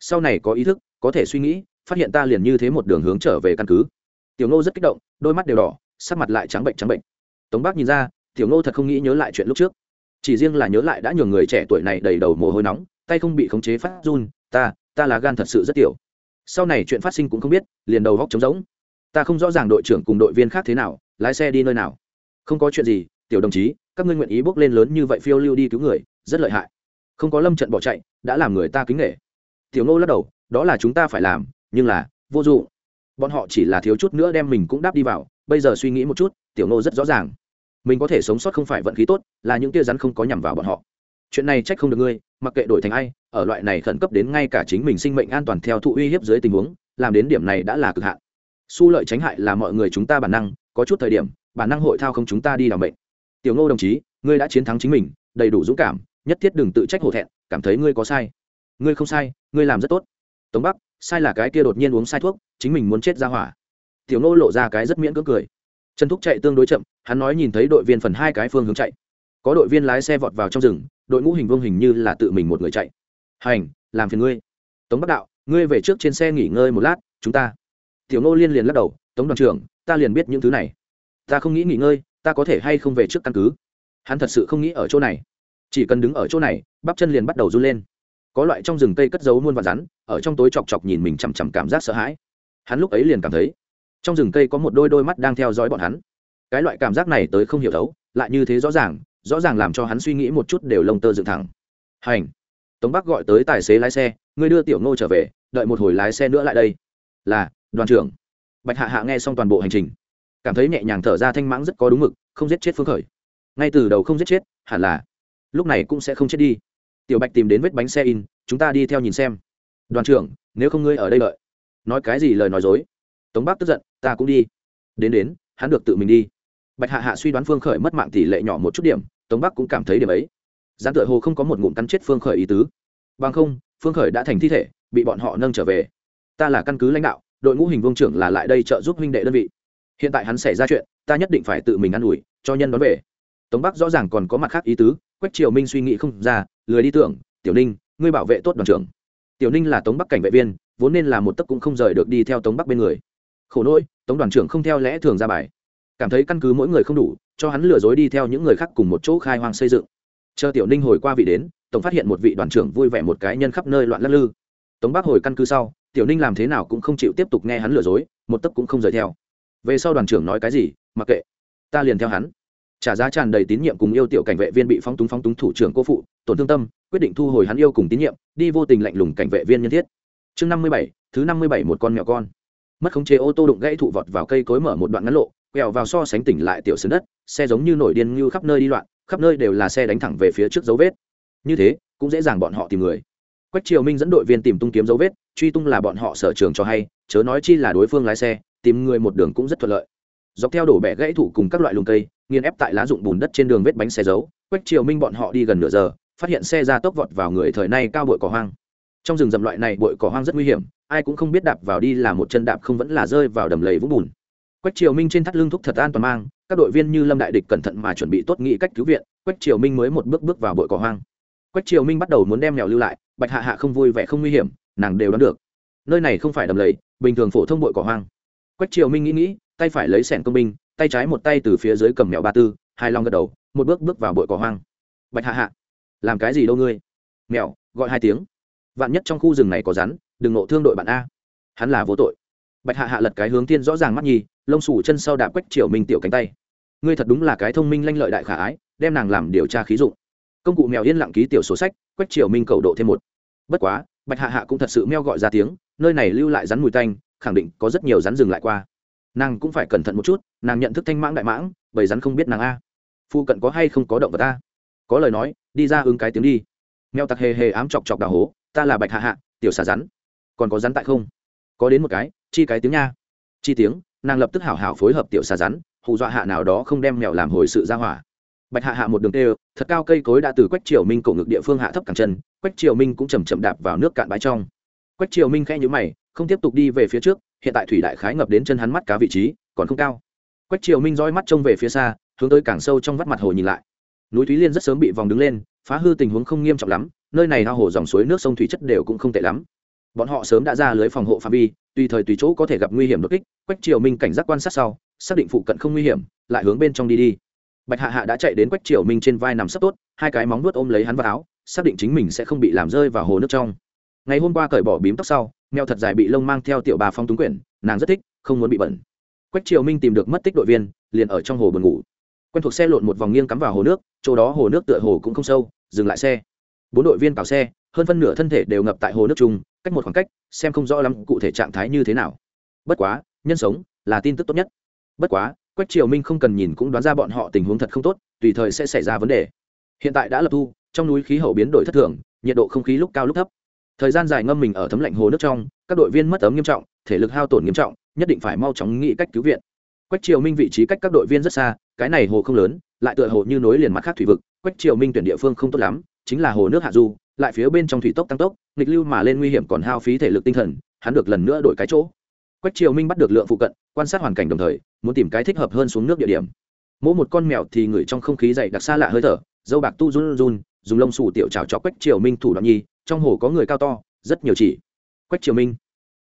Sau này có ý thức, có thể suy nghĩ, phát hiện ta liền như thế một đường hướng trở về căn cứ. Tiểu ngô rất kích động, đôi mắt đều đỏ, sắc mặt lại trắng bệnh trắng bệnh. Tống bác nhìn ra tiểu ngô thật không nghĩ nhớ lại chuyện lúc trước. Chỉ riêng là nhớ lại đã nhường người trẻ tuổi này đầy đầu mồ hôi nóng, tay không bị khống chế phát run, ta ta là gan thật sự rất tiểu. Sau này chuyện phát sinh cũng không biết, liền đầu vóc trống rỗng. Ta không rõ ràng đội trưởng cùng đội viên khác thế nào, lái xe đi nơi nào. Không có chuyện gì, tiểu đồng chí, các ngươi nguyện ý bước lên lớn như vậy phiêu lưu đi cứu người, rất lợi hại. Không có lâm trận bỏ chạy, đã làm người ta kính nghệ tiểu ngô lắc đầu, đó là chúng ta phải làm, nhưng là, vô dụng. Bọn họ chỉ là thiếu chút nữa đem mình cũng đáp đi vào, bây giờ suy nghĩ một chút, tiểu ngô rất rõ ràng mình có thể sống sót không phải vận khí tốt, là những tia rắn không có nhằm vào bọn họ. Chuyện này trách không được ngươi, mặc kệ đổi thành ai, ở loại này khẩn cấp đến ngay cả chính mình sinh mệnh an toàn theo thụ uy hiếp dưới tình huống, làm đến điểm này đã là cực hạn. Su lợi tránh hại là mọi người chúng ta bản năng, có chút thời điểm, bản năng hội thao không chúng ta đi làm bệnh tiểu ngô đồng chí, ngươi đã chiến thắng chính mình, đầy đủ dũng cảm, nhất thiết đừng tự trách hổ thẹn, cảm thấy ngươi có sai. Ngươi không sai, ngươi làm rất tốt. Tống bắc, sai là cái kia đột nhiên uống sai thuốc, chính mình muốn chết ra hỏa. Tiểu ngô lộ ra cái rất miễn cưỡng cười trần thúc chạy tương đối chậm, hắn nói nhìn thấy đội viên phần hai cái phương hướng chạy. Có đội viên lái xe vọt vào trong rừng, đội ngũ hình vương hình như là tự mình một người chạy. Hành, làm phiền ngươi. Tống bắc đạo, ngươi về trước trên xe nghỉ ngơi một lát, chúng ta. Tiểu ngô liên liền lắc đầu, tống đoàn trưởng, ta liền biết những thứ này. Ta không nghĩ nghỉ ngơi, ta có thể hay không về trước căn cứ? Hắn thật sự không nghĩ ở chỗ này. Chỉ cần đứng ở chỗ này, bắp chân liền bắt đầu run lên. Có loại trong rừng cây cất giấu muôn và rắn, ở trong tối chọc chọc nhìn mình chằm chằm cảm giác sợ hãi. Hắn lúc ấy liền cảm thấy trong rừng cây có một đôi đôi mắt đang theo dõi bọn hắn. Cái loại cảm giác này tới không hiểu thấu, lại như thế rõ ràng rõ ràng làm cho hắn suy nghĩ một chút đều lông tơ dựng thẳng. Hành! Tống bắc gọi tới tài xế lái xe, ngươi đưa tiểu ngô trở về, đợi một hồi lái xe nữa lại đây. Là, đoàn trưởng. Bạch hạ hạ nghe xong toàn bộ hành trình, cảm thấy nhẹ nhàng thở ra thanh mãng rất có đúng mực, không giết chết phương khởi. Ngay từ đầu không giết chết, hẳn là, lúc này cũng sẽ không chết đi. Tiểu bạch tìm đến vết bánh xe in, chúng ta đi theo nhìn xem. Đoàn trưởng, nếu không ngươi ở đây đợi. Nói cái gì lời nói dối tống bắc tức giận, ta cũng đi. Đến đến, hắn được tự mình đi. Bạch hạ hạ suy đoán phương khởi mất mạng tỷ lệ nhỏ một chút điểm, tống bắc cũng cảm thấy điểm ấy. Gián tựa hồ không có một ngụm cắn chết phương khởi ý tứ. Bằng không, phương khởi đã thành thi thể, bị bọn họ nâng trở về. Ta là căn cứ lãnh đạo, đội ngũ hình vương trưởng là lại đây trợ giúp huynh đệ đơn vị. Hiện tại hắn xảy ra chuyện, ta nhất định phải tự mình ă n ủi, cho nhân đón về. Tống bắc rõ ràng còn có mặt khác ý tứ, quách triều minh suy nghĩ không ra, lười đi tưởng, tiểu ninh, ngươi bảo vệ tốt đoàn trưởng. Tiểu ninh là tống bắc cảnh vệ viên, vốn nên là một tấc cũng không rời được đi theo tống bắc bên người khổ nỗi, tống đoàn trưởng không theo lẽ thường ra bài. Cảm thấy căn cứ mỗi người không đủ, cho hắn lừa dối đi theo những người khác cùng một chỗ khai hoang xây dựng. Chờ tiểu ninh hồi qua vị đến, tổng phát hiện một vị đoàn trưởng vui vẻ một cái nhân khắp nơi loạn lắc lư. Tống bác hồi căn cứ sau, tiểu ninh làm thế nào cũng không chịu tiếp tục nghe hắn lừa dối, một tấc cũng không rời theo. Về sau đoàn trưởng nói cái gì, mặc kệ. Ta liền theo hắn. Trả giá tràn đầy tín nhiệm cùng yêu tiểu cảnh vệ viên bị phóng túng phóng túng thủ trưởng cô phụ, tổn thương tâm, quyết định thu hồi hắn yêu cùng tín nhiệm, đi vô tình lạnh lùng cảnh vệ viên nhân thiết. Chương năm mươi bảy, thứ năm mươi bảy một con mèo con mất khống chế ô tô đụng gãy thụ vọt vào cây cối mở một đoạn ngắn lộ, quẹo vào so sánh tỉnh lại tiểu sườn đất, xe giống như nổi điên như khắp nơi đi loạn, khắp nơi đều là xe đánh thẳng về phía trước dấu vết. Như thế, cũng dễ dàng bọn họ tìm người. Quách triều minh dẫn đội viên tìm tung kiếm dấu vết, truy tung là bọn họ sở trường cho hay, chớ nói chi là đối phương lái xe, tìm người một đường cũng rất thuận lợi. Dọc theo đổ bẻ gãy thủ cùng các loại lùng cây, nghiền ép tại lá dụng bùn đất trên đường vết bánh xe dấu quách triều minh bọn họ đi gần nửa giờ, phát hiện xe ra tốc vọt vào người thời nay cao bội cỏ hoang trong rừng rậm loại này bụi cỏ hoang rất nguy hiểm, ai cũng không biết đạp vào đi là một chân đạp không vẫn là rơi vào đầm lầy vũng bùn. Quách triều minh trên thắt lưng thúc thật an toàn mang, các đội viên như lâm đại địch cẩn thận mà chuẩn bị tốt nghị cách cứu viện, quách triều minh mới một bước bước vào bụi cỏ hoang. Quách triều minh bắt đầu muốn đem mèo lưu lại, bạch hạ hạ không vui vẻ không nguy hiểm, nàng đều đoán được. Nơi này không phải đầm lầy, bình thường phổ thông bụi cỏ hoang. Quách triều minh nghĩ nghĩ, tay phải lấy sẻn công binh, tay trái một tay từ phía dưới cầm mèo ba tư, hai long gật đầu, một bước bước vào bụi cỏ hoang. Bạch hạ hạ, làm cái gì đâu ngươi? Mèo, gọi hai tiếng vạn nhất trong khu rừng này có rắn, đừng nộ thương đội bạn a. Hắn là vô tội. Bạch hạ hạ lật cái hướng tiên rõ ràng mắt nhi lông sủ chân sau đạp quách triều minh tiểu cánh tay. Ngươi thật đúng là cái thông minh lanh lợi đại khả ái, đem nàng làm điều tra khí dụng. Công cụ mèo yên lặng ký tiểu số sách, quách triều minh cầu độ thêm một. Bất quá, bạch hạ hạ cũng thật sự meo gọi ra tiếng, nơi này lưu lại rắn mùi tanh, khẳng định có rất nhiều rắn dừng lại qua. Nàng cũng phải cẩn thận một chút, nàng nhận thức thanh mãng đại mãng, bởi rắn không biết nàng a. Phu cận có hay không có động vật ta có lời nói, đi ra ứng cái tiếng đi. Mèo tặc hề hề ám chọc chọc đào hố ta là bạch hạ hạ, tiểu xà rắn. Còn có rắn tại không? Có đến một cái, chi cái tiếng nha. Chi tiếng, nàng lập tức hảo hảo phối hợp tiểu xà rắn, hù dọa hạ nào đó không đem mèo làm hồi sự ra hỏa. Bạch hạ hạ một đường tê thật cao cây cối đã từ quách triều minh cổ ngực địa phương hạ thấp cẳng chân, quách triều minh cũng chầm chậm đạp vào nước cạn bãi trong. Quách triều minh khẽ nhữ mày, không tiếp tục đi về phía trước, hiện tại thủy đại khái ngập đến chân hắn mắt cá vị trí, còn không cao. Quách triều minh roi mắt trông về phía xa, hướng tới càng sâu trong vắt mặt hồ nhìn lại. Núi thúy liên rất sớm bị vòng đứng lên, phá hư tình huống không nghiêm trọng lắm nơi này ao hồ dòng suối nước sông thủy chất đều cũng không tệ lắm. Bọn họ sớm đã ra lưới phòng hộ phạm vi, tùy thời tùy chỗ có thể gặp nguy hiểm đột kích, quách triều minh cảnh giác quan sát sau, xác định phụ cận không nguy hiểm, lại hướng bên trong đi đi. Bạch hạ hạ đã chạy đến quách triều minh trên vai nằm sấp tốt, hai cái móng nuốt ôm lấy hắn vào áo, xác định chính mình sẽ không bị làm rơi vào hồ nước trong. Ngày hôm qua cởi bỏ bím tóc sau, mèo thật dài bị lông mang theo tiểu bà phong túng quyển, nàng rất thích, không muốn bị bẩn. Quách triều minh tìm được mất tích đội viên, liền ở trong hồ buồn ngủ. Quen thuộc xe lộn một vòng nghiêng cắm vào hồ nước, chỗ đó hồ nước tựa hồ cũng không sâu, dừng lại xe bốn đội viên cào xe, hơn phân nửa thân thể đều ngập tại hồ nước chung, cách một khoảng cách, xem không rõ lắm cụ thể trạng thái như thế nào. Bất quá, nhân sống là tin tức tốt nhất. Bất quá, quách triều minh không cần nhìn cũng đoán ra bọn họ tình huống thật không tốt, tùy thời sẽ xảy ra vấn đề. Hiện tại đã lập thu, trong núi khí hậu biến đổi thất thường, nhiệt độ không khí lúc cao lúc thấp. Thời gian dài ngâm mình ở thấm lạnh hồ nước trong, các đội viên mất ấm nghiêm trọng, thể lực hao tổn nghiêm trọng, nhất định phải mau chóng nghĩ cách cứu viện. Quách triều minh vị trí cách các đội viên rất xa, cái này hồ không lớn, lại tựa hồ như nối liền mặt khác thủy vực. Quách triều minh tuyển địa phương không tốt lắm chính là hồ nước hạ du, lại phía bên trong thủy tốc tăng tốc, nghịch lưu mà lên nguy hiểm còn hao phí thể lực tinh thần, hắn được lần nữa đổi cái chỗ. Quách triều minh bắt được lượng phụ cận, quan sát hoàn cảnh đồng thời, muốn tìm cái thích hợp hơn xuống nước địa điểm. Mỗi một con mèo thì ngửi trong không khí dày đặc xa lạ hơi thở, dâu bạc tu run run dùng lông sủ tiểu trào cho quách triều minh thủ đoạn nhi, trong hồ có người cao to, rất nhiều chỉ. Quách triều minh,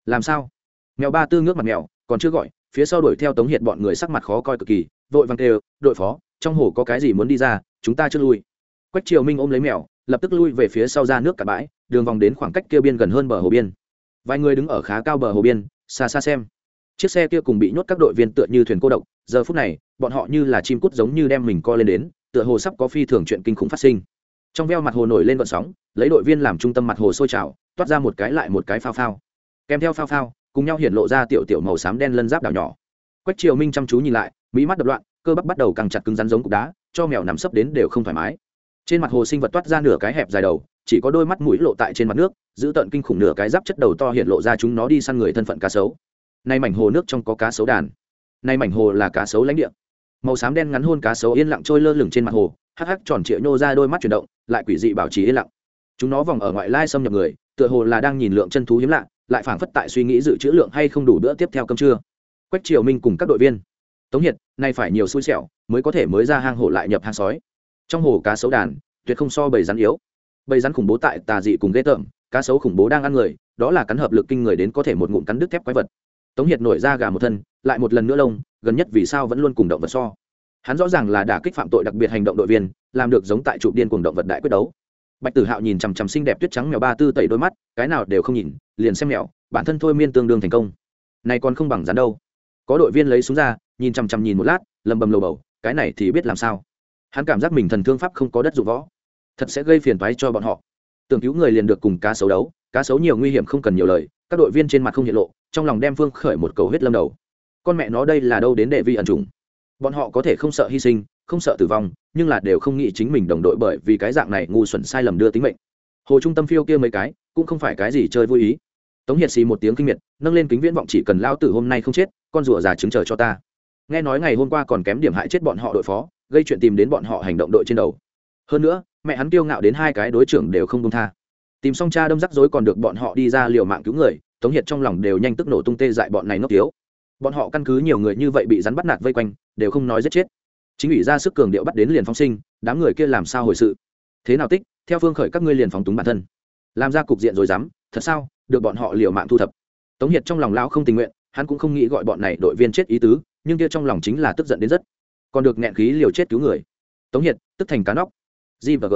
làm sao? Mèo ba tư ngước mặt mèo, còn chưa gọi, phía sau đuổi theo tống hiệt bọn người sắc mặt khó coi cực kỳ, vội vàng kêu, đội phó, trong hồ có cái gì muốn đi ra, chúng ta chưa lui. Quách triều minh ôm lấy mèo lập tức lui về phía sau ra nước cả bãi, đường vòng đến khoảng cách kia biên gần hơn bờ hồ biên. Vài người đứng ở khá cao bờ hồ biên, xa xa xem. Chiếc xe kia cùng bị nhốt các đội viên tựa như thuyền cô độc, giờ phút này, bọn họ như là chim cút giống như đem mình co lên đến, tựa hồ sắp có phi thường chuyện kinh khủng phát sinh. Trong veo mặt hồ nổi lên vận sóng, lấy đội viên làm trung tâm mặt hồ sôi trào, toát ra một cái lại một cái phao phao. Kèm theo phao phao, cùng nhau hiện lộ ra tiểu tiểu màu xám đen lân giáp đảo nhỏ. Quách triều minh chăm chú nhìn lại, mỹ mắt đập loạn, cơ bắp bắt đầu càng chặt cứng rắn giống cục đá, cho mèo nằm sấp đến đều không thoải mái trên mặt hồ sinh vật toát ra nửa cái hẹp dài đầu, chỉ có đôi mắt mũi lộ tại trên mặt nước, giữ tận kinh khủng nửa cái giáp chất đầu to hiện lộ ra chúng nó đi săn người thân phận cá sấu. Nay mảnh hồ nước trong có cá sấu đàn. Nay mảnh hồ là cá sấu lãnh địa. Màu xám đen ngắn hôn cá sấu yên lặng trôi lơ lửng trên mặt hồ, hắc hắc tròn trịa nhô ra đôi mắt chuyển động, lại quỷ dị bảo trì yên lặng. Chúng nó vòng ở ngoại lai xâm nhập người, tựa hồ là đang nhìn lượng chân thú hiếm lạ, lại phảng phất tại suy nghĩ dự trữ lượng hay không đủ bữa tiếp theo cơm trưa. Quách triều minh cùng các đội viên. Tống hiệt, nay phải nhiều xui xẻo, mới có thể mới ra hang hổ lại nhập hang sói trong hồ cá sấu đàn, tuyệt không so bầy rắn yếu. Bầy rắn khủng bố tại tà dị cùng ghê tởm, cá sấu khủng bố đang ăn người, đó là cắn hợp lực kinh người đến có thể một ngụm cắn đứt thép quái vật. Tống hiệt nổi ra gà một thân, lại một lần nữa lông, gần nhất vì sao vẫn luôn cùng động vật so. Hắn rõ ràng là đả kích phạm tội đặc biệt hành động đội viên, làm được giống tại trụ điên cùng động vật đại quyết đấu. Bạch tử hạo nhìn chằm chằm xinh đẹp tuyết trắng mèo ba tư tẩy đôi mắt, cái nào đều không nhìn, liền xem mèo, bản thân thôi miên tương đương thành công. Này còn không bằng rắn đâu. Có đội viên lấy súng ra, nhìn chằm chằm nhìn một lát, lầm bầm lầu bầu, cái này thì biết làm sao hắn cảm giác mình thần thương pháp không có đất dụng võ. Thật sẽ gây phiền toái cho bọn họ. Tưởng cứu người liền được cùng cá sấu đấu. Cá sấu nhiều nguy hiểm không cần nhiều lời. Các đội viên trên mặt không hiện lộ, trong lòng đem phương khởi một cầu huyết lâm đầu. Con mẹ nó đây là đâu đến đệ vi ẩn trùng bọn họ có thể không sợ hy sinh, không sợ tử vong, nhưng là đều không nghĩ chính mình đồng đội bởi vì cái dạng này ngu xuẩn sai lầm đưa tính mệnh. Hồ trung tâm phiêu kia mấy cái, cũng không phải cái gì chơi vui ý. Tống hiệt xì một tiếng kinh miệt, nâng lên kính viễn vọng chỉ cần lao tử hôm nay không chết, con rùa già chứng chờ cho ta. Nghe nói ngày hôm qua còn kém điểm hại chết bọn họ đội phó gây chuyện tìm đến bọn họ hành động đội trên đầu. Hơn nữa, mẹ hắn kiêu ngạo đến hai cái đối trưởng đều không công tha. Tìm xong cha đâm rắc rối còn được bọn họ đi ra liều mạng cứu người, tống hiệt trong lòng đều nhanh tức nổ tung tê dại bọn này nốc tiếu bọn họ căn cứ nhiều người như vậy bị rắn bắt nạt vây quanh, đều không nói giết chết. Chính ủy ra sức cường điệu bắt đến liền phóng sinh, đám người kia làm sao hồi sự? Thế nào tích, theo phương khởi các ngươi liền phóng túng bản thân. Làm ra cục diện rồi dám, thật sao, được bọn họ liều mạng thu thập. Tống hiệt trong lòng lão không tình nguyện, hắn cũng không nghĩ gọi bọn này đội viên chết ý tứ, nhưng kia trong lòng chính là tức giận đến rất còn được nghẹn khí liều chết cứu người. Tống hiệt tức thành cá nóc. G và g.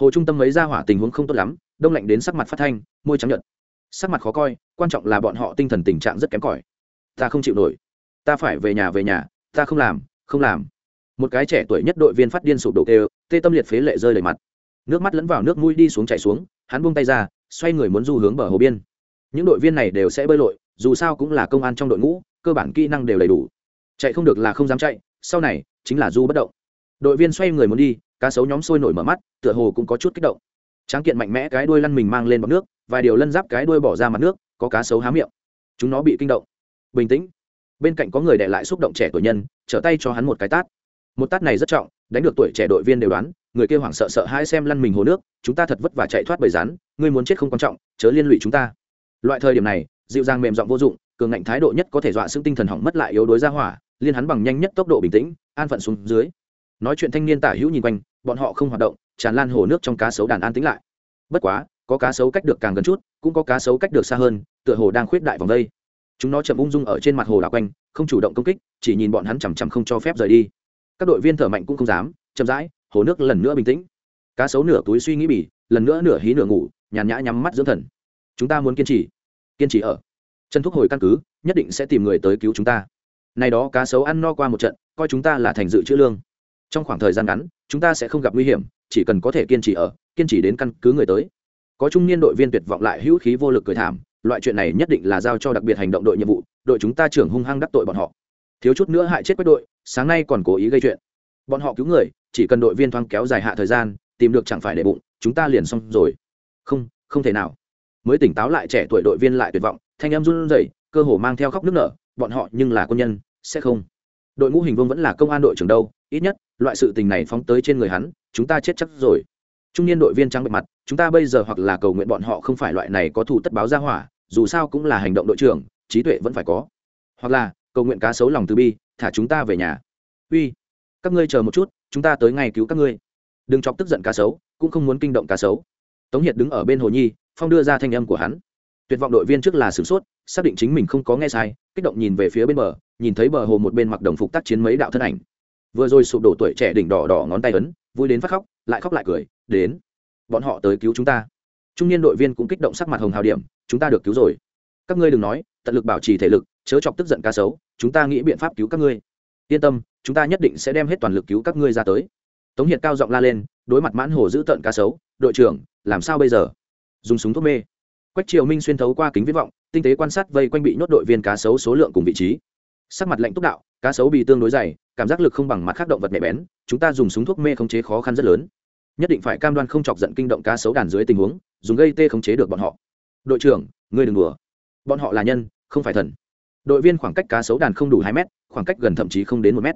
Hồ trung tâm mấy ra hỏa tình huống không tốt lắm đông lạnh đến sắc mặt phát thanh môi trắng nhợt. Sắc mặt khó coi quan trọng là bọn họ tinh thần tình trạng rất kém cỏi. Ta không chịu nổi. Ta phải về nhà về nhà ta không làm không làm. Một cái trẻ tuổi nhất đội viên phát điên sụp đổ tê, tê tâm liệt phế lệ rơi đầy mặt. Nước mắt lẫn vào nước mũi đi xuống chảy xuống hắn buông tay ra xoay người muốn du hướng bờ hồ biên. Những đội viên này đều sẽ bơi lội dù sao cũng là công an trong đội ngũ cơ bản kỹ năng đều đầy đủ. Chạy không được là không dám chạy sau này chính là du bất động. Đội viên xoay người muốn đi, cá sấu nhóm sôi nổi mở mắt, tựa hồ cũng có chút kích động. Tráng kiện mạnh mẽ cái đuôi lăn mình mang lên bọc nước, vài điều lân giáp cái đuôi bỏ ra mặt nước, có cá sấu há miệng. Chúng nó bị kinh động. Bình tĩnh. Bên cạnh có người để lại xúc động trẻ tuổi nhân, trở tay cho hắn một cái tát. Một tát này rất trọng, đánh được tuổi trẻ đội viên đều đoán, người kêu hoảng sợ sợ hai xem lăn mình hồ nước, chúng ta thật vất vả chạy thoát bầy rắn, ngươi muốn chết không quan trọng, chớ liên lụy chúng ta. Loại thời điểm này, dịu dàng mềm giọng vô dụng, cường ngạnh thái độ nhất có thể dọa xưng tinh thần hỏng mất lại yếu đuối ra hỏa liên hắn bằng nhanh nhất tốc độ bình tĩnh, an phận xuống dưới. Nói chuyện thanh niên tả hữu nhìn quanh, bọn họ không hoạt động, tràn lan hồ nước trong cá sấu đàn an tĩnh lại. Bất quá, có cá sấu cách được càng gần chút, cũng có cá sấu cách được xa hơn, tựa hồ đang khuyết đại vòng đây. Chúng nó chậm ung dung ở trên mặt hồ đảo quanh, không chủ động công kích, chỉ nhìn bọn hắn chằm chằm không cho phép rời đi. Các đội viên thở mạnh cũng không dám, chậm rãi, hồ nước lần nữa bình tĩnh. Cá sấu nửa túi suy nghĩ bỉ, lần nữa nửa hí nửa ngủ, nhàn nhã nhắm mắt dưỡng thần. Chúng ta muốn kiên trì. Kiên trì ở. Chân thúc hồi căn cứ, nhất định sẽ tìm người tới cứu chúng ta nay đó cá sấu ăn no qua một trận, coi chúng ta là thành dự trữ lương. Trong khoảng thời gian ngắn, chúng ta sẽ không gặp nguy hiểm, chỉ cần có thể kiên trì ở, kiên trì đến căn cứ người tới. Có trung niên đội viên tuyệt vọng lại hữu khí vô lực cười thảm, loại chuyện này nhất định là giao cho đặc biệt hành động đội nhiệm vụ, đội chúng ta trưởng hung hăng đắc tội bọn họ. Thiếu chút nữa hại chết quách đội, sáng nay còn cố ý gây chuyện. Bọn họ cứu người, chỉ cần đội viên thoáng kéo dài hạ thời gian, tìm được chẳng phải để bụng, chúng ta liền xong rồi. Không không thể nào. Mới tỉnh táo lại trẻ tuổi đội viên lại tuyệt vọng, thanh em run rẩy, cơ hồ mang theo khóc nước nở, bọn họ nhưng là quân nhân sẽ không. Đội ngũ hình vương vẫn là công an đội trưởng đâu, ít nhất, loại sự tình này phóng tới trên người hắn, chúng ta chết chắc rồi. Trung niên đội viên trắng bệ mặt, chúng ta bây giờ hoặc là cầu nguyện bọn họ không phải loại này có thủ tất báo ra hỏa, dù sao cũng là hành động đội trưởng, trí tuệ vẫn phải có. Hoặc là, cầu nguyện cá sấu lòng từ bi, thả chúng ta về nhà. Uy, các ngươi chờ một chút, chúng ta tới ngày cứu các ngươi. Đừng chọc tức giận cá sấu, cũng không muốn kinh động cá sấu. Tống hiệt đứng ở bên hồ nhi, phong đưa ra thanh âm của hắn tuyệt vọng đội viên trước là sửng sốt, xác định chính mình không có nghe sai, kích động nhìn về phía bên bờ, nhìn thấy bờ hồ một bên mặc đồng phục tác chiến mấy đạo thân ảnh. Vừa rồi sụp đổ tuổi trẻ đỉnh đỏ đỏ ngón tay ấn, vui đến phát khóc, lại khóc lại cười, đến, bọn họ tới cứu chúng ta. Trung niên đội viên cũng kích động sắc mặt hồng hào điểm, chúng ta được cứu rồi. Các ngươi đừng nói, tận lực bảo trì thể lực, chớ chọc tức giận cá xấu chúng ta nghĩ biện pháp cứu các ngươi. Yên tâm, chúng ta nhất định sẽ đem hết toàn lực cứu các ngươi ra tới. Tống hiệt cao giọng la lên, đối mặt mãn hồ giữ tận cá xấu đội trưởng, làm sao bây giờ? Dùng súng thuốc mê quách triều minh xuyên thấu qua kính viễn vọng, tinh tế quan sát vây quanh bị nhốt đội viên cá sấu số lượng cùng vị trí. Sắc mặt lạnh túc đạo, cá sấu bị tương đối dày, cảm giác lực không bằng mặt khác động vật nhạy bén, chúng ta dùng súng thuốc mê khống chế khó khăn rất lớn. Nhất định phải cam đoan không chọc giận kinh động cá sấu đàn dưới tình huống, dùng gây tê khống chế được bọn họ. Đội trưởng, ngươi đừng đùa. Bọn họ là nhân, không phải thần. Đội viên khoảng cách cá sấu đàn không đủ hai mét, khoảng cách gần thậm chí không đến một mét.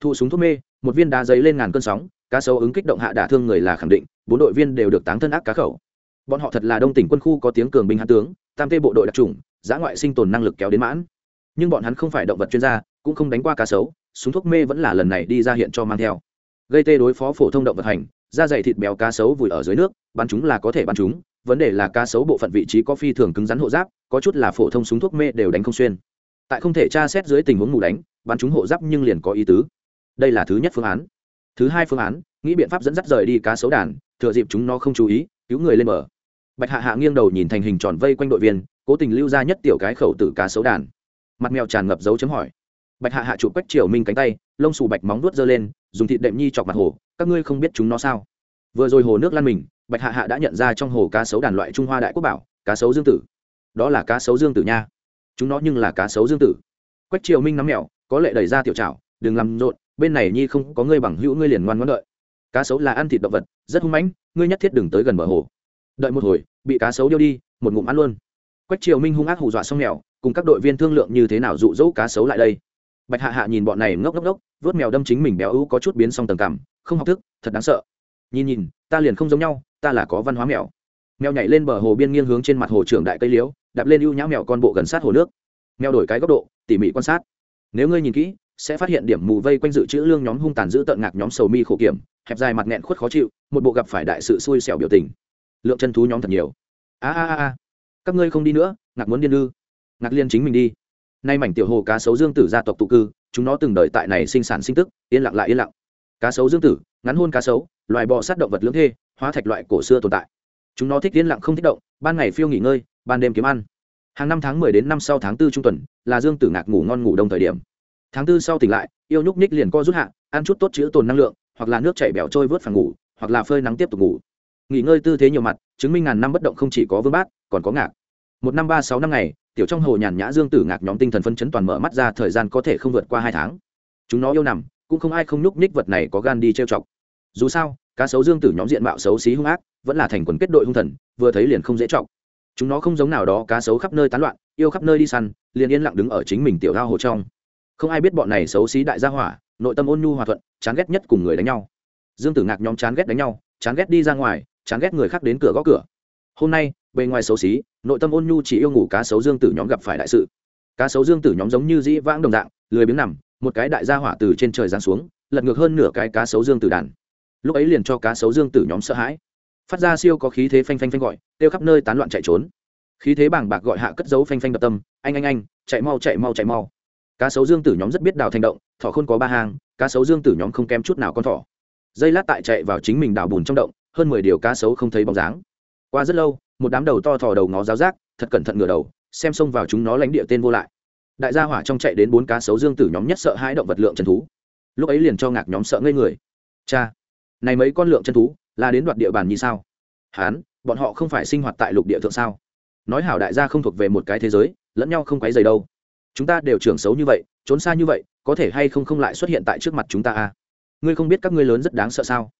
Thu súng thuốc mê, một viên đá giấy lên ngàn cơn sóng, cá sấu ứng kích động hạ đả thương người là khẳng định, bốn đội viên đều được táng thân ác cá khẩu bọn họ thật là đông tỉnh quân khu có tiếng cường binh hạ tướng, tam tê bộ đội đặc trùng giã ngoại sinh tồn năng lực kéo đến mãn. Nhưng bọn hắn không phải động vật chuyên gia, cũng không đánh qua cá sấu, súng thuốc mê vẫn là lần này đi ra hiện cho mang theo. Gây tê đối phó phổ thông động vật hành, da dày thịt béo cá sấu vùi ở dưới nước, bắn chúng là có thể bắn chúng, vấn đề là cá sấu bộ phận vị trí có phi thường cứng rắn hộ giáp, có chút là phổ thông súng thuốc mê đều đánh không xuyên. Tại không thể tra xét dưới tình huống mù đánh, bắn chúng hộ giáp nhưng liền có ý tứ. Đây là thứ nhất phương án. Thứ hai phương án, nghĩ biện pháp dẫn dắt rời đi cá sấu đàn, thừa dịp chúng nó không chú ý, cứu người lên bờ bạch hạ hạ nghiêng đầu nhìn thành hình tròn vây quanh đội viên, cố tình lưu ra nhất tiểu cái khẩu tử cá sấu đàn. Mặt mèo tràn ngập dấu chấm hỏi. Bạch hạ hạ chụp quách triều minh cánh tay, lông xù bạch móng vuốt giơ lên, dùng thịt đệm nhi chọc mặt hồ, các ngươi không biết chúng nó sao? Vừa rồi hồ nước lan mình, bạch hạ hạ đã nhận ra trong hồ cá sấu đàn loại trung hoa đại quốc bảo, cá sấu dương tử. Đó là cá sấu dương tử nha. Chúng nó nhưng là cá sấu dương tử. Quách triều minh nắm mèo, có lệ đẩy ra tiểu trảo đừng làm rộn, bên này nhi không có ngươi bằng hữu ngươi liền ngoan ngoãn đợi. Cá sấu là ăn thịt động vật, rất hung mãnh, ngươi nhất thiết đừng tới gần bờ hồ đợi một hồi, bị cá sấu điêu đi, một ngụm ăn luôn. Quách triều minh hung ác hù dọa xong mèo, cùng các đội viên thương lượng như thế nào dụ dỗ cá sấu lại đây. Bạch hạ hạ nhìn bọn này ngốc ngốc ngốc, vớt mèo đâm chính mình béo ú có chút biến xong tầng cằm không học thức, thật đáng sợ. Nhìn nhìn, ta liền không giống nhau, ta là có văn hóa mèo. Mèo nhảy lên bờ hồ biên nghiêng hướng trên mặt hồ trưởng đại cây liễu đạp lên ưu nhã mèo con bộ gần sát hồ nước. Mèo đổi cái góc độ, tỉ mỉ quan sát. Nếu ngươi nhìn kỹ, sẽ phát hiện điểm mù vây quanh dự trữ lương nhóm hung tàn giữ tận ngạc nhóm sầu mi khổ kiểm, hẹp dài mặt nghẹn khuất khó chịu, một bộ gặp phải đại sự xui xẻo biểu tình lượng chân thú nhóm thật nhiều. A a a các ngươi không đi nữa, ngạc muốn điên ư? Ngạc liên chính mình đi. Nay mảnh tiểu hồ cá sấu dương tử gia tộc tụ cư, chúng nó từng đợi tại này sinh sản sinh tức, yên lặng lại yên lặng. Cá sấu dương tử, ngắn hôn cá sấu, loài bò sát động vật lưỡng thê, hóa thạch loại cổ xưa tồn tại. Chúng nó thích yên lặng không thích động, ban ngày phiêu nghỉ ngơi, ban đêm kiếm ăn. Hàng năm tháng mười đến năm sau tháng tư trung tuần, là dương tử ngạc ngủ ngon ngủ đông thời điểm. Tháng tư sau tỉnh lại, yêu nhúc ních liền co rút hạ, ăn chút tốt chữ tồn năng lượng, hoặc là nước chảy bẻo trôi vớt phẳng ngủ, hoặc là phơi nắng tiếp tục ngủ nghỉ ngơi tư thế nhiều mặt, chứng minh ngàn năm bất động không chỉ có vương bát, còn có ngạc. Một năm ba sáu năm ngày, tiểu trong hồ nhàn nhã dương tử ngạc nhóm tinh thần phân chấn toàn mở mắt ra, thời gian có thể không vượt qua hai tháng. Chúng nó yêu nằm, cũng không ai không nhúc nhích vật này có gan đi trêu chọc. Dù sao, cá sấu dương tử nhóm diện mạo xấu xí hung ác, vẫn là thành quần kết đội hung thần, vừa thấy liền không dễ chọc. Chúng nó không giống nào đó cá sấu khắp nơi tán loạn, yêu khắp nơi đi săn, liền yên lặng đứng ở chính mình tiểu ao hồ trong. Không ai biết bọn này xấu xí đại gia hỏa, nội tâm ôn nhu hòa thuận, chán ghét nhất cùng người đánh nhau. Dương tử ngạc nhóm chán ghét đánh nhau, chán ghét đi ra ngoài chán ghét người khác đến cửa gõ cửa. Hôm nay, bề ngoài xấu xí, nội tâm ôn nhu chỉ yêu ngủ cá sấu dương tử nhóm gặp phải đại sự. Cá sấu dương tử nhóm giống như dĩ vãng đồng dạng, lười biếng nằm, một cái đại gia hỏa từ trên trời giáng xuống, lật ngược hơn nửa cái cá sấu dương tử đàn. Lúc ấy liền cho cá sấu dương tử nhóm sợ hãi. Phát ra siêu có khí thế phanh phanh phanh gọi, kêu khắp nơi tán loạn chạy trốn. Khí thế bảng bạc gọi hạ cất dấu phanh phanh đập tâm, anh anh anh, chạy mau chạy mau chạy mau. Cá sấu dương tử nhóm rất biết đào thành động, thỏ khôn có ba hàng cá sấu dương tử nhóm không kém chút nào con thỏ. Dây lát tại chạy vào chính mình đào bùn trong động hơn mười điều cá sấu không thấy bóng dáng. Qua rất lâu, một đám đầu to thò đầu ngó giáo giác, thật cẩn thận ngửa đầu, xem xông vào chúng nó lãnh địa tên vô lại. Đại gia hỏa trong chạy đến bốn cá sấu dương tử nhóm nhất sợ hai động vật lượng chân thú. Lúc ấy liền cho ngạc nhóm sợ ngây người. Cha, này mấy con lượng chân thú, là đến đoạt địa bàn như sao? Hán, bọn họ không phải sinh hoạt tại lục địa thượng sao? Nói hảo đại gia không thuộc về một cái thế giới, lẫn nhau không quấy dày đâu. Chúng ta đều trưởng xấu như vậy, trốn xa như vậy, có thể hay không không lại xuất hiện tại trước mặt chúng ta à? Ngươi không biết các ngươi lớn rất đáng sợ sao?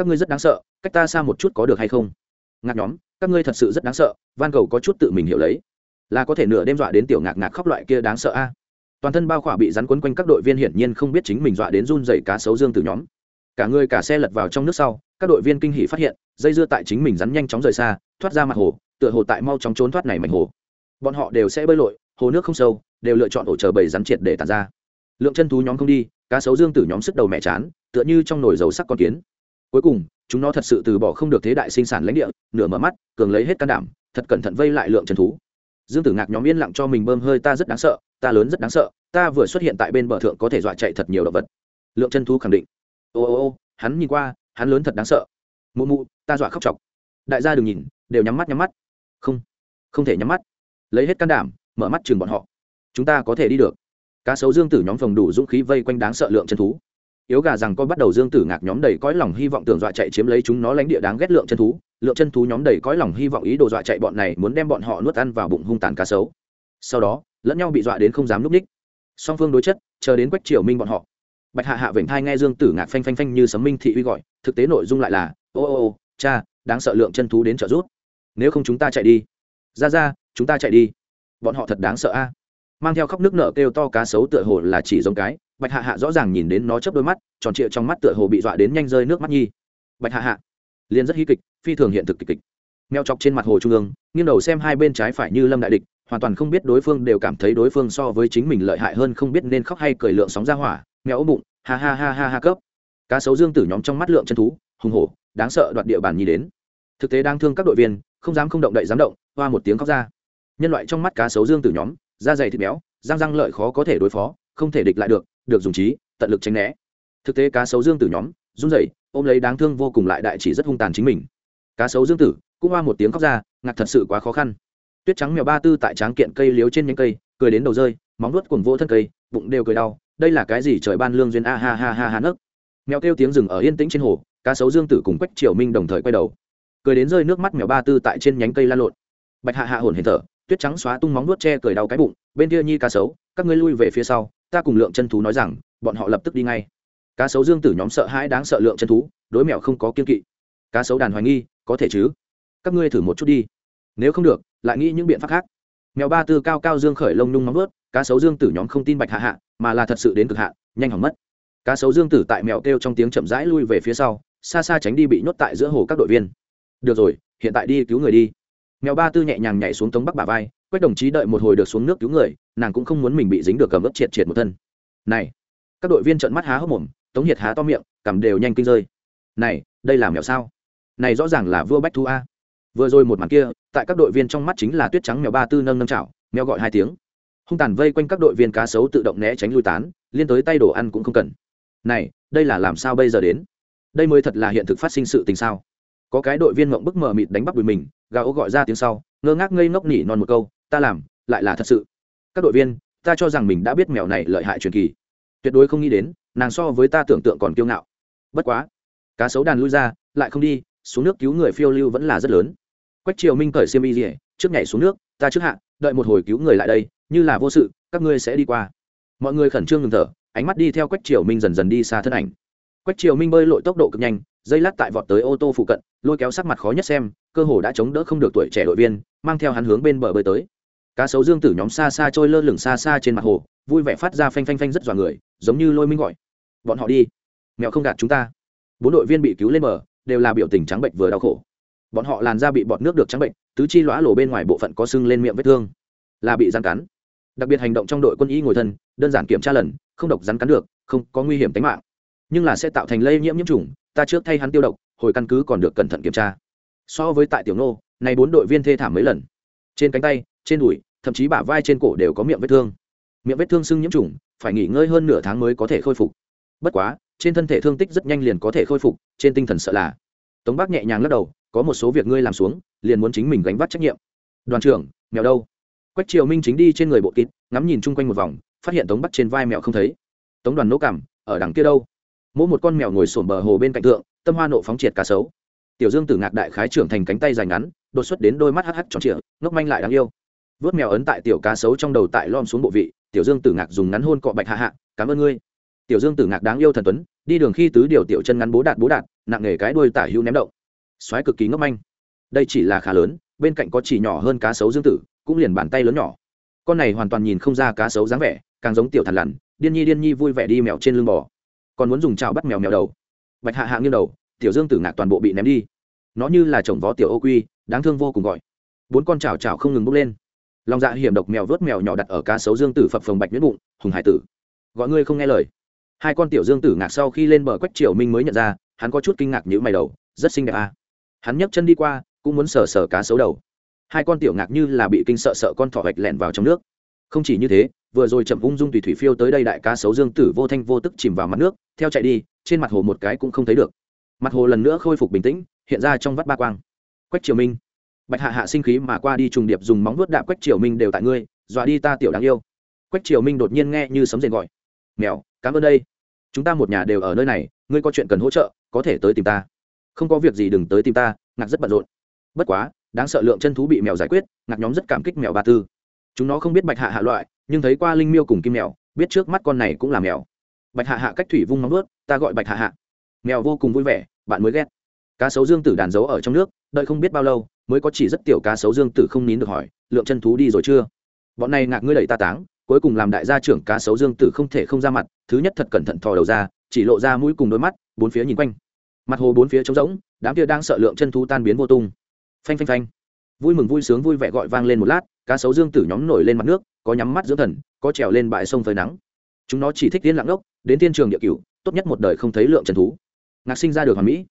Các ngươi rất đáng sợ, cách ta xa một chút có được hay không? Ngạc nhóm, các ngươi thật sự rất đáng sợ, van cầu có chút tự mình hiểu lấy. Là có thể nửa đêm dọa đến tiểu ngạc ngạc khóc loại kia đáng sợ a. Toàn thân bao khỏa bị rắn quấn quanh các đội viên hiển nhiên không biết chính mình dọa đến run dày cá sấu dương từ nhóm. Cả người cả xe lật vào trong nước sau, các đội viên kinh hỉ phát hiện, dây dưa tại chính mình rắn nhanh chóng rời xa, thoát ra mặt hồ, tựa hồ tại mau chóng trốn thoát này mảnh hồ. Bọn họ đều sẽ bơi lội, hồ nước không sâu, đều lựa chọn ổ chờ bầy rắn triệt để tàn ra. Lượng chân thú nhóm không đi, cá sấu dương tử nhóm sức đầu mẹ chán, tựa như trong nồi dầu sắc con kiến cuối cùng, chúng nó thật sự từ bỏ không được thế đại sinh sản lãnh địa, nửa mở mắt, cường lấy hết can đảm, thật cẩn thận vây lại lượng chân thú. Dương tử ngạc nhóm yên lặng cho mình bơm hơi, ta rất đáng sợ, ta lớn rất đáng sợ, ta vừa xuất hiện tại bên bờ thượng có thể dọa chạy thật nhiều động vật. Lượng chân thú khẳng định. Ô ô ô, hắn nhìn qua, hắn lớn thật đáng sợ. Mụ mụ, ta dọa khóc chọc. Đại gia đừng nhìn, đều nhắm mắt nhắm mắt. Không không thể nhắm mắt. Lấy hết can đảm, mở mắt chừng bọn họ. Chúng ta có thể đi được. Cá sấu dương tử nhóm phòng đủ dũng khí vây quanh đáng sợ lượng chân thú yếu gà rằng coi bắt đầu dương tử ngạc nhóm đầy cõi lòng hy vọng tưởng dọa chạy chiếm lấy chúng nó lãnh địa đáng ghét lượng chân thú. Lượng chân thú nhóm đầy cõi lòng hy vọng ý đồ dọa chạy bọn này muốn đem bọn họ nuốt ăn vào bụng hung tàn cá sấu. Sau đó, lẫn nhau bị dọa đến không dám núp ních. Song phương đối chất, chờ đến quách triều minh bọn họ. Bạch hạ hạ vểnh thai nghe dương tử ngạc phanh phanh phanh như sấm minh thị uy gọi, thực tế nội dung lại là, ô ô ô, cha, đáng sợ lượng chân thú đến trợ rút nếu không chúng ta chạy đi. Ra ra, chúng ta chạy đi. Bọn họ thật đáng sợ a. Mang theo khóc nước nở kêu to cá sấu tựa hồ là chỉ giống cái bạch hạ hạ rõ ràng nhìn đến nó chớp đôi mắt, tròn trịa trong mắt tựa hồ bị dọa đến nhanh rơi nước mắt nhi. Bạch hạ hạ, liền rất hí kịch, phi thường hiện thực kịch kịch. Mèo chọc trên mặt hồ trung ương, nghiêng đầu xem hai bên trái phải như lâm đại địch, hoàn toàn không biết đối phương đều cảm thấy đối phương so với chính mình lợi hại hơn không biết nên khóc hay cười lượng sóng ra hỏa, mèo ố bụng, ha ha ha ha ha cấp. Cá sấu dương tử nhóm trong mắt lượng chân thú, hùng hổ, đáng sợ đoạt địa bàn nhi đến. Thực tế đang thương các đội viên, không dám không động đậy dám động, hoa một tiếng khóc ra. Nhân loại trong mắt cá sấu dương tử nhóm, da dày thịt béo, răng răng lợi khó có thể đối phó, không thể địch lại được được dùng trí, tận lực tránh né. Thực tế cá sấu dương tử nhóm, run rẩy, ôm lấy đáng thương vô cùng lại đại chỉ rất hung tàn chính mình. Cá sấu dương tử, cũng hoa một tiếng khóc ra, ngạc thật sự quá khó khăn. Tuyết trắng mèo ba tư tại tráng kiện cây liếu trên nhánh cây, cười đến đầu rơi, móng nuốt cùng vô thân cây, bụng đều cười đau, đây là cái gì trời ban lương duyên a ha ha ha ha nấc. Mèo kêu tiếng rừng ở yên tĩnh trên hồ, cá sấu dương tử cùng quách triều minh đồng thời quay đầu. Cười đến rơi nước mắt mèo ba tư tại trên nhánh cây la lộn. Bạch hạ hạ hồn hển thở, tuyết trắng xóa tung móng nuốt che cười đau cái bụng, bên kia nhi cá sấu, các ngươi lui về phía sau ta cùng lượng chân thú nói rằng, bọn họ lập tức đi ngay. Cá sấu dương tử nhóm sợ hãi đáng sợ lượng chân thú, đối mèo không có kiên kỵ. Cá sấu đàn hoài nghi, có thể chứ? Các ngươi thử một chút đi. Nếu không được, lại nghĩ những biện pháp khác. Mèo ba tư cao cao dương khởi lông nhung móng vớt, cá sấu dương tử nhóm không tin bạch hạ hạ, mà là thật sự đến cực hạ nhanh hỏng mất. Cá sấu dương tử tại mèo kêu trong tiếng chậm rãi lui về phía sau, xa xa tránh đi bị nhốt tại giữa hồ các đội viên. Được rồi, hiện tại đi cứu người đi. Mèo ba tư nhẹ nhàng nhảy xuống tống bắc bà vai quách đồng chí đợi một hồi được xuống nước cứu người, nàng cũng không muốn mình bị dính được cầm ướp triệt triệt một thân. Này, các đội viên trợn mắt há hốc mồm, tống hiệt há to miệng cầm đều nhanh kinh rơi. Này, đây là mèo sao? Này rõ ràng là vua bách thu a. Vừa rồi một màn kia, tại các đội viên trong mắt chính là tuyết trắng mèo ba tư nâng nâng chảo, mèo gọi hai tiếng. Hung tàn vây quanh các đội viên cá sấu tự động né tránh lui tán, liên tới tay đồ ăn cũng không cần. Này, đây là làm sao bây giờ đến? Đây mới thật là hiện thực phát sinh sự tình sao? Có cái đội viên mộng bức mờ mịt đánh bắt bùi mình gà ố gọi ra tiếng sau, ngơ ngác ngây ngốc nỉ non một câu ta làm, lại là thật sự. Các đội viên, ta cho rằng mình đã biết mèo này lợi hại truyền kỳ. Tuyệt đối không nghĩ đến, nàng so với ta tưởng tượng còn kiêu ngạo. Bất quá, cá sấu đàn lui ra, lại không đi, xuống nước cứu người phiêu lưu vẫn là rất lớn. Quách triều minh cởi xiêm y dỉa trước nhảy xuống nước, ta trước hạ, đợi một hồi cứu người lại đây, như là vô sự, các ngươi sẽ đi qua. Mọi người khẩn trương ngừng thở, ánh mắt đi theo quách triều minh dần dần đi xa thân ảnh. Quách triều minh bơi lội tốc độ cực nhanh, dây lát tại vọt tới ô tô phụ cận, lôi kéo sắc mặt khó nhất xem, cơ hồ đã chống đỡ không được tuổi trẻ đội viên, mang theo hắn hướng bên bờ bơi tới cá sấu dương tử nhóm xa xa trôi lơ lửng xa xa trên mặt hồ, vui vẻ phát ra phanh phanh phanh rất dọa người, giống như lôi minh gọi. Bọn họ đi. Mèo không gạt chúng ta. Bốn đội viên bị cứu lên bờ, đều là biểu tình trắng bệnh vừa đau khổ. Bọn họ làn da bị bọt nước được trắng bệnh, tứ chi lõa lổ bên ngoài bộ phận có sưng lên miệng vết thương. Là bị rắn cắn. Đặc biệt hành động trong đội quân y ngồi thân, đơn giản kiểm tra lần, không độc rắn cắn được, không có nguy hiểm tính mạng. Nhưng là sẽ tạo thành lây nhiễm nhiễm trùng, ta trước thay hắn tiêu độc, hồi căn cứ còn được cẩn thận kiểm tra. So với tại tiểu nô này bốn đội viên thê thảm mấy lần. Trên cánh tay, trên đùi thậm chí bả vai trên cổ đều có miệng vết thương. Miệng vết thương sưng nhiễm trùng, phải nghỉ ngơi hơn nửa tháng mới có thể khôi phục. Bất quá, trên thân thể thương tích rất nhanh liền có thể khôi phục, trên tinh thần sợ là. Tống bác nhẹ nhàng lắc đầu, có một số việc ngươi làm xuống, liền muốn chính mình gánh vác trách nhiệm. Đoàn trưởng, mèo đâu? Quách triều minh chính đi trên người bộ kịt, ngắm nhìn chung quanh một vòng, phát hiện tống bắt trên vai mèo không thấy. Tống đoàn nỗ cảm ở đằng kia đâu? Mỗi một con mèo ngồi sổm bờ hồ bên cạnh thượng, tâm hoa nộ phóng triệt cá sấu tiểu dương tử ngạc đại khái trưởng thành cánh tay dài ngắn, đột xuất đến đôi mắt hắc hắc tròn trịa, ngốc manh lại đáng yêu vớt mèo ấn tại tiểu cá sấu trong đầu tại lom xuống bộ vị, tiểu dương tử ngạc dùng ngắn hôn cọ bạch hạ hạ, cảm ơn ngươi. Tiểu dương tử ngạc đáng yêu thần tuấn, đi đường khi tứ điều tiểu chân ngắn bố đạt bố đạt, nặng nghề cái đuôi tả hữu ném động. Xoáy cực kỳ ngốc manh. Đây chỉ là khá lớn, bên cạnh có chỉ nhỏ hơn cá sấu dương tử, cũng liền bàn tay lớn nhỏ. Con này hoàn toàn nhìn không ra cá sấu dáng vẻ, càng giống tiểu thằn lằn, điên nhi điên nhi vui vẻ đi mèo trên lưng bò. Còn muốn dùng chảo bắt mèo mèo đầu. Bạch hạ hạ nghiêng đầu, tiểu dương tử ngạc toàn bộ bị ném đi. Nó như là chồng vó tiểu ô quy, đáng thương vô cùng gọi. Bốn con chảo chảo không ngừng bốc lên lòng dạ hiểm độc mèo vớt mèo nhỏ đặt ở cá sấu dương tử phập phồng bạch nhuyễn bụng, hùng hải tử, gọi ngươi không nghe lời. Hai con tiểu dương tử ngạc sau khi lên bờ quách triều minh mới nhận ra, hắn có chút kinh ngạc nhữ mày đầu, rất xinh đẹp à. hắn nhấc chân đi qua, cũng muốn sờ sờ cá sấu đầu. Hai con tiểu ngạc như là bị kinh sợ sợ con thỏ vạch lẹn vào trong nước. Không chỉ như thế, vừa rồi chậm ung dung tùy thủy phiêu tới đây đại cá sấu dương tử vô thanh vô tức chìm vào mặt nước, theo chạy đi, trên mặt hồ một cái cũng không thấy được. Mặt hồ lần nữa khôi phục bình tĩnh, hiện ra trong vắt ba quang. Quách triều minh bạch hạ hạ sinh khí mà qua đi trùng điệp dùng móng vuốt đạp quách triều minh đều tại ngươi, dọa đi ta tiểu đáng yêu. Quách triều minh đột nhiên nghe như sấm rền gọi. Mèo, cảm ơn đây. Chúng ta một nhà đều ở nơi này, ngươi có chuyện cần hỗ trợ, có thể tới tìm ta. Không có việc gì đừng tới tìm ta, ngạc rất bận rộn. Bất quá, đáng sợ lượng chân thú bị mèo giải quyết, ngạc nhóm rất cảm kích mèo ba tư. Chúng nó không biết bạch hạ hạ loại, nhưng thấy qua linh miêu cùng kim mèo, biết trước mắt con này cũng là mèo. Bạch hạ hạ cách thủy vung móng ướt ta gọi bạch hạ hạ. Mèo vô cùng vui vẻ, bạn mới ghét. Cá sấu dương tử đàn giấu ở trong nước đợi không biết bao lâu, mới có chỉ rất tiểu cá sấu dương tử không nín được hỏi, lượng chân thú đi rồi chưa? Bọn này ngạc ngươi đẩy ta táng, cuối cùng làm đại gia trưởng cá sấu dương tử không thể không ra mặt, thứ nhất thật cẩn thận thò đầu ra, chỉ lộ ra mũi cùng đôi mắt, bốn phía nhìn quanh. Mặt hồ bốn phía trống rỗng, đám kia đang sợ lượng chân thú tan biến vô tung. Phanh phanh phanh. Vui mừng vui sướng vui vẻ gọi vang lên một lát, cá sấu dương tử nhóm nổi lên mặt nước, có nhắm mắt dưỡng thần, có trèo lên bãi sông phơi nắng. Chúng nó chỉ thích tiến lặng đốc đến thiên trường địa cửu, tốt nhất một đời không thấy lượng trần thú. Ngạc sinh ra được hoàn mỹ.